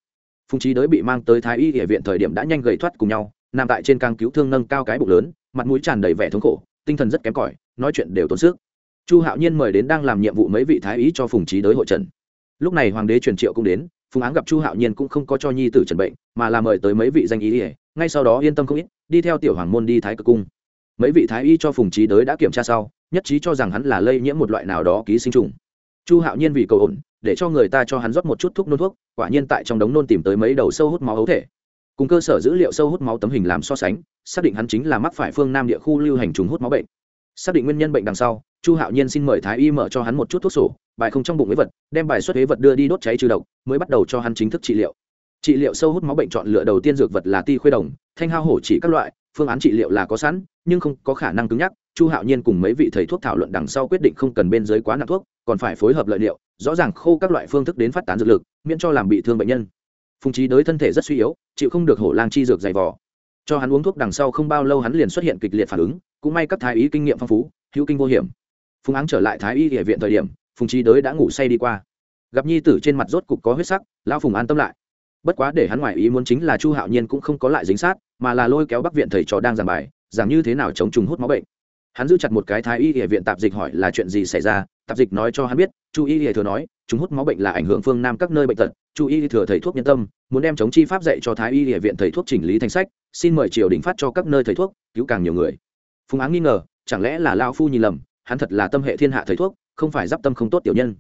Phùng trí đới bị mang tới thái y địa viện thời điểm đã nhanh gầy thoát cùng nhau, nằm tại trên càng cứu thương nâng cao cái bụng lớn, mặt mũi tràn đầy vẻ thống khổ, tinh thần rất kém cỏi, nói chuyện đều tốn sức. Chu hạo nhiên mời đến đang làm nhiệm vụ mấy vị thái y cho phùng trí đới hội trần. Lúc này hoàng đế truyền triệu cũng đến, phùng áng gặp chu hạo nhiên cũng không có cho nhi tử trần bệnh, mà là mời tới mấy vị danh y ỉa ngay sau đó yên tâm không ít, đi theo tiểu hoàng môn đi thái cực cung. Mấy vị thái y cho phùng trí đới đã kiểm tra sau, nhất trí cho rằng hắn là lây nhiễm một loại nào đó ký sinh trùng. Chu hạo nhiên vì cầu ổn, để cho người ta cho hắn rót một chút thuốc nôn thuốc, quả nhiên tại trong đống nôn tìm tới mấy đầu sâu hút máu ấu thể. Cùng cơ sở dữ liệu sâu hút máu tấm hình làm so sánh, xác định hắn chính là mắc phải phương nam địa khu lưu hành trùng hút máu bệnh. Xác định nguyên nhân bệnh đằng sau, chu hạo nhiên xin mời thái y mở cho hắn một chút thuốc sổ, bài không trong bụng ế vật, đem bài xuất ế vật đưa đi đốt cháy trừ độc, mới bắt đầu cho hắn chính thức trị liệu trị liệu sâu hút máu bệnh chọn lựa đầu tiên dược vật là ti khuê đồng, thanh hao hổ chỉ các loại, phương án trị liệu là có sẵn, nhưng không có khả năng cứng nhắc. Chu hạo nhiên cùng mấy vị thầy thuốc thảo luận đằng sau quyết định không cần bên dưới quá nặng thuốc, còn phải phối hợp lợi liệu, rõ ràng khô các loại phương thức đến phát tán dược lực, miễn cho làm bị thương bệnh nhân. Phùng trí đới thân thể rất suy yếu, chịu không được hổ lang chi dược dày vỏ cho hắn uống thuốc đằng sau không bao lâu hắn liền xuất hiện kịch liệt phản ứng, cũng may các thái ý kinh nghiệm phong phú, hữu kinh vô hiểm. Phùng áng trở lại thái y địa viện thời điểm, phùng trí đới đã ngủ say đi qua. Gặp nhi tử trên mặt rốt cục có huyết sắc, lão phùng an tâm lại bất quá để hắn ngoại ý muốn chính là chu hạo nhiên cũng không có lại dính sát, mà là lôi kéo bắc viện thầy trò đang giảng bài, giảng như thế nào chống trùng hút máu bệnh. Hắn giữ chặt một cái thái y địa viện tạp dịch hỏi là chuyện gì xảy ra, tạp dịch nói cho hắn biết, chu y địa thừa nói chúng hút máu bệnh là ảnh hưởng phương nam các nơi bệnh tật, chu y thừa thầy thuốc nhân tâm, muốn đem chống chi pháp dạy cho thái y địa viện thầy thuốc chỉnh lý thành sách, xin mời triều đình phát cho các nơi thầy thuốc, cứu càng nhiều người. Phùng áng nghi ngờ, chẳng lẽ là lao phu nhìn lầm, hắn thật là tâm hệ thiên hạ thầy thuốc, không phải d tâm không tốt tiểu nhân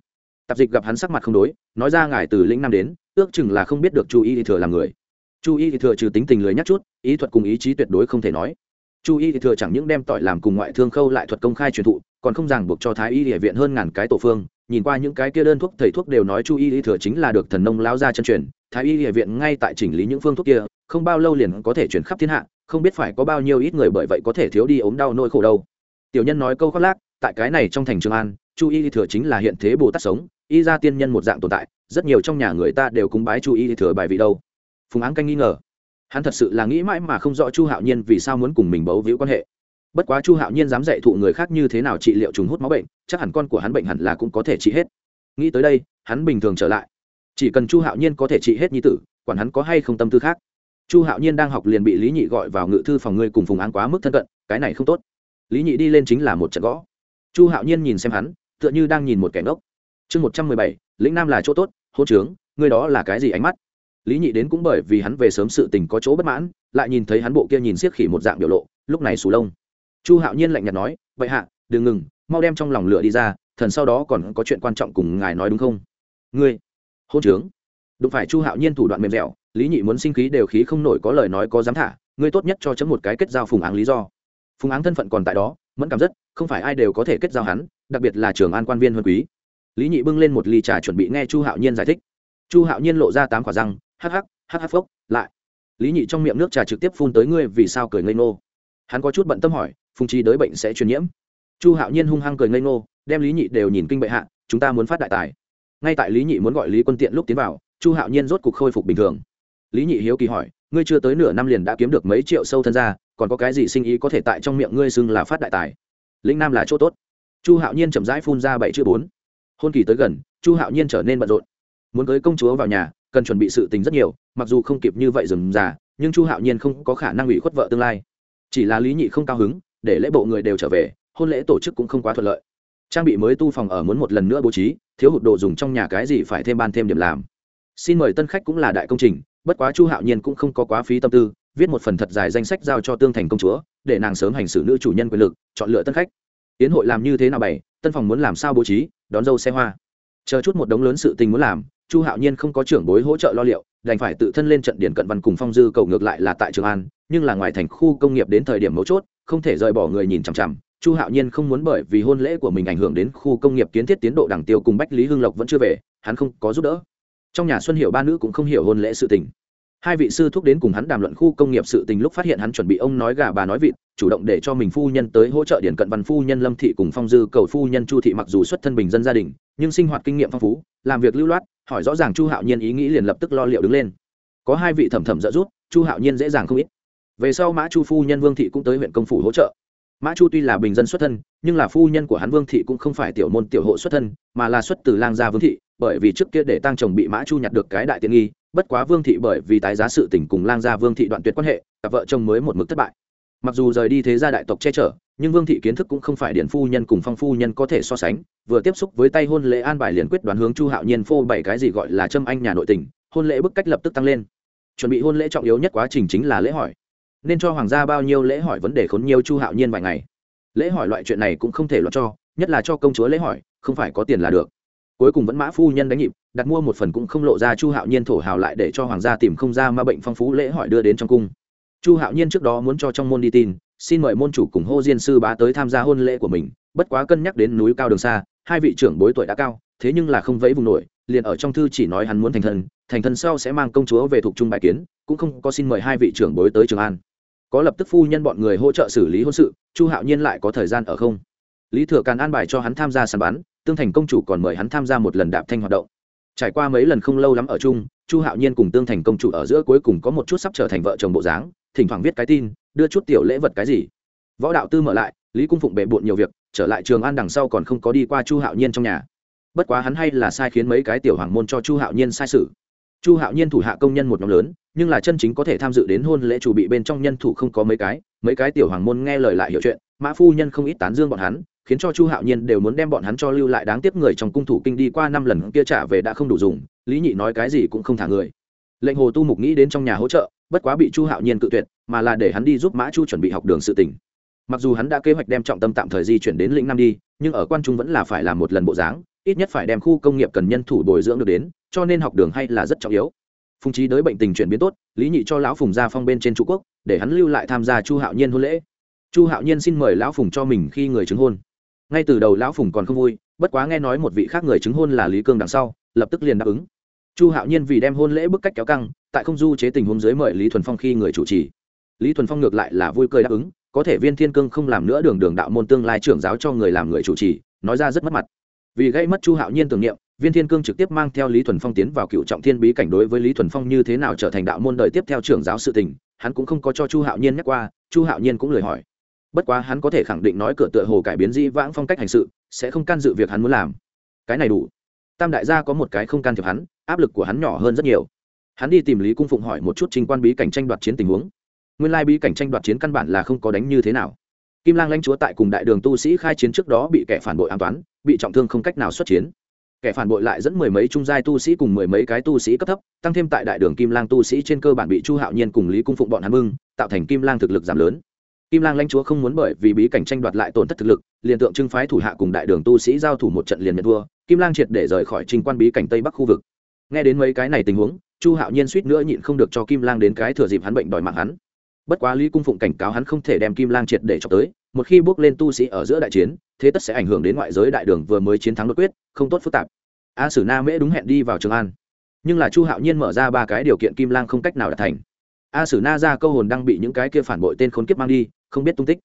tạp dịch gặp hắn sắc mặt không đối, nói ra ngài từ lĩnh nam đến, ước chừng là không biết được chu y thừa là người. Chu y thừa trừ tính tình lười nhắc chút, ý thuật cùng ý chí tuyệt đối không thể nói. Chu y thừa chẳng những đem tội làm cùng ngoại thương khâu lại thuật công khai truyền thụ, còn không ràng buộc cho thái y địa viện hơn ngàn cái tổ phương, nhìn qua những cái kia đơn thuốc, thầy thuốc đều nói chu y thừa chính là được thần nông lao ra chân truyền, thái y địa viện ngay tại chỉnh lý những phương thuốc kia, không bao lâu liền có thể chuyển khắp thiên hạ, không biết phải có bao nhiêu ít người bởi vậy có thể thiếu đi ốm đau nỗi khổ đâu. Tiểu nhân nói câu khoác lác, tại cái này trong thành trường an, chu y thừa chính là hiện thế bồ tát sống y ra tiên nhân một dạng tồn tại, rất nhiều trong nhà người ta đều cúng bái chu y thừa bài vị đâu. Phùng áng canh nghi ngờ. Hắn thật sự là nghĩ mãi mà không rõ chu hạo nhiên vì sao muốn cùng mình bấu víu quan hệ. Bất quá chu hạo nhiên dám dạy thụ người khác như thế nào trị liệu trùng hút máu bệnh, chắc hẳn con của hắn bệnh hẳn là cũng có thể trị hết. Nghĩ tới đây, hắn bình thường trở lại. Chỉ cần chu hạo nhiên có thể trị hết nhi tử, quản hắn có hay không tâm tư khác. Chu hạo nhiên đang học liền bị lý nhị gọi vào ngự thư phòng ngươi cùng phùng án quá mức thân cận, cái này không tốt. Lý nhị đi lên chính là một trận gõ. Chu hạo nhiên nhìn xem hắn, tựa như đang nhìn một kẻ ngốc chương một trăm mười bảy, lĩnh nam là chỗ tốt, hôn trướng, ngươi đó là cái gì ánh mắt? Lý nhị đến cũng bởi vì hắn về sớm sự tình có chỗ bất mãn, lại nhìn thấy hắn bộ kia nhìn siết khỉ một dạng biểu lộ, lúc này sù lông. Chu hạo nhiên lạnh nhạt nói, vậy hạ, đừng ngừng, mau đem trong lòng lửa đi ra, thần sau đó còn có chuyện quan trọng cùng ngài nói đúng không? Ngươi, hôn trướng? Đụng phải chu hạo nhiên thủ đoạn mềm dẻo, lý nhị muốn sinh khí đều khí không nổi có lời nói có dám thả, ngươi tốt nhất cho chấm một cái kết giao phùng áng lý do. Phùng áng thân phận còn tại đó, mẫn cảm rất, không phải ai đều có thể kết giao hắn, đặc biệt là trường an quan viên huân quý lý nhị bưng lên một ly trà chuẩn bị nghe chu hạo nhiên giải thích. Chu hạo nhiên lộ ra tám quả răng, hắc hắc hắc hắc phốc, lại. Lý nhị trong miệng nước trà trực tiếp phun tới ngươi vì sao cười ngây ngô? Hắn có chút bận tâm hỏi, phùng trí đới bệnh sẽ truyền nhiễm. Chu hạo nhiên hung hăng cười ngây ngô, đem lý nhị đều nhìn kinh bệ hạ, chúng ta muốn phát đại tài. Ngay tại lý nhị muốn gọi lý quân tiện lúc tiến vào, chu hạo nhiên rốt cục khôi phục bình thường. Lý nhị hiếu kỳ hỏi, ngươi chưa tới nửa năm liền đã kiếm được mấy triệu sâu thân ra còn có cái gì sinh ý có thể tại trong miệng ngươi xưng là phát đại tài? Lĩnh nam là chỗ tốt. Chu hạo nhiên chậm rãi phun ra bảy chữ bốn hôn kỳ tới gần, chu hạo nhiên trở nên bận rộn. Muốn cưới công chúa vào nhà, cần chuẩn bị sự tình rất nhiều, mặc dù không kịp như vậy dừng già, nhưng chu hạo nhiên không có khả năng ủy khuất vợ tương lai. Chỉ là lý nhị không cao hứng, để lễ bộ người đều trở về, hôn lễ tổ chức cũng không quá thuận lợi. Trang bị mới tu phòng ở muốn một lần nữa bố trí, thiếu hụt đồ dùng trong nhà cái gì phải thêm ban thêm điểm làm. Xin mời tân khách cũng là đại công trình, bất quá chu hạo nhiên cũng không có quá phí tâm tư, viết một phần thật dài danh sách giao cho tương thành công chúa, để nàng sớm hành xử nữ chủ nhân quyền lực, chọn lựa tân khách tiến hội làm như thế nào bày, tân phòng muốn làm sao bố trí, đón dâu xe hoa. Chờ chút một đống lớn sự tình muốn làm, chu hạo nhiên không có trưởng bối hỗ trợ lo liệu, đành phải tự thân lên trận điển cận văn cùng phong dư cầu ngược lại là tại trường an, nhưng là ngoài thành khu công nghiệp đến thời điểm mấu chốt, không thể rời bỏ người nhìn chằm chằm. Chu hạo nhiên không muốn bởi vì hôn lễ của mình ảnh hưởng đến khu công nghiệp kiến thiết tiến độ đẳng tiêu cùng bách lý hưng lộc vẫn chưa về, hắn không có giúp đỡ. Trong nhà xuân hiệu ba nữ cũng không hiểu hôn lễ sự tình hai vị sư thúc đến cùng hắn đàm luận khu công nghiệp sự tình lúc phát hiện hắn chuẩn bị ông nói gà bà nói vịt, chủ động để cho mình phu nhân tới hỗ trợ điển cận văn phu nhân lâm thị cùng phong dư cầu phu nhân chu thị mặc dù xuất thân bình dân gia đình, nhưng sinh hoạt kinh nghiệm phong phú, làm việc lưu loát, hỏi rõ ràng chu hạo nhiên ý nghĩ liền lập tức lo liệu đứng lên. Có hai vị thẩm thẩm trợ giúp, chu hạo nhiên dễ dàng không ít. Về sau mã chu phu nhân vương thị cũng tới huyện công phủ hỗ trợ. Mã chu tuy là bình dân xuất thân, nhưng là phu nhân của hắn vương thị cũng không phải tiểu môn tiểu hộ xuất thân, mà là xuất từ lang gia vương thị, bởi vì trước kia để tăng chồng bị mã chu nhặt được cái đại tiện nghi bất quá vương thị bởi vì tái giá sự tình cùng lang gia vương thị đoạn tuyệt quan hệ, cặp vợ chồng mới một mực thất bại. Mặc dù rời đi thế gia đại tộc che chở, nhưng vương thị kiến thức cũng không phải điện phu nhân cùng phong phu nhân có thể so sánh, vừa tiếp xúc với tay hôn lễ an bài liền quyết đoán hướng chu hạo nhiên phô bảy cái gì gọi là châm anh nhà nội tình, hôn lễ bức cách lập tức tăng lên. Chuẩn bị hôn lễ trọng yếu nhất quá trình chính là lễ hỏi. Nên cho hoàng gia bao nhiêu lễ hỏi vấn đề khốn nhiều chu hạo nhiên vài ngày. Lễ hỏi loại chuyện này cũng không thể lo cho, nhất là cho công chúa lễ hỏi, không phải có tiền là được. Cuối cùng vẫn mã phu nhân đánh nhịp đặt mua một phần cũng không lộ ra chu hạo nhiên thổ hào lại để cho hoàng gia tìm không ra ma bệnh phong phú lễ hỏi đưa đến trong cung. Chu hạo nhiên trước đó muốn cho trong môn đi tin, xin mời môn chủ cùng hô diên sư bá tới tham gia hôn lễ của mình, bất quá cân nhắc đến núi cao đường xa, hai vị trưởng bối tuổi đã cao, thế nhưng là không vẫy vùng nổi, liền ở trong thư chỉ nói hắn muốn thành thân thành thân sau sẽ mang công chúa về thuộc trung bài kiến, cũng không có xin mời hai vị trưởng bối tới trường an. Có lập tức phu nhân bọn người hỗ trợ xử lý hôn sự, chu hạo nhiên lại có thời gian ở không? Lý thừa càn an bài cho hắn tham gia sàn bán tương thành công chủ còn mời hắn tham gia một lần đạp thanh hoạt động trải qua mấy lần không lâu lắm ở chung, chu hạo nhiên cùng tương thành công chủ ở giữa cuối cùng có một chút sắp trở thành vợ chồng bộ dáng, thỉnh thoảng viết cái tin, đưa chút tiểu lễ vật cái gì. Võ đạo tư mở lại, lý cung phụng bệ bộn nhiều việc, trở lại trường an đằng sau còn không có đi qua chu hạo nhiên trong nhà. Bất quá hắn hay là sai khiến mấy cái tiểu hoàng môn cho chu hạo nhiên sai sự. Chu hạo nhiên thủ hạ công nhân một nhóm lớn, nhưng là chân chính có thể tham dự đến hôn lễ chủ bị bên trong nhân thủ không có mấy cái mấy cái tiểu hoàng môn nghe lời lại hiểu chuyện, mã phu nhân không ít tán dương bọn hắn khiến cho chu hạo nhiên đều muốn đem bọn hắn cho lưu lại đáng tiếc người trong cung thủ kinh đi qua năm lần kia trả về đã không đủ dùng, lý nhị nói cái gì cũng không thả người. Lệnh hồ tu mục nghĩ đến trong nhà hỗ trợ, bất quá bị chu hạo nhiên cự tuyệt, mà là để hắn đi giúp mã chu chuẩn bị học đường sự tỉnh mặc dù hắn đã kế hoạch đem trọng tâm tạm thời di chuyển đến lĩnh nam đi, nhưng ở quan trung vẫn là phải làm một lần bộ dáng, ít nhất phải đem khu công nghiệp cần nhân thủ bồi dưỡng được đến, cho nên học đường hay là rất trọng yếu. Phùng trí đới bệnh tình chuyển biến tốt, lý nhị cho lão phùng ra phong bên trên trung quốc, để hắn lưu lại tham gia chu hạo nhiên hôn lễ. Chu hạo nhiên xin mời lão phùng cho mình khi người chứng hôn ngay từ đầu lão phùng còn không vui, bất quá nghe nói một vị khác người chứng hôn là lý cương đằng sau, lập tức liền đáp ứng. Chu hạo nhiên vì đem hôn lễ bức cách kéo căng, tại không du chế tình huống dưới mời lý thuần phong khi người chủ trì. Lý thuần phong ngược lại là vui cười đáp ứng, có thể viên thiên cương không làm nữa đường đường đạo môn tương lai trưởng giáo cho người làm người chủ trì, nói ra rất mất mặt. Vì gây mất chu hạo nhiên tưởng niệm, viên thiên cương trực tiếp mang theo lý thuần phong tiến vào cựu trọng thiên bí cảnh đối với lý thuần phong như thế nào trở thành đạo môn đời tiếp theo trưởng giáo sự tình, hắn cũng không có cho chu hạo nhiên nhắc qua, chu hạo nhiên cũng lời hỏi bất quá hắn có thể khẳng định nói cửa tựa hồ cải biến dĩ vãng phong cách hành sự, sẽ không can dự việc hắn muốn làm. Cái này đủ. Tam đại gia có một cái không can thiệp hắn, áp lực của hắn nhỏ hơn rất nhiều. Hắn đi tìm lý cung phụng hỏi một chút trình quan bí cảnh tranh đoạt chiến tình huống. Nguyên lai bí cảnh tranh đoạt chiến căn bản là không có đánh như thế nào. Kim lang lãnh chúa tại cùng đại đường tu sĩ khai chiến trước đó bị kẻ phản bội an toán, bị trọng thương không cách nào xuất chiến. Kẻ phản bội lại dẫn mười mấy trung giai tu sĩ cùng mười mấy cái tu sĩ cấp thấp, tăng thêm tại đại đường kim lang tu sĩ trên cơ bản bị chu hạo nhiên cùng lý cung phụng bọn hắn mưng tạo thành kim lang thực lực giảm lớn kim lang lãnh chúa không muốn bởi vì bí cảnh tranh đoạt lại tổn thất thực lực, liền tượng trưng phái thủ hạ cùng đại đường tu sĩ giao thủ một trận liền nhận thua, kim lang triệt để rời khỏi trình quan bí cảnh tây bắc khu vực. Nghe đến mấy cái này tình huống, chu hạo nhiên suýt nữa nhịn không được cho kim lang đến cái thừa dịp hắn bệnh đòi mạng hắn. Bất quá lý cung phụng cảnh cáo hắn không thể đem kim lang triệt để cho tới, một khi bước lên tu sĩ ở giữa đại chiến, thế tất sẽ ảnh hưởng đến ngoại giới đại đường vừa mới chiến thắng đột quyết, không tốt phức tạp. A sử na mễ đúng hẹn đi vào trường an. Nhưng là chu hạo nhiên mở ra ba cái điều kiện kim lang không cách nào đạt thành. A sử na ra câu hồn đang bị những cái kia phản bội tên khốn kiếp mang đi không biết tung tích.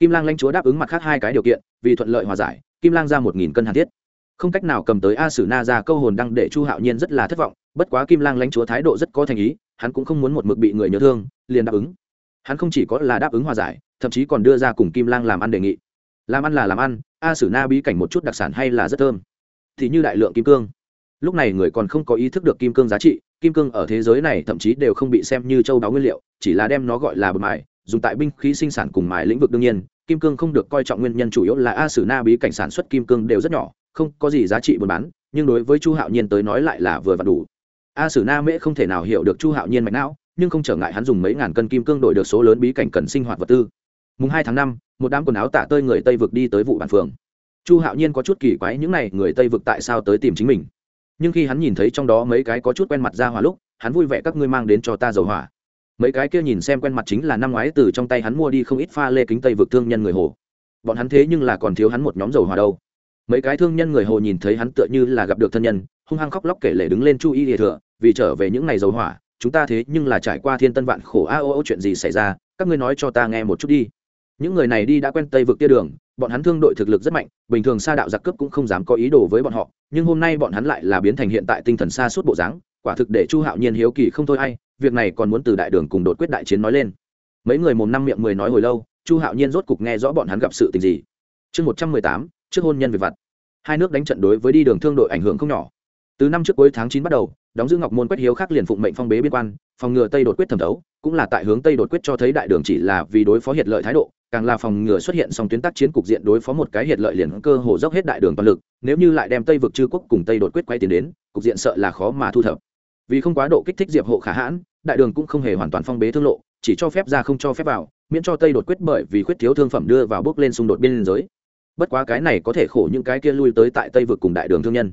Kim lang lãnh chúa đáp ứng mặt khác hai cái điều kiện, vì thuận lợi hòa giải, kim lang ra một nghìn cân hàn thiết. Không cách nào cầm tới a sử na ra câu hồn đăng để chu hạo nhiên rất là thất vọng, bất quá kim lang lãnh chúa thái độ rất có thành ý, hắn cũng không muốn một mực bị người nhớ thương, liền đáp ứng. Hắn không chỉ có là đáp ứng hòa giải, thậm chí còn đưa ra cùng kim lang làm ăn đề nghị. Làm ăn là làm ăn, a sử na bí cảnh một chút đặc sản hay là rất thơm. Thì như đại lượng kim cương. Lúc này người còn không có ý thức được kim cương giá trị, kim cương ở thế giới này thậm chí đều không bị xem như châu báu nguyên liệu, chỉ là đem nó gọi là bờ mài dùng tại binh khí sinh sản cùng mài lĩnh vực đương nhiên, kim cương không được coi trọng nguyên nhân chủ yếu là a sử na bí cảnh sản xuất kim cương đều rất nhỏ, không có gì giá trị buôn bán, nhưng đối với chu hạo nhiên tới nói lại là vừa và đủ. A sử na mễ không thể nào hiểu được chu hạo nhiên mạch não, nhưng không trở ngại hắn dùng mấy ngàn cân kim cương đổi được số lớn bí cảnh cần sinh hoạt vật tư. Mùng hai tháng năm, một đám quần áo tả tơi người tây vực đi tới vụ bản phường. Chu hạo nhiên có chút kỳ quái những n à y người tây vực tại sao tới tìm chính mình. Nhưng khi hắn nhìn thấy trong đó mấy cái có chút quen mặt ra hỏa lúc, hắn vui vẻ các ngươi mang đến cho ta dầu hỏa mấy cái kia nhìn xem quen mặt chính là năm ngoái từ trong tay hắn mua đi không ít pha lê kính tây vực thương nhân người hồ. Bọn hắn thế nhưng là còn thiếu hắn một nhóm dầu hỏa đâu. Mấy cái thương nhân người hồ nhìn thấy hắn tựa như là gặp được thân nhân, hung hăng khóc lóc kể lể đứng lên chu y địa thừa, vì trở về những ngày dầu hỏa, chúng ta thế nhưng là trải qua thiên tân vạn khổ a ô ô chuyện gì xảy ra, các ngươi nói cho ta nghe một chút đi. Những người này đi đã quen tây vực tia đường, bọn hắn thương đội thực lực rất mạnh, bình thường xa đạo giặc cướp cũng không dám có ý đồ với bọn họ, nhưng hôm nay bọn hắn lại là biến thành hiện tại tinh thần xa suốt bộ dáng, quả thực để chu hạo nhiên hiếu kỳ không thôi ai việc này còn muốn từ đại đường cùng đột quyết đại chiến nói lên. Mấy người mồm năm miệng mười nói hồi lâu, chu hạo nhiên rốt cục nghe rõ bọn hắn gặp sự tình gì. Chương một trăm mười tám, trước hôn nhân về vặt. Hai nước đánh trận đối với đi đường thương đội ảnh hưởng không nhỏ. Từ năm trước cuối tháng chín bắt đầu, đóng giữ ngọc môn quét hiếu khắc liền phụng mệnh phong bế biên quan, phòng ngừa tây đột quyết thẩm thấu, cũng là tại hướng tây đột quyết cho thấy đại đường chỉ là vì đối phó hiệt lợi thái độ, càng là phòng ngừa xuất hiện song tuyến tác chiến cục diện đối phó một cái hiệt lợi liền cơ hồ dốc hết đại đường toàn lực, nếu như lại đem tây vực chư quốc cùng tây đột quyết quay tiền đến, cục diện sợ là khó mà thu thập. Vì không quá độ kích thích diệp hộ khả hãn đại đường cũng không hề hoàn toàn phong bế thương lộ, chỉ cho phép ra không cho phép vào, miễn cho tây đột quyết bởi vì khuyết thiếu thương phẩm đưa vào bước lên xung đột biên giới. Bất quá cái này có thể khổ những cái kia lui tới tại tây vực cùng đại đường thương nhân.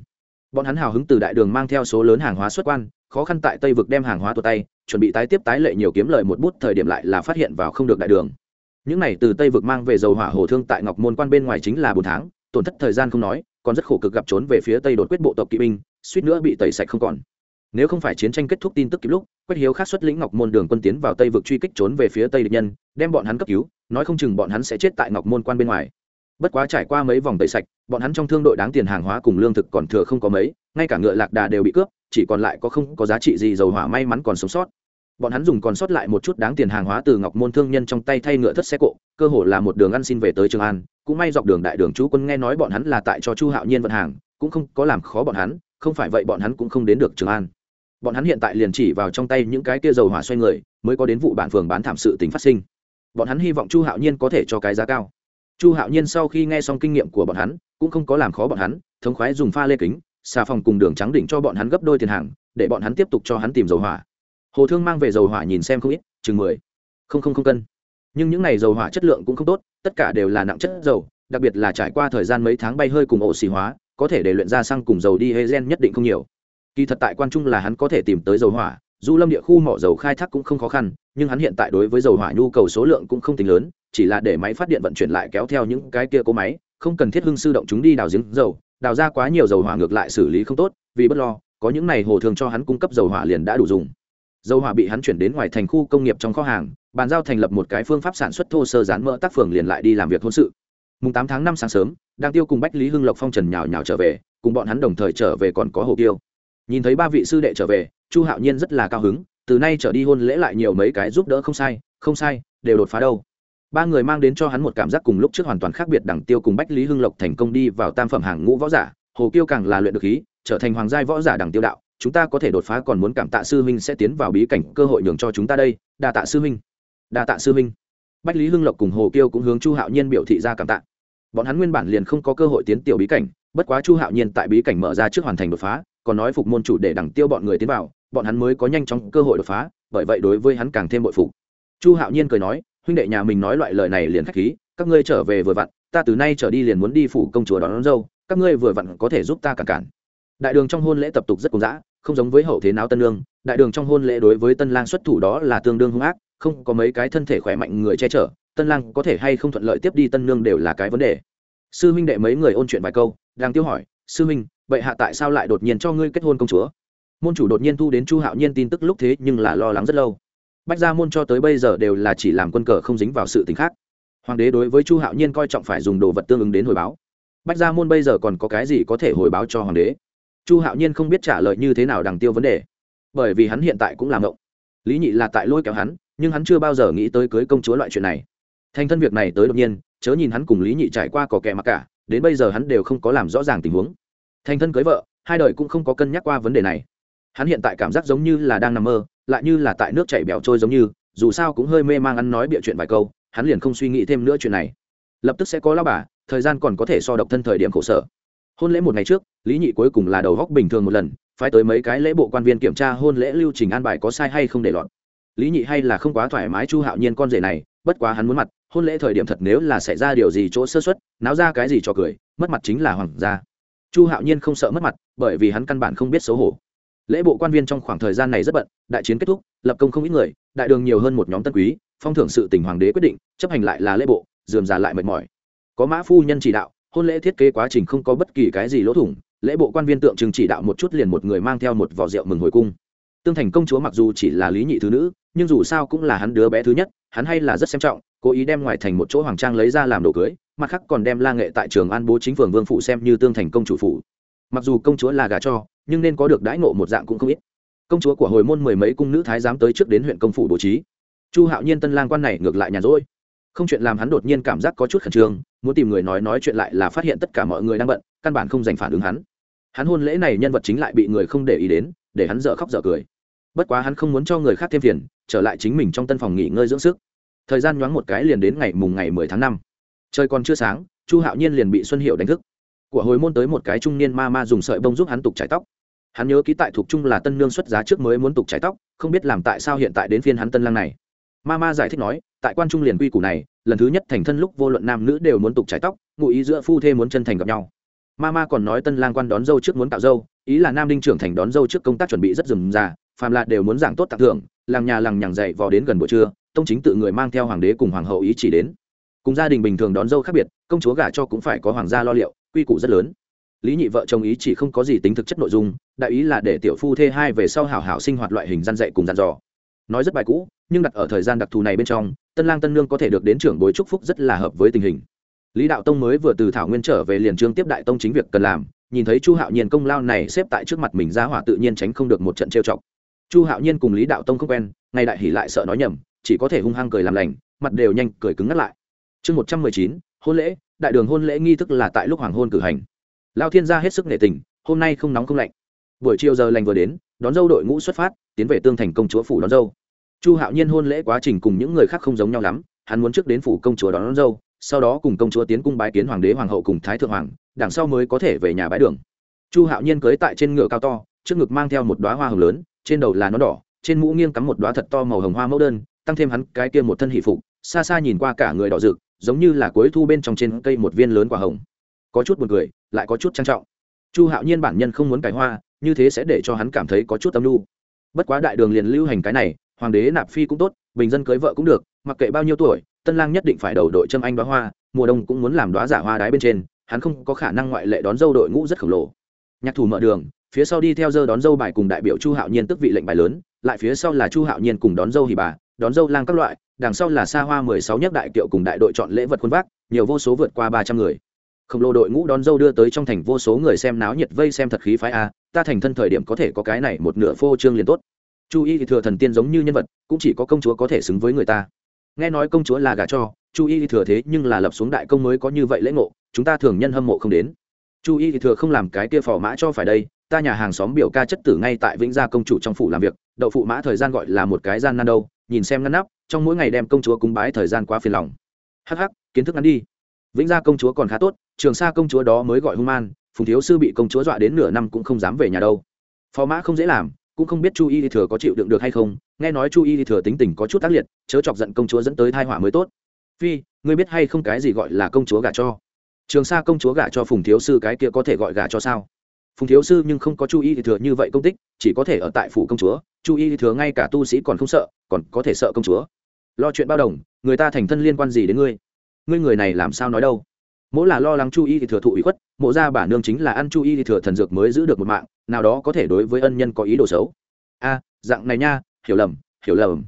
Bọn hắn hào hứng từ đại đường mang theo số lớn hàng hóa xuất quan, khó khăn tại tây vực đem hàng hóa tuột tay, chuẩn bị tái tiếp tái lệ nhiều kiếm lời một bút thời điểm lại là phát hiện vào không được đại đường. Những này từ tây vực mang về dầu hỏa hồ thương tại ngọc môn quan bên ngoài chính là bốn tháng, tổn thất thời gian không nói, còn rất khổ cực gặp trốn về phía tây đột quyết bộ tộc kỵ binh, suýt nữa bị tẩy sạch không còn nếu không phải chiến tranh kết thúc tin tức kịp lúc, quách hiếu khác xuất lĩnh ngọc môn đường quân tiến vào tây vực truy kích trốn về phía tây địch nhân, đem bọn hắn cấp cứu, nói không chừng bọn hắn sẽ chết tại ngọc môn quan bên ngoài. Bất quá trải qua mấy vòng tẩy sạch, bọn hắn trong thương đội đáng tiền hàng hóa cùng lương thực còn thừa không có mấy, ngay cả ngựa lạc đà đều bị cướp, chỉ còn lại có không có giá trị gì dầu hỏa may mắn còn sống sót. Bọn hắn dùng còn sót lại một chút đáng tiền hàng hóa từ ngọc môn thương nhân trong tay thay ngựa thất xe cộ, cơ hồ là một đường ăn xin về tới trường an. Cũng may dọc đường đại đường chú quân nghe nói bọn hắn là tại cho chu hạo nhiên vận hàng, cũng không có làm khó bọn hắn, không phải vậy bọn hắn cũng không đến được trường an bọn hắn hiện tại liền chỉ vào trong tay những cái kia dầu hỏa xoay người, mới có đến vụ bản phường bán thảm sự tính phát sinh. Bọn hắn hy vọng chu hạo nhiên có thể cho cái giá cao. Chu hạo nhiên sau khi nghe xong kinh nghiệm của bọn hắn, cũng không có làm khó bọn hắn, thống khoái dùng pha lê kính, xà phòng cùng đường trắng đỉnh cho bọn hắn gấp đôi tiền hàng, để bọn hắn tiếp tục cho hắn tìm dầu hỏa. Hồ thương mang về dầu hỏa nhìn xem không ít, chừng mười. Không không không cân. Nhưng những n à y dầu hỏa chất lượng cũng không tốt, tất cả đều là nặng chất dầu, đặc biệt là trải qua thời gian mấy tháng bay hơi cùng ổ xì hóa, có thể để luyện ra xăng cùng dầu đi hê gen nhất định không nhiều kỳ thật tại quan trung là hắn có thể tìm tới dầu hỏa, dù lâm địa khu mỏ dầu khai thác cũng không khó khăn, nhưng hắn hiện tại đối với dầu hỏa nhu cầu số lượng cũng không tính lớn, chỉ là để máy phát điện vận chuyển lại kéo theo những cái kia cố máy, không cần thiết hưng sư động chúng đi đào giếng dầu, đào ra quá nhiều dầu hỏa ngược lại xử lý không tốt, vì bất lo, có những này hồ thường cho hắn cung cấp dầu hỏa liền đã đủ dùng. Dầu hỏa bị hắn chuyển đến ngoài thành khu công nghiệp trong kho hàng, bàn giao thành lập một cái phương pháp sản xuất thô sơ rán mỡ tác phường liền lại đi làm việc hôn sự. Mùng tám tháng năm sáng sớm đang tiêu cùng bách lý hưng lộc phong trần nhào nhào trở về, cùng bọn hắn đồng thời trở về còn có hồ tiêu nhìn thấy ba vị sư đệ trở về, chu hạo nhiên rất là cao hứng, từ nay trở đi hôn lễ lại nhiều mấy cái giúp đỡ không sai không sai, đều đột phá đâu. Ba người mang đến cho hắn một cảm giác cùng lúc trước hoàn toàn khác biệt đẳng tiêu cùng bách lý hưng lộc thành công đi vào tam phẩm hàng ngũ võ giả, hồ kiêu càng là luyện được khí, trở thành hoàng giai võ giả đẳng tiêu đạo, chúng ta có thể đột phá còn muốn cảm tạ sư huynh sẽ tiến vào bí cảnh cơ hội nhường cho chúng ta đây, đa tạ sư huynh. Đa tạ sư huynh. Bách lý hưng lộc cùng hồ kiêu cũng hướng chu hạo nhiên biểu thị ra cảm tạ. Bọn hắn nguyên bản liền không có cơ hội tiến tiểu bí cảnh, bất quá chu hạo nhiên tại bí cảnh mở ra trước hoàn thành đột phá còn nói phục môn chủ để đẳng tiêu bọn người tiến vào bọn hắn mới có nhanh chóng cơ hội đột phá bởi vậy đối với hắn càng thêm bội phục. Chu hạo nhiên cười nói huynh đệ nhà mình nói loại lời này liền khách khí các ngươi trở về vừa vặn ta từ nay trở đi liền muốn đi phủ công chúa đón, đón dâu các ngươi vừa vặn có thể giúp ta cản cản. Đại đường trong hôn lễ tập tục rất cùng dã không giống với hậu thế nào tân lương đại đường trong hôn lễ đối với tân lang xuất thủ đó là tương đương hung ác không có mấy cái thân thể khỏe mạnh người che chở tân lang có thể hay không thuận lợi tiếp đi tân nương đều là cái vấn đề. Sư huynh đệ mấy người ôn chuyện vài câu đang tiêu hỏi sư huynh vậy hạ tại sao lại đột nhiên cho ngươi kết hôn công chúa? Môn chủ đột nhiên thu đến chu hạo nhiên tin tức lúc thế nhưng là lo lắng rất lâu. Bách gia môn cho tới bây giờ đều là chỉ làm quân cờ không dính vào sự t ì n h khác. Hoàng đế đối với chu hạo nhiên coi trọng phải dùng đồ vật tương ứng đến hồi báo. Bách gia môn bây giờ còn có cái gì có thể hồi báo cho hoàng đế? Chu hạo nhiên không biết trả lời như thế nào đằng tiêu vấn đề. Bởi vì hắn hiện tại cũng làm ngộng. Lý nhị là tại lôi kéo hắn, nhưng hắn chưa bao giờ nghĩ tới cưới công chúa loại chuyện này. Thành thân việc này tới đột nhiên, chớ nhìn hắn cùng lý nhị trải qua cỏ kẻ mặc cả, đến bây giờ hắn đều không có làm rõ ràng tình huống thành thân cưới vợ, hai đời cũng không có cân nhắc qua vấn đề này. Hắn hiện tại cảm giác giống như là đang nằm mơ, lại như là tại nước chảy bẻo trôi giống như, dù sao cũng hơi mê mang ăn nói bịa chuyện vài câu, hắn liền không suy nghĩ thêm nữa chuyện này. Lập tức sẽ có lao bà, thời gian còn có thể so độc thân thời điểm khổ sở. Hôn lễ một ngày trước, lý nhị cuối cùng là đầu góc bình thường một lần phải tới mấy cái lễ bộ quan viên kiểm tra hôn lễ lưu trình an bài có sai hay không để lọt. Lý nhị hay là không quá thoải mái chu hạo nhiên con rể này, bất quá hắn muốn mặt, hôn lễ thời điểm thật nếu là xảy ra điều gì chỗ sơ xuất náo ra cái gì cho cười, mất mặt chính là hoàng gia chu hạo nhiên không sợ mất mặt, bởi vì hắn căn bản không biết xấu hổ. Lễ bộ quan viên trong khoảng thời gian này rất bận, đại chiến kết thúc, lập công không ít người, đại đường nhiều hơn một nhóm tân quý, phong thưởng sự tỉnh hoàng đế quyết định, chấp hành lại là lễ bộ, dườm già lại mệt mỏi. Có mã phu nhân chỉ đạo, hôn lễ thiết kế quá trình không có bất kỳ cái gì lỗ thủng, lễ bộ quan viên tượng trưng chỉ đạo một chút liền một người mang theo một vỏ rượu mừng hồi cung. Tương thành công chúa mặc dù chỉ là lý nhị thứ nữ, nhưng dù sao cũng là hắn đứa bé thứ nhất, hắn hay là rất xem trọng, cố ý đem ngoài thành một chỗ hoàng trang lấy ra làm đồ cưới mặt khác còn đem la nghệ tại trường an bố chính phường vương phụ xem như tương thành công chủ phụ mặc dù công chúa là gà cho, nhưng nên có được đãi ngộ một dạng cũng không ít. Công chúa của hồi môn mười mấy cung nữ thái giám tới trước đến huyện công phủ bố trí. Chu hạo nhiên tân lang quan này ngược lại nhàn rỗi. Không chuyện làm hắn đột nhiên cảm giác có chút khẩn trương, muốn tìm người nói nói chuyện lại là phát hiện tất cả mọi người đang bận, căn bản không dành phản ứng hắn. Hắn hôn lễ này nhân vật chính lại bị người không để ý đến, để hắn dở khóc dở cười. Bất quá hắn không muốn cho người khác thêm phiền, trở lại chính mình trong tân phòng nghỉ ngơi dưỡng sức. Thời gian nhoáng một cái liền đến ngày mùng ngày mười tháng năm trời còn chưa sáng, chu hạo nhiên liền bị xuân hiệu đánh thức. Của hồi môn tới một cái trung niên ma ma dùng sợi bông giúp hắn tục chải tóc. Hắn nhớ ký tại thuộc trung là tân nương xuất giá trước mới muốn tục chải tóc, không biết làm tại sao hiện tại đến phiên hắn tân lang này. Ma ma giải thích nói, tại quan trung liền quy củ này, lần thứ nhất thành thân lúc vô luận nam nữ đều muốn tục chải tóc, ngụ ý giữa phu thê muốn chân thành gặp nhau. Ma ma còn nói tân lang quan đón dâu trước muốn tạo dâu, ý là nam đinh trưởng thành đón dâu trước công tác chuẩn bị rất rườm rà phàm là đều muốn giảng tốt tặng thưởng, làng nhà làng nhằng dậy vò đến gần buổi trưa, tông chính tự người mang theo hoàng đế cùng hoàng hậu ý chỉ đến cùng gia đình bình thường đón dâu khác biệt, công chúa gả cho cũng phải có hoàng gia lo liệu, quy củ rất lớn. Lý nhị vợ chồng ý chỉ không có gì tính thực chất nội dung, đại ý là để tiểu phu thê hai về sau hảo hảo sinh hoạt loại hình gian dạy cùng dàn dò. Nói rất bài cũ, nhưng đặt ở thời gian đặc thù này bên trong, tân lang tân nương có thể được đến trưởng bối trúc phúc rất là hợp với tình hình. Lý đạo tông mới vừa từ thảo nguyên trở về liền trương tiếp đại tông chính việc cần làm, nhìn thấy chu hạo nhiên công lao này xếp tại trước mặt mình ra hỏa tự nhiên tránh không được một trận trêu chọc. Chu hạo nhiên cùng lý đạo tông không quen ngay đại hỉ lại sợ nói nhầm, chỉ có thể hung hăng cười làm lành, mặt đều nhanh cười cứng ngắt lại chương một trăm mười chín hôn lễ đại đường hôn lễ nghi thức là tại lúc hoàng hôn cử hành. Lao thiên gia hết sức nể tình hôm nay không nóng không lạnh. Buổi chiều giờ lành vừa đến đón dâu đội ngũ xuất phát tiến về tương thành công chúa phủ đón dâu. Chu hạo nhiên hôn lễ quá trình cùng những người khác không giống nhau lắm hắn muốn trước đến phủ công chúa đón, đón dâu sau đó cùng công chúa tiến cung bái kiến hoàng đế hoàng hậu cùng thái thượng hoàng đằng sau mới có thể về nhà bái đường. Chu hạo nhiên cưới tại trên ngựa cao to trước ngực mang theo một đoá hoa hồng lớn trên đầu là nó đỏ trên mũ nghiêng cắm một đoá thật to màu hồng hoa mẫu đơn tăng thêm hắn cái kia một thân hỷ phục xa xa nhìn qua cả người đỏ rực giống như là cuối thu bên trong trên cây một viên lớn quả hồng. Có chút buồn cười, lại có chút trang trọng. Chu hạo nhiên bản nhân không muốn cải hoa, như thế sẽ để cho hắn cảm thấy có chút tâm lưu bất quá đại đường liền lưu hành cái này, hoàng đế nạp phi cũng tốt, bình dân cưới vợ cũng được, mặc kệ bao nhiêu tuổi, tân lang nhất định phải đầu đội châm anh đoá hoa, mùa đông cũng muốn làm đoá giả hoa đái bên trên, hắn không có khả năng ngoại lệ đón dâu đội ngũ rất khổng lồ. Nhạc thủ mở đường, phía sau đi theo dơ đón dâu bài cùng đại biểu chu hạo nhiên tức vị lệnh bài lớn, lại phía sau là chu hạo nhiên cùng đón dâu hì bà, đón dâu lang các loại đằng sau là xa hoa mười sáu nhất đại kiệu cùng đại đội chọn lễ vật quân vác, nhiều vô số vượt qua ba trăm người. Khổng lồ đội ngũ đón dâu đưa tới trong thành vô số người xem náo nhiệt vây xem thật khí phái a, ta thành thân thời điểm có thể có cái này một nửa phô trương liền tốt. Chu y thì thừa thần tiên giống như nhân vật, cũng chỉ có công chúa có thể xứng với người ta. Nghe nói công chúa là gả cho, chu y thì thừa thế nhưng là lập xuống đại công mới có như vậy lễ ngộ, chúng ta thường nhân hâm mộ không đến. Chu y thì thừa không làm cái kia phò mã cho phải đây, ta nhà hàng xóm biểu ca chất tử ngay tại vĩnh gia công chủ trong phủ làm việc, đậu phụ mã thời gian gọi là một cái gian nan đâu, nhìn xem ngăn nắp trong mỗi ngày đem công chúa cúng bái thời gian quá phiền lòng. Hắc hắc, kiến thức ngắn đi. Vĩnh gia công chúa còn khá tốt, trường sa công chúa đó mới gọi hung man, phùng thiếu sư bị công chúa dọa đến nửa năm cũng không dám về nhà đâu. Phò mã không dễ làm, cũng không biết chu y thừa có chịu đựng được hay không, nghe nói chu y thừa tính tình có chút tác liệt, chớ chọc giận công chúa dẫn tới thai họa mới tốt. Phi, ngươi biết hay không cái gì gọi là công chúa gả cho? Trường sa công chúa gả cho phùng thiếu sư cái kia có thể gọi gả cho sao? Phùng thiếu sư nhưng không có chu y thừa như vậy công tích, chỉ có thể ở tại phủ công chúa, chu y thừa ngay cả tu sĩ còn không sợ, còn có thể sợ công chúa lo chuyện bao đồng, người ta thành thân liên quan gì đến ngươi? Ngươi người này làm sao nói đâu? Mỗi là lo lắng chu y thì thừa thụ ủy khuất mộ ra bà nương chính là ăn chu y thì thừa thần dược mới giữ được một mạng, nào đó có thể đối với ân nhân có ý đồ xấu. A, dạng này nha, hiểu lầm hiểu lầm.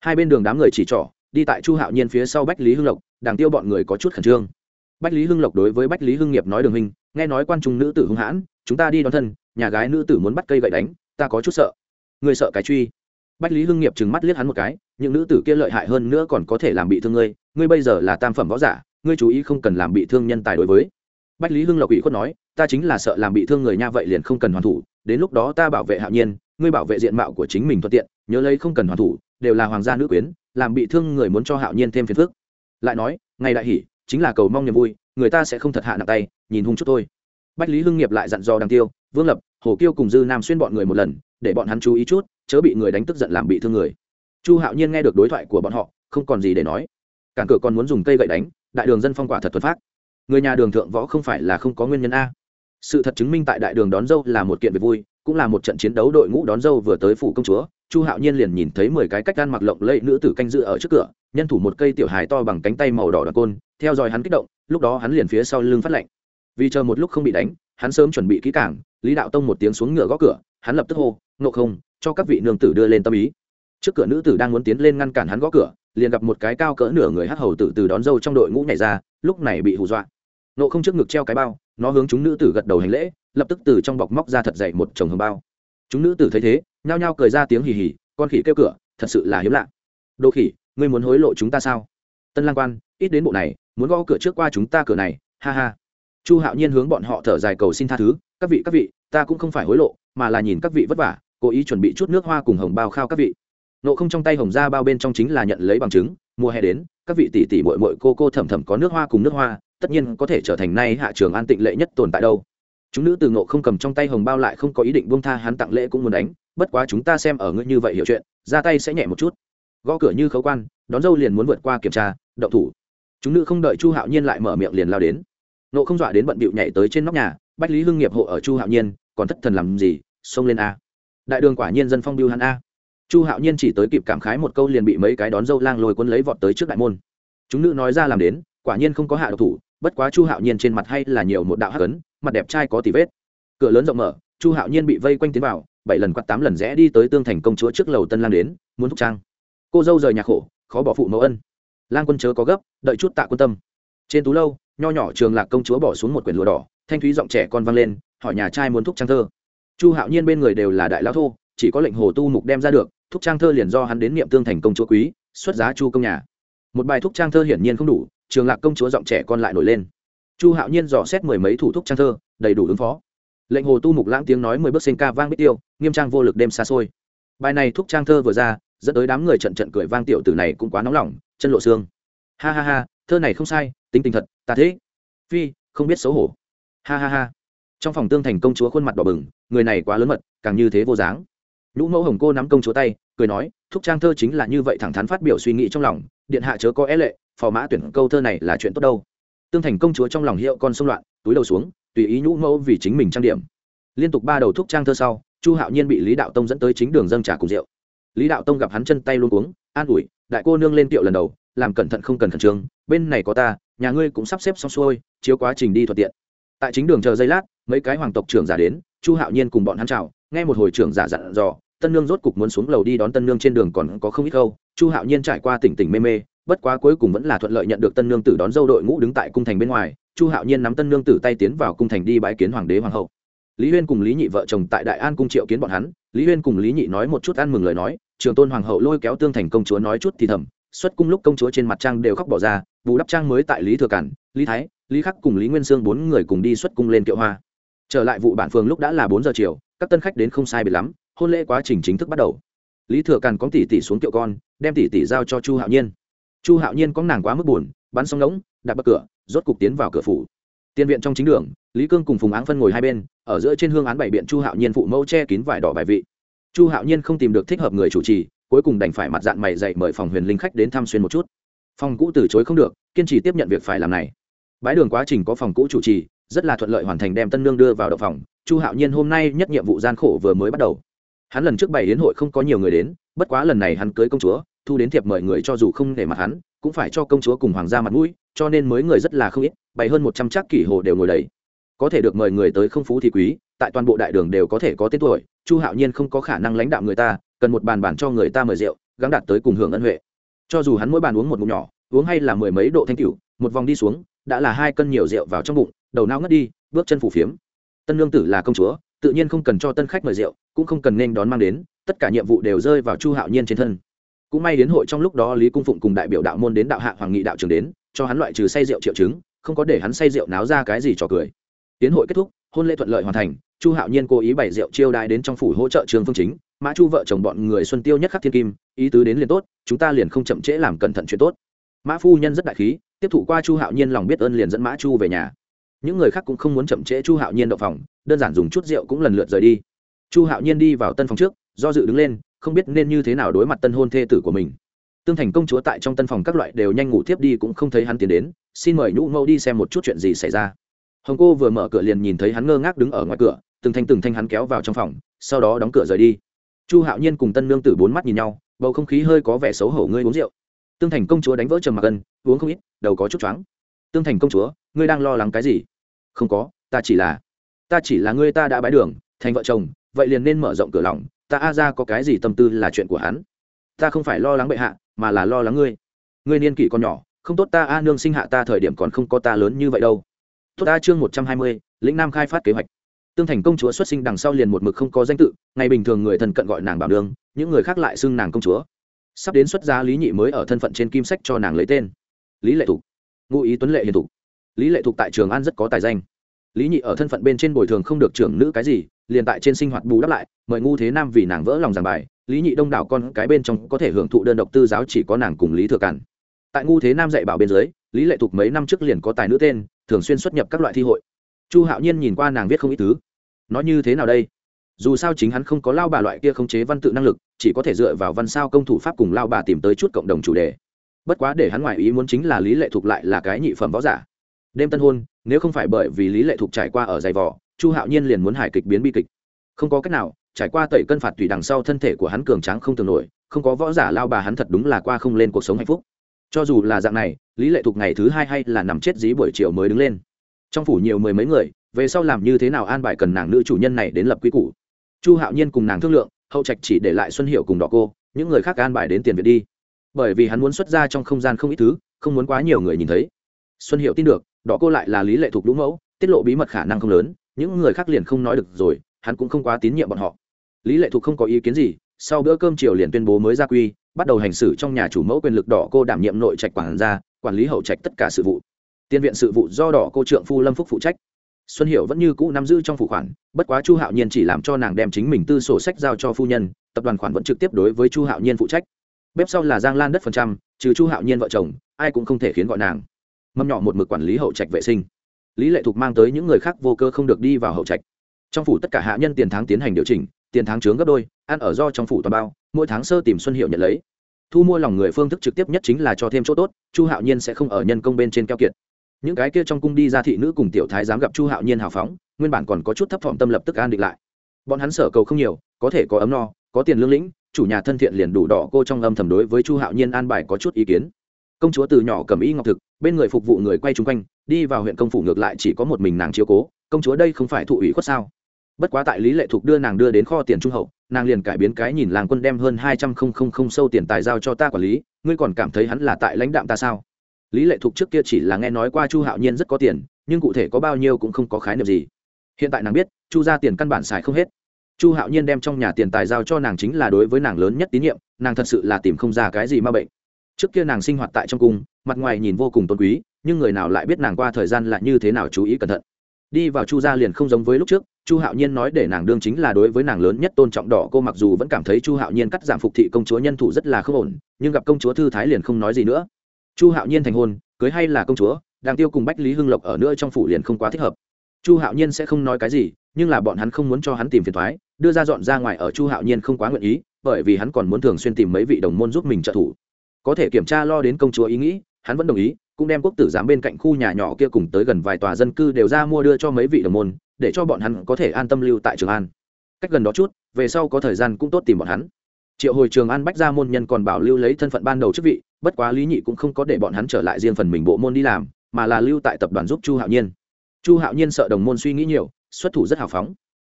Hai bên đường đám người chỉ trỏ, đi tại chu hạo nhiên phía sau bách lý hưng lộc đảng tiêu bọn người có chút khẩn trương. Bách lý hưng lộc đối với bách lý hưng nghiệp nói đường hình, nghe nói quan trung nữ tử hung hãn, chúng ta đi đón thân, nhà gái nữ tử muốn bắt cây gậy đánh, ta có chút sợ. Người sợ cái truy? Bách lý hưng nghiệp trừng mắt liếc hắn một cái, những nữ tử kia lợi hại hơn nữa còn có thể làm bị thương ngươi ngươi bây giờ là tam phẩm võ giả, ngươi chú ý không cần làm bị thương nhân tài đối với. Bách lý hưng lộc ủy khuất nói, ta chính là sợ làm bị thương người nha vậy liền không cần hoàn thủ, đến lúc đó ta bảo vệ hạo nhiên, ngươi bảo vệ diện mạo của chính mình thuận tiện, nhớ lấy không cần hoàn thủ, đều là hoàng gia nữ quyến, làm bị thương người muốn cho hạo nhiên thêm phiền phức. Lại nói, ngày đại hỷ, chính là cầu mong niềm vui, người ta sẽ không thật hạ nặng tay, nhìn hung chút thôi. Bách lý hưng nghiệp lại dặn dò đằng tiêu vương lập, hồ kiêu cùng dư nam xuyên bọn người một lần, để bọn hắn chú ý chút, chớ bị người đánh tức giận làm bị thương người. Chu hạo nhiên nghe được đối thoại của bọn họ, không còn gì để nói. Cản cửa còn muốn dùng cây gậy đánh, đại đường dân phong quả thật thuật pháp người nhà đường thượng võ không phải là không có nguyên nhân a. Sự thật chứng minh tại đại đường đón dâu là một kiện việc vui, cũng là một trận chiến đấu đội ngũ đón dâu vừa tới phủ công chúa, chu hạo nhiên liền nhìn thấy mười cái cách gan mặc lộng lẫy nữ tử canh dự ở trước cửa, nhân thủ một cây tiểu hài to bằng cánh tay màu đỏ đặc côn, theo dõi hắn kích động, lúc đó hắn liền phía sau lưng phát lạnh vì chờ một lúc không bị đánh hắn sớm chuẩn bị kỹ cảng lý đạo tông một tiếng xuống ngựa gõ cửa, hắn lập tức hô, ngộ không, cho các vị nương tử đưa lên tâm ý. Trước cửa nữ tử đang muốn tiến lên ngăn cản hắn gõ cửa, liền gặp một cái cao cỡ nửa người hắc hầu tử từ đón dâu trong đội ngũ nhảy ra, lúc này bị hù dọa. Nộ không trước ngực treo cái bao, nó hướng chúng nữ tử gật đầu hành lễ, lập tức từ trong bọc móc ra thật dậy một chồng hồng bao. Chúng nữ tử thấy thế, nhao nhao cười ra tiếng hì hì, con khỉ kêu cửa, thật sự là hiếm lạ. Đô khỉ, ngươi muốn hối lộ chúng ta sao? Tân lang quan, ít đến bộ này, muốn gõ cửa trước qua chúng ta cửa này, ha ha chu hạo nhiên hướng bọn họ thở dài cầu xin tha thứ, các vị các vị, ta cũng không phải hối lộ, mà là nhìn các vị vất vả, cố ý chuẩn bị chút nước hoa cùng hồng bao khao các vị. Nộ không trong tay hồng ra bao bên trong chính là nhận lấy bằng chứng, mùa hè đến, các vị tỷ tỷ mội mội cô cô thầm thầm có nước hoa cùng nước hoa, tất nhiên có thể trở thành nay hạ trường an tịnh lệ nhất tồn tại đâu. Chúng nữ từ ngộ không cầm trong tay hồng bao lại không có ý định buông tha hắn tặng lễ cũng muốn đánh, bất quá chúng ta xem ở ngươi như vậy hiểu chuyện, ra tay sẽ nhẹ một chút. Gõ cửa như khấu quan, đón dâu liền muốn vượt qua kiểm tra, động thủ. Chúng nữ không đợi chu hạo nhiên lại mở miệng liền lao đến nộ không dọa đến bận bịu nhảy tới trên nóc nhà, bách lý hưng nghiệp hộ ở chu hạo nhiên, còn thất thần làm gì, xông lên a. Đại đường quả nhiên dân phong biêu hắn a. Chu hạo nhiên chỉ tới kịp cảm khái một câu liền bị mấy cái đón dâu lang lôi quân lấy vọt tới trước đại môn. Chúng nữ nói ra làm đến, quả nhiên không có hạ độc thủ, bất quá chu hạo nhiên trên mặt hay là nhiều một đạo hắc ấn, mặt đẹp trai có tỉ vết. Cửa lớn rộng mở, chu hạo nhiên bị vây quanh tiến vào, bảy lần quạt tám lần rẽ đi tới tương thành công chúa trước lầu tân lang đến, muốn thúc trang. Cô dâu rời nhà khổ, khó bỏ phụ mẫu ân. Lang quân chớ có gấp, đợi chút tạ quân tâm. Trên tú lâu nho nhỏ trường lạc công chúa bỏ xuống một quyển lụa đỏ, thanh thúy giọng trẻ con vang lên, hỏi nhà trai muốn thúc trang thơ. Chu hạo nhiên bên người đều là đại lão thô, chỉ có lệnh hồ tu mục đem ra được, thúc trang thơ liền do hắn đến niệm tương thành công chúa quý, xuất giá chu công nhà. Một bài thúc trang thơ hiển nhiên không đủ, trường lạc công chúa giọng trẻ con lại nổi lên. Chu hạo nhiên dò xét mười mấy thủ thúc trang thơ, đầy đủ ứng phó. Lệnh hồ tu mục lãng tiếng nói mười bước sinh ca vang biết tiêu, nghiêm trang vô lực đêm xa xôi. Bài này thúc trang thơ vừa ra, dẫn tới đám người trận trận cười vang tiểu tử này cũng quá nóng lòng, chân lộ xương. Ha ha ha, thơ này không sai tính tình thật, ta thế. Phi, không biết xấu hổ. Ha ha ha. Trong phòng tương thành công chúa khuôn mặt đỏ bừng, người này quá lớn mật, càng như thế vô dáng. Nhũ mẫu hồng cô nắm công chúa tay, cười nói, thúc trang thơ chính là như vậy thẳng thắn phát biểu suy nghĩ trong lòng, điện hạ chớ có é lệ, phò mã tuyển câu thơ này là chuyện tốt đâu. Tương thành công chúa trong lòng hiệu con xung loạn, túi đầu xuống, tùy ý nhũ mẫu vì chính mình trang điểm. Liên tục ba đầu thúc trang thơ sau, chu hạo nhiên bị lý đạo tông dẫn tới chính đường dâng trà cùng rượu. Lý đạo tông gặp hắn chân tay luôn uống an ủi, đại cô nương lên tiệu lần đầu, làm cẩn thận không cần khẩn trương, bên này có ta nhà ngươi cũng sắp xếp xong xuôi, chiếu quá trình đi thuận tiện. Tại chính đường chờ giây lát, mấy cái hoàng tộc trưởng giả đến, chu hạo nhiên cùng bọn hắn chào, nghe một hồi trưởng giả dặn dò, tân nương rốt cục muốn xuống lầu đi đón tân nương trên đường còn có không ít câu, chu hạo nhiên trải qua tỉnh tỉnh mê mê, bất quá cuối cùng vẫn là thuận lợi nhận được tân nương tử đón dâu đội ngũ đứng tại cung thành bên ngoài, chu hạo nhiên nắm tân nương tử tay tiến vào cung thành đi bãi kiến hoàng đế hoàng hậu. Lý huyên cùng lý nhị vợ chồng tại đại an cung triệu kiến bọn hắn, lý huyên cùng lý nhị nói một chút ăn mừng lời nói, trường tôn hoàng hậu lôi kéo tương thành công chúa nói chút thì thầm, xuất cung lúc công chúa trên mặt trang đều khóc bỏ ra bù đắp trang mới tại lý thừa cản, lý thái, lý khắc cùng lý nguyên sương bốn người cùng đi xuất cung lên kiệu hoa. Trở lại vụ bản phường lúc đã là bốn giờ chiều, các tân khách đến không sai biệt lắm, hôn lễ quá trình chính thức bắt đầu. Lý thừa càn có tỷ tỷ xuống kiệu con, đem tỷ tỷ giao cho chu hạo nhiên. Chu hạo nhiên có nàng quá mức buồn, bắn xong ngỗng đặt bậc cửa, rốt cục tiến vào cửa phủ. Tiên viện trong chính đường, lý cương cùng phùng áng phân ngồi hai bên, ở giữa trên hương án bảy biện chu hạo nhiên phụ mẫu che kín vải đỏ bài vị. Chu hạo nhiên không tìm được thích hợp người chủ trì, cuối cùng đành phải mặt dạng mày dậy mời phòng huyền linh khách đến thăm xuyên một chút phòng cũ từ chối không được, kiên trì tiếp nhận việc phải làm này. Bãi đường quá trình có phòng cũ chủ trì, rất là thuận lợi hoàn thành đem tân nương đưa vào đậu phòng. Chu hạo nhiên hôm nay nhất nhiệm vụ gian khổ vừa mới bắt đầu. Hắn lần trước bày hiến hội không có nhiều người đến, bất quá lần này hắn cưới công chúa, thu đến thiệp mời người cho dù không để mặt hắn, cũng phải cho công chúa cùng hoàng gia mặt mũi, cho nên mới người rất là không ít, bày hơn một trăm chắc kỷ hồ đều ngồi đầy. Có thể được mời người tới không phú thì quý, tại toàn bộ đại đường đều có thể có tên tuổi, chu hạo nhiên không có khả năng lãnh đạo người ta, cần một bàn bàn cho người ta mời rượu, gắng đạt tới cùng hưởng ân huệ cho dù hắn mỗi bàn uống một ngụm nhỏ, uống hay là mười mấy độ thanh cửu một vòng đi xuống, đã là hai cân nhiều rượu vào trong bụng, đầu não ngất đi, bước chân phủ phiếm. Tân lương tử là công chúa, tự nhiên không cần cho tân khách mời rượu, cũng không cần nên đón mang đến, tất cả nhiệm vụ đều rơi vào chu hạo nhiên trên thân. Cũng may đến hội trong lúc đó lý cung phụng cùng đại biểu đạo môn đến đạo hạ hoàng nghị đạo trường đến, cho hắn loại trừ say rượu triệu chứng, không có để hắn say rượu náo ra cái gì trò cười. Tiến hội kết thúc, hôn lễ thuận lợi hoàn thành, chu hạo nhiên cố ý bày rượu chiêu đãi đến trong phủ hỗ trợ trường phương chính mã chu vợ chồng bọn người xuân tiêu nhất khắc thiên kim, ý tứ đến liền tốt, chúng ta liền không chậm trễ làm cẩn thận chuyện tốt. Mã phu nhân rất đại khí, tiếp thụ qua chu hạo nhiên lòng biết ơn liền dẫn mã chu về nhà. Những người khác cũng không muốn chậm trễ chu hạo nhiên đậu phòng, đơn giản dùng chút rượu cũng lần lượt rời đi. Chu hạo nhiên đi vào tân phòng trước, do dự đứng lên, không biết nên như thế nào đối mặt tân hôn thê tử của mình. Tương thành công chúa tại trong tân phòng các loại đều nhanh ngủ tiếp đi cũng không thấy hắn tiến đến, xin mời nhũ mẫu đi xem một chút chuyện gì xảy ra. Hồng cô vừa mở cửa liền nhìn thấy hắn ngơ ngác đứng ở ngoài cửa, từng thanh từng thanh hắn kéo vào trong phòng, sau đó đóng cửa rời đi chu hạo nhiên cùng tân nương tử bốn mắt nhìn nhau, bầu không khí hơi có vẻ xấu hổ, ngươi uống rượu. Tương thành công chúa đánh vỡ trầm mặc ân, uống không ít, đầu có chút choáng. Tương thành công chúa, ngươi đang lo lắng cái gì? Không có, ta chỉ là, ta chỉ là ngươi ta đã bái đường, thành vợ chồng, vậy liền nên mở rộng cửa lòng, ta a ra có cái gì tâm tư là chuyện của hắn? Ta không phải lo lắng bệ hạ, mà là lo lắng ngươi. Ngươi niên kỷ còn nhỏ, không tốt ta a nương sinh hạ ta thời điểm còn không có ta lớn như vậy đâu. Tốt ta chương một trăm hai mươi, lĩnh nam khai phát kế hoạch tương thành công chúa xuất sinh đằng sau liền một mực không có danh tự, ngày bình thường người thân cận gọi nàng bảo đường những người khác lại xưng nàng công chúa. Sắp đến xuất gia lý nhị mới ở thân phận trên kim sách cho nàng lấy tên. Lý lệ thục. Ngụ ý tuấn lệ hiền thục. Lý lệ thục tại trường an rất có tài danh. Lý nhị ở thân phận bên trên bồi thường không được trưởng nữ cái gì, liền tại trên sinh hoạt bù đắp lại, mời ngu thế nam vì nàng vỡ lòng giảng bài, lý nhị đông đảo con cái bên trong có thể hưởng thụ đơn độc tư giáo chỉ có nàng cùng lý thừa cản tại ngu thế nam dạy bảo bên dưới, lý lệ thục mấy năm trước liền có tài nữ tên, thường xuyên xuất nhập các loại thi hội chu hạo nhiên nhìn qua nàng viết không ít thứ. Nó như thế nào đây? Dù sao chính hắn không có lao bà loại kia khống chế văn tự năng lực, chỉ có thể dựa vào văn sao công thủ pháp cùng lao bà tìm tới chút cộng đồng chủ đề. Bất quá để hắn ngoại ý muốn chính là lý lệ thuộc lại là cái nhị phẩm võ giả. Đêm tân hôn, nếu không phải bởi vì lý lệ thuộc trải qua ở giày vỏ chu hạo nhiên liền muốn hài kịch biến bi kịch. Không có cách nào, trải qua tẩy cân phạt tùy đằng sau thân thể của hắn cường tráng không tưởng nổi, không có võ giả lao bà hắn thật đúng là qua không lên cuộc sống hạnh phúc. Cho dù là dạng này, lý lệ thuộc ngày thứ hai hay là nằm chết dí buổi chiều mới đứng lên trong phủ nhiều mười mấy người, về sau làm như thế nào an bài cần nàng nữ chủ nhân này đến lập quy củ. Chu hạo nhiên cùng nàng thương lượng, hậu trạch chỉ để lại xuân hiệu cùng đỏ cô, những người khác an bài đến tiền việt đi. Bởi vì hắn muốn xuất ra trong không gian không ít thứ, không muốn quá nhiều người nhìn thấy. Xuân hiệu tin được, đỏ cô lại là lý lệ thuộc đúng mẫu, tiết lộ bí mật khả năng không lớn, những người khác liền không nói được rồi, hắn cũng không quá tín nhiệm bọn họ. Lý lệ thuộc không có ý kiến gì, sau bữa cơm chiều liền tuyên bố mới ra quy, bắt đầu hành xử trong nhà chủ mẫu quyền lực đỏ cô đảm nhiệm nội trạch quản gia, quản lý hậu trạch tất cả sự vụ tiên viện sự vụ do đỏ cô trượng phu lâm phúc phụ trách. Xuân hiệu vẫn như cũ nắm giữ trong phụ khoản, bất quá chu hạo nhiên chỉ làm cho nàng đem chính mình tư sổ sách giao cho phu nhân, tập đoàn khoản vẫn trực tiếp đối với chu hạo nhiên phụ trách. Bếp sau là giang lan đất phần trăm, trừ chu hạo nhiên vợ chồng, ai cũng không thể khiến gọi nàng. Mâm nhỏ một mực quản lý hậu trạch vệ sinh. Lý lệ thục mang tới những người khác vô cơ không được đi vào hậu trạch. Trong phủ tất cả hạ nhân tiền tháng tiến hành điều chỉnh, tiền tháng trướng gấp đôi, ăn ở do trong phủ toàn bao, mỗi tháng sơ tìm xuân hiệu nhận lấy. Thu mua lòng người phương thức trực tiếp nhất chính là cho thêm chỗ tốt, chu hạo nhiên sẽ không ở nhân công bên trên keo kiệt những cái kia trong cung đi ra thị nữ cùng tiểu thái dám gặp chu hạo nhiên hào phóng, nguyên bản còn có chút thấp thỏm tâm lập tức an định lại. Bọn hắn sở cầu không nhiều, có thể có ấm no, có tiền lương lĩnh, chủ nhà thân thiện liền đủ đỏ cô trong âm thầm đối với chu hạo nhiên an bài có chút ý kiến. Công chúa từ nhỏ cầm y ngọc thực, bên người phục vụ người quay chung quanh, đi vào huyện công phủ ngược lại chỉ có một mình nàng chiếu cố, công chúa đây không phải thụ ủy khuất sao? Bất quá tại lý lệ thục đưa nàng đưa đến kho tiền trung hậu, nàng liền cải biến cái nhìn làng quân đem hơn hai trăm không không không sâu tiền tài giao cho ta quản lý, ngươi còn cảm thấy hắn là tại lãnh đạm ta sao? Lý lệ thục trước kia chỉ là nghe nói qua chu hạo nhiên rất có tiền, nhưng cụ thể có bao nhiêu cũng không có khái niệm gì. Hiện tại nàng biết, chu ra tiền căn bản xài không hết. Chu hạo nhiên đem trong nhà tiền tài giao cho nàng chính là đối với nàng lớn nhất tín nhiệm, nàng thật sự là tìm không ra cái gì ma bệnh. Trước kia nàng sinh hoạt tại trong cung, mặt ngoài nhìn vô cùng tôn quý, nhưng người nào lại biết nàng qua thời gian lại như thế nào chú ý cẩn thận. Đi vào chu gia liền không giống với lúc trước, chu hạo nhiên nói để nàng đương chính là đối với nàng lớn nhất tôn trọng đỏ cô mặc dù vẫn cảm thấy chu hạo nhiên cắt giảm phục thị công chúa nhân thủ rất là không ổn, nhưng gặp công chúa thư thái liền không nói gì nữa chu hạo nhiên thành hôn, cưới hay là công chúa đang tiêu cùng bách lý hưng lộc ở nữa trong phủ liền không quá thích hợp. Chu hạo nhiên sẽ không nói cái gì, nhưng là bọn hắn không muốn cho hắn tìm phiền thoái đưa ra dọn ra ngoài ở chu hạo nhiên không quá nguyện ý, bởi vì hắn còn muốn thường xuyên tìm mấy vị đồng môn giúp mình trợ thủ. Có thể kiểm tra lo đến công chúa ý nghĩ, hắn vẫn đồng ý, cũng đem quốc tử giám bên cạnh khu nhà nhỏ kia cùng tới gần vài tòa dân cư đều ra mua đưa cho mấy vị đồng môn, để cho bọn hắn có thể an tâm lưu tại trường an. Cách gần đó chút, về sau có thời gian cũng tốt tìm bọn hắn triệu hồi trường an bách gia môn nhân còn bảo lưu lấy thân phận ban đầu chức vị, bất quá lý nhị cũng không có để bọn hắn trở lại riêng phần mình bộ môn đi làm, mà là lưu tại tập đoàn giúp chu hạo nhiên. Chu hạo nhiên sợ đồng môn suy nghĩ nhiều, xuất thủ rất hào phóng.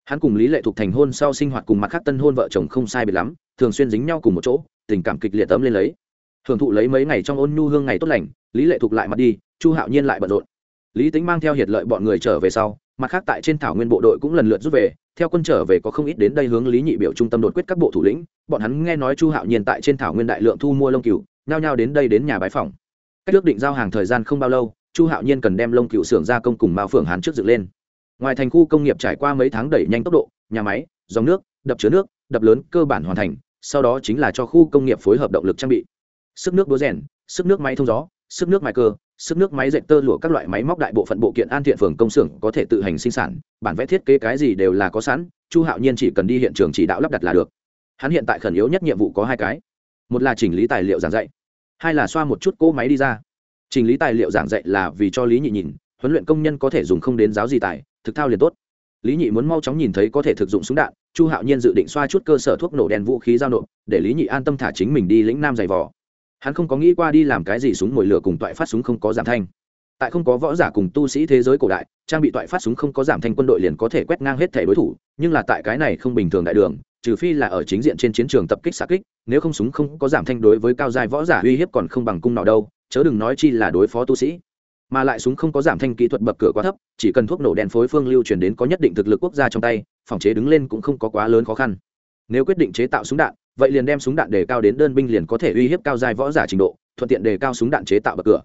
Hắn cùng lý lệ thuộc thành hôn sau sinh hoạt cùng mặt khác tân hôn vợ chồng không sai biệt lắm, thường xuyên dính nhau cùng một chỗ, tình cảm kịch liệt tấm lên lấy. Thường thụ lấy mấy ngày trong ôn nhu hương ngày tốt lành, lý lệ thuộc lại mặt đi, chu hạo nhiên lại bận rộn. Lý tính mang theo hiệt lợi bọn người trở về sau, mặt khác tại trên thảo nguyên bộ đội cũng lần lượt rút về theo quân trở về có không ít đến đây hướng lý nhị biểu trung tâm đột quyết các bộ thủ lĩnh, bọn hắn nghe nói chu hạo nhiên tại trên thảo nguyên đại lượng thu mua lông cừu, nhao nhao đến đây đến nhà bái phòng cách ước định giao hàng thời gian không bao lâu, chu hạo nhiên cần đem lông cừu xưởng gia công cùng mao phượng hán trước dựng lên. Ngoài thành khu công nghiệp trải qua mấy tháng đẩy nhanh tốc độ, nhà máy, dòng nước, đập chứa nước, đập lớn cơ bản hoàn thành, sau đó chính là cho khu công nghiệp phối hợp động lực trang bị. Sức nước đúa rèn, sức nước máy thông gió, sức nước máy cơ sức nước máy dệt tơ lụa các loại máy móc đại bộ phận bộ kiện an thiện phường công xưởng có thể tự hành sinh sản, bản vẽ thiết kế cái gì đều là có sẵn, chu hạo nhiên chỉ cần đi hiện trường chỉ đạo lắp đặt là được. Hắn hiện tại khẩn yếu nhất nhiệm vụ có hai cái. Một là chỉnh lý tài liệu giảng dạy, hai là xoa một chút cỗ máy đi ra. Chỉnh lý tài liệu giảng dạy là vì cho lý nhị nhìn, huấn luyện công nhân có thể dùng không đến giáo gì tài, thực thao liền tốt. Lý nhị muốn mau chóng nhìn thấy có thể thực dụng súng đạn, chu hạo nhiên dự định xoa chút cơ sở thuốc nổ đèn vũ khí giao nộp, để lý nhị an tâm thả chính mình đi lĩnh nam giày vò hắn không có nghĩ qua đi làm cái gì súng mồi lửa cùng toại phát súng không có giảm thanh. Tại không có võ giả cùng tu sĩ thế giới cổ đại, trang bị toại phát súng không có giảm thanh quân đội liền có thể quét ngang hết thể đối thủ, nhưng là tại cái này không bình thường đại đường, trừ phi là ở chính diện trên chiến trường tập kích xạ kích, nếu không súng không có giảm thanh đối với cao giai võ giả uy hiếp còn không bằng cung nào đâu, chớ đừng nói chi là đối phó tu sĩ. Mà lại súng không có giảm thanh kỹ thuật bậc cửa quá thấp, chỉ cần thuốc nổ đèn phối phương lưu truyền đến có nhất định thực lực quốc gia trong tay, phòng chế đứng lên cũng không có quá lớn khó khăn. Nếu quyết định chế tạo súng đạn vậy liền đem súng đạn đề cao đến đơn binh liền có thể uy hiếp cao giai võ giả trình độ, thuận tiện đề cao súng đạn chế tạo bậc cửa.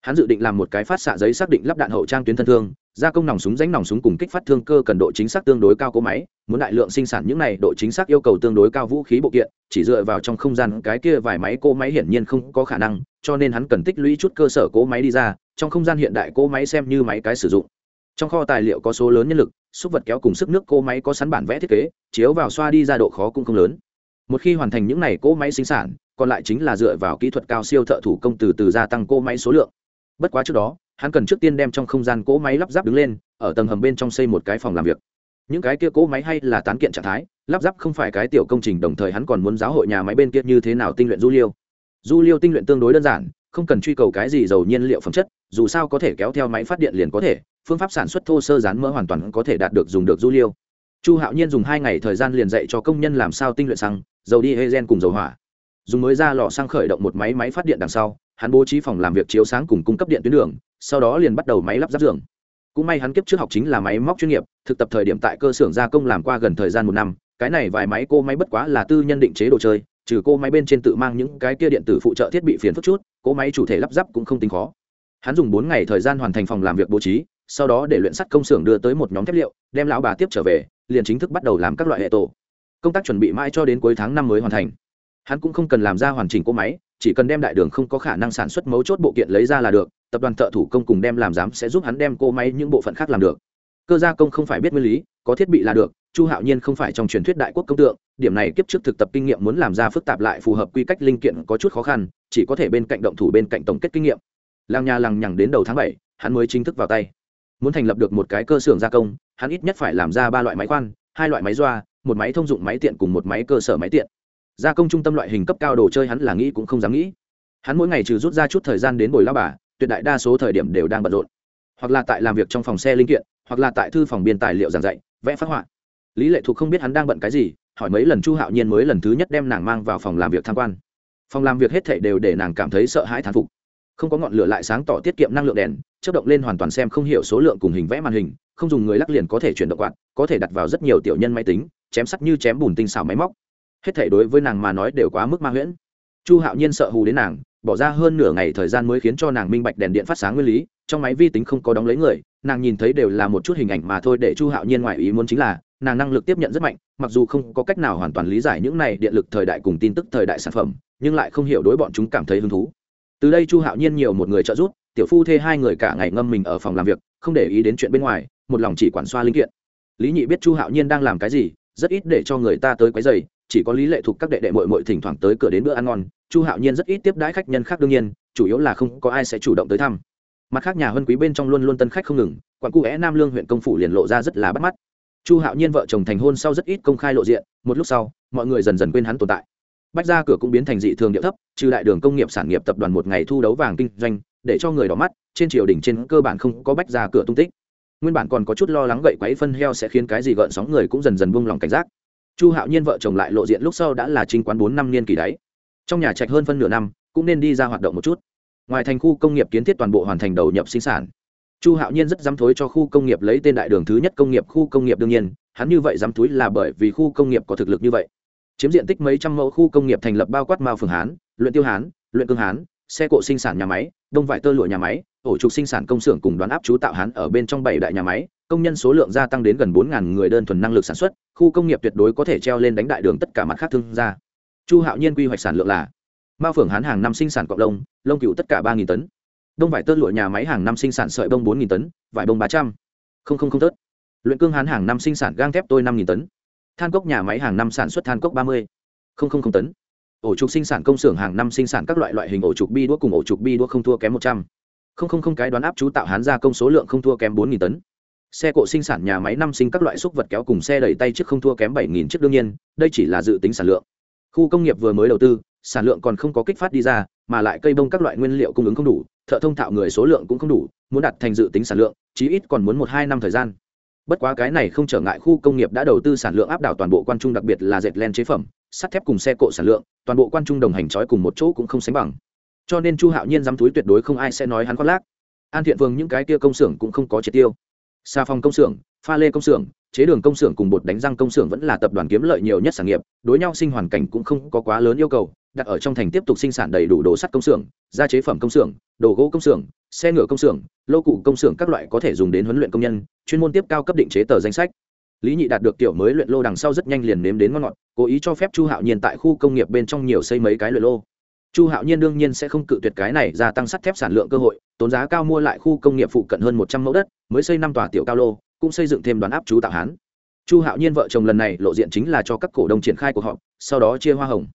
Hắn dự định làm một cái phát xạ giấy xác định lắp đạn hậu trang tuyến thân thương, gia công nòng súng ránh nòng súng cùng kích phát thương cơ cần độ chính xác tương đối cao cỗ máy, muốn đại lượng sinh sản những này độ chính xác yêu cầu tương đối cao vũ khí bộ kiện, chỉ dựa vào trong không gian cái kia vài máy cỗ máy hiển nhiên không có khả năng, cho nên hắn cần tích lũy chút cơ sở cỗ máy đi ra, trong không gian hiện đại cỗ máy xem như máy cái sử dụng. Trong kho tài liệu có số lớn nhân lực, xúc vật kéo cùng sức nước cỗ máy có sẵn bản vẽ thiết kế, chiếu vào xoa đi ra độ khó cũng không lớn một khi hoàn thành những này cỗ máy sinh sản, còn lại chính là dựa vào kỹ thuật cao siêu thợ thủ công từ từ gia tăng cỗ máy số lượng. Bất quá trước đó, hắn cần trước tiên đem trong không gian cỗ máy lắp ráp đứng lên, ở tầng hầm bên trong xây một cái phòng làm việc. Những cái kia cỗ máy hay là tán kiện trạng thái, lắp ráp không phải cái tiểu công trình đồng thời hắn còn muốn giáo hội nhà máy bên kia như thế nào tinh luyện du liêu. Du liêu tinh luyện tương đối đơn giản, không cần truy cầu cái gì dầu nhiên liệu phẩm chất, dù sao có thể kéo theo máy phát điện liền có thể, phương pháp sản xuất thô sơ rán mỡ hoàn toàn có thể đạt được dùng được du liêu chu hạo nhiên dùng hai ngày thời gian liền dạy cho công nhân làm sao tinh luyện xăng, dầu đi hê gen cùng dầu hỏa. Dùng mới ra lò xăng khởi động một máy máy phát điện đằng sau, hắn bố trí phòng làm việc chiếu sáng cùng cung cấp điện tuyến đường, sau đó liền bắt đầu máy lắp ráp giường. Cũng may hắn kiếp trước học chính là máy móc chuyên nghiệp, thực tập thời điểm tại cơ xưởng gia công làm qua gần thời gian một năm, cái này vài máy cô máy bất quá là tư nhân định chế đồ chơi, trừ cô máy bên trên tự mang những cái kia điện tử phụ trợ thiết bị phiền phức chút, cô máy chủ thể lắp ráp cũng không tính khó. Hắn dùng bốn ngày thời gian hoàn thành phòng làm việc bố trí, sau đó để luyện sắt công xưởng đưa tới một nhóm thép liệu, đem lão bà tiếp trở về liền chính thức bắt đầu làm các loại hệ tổ. Công tác chuẩn bị mãi cho đến cuối tháng năm mới hoàn thành. Hắn cũng không cần làm ra hoàn chỉnh cỗ máy, chỉ cần đem đại đường không có khả năng sản xuất mấu chốt bộ kiện lấy ra là được, tập đoàn thợ thủ công cùng đem làm giám sẽ giúp hắn đem cỗ máy những bộ phận khác làm được. Cơ gia công không phải biết nguyên lý, có thiết bị là được, chu hạo nhiên không phải trong truyền thuyết đại quốc công tượng, điểm này kiếp trước thực tập kinh nghiệm muốn làm ra phức tạp lại phù hợp quy cách linh kiện có chút khó khăn, chỉ có thể bên cạnh động thủ bên cạnh tổng kết kinh nghiệm. Làng nhà lằng nhằng đến đầu tháng bảy, hắn mới chính thức vào tay. Muốn thành lập được một cái cơ xưởng gia công hắn ít nhất phải làm ra ba loại máy khoan, hai loại máy doa, một máy thông dụng máy tiện cùng một máy cơ sở máy tiện. Gia công trung tâm loại hình cấp cao đồ chơi hắn là nghĩ cũng không dám nghĩ. Hắn mỗi ngày trừ rút ra chút thời gian đến bồi lao bà, tuyệt đại đa số thời điểm đều đang bận rộn. Hoặc là tại làm việc trong phòng xe linh kiện, hoặc là tại thư phòng biên tài liệu giảng dạy, vẽ phát họa. Lý lệ thuộc không biết hắn đang bận cái gì, hỏi mấy lần chu hạo nhiên mới lần thứ nhất đem nàng mang vào phòng làm việc tham quan. Phòng làm việc hết thảy đều để nàng cảm thấy sợ hãi thán phục. Không có ngọn lửa lại sáng tỏ tiết kiệm năng lượng đèn chất động lên hoàn toàn xem không hiểu số lượng cùng hình vẽ màn hình không dùng người lắc liền có thể chuyển động quạt, có thể đặt vào rất nhiều tiểu nhân máy tính, chém sắt như chém bùn tinh xảo máy móc. Hết thể đối với nàng mà nói đều quá mức ma huyễn. Chu hạo nhiên sợ hù đến nàng, bỏ ra hơn nửa ngày thời gian mới khiến cho nàng minh bạch đèn điện phát sáng nguyên lý, trong máy vi tính không có đóng lấy người, nàng nhìn thấy đều là một chút hình ảnh mà thôi để chu hạo nhiên ngoài ý muốn chính là, nàng năng lực tiếp nhận rất mạnh, mặc dù không có cách nào hoàn toàn lý giải những này điện lực thời đại cùng tin tức thời đại sản phẩm, nhưng lại không hiểu đối bọn chúng cảm thấy hứng thú. Từ đây chu hạo nhiên nhiều một người trợ giúp, tiểu phu thê hai người cả ngày ngâm mình ở phòng làm việc, không để ý đến chuyện bên ngoài một lòng chỉ quản xoa linh kiện. Lý nhị biết chu hạo nhiên đang làm cái gì, rất ít để cho người ta tới quấy giày chỉ có lý lệ thuộc các đệ đệ mội mội thỉnh thoảng tới cửa đến bữa ăn ngon, chu hạo nhiên rất ít tiếp đãi khách nhân khác đương nhiên, chủ yếu là không có ai sẽ chủ động tới thăm. Mặt khác nhà hân quý bên trong luôn luôn tân khách không ngừng quảng cụ é nam lương huyện công phủ liền lộ ra rất là bắt mắt. Chu hạo nhiên vợ chồng thành hôn sau rất ít công khai lộ diện, một lúc sau, mọi người dần dần quên hắn tồn tại. Bách ra cửa cũng biến thành dị thường địa thấp, trừ đại đường công nghiệp sản nghiệp tập đoàn một ngày thu đấu vàng kinh doanh, để cho người đỏ mắt, trên triều đình trên cơ bản không có bách ra cửa tung tích nguyên bản còn có chút lo lắng gậy quấy phân heo sẽ khiến cái gì gợn sóng người cũng dần dần buông lòng cảnh giác. Chu hạo nhiên vợ chồng lại lộ diện lúc sau đã là trinh quán bốn năm niên kỳ đáy trong nhà trạch hơn phân nửa năm, cũng nên đi ra hoạt động một chút. Ngoài thành khu công nghiệp kiến thiết toàn bộ hoàn thành đầu nhập sinh sản. Chu hạo nhiên rất dám thối cho khu công nghiệp lấy tên đại đường thứ nhất công nghiệp, khu công nghiệp đương nhiên, hắn như vậy dám thúi là bởi vì khu công nghiệp có thực lực như vậy. Chiếm diện tích mấy trăm mẫu khu công nghiệp thành lập bao quát mao phường hán, luyện tiêu hán, luyện cương hán, xe cộ sinh sản nhà máy, đông vải tơ lụa nhà máy ổ trục sinh sản công xưởng cùng đoán áp chú tạo hán ở bên trong bảy đại nhà máy, công nhân số lượng gia tăng đến gần bốn người đơn thuần năng lực sản xuất, khu công nghiệp tuyệt đối có thể treo lên đánh đại đường tất cả mặt khác thương gia. Chu hạo nhiên quy hoạch sản lượng là mao phưởng hán hàng năm sinh sản cộng lông lông cựu tất cả ba tấn. Đông vải tơ lụa nhà máy hàng năm sinh sản sợi bông bốn tấn, vải bông ba trăm. Linh tớt. Luyện cương hán hàng năm sinh sản gang thép tôi năm tấn. Than cốc nhà máy hàng năm sản xuất than cốc ba mươi. Tấn. Ổ trục sinh sản công xưởng hàng năm sinh sản các loại loại hình ổ trục bi đũa cùng ổ trục bi đũa không thua kém một trăm. Không không không cái đoán áp chú tạo hán gia công số lượng không thua kém bốn tấn. Xe cộ sinh sản nhà máy năm sinh các loại xúc vật kéo cùng xe đẩy tay trước không thua kém bảy chiếc đương nhiên, đây chỉ là dự tính sản lượng. Khu công nghiệp vừa mới đầu tư, sản lượng còn không có kích phát đi ra, mà lại cây bông các loại nguyên liệu cung ứng không đủ, thợ thông thạo người số lượng cũng không đủ, muốn đặt thành dự tính sản lượng, chí ít còn muốn một hai năm thời gian. Bất quá cái này không trở ngại khu công nghiệp đã đầu tư sản lượng áp đảo toàn bộ quan trung, đặc biệt là dệt len chế phẩm, sắt thép cùng xe cộ sản lượng, toàn bộ quan trung đồng hành trói cùng một chỗ cũng không sánh bằng cho nên chu hạo nhiên dám túi tuyệt đối không ai sẽ nói hắn khoác lác. An thiện vương những cái kia công xưởng cũng không có triệt tiêu. Xà phong công xưởng, pha lê công xưởng, chế đường công xưởng cùng bột đánh răng công xưởng vẫn là tập đoàn kiếm lợi nhiều nhất sản nghiệp, đối nhau sinh hoàn cảnh cũng không có quá lớn yêu cầu, đặt ở trong thành tiếp tục sinh sản đầy đủ đồ sắt công xưởng, gia chế phẩm công xưởng, đồ gỗ công xưởng, xe ngựa công xưởng, lô cụ công xưởng các loại có thể dùng đến huấn luyện công nhân, chuyên môn tiếp cao cấp định chế tờ danh sách. Lý nhị đạt được tiểu mới luyện lô đằng sau rất nhanh liền nếm đến ngon ngọt, cố ý cho phép chu hạo nhiên tại khu công nghiệp bên trong nhiều xây mấy cái luyện lô chu hạo nhiên đương nhiên sẽ không cự tuyệt cái này, gia tăng sắt thép sản lượng cơ hội, tốn giá cao mua lại khu công nghiệp phụ cận hơn một trăm mẫu đất, mới xây năm tòa tiểu cao lô, cũng xây dựng thêm đoàn áp chú tạo hán. Chu hạo nhiên vợ chồng lần này lộ diện chính là cho các cổ đông triển khai cuộc họp, sau đó chia hoa hồng.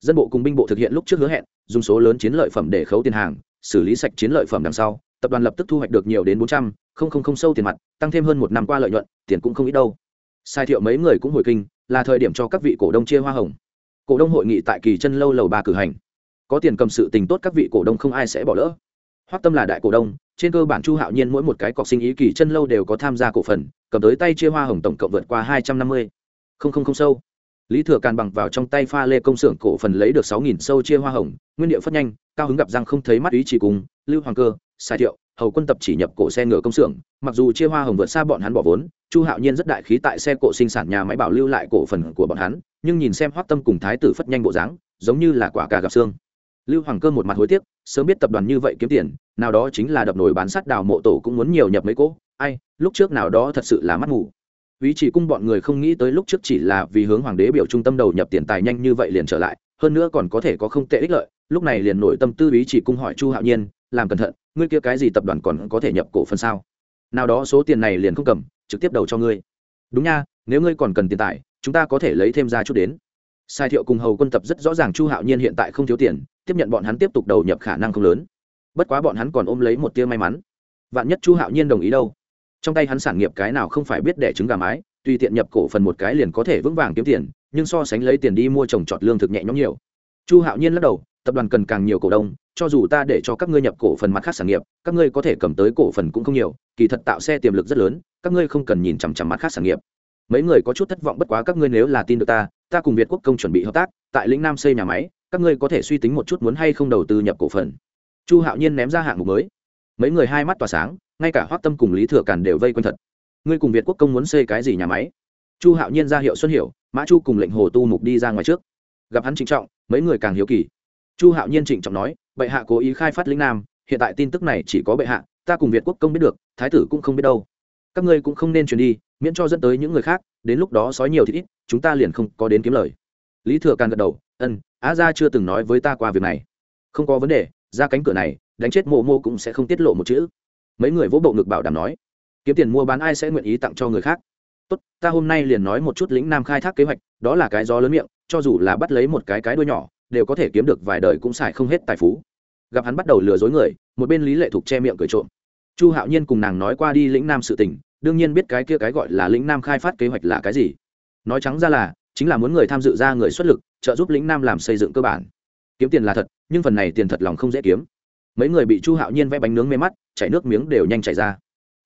Dân bộ cùng binh bộ thực hiện lúc trước hứa hẹn, dùng số lớn chiến lợi phẩm để khấu tiền hàng, xử lý sạch chiến lợi phẩm đằng sau, tập đoàn lập tức thu hoạch được nhiều đến bốn trăm linh sâu tiền mặt, tăng thêm hơn một năm qua lợi nhuận, tiền cũng không ít đâu. Sai thiệu mấy người cũng hồi kinh, là thời điểm cho các vị cổ đông chia hoa hồng. Cổ đông hội nghị tại kỳ chân lâu lầu ba cử hành có tiền cầm sự tình tốt các vị cổ đông không ai sẽ bỏ lỡ. Hoắc tâm là đại cổ đông, trên cơ bản chu hạo nhiên mỗi một cái cọc sinh ý kỳ chân lâu đều có tham gia cổ phần, cầm tới tay chia hoa hồng tổng cộng vượt qua hai trăm năm mươi. Không không không sâu. Lý thừa càn bằng vào trong tay pha lê công xưởng cổ phần lấy được sáu nghìn sâu chia hoa hồng, nguyên địa phất nhanh, cao hứng gặp răng không thấy mắt ý chỉ cùng, lưu hoàng cơ, sai thiệu, hầu quân tập chỉ nhập cổ xe ngựa công xưởng, mặc dù chia hoa hồng vượt xa bọn hắn bỏ vốn, chu hạo nhiên rất đại khí tại xe cộ sinh sản nhà máy bảo lưu lại cổ phần của bọn hắn, nhưng nhìn xem hoắc tâm cùng thái tử phất nhanh bộ dáng, giống như là quả cà gặp xương lưu hoàng cơ một mặt hối tiếc, sớm biết tập đoàn như vậy kiếm tiền, nào đó chính là đập nồi bán sắt đào mộ tổ cũng muốn nhiều nhập mấy cỗ. Ai, lúc trước nào đó thật sự là mắt ngủ ý chỉ cung bọn người không nghĩ tới lúc trước chỉ là vì hướng hoàng đế biểu trung tâm đầu nhập tiền tài nhanh như vậy liền trở lại, hơn nữa còn có thể có không tệ ích lợi. Lúc này liền nổi tâm tư ý chỉ cung hỏi chu hạo nhiên, làm cẩn thận, ngươi kia cái gì tập đoàn còn có thể nhập cổ phần sao? Nào đó số tiền này liền không cầm, trực tiếp đầu cho ngươi. Đúng nha, nếu ngươi còn cần tiền tài, chúng ta có thể lấy thêm ra chút đến sai thiệu cùng hầu quân tập rất rõ ràng chu hạo nhiên hiện tại không thiếu tiền, tiếp nhận bọn hắn tiếp tục đầu nhập khả năng không lớn. Bất quá bọn hắn còn ôm lấy một tia may mắn. Vạn nhất chu hạo nhiên đồng ý đâu? Trong tay hắn sản nghiệp cái nào không phải biết đẻ trứng gà mái, tùy tiện nhập cổ phần một cái liền có thể vững vàng kiếm tiền, nhưng so sánh lấy tiền đi mua trồng trọt lương thực nhẹ nhõm nhiều. Chu hạo nhiên lắc đầu, tập đoàn cần càng nhiều cổ đông, cho dù ta để cho các ngươi nhập cổ phần mặt khác sản nghiệp, các ngươi có thể cầm tới cổ phần cũng không nhiều, kỳ thật tạo xe tiềm lực rất lớn, các ngươi không cần nhìn chằm chằm mặt khác sản nghiệp mấy người có chút thất vọng bất quá các ngươi nếu là tin được ta ta cùng việt quốc công chuẩn bị hợp tác, tại lĩnh nam xây nhà máy, các ngươi có thể suy tính một chút muốn hay không đầu tư nhập cổ phần. Chu hạo nhiên ném ra hạng mục mới. Mấy người hai mắt tỏa sáng, ngay cả hoác tâm cùng lý thừa càn đều vây quanh thật. Ngươi cùng việt quốc công muốn xây cái gì nhà máy? Chu hạo nhiên ra hiệu xuân hiểu, mã chu cùng lệnh hồ tu mục đi ra ngoài trước. Gặp hắn trịnh trọng, mấy người càng hiếu kỳ. Chu hạo nhiên trịnh trọng nói, bệ hạ cố ý khai phát lĩnh nam, hiện tại tin tức này chỉ có bệ hạ, ta cùng việt quốc công biết được, thái tử cũng không biết đâu các ngươi cũng không nên truyền đi, miễn cho dẫn tới những người khác, đến lúc đó sói nhiều thì ít, chúng ta liền không có đến kiếm lời. Lý thừa càng gật đầu ân á Ra chưa từng nói với ta qua việc này. Không có vấn đề, ra cánh cửa này, đánh chết mộ mô cũng sẽ không tiết lộ một chữ. Mấy người vỗ bộ ngực bảo đảm nói, kiếm tiền mua bán ai sẽ nguyện ý tặng cho người khác? Tốt, ta hôm nay liền nói một chút lĩnh nam khai thác kế hoạch, đó là cái gió lớn miệng, cho dù là bắt lấy một cái cái đuôi nhỏ, đều có thể kiếm được vài đời cũng xài không hết tài phú. Gặp hắn bắt đầu lừa dối người, một bên lý lệ thục che miệng cười trộm. Chu hạo nhiên cùng nàng nói qua đi lĩnh nam sự tình đương nhiên biết cái kia cái gọi là lĩnh nam khai phát kế hoạch là cái gì. Nói trắng ra là, chính là muốn người tham dự ra người xuất lực, trợ giúp lĩnh nam làm xây dựng cơ bản. Kiếm tiền là thật, nhưng phần này tiền thật lòng không dễ kiếm. Mấy người bị chu hạo nhiên vẽ bánh nướng mê mắt, chảy nước miếng đều nhanh chảy ra.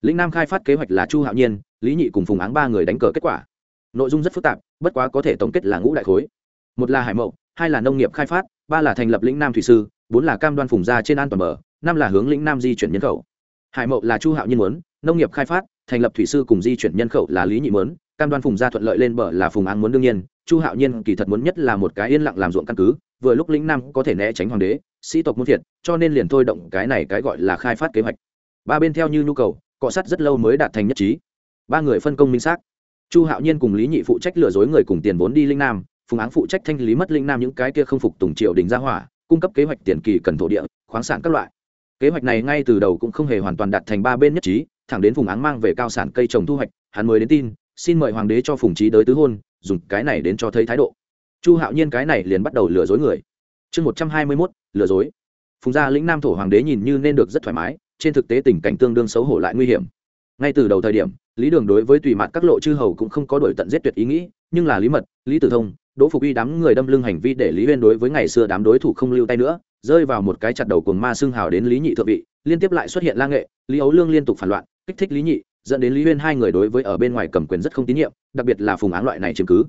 Lĩnh nam khai phát kế hoạch là chu hạo nhiên, lý nhị cùng phùng áng ba người đánh cờ kết quả. Nội dung rất phức tạp, bất quá có thể tổng kết là ngũ đại khối. Một là hải mậu, hai là nông nghiệp khai phát, ba là thành lập lĩnh nam thủy sư, bốn là cam đoan phùng gia trên an toàn bờ, năm là hướng lĩnh nam di chuyển nhân khẩu. Hải mậu là chu hạo nhiên muốn nông nghiệp khai phát, thành lập thủy sư cùng di chuyển nhân khẩu là lý nhị mớn, cam đoan phùng gia thuận lợi lên bờ là phùng áng muốn đương nhiên, chu hạo nhiên kỳ thật muốn nhất là một cái yên lặng làm ruộng căn cứ, vừa lúc lĩnh nam có thể né tránh hoàng đế, sĩ tộc muốn thiệt, cho nên liền thôi động cái này cái gọi là khai phát kế hoạch. Ba bên theo như nhu cầu, cọ sát rất lâu mới đạt thành nhất trí. Ba người phân công minh xác. Chu hạo nhiên cùng lý nhị phụ trách lừa dối người cùng tiền vốn đi linh nam, phùng áng phụ trách thanh lý mất linh nam những cái kia không phục tùng triều đình gia hỏa, cung cấp kế hoạch tiền kỳ cần thổ địa, khoáng sản các loại. Kế hoạch này ngay từ đầu cũng không hề hoàn toàn đạt thành ba bên nhất trí thẳng đến phùng áng mang về cao sản cây trồng thu hoạch, hắn mới đến tin, xin mời hoàng đế cho phùng trí đới tứ hôn, dùng cái này đến cho thấy thái độ. Chu hạo nhiên cái này liền bắt đầu lừa dối người. Chương một trăm hai mươi mốt, lừa dối. Phùng gia lĩnh nam thổ hoàng đế nhìn như nên được rất thoải mái, trên thực tế tình cảnh tương đương xấu hổ lại nguy hiểm. Ngay từ đầu thời điểm, lý đường đối với tùy mặt các lộ chư hầu cũng không có đổi tận giết tuyệt ý nghĩ, nhưng là lý mật, lý tử thông, đỗ phục uy đám người đâm lưng hành vi để lý huyên đối với ngày xưa đám đối thủ không lưu tay nữa, rơi vào một cái chặt đầu cuồng ma xương hào đến lý nhị thượng vị, liên tiếp lại xuất hiện la nghệ, lý ấu lương liên tục phản loạn kích thích lý nhị, dẫn đến lý huyên hai người đối với ở bên ngoài cầm quyền rất không tín nhiệm, đặc biệt là phùng áng loại này chứng cứ.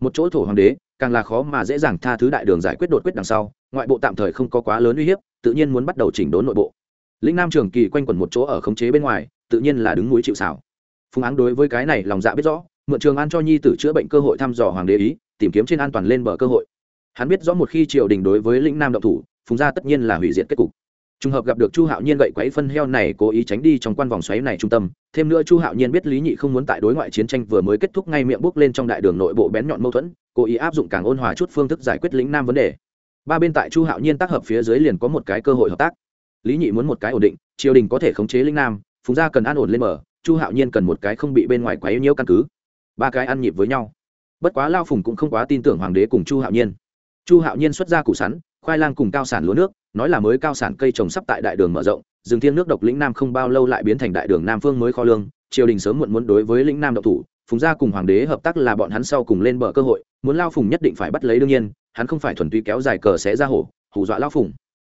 Một chỗ thổ hoàng đế, càng là khó mà dễ dàng tha thứ đại đường giải quyết đột quyết đằng sau, ngoại bộ tạm thời không có quá lớn uy hiếp, tự nhiên muốn bắt đầu chỉnh đốn nội bộ. Lĩnh nam trường kỳ quanh quẩn một chỗ ở khống chế bên ngoài, tự nhiên là đứng núi chịu xảo phùng áng đối với cái này lòng dạ biết rõ, mượn trường an cho nhi tử chữa bệnh cơ hội thăm dò hoàng đế ý, tìm kiếm trên an toàn lên bờ cơ hội. Hắn biết rõ một khi triều đình đối với lĩnh nam động thủ, phùng gia tất nhiên là hủy diệt kết cục trùng hợp gặp được chu hạo nhiên gậy quấy phân heo này cố ý tránh đi trong quan vòng xoáy này trung tâm, thêm nữa chu hạo nhiên biết lý nhị không muốn tại đối ngoại chiến tranh vừa mới kết thúc ngay miệng bước lên trong đại đường nội bộ bén nhọn mâu thuẫn, cố ý áp dụng càng ôn hòa chút phương thức giải quyết lĩnh nam vấn đề. Ba bên tại chu hạo nhiên tác hợp phía dưới liền có một cái cơ hội hợp tác. Lý nhị muốn một cái ổn định, triều đình có thể khống chế lĩnh nam, phùng gia cần an ổn lên mở chu hạo nhiên cần một cái không bị bên ngoài quấy nhiễu căn cứ. Ba cái ăn nhịp với nhau. Bất quá lao phùng cũng không quá tin tưởng hoàng đế cùng chu hạo nhiên. Chu hạo nhiên xuất ra củ sắn khoai lang cùng cao sản lúa nước, nói là mới cao sản cây trồng sắp tại đại đường mở rộng, rừng thiên nước độc lĩnh nam không bao lâu lại biến thành đại đường nam phương mới kho lương, triều đình sớm muộn muốn đối với lĩnh nam độc thủ, phùng gia cùng hoàng đế hợp tác là bọn hắn sau cùng lên bờ cơ hội, muốn lao phùng nhất định phải bắt lấy đương nhiên, hắn không phải thuần túy kéo dài cờ xé ra hổ, hù dọa lao phùng.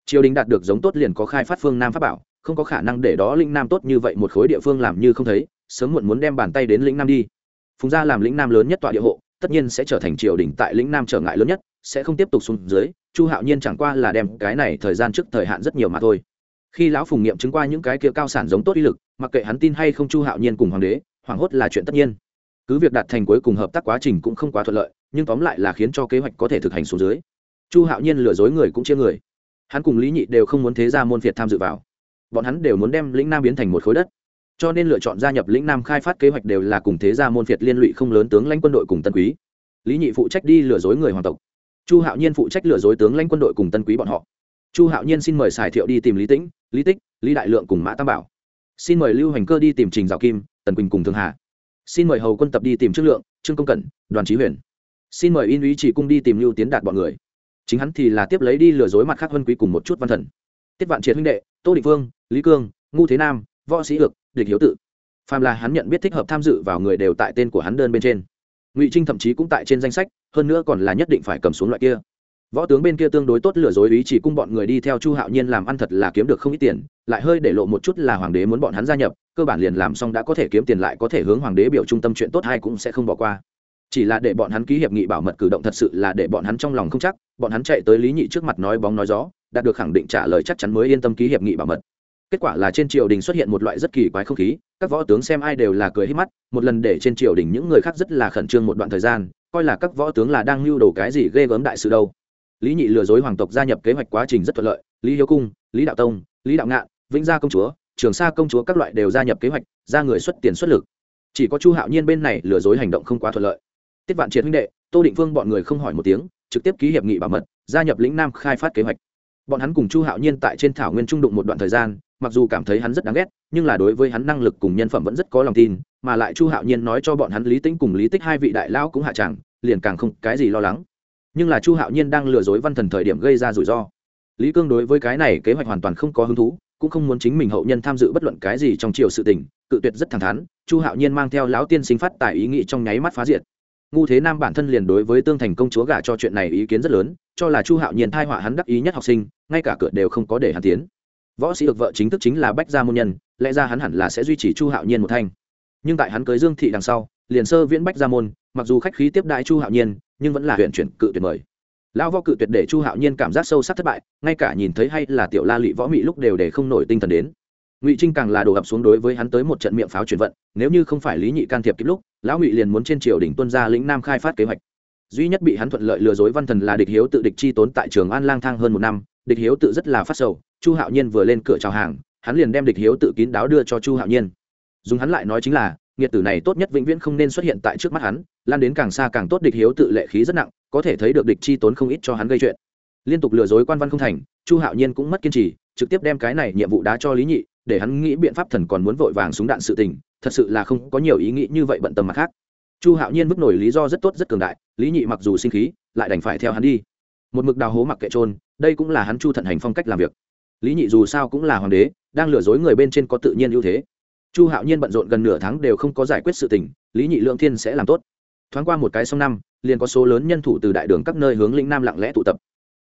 Triều đình đạt được giống tốt liền có khai phát phương nam pháp bảo, không có khả năng để đó lĩnh nam tốt như vậy một khối địa phương làm như không thấy, sớm muộn muốn đem bàn tay đến lĩnh nam đi. Phùng gia làm lĩnh nam lớn nhất tọa địa hộ, tất nhiên sẽ trở thành triều đình tại lĩnh nam trở ngại lớn nhất sẽ không tiếp tục xuống dưới, chu hạo nhiên chẳng qua là đem cái này thời gian trước thời hạn rất nhiều mà thôi. Khi lão phùng nghiệm chứng qua những cái kia cao sản giống tốt uy lực, mặc kệ hắn tin hay không chu hạo nhiên cùng hoàng đế, hoảng hốt là chuyện tất nhiên. Cứ việc đạt thành cuối cùng hợp tác quá trình cũng không quá thuận lợi, nhưng tóm lại là khiến cho kế hoạch có thể thực hành xuống dưới. Chu hạo nhiên lừa dối người cũng chia người. Hắn cùng lý nhị đều không muốn thế ra môn phiệt tham dự vào. Bọn hắn đều muốn đem lĩnh nam biến thành một khối đất. Cho nên lựa chọn gia nhập lĩnh nam khai phát kế hoạch đều là cùng thế gia môn phiệt liên lụy không lớn tướng lãnh quân đội cùng tân quý. Lý nhị phụ trách đi lừa dối người hoàng tộc chu hạo nhiên phụ trách lừa dối tướng lãnh quân đội cùng tân quý bọn họ. Chu hạo nhiên xin mời sài thiệu đi tìm lý tĩnh, lý tích, lý đại lượng cùng mã tam bảo. Xin mời lưu hành cơ đi tìm trình dạo kim, tần quỳnh cùng thương hà. Xin mời hầu quân tập đi tìm trương lượng, trương công cẩn, đoàn trí huyền. Xin mời in ý chỉ cung đi tìm lưu tiến đạt bọn người. Chính hắn thì là tiếp lấy đi lừa dối mặt khác vân quý cùng một chút văn thần. Tiết vạn triệt huynh đệ, tô định vương, lý cương, ngu thế nam, võ sĩ ược địch hiếu tự. Phàm là hắn nhận biết thích hợp tham dự vào người đều tại tên của hắn đơn bên trên. Ngụy trinh thậm chí cũng tại trên danh sách hơn nữa còn là nhất định phải cầm xuống loại kia. Võ tướng bên kia tương đối tốt lừa dối ý chỉ cung bọn người đi theo chu hạo nhiên làm ăn thật là kiếm được không ít tiền, lại hơi để lộ một chút là hoàng đế muốn bọn hắn gia nhập, cơ bản liền làm xong đã có thể kiếm tiền lại có thể hướng hoàng đế biểu trung tâm chuyện tốt hay cũng sẽ không bỏ qua. Chỉ là để bọn hắn ký hiệp nghị bảo mật cử động thật sự là để bọn hắn trong lòng không chắc, bọn hắn chạy tới lý nhị trước mặt nói bóng nói gió, đạt được khẳng định trả lời chắc chắn mới yên tâm ký hiệp nghị bảo mật. Kết quả là trên triều đình xuất hiện một loại rất kỳ quái không khí, các võ tướng xem ai đều là cười hết mắt, một lần để trên triều đình những người khác rất là khẩn trương một đoạn thời gian coi là các võ tướng là đang lưu đồ cái gì ghê gớm đại sự đâu. Lý nhị lừa dối hoàng tộc gia nhập kế hoạch quá trình rất thuận lợi, lý hiếu cung, lý đạo tông, lý đạo ngạn, vĩnh gia công chúa, trường sa công chúa các loại đều gia nhập kế hoạch, ra người xuất tiền xuất lực. Chỉ có chu hạo nhiên bên này lừa dối hành động không quá thuận lợi. Tiết vạn triệt huynh đệ, tô định phương bọn người không hỏi một tiếng, trực tiếp ký hiệp nghị bảo mật, gia nhập lĩnh nam khai phát kế hoạch. Bọn hắn cùng chu hạo nhiên tại trên thảo nguyên trung đụng một đoạn thời gian, mặc dù cảm thấy hắn rất đáng ghét, nhưng là đối với hắn năng lực cùng nhân phẩm vẫn rất có lòng tin mà lại chu hạo nhiên nói cho bọn hắn lý tính cùng lý tích hai vị đại lão cũng hạ tràng liền càng không cái gì lo lắng. Nhưng là chu hạo nhiên đang lừa dối văn thần thời điểm gây ra rủi ro. Lý cương đối với cái này kế hoạch hoàn toàn không có hứng thú, cũng không muốn chính mình hậu nhân tham dự bất luận cái gì trong triều sự tình, cự tuyệt rất thẳng thắn, chu hạo nhiên mang theo lão tiên sinh phát tài ý nghĩ trong nháy mắt phá diệt. Ngu thế nam bản thân liền đối với tương thành công chúa gả cho chuyện này ý kiến rất lớn, cho là chu hạo nhiên thai họa hắn đắc ý nhất học sinh, ngay cả cửa đều không có để hắn tiến. Võ sĩ được vợ chính thức chính là bách gia môn nhân, lẽ ra hắn hẳn là sẽ duy trì chu hạo nhiên một thanh nhưng tại hắn cưới dương thị đằng sau, liền sơ viễn bách ra môn, mặc dù khách khí tiếp đại chu hạo nhiên, nhưng vẫn là huyện chuyển cự tuyệt mời. Lão võ cự tuyệt để chu hạo nhiên cảm giác sâu sắc thất bại, ngay cả nhìn thấy hay là tiểu la lị võ mị lúc đều để không nổi tinh thần đến. Ngụy trinh càng là đổ ập xuống đối với hắn tới một trận miệng pháo chuyển vận, nếu như không phải lý nhị can thiệp kịp lúc, lão ngụy liền muốn trên triều đình tuân ra lĩnh nam khai phát kế hoạch. Duy nhất bị hắn thuận lợi lừa dối văn thần là địch hiếu tự địch chi tốn tại trường an lang thang hơn một năm, địch hiếu tự rất là phát sầu, chu hạo nhiên vừa lên cửa chào hàng, hắn liền đem địch hiếu tự kín đáo đưa cho chu hạo nhiên dùng hắn lại nói chính là, nghiệt tử này tốt nhất vĩnh viễn không nên xuất hiện tại trước mắt hắn, lan đến càng xa càng tốt địch hiếu tự lệ khí rất nặng, có thể thấy được địch chi tốn không ít cho hắn gây chuyện. Liên tục lừa dối quan văn không thành, chu hạo nhiên cũng mất kiên trì, trực tiếp đem cái này nhiệm vụ đá cho lý nhị, để hắn nghĩ biện pháp thần còn muốn vội vàng súng đạn sự tình, thật sự là không có nhiều ý nghĩ như vậy bận tâm mặt khác. Chu hạo nhiên mức nổi lý do rất tốt rất cường đại, lý nhị mặc dù sinh khí, lại đành phải theo hắn đi. Một mực đào hố mặc kệ trôn, đây cũng là hắn chu thận hành phong cách làm việc. Lý nhị dù sao cũng là hoàng đế, đang lừa dối người bên trên có tự nhiên ưu thế chu hạo nhiên bận rộn gần nửa tháng đều không có giải quyết sự tình, lý nhị lượng thiên sẽ làm tốt. Thoáng qua một cái sông năm, liền có số lớn nhân thủ từ đại đường các nơi hướng lĩnh nam lặng lẽ tụ tập.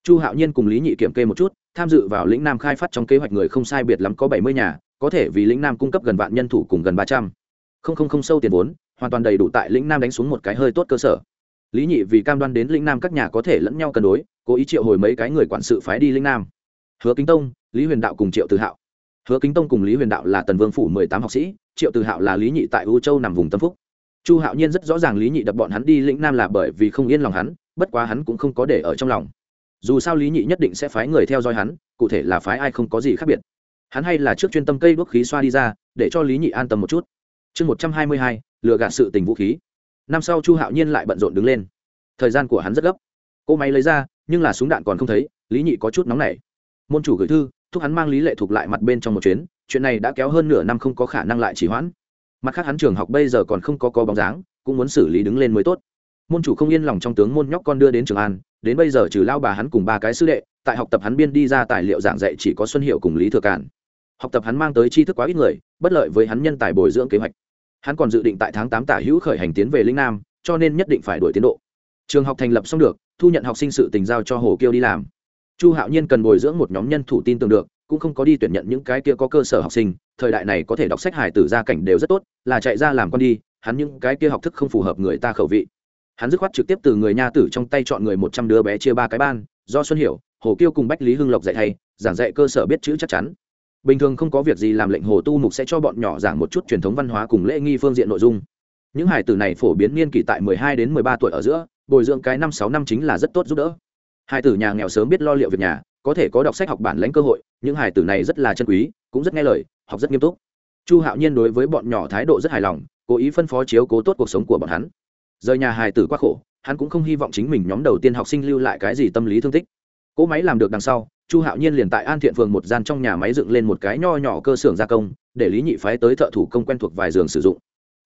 Chu hạo nhiên cùng lý nhị kiểm kê một chút, tham dự vào lĩnh nam khai phát trong kế hoạch người không sai biệt lắm có bảy mươi nhà, có thể vì lĩnh nam cung cấp gần vạn nhân thủ cùng gần ba trăm. Không không không sâu tiền vốn, hoàn toàn đầy đủ tại lĩnh nam đánh xuống một cái hơi tốt cơ sở. Lý nhị vì cam đoan đến lĩnh nam các nhà có thể lẫn nhau cân đối, cố ý triệu hồi mấy cái người quản sự phái đi lĩnh nam. Hứa kính tông, lý huyền đạo cùng triệu tự hạo hứa kính tông cùng lý huyền đạo là tần vương phủ mười tám học sĩ, triệu Từ hạo là lý nhị tại u châu nằm vùng tâm phúc. Chu hạo nhiên rất rõ ràng lý nhị đập bọn hắn đi lĩnh nam là bởi vì không yên lòng hắn, bất quá hắn cũng không có để ở trong lòng. Dù sao lý nhị nhất định sẽ phái người theo dõi hắn, cụ thể là phái ai không có gì khác biệt. Hắn hay là trước chuyên tâm cây đuốc khí xoa đi ra, để cho lý nhị an tâm một chút. Chương một trăm hai mươi hai, lừa gạt sự tình vũ khí. Năm sau chu hạo nhiên lại bận rộn đứng lên. Thời gian của hắn rất gấp. Cô máy lấy ra, nhưng là súng đạn còn không thấy, lý nhị có chút nóng nảy. Môn chủ gửi thư thúc hắn mang lý lệ thuộc lại mặt bên trong một chuyến, chuyện này đã kéo hơn nửa năm không có khả năng lại chỉ hoãn. Mặt khác hắn trường học bây giờ còn không có có bóng dáng, cũng muốn xử lý đứng lên mới tốt. Môn chủ không yên lòng trong tướng môn nhóc con đưa đến trường an, đến bây giờ trừ lao bà hắn cùng ba cái sư đệ, tại học tập hắn biên đi ra tài liệu giảng dạy chỉ có xuân hiệu cùng lý thừa cản học tập hắn mang tới tri thức quá ít người, bất lợi với hắn nhân tài bồi dưỡng kế hoạch. Hắn còn dự định tại tháng tám tả hữu khởi hành tiến về linh nam, cho nên nhất định phải đổi tiến độ. Trường học thành lập xong được, thu nhận học sinh sự tình giao cho hồ kiêu đi làm chu hạo nhiên cần bồi dưỡng một nhóm nhân thủ tin tưởng được, cũng không có đi tuyển nhận những cái kia có cơ sở học sinh, thời đại này có thể đọc sách hải tử gia cảnh đều rất tốt, là chạy ra làm con đi, hắn những cái kia học thức không phù hợp người ta khẩu vị. Hắn dứt khoát trực tiếp từ người nha tử trong tay chọn người một trăm đứa bé chia ba cái ban, do xuân hiểu, hồ kiêu cùng bách lý hưng lộc dạy thay giảng dạy cơ sở biết chữ chắc chắn. Bình thường không có việc gì làm lệnh hồ tu mục sẽ cho bọn nhỏ giảng một chút truyền thống văn hóa cùng lễ nghi phương diện nội dung. Những hải tử này phổ biến niên kỷ tại mười hai đến mười ba tuổi ở giữa, bồi dưỡng cái năm sáu năm chính là rất tốt giúp đỡ hải tử nhà nghèo sớm biết lo liệu việc nhà, có thể có đọc sách học bản lãnh cơ hội, những hải tử này rất là chân quý, cũng rất nghe lời, học rất nghiêm túc. Chu hạo nhiên đối với bọn nhỏ thái độ rất hài lòng, cố ý phân phó chiếu cố tốt cuộc sống của bọn hắn. Rời nhà hài tử quá khổ, hắn cũng không hy vọng chính mình nhóm đầu tiên học sinh lưu lại cái gì tâm lý thương tích. Cỗ máy làm được đằng sau, chu hạo nhiên liền tại an thiện phường một gian trong nhà máy dựng lên một cái nho nhỏ cơ xưởng gia công, để lý nhị phái tới thợ thủ công quen thuộc vài giường sử dụng.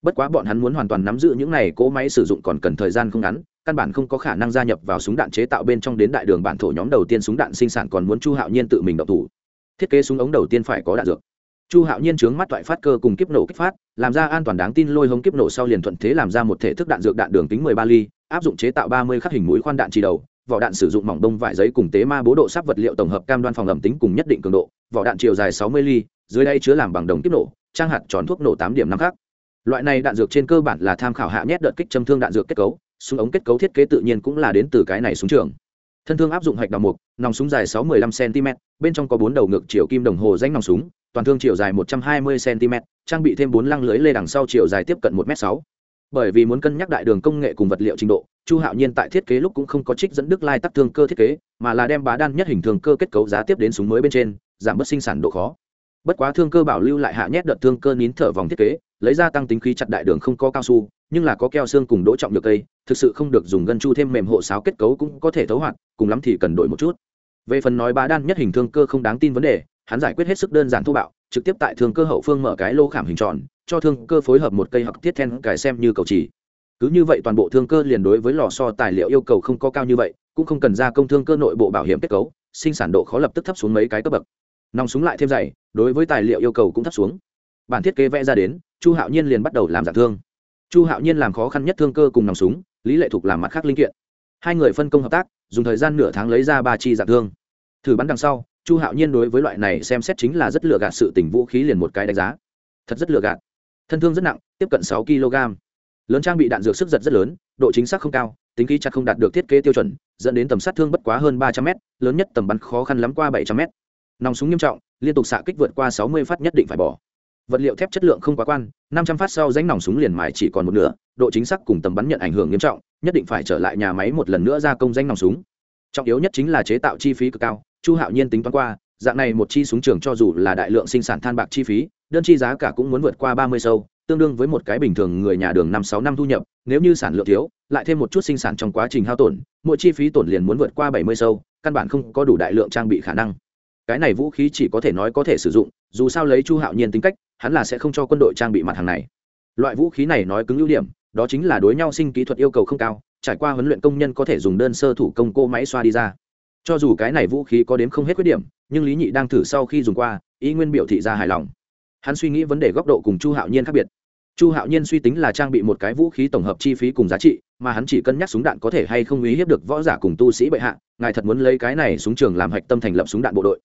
Bất quá bọn hắn muốn hoàn toàn nắm giữ những này, cỗ máy sử dụng còn cần thời gian không ngắn căn bản không có khả năng gia nhập vào súng đạn chế tạo bên trong đến đại đường bản thổ nhóm đầu tiên súng đạn sinh sản còn muốn chu hạo nhiên tự mình độc thủ. Thiết kế súng ống đầu tiên phải có đạn dược. Chu hạo nhiên trướng mắt toại phát cơ cùng kiếp nổ kích phát, làm ra an toàn đáng tin lôi hống kiếp nổ sau liền thuận thế làm ra một thể thức đạn dược đạn đường kính 13 ly, áp dụng chế tạo 30 khắc hình mũi khoan đạn chỉ đầu, vỏ đạn sử dụng mỏng đông vải giấy cùng tế ma bố độ sáp vật liệu tổng hợp cam đoan phòng ẩm tính cùng nhất định cường độ, vỏ đạn chiều dài 60 ly, dưới đây chứa làm bằng đồng kiếp nổ, trang hạt tròn thuốc nổ tám điểm năm khác loại này đạn dược trên cơ bản là tham khảo hạ nhét đợt kích châm thương đạn dược kết cấu súng ống kết cấu thiết kế tự nhiên cũng là đến từ cái này súng trường. Thân thương áp dụng hạch đào mục, nòng súng dài 6-15 cm bên trong có bốn đầu ngược chiều kim đồng hồ danh nòng súng, toàn thương chiều dài 120 cm trang bị thêm bốn lăng lưới lê đằng sau chiều dài tiếp cận 1 m 6 bởi vì muốn cân nhắc đại đường công nghệ cùng vật liệu trình độ, chu hạo nhiên tại thiết kế lúc cũng không có trích dẫn đức lai tắc thương cơ thiết kế, mà là đem bá đan nhất hình thương cơ kết cấu giá tiếp đến súng mới bên trên, giảm bớt sinh sản độ khó. Bất quá thương cơ bảo lưu lại hạ nhét đợt thương cơ nín thở vòng thiết kế, lấy ra tăng tính khí chặt đại đường không có cao su, nhưng là có keo xương cùng đỗ trọng được cây thực sự không được dùng gân chu thêm mềm hộ sáo kết cấu cũng có thể thấu hoạt, cùng lắm thì cần đổi một chút. Về phần nói bá đan nhất hình thương cơ không đáng tin vấn đề, hắn giải quyết hết sức đơn giản thô bạo, trực tiếp tại thương cơ hậu phương mở cái lô khảm hình tròn, cho thương cơ phối hợp một cây hoặc tiết then cài xem như cầu chỉ. Cứ như vậy toàn bộ thương cơ liền đối với lò so tài liệu yêu cầu không có cao như vậy, cũng không cần ra công thương cơ nội bộ bảo hiểm kết cấu, sinh sản độ khó lập tức thấp xuống mấy cái cấp bậc. Nòng súng lại thêm dày, đối với tài liệu yêu cầu cũng thấp xuống. Bản thiết kế vẽ ra đến, chu hạo nhiên liền bắt đầu làm giảm thương. Chu hạo nhiên làm khó khăn nhất thương cơ cùng nòng súng lý lệ thục làm mặt khác linh kiện. Hai người phân công hợp tác, dùng thời gian nửa tháng lấy ra ba chi dạng thương. Thử bắn đằng sau, chu hạo nhiên đối với loại này xem xét chính là rất lựa gạt sự tình vũ khí liền một cái đánh giá. Thật rất lựa gạt. Thân thương rất nặng, tiếp cận sáu kg. Lớn trang bị đạn dược sức giật rất lớn, độ chính xác không cao, tính khí chặt không đạt được thiết kế tiêu chuẩn, dẫn đến tầm sát thương bất quá hơn ba trăm m lớn nhất tầm bắn khó khăn lắm qua bảy trăm m nòng súng nghiêm trọng, liên tục xạ kích vượt qua sáu mươi phát nhất định phải bỏ vật liệu thép chất lượng không quá quan, năm trăm phát sau ránh nòng súng liền mài chỉ còn một nửa, độ chính xác cùng tầm bắn nhận ảnh hưởng nghiêm trọng, nhất định phải trở lại nhà máy một lần nữa gia công danh nòng súng. Trọng yếu nhất chính là chế tạo chi phí cực cao, chu hạo nhiên tính toán qua, dạng này một chi súng trường cho dù là đại lượng sinh sản than bạc chi phí, đơn chi giá cả cũng muốn vượt qua ba mươi sâu, tương đương với một cái bình thường người nhà đường năm sáu năm thu nhập, nếu như sản lượng thiếu, lại thêm một chút sinh sản trong quá trình hao tổn, mỗi chi phí tổn liền muốn vượt qua bảy mươi sâu, căn bản không có đủ đại lượng trang bị khả năng. Cái này vũ khí chỉ có thể nói có thể sử dụng, dù sao lấy chu hạo nhiên tính cách hắn là sẽ không cho quân đội trang bị mặt hàng này. Loại vũ khí này nói cứng ưu điểm, đó chính là đối nhau sinh kỹ thuật yêu cầu không cao, trải qua huấn luyện công nhân có thể dùng đơn sơ thủ công cô máy xoa đi ra. Cho dù cái này vũ khí có đếm không hết khuyết điểm, nhưng lý nhị đang thử sau khi dùng qua, ý nguyên biểu thị ra hài lòng. Hắn suy nghĩ vấn đề góc độ cùng chu hạo nhiên khác biệt. Chu hạo nhiên suy tính là trang bị một cái vũ khí tổng hợp chi phí cùng giá trị, mà hắn chỉ cân nhắc súng đạn có thể hay không uy hiếp được võ giả cùng tu sĩ bệ hạ. Ngài thật muốn lấy cái này súng trường làm hạch tâm thành lập súng đạn bộ đội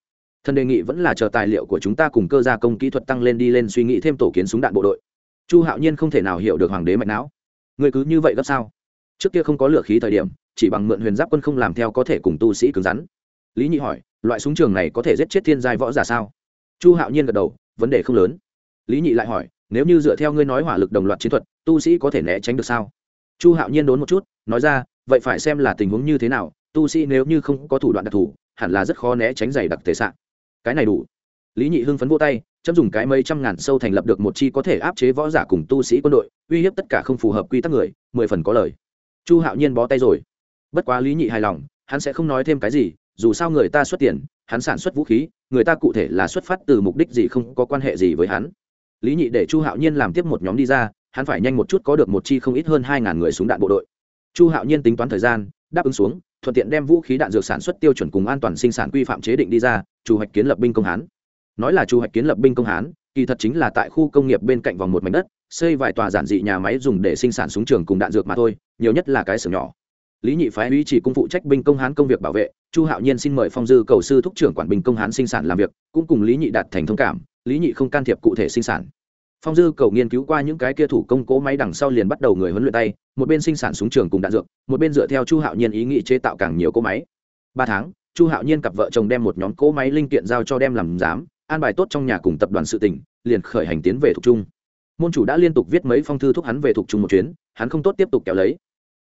thần đề nghị vẫn là chờ tài liệu của chúng ta cùng cơ gia công kỹ thuật tăng lên đi lên suy nghĩ thêm tổ kiến súng đạn bộ đội. Chu hạo nhiên không thể nào hiểu được hoàng đế mạch não. Người cứ như vậy gấp sao? Trước kia không có lửa khí thời điểm, chỉ bằng mượn huyền giáp quân không làm theo có thể cùng tu sĩ cứng rắn. Lý nhị hỏi, loại súng trường này có thể giết chết thiên giai võ giả sao? Chu hạo nhiên gật đầu, vấn đề không lớn. Lý nhị lại hỏi, nếu như dựa theo ngươi nói hỏa lực đồng loạt chiến thuật, tu sĩ có thể né tránh được sao? Chu hạo nhiên đốn một chút, nói ra, vậy phải xem là tình huống như thế nào, tu sĩ nếu như không có thủ đoạn đặc thù, hẳn là rất khó né tránh giày đặc thể sạn cái này đủ. Lý nhị hưng phấn vô tay, chấm dùng cái mấy trăm ngàn sâu thành lập được một chi có thể áp chế võ giả cùng tu sĩ quân đội, uy hiếp tất cả không phù hợp quy tắc người, mười phần có lời. Chu hạo nhiên bó tay rồi. Bất quá lý nhị hài lòng, hắn sẽ không nói thêm cái gì, dù sao người ta xuất tiền, hắn sản xuất vũ khí, người ta cụ thể là xuất phát từ mục đích gì không có quan hệ gì với hắn. Lý nhị để chu hạo nhiên làm tiếp một nhóm đi ra, hắn phải nhanh một chút có được một chi không ít hơn hai ngàn người súng đạn bộ đội. Chu hạo nhiên tính toán thời gian, đáp ứng xuống thuận tiện đem vũ khí đạn dược sản xuất tiêu chuẩn cùng an toàn sinh sản quy phạm chế định đi ra chủ hoạch kiến lập binh công hán. Nói là chủ hoạch kiến lập binh công hán, kỳ thật chính là tại khu công nghiệp bên cạnh vòng một mảnh đất, xây vài tòa giản dị nhà máy dùng để sinh sản súng trường cùng đạn dược mà thôi, nhiều nhất là cái xưởng nhỏ. Lý nhị phái uy chỉ cung phụ trách binh công hán công việc bảo vệ, chu hạo nhiên xin mời phong dư cầu sư thúc trưởng quản binh công hán sinh sản làm việc, cũng cùng lý nhị đạt thành thông cảm, lý nhị không can thiệp cụ thể sinh sản phong dư cầu nghiên cứu qua những cái kia thủ công cố máy đằng sau liền bắt đầu người huấn luyện tay, một bên sinh sản súng trường cùng đạn dược, một bên dựa theo chu hạo nhiên ý nghĩ chế tạo càng nhiều cỗ máy. Ba tháng, chu hạo nhiên cặp vợ chồng đem một nhóm cỗ máy linh kiện giao cho đem làm giám, an bài tốt trong nhà cùng tập đoàn sự tỉnh liền khởi hành tiến về Thục trung. Môn chủ đã liên tục viết mấy phong thư thúc hắn về Thục trung một chuyến, hắn không tốt tiếp tục kéo lấy.